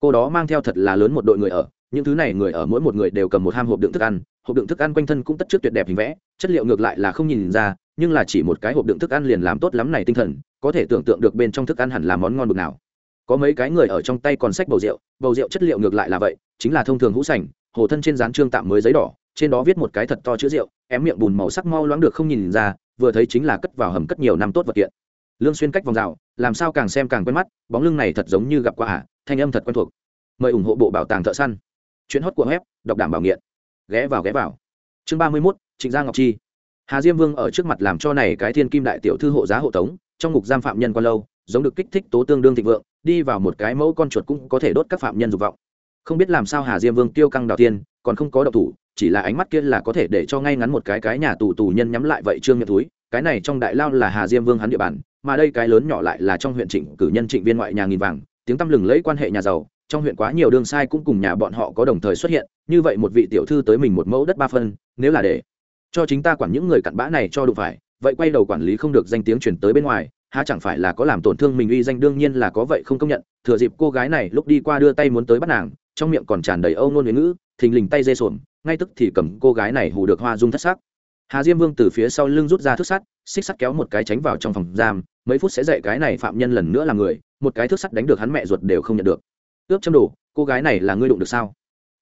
Cô đó mang theo thật là lớn một đội người ở, những thứ này người ở mỗi một người đều cầm một ham hộp đựng thức ăn, hộp đựng thức ăn quanh thân cũng tất trước tuyệt đẹp hình vẽ, chất liệu ngược lại là không nhìn ra, nhưng là chỉ một cái hộp đựng thức ăn liền làm tốt lắm này tinh thần, có thể tưởng tượng được bên trong thức ăn hẳn là món ngon bực nào có mấy cái người ở trong tay còn sách bầu rượu bầu rượu chất liệu ngược lại là vậy chính là thông thường hũ sành hồ thân trên dán trương tạm mới giấy đỏ trên đó viết một cái thật to chữ rượu ém miệng bùn màu sắc mau loãng được không nhìn ra vừa thấy chính là cất vào hầm cất nhiều năm tốt vật kiện. Lương xuyên cách vòng rào làm sao càng xem càng quen mắt bóng lưng này thật giống như gặp qua à thanh âm thật quen thuộc. Mời ủng hộ bộ bảo tàng thợ săn. Chuyến hót của web đọc đảm bảo nghiện. Ghé vào ghé vào. Chương ba mươi 31, trịnh gia ngọc chi. Hà diêm vương ở trước mặt làm cho này cái thiên kim đại tiểu thư hộ giá hộ tống trong ngục giam phạm nhân quan lâu giống được kích thích tố tương đương thịnh vượng đi vào một cái mẫu con chuột cũng có thể đốt các phạm nhân dục vọng. Không biết làm sao hà diêm vương tiêu căng đào tiên còn không có độc thủ, chỉ là ánh mắt kia là có thể để cho ngay ngắn một cái cái nhà tù tù nhân nhắm lại vậy trương miệng túi, cái này trong đại lao là hà diêm vương hắn địa bàn, mà đây cái lớn nhỏ lại là trong huyện trịnh cử nhân trịnh viên ngoại nhà nghìn vàng, tiếng tăm lừng lấy quan hệ nhà giàu, trong huyện quá nhiều đường sai cũng cùng nhà bọn họ có đồng thời xuất hiện, như vậy một vị tiểu thư tới mình một mẫu đất ba phân, nếu là để cho chính ta quản những người cặn bã này cho đủ phải, vậy quay đầu quản lý không được danh tiếng chuyển tới bên ngoài há chẳng phải là có làm tổn thương mình uy danh, đương nhiên là có vậy, không công nhận. Thừa dịp cô gái này lúc đi qua đưa tay muốn tới bắt nàng, trong miệng còn tràn đầy âu nôn huế ngữ, thình lình tay dê sồn ngay tức thì cầm cô gái này hù được hoa dung thất sắc. Hà diêm vương từ phía sau lưng rút ra thước sắt, xích sắt kéo một cái tránh vào trong phòng giam, mấy phút sẽ dạy cái này phạm nhân lần nữa là người, một cái thước sắt đánh được hắn mẹ ruột đều không nhận được. Ướp châm đồ, cô gái này là ngươi đụng được sao?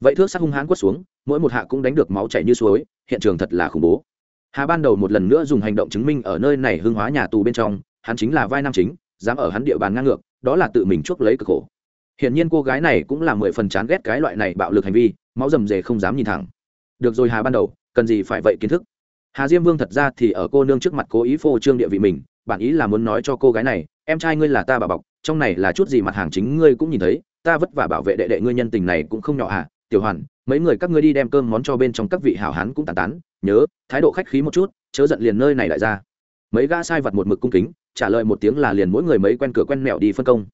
Vậy thước sắt hung hãn quất xuống, mỗi một hạ cũng đánh được máu chảy như suối, hiện trường thật là khủng bố. Hà ban đầu một lần nữa dùng hành động chứng minh ở nơi này hưng hóa nhà tù bên trong hắn chính là vai nam chính, dám ở hắn địa bàn ngang ngược, đó là tự mình chuốc lấy cực khổ. Hiển nhiên cô gái này cũng là mười phần chán ghét cái loại này bạo lực hành vi, máu rầm rề không dám nhìn thẳng. Được rồi hà ban đầu, cần gì phải vậy kiến thức? Hà diêm vương thật ra thì ở cô nương trước mặt cố ý phô trương địa vị mình, bản ý là muốn nói cho cô gái này, em trai ngươi là ta bà bọc, trong này là chút gì mặt hàng chính ngươi cũng nhìn thấy, ta vất vả bảo vệ đệ đệ ngươi nhân tình này cũng không nhỏ à tiểu hoàn, mấy người các ngươi đi đem cơm món cho bên trong các vị hảo hán cũng tàn tán, nhớ, thái độ khách khí một chút, chớ giận liền nơi này lại ra mấy gã sai vật một mực cung kính, trả lời một tiếng là liền mỗi người mấy quen cửa quen mẹo đi phân công.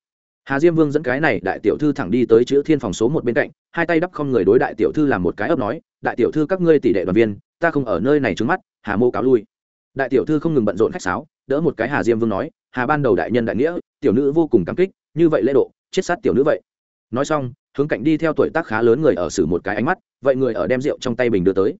Hà diêm vương dẫn cái này đại tiểu thư thẳng đi tới chữ thiên phòng số một bên cạnh, hai tay đắp không người đối đại tiểu thư làm một cái ấp nói, đại tiểu thư các ngươi tỷ đệ đoàn viên, ta không ở nơi này trước mắt, hà mô cáo lui. Đại tiểu thư không ngừng bận rộn khách sáo, đỡ một cái hà diêm vương nói, hà ban đầu đại nhân đại nghĩa, tiểu nữ vô cùng cảm kích, như vậy lễ độ, chết sát tiểu nữ vậy. Nói xong, hướng cạnh đi theo tuổi tác khá lớn người ở xử một cái ánh mắt, vậy người ở đem rượu trong tay bình đưa tới.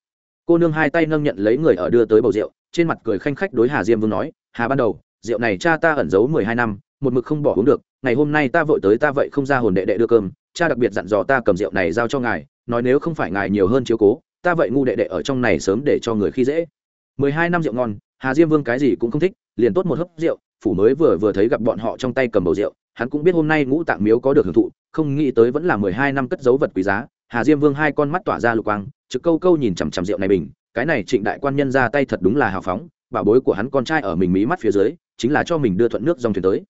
Cô nương hai tay nâng nhận lấy người ở đưa tới bầu rượu trên mặt cười khanh khách đối hà diêm vương nói, hà ban đầu, rượu này cha ta ẩn giấu mười hai năm, một mực không bỏ uống được. Ngày hôm nay ta vội tới ta vậy không ra hồn đệ đệ đưa cơm. Cha đặc biệt dặn dò ta cầm rượu này giao cho ngài, nói nếu không phải ngài nhiều hơn chiếu cố, ta vậy ngu đệ đệ ở trong này sớm để cho người khi dễ. Mười hai năm rượu ngon, hà diêm vương cái gì cũng không thích, liền tốt một hớp rượu, phủ mới vừa vừa thấy gặp bọn họ trong tay cầm bầu rượu, hắn cũng biết hôm nay ngũ tạng miếu có được hưởng thụ, không nghĩ tới vẫn là mười hai năm cất dấu vật quý giá. Hà diêm vương hai con mắt tỏa ra lục quang, trực câu câu nhìn chằm chằm rượu này bình cái này trịnh đại quan nhân ra tay thật đúng là hào phóng, bảo bối của hắn con trai ở mình mí mắt phía dưới, chính là cho mình đưa thuận nước dòng thuyền tới.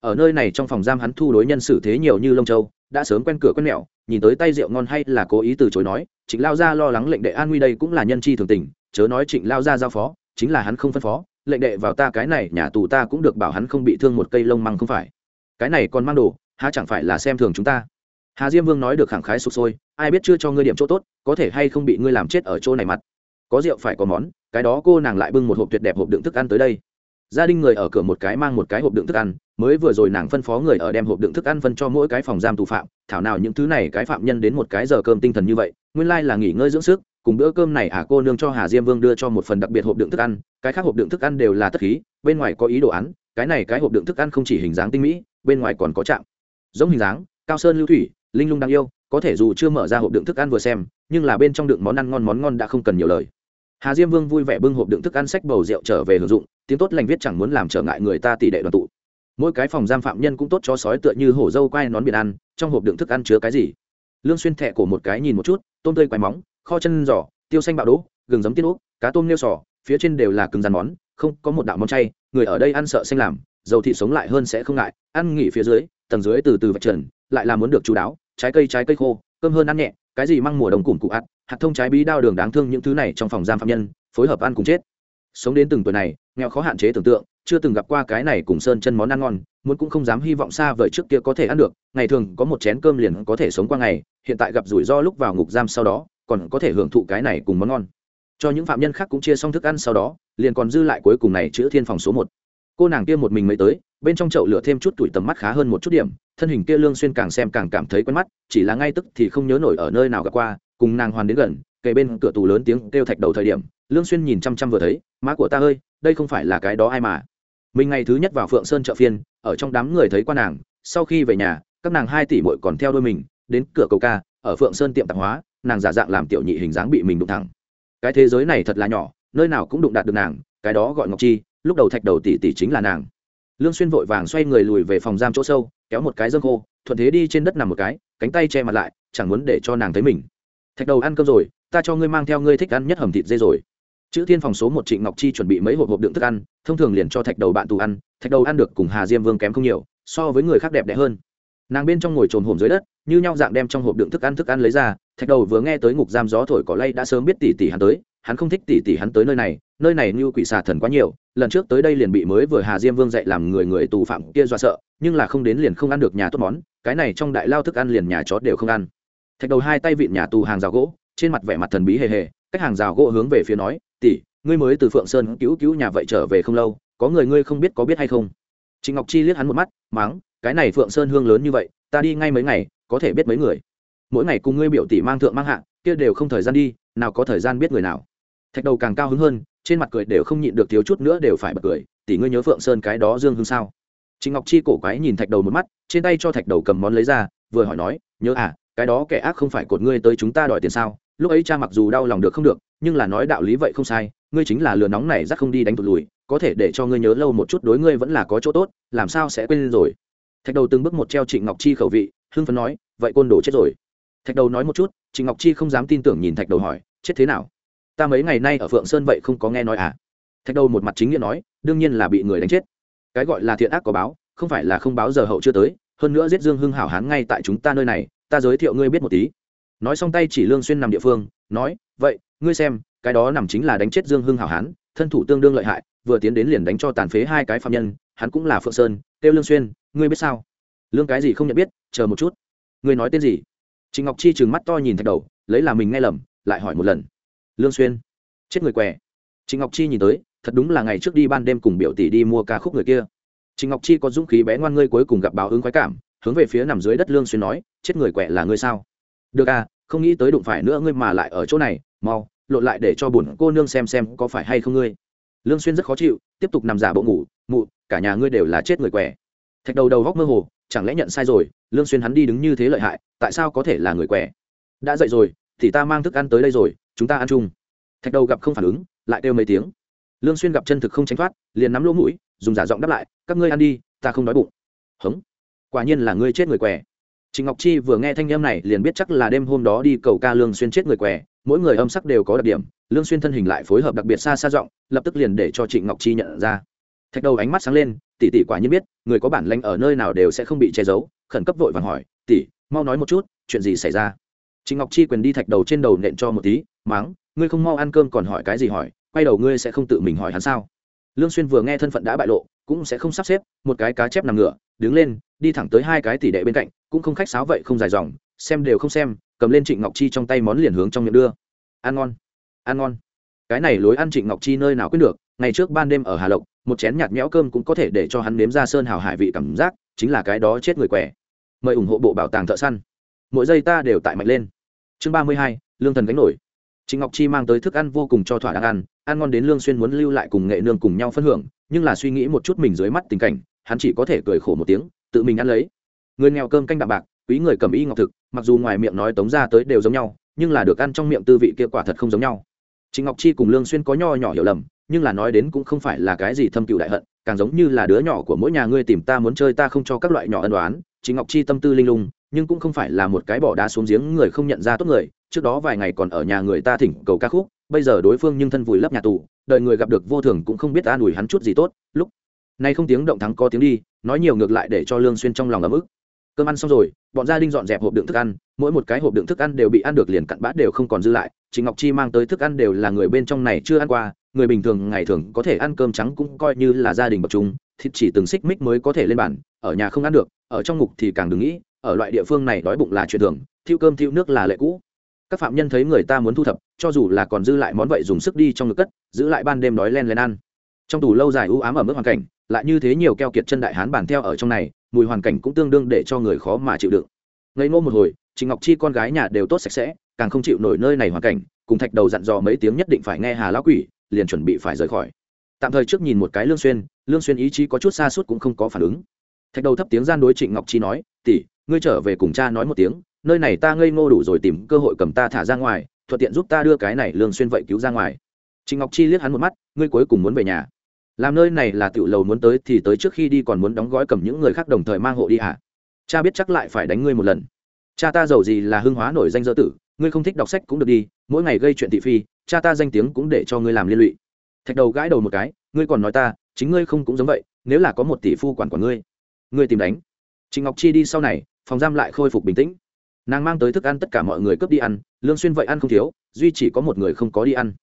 Ở nơi này trong phòng giam hắn thu đối nhân xử thế nhiều như lông châu, đã sớm quen cửa quen mẹo, nhìn tới tay rượu ngon hay là cố ý từ chối nói, trịnh lao gia lo lắng lệnh đệ an nguy đây cũng là nhân chi thường tình, chớ nói trịnh lao gia giao phó, chính là hắn không phân phó, lệnh đệ vào ta cái này, nhà tù ta cũng được bảo hắn không bị thương một cây lông măng không phải. Cái này còn mang đồ, há chẳng phải là xem thường chúng ta? Hà diêm vương nói được khẳng khái sụp sôi, ai biết chưa cho ngươi điểm chỗ tốt, có thể hay không bị ngươi làm chết ở chỗ này mặt có rượu phải có món, cái đó cô nàng lại bưng một hộp tuyệt đẹp hộp đựng thức ăn tới đây. Gia đình người ở cửa một cái mang một cái hộp đựng thức ăn, mới vừa rồi nàng phân phó người ở đem hộp đựng thức ăn phân cho mỗi cái phòng giam tù phạm, thảo nào những thứ này cái phạm nhân đến một cái giờ cơm tinh thần như vậy, nguyên lai là nghỉ ngơi dưỡng sức, cùng bữa cơm này à cô nương cho hà diêm vương đưa cho một phần đặc biệt hộp đựng thức ăn, cái khác hộp đựng thức ăn đều là tất khí, bên ngoài có ý đồ án, cái này cái hộp đựng thức ăn không chỉ hình dáng tinh mỹ, bên ngoài còn có chạm giống hình dáng, cao sơn lưu thủy, linh lung đáng yêu có thể dù chưa mở ra hộp đựng thức ăn vừa xem, nhưng là bên trong đựng món ăn ngon món ngon đã không cần nhiều lời. Hà diêm vương vui vẻ bưng hộp đựng thức ăn sách bầu rượu trở về hưởng dụng, tiếng tốt lành viết chẳng muốn làm trở ngại người ta tỷ đệ đoàn tụ. Mỗi cái phòng giam phạm nhân cũng tốt cho sói tựa như hổ dâu quai nón biển ăn, trong hộp đựng thức ăn chứa cái gì? Lương xuyên thẹ cổ một cái nhìn một chút, tôm tươi quay móng, kho chân giò, tiêu xanh bạo đỗ, gừng giấm tiết úp cá tôm nêu sò, phía trên đều là cứng rắn món, không, có một đạo món chay, người ở đây ăn sợ xanh làm, dầu thịt sống lại hơn sẽ không ngại, ăn nghỉ phía dưới, tầng dưới từ từ vạch trần, lại là muốn được chú đáo trái cây trái cây khô, cơm hơn ăn nhẹ, cái gì mang mùa đồng cùm cụ ạt, hạt thông trái bí đao đường đáng thương những thứ này trong phòng giam phạm nhân, phối hợp ăn cùng chết. Sống đến từng tuổi này, nghèo khó hạn chế tưởng tượng, chưa từng gặp qua cái này cùng sơn chân món ăn ngon, muốn cũng không dám hy vọng xa vời trước kia có thể ăn được, ngày thường có một chén cơm liền có thể sống qua ngày, hiện tại gặp rủi ro lúc vào ngục giam sau đó, còn có thể hưởng thụ cái này cùng món ngon. Cho những phạm nhân khác cũng chia xong thức ăn sau đó, liền còn dư lại cuối cùng này chữ thiên phòng số một. Cô nàng kia một mình mới tới, bên trong chậu lửa thêm chút tuổi tầm mắt khá hơn một chút điểm thân hình kia lương xuyên càng xem càng cảm thấy quen mắt, chỉ là ngay tức thì không nhớ nổi ở nơi nào gặp qua, cùng nàng hoàn đến gần, kề bên cửa tù lớn tiếng kêu thạch đầu thời điểm, lương xuyên nhìn chăm chăm vừa thấy, má của ta ơi, đây không phải là cái đó ai mà? Mình ngày thứ nhất vào phượng sơn chợ phiên, ở trong đám người thấy qua nàng, sau khi về nhà, các nàng hai tỷ muội còn theo đuôi mình, đến cửa cầu ca, ở phượng sơn tiệm tạp hóa, nàng giả dạng làm tiểu nhị hình dáng bị mình đụng thẳng. Cái thế giới này thật là nhỏ, nơi nào cũng đụng đạt được nàng, cái đó gọi ngọc chi, lúc đầu thạch đầu tỷ tỷ chính là nàng. Lương xuyên vội vàng xoay người lùi về phòng giam chỗ sâu kéo một cái dâng khô, thuận thế đi trên đất nằm một cái, cánh tay che mặt lại, chẳng muốn để cho nàng thấy mình. Thạch đầu ăn cơm rồi, ta cho ngươi mang theo ngươi thích ăn nhất hầm thịt dê rồi. Chữ thiên phòng số một trịnh ngọc chi chuẩn bị mấy hộp hộp đựng thức ăn, thông thường liền cho thạch đầu bạn tù ăn, thạch đầu ăn được cùng hà diêm vương kém không nhiều, so với người khác đẹp đẽ hơn. Nàng bên trong ngồi trồn hổm dưới đất, như nhau dạng đem trong hộp đựng thức ăn thức ăn lấy ra, thạch đầu vừa nghe tới ngục giam gió thổi cỏ lay đã sớm biết tỷ tỷ hắn tới hắn không thích tỷ tỷ hắn tới nơi này nơi này như quỷ xà thần quá nhiều, lần trước tới đây liền bị mới vừa hà diêm vương dạy làm người người tù phạm kia dọa sợ, nhưng là không đến liền không ăn được nhà tốt món, cái này trong đại lao thức ăn liền nhà chó đều không ăn. Thạch đầu hai tay vịn nhà tù hàng rào gỗ, trên mặt vẻ mặt thần bí hề hề, cách hàng rào gỗ hướng về phía nói tỷ ngươi mới từ phượng sơn cứu cứu nhà vậy trở về không lâu, có người ngươi không biết có biết hay không? Trịnh ngọc chi liếc hắn một mắt mắng cái này phượng sơn hương lớn như vậy, ta đi ngay mấy ngày, có thể biết mấy người. Mỗi ngày cùng ngươi biểu tỷ mang thượng mang hạ, kia đều không thời gian đi, nào có thời gian biết người nào thạch đầu càng cao hứng hơn, trên mặt cười đều không nhịn được thiếu chút nữa đều phải bật cười, tỷ ngươi nhớ phượng sơn cái đó dương hưng sao? Trịnh ngọc chi cổ quái nhìn thạch đầu một mắt, trên tay cho thạch đầu cầm món lấy ra, vừa hỏi nói, nhớ à cái đó kẻ ác không phải cột ngươi tới chúng ta đòi tiền sao? Lúc ấy cha mặc dù đau lòng được không được, nhưng là nói đạo lý vậy không sai, ngươi chính là lừa nóng này dắt không đi đánh tụt lùi, có thể để cho ngươi nhớ lâu một chút đối ngươi vẫn là có chỗ tốt, làm sao sẽ quên rồi? Thạch đầu từng bước một treo trịnh ngọc chi khẩu vị, hưng phấn nói, vậy côn đồ chết rồi. Thạch đầu nói một chút, trịnh ngọc chi không dám tin tưởng nhìn thạch đầu hỏi, chết thế nào? Ta mấy ngày nay ở phượng sơn vậy không có nghe nói à? Thạch đầu một mặt chính nghĩa nói, đương nhiên là bị người đánh chết. Cái gọi là thiện ác có báo, không phải là không báo giờ hậu chưa tới, hơn nữa giết dương hưng hảo hán ngay tại chúng ta nơi này, ta giới thiệu ngươi biết một tí. Nói xong tay chỉ lương xuyên nằm địa phương, nói, vậy, ngươi xem, cái đó nằm chính là đánh chết dương hưng hảo hán, thân thủ tương đương lợi hại, vừa tiến đến liền đánh cho tàn phế hai cái phạm nhân, hắn cũng là phượng sơn tiêu lương xuyên, ngươi biết sao? Lương cái gì không nhận biết, chờ một chút. Ngươi nói tên gì? Trịnh ngọc chi trừng mắt to nhìn thạch đầu, lấy là mình nghe lầm, lại hỏi một lần lương xuyên. Chết người què. Trịnh ngọc chi nhìn tới, thật đúng là ngày trước đi ban đêm cùng biểu tỷ đi mua ca khúc người kia. Trịnh ngọc chi có dũng khí bé ngoan ngươi cuối cùng gặp báo ứng khoái cảm, hướng về phía nằm dưới đất lương xuyên nói, chết người què là ngươi sao? Được à không nghĩ tới đụng phải nữa ngươi mà lại ở chỗ này, mau, lộn lại để cho bổn cô nương xem xem có phải hay không ngươi. Lương xuyên rất khó chịu, tiếp tục nằm giả bộ ngủ, mụ, cả nhà ngươi đều là chết người què. thạch đầu đầu góc mơ hồ, chẳng lẽ nhận sai rồi, lương xuyên hắn đi đứng như thế lợi hại, tại sao có thể là người què? đã dậy rồi, thì ta mang thức ăn tới đây rồi chúng ta ăn chung. Thạch đầu gặp không phản ứng lại kêu mấy tiếng. Lương xuyên gặp chân thực không tránh thoát liền nắm lỗ mũi dùng giả giọng đáp lại các ngươi ăn đi ta không đói bụng. Hứng quả nhiên là ngươi chết người què. Trịnh Ngọc Chi vừa nghe thanh âm này liền biết chắc là đêm hôm đó đi cầu ca Lương Xuyên chết người què, mỗi người âm sắc đều có đặc điểm, Lương Xuyên thân hình lại phối hợp đặc biệt xa xa giọng, lập tức liền để cho Trịnh Ngọc Chi nhận ra. Thạch Đầu ánh mắt sáng lên, tỷ tỷ quả nhiên biết, người có bản lĩnh ở nơi nào đều sẽ không bị che giấu, khẩn cấp vội vàng hỏi, "Tỷ, mau nói một chút, chuyện gì xảy ra?" Trịnh Ngọc Chi quyền đi Thạch Đầu trên đầu nện cho một tí, mắng, "Ngươi không mau ăn cơm còn hỏi cái gì hỏi, quay đầu ngươi sẽ không tự mình hỏi hắn sao?" Lương Xuyên vừa nghe thân phận đã bại lộ, cũng sẽ không sắp xếp, một cái cá chép nằm ngửa, đứng lên, đi thẳng tới hai cái tỷ đệ bên cạnh cũng không khách sáo vậy không dài dòng xem đều không xem cầm lên trịnh ngọc chi trong tay món liền hướng trong miệng đưa. Ăn ngon ăn ngon. Cái này lối ăn trịnh ngọc chi nơi nào quyết được ngày trước ban đêm ở hà lộc một chén nhạt nhẽo cơm cũng có thể để cho hắn nếm ra sơn hào hải vị cảm giác chính là cái đó chết người què mời ủng hộ bộ bảo tàng thợ săn. Mỗi giây ta đều tại mạnh lên. Chương ba mươi hai lương thần gánh nổi trịnh ngọc chi mang tới thức ăn vô cùng cho thỏa đáng ăn ăn ngon đến lương xuyên muốn lưu lại cùng nghệ nương cùng nhau phân hưởng nhưng là suy nghĩ một chút mình dưới mắt tình cảnh hắn chỉ có thể cười khổ một tiếng tự mình ăn lấy người nghèo cơm canh đạm bạc quý người cầm y ngọc thực mặc dù ngoài miệng nói tống ra tới đều giống nhau nhưng là được ăn trong miệng tư vị kia quả thật không giống nhau Trịnh Ngọc Chi cùng Lương Xuyên có nho nhỏ hiểu lầm, nhưng là nói đến cũng không phải là cái gì thâm cừu đại hận, càng giống như là đứa nhỏ của mỗi nhà ngươi tìm ta muốn chơi ta không cho các loại nhỏ ân đoán. Trịnh Ngọc Chi tâm tư linh lung, nhưng cũng không phải là một cái bỏ đá xuống giếng người không nhận ra tốt người. Trước đó vài ngày còn ở nhà người ta thỉnh cầu ca khúc, bây giờ đối phương nhưng thân vùi lấp nhà tù, đợi người gặp được vô thường cũng không biết an ủi hắn chút gì tốt. Lúc này không tiếng động thắng có tiếng đi, nói nhiều ngược lại để cho lương xuyên trong lòng ấm ức cơm ăn xong rồi bọn gia đình dọn dẹp hộp đựng thức ăn mỗi một cái hộp đựng thức ăn đều bị ăn được liền cặn bã đều không còn dư lại chị ngọc chi mang tới thức ăn đều là người bên trong này chưa ăn qua người bình thường ngày thường có thể ăn cơm trắng cũng coi như là gia đình bậc trung thịt chỉ từng xích mích mới có thể lên bàn ở nhà không ăn được ở trong ngục thì càng đừng nghĩ ở loại địa phương này đói bụng là chuyện thường thiêu cơm thiêu nước là lệ cũ các phạm nhân thấy người ta muốn thu thập, cho dù là còn dư lại món vậy dùng sức đi trong ngực cất, giữ lại ban đêm đói len lên ăn. Trong tù lâu dài u ám ở mức hoàn cảnh, lại như thế nhiều keo kiệt chân đại hán bàn theo ở trong này, mùi hoàn cảnh cũng tương đương để cho người khó mà chịu đựng. Ngây ngô một hồi chị ngọc chi con gái nhà đều tốt sạch sẽ, càng không chịu nổi nơi này hoàn cảnh, cùng thạch đầu dặn dò mấy tiếng nhất định phải nghe hà lão quỷ, liền chuẩn bị phải rời khỏi. Tạm thời trước nhìn một cái lương xuyên lương xuyên ý chí có chút xa suốt cũng không có phản ứng. Thạch đầu thấp tiếng gian đối trịnh ngọc chi nói, tỷ, ngươi trở về cùng cha nói một tiếng nơi này ta ngây ngô đủ rồi tìm cơ hội cầm ta thả ra ngoài, thuận tiện giúp ta đưa cái này lương xuyên vậy cứu ra ngoài. Trịnh ngọc chi liếc hắn một mắt, ngươi cuối cùng muốn về nhà. Làm nơi này là tiểu lầu muốn tới thì tới trước khi đi còn muốn đóng gói cầm những người khác đồng thời mang hộ đi hả? Cha biết chắc lại phải đánh ngươi một lần. Cha ta giàu gì là hưng hóa nổi danh dơ tử, ngươi không thích đọc sách cũng được đi, mỗi ngày gây chuyện thị phi, cha ta danh tiếng cũng để cho ngươi làm liên lụy. Thạch đầu gãi đầu một cái, ngươi còn nói ta, chính ngươi không cũng giống vậy, nếu là có một tỷ phu quản quản ngươi ngươi tìm đánh. Trịnh ngọc chi đi sau này, phòng giam lại khôi phục bình tĩnh nàng mang tới thức ăn tất cả mọi người cướp đi ăn, lương xuyên vậy ăn không thiếu, duy chỉ có một người không có đi ăn.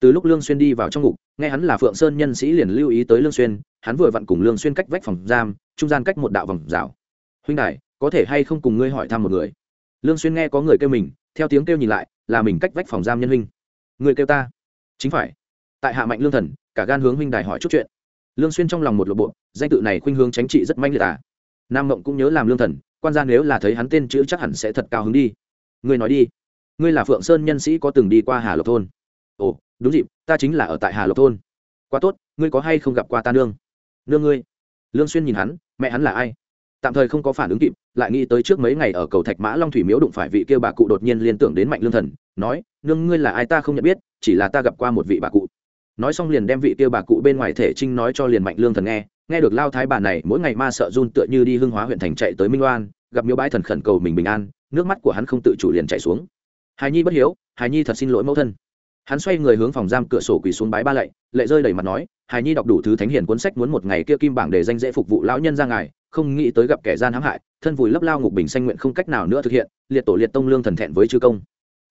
Từ lúc lương xuyên đi vào trong ngục, nghe hắn là phượng sơn nhân sĩ liền lưu ý tới lương xuyên, hắn vừa vặn cùng lương xuyên cách vách phòng giam, trung gian cách một đạo vòng rào. Huynh đại có thể hay không cùng ngươi hỏi thăm một người? Lương xuyên nghe có người kêu mình, theo tiếng kêu nhìn lại, là mình cách vách phòng giam nhân huynh. Người kêu ta? Chính phải. Tại hạ mạnh lương thần, cả gan hướng huynh đài hỏi chút chuyện. Lương xuyên trong lòng một lộ bộ, danh tự này khuynh hướng tránh trị rất manh liệt à. Nam mộng cũng nhớ làm lương thần quan gia nếu là thấy hắn tên chữ chắc hẳn sẽ thật cao hứng đi. Ngươi nói đi. Ngươi là phượng sơn nhân sĩ có từng đi qua hà lộc thôn? Ồ, đúng dịp, ta chính là ở tại hà lộc thôn. Quá tốt, ngươi có hay không gặp qua ta nương? Nương ngươi. Lương xuyên nhìn hắn, mẹ hắn là ai? Tạm thời không có phản ứng kịp, lại nghĩ tới trước mấy ngày ở cầu thạch mã long thủy miếu đụng phải vị kia bà cụ đột nhiên liên tưởng đến mạnh lương thần, nói, nương ngươi là ai ta không nhận biết, chỉ là ta gặp qua một vị bà cụ. Nói xong liền đem vị kia bà cụ bên ngoài thể trinh nói cho liền mạnh lương thần nghe nghe được lao thái bà này, mỗi ngày ma sợ run tựa như đi hưng hóa huyện thành chạy tới minh oan gặp miếu bãi thần khẩn cầu mình bình an, nước mắt của hắn không tự chủ liền chạy xuống. Hài nhi bất hiếu, hài nhi thật xin lỗi mẫu thân. Hắn xoay người hướng phòng giam cửa sổ quỳ xuống bái ba lạy, lệ rơi đầy mặt nói, hài nhi đọc đủ thứ thánh hiền cuốn sách muốn một ngày kia kim bảng để danh dễ phục vụ lão nhân ra ngài, không nghĩ tới gặp kẻ gian hãm hại, thân vùi lấp lao ngục bình sanh nguyện không cách nào nữa thực hiện, liệt tổ liệt tông lương thần thẹn với chư công.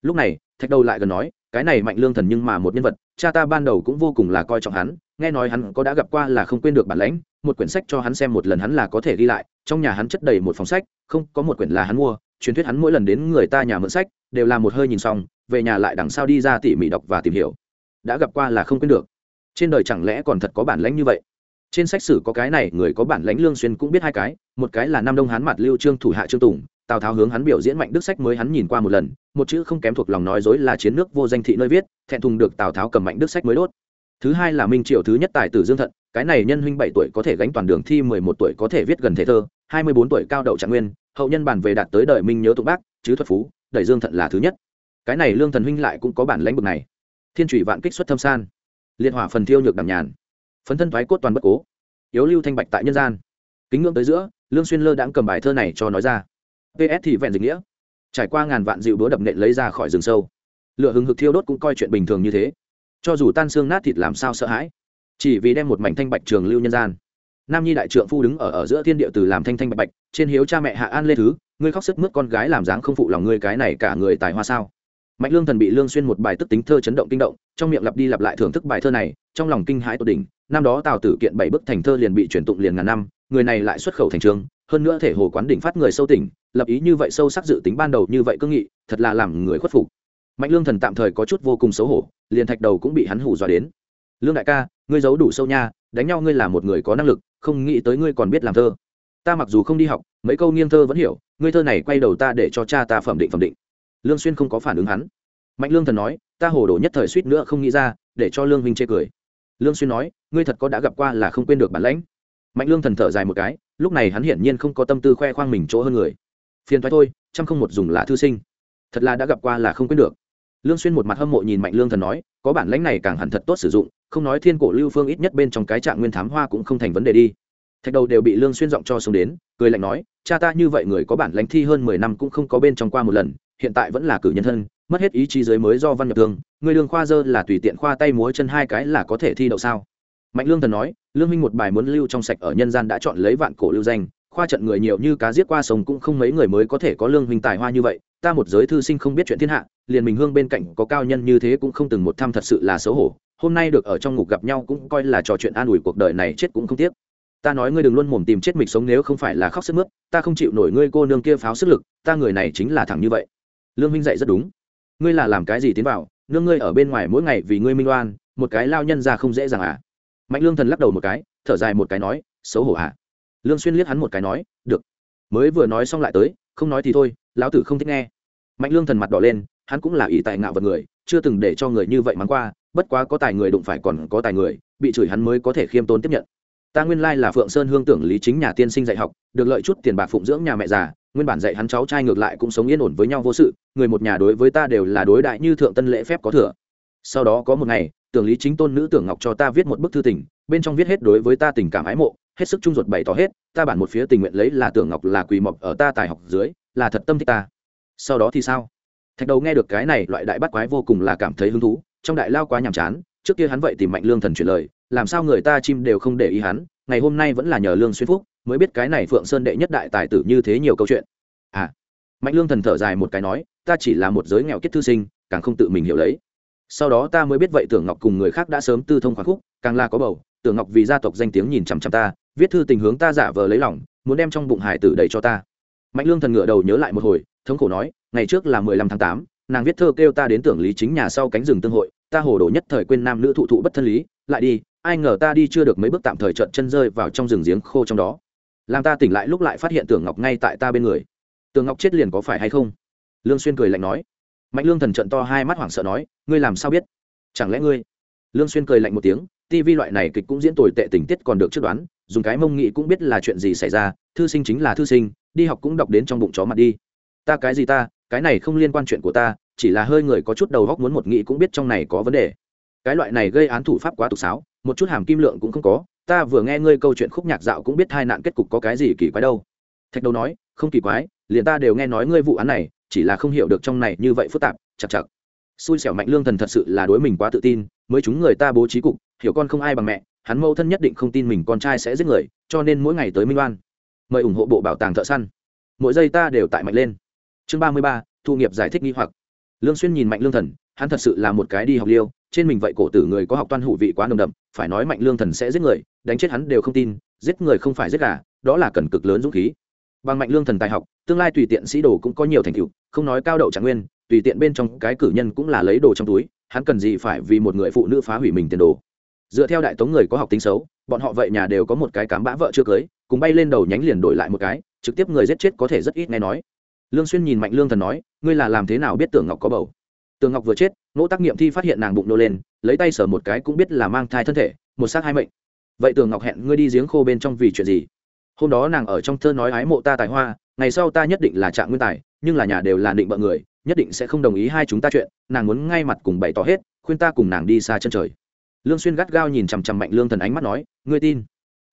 Lúc này, thạch đầu lại gần nói, cái này mạnh lương thần nhưng mà một nhân vật, cha ta ban đầu cũng vô cùng là coi trọng hắn, nghe nói hắn có đã gặp qua là không quên được bản lãnh một quyển sách cho hắn xem một lần hắn là có thể ghi lại, trong nhà hắn chất đầy một phòng sách, không có một quyển là hắn mua, truyền thuyết hắn mỗi lần đến người ta nhà mượn sách, đều là một hơi nhìn xong, về nhà lại đằng sau đi ra tỉ mỉ đọc và tìm hiểu. Đã gặp qua là không quên được. Trên đời chẳng lẽ còn thật có bản lãnh như vậy? Trên sách sử có cái này, người có bản lãnh lương xuyên cũng biết hai cái, một cái là nam đông hán mặt lưu trương thủ hạ trương tùng, tào tháo hướng hắn biểu diễn mạnh đức sách mới hắn nhìn qua một lần, một chữ không kém thuộc lòng nói dối là chiến nước vô danh thị nơi viết, thẹn thùng được tào tháo cầm mạnh đức sách mới đốt. Thứ hai là minh triều thứ nhất tài tử dương thận cái này nhân huynh bảy tuổi có thể gánh toàn đường thi, mười một tuổi có thể viết gần thể thơ, hai mươi bốn tuổi cao đậu trạng nguyên, hậu nhân bản về đạt tới đời minh nhớ tụng bác, chứ thuật phú, đẩy dương thận là thứ nhất. Cái này lương thần huynh lại cũng có bản lãnh bực này. Thiên trụy vạn kích xuất thâm san. Liệt hỏa phần thiêu nhược đảm nhàn. Phấn thân thoái cốt toàn bất cố. Yếu lưu thanh bạch tại nhân gian. Kính ngưỡng tới giữa, lương xuyên lơ đãng cầm bài thơ này cho nói ra. Ps thì vẹn dịch nghĩa. Trải qua ngàn vạn dịu búa đập nện lấy ra khỏi rừng sâu. Lửa hừng hực thiêu đốt cũng coi chuyện bình thường như thế. Cho dù tan xương nát thịt làm sao sợ hãi chỉ vì đem một mảnh thanh bạch trường lưu nhân gian. Nam nhi đại trượng phu đứng ở ở giữa thiên địa từ làm thanh thanh bạch bạch, trên hiếu cha mẹ hạ an lê thứ, ngươi khóc sức mướt con gái làm dáng không phụ lòng ngươi cái này cả người tài hoa sao? Mạnh lương thần bị lương xuyên một bài tức tính thơ chấn động kinh động, trong miệng lặp đi lặp lại thưởng thức bài thơ này, trong lòng kinh hãi tột đỉnh. Năm đó tào tử kiện bảy bức thành thơ liền bị truyền tụng liền ngàn năm, người này lại xuất khẩu thành trường, hơn nữa thể hồ quán đỉnh phát người sâu tỉnh, lập ý như vậy sâu sắc dự tính ban đầu như vậy cương nghị, thật là làm người khuất phục. Mạnh lương thần tạm thời có chút vô cùng xấu hổ, liền thạch đầu cũng bị hắn hù dọa đến. Lương đại ca ngươi giấu đủ sâu nha, đánh nhau ngươi là một người có năng lực, không nghĩ tới ngươi còn biết làm thơ. Ta mặc dù không đi học, mấy câu nghiêng thơ vẫn hiểu, ngươi thơ này quay đầu ta để cho cha ta phẩm định phẩm định. Lương xuyên không có phản ứng hắn. Mạnh lương thần nói, ta hồ đồ nhất thời suýt nữa không nghĩ ra, để cho lương huynh chê cười. Lương xuyên nói, ngươi thật có đã gặp qua là không quên được bản lãnh. Mạnh lương thần thở dài một cái, lúc này hắn hiển nhiên không có tâm tư khoe khoang mình chỗ hơn người. Phiền thoái thôi trăm không một dùng là thư sinh. Thật là đã gặp qua là không quên được. Lương xuyên một mặt hâm mộ nhìn mạnh lương thần nói, có bản lãnh này càng hẳn thật tốt sử dụng không nói thiên cổ lưu phương ít nhất bên trong cái trạng nguyên thám hoa cũng không thành vấn đề đi. Thạch đầu đều bị lương xuyên giọng cho xuống đến, cười lạnh nói, cha ta như vậy người có bản lãnh thi hơn mười năm cũng không có bên trong qua một lần, hiện tại vẫn là cử nhân thân, mất hết ý chí giới mới do văn nhập thương người đường khoa dơ là tùy tiện khoa tay múa chân hai cái là có thể thi đậu sao? Mạnh lương thần nói, lương minh một bài muốn lưu trong sạch ở nhân gian đã chọn lấy vạn cổ lưu danh, khoa trận người nhiều như cá giết qua sông cũng không mấy người mới có thể có lương huynh tài hoa như vậy, ta một giới thư sinh không biết chuyện thiên hạ, liền mình hương bên cạnh có cao nhân như thế cũng không từng một thăm thật sự là xấu hổ hôm nay được ở trong ngục gặp nhau cũng coi là trò chuyện an ủi cuộc đời này chết cũng không tiếc. Ta nói ngươi đừng luôn mồm tìm chết mịch sống nếu không phải là khóc sức mướt, ta không chịu nổi ngươi cô nương kia pháo sức lực, ta người này chính là thẳng như vậy. Lương Minh dạy rất đúng. Ngươi là làm cái gì tiến vào, nương ngươi ở bên ngoài mỗi ngày vì ngươi minh oan, một cái lao nhân ra không dễ dàng à? Mạnh lương thần lắc đầu một cái, thở dài một cái nói, xấu hổ hả lương xuyên liếc hắn một cái nói, được. Mới vừa nói xong lại tới, không nói thì thôi, lão tử không thích nghe. Mạnh lương thần mặt đỏ lên, hắn cũng là ỷ tại ngạo vật người chưa từng để cho người như vậy mắng qua, bất quá có tài người đụng phải còn có tài người, bị chửi hắn mới có thể khiêm tốn tiếp nhận. Ta nguyên lai là phượng sơn hương tưởng lý chính nhà tiên sinh dạy học, được lợi chút tiền bạc phụng dưỡng nhà mẹ già, nguyên bản dạy hắn cháu trai ngược lại cũng sống yên ổn với nhau vô sự, người một nhà đối với ta đều là đối đại như thượng tân lễ phép có thừa. Sau đó có một ngày, tưởng lý chính tôn nữ tưởng ngọc cho ta viết một bức thư tình, bên trong viết hết đối với ta tình cảm ái mộ, hết sức trung ruột bày tỏ hết, ta bản một phía tình nguyện lấy là tưởng ngọc là quỳ mọc ở ta tài học dưới, là thật tâm thích ta. Sau đó thì sao? Thạch đầu nghe được cái này, loại đại bắt quái vô cùng là cảm thấy hứng thú, trong đại lao quá nhàm chán, trước kia hắn vậy tìm mạnh lương thần chuyển lời, làm sao người ta chim đều không để ý hắn, ngày hôm nay vẫn là nhờ lương xuyên phúc, mới biết cái này phượng sơn đệ nhất đại tài tử như thế nhiều câu chuyện. À mạnh lương thần thở dài một cái nói, ta chỉ là một giới nghèo kết thư sinh, càng không tự mình hiểu lấy. Sau đó ta mới biết vậy tưởng ngọc cùng người khác đã sớm tư thông khoáng khúc, càng là có bầu, tưởng ngọc vì gia tộc danh tiếng nhìn chằm chằm ta, viết thư tình hướng ta giả vờ lấy lòng, muốn đem trong bụng hải tử đầy cho ta. Mạnh lương thần ngựa đầu nhớ lại một hồi thống khổ nói, ngày trước là mười lăm tháng tám, nàng viết thơ kêu ta đến tưởng lý chính nhà sau cánh rừng tương hội, ta hồ đồ nhất thời quên nam nữ thụ thụ bất thân lý, lại đi, ai ngờ ta đi chưa được mấy bước tạm thời trợn chân rơi vào trong rừng giếng khô trong đó. Làm ta tỉnh lại lúc lại phát hiện tưởng ngọc ngay tại ta bên người. Tưởng ngọc chết liền có phải hay không? Lương xuyên cười lạnh nói. Mạnh lương thần trận to hai mắt hoảng sợ nói, ngươi làm sao biết? Chẳng lẽ ngươi? Lương xuyên cười lạnh một tiếng tivi loại này kịch cũng diễn tồi tệ tình tiết còn được trước đoán, dùng cái mông nghị cũng biết là chuyện gì xảy ra, thư sinh chính là thư sinh, đi học cũng đọc đến trong bụng chó mặt đi ta cái gì ta, cái này không liên quan chuyện của ta, chỉ là hơi người có chút đầu góc muốn một nghị cũng biết trong này có vấn đề. Cái loại này gây án thủ pháp quá tục sáo, một chút hàm kim lượng cũng không có, ta vừa nghe ngươi câu chuyện khúc nhạc dạo cũng biết hai nạn kết cục có cái gì kỳ quái đâu. Thạch đầu nói, không kỳ quái, liền ta đều nghe nói ngươi vụ án này, chỉ là không hiểu được trong này như vậy phức tạp chặt chặt xui xẻo mạnh lương thần thật sự là đối mình quá tự tin, mới chúng người ta bố trí cục, hiểu con không ai bằng mẹ, hắn mâu thân nhất định không tin mình con trai sẽ giết người, cho nên mỗi ngày tới minh oan. Mời ủng hộ bộ bảo tàng thợ săn. Mỗi giây ta đều tại mạnh lên chương ba mươi ba, thu nghiệp giải thích nghi hoặc. Lương xuyên nhìn mạnh lương thần, hắn thật sự là một cái đi học liêu, trên mình vậy cổ tử người có học toan hủ vị quá nồng đậm, phải nói mạnh lương thần sẽ giết người, đánh chết hắn đều không tin, giết người không phải giết gà, đó là cần cực lớn dũng khí. Bằng mạnh lương thần tài học, tương lai tùy tiện sĩ đồ cũng có nhiều thành tựu, không nói cao đậu trạng nguyên, tùy tiện bên trong cái cử nhân cũng là lấy đồ trong túi, hắn cần gì phải vì một người phụ nữ phá hủy mình tiền đồ. Dựa theo đại tống người có học tính xấu, bọn họ vậy nhà đều có một cái cám bã vợ chưa cưới, cùng bay lên đầu nhánh liền đổi lại một cái, trực tiếp người giết chết có thể rất ít nghe nói lương xuyên nhìn mạnh lương thần nói, ngươi là làm thế nào biết tưởng ngọc có bầu? Tưởng ngọc vừa chết nỗ tác nghiệm thi phát hiện nàng bụng nô lên, lấy tay sờ một cái cũng biết là mang thai thân thể, một xác hai mệnh. Vậy tưởng ngọc hẹn ngươi đi giếng khô bên trong vì chuyện gì? Hôm đó nàng ở trong thơ nói ái mộ ta tài hoa, ngày sau ta nhất định là trạng nguyên tài, nhưng là nhà đều là định bợ người, nhất định sẽ không đồng ý hai chúng ta chuyện, nàng muốn ngay mặt cùng bày tỏ hết, khuyên ta cùng nàng đi xa chân trời. Lương xuyên gắt gao nhìn chằm chằm mạnh lương thần ánh mắt nói, ngươi tin?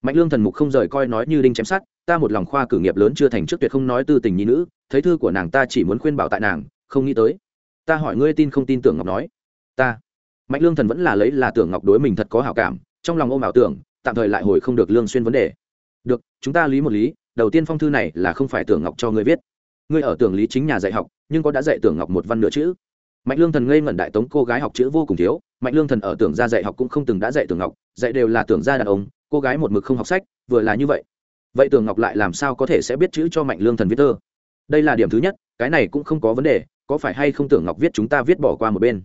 Mạnh lương thần mục không rời coi nói như đinh chém sắt, ta một lòng khoa cử nghiệp lớn chưa thành trước tuyệt không nói tư tình nhi nữ, thấy thư của nàng ta chỉ muốn khuyên bảo tại nàng, không nghĩ tới. Ta hỏi ngươi tin không tin tưởng ngọc nói. Ta. Mạnh lương thần vẫn là lấy là tưởng ngọc đối mình thật có hảo cảm, trong lòng ôm ảo tưởng, tạm thời lại hồi không được lương xuyên vấn đề. Được, chúng ta lý một lý, đầu tiên phong thư này là không phải tưởng ngọc cho ngươi viết. Ngươi ở tưởng lý chính nhà dạy học, nhưng có đã dạy tưởng ngọc một văn nửa chữ mạnh lương thần ngây ngẩn đại tống cô gái học chữ vô cùng thiếu, mạnh lương thần ở tưởng gia dạy học cũng không từng đã dạy tưởng ngọc, dạy đều là tưởng gia đàn ông cô gái một mực không học sách, vừa là như vậy. Vậy tưởng ngọc lại làm sao có thể sẽ biết chữ cho mạnh lương thần viết thơ? Đây là điểm thứ nhất, cái này cũng không có vấn đề, có phải hay không tưởng ngọc viết chúng ta viết bỏ qua một bên?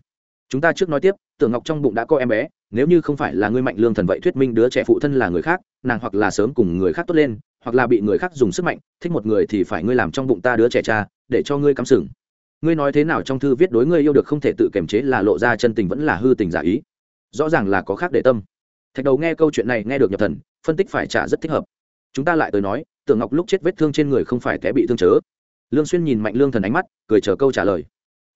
Chúng ta trước nói tiếp tưởng ngọc trong bụng đã có em bé, nếu như không phải là ngươi mạnh lương thần vậy thuyết minh đứa trẻ phụ thân là người khác, nàng hoặc là sớm cùng người khác tốt lên, hoặc là bị người khác dùng sức mạnh, thích một người thì phải ngươi làm trong bụng ta đứa trẻ cha, để cho ngươi cắm sừng. Ngươi nói thế nào trong thư viết đối ngươi yêu được không thể tự kiềm chế là lộ ra chân tình vẫn là hư tình giả ý. Rõ ràng là có khác để tâm thạch đầu nghe câu chuyện này nghe được nhập thần, phân tích phải trả rất thích hợp. Chúng ta lại tới nói, tưởng ngọc lúc chết vết thương trên người không phải té bị thương chớ. Lương xuyên nhìn mạnh lương thần ánh mắt, cười chờ câu trả lời.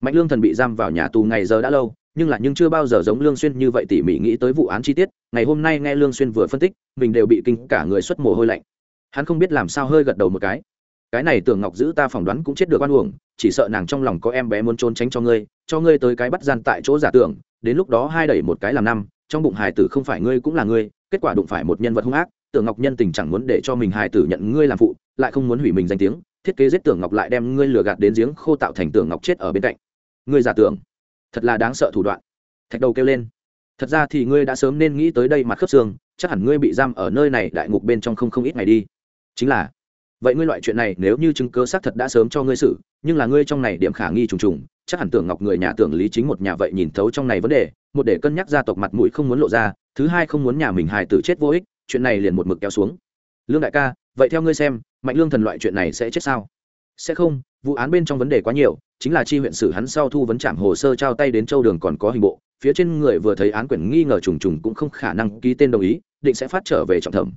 Mạnh lương thần bị giam vào nhà tù ngày giờ đã lâu, nhưng là nhưng chưa bao giờ giống lương xuyên như vậy tỉ mỉ nghĩ tới vụ án chi tiết. Ngày hôm nay nghe lương xuyên vừa phân tích, mình đều bị kinh, cả người xuất mồ hôi lạnh. Hắn không biết làm sao hơi gật đầu một cái. Cái này tưởng ngọc giữ ta phỏng đoán cũng chết được oan uổng, chỉ sợ nàng trong lòng có em bé muốn trốn tránh cho ngươi cho ngươi tới cái bắt gian tại chỗ giả tưởng, đến lúc đó hai đẩy một cái làm năm trong bụng hài tử không phải ngươi cũng là ngươi, kết quả đụng phải một nhân vật hung ác, tưởng ngọc nhân tình chẳng muốn để cho mình hài tử nhận ngươi làm phụ, lại không muốn hủy mình danh tiếng, thiết kế giết tưởng ngọc lại đem ngươi lừa gạt đến giếng khô tạo thành tưởng ngọc chết ở bên cạnh. Ngươi giả tưởng. Thật là đáng sợ thủ đoạn. Thạch đầu kêu lên. Thật ra thì ngươi đã sớm nên nghĩ tới đây mặt khớp xương, chắc hẳn ngươi bị giam ở nơi này đại ngục bên trong không không ít ngày đi. Chính là vậy ngươi loại chuyện này nếu như chứng cơ xác thật đã sớm cho ngươi xử, nhưng là ngươi trong này điểm khả nghi trùng trùng, chắc hẳn tưởng ngọc người nhà tưởng lý chính một nhà vậy nhìn thấu trong này vấn đề, một để cân nhắc gia tộc mặt mũi không muốn lộ ra, thứ hai không muốn nhà mình hài tử chết vô ích, chuyện này liền một mực kéo xuống. Lương đại ca, vậy theo ngươi xem, mạnh lương thần loại chuyện này sẽ chết sao? Sẽ không, vụ án bên trong vấn đề quá nhiều, chính là chi huyện sử hắn sau thu vấn trảm hồ sơ trao tay đến châu đường còn có hình bộ, phía trên người vừa thấy án quyển nghi ngờ trùng trùng cũng không khả năng ký tên đồng ý, định sẽ phát trở về trọng thẩm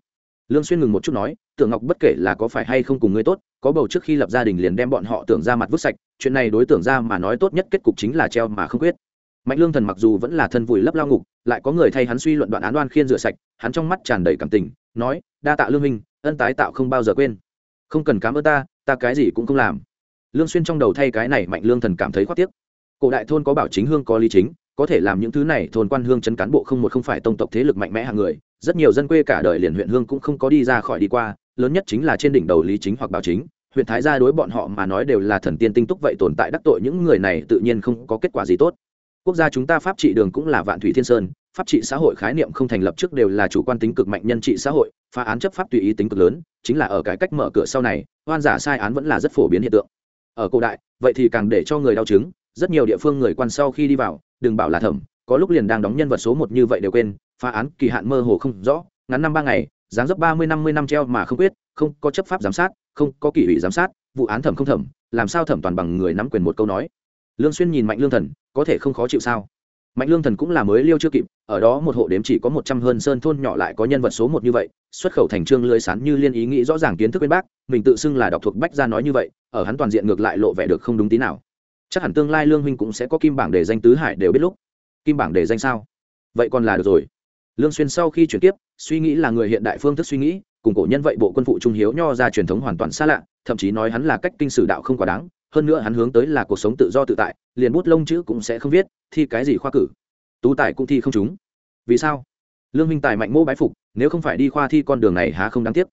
lương xuyên ngừng một chút nói, tưởng ngọc bất kể là có phải hay không cùng ngươi tốt, có bầu trước khi lập gia đình liền đem bọn họ tưởng ra mặt vứt sạch, chuyện này đối tưởng ra mà nói tốt nhất kết cục chính là treo mà không quyết. Mạnh lương thần mặc dù vẫn là thân vùi lấp lao ngục, lại có người thay hắn suy luận đoạn án đoan khiên rửa sạch, hắn trong mắt tràn đầy cảm tình, nói, đa tạ lương minh, ân tái tạo không bao giờ quên. Không cần cám ơn ta ta cái gì cũng không làm. Lương xuyên trong đầu thay cái này mạnh lương thần cảm thấy khoát tiếc. Cổ đại thôn có bảo chính hương, có lý chính có thể làm những thứ này thôn quan hương chấn cán bộ không một không phải tông tộc thế lực mạnh mẽ hàng người, rất nhiều dân quê cả đời liền huyện hương cũng không có đi ra khỏi đi qua, lớn nhất chính là trên đỉnh đầu lý chính hoặc bảo chính, huyện thái gia đối bọn họ mà nói đều là thần tiên tinh túc vậy tồn tại đắc tội những người này tự nhiên không có kết quả gì tốt. Quốc gia chúng ta pháp trị đường cũng là vạn thủy thiên sơn, pháp trị xã hội khái niệm không thành lập trước đều là chủ quan tính cực mạnh nhân trị xã hội, phá án chấp pháp tùy ý tính cực lớn, chính là ở cái cách mở cửa sau này, oan giả sai án vẫn là rất phổ biến hiện tượng. Ở cổ đại, vậy thì càng để cho người đau chứng rất nhiều địa phương người quan sau khi đi vào, đừng bảo là thẩm, có lúc liền đang đóng nhân vật số một như vậy đều quên, phá án kỳ hạn mơ hồ không rõ, ngắn năm ba ngày, dáng dấp ba mươi năm mươi năm treo mà không quyết, không có chấp pháp giám sát, không có kỷ ủy giám sát, vụ án thẩm không thẩm, làm sao thẩm toàn bằng người nắm quyền một câu nói. Lương xuyên nhìn mạnh lương thần, có thể không khó chịu sao? Mạnh lương thần cũng là mới liêu chưa kịp, ở đó một hộ đếm chỉ có một trăm hơn sơn thôn nhỏ lại có nhân vật số một như vậy, xuất khẩu thành trương lưới sán như liên ý nghĩ rõ ràng kiến thức bên bác, mình tự xưng là đọc thuộc bách gia nói như vậy, ở hắn toàn diện ngược lại lộ vẻ được không đúng tí nào chắc hẳn tương lai lương huynh cũng sẽ có kim bảng để danh tứ hải đều biết lúc. Kim bảng để danh sao? Vậy còn là được rồi. Lương xuyên sau khi chuyển tiếp suy nghĩ là người hiện đại phương thức suy nghĩ, cùng cổ nhân vậy bộ quân phụ trung hiếu nho ra truyền thống hoàn toàn xa lạ, thậm chí nói hắn là cách kinh sử đạo không quá đáng, hơn nữa hắn hướng tới là cuộc sống tự do tự tại, liền bút lông chữ cũng sẽ không viết, thi cái gì khoa cử. Tú tài cũng thi không chúng vì sao? Lương minh tài mạnh mô bái phục, nếu không phải đi khoa thi con đường này há không đáng tiếc.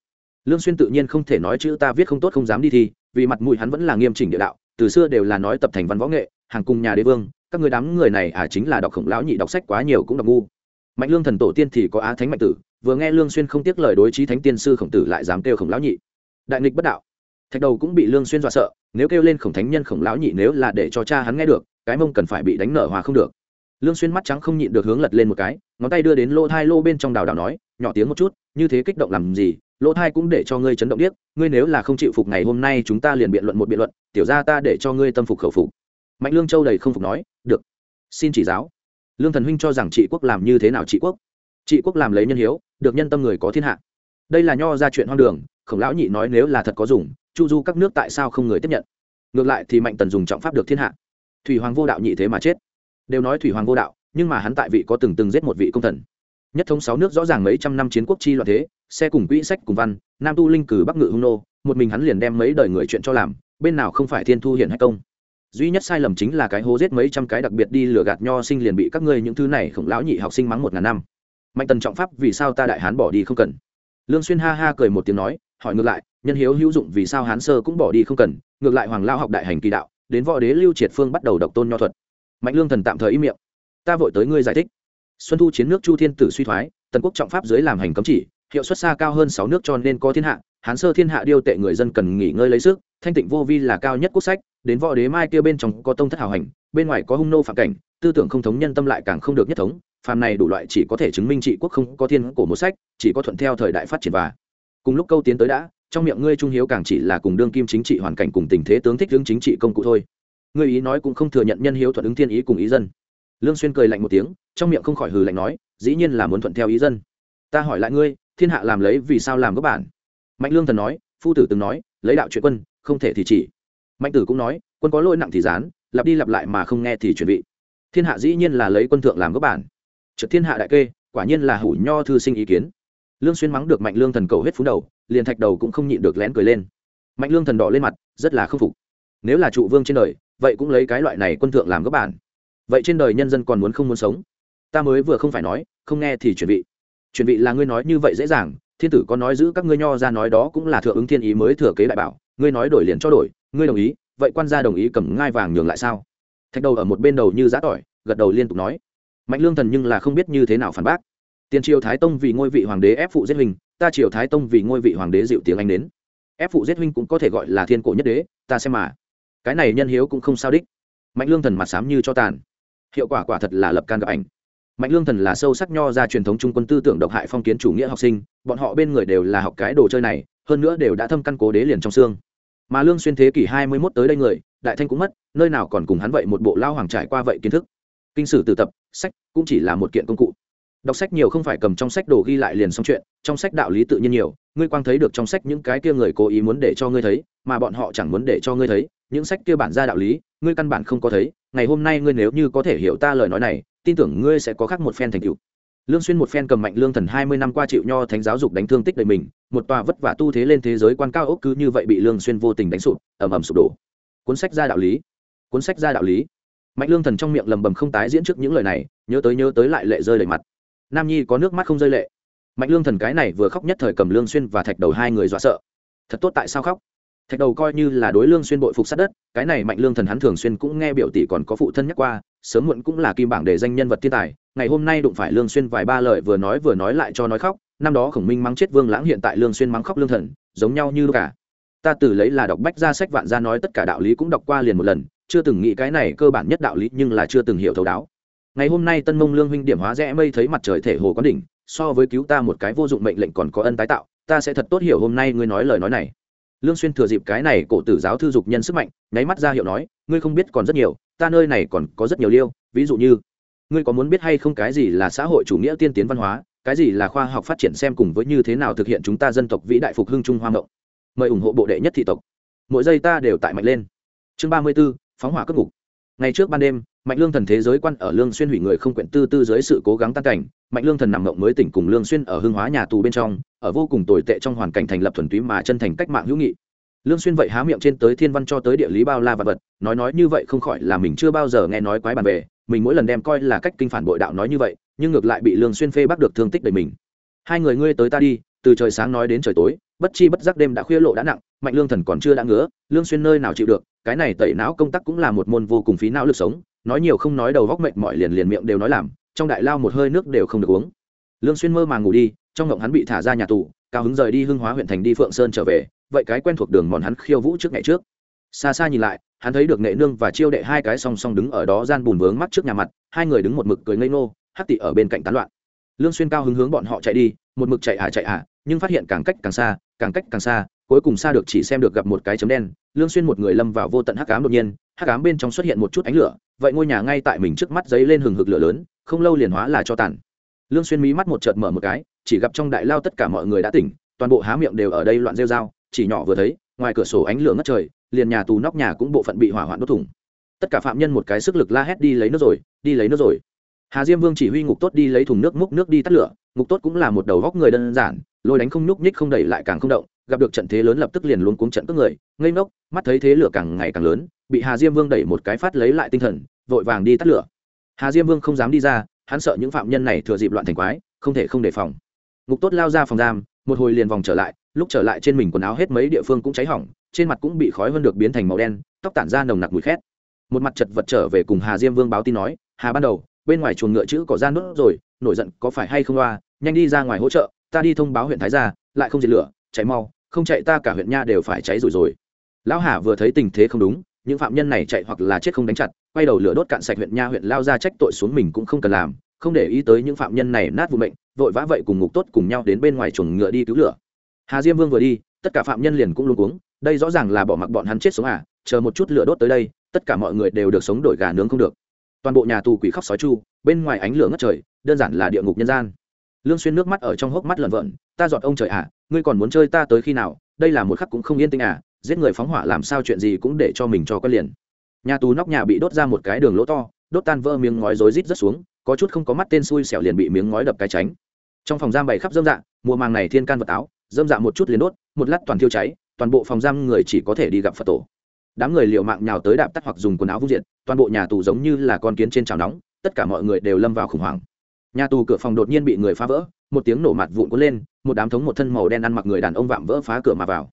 Lương xuyên tự nhiên không thể nói chữ ta viết không tốt không dám đi thi, vì mặt mũi hắn vẫn là nghiêm chỉnh địa đạo từ xưa đều là nói tập thành văn võ nghệ, hàng cùng nhà đế vương, các người đám người này à chính là đọc khổng lão nhị đọc sách quá nhiều cũng đọc ngu. Mạnh lương thần tổ tiên thì có á thánh mạnh tử, vừa nghe lương xuyên không tiếc lời đối trí thánh tiên sư khổng tử lại dám kêu khổng lão nhị. Đại nghịch bất đạo. Thạch đầu cũng bị lương xuyên dọa sợ, nếu kêu lên khổng thánh nhân khổng lão nhị nếu là để cho cha hắn nghe được, cái mông cần phải bị đánh nở hòa không được. Lương xuyên mắt trắng không nhịn được hướng lật lên một cái, ngón tay đưa đến lô thai lô bên trong đào đào nói, nhỏ tiếng một chút, như thế kích động làm gì Lỗ thai cũng để cho ngươi chấn động điếc, ngươi nếu là không chịu phục ngày hôm nay chúng ta liền biện luận một biện luận, tiểu gia ta để cho ngươi tâm phục khẩu phục. Mạnh lương châu đầy không phục nói, được, xin chỉ giáo. Lương thần huynh cho rằng trị quốc làm như thế nào trị quốc? Trị quốc làm lấy nhân hiếu, được nhân tâm người có thiên hạ. Đây là nho ra chuyện hoang đường, khổng lão nhị nói nếu là thật có dùng, chu du các nước tại sao không người tiếp nhận? Ngược lại thì mạnh tần dùng trọng pháp được thiên hạ. Thủy hoàng vô đạo nhị thế mà chết. Đều nói thủy hoàng vô đạo, nhưng mà hắn tại vị có từng từng giết một vị công thần. Nhất thống sáu nước rõ ràng mấy trăm năm chiến quốc chi loạn thế xe cùng quỹ sách cùng văn, nam tu linh cử bắc ngự hung nô, một mình hắn liền đem mấy đời người chuyện cho làm, bên nào không phải thiên thu hiển hay công. Duy nhất sai lầm chính là cái hố giết mấy trăm cái đặc biệt đi lừa gạt nho sinh liền bị các ngươi những thứ này khổng lão nhị học sinh mắng một ngàn năm. Mạnh tần trọng pháp, vì sao ta đại hán bỏ đi không cần? Lương xuyên ha ha cười một tiếng nói, hỏi ngược lại, nhân hiếu hữu dụng vì sao hán sơ cũng bỏ đi không cần? Ngược lại hoàng lao học đại hành kỳ đạo, đến võ đế lưu triệt phương bắt đầu độc tôn nho thuật. Mạnh lương thần tạm thời im miệng. Ta vội tới ngươi giải thích. Xuân thu chiến nước chu thiên tử suy thoái, tần quốc trọng pháp dưới làm hành cấm chỉ hiệu suất xa cao hơn sáu nước cho nên có thiên hạ, hán sơ thiên hạ điêu tệ người dân cần nghỉ ngơi lấy sức, thanh tịnh vô vi là cao nhất quốc sách, đến võ đế mai kia bên trong có tông thất hào hành, bên ngoài có hung nô phạm cảnh, tư tưởng không thống nhân tâm lại càng không được nhất thống, phàm này đủ loại chỉ có thể chứng minh trị quốc không có thiên cổ một sách, chỉ có thuận theo thời đại phát triển và cùng lúc câu tiến tới đã, trong miệng ngươi trung hiếu càng chỉ là cùng đương kim chính trị hoàn cảnh cùng tình thế tướng thích hướng chính trị công cụ thôi. Ngươi ý nói cũng không thừa nhận nhân hiếu thuận ứng thiên ý cùng ý dân. Lương xuyên cười lạnh một tiếng, trong miệng không khỏi hừ lạnh nói, dĩ nhiên là muốn thuận theo ý dân. Ta hỏi lại ngươi thiên hạ làm lấy vì sao làm các bản. Mạnh lương thần nói, phu tử từng nói, lấy đạo chuyện quân, không thể thì chỉ. Mạnh tử cũng nói, quân có lỗi nặng thì dán lặp đi lặp lại mà không nghe thì chuẩn bị thiên hạ dĩ nhiên là lấy quân thượng làm gốc bản. Trượt thiên hạ đại kê, quả nhiên là hủ nho thư sinh ý kiến. Lương xuyên mắng được mạnh lương thần cầu hết phú đầu, liền thạch đầu cũng không nhịn được lén cười lên. Mạnh lương thần đỏ lên mặt, rất là không phục. Nếu là trụ vương trên đời, vậy cũng lấy cái loại này quân thượng làm gốc bản. Vậy trên đời nhân dân còn muốn không muốn sống? Ta mới vừa không phải nói, không nghe thì chuẩn bị chuẩn vị là ngươi nói như vậy dễ dàng, thiên tử có nói giữ các ngươi nho ra nói đó cũng là thừa ứng thiên ý mới thừa kế đại bảo, ngươi nói đổi liền cho đổi, ngươi đồng ý, vậy quan gia đồng ý cầm ngai vàng nhường lại sao? Thạch đầu ở một bên đầu như giã tỏi, gật đầu liên tục nói. Mạnh lương thần nhưng là không biết như thế nào phản bác. Tiền triều thái tông vì ngôi vị hoàng đế ép phụ giết hình ta triều thái tông vì ngôi vị hoàng đế dịu tiếng anh đến. Ép phụ giết huynh cũng có thể gọi là thiên cổ nhất đế, ta xem mà. Cái này nhân hiếu cũng không sao đích. Mạnh lương thần mặt sám như cho tàn. Hiệu quả quả thật là lập can gặp ảnh mạnh lương thần là sâu sắc nho ra truyền thống trung quân tư tưởng độc hại phong kiến chủ nghĩa học sinh, bọn họ bên người đều là học cái đồ chơi này, hơn nữa đều đã thâm căn cố đế liền trong xương. Mà lương xuyên thế kỷ hai mươi 21 tới đây người, đại thanh cũng mất, nơi nào còn cùng hắn vậy một bộ lao hoàng trải qua vậy kiến thức. Kinh sử từ tập, sách cũng chỉ là một kiện công cụ. Đọc sách nhiều không phải cầm trong sách đồ ghi lại liền xong chuyện, trong sách đạo lý tự nhiên nhiều, ngươi quang thấy được trong sách những cái kia người cố ý muốn để cho ngươi thấy, mà bọn họ chẳng muốn để cho ngươi thấy, những sách kia bản ra đạo lý, ngươi căn bản không có thấy, ngày hôm nay ngươi nếu như có thể hiểu ta lời nói này tin tưởng ngươi sẽ có khác một phen thành tựu. Lương xuyên một phen cầm mạnh lương thần hai mươi năm qua chịu nho thánh giáo dục đánh thương tích đời mình, một tòa vất vả tu thế lên thế giới quan cao ốc cứ như vậy bị lương xuyên vô tình đánh sụp, ầm ầm sụp đổ. Cuốn sách ra đạo lý, cuốn sách ra đạo lý. Mạnh lương thần trong miệng lầm bầm không tái diễn trước những lời này, nhớ tới nhớ tới lại lệ rơi đầy mặt. Nam nhi có nước mắt không rơi lệ. Mạnh lương thần cái này vừa khóc nhất thời cầm lương xuyên và thạch đầu hai người dọa sợ. Thật tốt tại sao khóc? Thạch đầu coi như là đối lương xuyên bội phục sát đất, cái này mạnh lương thần hắn thường xuyên cũng nghe biểu tỷ còn có phụ thân nhắc qua sớm muộn cũng là kim bảng để danh nhân vật thiên tài, ngày hôm nay đụng phải lương xuyên vài ba lời vừa nói vừa nói lại cho nói khóc, năm đó khổng minh mắng chết vương lãng hiện tại lương xuyên mắng khóc lương thần, giống nhau như cả. Ta từ lấy là đọc bách ra sách vạn ra nói tất cả đạo lý cũng đọc qua liền một lần, chưa từng nghĩ cái này cơ bản nhất đạo lý nhưng là chưa từng hiểu thấu đáo. Ngày hôm nay tân mông lương huynh điểm hóa rẽ mây thấy mặt trời thể hồ có đỉnh, so với cứu ta một cái vô dụng mệnh lệnh còn có ân tái tạo, ta sẽ thật tốt hiểu hôm nay ngươi nói lời nói này. Lương xuyên thừa dịp cái này cổ tử giáo thư dục nhân sức mạnh, nháy mắt ra hiệu nói, ngươi không biết còn rất nhiều ta nơi này còn có rất nhiều liêu ví dụ như ngươi có muốn biết hay không cái gì là xã hội chủ nghĩa tiên tiến văn hóa cái gì là khoa học phát triển xem cùng với như thế nào thực hiện chúng ta dân tộc vĩ đại phục hưng trung hoa mộng. Mời ủng hộ bộ đệ nhất thị tộc. Mỗi giây ta đều tại mạnh lên. Chương ba mươi 34, phóng hỏa cất ngục. Ngày trước ban đêm mạnh lương thần thế giới quan ở lương xuyên hủy người không quyện tư tư dưới sự cố gắng tan cảnh mạnh lương thần nằm ngộng mới tỉnh cùng lương xuyên ở hương hóa nhà tù bên trong ở vô cùng tồi tệ trong hoàn cảnh thành lập thuần túy mà chân thành cách mạng hữu nghị lương xuyên vậy há miệng trên tới thiên văn cho tới địa lý bao la vật vật, nói nói như vậy không khỏi là mình chưa bao giờ nghe nói quái bàn về, mình mỗi lần đem coi là cách kinh phản bội đạo nói như vậy, nhưng ngược lại bị lương xuyên phê bắt được thương tích đầy mình. Hai người ngươi tới ta đi, từ trời sáng nói đến trời tối, bất chi bất giác đêm đã khuya lộ đã nặng, mạnh lương thần còn chưa đã ngứa, lương xuyên nơi nào chịu được, cái này tẩy não công tác cũng là một môn vô cùng phí não lực sống, nói nhiều không nói đầu góc mệt mỏi liền liền miệng đều nói làm, trong đại lao một hơi nước đều không được uống. Lương xuyên mơ màng ngủ đi, trong ngộng hắn bị thả ra nhà tù, cao hứng rời đi hưng hóa huyện thành đi phượng sơn trở về vậy cái quen thuộc đường mòn hắn khiêu vũ trước ngày trước. Xa xa nhìn lại, hắn thấy được nghệ nương và chiêu đệ hai cái song song đứng ở đó gian bùn vướng mắt trước nhà mặt, hai người đứng một mực cười ngây ngô, hắc tị ở bên cạnh tán loạn. Lương xuyên cao hứng hướng bọn họ chạy đi, một mực chạy à chạy à nhưng phát hiện càng cách càng xa, càng cách càng xa, cuối cùng xa được chỉ xem được gặp một cái chấm đen. Lương xuyên một người lâm vào vô tận hắc ám đột nhiên, hắc ám bên trong xuất hiện một chút ánh lửa, vậy ngôi nhà ngay tại mình trước mắt giấy lên hừng hực lửa lớn, không lâu liền hóa là cho tàn. Lương xuyên mí mắt một chợt mở một cái, chỉ gặp trong đại lao tất cả mọi người đã tỉnh, toàn bộ há miệng đều ở đây loạn rêu rao chỉ nhỏ vừa thấy, ngoài cửa sổ ánh lửa ngất trời, liền nhà tù nóc nhà cũng bộ phận bị hỏa hoạn đốt thủng. Tất cả phạm nhân một cái sức lực la hét đi lấy nước rồi, đi lấy nước rồi. Hà diêm vương chỉ huy ngục tốt đi lấy thùng nước múc nước đi tắt lửa, ngục tốt cũng là một đầu góc người đơn giản, lôi đánh không nhúc nhích không đẩy lại càng không động, gặp được trận thế lớn lập tức liền luôn cuống trận các người, ngây ngốc, mắt thấy thế lửa càng ngày càng lớn, bị hà diêm vương đẩy một cái phát lấy lại tinh thần, vội vàng đi tắt lửa. Hà diêm vương không dám đi ra, hắn sợ những phạm nhân này thừa dịp loạn thành quái, không thể không đề phòng. Ngục tốt lao ra phòng giam một hồi liền vòng trở lại, lúc trở lại trên mình quần áo hết mấy địa phương cũng cháy hỏng, trên mặt cũng bị khói hơn được biến thành màu đen, tóc tản ra nồng nặc mùi khét. Một mặt chật vật trở về cùng hà diêm vương báo tin nói, hà ban đầu, bên ngoài chuồng ngựa chữ có gian nốt rồi, nổi giận có phải hay không loa nhanh đi ra ngoài hỗ trợ, ta đi thông báo huyện thái gia, lại không diệt lửa cháy mau, không chạy ta cả huyện nha đều phải cháy rồi rồi. Lão hà vừa thấy tình thế không đúng, những phạm nhân này chạy hoặc là chết không đánh chặt, quay đầu lửa đốt cạn sạch huyện nha, huyện lao ra trách tội xuống mình cũng không cần làm không để ý tới những phạm nhân này nát vụ mệnh, vội vã vậy cùng ngục tốt cùng nhau đến bên ngoài chuồng ngựa đi cứu lửa. Hà diêm vương vừa đi, tất cả phạm nhân liền cũng luôn uống đây rõ ràng là bỏ mặc bọn hắn chết sống à chờ một chút lửa đốt tới đây, tất cả mọi người đều được sống đổi gà nướng không được. Toàn bộ nhà tù quỷ khóc sói chu, bên ngoài ánh lửa ngất trời, đơn giản là địa ngục nhân gian. Lương xuyên nước mắt ở trong hốc mắt lợn vợn ta dọn ông trời à ngươi còn muốn chơi ta tới khi nào, đây là một khắc cũng không yên tĩnh à giết người phóng hỏa làm sao chuyện gì cũng để cho mình cho có liền. Nhà tù nóc nhà bị đốt ra một cái đường lỗ to, đốt tan vỡ miếng ngói rối rít rất xuống có chút không có mắt tên xui xẻo liền bị miếng ngói đập cái tránh. Trong phòng giam bày khắp rơm dạ mùa màng này thiên can vật áo rơm dạ một chút liền đốt, một lát toàn thiêu cháy, toàn bộ phòng giam người chỉ có thể đi gặp phật tổ. Đám người liệu mạng nhào tới đạp tắt hoặc dùng quần áo vung diện, toàn bộ nhà tù giống như là con kiến trên chảo nóng, tất cả mọi người đều lâm vào khủng hoảng. Nhà tù cửa phòng đột nhiên bị người phá vỡ, một tiếng nổ mặt vụn cuốn lên, một đám thống một thân màu đen ăn mặc người đàn ông vạm vỡ phá cửa mà vào.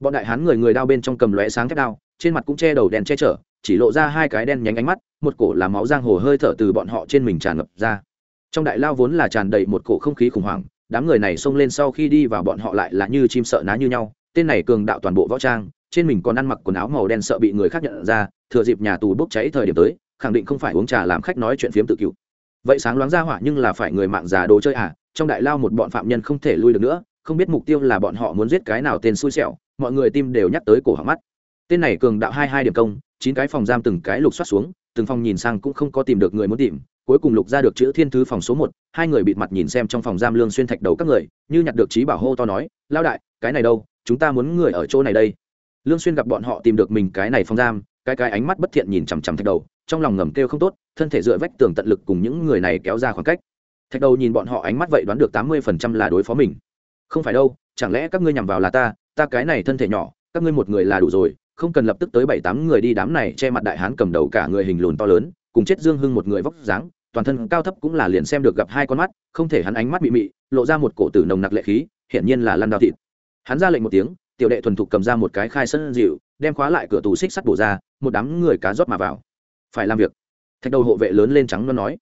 Bọn đại hán người người đao bên trong cầm lóe sáng thép đao, trên mặt cũng che đầu đèn che chở chỉ lộ ra hai cái đen nhánh ánh mắt, một cổ là máu giang hồ hơi thở từ bọn họ trên mình tràn ngập ra. Trong đại lao vốn là tràn đầy một cổ không khí khủng hoảng, đám người này xông lên sau khi đi vào bọn họ lại là như chim sợ ná như nhau, tên này cường đạo toàn bộ võ trang, trên mình còn ăn mặc quần áo màu đen sợ bị người khác nhận ra, thừa dịp nhà tù bốc cháy thời điểm tới, khẳng định không phải uống trà làm khách nói chuyện phiếm tự cựu. Vậy sáng loáng ra hỏa nhưng là phải người mạng già đồ chơi à trong đại lao một bọn phạm nhân không thể lui được nữa, không biết mục tiêu là bọn họ muốn giết cái nào tên xui xẻo, mọi người tim đều nhắc tới cổ họng mắt. Tên này cường đạo hai hai điểm công chín cái phòng giam từng cái lục soát xuống, từng phòng nhìn sang cũng không có tìm được người muốn tìm, cuối cùng lục ra được chữ thiên thứ phòng số một, hai người bịt mặt nhìn xem trong phòng giam lương xuyên thạch đầu các người, như nhặt được trí bảo hô to nói lao đại, cái này đâu, chúng ta muốn người ở chỗ này đây. Lương xuyên gặp bọn họ tìm được mình cái này phòng giam, cái cái ánh mắt bất thiện nhìn chằm chằm thạch đầu, trong lòng ngầm kêu không tốt, thân thể dựa vách tường tận lực cùng những người này kéo ra khoảng cách. Thạch đầu nhìn bọn họ ánh mắt vậy đoán được tám mươi phần trăm là đối phó mình. Không phải đâu, chẳng lẽ các ngươi nhằm vào là ta ta cái này thân thể nhỏ, các ngươi một người là đủ rồi không cần lập tức tới bảy tám người đi, đám này che mặt đại hán cầm đầu cả người hình lùn to lớn, cùng chết dương hưng một người vóc dáng, toàn thân cao thấp cũng là liền xem được gặp hai con mắt, không thể hắn ánh mắt bị mị, lộ ra một cổ tử nồng nặc lệ khí, hiển nhiên là lăn đao thịt. Hắn ra lệnh một tiếng, tiểu đệ thuần thục cầm ra một cái khai sân dịu đem khóa lại cửa tủ xích sắt bổ ra, một đám người cá rót mà vào. Phải làm việc. Thạch đầu hộ vệ lớn lên trắng nó nói.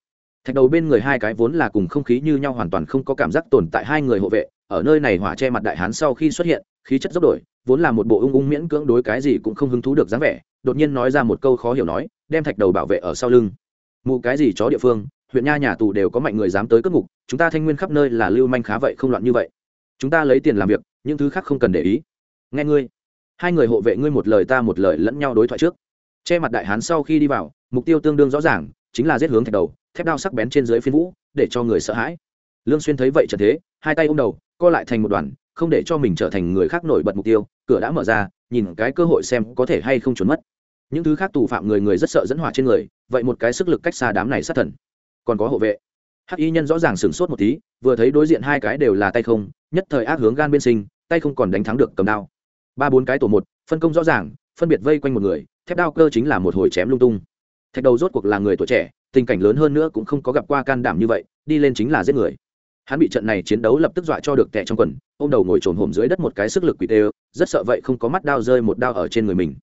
Thạch đầu bên người hai cái vốn là cùng không khí như nhau hoàn toàn không có cảm giác tồn tại hai người hộ vệ, ở nơi này hỏa che mặt đại hán sau khi xuất hiện, khí chất dốc đổi vốn là một bộ ung ung miễn cưỡng đối cái gì cũng không hứng thú được dáng vẻ, đột nhiên nói ra một câu khó hiểu nói, đem thạch đầu bảo vệ ở sau lưng. Mụ cái gì chó địa phương, huyện nha nhà tù đều có mạnh người dám tới cướp ngục, chúng ta thanh nguyên khắp nơi là lưu manh khá vậy không loạn như vậy. Chúng ta lấy tiền làm việc, những thứ khác không cần để ý. Nghe ngươi. Hai người hộ vệ ngươi một lời ta một lời lẫn nhau đối thoại trước. Che mặt đại hán sau khi đi vào, mục tiêu tương đương rõ ràng, chính là giết hướng thạch đầu, thép đao sắc bén trên dưới phiên vũ, để cho người sợ hãi. Lương xuyên thấy vậy trở thế, hai tay ôm đầu, co lại thành một đoàn, không để cho mình trở thành người khác nổi bật mục tiêu cửa đã mở ra, nhìn cái cơ hội xem có thể hay không trốn mất. Những thứ khác tù phạm người người rất sợ dẫn hỏa trên người, vậy một cái sức lực cách xa đám này sát thần. Còn có hộ vệ. Hắc y nhân rõ ràng sửng sốt một tí, vừa thấy đối diện hai cái đều là tay không, nhất thời ác hướng gan bên sinh, tay không còn đánh thắng được cầm đao. Ba bốn cái tổ một, phân công rõ ràng, phân biệt vây quanh một người, thép đao cơ chính là một hồi chém lung tung. Thạch đầu rốt cuộc là người tuổi trẻ, tình cảnh lớn hơn nữa cũng không có gặp qua can đảm như vậy, đi lên chính là giết người hắn bị trận này chiến đấu lập tức dọa cho được tệ trong quần ô m đầu ngồi trồn hồm dưới đất một cái sức lực quỷ tê rất sợ vậy không có mắt đao rơi một đao ở trên người mình.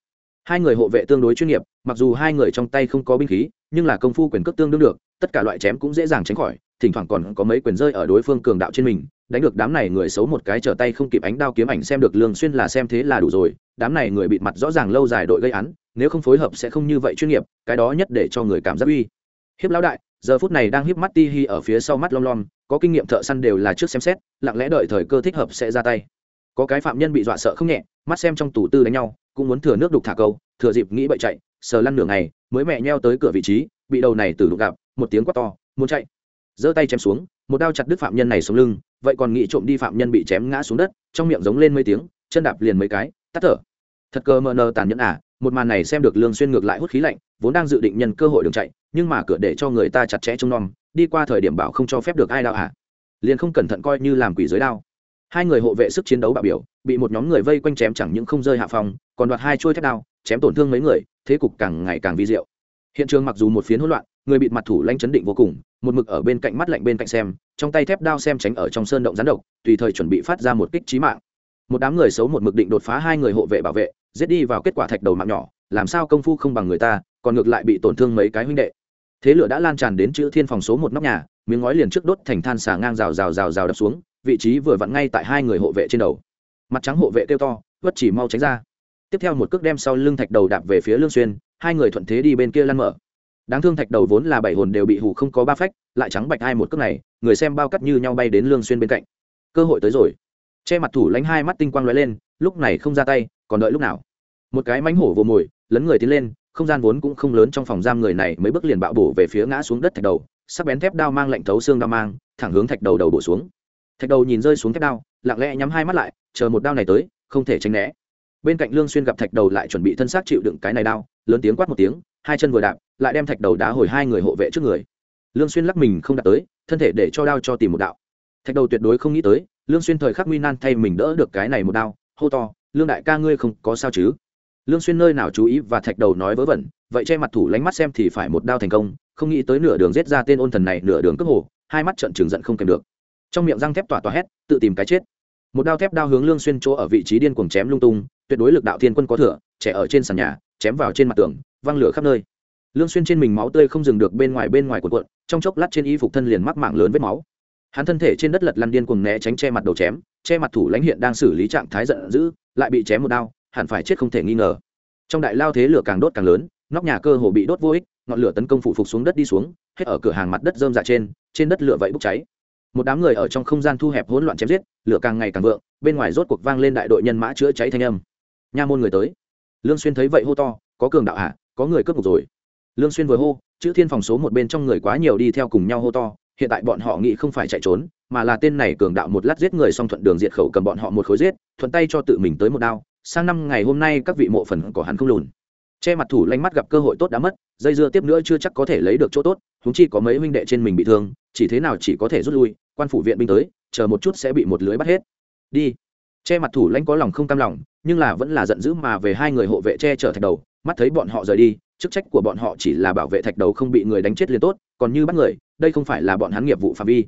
Hai người hộ vệ tương đối chuyên nghiệp, mặc dù hai người trong tay không có binh khí, nhưng là công phu quyền cước tương đương được, tất cả loại chém cũng dễ dàng tránh khỏi, thỉnh thoảng còn có mấy quyền rơi ở đối phương cường đạo trên mình, đánh được đám này người xấu một cái trở tay không kịp ánh đao kiếm ảnh xem được lương xuyên là xem thế là đủ rồi, đám này người bịt mặt rõ ràng lâu dài đội gây án, nếu không phối hợp sẽ không như vậy chuyên nghiệp, cái đó nhất để cho người cảm giác uy. Hiếp lão đại giờ phút này đang hiếp mắt ti hi ở phía sau mắt lom lom, có kinh nghiệm thợ săn đều là trước xem xét, lặng lẽ đợi thời cơ thích hợp sẽ ra tay. Có cái phạm nhân bị dọa sợ không nhẹ, mắt xem trong tủ tư đánh nhau, cũng muốn thừa nước đục thả câu, thừa dịp nghĩ bậy chạy, sờ lăn nửa ngày, mới mẹ nheo tới cửa vị trí, bị đầu này từ đục gặp, một tiếng quát to, muốn chạy. Giơ tay chém xuống, một đao chặt đứt phạm nhân này xuống lưng, vậy còn nghĩ trộm đi phạm nhân bị chém ngã xuống đất, trong miệng giống lên mấy tiếng, chân đạp liền mấy cái, tắt thở. Thật cơ mờ nờ tàn nhẫn à một màn này xem được lương xuyên ngược lại hút khí lạnh, vốn đang dự định nhân cơ hội đường chạy, nhưng mà cửa để cho người ta chặt chẽ trông nom, đi qua thời điểm bảo không cho phép được ai đạo hạ liền không cẩn thận coi như làm quỷ giới đao hai người hộ vệ sức chiến đấu bạo biểu, bị một nhóm người vây quanh chém chẳng những không rơi hạ phòng, còn đoạt hai chuôi thép đao, chém tổn thương mấy người, thế cục càng ngày càng vi diệu. Hiện trường mặc dù một phiến hỗn loạn, người bị mặt thủ lanh chấn định vô cùng, một mực ở bên cạnh mắt lạnh bên cạnh xem, trong tay thép đao xem tránh ở trong sơn động rắn độc, tùy thời chuẩn bị phát ra một kích trí mạng một đám người xấu một mực định đột phá hai người hộ vệ bảo vệ, giết đi vào kết quả thạch đầu mạng nhỏ, làm sao công phu không bằng người ta, còn ngược lại bị tổn thương mấy cái huynh đệ. Thế lửa đã lan tràn đến chữ thiên phòng số một nóc nhà, miếng ngói liền trước đốt thành than xà ngang rào rào rào rào đập xuống, vị trí vừa vặn ngay tại hai người hộ vệ trên đầu. Mặt trắng hộ vệ kêu to, vất chỉ mau tránh ra. Tiếp theo một cước đem sau lưng thạch đầu đạp về phía lương xuyên, hai người thuận thế đi bên kia lăn mở. Đáng thương thạch đầu vốn là bảy hồn đều bị hù không có ba phách, lại trắng bạch hai một cước này, người xem bao cắt như nhau bay đến lương xuyên bên cạnh. Cơ hội tới rồi che mặt thủ lánh hai mắt tinh quang lóe lên, lúc này không ra tay, còn đợi lúc nào? Một cái mánh hổ vồ mồi, lấn người tiến lên, không gian vốn cũng không lớn trong phòng giam người này mới bước liền bạo bổ về phía ngã xuống đất thạch đầu, sắc bén thép đao mang lạnh thấu xương đao mang, thẳng hướng thạch đầu đầu bổ xuống. Thạch đầu nhìn rơi xuống thép đao, lặng lẽ nhắm hai mắt lại, chờ một đao này tới, không thể tránh né. Bên cạnh lương xuyên gặp thạch đầu lại chuẩn bị thân xác chịu đựng cái này đao, lớn tiếng quát một tiếng, hai chân vừa đạp, lại đem thạch đầu đá hồi hai người hộ vệ trước người. Lương xuyên lắc mình không đạt tới, thân thể để cho đao cho tìm một đạo. Thạch đầu tuyệt đối không nghĩ tới lương xuyên thời khắc nguy nan thay mình đỡ được cái này một đao, hô to, lương đại ca ngươi không có sao chứ? Lương xuyên nơi nào chú ý và thạch đầu nói vớ vẩn, vậy che mặt thủ lánh mắt xem thì phải một đao thành công, không nghĩ tới nửa đường giết ra tên ôn thần này nửa đường cướp hồ, hai mắt trợn trừng giận không kèm được. Trong miệng răng thép tỏa tỏa hét, tự tìm cái chết. Một đao thép đao hướng lương xuyên chỗ ở vị trí điên cuồng chém lung tung, tuyệt đối lực đạo thiên quân có thừa, trẻ ở trên sàn nhà, chém vào trên mặt tường, văng lửa khắp nơi. Lương xuyên trên mình máu tươi không dừng được bên ngoài bên ngoài cuộn cuộn, trong chốc lát trên y phục thân liền mắc mạng lớn vết máu hắn thân thể trên đất lật lăn điên cuồng né tránh che mặt đầu chém, che mặt thủ lãnh hiện đang xử lý trạng thái giận dữ, lại bị chém một đao, hẳn phải chết không thể nghi ngờ. Trong đại lao thế lửa càng đốt càng lớn, nóc nhà cơ hồ bị đốt vô ích, ngọn lửa tấn công phủ phục xuống đất đi xuống, hết ở cửa hàng mặt đất dơm dạ trên trên đất lửa vậy bốc cháy. Một đám người ở trong không gian thu hẹp hỗn loạn chém giết, lửa càng ngày càng vượng, bên ngoài rốt cuộc vang lên đại đội nhân mã chữa cháy thanh âm. Nha môn người tới. Lương xuyên thấy vậy hô to, có cường đạo hạ có người cướp ngục rồi. Lương xuyên vừa hô, chữ thiên phòng số một bên trong người quá nhiều đi theo cùng nhau hô to hiện tại bọn họ nghĩ không phải chạy trốn, mà là tên này cường đạo một lát giết người xong thuận đường diệt khẩu cầm bọn họ một khối giết, thuận tay cho tự mình tới một đao. Sang năm ngày hôm nay các vị mộ phần của hắn không lùn. Che mặt thủ lanh mắt gặp cơ hội tốt đã mất, dây dưa tiếp nữa chưa chắc có thể lấy được chỗ tốt chúng chi có mấy huynh đệ trên mình bị thương, chỉ thế nào chỉ có thể rút lui, quan phủ viện binh tới, chờ một chút sẽ bị một lưới bắt hết. Đi. Che mặt thủ lãnh có lòng không cam lòng, nhưng là vẫn là giận dữ mà về hai người hộ vệ che chở thạch đầu, mắt thấy bọn họ rời đi chức trách của bọn họ chỉ là bảo vệ thạch đầu không bị người đánh chết liền tốt, còn như bắt người, đây không phải là bọn hắn nghiệp vụ phạm vi.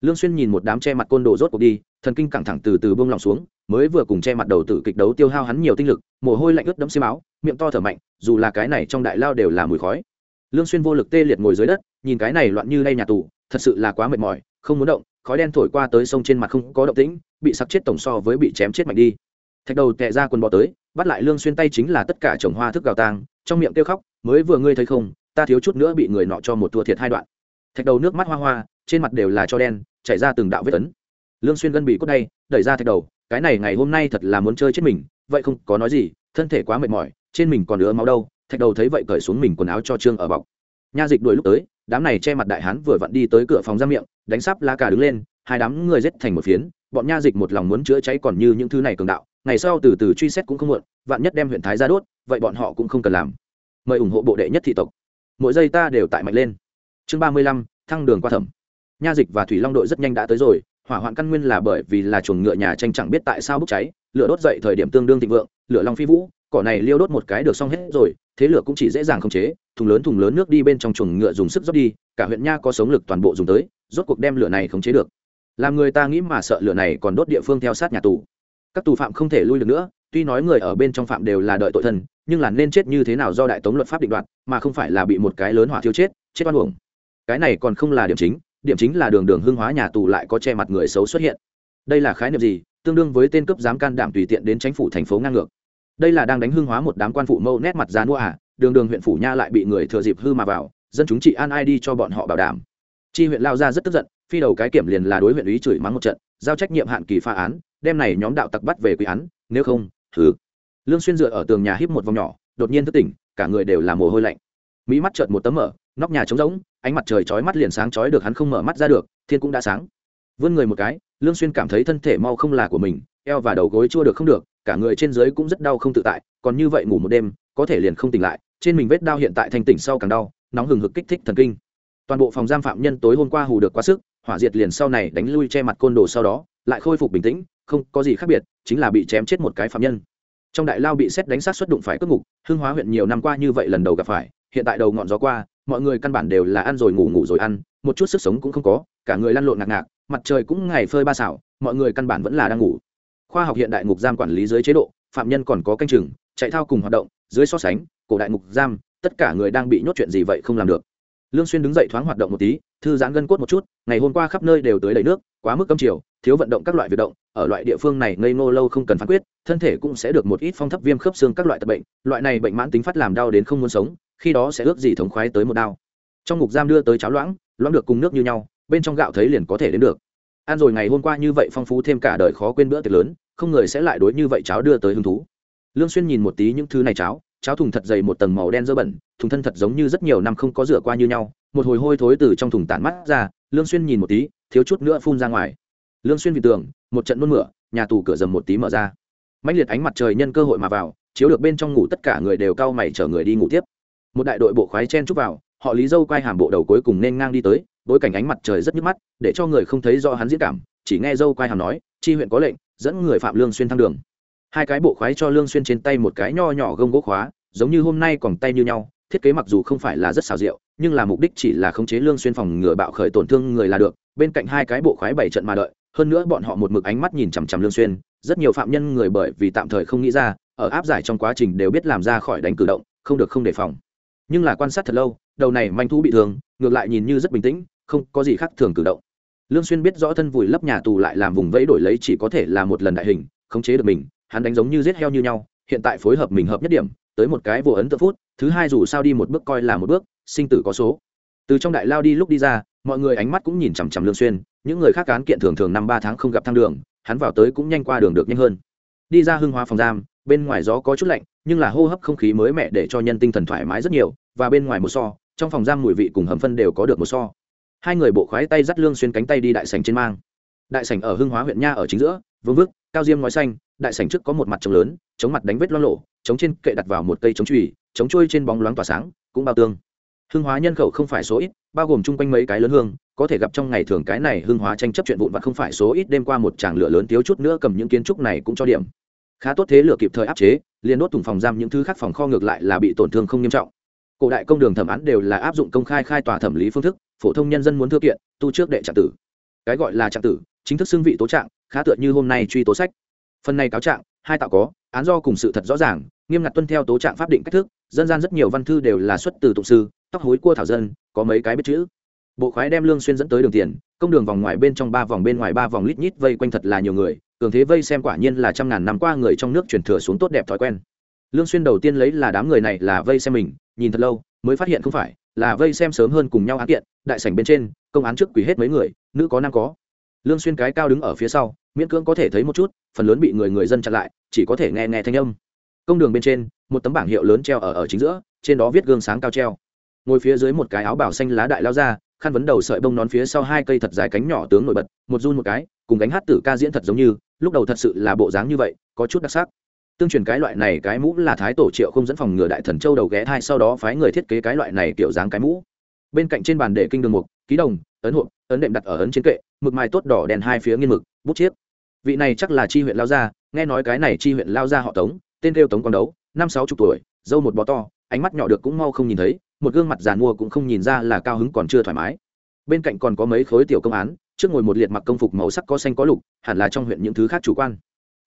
Lương xuyên nhìn một đám che mặt côn đồ rốt cuộc đi, thần kinh căng thẳng từ từ buông lòng xuống, mới vừa cùng che mặt đầu tử kịch đấu tiêu hao hắn nhiều tinh lực, mồ hôi lạnh ướt đẫm xiêm áo, miệng to thở mạnh, dù là cái này trong đại lao đều là mùi khói. Lương xuyên vô lực tê liệt ngồi dưới đất, nhìn cái này loạn như đây nhà tù, thật sự là quá mệt mỏi, không muốn động, khói đen thổi qua tới sông trên mặt không có động tĩnh, bị sặc chết tổng so với bị chém chết mạnh đi. Thạch đầu tè ra quần bò tới, bắt lại lương xuyên tay chính là tất cả trồng hoa thức gào tang, trong miệng kêu khóc mới vừa ngươi thấy không, ta thiếu chút nữa bị người nọ cho một thua thiệt hai đoạn. Thạch đầu nước mắt hoa hoa, trên mặt đều là cho đen, chảy ra từng đạo vết tấn. Lương xuyên gân bị cốt đây đẩy ra thạch đầu, cái này ngày hôm nay thật là muốn chơi chết mình, vậy không có nói gì, thân thể quá mệt mỏi, trên mình còn đứa máu đâu, thạch đầu thấy vậy cởi xuống mình quần áo cho trương ở bọc. Nha dịch đuổi lúc tới, đám này che mặt đại hán vừa vặn đi tới cửa phòng ra miệng, đánh sắp la cả đứng lên, hai đám người giết thành một phiến, bọn nha dịch một lòng muốn chữa cháy còn như những thứ này cường đạo, ngày sau từ từ truy xét cũng không muộn, vạn nhất đem huyện thái ra đốt, vậy bọn họ cũng không cần làm mời ủng hộ bộ đệ nhất thị tộc. Mỗi giây ta đều tại mạnh lên. Chương ba mươi lăm, thăng đường qua thẩm. Nha dịch và thủy long đội rất nhanh đã tới rồi, hỏa hoạn căn nguyên là bởi vì là chuồng ngựa nhà tranh chẳng biết tại sao bốc cháy, lửa đốt dậy thời điểm tương đương thịnh vượng, lửa long phi vũ, cỏ này liêu đốt một cái được xong hết rồi, thế lửa cũng chỉ dễ dàng khống chế, thùng lớn thùng lớn nước đi bên trong chuồng ngựa dùng sức rót đi, cả huyện nha có sống lực toàn bộ dùng tới, rốt cuộc đem lửa này khống chế được. Làm người ta nghĩ mà sợ lửa này còn đốt địa phương theo sát nhà tù. Các tù phạm không thể lui được nữa, tuy nói người ở bên trong phạm đều là đợi tội thân nhưng là nên chết như thế nào do đại tống luật pháp định đoạt, mà không phải là bị một cái lớn hỏa thiêu chết chết oan uổng. Cái này còn không là điểm chính điểm chính là đường đường hưng hóa nhà tù lại có che mặt người xấu xuất hiện. Đây là khái niệm gì? Tương đương với tên cấp dám can đảm tùy tiện đến chính phủ thành phố ngang ngược. Đây là đang đánh hưng hóa một đám quan phụ mâu nét mặt giá mua à đường đường huyện phủ nha lại bị người thừa dịp hư mà vào, dân chúng trị an ai đi cho bọn họ bảo đảm. Chi huyện lao ra rất tức giận, phi đầu cái kiểm liền là đối huyện ý chửi mắng một trận, giao trách nhiệm hạn kỳ phá án, đem này nhóm đạo tặc bắt về quy án, nếu không thứ lương xuyên dựa ở tường nhà híp một vòng nhỏ, đột nhiên thức tỉnh, cả người đều là mồ hôi lạnh. Mỹ mắt chợt một tấm mở, nóc nhà trống rỗng, ánh mặt trời chói mắt liền sáng chói được hắn không mở mắt ra được, thiên cũng đã sáng. Vươn người một cái, lương xuyên cảm thấy thân thể mau không là của mình, eo và đầu gối chua được không được, cả người trên dưới cũng rất đau không tự tại, còn như vậy ngủ một đêm, có thể liền không tỉnh lại, trên mình vết đau hiện tại thành tỉnh sau càng đau, nóng hừng hực kích thích thần kinh. Toàn bộ phòng giam phạm nhân tối hôm qua hù được quá sức, hỏa diệt liền sau này đánh lui che mặt côn đồ sau đó, lại khôi phục bình tĩnh, không có gì khác biệt, chính là bị chém chết một cái phạm nhân trong đại lao bị xét đánh sát xuất đụng phải cất ngục, hưng hóa huyện nhiều năm qua như vậy lần đầu gặp phải, hiện tại đầu ngọn gió qua, mọi người căn bản đều là ăn rồi ngủ ngủ rồi ăn, một chút sức sống cũng không có, cả người lăn lộn ngạc ngạc, mặt trời cũng ngày phơi ba xảo, mọi người căn bản vẫn là đang ngủ. Khoa học hiện đại ngục giam quản lý dưới chế độ, phạm nhân còn có canh chừng, chạy thao cùng hoạt động, dưới so sánh, cổ đại ngục giam, tất cả người đang bị nhốt chuyện gì vậy không làm được. Lương xuyên đứng dậy thoáng hoạt động một tí thư giãn gân cốt một chút, ngày hôm qua khắp nơi đều tới đầy nước, quá mức cấm chiều, thiếu vận động các loại việc động, ở loại địa phương này ngây ngô lâu không cần phán quyết, thân thể cũng sẽ được một ít phong thấp viêm khớp xương các loại tật bệnh, loại này bệnh mãn tính phát làm đau đến không muốn sống, khi đó sẽ ước gì thống khoái tới một đau. Trong ngục giam đưa tới cháo loãng loãng được cùng nước như nhau, bên trong gạo thấy liền có thể đến được. Ăn rồi ngày hôm qua như vậy phong phú thêm cả đời khó quên bữa tiệc lớn, không người sẽ lại đối như vậy cháo đưa tới hứng thú. Lương xuyên nhìn một tí những thứ này cháo cháo thùng thật dày một tầng màu đen dơ bẩn, thùng thân thật giống như rất nhiều năm không có rửa qua như nhau một hồi hôi thối từ trong thùng tản mắt ra, lương xuyên nhìn một tí, thiếu chút nữa phun ra ngoài. Lương xuyên vì tường một trận nôn mửa, nhà tù cửa dầm một tí mở ra. Mãnh liệt ánh mặt trời nhân cơ hội mà vào, chiếu được bên trong ngủ tất cả người đều cao mày chở người đi ngủ tiếp. Một đại đội bộ khoái chen chúc vào, họ lý dâu quay hàm bộ đầu cuối cùng nên ngang đi tới, bối cảnh ánh mặt trời rất nhức mắt, để cho người không thấy do hắn diễn cảm, chỉ nghe dâu quay hàm nói, chi huyện có lệnh, dẫn người phạm lương xuyên thăng đường. Hai cái bộ khoái cho lương xuyên trên tay một cái nho nhỏ gông gỗ khóa, giống như hôm nay còn tay như nhau thiết kế mặc dù không phải là rất xảo diệu, nhưng là mục đích chỉ là khống chế lương xuyên phòng ngừa bạo khởi tổn thương người là được, bên cạnh hai cái bộ khoái bảy trận mà đợi, hơn nữa bọn họ một mực ánh mắt nhìn chằm chằm lương xuyên, rất nhiều phạm nhân người bởi vì tạm thời không nghĩ ra, ở áp giải trong quá trình đều biết làm ra khỏi đánh cử động, không được không đề phòng. Nhưng là quan sát thật lâu, đầu này manh thú bị thương, ngược lại nhìn như rất bình tĩnh, không có gì khác thường cử động. Lương xuyên biết rõ thân vùi lấp nhà tù lại làm vùng vẫy đổi lấy chỉ có thể là một lần đại hình, khống chế được mình, hắn đánh giống như giết heo như nhau, hiện tại phối hợp mình hợp nhất điểm tới một cái vô ấn tượng phút, thứ hai dù sao đi một bước coi là một bước, sinh tử có số. Từ trong đại lao đi lúc đi ra, mọi người ánh mắt cũng nhìn chằm chằm lương xuyên, những người khác cán kiện thường thường năm ba tháng không gặp thang đường, hắn vào tới cũng nhanh qua đường được nhanh hơn. Đi ra hưng hóa phòng giam, bên ngoài gió có chút lạnh, nhưng là hô hấp không khí mới mẻ để cho nhân tinh thần thoải mái rất nhiều, và bên ngoài một so, trong phòng giam mùi vị cùng hầm phân đều có được một so. Hai người bộ khoái tay dắt lương xuyên cánh tay đi đại sảnh trên mang. Đại sảnh ở hưng hóa huyện nha ở chính giữa, vương vức, cao diêm ngói xanh đại sảnh trước có một mặt trống lớn chống mặt đánh vết loang lộ chống trên kệ đặt vào một cây chống chùy chống trôi trên bóng loáng tỏa sáng, cũng bao tương. Hương hóa nhân khẩu không phải số ít, bao gồm chung quanh mấy cái lớn hương, có thể gặp trong ngày thường cái này hương hóa tranh chấp chuyện vụn vặt không phải số ít đêm qua một tràng lửa lớn thiếu chút nữa cầm những kiến trúc này cũng cho điểm. Khá tốt thế lửa kịp thời áp chế, liền đốt thùng phòng giam những thứ khác phòng kho ngược lại là bị tổn thương không nghiêm trọng. Cổ đại công đường thẩm án đều là áp dụng công khai khai tòa thẩm lý phương thức, phổ thông nhân dân muốn thư kiện, tu trước đệ trạng tử. Cái gọi là trạng tử, chính thức xưng vị tố trạng, khá tựa như hôm nay truy tố sách phần này cáo trạng, hai tạo có, án do cùng sự thật rõ ràng, nghiêm ngặt tuân theo tố trạng pháp định cách thức, dân gian rất nhiều văn thư đều là xuất từ tụng sư, tóc hối cua thảo dân, có mấy cái biết chữ. Bộ khoái đem lương xuyên dẫn tới đường tiền, công đường vòng ngoài bên trong ba vòng bên ngoài ba vòng lít nhít vây quanh thật là nhiều người, cường thế vây xem quả nhiên là trăm ngàn năm qua người trong nước truyền thừa xuống tốt đẹp thói quen. Lương xuyên đầu tiên lấy là đám người này là vây xem mình, nhìn thật lâu, mới phát hiện không phải, là vây xem sớm hơn cùng nhau án kiện, đại sảnh bên trên, công án trước quỷ hết mấy người, nữ có nam có. Lương xuyên cái cao đứng ở phía sau miễn cưỡng có thể thấy một chút, phần lớn bị người người dân chặn lại, chỉ có thể nghe nghe thanh âm. Công đường bên trên, một tấm bảng hiệu lớn treo ở ở chính giữa, trên đó viết gương sáng cao treo. Ngồi phía dưới một cái áo bảo xanh lá đại lao ra, khăn vấn đầu sợi bông nón phía sau hai cây thật dài cánh nhỏ tướng nổi bật, một run một cái, cùng gánh hát tử ca diễn thật giống như, lúc đầu thật sự là bộ dáng như vậy, có chút đặc sắc. Tương truyền cái loại này cái mũ là thái tổ triệu không dẫn phòng ngừa đại thần châu đầu ghé thai sau đó phái người thiết kế cái loại này kiểu dáng cái mũ. Bên cạnh trên bàn để kinh đường mục, ký đồng, ấn hộp, ấn đệm đặt ở ấn trên kệ, mực mài tốt đỏ đèn hai phía nghiên mực, bút chiếc vị này chắc là chi huyện lao gia, nghe nói cái này chi huyện lao gia họ tống, tên kêu tống con đấu, năm sáu chục tuổi, dâu một bó to, ánh mắt nhỏ được cũng mau không nhìn thấy, một gương mặt giàn mua cũng không nhìn ra là cao hứng còn chưa thoải mái. Bên cạnh còn có mấy khối tiểu công án, trước ngồi một liệt mặc công phục màu sắc có xanh có lục, hẳn là trong huyện những thứ khác chủ quan.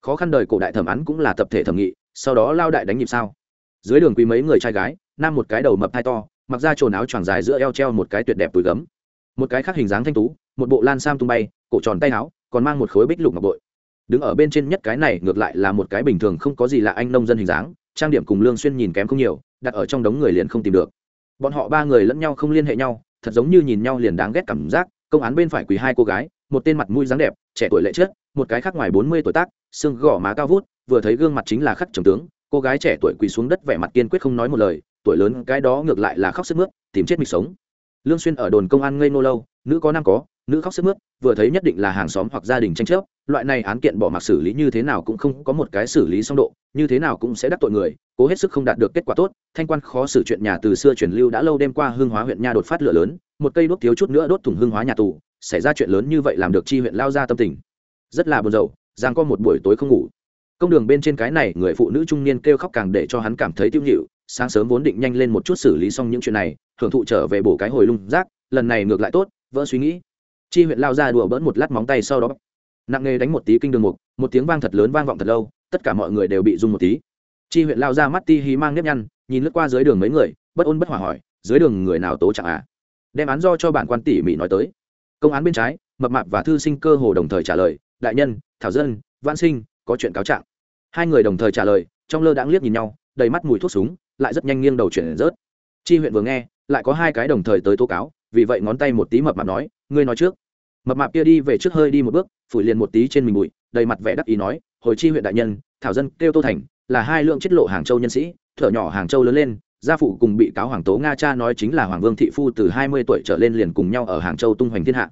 Khó khăn đời cổ đại thẩm án cũng là tập thể thẩm nghị, sau đó lao đại đánh nhịp sao. Dưới đường quý mấy người trai gái, nam một cái đầu mập hai to, mặc ra trồn áo choàng dài giữa eo treo một cái tuyệt đẹp túi gấm. Một cái khác hình dáng thanh tú, một bộ lan sam tung bay, cổ tròn tay áo, còn mang một khối bích lục ngọc bội đứng ở bên trên nhất cái này ngược lại là một cái bình thường không có gì là anh nông dân hình dáng, trang điểm cùng lương xuyên nhìn kém không nhiều, đặt ở trong đống người liền không tìm được. Bọn họ ba người lẫn nhau không liên hệ nhau, thật giống như nhìn nhau liền đáng ghét cảm giác, công án bên phải quỳ hai cô gái, một tên mặt mũi dáng đẹp, trẻ tuổi lệ chất, một cái khác ngoài bốn mươi tuổi tác, xương gò má cao vút, vừa thấy gương mặt chính là khắc trầm tướng, cô gái trẻ tuổi quỳ xuống đất vẻ mặt kiên quyết không nói một lời, tuổi lớn cái đó ngược lại là khóc sức mướt, tìm chết mình sống. Lương xuyên ở đồn công an ngây nô lâu, nữ có nam có, nữ khóc sức mướt, vừa thấy nhất định là hàng xóm hoặc gia đình tranh chấp loại này án kiện bỏ mặc xử lý như thế nào cũng không có một cái xử lý song độ, như thế nào cũng sẽ đắc tội người, cố hết sức không đạt được kết quả tốt. Thanh quan khó xử chuyện nhà từ xưa truyền lưu đã lâu đêm qua hương hóa huyện nha đột phát lửa lớn, một cây đốt thiếu chút nữa đốt thủng hương hóa nhà tù, xảy ra chuyện lớn như vậy làm được chi huyện lao ra tâm tình. Rất là buồn rầu, giang có một buổi tối không ngủ. Công đường bên trên cái này, người phụ nữ trung niên kêu khóc càng để cho hắn cảm thấy tiêu nhịu sáng sớm vốn định nhanh lên một chút xử lý xong những chuyện này, hưởng thụ trở về bổ cái hồi lung rác, lần này ngược lại tốt, vỡ suy nghĩ. Chi huyện lao ra đùa bỡn một lát móng tay sau đó nặng nghề đánh một tí kinh đường mục, một tiếng vang thật lớn vang vọng thật lâu, tất cả mọi người đều bị rung một tí. Chi huyện lao ra mắt ti hí mang nếp nhăn, nhìn lướt qua dưới đường mấy người, bất ôn bất hỏa hỏi, dưới đường người nào tố chẳng à? Đem án do cho bản quan tỉ mỉ nói tới. Công án bên trái, mập mạp và thư sinh cơ hồ đồng thời trả lời, đại nhân, thảo dân văn sinh, có chuyện cáo trạng. Hai người đồng thời trả lời, trong lơ đãng liếc nhìn nhau, đầy mắt mùi thuốc súng, lại rất nhanh nghiêng đầu chuyển rớt. Chi huyện vừa nghe, lại có hai cái đồng thời tới tố cáo, vì vậy ngón tay một tí mập mạp nói, ngươi nói trước. Mập mạp kia đi về trước hơi đi một bước phủi liền một tí trên mình bụi, đầy mặt vẻ đắc ý nói, hồi chi huyện đại nhân, thảo dân kêu tô thành, là hai lượng chết lộ hàng châu nhân sĩ, thở nhỏ hàng châu lớn lên, gia phụ cùng bị cáo hoàng tố nga cha nói chính là hoàng vương thị phu từ hai mươi tuổi trở lên liền cùng nhau ở hàng châu tung hoành thiên hạ.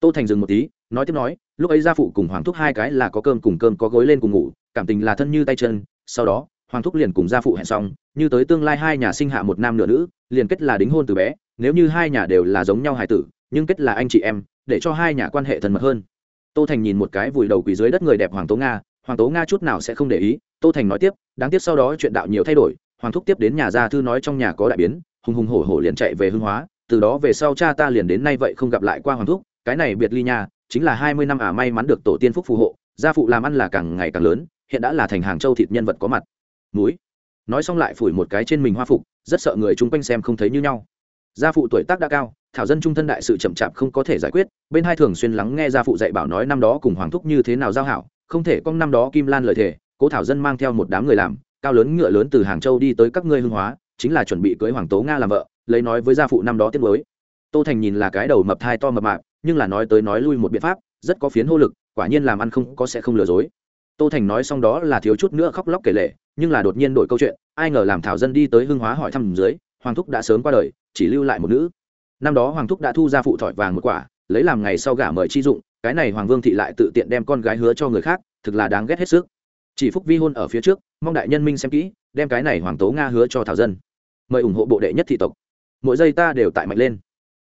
Tô thành dừng một tí, nói tiếp nói, lúc ấy gia phụ cùng hoàng thúc hai cái là có cơm cùng cơm, có gối lên cùng ngủ, cảm tình là thân như tay chân, sau đó, hoàng thúc liền cùng gia phụ hẹn xong, như tới tương lai hai nhà sinh hạ một nam nửa nữ, liền kết là đính hôn từ bé, nếu như hai nhà đều là giống nhau hài tử, nhưng kết là anh chị em, để cho hai nhà quan hệ thân mật hơn tô thành nhìn một cái vùi đầu quỳ dưới đất người đẹp hoàng tố nga, hoàng tố nga chút nào sẽ không để ý. Tô thành nói tiếp, đáng tiếc sau đó chuyện đạo nhiều thay đổi, hoàng thúc tiếp đến nhà gia thư nói trong nhà có đại biến, hùng hùng hổ hổ liền chạy về hưng hóa, từ đó về sau cha ta liền đến nay vậy không gặp lại qua hoàng thúc, cái này biệt ly nhà, chính là hai mươi năm à may mắn được tổ tiên phúc phù hộ, gia phụ làm ăn là càng ngày càng lớn, hiện đã là thành hàng châu thịt nhân vật có mặt. Múi nói xong lại phủi một cái trên mình hoa phục, rất sợ người chung quanh xem không thấy như nhau. Gia phụ tuổi tác đã cao thảo dân trung thân đại sự chậm chạp không có thể giải quyết, bên hai thường xuyên lắng nghe gia phụ dạy bảo nói năm đó cùng hoàng thúc như thế nào giao hảo, không thể con năm đó kim lan lời thề, cố thảo dân mang theo một đám người làm, cao lớn ngựa lớn từ hàng châu đi tới các ngươi hương hóa, chính là chuẩn bị cưới hoàng tố nga làm vợ, lấy nói với gia phụ năm đó tiết mới. Tô thành nhìn là cái đầu mập thai to mập mạp, nhưng là nói tới nói lui một biện pháp, rất có phiến hô lực, quả nhiên làm ăn không có sẽ không lừa dối. Tô thành nói xong đó là thiếu chút nữa khóc lóc kể lệ nhưng là đột nhiên đổi câu chuyện, ai ngờ làm thảo dân đi tới hưng hóa hỏi thăm dưới, hoàng thúc đã sớm qua đời, chỉ lưu lại một nữ năm đó hoàng thúc đã thu ra phụ thỏi vàng một quả, lấy làm ngày sau gả mời chi dụng, cái này hoàng vương thị lại tự tiện đem con gái hứa cho người khác, thực là đáng ghét hết sức. Chỉ phúc vi hôn ở phía trước, mong đại nhân minh xem kỹ, đem cái này hoàng tố nga hứa cho thảo dân. Mời ủng hộ bộ đệ nhất thị tộc. Mỗi giây ta đều tại mạnh lên.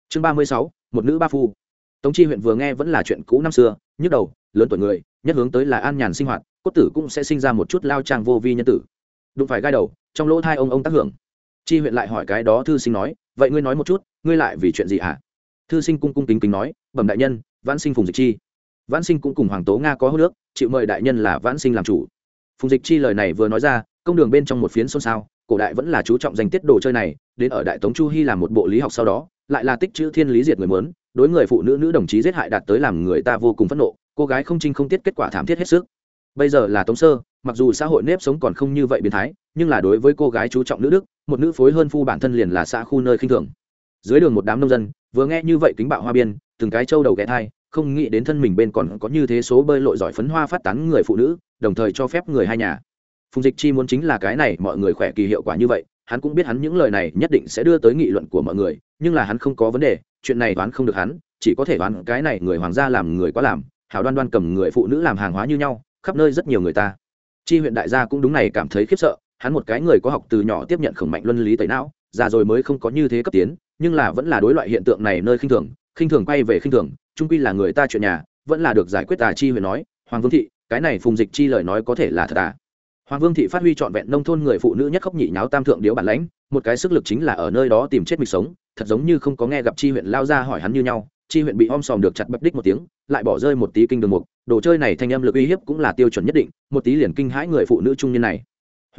Chương ba mươi sáu, một nữ ba phu. Tống chi huyện vừa nghe vẫn là chuyện cũ năm xưa, nhức đầu, lớn tuổi người, nhất hướng tới là an nhàn sinh hoạt, cốt tử cũng sẽ sinh ra một chút lao trang vô vi nhân tử. Đụng phải gai đầu, trong lỗ thai ông ông tác hưởng. Chi huyện lại hỏi cái đó thư sinh nói vậy ngươi nói một chút, ngươi lại vì chuyện gì hả thư sinh cung cung kính kính nói, bẩm đại nhân, vãn sinh phùng dịch chi. Vãn sinh cũng cùng hoàng tố nga có hô nước chịu mời đại nhân là vãn sinh làm chủ. Phùng dịch chi lời này vừa nói ra, công đường bên trong một phiến xôn xao, cổ đại vẫn là chú trọng danh tiết đồ chơi này, đến ở đại tống chu hy làm một bộ lý học sau đó, lại là tích chữ thiên lý diệt người mướn đối người phụ nữ nữ đồng chí giết hại đạt tới làm người ta vô cùng phẫn nộ, cô gái không trinh không tiết kết quả thảm thiết hết sức. Bây giờ là tống sơ, mặc dù xã hội nếp sống còn không như vậy biến thái, nhưng là đối với cô gái chú trọng nữ đức một nữ phối hơn phu bản thân liền là xã khu nơi khinh thường. Dưới đường một đám nông dân, vừa nghe như vậy kính bạo hoa biên, từng cái trâu đầu ghé thai, không nghĩ đến thân mình bên còn có như thế số bơi lội giỏi phấn hoa phát tán người phụ nữ, đồng thời cho phép người hai nhà. Phùng dịch chi muốn chính là cái này, mọi người khỏe kỳ hiệu quả như vậy, hắn cũng biết hắn những lời này nhất định sẽ đưa tới nghị luận của mọi người, nhưng là hắn không có vấn đề, chuyện này đoán không được hắn, chỉ có thể đoán cái này người hoàng gia làm người quá làm hảo đoan đoan cầm người phụ nữ làm hàng hóa như nhau, khắp nơi rất nhiều người ta. Chi huyện đại gia cũng đúng này cảm thấy khiếp sợ hắn một cái người có học từ nhỏ tiếp nhận khổng mạnh luân lý tẩy não, già rồi mới không có như thế cấp tiến, nhưng là vẫn là đối loại hiện tượng này nơi khinh thường khinh thường quay về khinh thường trung quy là người ta chuyện nhà, vẫn là được giải quyết tà chi huyện nói, hoàng vương thị, cái này phùng dịch chi lời nói có thể là thật à? Hoàng vương thị phát huy trọn vẹn nông thôn người phụ nữ nhất khóc nhị nháo tam thượng điếu bản lãnh, một cái sức lực chính là ở nơi đó tìm chết mịch sống, thật giống như không có nghe gặp chi huyện lao ra hỏi hắn như nhau, chi huyện bị om sòm được chặt bập đích một tiếng, lại bỏ rơi một tí kinh đường mục, đồ chơi này thanh âm lực uy hiếp cũng là tiêu chuẩn nhất định, một tí liền kinh hãi người phụ nữ trung niên này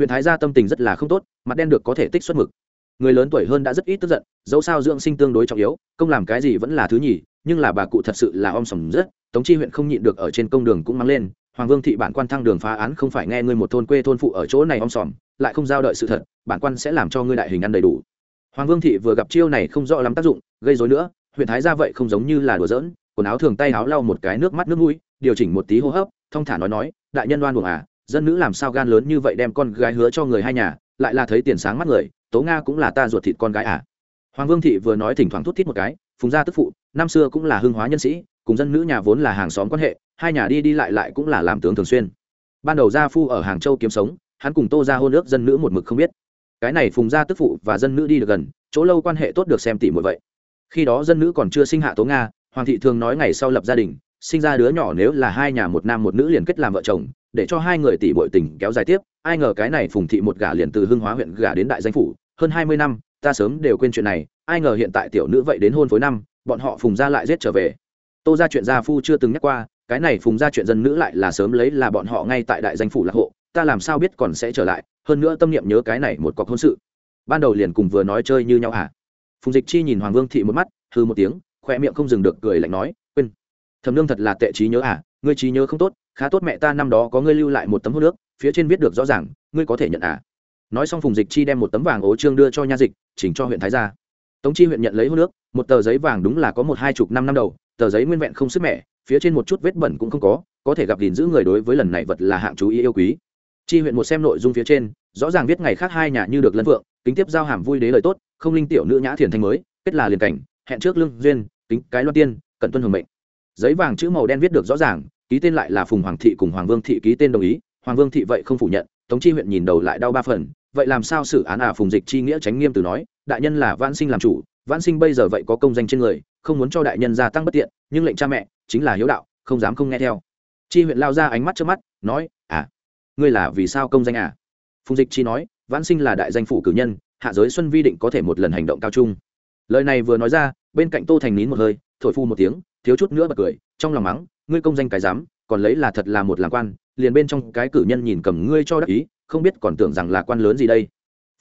huyện thái gia tâm tình rất là không tốt, mặt đen được có thể tích xuất mực. Người lớn tuổi hơn đã rất ít tức giận, dẫu sao dưỡng sinh tương đối trọng yếu, công làm cái gì vẫn là thứ nhì, nhưng là bà cụ thật sự là om sòm rất, tống chi huyện không nhịn được ở trên công đường cũng mang lên, hoàng vương thị bản quan thăng đường phá án không phải nghe ngươi một thôn quê thôn phụ ở chỗ này om sòm, lại không giao đợi sự thật, bản quan sẽ làm cho ngươi đại hình ăn đầy đủ. Hoàng vương thị vừa gặp chiêu này không rõ lắm tác dụng, gây dối nữa, huyện thái ra vậy không giống như là đùa giỡn, quần áo thường tay áo lau một cái nước mắt nước mũi, điều chỉnh một tí hô hấp, thong thả nói nói, đại nhân đoan buồng à dân nữ làm sao gan lớn như vậy đem con gái hứa cho người hai nhà, lại là thấy tiền sáng mắt người, tố nga cũng là ta ruột thịt con gái à. Hoàng vương thị vừa nói thỉnh thoảng thút thít một cái, phùng gia tức phụ, năm xưa cũng là hưng hóa nhân sĩ, cùng dân nữ nhà vốn là hàng xóm quan hệ, hai nhà đi đi lại lại cũng là làm tướng thường xuyên. Ban đầu gia phu ở hàng châu kiếm sống, hắn cùng tô ra hôn ước dân nữ một mực không biết. Cái này phùng gia tức phụ và dân nữ đi được gần, chỗ lâu quan hệ tốt được xem tỉ mỗi vậy. Khi đó dân nữ còn chưa sinh hạ tố nga, hoàng thị thường nói ngày sau lập gia đình, sinh ra đứa nhỏ nếu là hai nhà một nam một nữ liền kết làm vợ chồng để cho hai người tỷ bội tình kéo dài tiếp, ai ngờ cái này phùng thị một gả liền từ hưng hóa huyện gả đến đại danh phủ, hơn hai mươi năm, ta sớm đều quên chuyện này, ai ngờ hiện tại tiểu nữ vậy đến hôn phối năm, bọn họ phùng ra lại giết trở về. Tô ra chuyện gia phu chưa từng nhắc qua, cái này phùng ra chuyện dân nữ lại là sớm lấy là bọn họ ngay tại đại danh phủ lạc hộ, ta làm sao biết còn sẽ trở lại, hơn nữa tâm niệm nhớ cái này một cọc hôn sự. Ban đầu liền cùng vừa nói chơi như nhau hả? Phùng dịch chi nhìn hoàng vương thị một mắt hư một tiếng, khoe miệng không dừng được cười lạnh nói, quên thầm nương thật là tệ trí nhớ à ngươi trí nhớ không tốt, khá tốt mẹ ta năm đó có ngươi lưu lại một tấm hô nước, phía trên viết được rõ ràng, ngươi có thể nhận à? Nói xong phùng dịch chi đem một tấm vàng ố trương đưa cho nha dịch, chỉnh cho huyện thái gia. Tống chi huyện nhận lấy hô nước, một tờ giấy vàng đúng là có một hai chục năm năm đầu, tờ giấy nguyên vẹn không sức mẻ, phía trên một chút vết bẩn cũng không có có thể gặp gìn giữ người đối với lần này vật là hạng chú ý yêu quý. Chi huyện một xem nội dung phía trên, rõ ràng viết ngày khác hai nhà như được lân vượng kính tiếp giao hàm vui đế lời tốt, không linh tiểu nữ nhã thiền thanh mới, kết là liền cảnh, hẹn trước lương duyên, kính cái loan tiên cẩn tuân hưởng mệnh giấy vàng chữ màu đen viết được rõ ràng, ký tên lại là phùng hoàng thị cùng hoàng vương thị ký tên đồng ý, hoàng vương thị vậy không phủ nhận, tống chi huyện nhìn đầu lại đau ba phần, vậy làm sao xử án à? Phùng dịch chi nghĩa tránh nghiêm từ nói, đại nhân là vãn sinh làm chủ, vãn sinh bây giờ vậy có công danh trên người, không muốn cho đại nhân gia tăng bất tiện, nhưng lệnh cha mẹ chính là hiếu đạo, không dám không nghe theo. Chi huyện lao ra ánh mắt trước mắt, nói à ngươi là vì sao công danh à? Phùng dịch chi nói, vãn sinh là đại danh phủ cử nhân, hạ giới xuân vi định có thể một lần hành động cao trung. Lời này vừa nói ra, bên cạnh tô thành nín một hơi, thổi phu một tiếng thiếu chút nữa bật cười, trong lòng mắng, ngươi công danh cái dám còn lấy là thật là một làm quan, liền bên trong cái cử nhân nhìn cầm ngươi cho đắc ý, không biết còn tưởng rằng là quan lớn gì đây.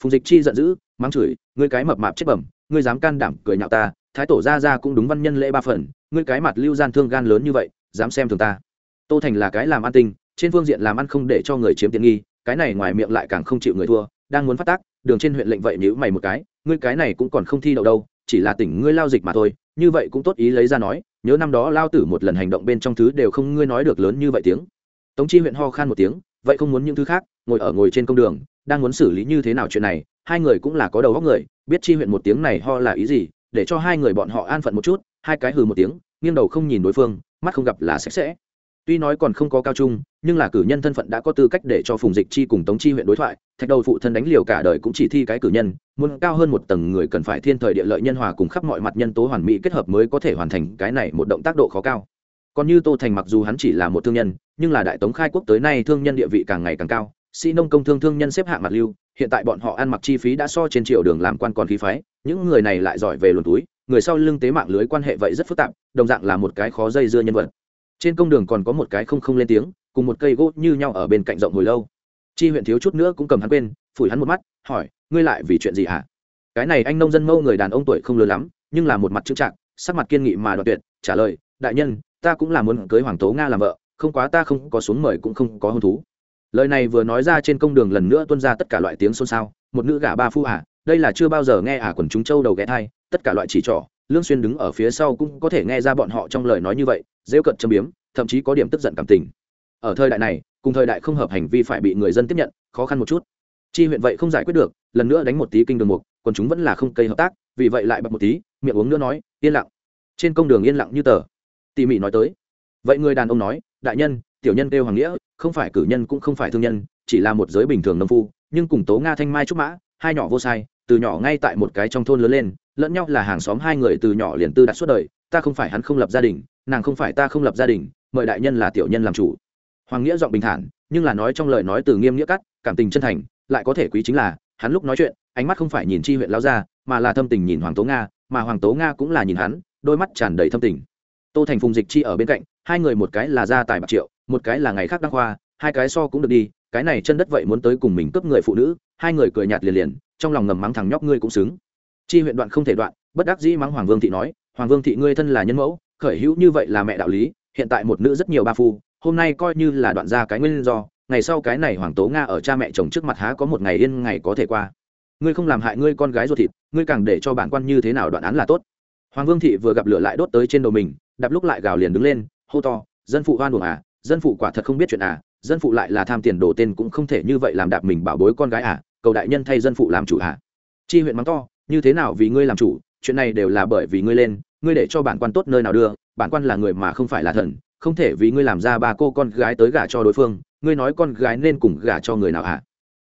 Phùng dịch chi giận dữ, mắng chửi, ngươi cái mập mạp chết bẩm, ngươi dám can đảm cười nhạo ta, thái tổ ra ra cũng đúng văn nhân lễ ba phần, ngươi cái mặt lưu gian thương gan lớn như vậy, dám xem thường ta. Tô thành là cái làm ăn tinh, trên phương diện làm ăn không để cho người chiếm tiện nghi, cái này ngoài miệng lại càng không chịu người thua, đang muốn phát tác, đường trên huyện lệnh vậy nhữ mày một cái, ngươi cái này cũng còn không thi đậu đâu, chỉ là tỉnh ngươi lao dịch mà thôi, như vậy cũng tốt ý lấy ra nói nhớ năm đó lao tử một lần hành động bên trong thứ đều không ngươi nói được lớn như vậy tiếng. Tống chi huyện ho khan một tiếng, vậy không muốn những thứ khác, ngồi ở ngồi trên công đường, đang muốn xử lý như thế nào chuyện này, hai người cũng là có đầu góc người, biết chi huyện một tiếng này ho là ý gì, để cho hai người bọn họ an phận một chút, hai cái hừ một tiếng, nghiêng đầu không nhìn đối phương, mắt không gặp là sạch sẽ tuy nói còn không có cao trung, nhưng là cử nhân thân phận đã có tư cách để cho phùng dịch chi cùng tống chi huyện đối thoại, thạch đầu phụ thân đánh liều cả đời cũng chỉ thi cái cử nhân, muốn cao hơn một tầng người cần phải thiên thời địa lợi nhân hòa cùng khắp mọi mặt nhân tố hoàn mỹ kết hợp mới có thể hoàn thành cái này một động tác độ khó cao. Còn như tô thành mặc dù hắn chỉ là một thương nhân, nhưng là đại tống khai quốc tới nay thương nhân địa vị càng ngày càng cao, sĩ nông công thương thương nhân xếp hạng mặt lưu, hiện tại bọn họ ăn mặc chi phí đã so trên triệu đường làm quan còn khí phái, những người này lại giỏi về luồn túi, người sau lưng tế mạng lưới quan hệ vậy rất phức tạp, đồng dạng là một cái khó dây dưa nhân vật trên công đường còn có một cái không không lên tiếng cùng một cây gỗ như nhau ở bên cạnh rộng hồi lâu. Chi huyện thiếu chút nữa cũng cầm hắn quên phủi hắn một mắt hỏi ngươi lại vì chuyện gì hả? Cái này anh nông dân mâu người đàn ông tuổi không lớn lắm nhưng là một mặt trưng trạng sắc mặt kiên nghị mà đoạt tuyệt trả lời đại nhân ta cũng là muốn cưới hoàng tố nga làm vợ không quá ta không có xuống mời cũng không có hôn thú. Lời này vừa nói ra trên công đường lần nữa tuân ra tất cả loại tiếng xôn xao một nữ gả ba phu ả à, đây là chưa bao giờ nghe ả à quần chúng châu đầu ghé thai tất cả loại chỉ trỏ lương xuyên đứng ở phía sau cũng có thể nghe ra bọn họ trong lời nói như vậy, rêu cận châm biếm, thậm chí có điểm tức giận cảm tình. Ở thời đại này, cùng thời đại không hợp hành vi phải bị người dân tiếp nhận, khó khăn một chút. Chi huyện vậy không giải quyết được, lần nữa đánh một tí kinh đường mục, còn chúng vẫn là không cây hợp tác, vì vậy lại bật một tí, miệng uống nữa nói, yên lặng. Trên công đường yên lặng như tờ. Tỉ mỉ nói tới. Vậy người đàn ông nói, đại nhân, tiểu nhân kêu hoàng nghĩa, không phải cử nhân cũng không phải thương nhân, chỉ là một giới bình thường nông phu, nhưng cùng tố nga thanh mai trúc mã, hai nhỏ vô sai từ nhỏ ngay tại một cái trong thôn lớn lên, lẫn nhau là hàng xóm hai người từ nhỏ liền tư đặt suốt đời, ta không phải hắn không lập gia đình, nàng không phải ta không lập gia đình, mời đại nhân là tiểu nhân làm chủ. Hoàng nghĩa giọng bình thản, nhưng là nói trong lời nói từ nghiêm nghĩa cắt, cảm tình chân thành, lại có thể quý chính là, hắn lúc nói chuyện, ánh mắt không phải nhìn chi huyện lao ra mà là thâm tình nhìn hoàng tố nga, mà hoàng tố nga cũng là nhìn hắn, đôi mắt tràn đầy thâm tình. Tô thành phùng dịch chi ở bên cạnh, hai người một cái là gia tài bạc triệu, một cái là ngày khác đăng khoa, hai cái so cũng được đi, cái này chân đất vậy muốn tới cùng mình cướp người phụ nữ, hai người cười nhạt liền liền trong lòng ngầm mắng thằng nhóc ngươi cũng xứng. Chi huyện đoạn không thể đoạn, bất đắc dĩ mắng hoàng vương thị nói, hoàng vương thị ngươi thân là nhân mẫu, khởi hữu như vậy là mẹ đạo lý, hiện tại một nữ rất nhiều ba phu, hôm nay coi như là đoạn ra cái nguyên do, ngày sau cái này hoàng tố nga ở cha mẹ chồng trước mặt há có một ngày yên ngày có thể qua. Ngươi không làm hại ngươi con gái ruột thịt, ngươi càng để cho bản quan như thế nào đoạn án là tốt. Hoàng vương thị vừa gặp lửa lại đốt tới trên đầu mình, đạp lúc lại gào liền đứng lên, hô to, dân phụ hoan buồng à dân phụ quả thật không biết chuyện à dân phụ lại là tham tiền đồ tên cũng không thể như vậy làm đạp mình bảo bối con gái à cầu đại nhân thay dân phụ làm chủ à chi huyện mắng to, như thế nào vì ngươi làm chủ? Chuyện này đều là bởi vì ngươi lên, ngươi để cho bản quan tốt nơi nào đưa, bản quan là người mà không phải là thần, không thể vì ngươi làm ra ba cô con gái tới gả cho đối phương, ngươi nói con gái nên cùng gả cho người nào hả?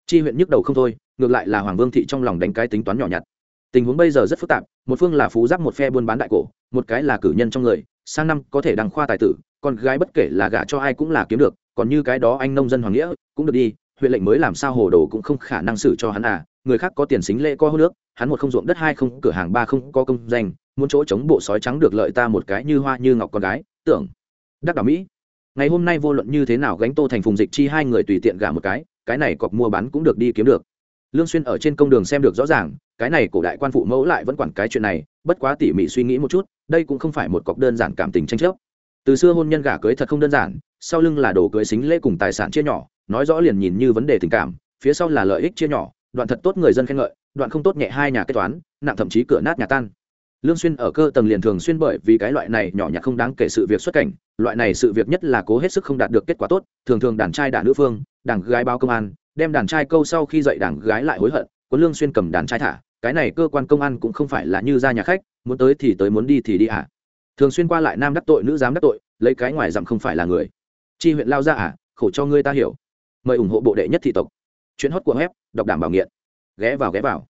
Chi huyện nhức đầu không thôi, ngược lại là hoàng vương thị trong lòng đánh cái tính toán nhỏ nhặt. Tình huống bây giờ rất phức tạp, một phương là phú giáp một phe buôn bán đại cổ, một cái là cử nhân trong người, sang năm có thể đăng khoa tài tử, con gái bất kể là gả cho ai cũng là kiếm được, còn như cái đó anh nông dân hoàng nghĩa, cũng được đi huyện lệnh mới làm sao hồ đồ cũng không khả năng xử cho hắn à người khác có tiền xính lễ có hô nước, hắn một không ruộng đất, hai không, cửa hàng ba không có công danh, muốn chỗ chống bộ sói trắng được lợi ta một cái như hoa như ngọc con gái, tưởng. Đắc đảo mỹ, ngày hôm nay vô luận như thế nào gánh tô thành phùng dịch chi hai người tùy tiện gả một cái cái này cọc mua bán cũng được đi kiếm được. Lương xuyên ở trên công đường xem được rõ ràng, cái này cổ đại quan phụ mẫu lại vẫn quản cái chuyện này, bất quá tỉ mỉ suy nghĩ một chút, đây cũng không phải một cọc đơn giản cảm tình tranh chấp. Từ xưa hôn nhân gả cưới thật không đơn giản, sau lưng là đồ cưới xính lễ cùng tài sản chia nhỏ nói rõ liền nhìn như vấn đề tình cảm, phía sau là lợi ích chia nhỏ, đoạn thật tốt người dân khen ngợi, đoạn không tốt nhẹ hai nhà kế toán, nặng thậm chí cửa nát nhà tan. Lương xuyên ở cơ tầng liền thường xuyên bởi vì cái loại này nhỏ nhặt không đáng kể sự việc xuất cảnh, loại này sự việc nhất là cố hết sức không đạt được kết quả tốt, thường thường đàn trai đả nữ phương đàn gái báo công an, đem đàn trai câu sau khi dậy đàn gái lại hối hận có lương xuyên cầm đàn trai thả, cái này cơ quan công an cũng không phải là như ra nhà khách, muốn tới thì tới muốn đi thì đi à thường xuyên qua lại nam đắc tội, nữ dám đắc tội, lấy cái ngoài dặm không phải là người. Chi huyện lao ra à khổ cho ngươi ta hiểu mời ủng hộ bộ đệ nhất thị tộc. Chuyến hót của web, đọc đảm bảo nghiện. Ghé vào ghé vào.